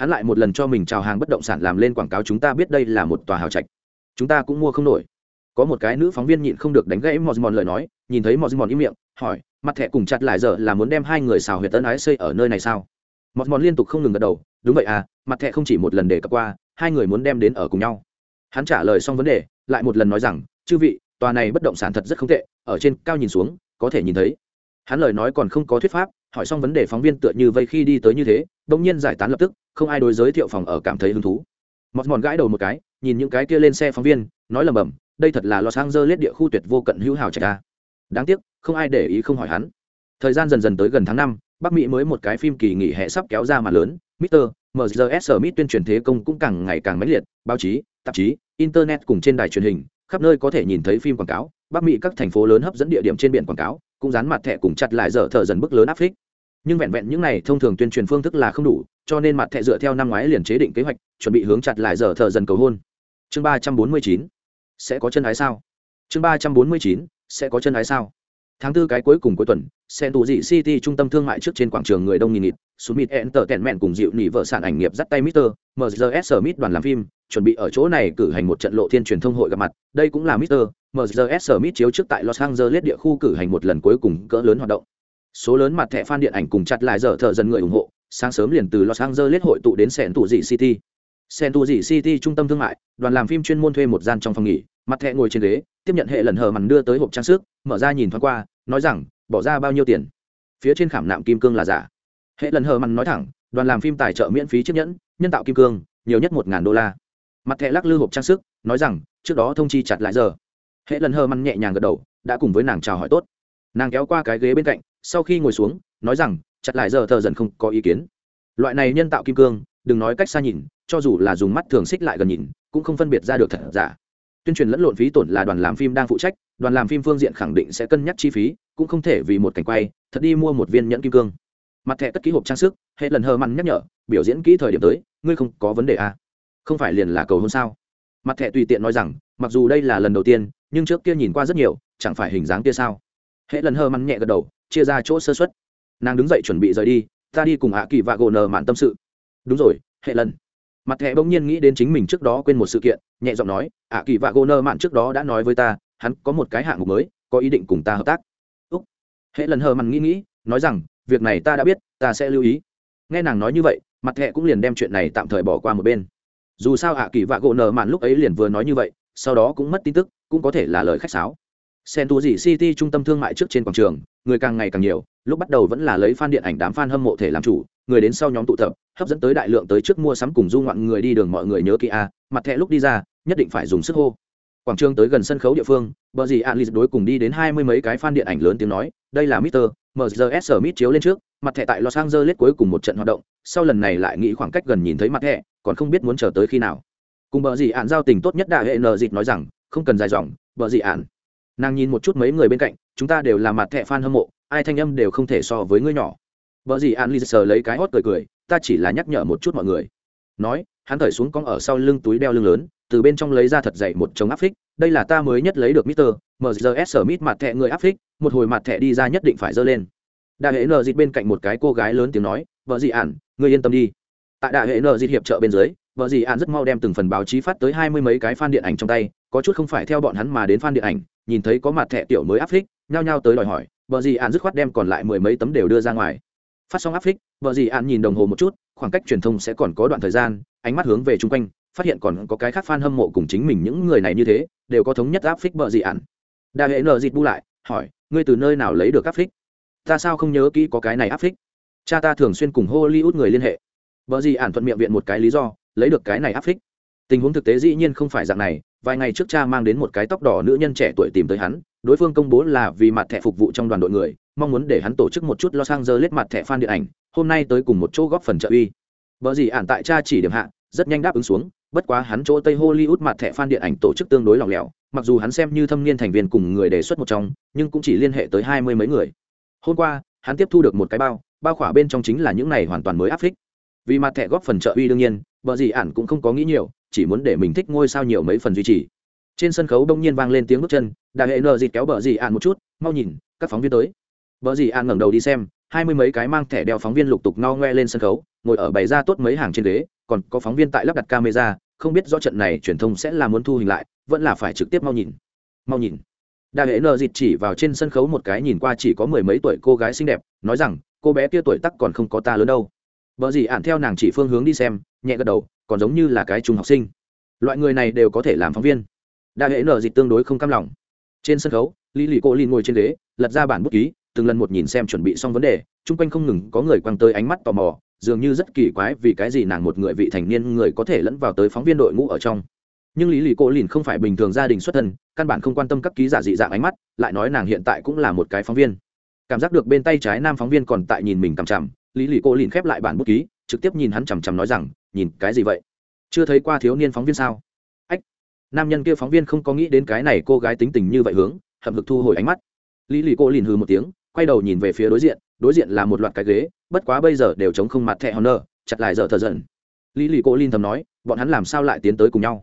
hắn lại một lần cho mình chào hàng bất động sản làm lên quảng cáo chúng ta biết đây là một tòa hào trạch. Chúng ta cũng mua không nổi. Có một cái nữ phóng viên nhịn không được đánh gãy mòn mòn lời nói, nhìn thấy mòn mòn im miệng, hỏi, mặt thẻ cùng chặt lại giờ là muốn đem hai người xào huyệt tân ái xây ở nơi này sao? Mòn mòn liên tục không ngừng gật đầu, đúng vậy à mặt thẻ không chỉ một lần để cập qua, hai người muốn đem đến ở cùng nhau. Hắn trả lời xong vấn đề, lại một lần nói rằng, chư vị, tòa này bất động sản thật rất không tệ, ở trên cao nhìn xuống, có thể nhìn thấy. Hắn lời nói còn không có thuyết pháp, hỏi xong vấn đề phóng viên tựa như vây khi đi tới như thế đông nhiên giải tán lập tức, không ai đối giới thiệu phòng ở cảm thấy hứng thú. Mọt mòn gãi đầu một cái, nhìn những cái kia lên xe phóng viên, nói lầm bầm đây thật là los angeles địa khu tuyệt vô cận hữu hào trạch ra. đáng tiếc, không ai để ý không hỏi hắn. Thời gian dần dần tới gần tháng năm, bắc mỹ mới một cái phim kỳ nghỉ hè sắp kéo ra mà lớn mr mgs smith tuyên truyền thế công cũng càng ngày càng mãnh liệt, báo chí, tạp chí, internet cùng trên đài truyền hình, khắp nơi có thể nhìn thấy phim quảng cáo, bắc mỹ các thành phố lớn hấp dẫn địa điểm trên biển quảng cáo, cũng dán mặt thẻ cùng chặt lại dở thợ dần bức lớn áp phích nhưng vẹn vẹn những này thông thường tuyên truyền phương thức là không đủ, cho nên mặt thẻ dựa theo năm ngoái liền chế định kế hoạch, chuẩn bị hướng chặt lại giờ thợ dần cầu hôn. Chương ba trăm bốn mươi chín, sẽ có chân ái sao? Chương ba trăm bốn mươi chín, sẽ có chân ái sao? Tháng tư cái cuối cùng cuối tuần sen tù dị city trung tâm thương mại trước trên quảng trường người đông nghìn nghịt sumit enter tẹn mẹn cùng dịu nỉ vợ sản ảnh nghiệp dắt tay mister mgs smith đoàn làm phim, chuẩn bị ở chỗ này cử hành một trận lộ thiên truyền thông hội gặp mặt. Đây cũng là mister mgs smith chiếu trước tại los angeles địa khu cử hành một lần cuối cùng cỡ lớn hoạt động số lớn mặt thẻ fan điện ảnh cùng chặt lại giờ thợ dần người ủng hộ, sáng sớm liền từ los angeles hội tụ đến sẻn tù dị city. Sẻn tù dị city trung tâm thương mại, đoàn làm phim chuyên môn thuê một gian trong phòng nghỉ, mặt thẻ ngồi trên ghế, tiếp nhận hệ lần hờ mằn đưa tới hộp trang sức, mở ra nhìn thoáng qua, nói rằng, bỏ ra bao nhiêu tiền? Phía trên khảm nạm kim cương là giả. Hệ lần hờ mằn nói thẳng, đoàn làm phim tài trợ miễn phí chiếc nhẫn, nhân tạo kim cương, nhiều nhất một ngàn đô la. Mặt thẻ lắc lư hộp trang sức, nói rằng, trước đó thông chi chặt lại giờ. Hệ lần hờ mằn nhẹ nhàng gật đầu, đã cùng với nàng chào hỏi tốt. Nàng kéo qua cái ghế bên cạnh sau khi ngồi xuống, nói rằng, chặt lại giờ thợ dần không có ý kiến. Loại này nhân tạo kim cương, đừng nói cách xa nhìn, cho dù là dùng mắt thường xích lại gần nhìn, cũng không phân biệt ra được thật giả. Tuyên truyền lẫn lộn phí tổn là đoàn làm phim đang phụ trách, đoàn làm phim phương diện khẳng định sẽ cân nhắc chi phí, cũng không thể vì một cảnh quay, thật đi mua một viên nhẫn kim cương. Mặt thẻ cất ký hộp trang sức, hệ lần hờ mặn nhắc nhở, biểu diễn kỹ thời điểm tới, ngươi không có vấn đề à? không phải liền là cầu hôn sao? Mặt thẻ tùy tiện nói rằng, mặc dù đây là lần đầu tiên, nhưng trước kia nhìn qua rất nhiều, chẳng phải hình dáng kia sao? Hệ lần hờ mặn nhẹ gật đầu chia ra chỗ sơ xuất nàng đứng dậy chuẩn bị rời đi, ta đi cùng hạ kỳ và gồ nờ mạn tâm sự. Đúng rồi, hệ lần. Mặt thẻ bỗng nhiên nghĩ đến chính mình trước đó quên một sự kiện, nhẹ giọng nói Hạ kỳ và gô nờ mạn trước đó đã nói với ta, hắn có một cái hạng mục mới, có ý định cùng ta hợp tác. Úc. Hệ lần hờ mặn nghĩ nghĩ, nói rằng, việc này ta đã biết, ta sẽ lưu ý. Nghe nàng nói như vậy, mặt thẻ cũng liền đem chuyện này tạm thời bỏ qua một bên. Dù sao Hạ kỳ và gỗ nờ mạn lúc ấy liền vừa nói như vậy, sau đó cũng mất tin tức, cũng có thể là lời khách sáo sen tu dị city trung tâm thương mại trước trên quảng trường, người càng ngày càng nhiều, lúc bắt đầu vẫn là lấy fan điện ảnh đám fan hâm mộ thể làm chủ, người đến sau nhóm tụ tập, hấp dẫn tới đại lượng tới trước mua sắm cùng du ngoạn người đi đường mọi người nhớ kỹ a, mặt thẻ lúc đi ra, nhất định phải dùng sức hô quảng trường tới gần sân khấu địa phương, bờ gì ali đối cùng đi đến hai mươi mấy cái fan điện ảnh lớn tiếng nói, đây là Mr. MGS Smith chiếu lên trước, mặt thẻ tại Los Angeles cuối cùng một trận hoạt động, sau lần này lại nghĩ khoảng cách gần nhìn thấy mặt thẻ, còn không biết muốn chờ tới khi nào cùng bờ gì ạn giao tình tốt nhất đại hệ nờ dịt nói rằng, không cần dài dòng, bờ gì ạn nàng nhìn một chút mấy người bên cạnh, chúng ta đều là mặt thẻ fan hâm mộ, ai thanh âm đều không thể so với ngươi nhỏ. Vợ gì an lì sờ lấy cái hót cười cười, ta chỉ là nhắc nhở một chút mọi người. Nói, hắn thởi xuống cong ở sau lưng túi đeo lưng lớn, từ bên trong lấy ra thật dậy một chống áp phích, đây là ta mới nhất lấy được mister mgs smith mặt thẹ người áp phích, một hồi mặt thẹ đi ra nhất định phải dơ lên. Đại hệ nờ dịt bên cạnh một cái cô gái lớn tiếng nói, vợ gì ạn người yên tâm đi. Tại đại hệ nờ dịt hiệp trợ bên dưới, vợ gì ạn rất mau đem từng phần báo chí phát tới hai mươi mấy cái fan điện ảnh trong tay, có chút không phải theo bọn hắn mà đến fan điện ảnh nhìn thấy có mặt thẻ tiểu mới áp phích, nhao nhao tới đòi hỏi vợ gì ạn dứt khoát đem còn lại mười mấy tấm đều đưa ra ngoài. Phát xong áp phích vợ gì ạn nhìn đồng hồ một chút, khoảng cách truyền thông sẽ còn có đoạn thời gian, ánh mắt hướng về chung quanh, phát hiện còn có cái khác fan hâm mộ cùng chính mình những người này như thế, đều có thống nhất áp phích vợ gì ạn. Đa hệ nợ dịt bu lại, hỏi, ngươi từ nơi nào lấy được áp phích? Ta sao không nhớ kỹ có cái này áp phích? Cha ta thường xuyên cùng hollywood người liên hệ. Vợ gì ạn thuận miệng viện một cái lý do, lấy được cái này áp phích? Tình huống thực tế dĩ nhiên không phải dạng này vài ngày trước cha mang đến một cái tóc đỏ nữ nhân trẻ tuổi tìm tới hắn, đối phương công bố là vì mặt thẻ phục vụ trong đoàn đội người, mong muốn để hắn tổ chức một chút lo sang giờ lết mặt thẻ fan điện ảnh, hôm nay tới cùng một chỗ góp phần trợ uy. Vợ gì ản tại cha chỉ điểm hạ, rất nhanh đáp ứng xuống, bất quá hắn chỗ tây hollywood mặt thẻ fan điện ảnh tổ chức tương đối lỏng lẻo, mặc dù hắn xem như thâm niên thành viên cùng người đề xuất một trong, nhưng cũng chỉ liên hệ tới hai mươi mấy người. Hôm qua, hắn tiếp thu được một cái bao bao khỏa bên trong chính là những này hoàn toàn mới áp phích. Vì mặt thẻ góp phần trợ uy đương nhiên vợ gì ản cũng không có nghĩ nhiều chỉ muốn để mình thích ngôi sao nhiều mấy phần duy trì. Trên sân khấu đông nhiên vang lên tiếng bước chân đại hệ nờ dịt kéo bờ dì ạn một chút, mau nhìn, các phóng viên tới. Bờ dì ạn ngẩng đầu đi xem, hai mươi mấy cái mang thẻ đeo phóng viên lục tục no ngoe lên sân khấu, ngồi ở bày ra tốt mấy hàng trên ghế, còn có phóng viên tại lắp đặt camera, không biết rõ trận này truyền thông sẽ là muốn thu hình lại, vẫn là phải trực tiếp mau nhìn. Mau nhìn. Đại hệ nờ dịt chỉ vào trên sân khấu một cái nhìn qua chỉ có mười mấy tuổi cô gái xinh đẹp, nói rằng, cô bé kia tuổi tắc còn không có ta lớn đâu. Vợ dì ạn theo nàng chỉ phương hướng đi xem, nhẹ gật đầu còn giống như là cái trung học sinh. Loại người này đều có thể làm phóng viên. Đa hệ nở dịch tương đối không cam lòng. Trên sân khấu, lý lì cô lin ngồi trên ghế, lật ra bản bút ký, từng lần một nhìn xem chuẩn bị xong vấn đề, chung quanh không ngừng có người quăng tới ánh mắt tò mò, dường như rất kỳ quái vì cái gì nàng một người vị thành niên người có thể lẫn vào tới phóng viên đội ngũ ở trong. Nhưng lý lì cô lìn không phải bình thường gia đình xuất thân, căn bản không quan tâm các ký giả dị dạng ánh mắt, lại nói nàng hiện tại cũng là một cái phóng viên. Cảm giác được bên tay trái nam phóng viên còn tại nhìn mình cằm chằm, lý lì cô lìn khép lại bản bút ký, trực tiếp nhìn hắn chằm chằm nói rằng nhìn cái gì vậy? Chưa thấy qua thiếu niên phóng viên sao? Ách, nam nhân kia phóng viên không có nghĩ đến cái này cô gái tính tình như vậy hướng, hậm hực thu hồi ánh mắt. Lý lì cô lìn hừ một tiếng, quay đầu nhìn về phía đối diện đối diện là một loạt cái ghế, bất quá bây giờ đều chống không mặt thẹ honor, chặt lại giờ thờ dần. Lý lì cô lìn thầm nói, bọn hắn làm sao lại tiến tới cùng nhau?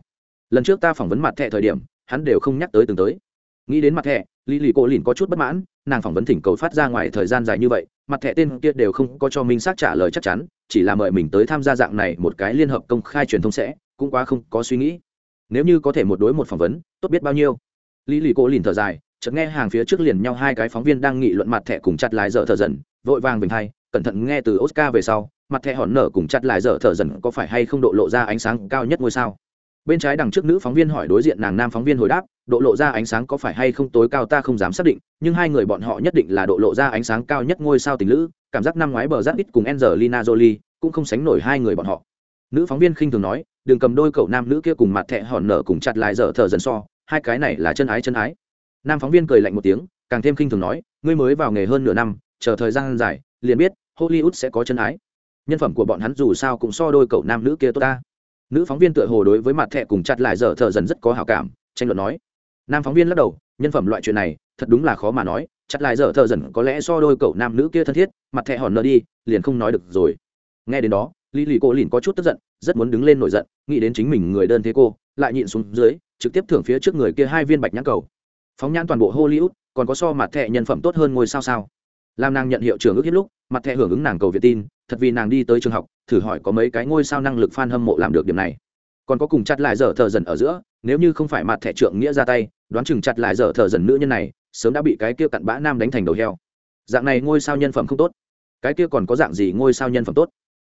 Lần trước ta phỏng vấn mặt thẹ thời điểm, hắn đều không nhắc tới từng tới. Nghĩ đến mặt thẹ lý lì cô lìn có chút bất mãn, nàng phỏng vấn thỉnh cầu phát ra ngoài thời gian dài như vậy mặt thẻ tên kia đều không có cho minh xác trả lời chắc chắn, chỉ là mời mình tới tham gia dạng này một cái liên hợp công khai truyền thông sẽ, cũng quá không có suy nghĩ. Nếu như có thể một đối một phỏng vấn, tốt biết bao nhiêu. Lý lì cô lìn thở dài, chợt nghe hàng phía trước liền nhau hai cái phóng viên đang nghị luận mặt thẻ cùng chặt lại dở thở dần, vội vàng bình hay cẩn thận nghe từ oscar về sau, mặt thẻ hòn nở cùng chặt lại dở thở dần có phải hay không độ lộ ra ánh sáng cao nhất ngôi sao bên trái đằng trước nữ phóng viên hỏi đối diện nàng nam phóng viên hồi đáp, độ lộ ra ánh sáng có phải hay không tối cao ta không dám xác định, nhưng hai người bọn họ nhất định là độ lộ ra ánh sáng cao nhất ngôi sao tình lữ, cảm giác năm ngoái bờ giáp ít cùng angelina jolie cũng không sánh nổi hai người bọn họ. Nữ phóng viên khinh thường nói, đừng cầm đôi cậu nam nữ kia cùng mặt thẹ hòn nở cùng chặt lại dở thở dần so, hai cái này là chân ái chân ái. Nam phóng viên cười lạnh một tiếng, càng thêm khinh thường nói, ngươi mới vào nghề hơn nửa năm, chờ thời gian dài, liền biết hollywood sẽ có chân ái. Nhân phẩm của bọn hắn dù sao cũng so đôi cậu nam nữ kia tốt ta nữ phóng viên tựa hồ đối với mặt thẹ cùng chặt lại dở thở dần rất có hào cảm, tranh luận nói. Nam phóng viên lắc đầu, nhân phẩm loại chuyện này, thật đúng là khó mà nói, chặt lại dở thợ dần có lẽ so đôi cậu nam nữ kia thân thiết, mặt thẹ hòn nợ đi, liền không nói được rồi. Nghe đến đó, lý lì cô lìn có chút tức giận, rất muốn đứng lên nổi giận, nghĩ đến chính mình người đơn thế cô, lại nhịn xuống dưới, trực tiếp thưởng phía trước người kia hai viên bạch nhãn cầu. Phóng nhãn toàn bộ hollywood, còn có so mặt thẹ nhân phẩm tốt hơn ngôi sao sao. Làm nàng nhận hiệu trưởng ước hết lúc, mặt thẹ hưởng ứng nàng cầu việt tin thật vì nàng đi tới trường học, thử hỏi có mấy cái ngôi sao năng lực f a n hâm mộ làm được điểm này. Còn có cùng chặt lại dở thợ dần ở giữa, nếu như không phải mặt thẻ trượng nghĩa ra tay, đoán chừng chặt lại dở thợ dần nữ nhân này, sớm đã bị cái kia cặn bã nam đánh thành đầu heo. Dạng này ngôi sao nhân phẩm không tốt. Cái kia còn có dạng gì ngôi sao nhân phẩm tốt?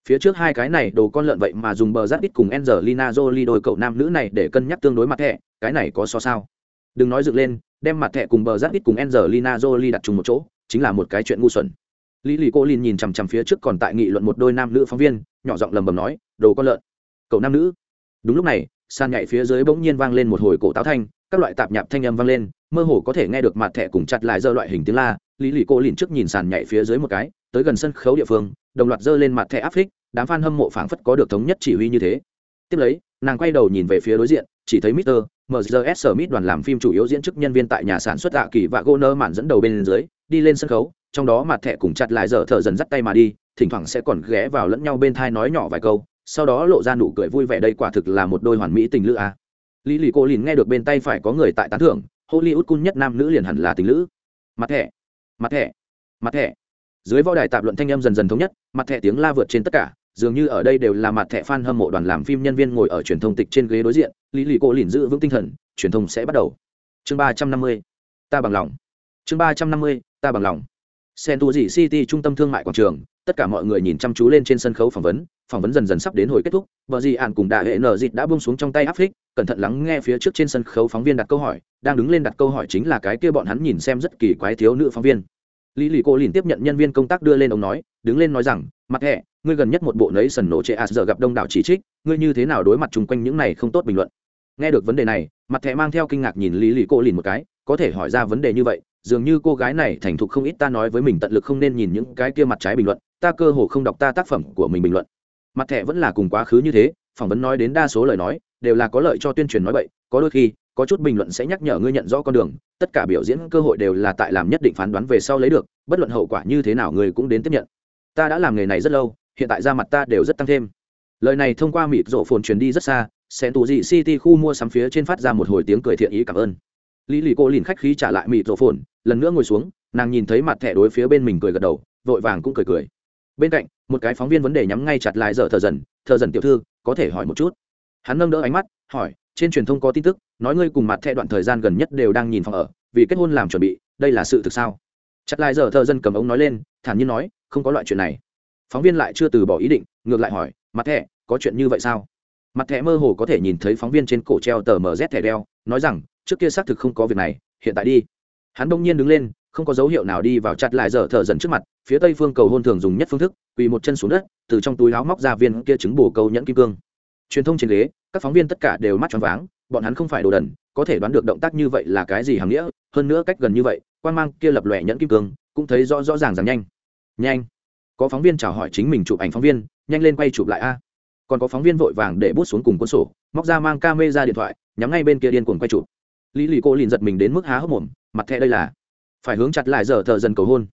Phía trước hai cái này đồ con lợn vậy mà dùng bờ giáp ít cùng Angelina Jolie đôi cậu nam nữ này để cân nhắc tương đối mặt thẻ, cái này có so sao? Đừng nói dựng lên, đem mặt thẻ cùng bờ giáp ít cùng Angelina Jolie đặt chung một chỗ, chính là một cái chuyện ngu xuẩn lý lì cô Lìn nhìn chằm chằm phía trước còn tại nghị luận một đôi nam nữ phóng viên nhỏ giọng lầm bầm nói đồ con lợn cậu nam nữ đúng lúc này sàn nhảy phía dưới bỗng nhiên vang lên một hồi cổ táo thanh các loại tạp nhạp thanh âm vang lên mơ hồ có thể nghe được mặt thẻ cùng chặt lại dơ loại hình tiếng la lý lì cô lìn trước nhìn sàn nhảy phía dưới một cái tới gần sân khấu địa phương đồng loạt dơ lên mặt thẻ áp phích đám f a n hâm mộ phảng phất có được thống nhất chỉ huy như thế tiếp lấy nàng quay đầu nhìn về phía đối diện chỉ thấy Mr. MGS Smith đoàn làm phim chủ yếu diễn chức nhân viên tại nhà sản xuất ạ kỳ và Goner mạn dẫn đầu bên dưới, đi lên sân khấu, trong đó mặt thẻ cùng chặt lại dở thở dần dắt tay mà đi, thỉnh thoảng sẽ còn ghé vào lẫn nhau bên thai nói nhỏ vài câu, sau đó lộ ra nụ cười vui vẻ đây quả thực là một đôi hoàn mỹ tình lữ à. lý lì cô lìn nghe được bên tay phải có người tại tán thưởng hollywood cun nhất nam nữ liền hẳn là tình lữ. Mặt thẻ mặt thẻ mặt thẻ. Dưới võ đài tạp luận thanh em dần dần thống nhất mặt thẻ tiếng la vượt trên tất cả dường như ở đây đều là mặt thẻ fan hâm mộ đoàn làm phim nhân viên ngồi ở truyền thông tịch trên ghế đối diện lý lì cô lìn giữ vững tinh thần truyền thông sẽ bắt đầu. Chương ba trăm năm mươi ta bằng lòng. Chương ba trăm năm mươi ta bằng lòng. Century City trung tâm thương mại quảng trường, tất cả mọi người nhìn chăm chú lên trên sân khấu phỏng vấn, phỏng vấn dần dần sắp đến hồi kết thúc, Bờ Dĩ Ản cùng đại hệ nở dịch đã buông xuống trong tay áp phích, cẩn thận lắng nghe phía trước trên sân khấu phóng viên đặt câu hỏi, đang đứng lên đặt câu hỏi chính là cái kia bọn hắn nhìn xem rất kỳ quái thiếu nữ phóng viên. Lý Lị cô liền tiếp nhận nhân viên công tác đưa lên ông nói, đứng lên nói rằng, "Mặt hệ, ngươi gần nhất một bộ nấy sần nổ trệ à, giờ gặp đông đảo chỉ trích, ngươi như thế nào đối mặt chung quanh những này không tốt bình luận?" Nghe được vấn đề này, mặt thẻ mang theo kinh ngạc nhìn Lý Lị cô liền một cái, có thể hỏi ra vấn đề như vậy, dường như cô gái này thành thục không ít ta nói với mình tận lực không nên nhìn những cái kia mặt trái bình luận, ta cơ hồ không đọc ta tác phẩm của mình bình luận. Mặt thẻ vẫn là cùng quá khứ như thế, phỏng vấn nói đến đa số lời nói, đều là có lợi cho tuyên truyền nói vậy có đôi khi, có chút bình luận sẽ nhắc nhở ngươi nhận rõ con đường, tất cả biểu diễn cơ hội đều là tại làm nhất định phán đoán về sau lấy được, bất luận hậu quả như thế nào ngươi cũng đến tiếp nhận. Ta đã làm nghề này rất lâu, hiện tại ra mặt ta đều rất tăng thêm. Lời này thông qua mịt rộ phồn truyền đi rất xa sen tù dị city khu mua sắm phía trên phát ra một hồi tiếng cười thiện ý cảm ơn lý lì cô lìn khách khí trả lại mịt rổ phồn, lần nữa ngồi xuống, nàng nhìn thấy mặt thẻ đối phía bên mình cười gật đầu, vội vàng cũng cười cười. Bên cạnh, một cái phóng viên vấn đề nhắm ngay chặt lại giờ thờ dần thờ dần tiểu thư, có thể hỏi một chút. Hắn nâng đỡ ánh mắt, hỏi, trên truyền thông có tin tức, nói ngươi cùng mặt thẻ đoạn thời gian gần nhất đều đang nhìn phòng ở, vì kết hôn làm chuẩn bị, đây là sự thực sao? Chặt lại giờ thờ dân cầm ống nói lên, thản nhiên nói, không có loại chuyện này. Phóng viên lại chưa từ bỏ ý định, ngược lại hỏi, mặt thẻ, có chuyện như vậy sao? Mặt thẻ mơ hồ có thể nhìn thấy phóng viên trên cổ treo tờ mz thẻ đeo, nói rằng trước kia xác thực không có việc này, hiện tại đi. Hắn đông nhiên đứng lên, không có dấu hiệu nào đi vào chặt lại giờ thợ dần trước mặt, phía tây phương cầu hôn thường dùng nhất phương thức, quỳ một chân xuống đất, từ trong túi áo móc ra viên kia trứng bổ câu nhẫn kim cương. Truyền thông trên ghế, các phóng viên tất cả đều mắt tròn váng, bọn hắn không phải đồ đần, có thể đoán được động tác như vậy là cái gì hàm nghĩa, hơn nữa cách gần như vậy, quan mang kia lập lòe nhẫn kim cương, cũng thấy rõ rõ ràng rằng nhanh. Nhanh. Có phóng viên chào hỏi chính mình chụp ảnh phóng viên, nhanh lên quay chụp lại a. Còn có phóng viên vội vàng để bút xuống cùng cuốn sổ, móc ra mang ca mê ra điện thoại, nhắm ngay bên kia điên cuồng quay chụp lý lì cô liền giật mình đến mức há hốc mồm, mặt thẹ đây là, phải hướng chặt lại giờ thợ dần cầu hôn.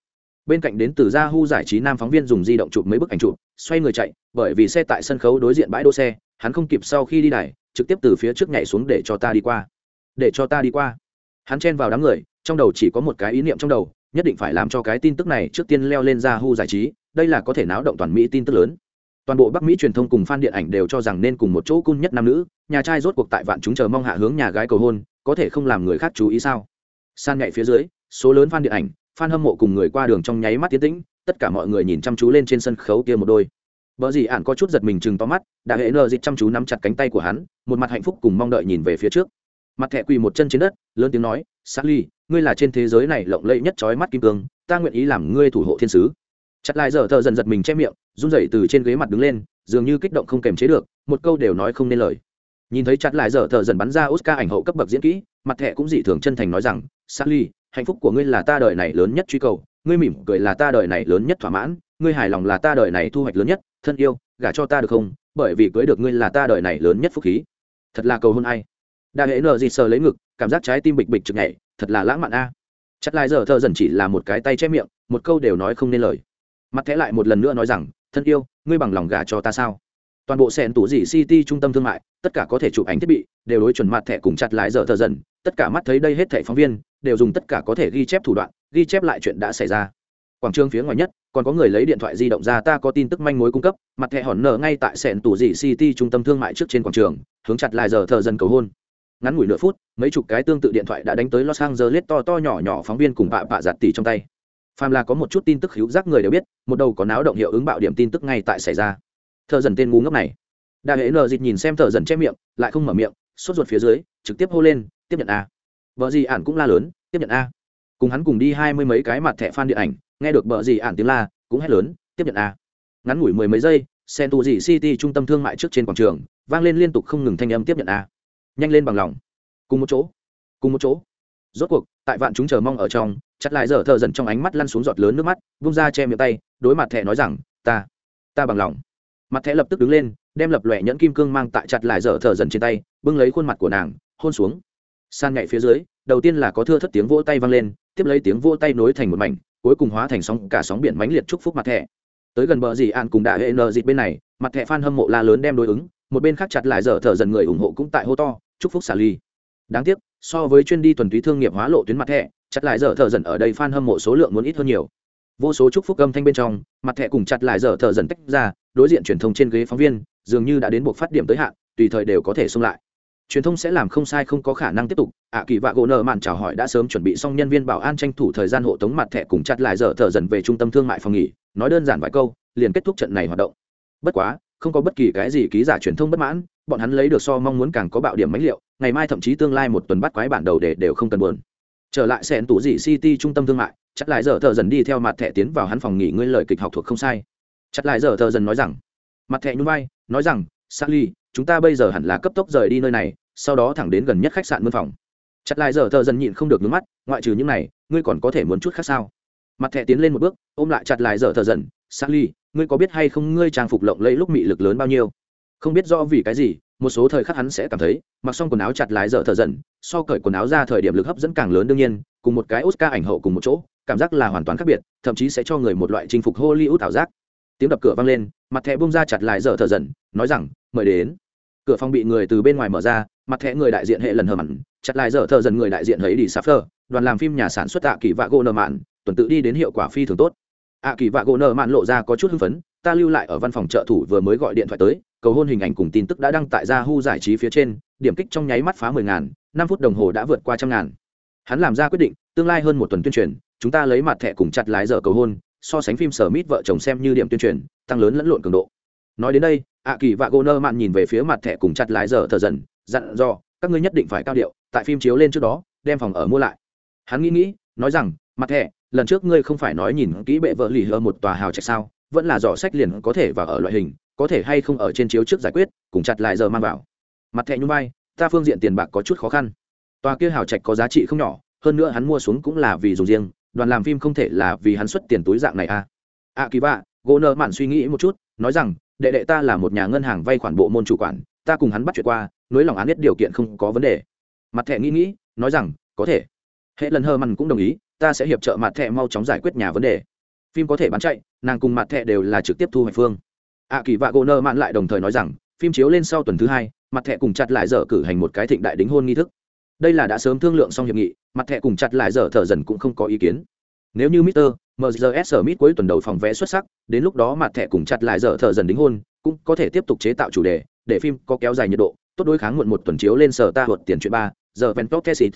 Bên cạnh đến từ gia Hu giải trí nam phóng viên dùng di động chụp mấy bức ảnh chụp, xoay người chạy, bởi vì xe tại sân khấu đối diện bãi đỗ xe, hắn không kịp sau khi đi đài, trực tiếp từ phía trước nhảy xuống để cho ta đi qua. Để cho ta đi qua. Hắn chen vào đám người, trong đầu chỉ có một cái ý niệm trong đầu, nhất định phải làm cho cái tin tức này trước tiên leo lên Hu giải trí, đây là có thể náo động toàn mỹ tin tức lớn. Toàn bộ bắc mỹ truyền thông cùng fan điện ảnh đều cho rằng nên cùng một chỗ cun nhất nam nữ, nhà trai rốt cuộc tại vạn chúng chờ mong hạ hướng nhà gái cầu hôn có thể không làm người khác chú ý sao san nhạy phía dưới số lớn fan điện ảnh fan hâm mộ cùng người qua đường trong nháy mắt tiến tĩnh tất cả mọi người nhìn chăm chú lên trên sân khấu kia một đôi Bở gì ản có chút giật mình chừng to mắt, đã hệ nở dịch chăm chú nắm chặt cánh tay của hắn, một mặt hạnh phúc cùng mong đợi nhìn về phía trước. Mặt thẻ quỳ một chân trên đất, lớn tiếng nói, "Sally, ngươi là trên thế giới này lộng lẫy nhất chói mắt kim cương, ta nguyện ý làm ngươi thủ hộ thiên sứ." Chặt lại giờ thở dần giật mình che miệng, run rẩy từ trên ghế mặt đứng lên, dường như kích động không kềm chế được, một câu đều nói không nên lời. Nhìn thấy chặt lại giờ thợ dần bắn ra Oscar ảnh hậu cấp bậc diễn kỹ, mặt thẻ cũng dị thường chân thành nói rằng, "Sally, hạnh phúc của ngươi là ta đời này lớn nhất truy cầu ngươi mỉm cười là ta đời này lớn nhất thỏa mãn ngươi hài lòng là ta đời này thu hoạch lớn nhất thân yêu gả cho ta được không? Bởi vì cưới được ngươi là ta đời này lớn nhất phúc khí. Thật là cầu hôn ai. Đa hệ nợ gì sờ lấy ngực cảm giác trái tim bịch bịch chực nhảy thật là lãng mạn a. Chặt lại giờ thợ dần chỉ là một cái tay che miệng một câu đều nói không nên lời. Mặt thẻ lại một lần nữa nói rằng thân yêu ngươi bằng lòng gả cho ta sao? Toàn bộ sẹn tủ dị city trung tâm thương mại, tất cả có thể chụp ảnh thiết bị, đều đối chuẩn mặt thẻ cùng chặt lại giờ thờ dần, tất cả mắt thấy đây hết thẻ phóng viên, đều dùng tất cả có thể ghi chép thủ đoạn, ghi chép lại chuyện đã xảy ra. Quảng trường phía ngoài nhất, còn có người lấy điện thoại di động ra ta có tin tức manh mối cung cấp, mặt thẻ hòn nở ngay tại sẹn tủ dị city trung tâm thương mại trước trên quảng trường, hướng chặt lại giờ thờ dần cầu hôn. Ngắn ngủi nửa phút, mấy chục cái tương tự điện thoại đã đánh tới los angeles to to nhỏ nhỏ phóng viên cùng bạ bạ giặt tỉ trong tay. Phàm là có một chút tin tức hữu giác người đều biết, một đầu có náo động hiệu ứng bạo điểm tin tức ngay tại xảy ra thợ dần tên ngu ngốc này. Đại hệ nờ dịt nhìn xem thợ dần che miệng, lại không mở miệng, sốt ruột phía dưới, trực tiếp hô lên, tiếp nhận a. Vợ gì ản cũng la lớn, tiếp nhận a. Cùng hắn cùng đi hai mươi mấy cái mặt thẻ fan điện ảnh, nghe được vợ gì ản tiếng la, cũng hét lớn, tiếp nhận a. Ngắn ngủi mười mấy giây sen tù dị city trung tâm thương mại trước trên quảng trường, vang lên liên tục không ngừng thanh âm tiếp nhận a. Nhanh lên bằng lòng. Cùng một chỗ. Cùng một chỗ. Rốt cuộc, tại vạn chúng chờ mong ở trong, chặt lại giờ thợ dần trong ánh mắt lăn xuống giọt lớn nước mắt, vung ra che miệng tay, đối mặt thẻ nói rằng, ta ta bằng lòng mặt thẻ lập tức đứng lên, đem lập lòe nhẫn kim cương mang tại chặt lại dở thở dần trên tay, bưng lấy khuôn mặt của nàng, hôn xuống. San nhảy phía dưới, đầu tiên là có thưa thất tiếng vỗ tay vang lên, tiếp lấy tiếng vỗ tay nối thành một mảnh, cuối cùng hóa thành sóng, cả sóng biển mãnh liệt chúc phúc mặt thẻ. Tới gần bờ dì an cùng đại hệ nờ dịt bên này, mặt thẻ phan hâm mộ la lớn đem đối ứng, một bên khác chặt lại dở thở dần người ủng hộ cũng tại hô to, chúc phúc xả ly đáng tiếc, so với chuyên đi thuần túy thương nghiệp hóa lộ tuyến mặt thẻ, chặt lại dở thở dần ở đây fan hâm mộ số lượng muốn ít hơn nhiều. Vô số chúc phúc âm thanh bên trong, mặt thẻ cùng chặt lại dở thở dần tách ra đối diện truyền thông trên ghế phóng viên, dường như đã đến buộc phát điểm tới hạn, tùy thời đều có thể xung lại. Truyền thông sẽ làm không sai không có khả năng tiếp tục, ạ, kỳ vạ gỗ nợ mạn chào hỏi đã sớm chuẩn bị xong nhân viên bảo an tranh thủ thời gian hộ tống mặt thẻ cùng chặt lại giờ thở dần về trung tâm thương mại phòng nghỉ, nói đơn giản vài câu, liền kết thúc trận này hoạt động. Bất quá, không có bất kỳ cái gì ký giả truyền thông bất mãn, bọn hắn lấy được so mong muốn càng có bạo điểm mãnh liệu ngày mai thậm chí tương lai một tuần bắt quái bản đầu để đều không cần buồn. Trở lại sẹn tủ dị city trung tâm thương mại, chặt lại giờ thợ dần đi theo mặt thẻ tiến vào hắn phòng nghỉ ngơi lời kịch học thuộc không sai chặt lại dở thờ dần nói rằng, mặt thẻ nhún vai, nói rằng, sally, chúng ta bây giờ hẳn là cấp tốc rời đi nơi này, sau đó thẳng đến gần nhất khách sạn mân phòng. Chặt lại giờ thợ dần nhịn không được nước mắt, ngoại trừ những này, ngươi còn có thể muốn chút khác sao? Mặt thẻ tiến lên một bước, ôm lại chặt lại giờ thợ dần, sally, ngươi có biết hay không ngươi trang phục lộng lẫy lúc mị lực lớn bao nhiêu? Không biết do vì cái gì, một số thời khắc hắn sẽ cảm thấy, mặc xong quần áo chặt lái dở thợ dần, so cởi quần áo ra thời điểm lực hấp dẫn càng lớn đương nhiên, cùng một cái oscar ảnh hậu cùng một chỗ, cảm giác là hoàn toàn khác biệt, thậm chí sẽ cho người một loại chinh phục hollywood ảo giác tiếng đập cửa vang lên mặt thẻ bung ra chặt lại dở thợ dần nói rằng mời đến cửa phòng bị người từ bên ngoài mở ra mặt thẻ người đại diện hệ lần hờ mặn chặt lại dở thợ dần người đại diện ấy đi sắp phơ đoàn làm phim nhà sản xuất tạ kỳ vạ gỗ nợ mạn tuần tự đi đến hiệu quả phi thường tốt ạ kỳ vạ gỗ nợ mạn lộ ra có chút hưng phấn ta lưu lại ở văn phòng trợ thủ vừa mới gọi điện thoại tới cầu hôn hình ảnh cùng tin tức đã đăng tại Yahoo giải trí phía trên, điểm kích trong nháy mắt phá mười ngàn, năm phút đồng hồ đã vượt qua trăm ngàn. Hắn làm ra quyết định, tương lai hơn một tuần tuyên truyền, chúng ta lấy mặt thẻ cùng chặt lái giờ cầu hôn, so sánh phim sở mít vợ chồng xem như điểm tuyên truyền, tăng lớn lẫn lộn cường độ. Nói đến đây, ạ kỳ và Goner mạn nhìn về phía mặt thẻ cùng chặt lái giờ thở dần, dặn dò, các ngươi nhất định phải cao điệu, tại phim chiếu lên trước đó, đem phòng ở mua lại. Hắn nghĩ nghĩ, nói rằng, mặt thẻ, lần trước ngươi không phải nói nhìn kỹ bệ vợ lì hơ một tòa hào trạch sao, vẫn là dò sách liền có thể vào ở loại hình, có thể hay không ở trên chiếu trước giải quyết cùng chặt lại giờ mang vào mặt thẻ nhung vai ta phương diện tiền bạc có chút khó khăn tòa kia hào trạch có giá trị không nhỏ hơn nữa hắn mua xuống cũng là vì dùng riêng đoàn làm phim không thể là vì hắn xuất tiền túi dạng này à. À kỳ vạ, gỗ nợ mạn suy nghĩ một chút, nói rằng, đệ đệ ta là một nhà ngân hàng vay khoản bộ môn chủ quản, ta cùng hắn bắt chuyện qua, nối lòng án biết điều kiện không có vấn đề. Mặt thẻ nghĩ nghĩ, nói rằng, có thể. Hệ lần hơ mặn cũng đồng ý, ta sẽ hiệp trợ mặt thẻ mau chóng giải quyết nhà vấn đề. Phim có thể bán chạy, nàng cùng mặt thẻ đều là trực tiếp thu hoạch phương. Ạ kỳ vạ, gỗ nợ mạn lại đồng thời nói rằng, phim chiếu lên sau tuần thứ hai, mặt thẻ cùng chặt lại dở cử hành một cái thịnh đại đính hôn nghi thức. Đây là đã sớm thương lượng xong hiệp nghị mặt thẻ cùng chặt lại dở thở dần cũng không có ý kiến nếu như Mr. MGS Smith cuối tuần đầu phòng vé xuất sắc, đến lúc đó mặt thẻ cùng chặt lại dở thở dần đính hôn, cũng có thể tiếp tục chế tạo chủ đề, để phim có kéo dài nhiệt độ, tốt đối kháng muộn một tuần chiếu lên sở ta thuật tiền chuyện ba, giờ Ventok Tessit.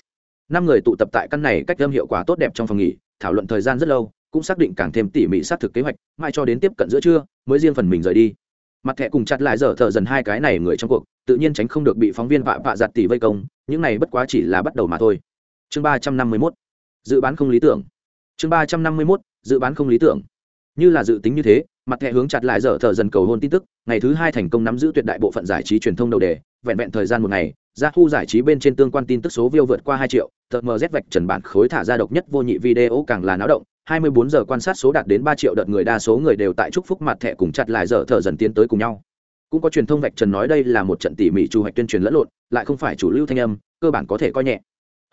Năm người tụ tập tại căn này cách âm hiệu quả tốt đẹp trong phòng nghỉ, thảo luận thời gian rất lâu, cũng xác định càng thêm tỉ mỉ xác thực kế hoạch, mai cho đến tiếp cận giữa trưa, mới riêng phần mình rời đi mặt thẻ cùng chặt lại dở thợ dần hai cái này người trong cuộc tự nhiên tránh không được bị phóng viên vạ vạ giặt tỷ vây công những này bất quá chỉ là bắt đầu mà thôi chương ba trăm năm mươi mốt dự bán không lý tưởng chương ba trăm năm mươi mốt dự bán không lý tưởng như là dự tính như thế mặt thẻ hướng chặt lại dở thợ dần cầu hôn tin tức ngày thứ hai thành công nắm giữ tuyệt đại bộ phận giải trí truyền thông đầu đề vẹn vẹn thời gian một ngày ra thu giải trí bên trên tương quan tin tức số view vượt qua hai triệu tờ mz vạch trần bản khối thả ra độc nhất vô nhị video càng là náo động 24 giờ quan sát số đạt đến 3 triệu đợt người đa số người đều tại chúc phúc mặt thẻ cùng chặt lại giờ thở dần tiến tới cùng nhau. Cũng có truyền thông vạch trần nói đây là một trận tỉ mỉ chu hoạch tuyên truyền lẫn lộn, lại không phải chủ lưu thanh âm, cơ bản có thể coi nhẹ.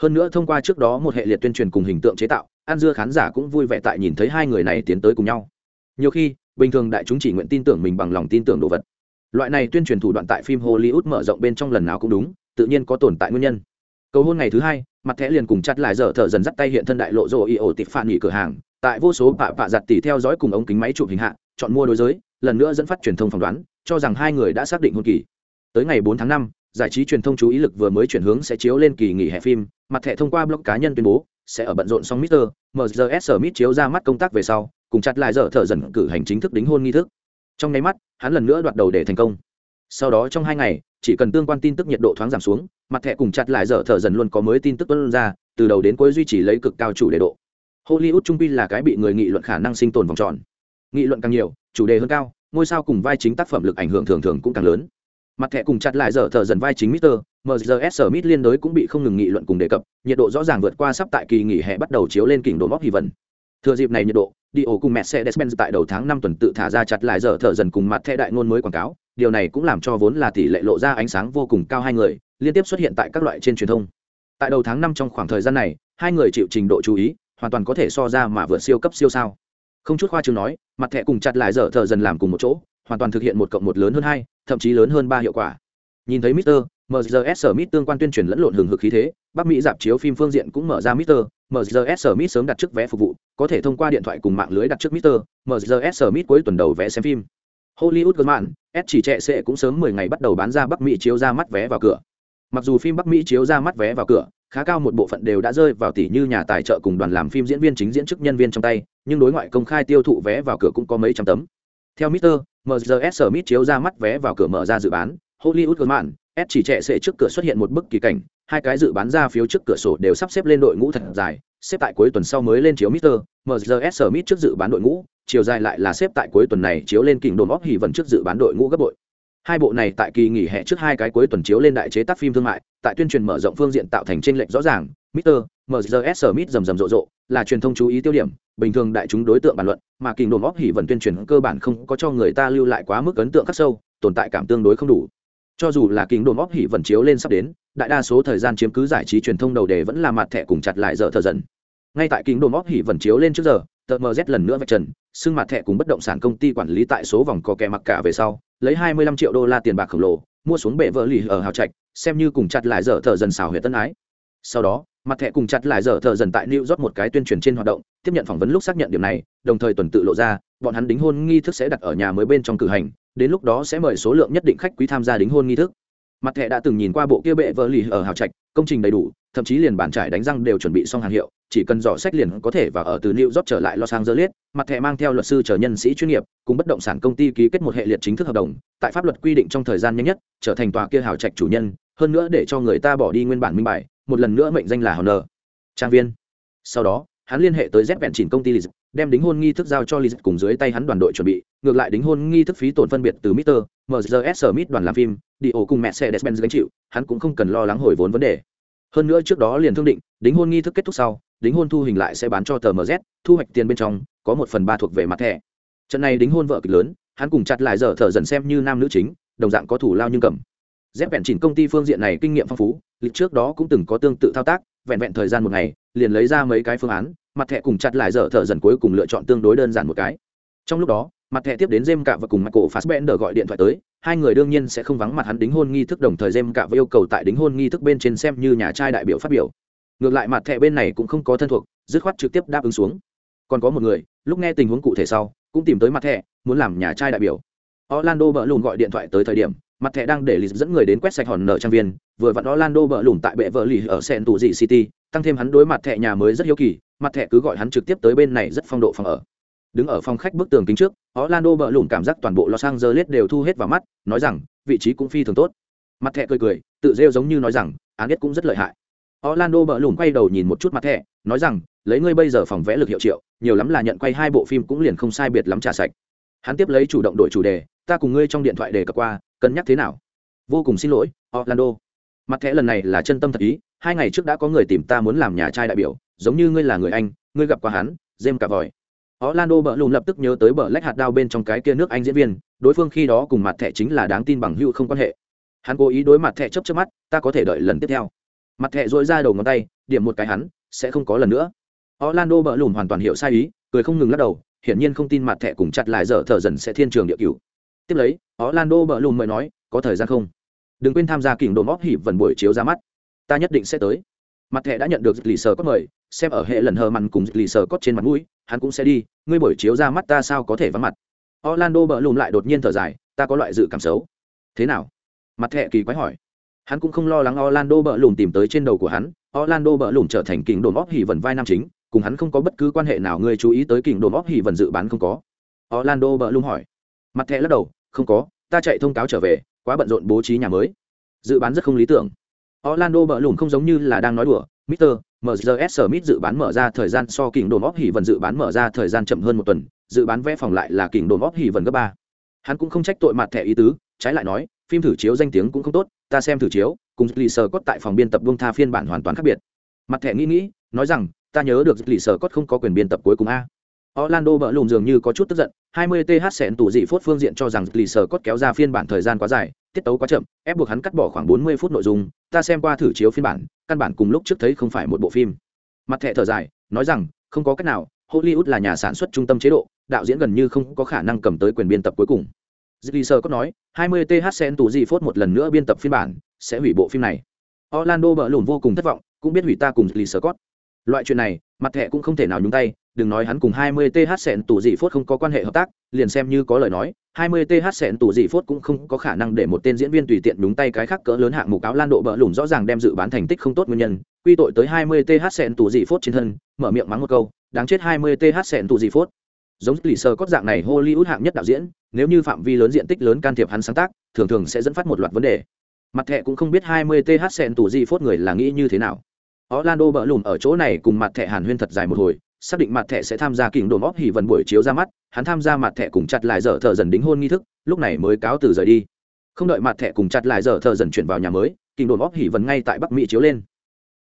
Hơn nữa thông qua trước đó một hệ liệt tuyên truyền cùng hình tượng chế tạo, An Dưa khán giả cũng vui vẻ tại nhìn thấy hai người này tiến tới cùng nhau. Nhiều khi, bình thường đại chúng chỉ nguyện tin tưởng mình bằng lòng tin tưởng đồ vật. Loại này tuyên truyền thủ đoạn tại phim Hollywood mở rộng bên trong lần nào cũng đúng, tự nhiên có tồn tại nguyên nhân. Cầu hôn ngày thứ hai, mặt thẻ liền cùng chặt lại giờ thở dần dắt tay hiện thân đại lộ rộ y ổ tịp phản nghỉ cửa hàng tại vô số bạ bạ giặt tỉ theo dõi cùng ống kính máy chụp hình hạ chọn mua đối giới lần nữa dẫn phát truyền thông phỏng đoán cho rằng hai người đã xác định hôn kỳ tới ngày 4 tháng 5, giải trí truyền thông chú ý lực vừa mới chuyển hướng sẽ chiếu lên kỳ nghỉ hè phim, mặt thẻ thông qua blog cá nhân tuyên bố, sẽ ở bận rộn xong Mr. MGS Smith chiếu ra mắt công tác về sau, cùng chặt lại giờ thở dần cử hành chính thức đính hôn nghi thức. Trong nháy mắt, hắn lần nữa đoạt đầu để thành công. Sau đó trong hai ngày, chỉ cần tương quan tin tức nhiệt độ thoáng giảm xuống, mặt thẻ cùng chặt lại giờ thở dần luôn có mới tin tức tuân ra, từ đầu đến cuối duy trì lấy cực cao chủ đề độ. Hollywood trung pi là cái bị người nghị luận khả năng sinh tồn vòng tròn. Nghị luận càng nhiều, chủ đề hơn cao, ngôi sao cùng vai chính tác phẩm lực ảnh hưởng thường thường cũng càng lớn mặt thẻ cùng chặt lại giờ thở dần vai chính Mr. MGS Smith liên đối cũng bị không ngừng nghị luận cùng đề cập, nhiệt độ rõ ràng vượt qua sắp tại kỳ nghỉ hè bắt đầu chiếu lên kỉnh đồ móc hy vần. Thừa dịp này nhiệt độ, đi ổ cùng Mercedes-Benz tại đầu tháng 5 tuần tự thả ra chặt lại giờ thở dần cùng mặt thẻ đại ngôn mới quảng cáo, điều này cũng làm cho vốn là tỷ lệ lộ ra ánh sáng vô cùng cao hai người, liên tiếp xuất hiện tại các loại trên truyền thông. Tại đầu tháng 5 trong khoảng thời gian này, hai người chịu trình độ chú ý, hoàn toàn có thể so ra mà vượt siêu cấp siêu sao không chút khoa chương nói mặt thẻ cùng chặt lại dở thợ dần làm cùng một chỗ hoàn toàn thực hiện một cộng một lớn hơn hai thậm chí lớn hơn ba hiệu quả nhìn thấy Mister MGS Smith tương quan tuyên truyền lẫn lộn hừng hực khí thế, Bắc Mỹ dạp chiếu phim phương diện cũng mở ra Mister MGS Smith sớm đặt trước vé phục vụ, có thể thông qua điện thoại cùng mạng lưới đặt trước Mister MGS Smith cuối tuần đầu vé xem phim. Hollywood Guzman, S chỉ trệ sẽ cũng sớm 10 ngày bắt đầu bán ra Bắc Mỹ chiếu ra mắt vé vào cửa. Mặc dù phim Bắc Mỹ chiếu ra mắt vé vào cửa, khá cao một bộ phận đều đã rơi vào tỷ như nhà tài trợ cùng đoàn làm phim diễn viên chính diễn chức nhân viên trong tay nhưng đối ngoại công khai tiêu thụ vé vào cửa cũng có mấy trăm tấm theo Mr. MGS Smith chiếu ra mắt vé vào cửa mở ra dự bán Hollywood Guzman, S chỉ trẻ sẽ trước cửa xuất hiện một bức kỳ cảnh hai cái dự bán ra phiếu trước cửa sổ đều sắp xếp lên đội ngũ thật dài xếp tại cuối tuần sau mới lên chiếu Mr. MGS Smith trước dự bán đội ngũ chiều dài lại là xếp tại cuối tuần này chiếu lên kình đồn óc hỉ vẫn trước dự bán đội ngũ gấp bội hai bộ này tại kỳ nghỉ hè trước hai cái cuối tuần chiếu lên đại chế tác phim thương mại tại tuyên truyền mở rộng phương diện tạo thành chênh lệch rõ ràng Mr mrs Smith rầm rầm rộ rộ, là truyền thông chú ý tiêu điểm, bình thường đại chúng đối tượng bàn luận, mà kỳ đồn óc hỉ vẫn tuyên truyền cơ bản không có cho người ta lưu lại quá mức ấn tượng khắc sâu, tồn tại cảm tương đối không đủ. Cho dù là kinh đồn óc hỉ vẫn chiếu lên sắp đến, đại đa số thời gian chiếm cứ giải trí truyền thông đầu đề vẫn là mặt thẻ cùng chặt lại dở thờ dần. Ngay tại kinh đồn óc hỉ vẫn chiếu lên trước giờ, tờ mz lần nữa vạch trần, xưng mặt thẻ cùng bất động sản công ty quản lý tại số vòng có kẻ mặc cả về sau, lấy 25 triệu đô la tiền bạc khổng lồ, mua xuống bệ vợ lì ở hào trạch, xem như cùng chặt lại dở thờ dần xào huyệt tân ái. Sau đó mặt thẻ cùng chặt lại giờ, thợ dần tại new york một cái tuyên truyền trên hoạt động tiếp nhận phỏng vấn lúc xác nhận điểm này đồng thời tuần tự lộ ra bọn hắn đính hôn nghi thức sẽ đặt ở nhà mới bên trong cử hành đến lúc đó sẽ mời số lượng nhất định khách quý tham gia đính hôn nghi thức. Mặt thẻ đã từng nhìn qua bộ kia bệ vợ lì ở hào trạch công trình đầy đủ thậm chí liền bàn trải đánh răng đều chuẩn bị xong hàng hiệu chỉ cần dò sách liền có thể và ở từ new york trở lại los angeles. Mặt thẻ mang theo luật sư trở nhân sĩ chuyên nghiệp cùng bất động sản công ty ký kết một hệ liệt chính thức hợp đồng tại pháp luật quy định trong thời gian nhanh nhất trở thành tòa kia hào trạch chủ nhân hơn nữa để cho người ta bỏ đi nguyên bản minh bài một lần nữa mệnh danh là honor. Trang viên. Sau đó hắn liên hệ tới z vẹn chỉnh công ty Liz, đem đính hôn nghi thức giao cho Liz cùng dưới tay hắn đoàn đội chuẩn bị ngược lại đính hôn nghi thức phí tổn phân biệt từ Mr. MZS Smith đoàn làm phim đi ổ cùng mẹ xe despen gánh chịu hắn cũng không cần lo lắng hồi vốn vấn đề. Hơn nữa trước đó liền thương định đính hôn nghi thức kết thúc sau đính hôn thu hình lại sẽ bán cho tờ mz thu hoạch tiền bên trong có một phần ba thuộc về mặt thẻ. Trận này đính hôn vợ kịch lớn hắn cùng chặt lại giờ thở dần xem như nam nữ chính đồng dạng có thủ lao nhưng cầm. Dép vẹn chỉnh công ty phương diện này kinh nghiệm phong phú lịch trước đó cũng từng có tương tự thao tác, vẹn vẹn thời gian một ngày, liền lấy ra mấy cái phương án, mặt thẻ cùng chặt lại dở thở dần cuối cùng lựa chọn tương đối đơn giản một cái. Trong lúc đó, mặt thẻ tiếp đến jem cạ và cùng mặt cổ fassbender gọi điện thoại tới, hai người đương nhiên sẽ không vắng mặt hắn đính hôn nghi thức đồng thời jem cạ và yêu cầu tại đính hôn nghi thức bên trên xem như nhà trai đại biểu phát biểu. Ngược lại mặt thẻ bên này cũng không có thân thuộc, dứt khoát trực tiếp đáp ứng xuống. Còn có một người, lúc nghe tình huống cụ thể sau, cũng tìm tới mặt thẻ, muốn làm nhà trai đại biểu. Orlando bỡ lùn gọi điện thoại tới thời điểm mặt thẻ đang để lì dẫn người đến quét sạch hòn nợ trang viên, vừa vặn orlando bỡ lủng tại bệ vợ lì ở sen tù dị city, tăng thêm hắn đối mặt thẻ nhà mới rất hiếu kỳ, mặt thẻ cứ gọi hắn trực tiếp tới bên này rất phong độ phòng ở. Đứng ở phòng khách bức tường kính trước, orlando bỡ lủng cảm giác toàn bộ los angeles đều thu hết vào mắt, nói rằng, vị trí cũng phi thường tốt. Mặt thẻ cười cười, tự rêu giống như nói rằng án biết cũng rất lợi hại. Orlando bỡ lủng quay đầu nhìn một chút mặt thẻ, nói rằng, lấy ngươi bây giờ phòng vẽ lực hiệu triệu, nhiều lắm là nhận quay hai bộ phim cũng liền không sai biệt lắm trả sạch hắn tiếp lấy chủ động đổi chủ đề, ta cùng ngươi trong điện thoại đề cập qua, cân nhắc thế nào? Vô cùng xin lỗi, orlando. Mặt thẻ lần này là chân tâm thật ý, hai ngày trước đã có người tìm ta muốn làm nhà trai đại biểu, giống như ngươi là người anh, ngươi gặp qua hắn jem cả vòi. Orlando bỡ lùm lập tức nhớ tới bờ lách hạt đao bên trong cái kia nước anh diễn viên, đối phương khi đó cùng mặt thẻ chính là đáng tin bằng hữu không quan hệ. Hắn cố ý đối mặt thẻ chấp chấp mắt, ta có thể đợi lần tiếp theo. Mặt thẻ dội ra đầu ngón tay, điểm một cái hắn, sẽ không có lần nữa. Orlando bỡ lùm hoàn toàn hiểu sai ý, cười không ngừng lắc đầu hiển nhiên không tin mặt thẻ cùng chặt lại dở thở dần sẽ thiên trường địa cửu. Tiếp lấy, orlando bợ lùm mới nói, có thời gian không? Đừng quên tham gia kỉnh đồ móc hỉ vần buổi chiếu ra mắt. Ta nhất định sẽ tới. Mặt thẻ đã nhận được lì sở có mời, xem ở hệ lần hờ mặn cùng lì sở cốt trên mặt mũi, hắn cũng sẽ đi, ngươi buổi chiếu ra mắt ta sao có thể vắng mặt? Orlando bợ lùm lại đột nhiên thở dài, ta có loại dự cảm xấu. Thế nào? Mặt thẻ kỳ quái hỏi. Hắn cũng không lo lắng orlando bợ lùm tìm tới trên đầu của hắn. Orlando bợ lùm trở thành kỉnh đồ móc hỉ vần vai nam chính cùng hắn không có bất cứ quan hệ nào ngươi chú ý tới kỉnh đồn móc hỉ vần dự bán không có orlando bỡ lung hỏi mặt thẻ lắc đầu không có ta chạy thông cáo trở về quá bận rộn bố trí nhà mới dự bán rất không lý tưởng orlando bỡ lùng không giống như là đang nói đùa Mr. MZS Smith dự bán mở ra thời gian so kỉnh đồn óp hỉ vần dự bán mở ra thời gian chậm hơn một tuần, dự bán vẽ phòng lại là kỉnh đồn óp hỉ vần gấp ba. Hắn cũng không trách tội mặt thẻ ý tứ, trái lại nói, phim thử chiếu danh tiếng cũng không tốt, ta xem thử chiếu, cùng lì sờ cốt tại phòng biên tập buông tha phiên bản hoàn toàn khác biệt. Mặt thẻ nghĩ nghĩ, nói rằng, ta nhớ được lì sờ cốt không có quyền biên tập cuối cùng a. Orlando bỡ lùm dường như có chút tức giận, 20 TH sẹn tủ dị phốt phương diện cho rằng lì sờ cốt kéo ra phiên bản thời gian quá dài, tiết tấu quá chậm, ép buộc hắn cắt bỏ khoảng 40 phút nội dung, ta xem qua thử chiếu phiên bản, căn bản cùng lúc trước thấy không phải một bộ phim. Mặt thẻ thở dài, nói rằng, không có cách nào, Hollywood là nhà sản xuất trung tâm chế độ, đạo diễn gần như không có khả năng cầm tới quyền biên tập cuối cùng. Lì sờ cốt nói, 20 TH sẹn tủ dị phốt một lần nữa biên tập phiên bản, sẽ hủy bộ phim này. Orlando bỡ lùm vô cùng thất vọng, cũng biết hủy ta cùng lì sờ cốt. Loại chuyện này, mặt thẻ cũng không thể nào nhúng tay, đừng nói hắn cùng 20 th sẹn tù dị phốt không có quan hệ hợp tác liền xem như có lời nói 20 th sẹn tù dị phốt cũng không có khả năng để một tên diễn viên tùy tiện đúng tay cái khác cỡ lớn hạng mục cáo lan độ bỡ lủng rõ ràng đem dự bán thành tích không tốt nguyên nhân quy tội tới 20 th sẹn tù dị phốt trên thân mở miệng mắng một câu đáng chết 20 th sẹn tù dị phốt. Giống lì sơ cốt dạng này hollywood hạng nhất đạo diễn nếu như phạm vi lớn diện tích lớn can thiệp hắn sáng tác thường thường sẽ dẫn phát một loạt vấn đề. Mặt thẻ cũng không biết 20 th sẹn tù dị phốt người là nghĩ như thế nào. Orlando bỡ lùn ở chỗ này cùng mặt thẻ Hàn Huyên thật dài một hồi, xác định mặt thẻ sẽ tham gia kình đồn óp hỉ vần buổi chiếu ra mắt hắn tham gia mặt thẻ cùng chặt lại dở thợ dần đính hôn nghi thức lúc này mới cáo từ rời đi. Không đợi mặt thẻ cùng chặt lại dở thợ dần chuyển vào nhà mới kình đồn óp hỉ vần ngay tại bắc mỹ chiếu lên.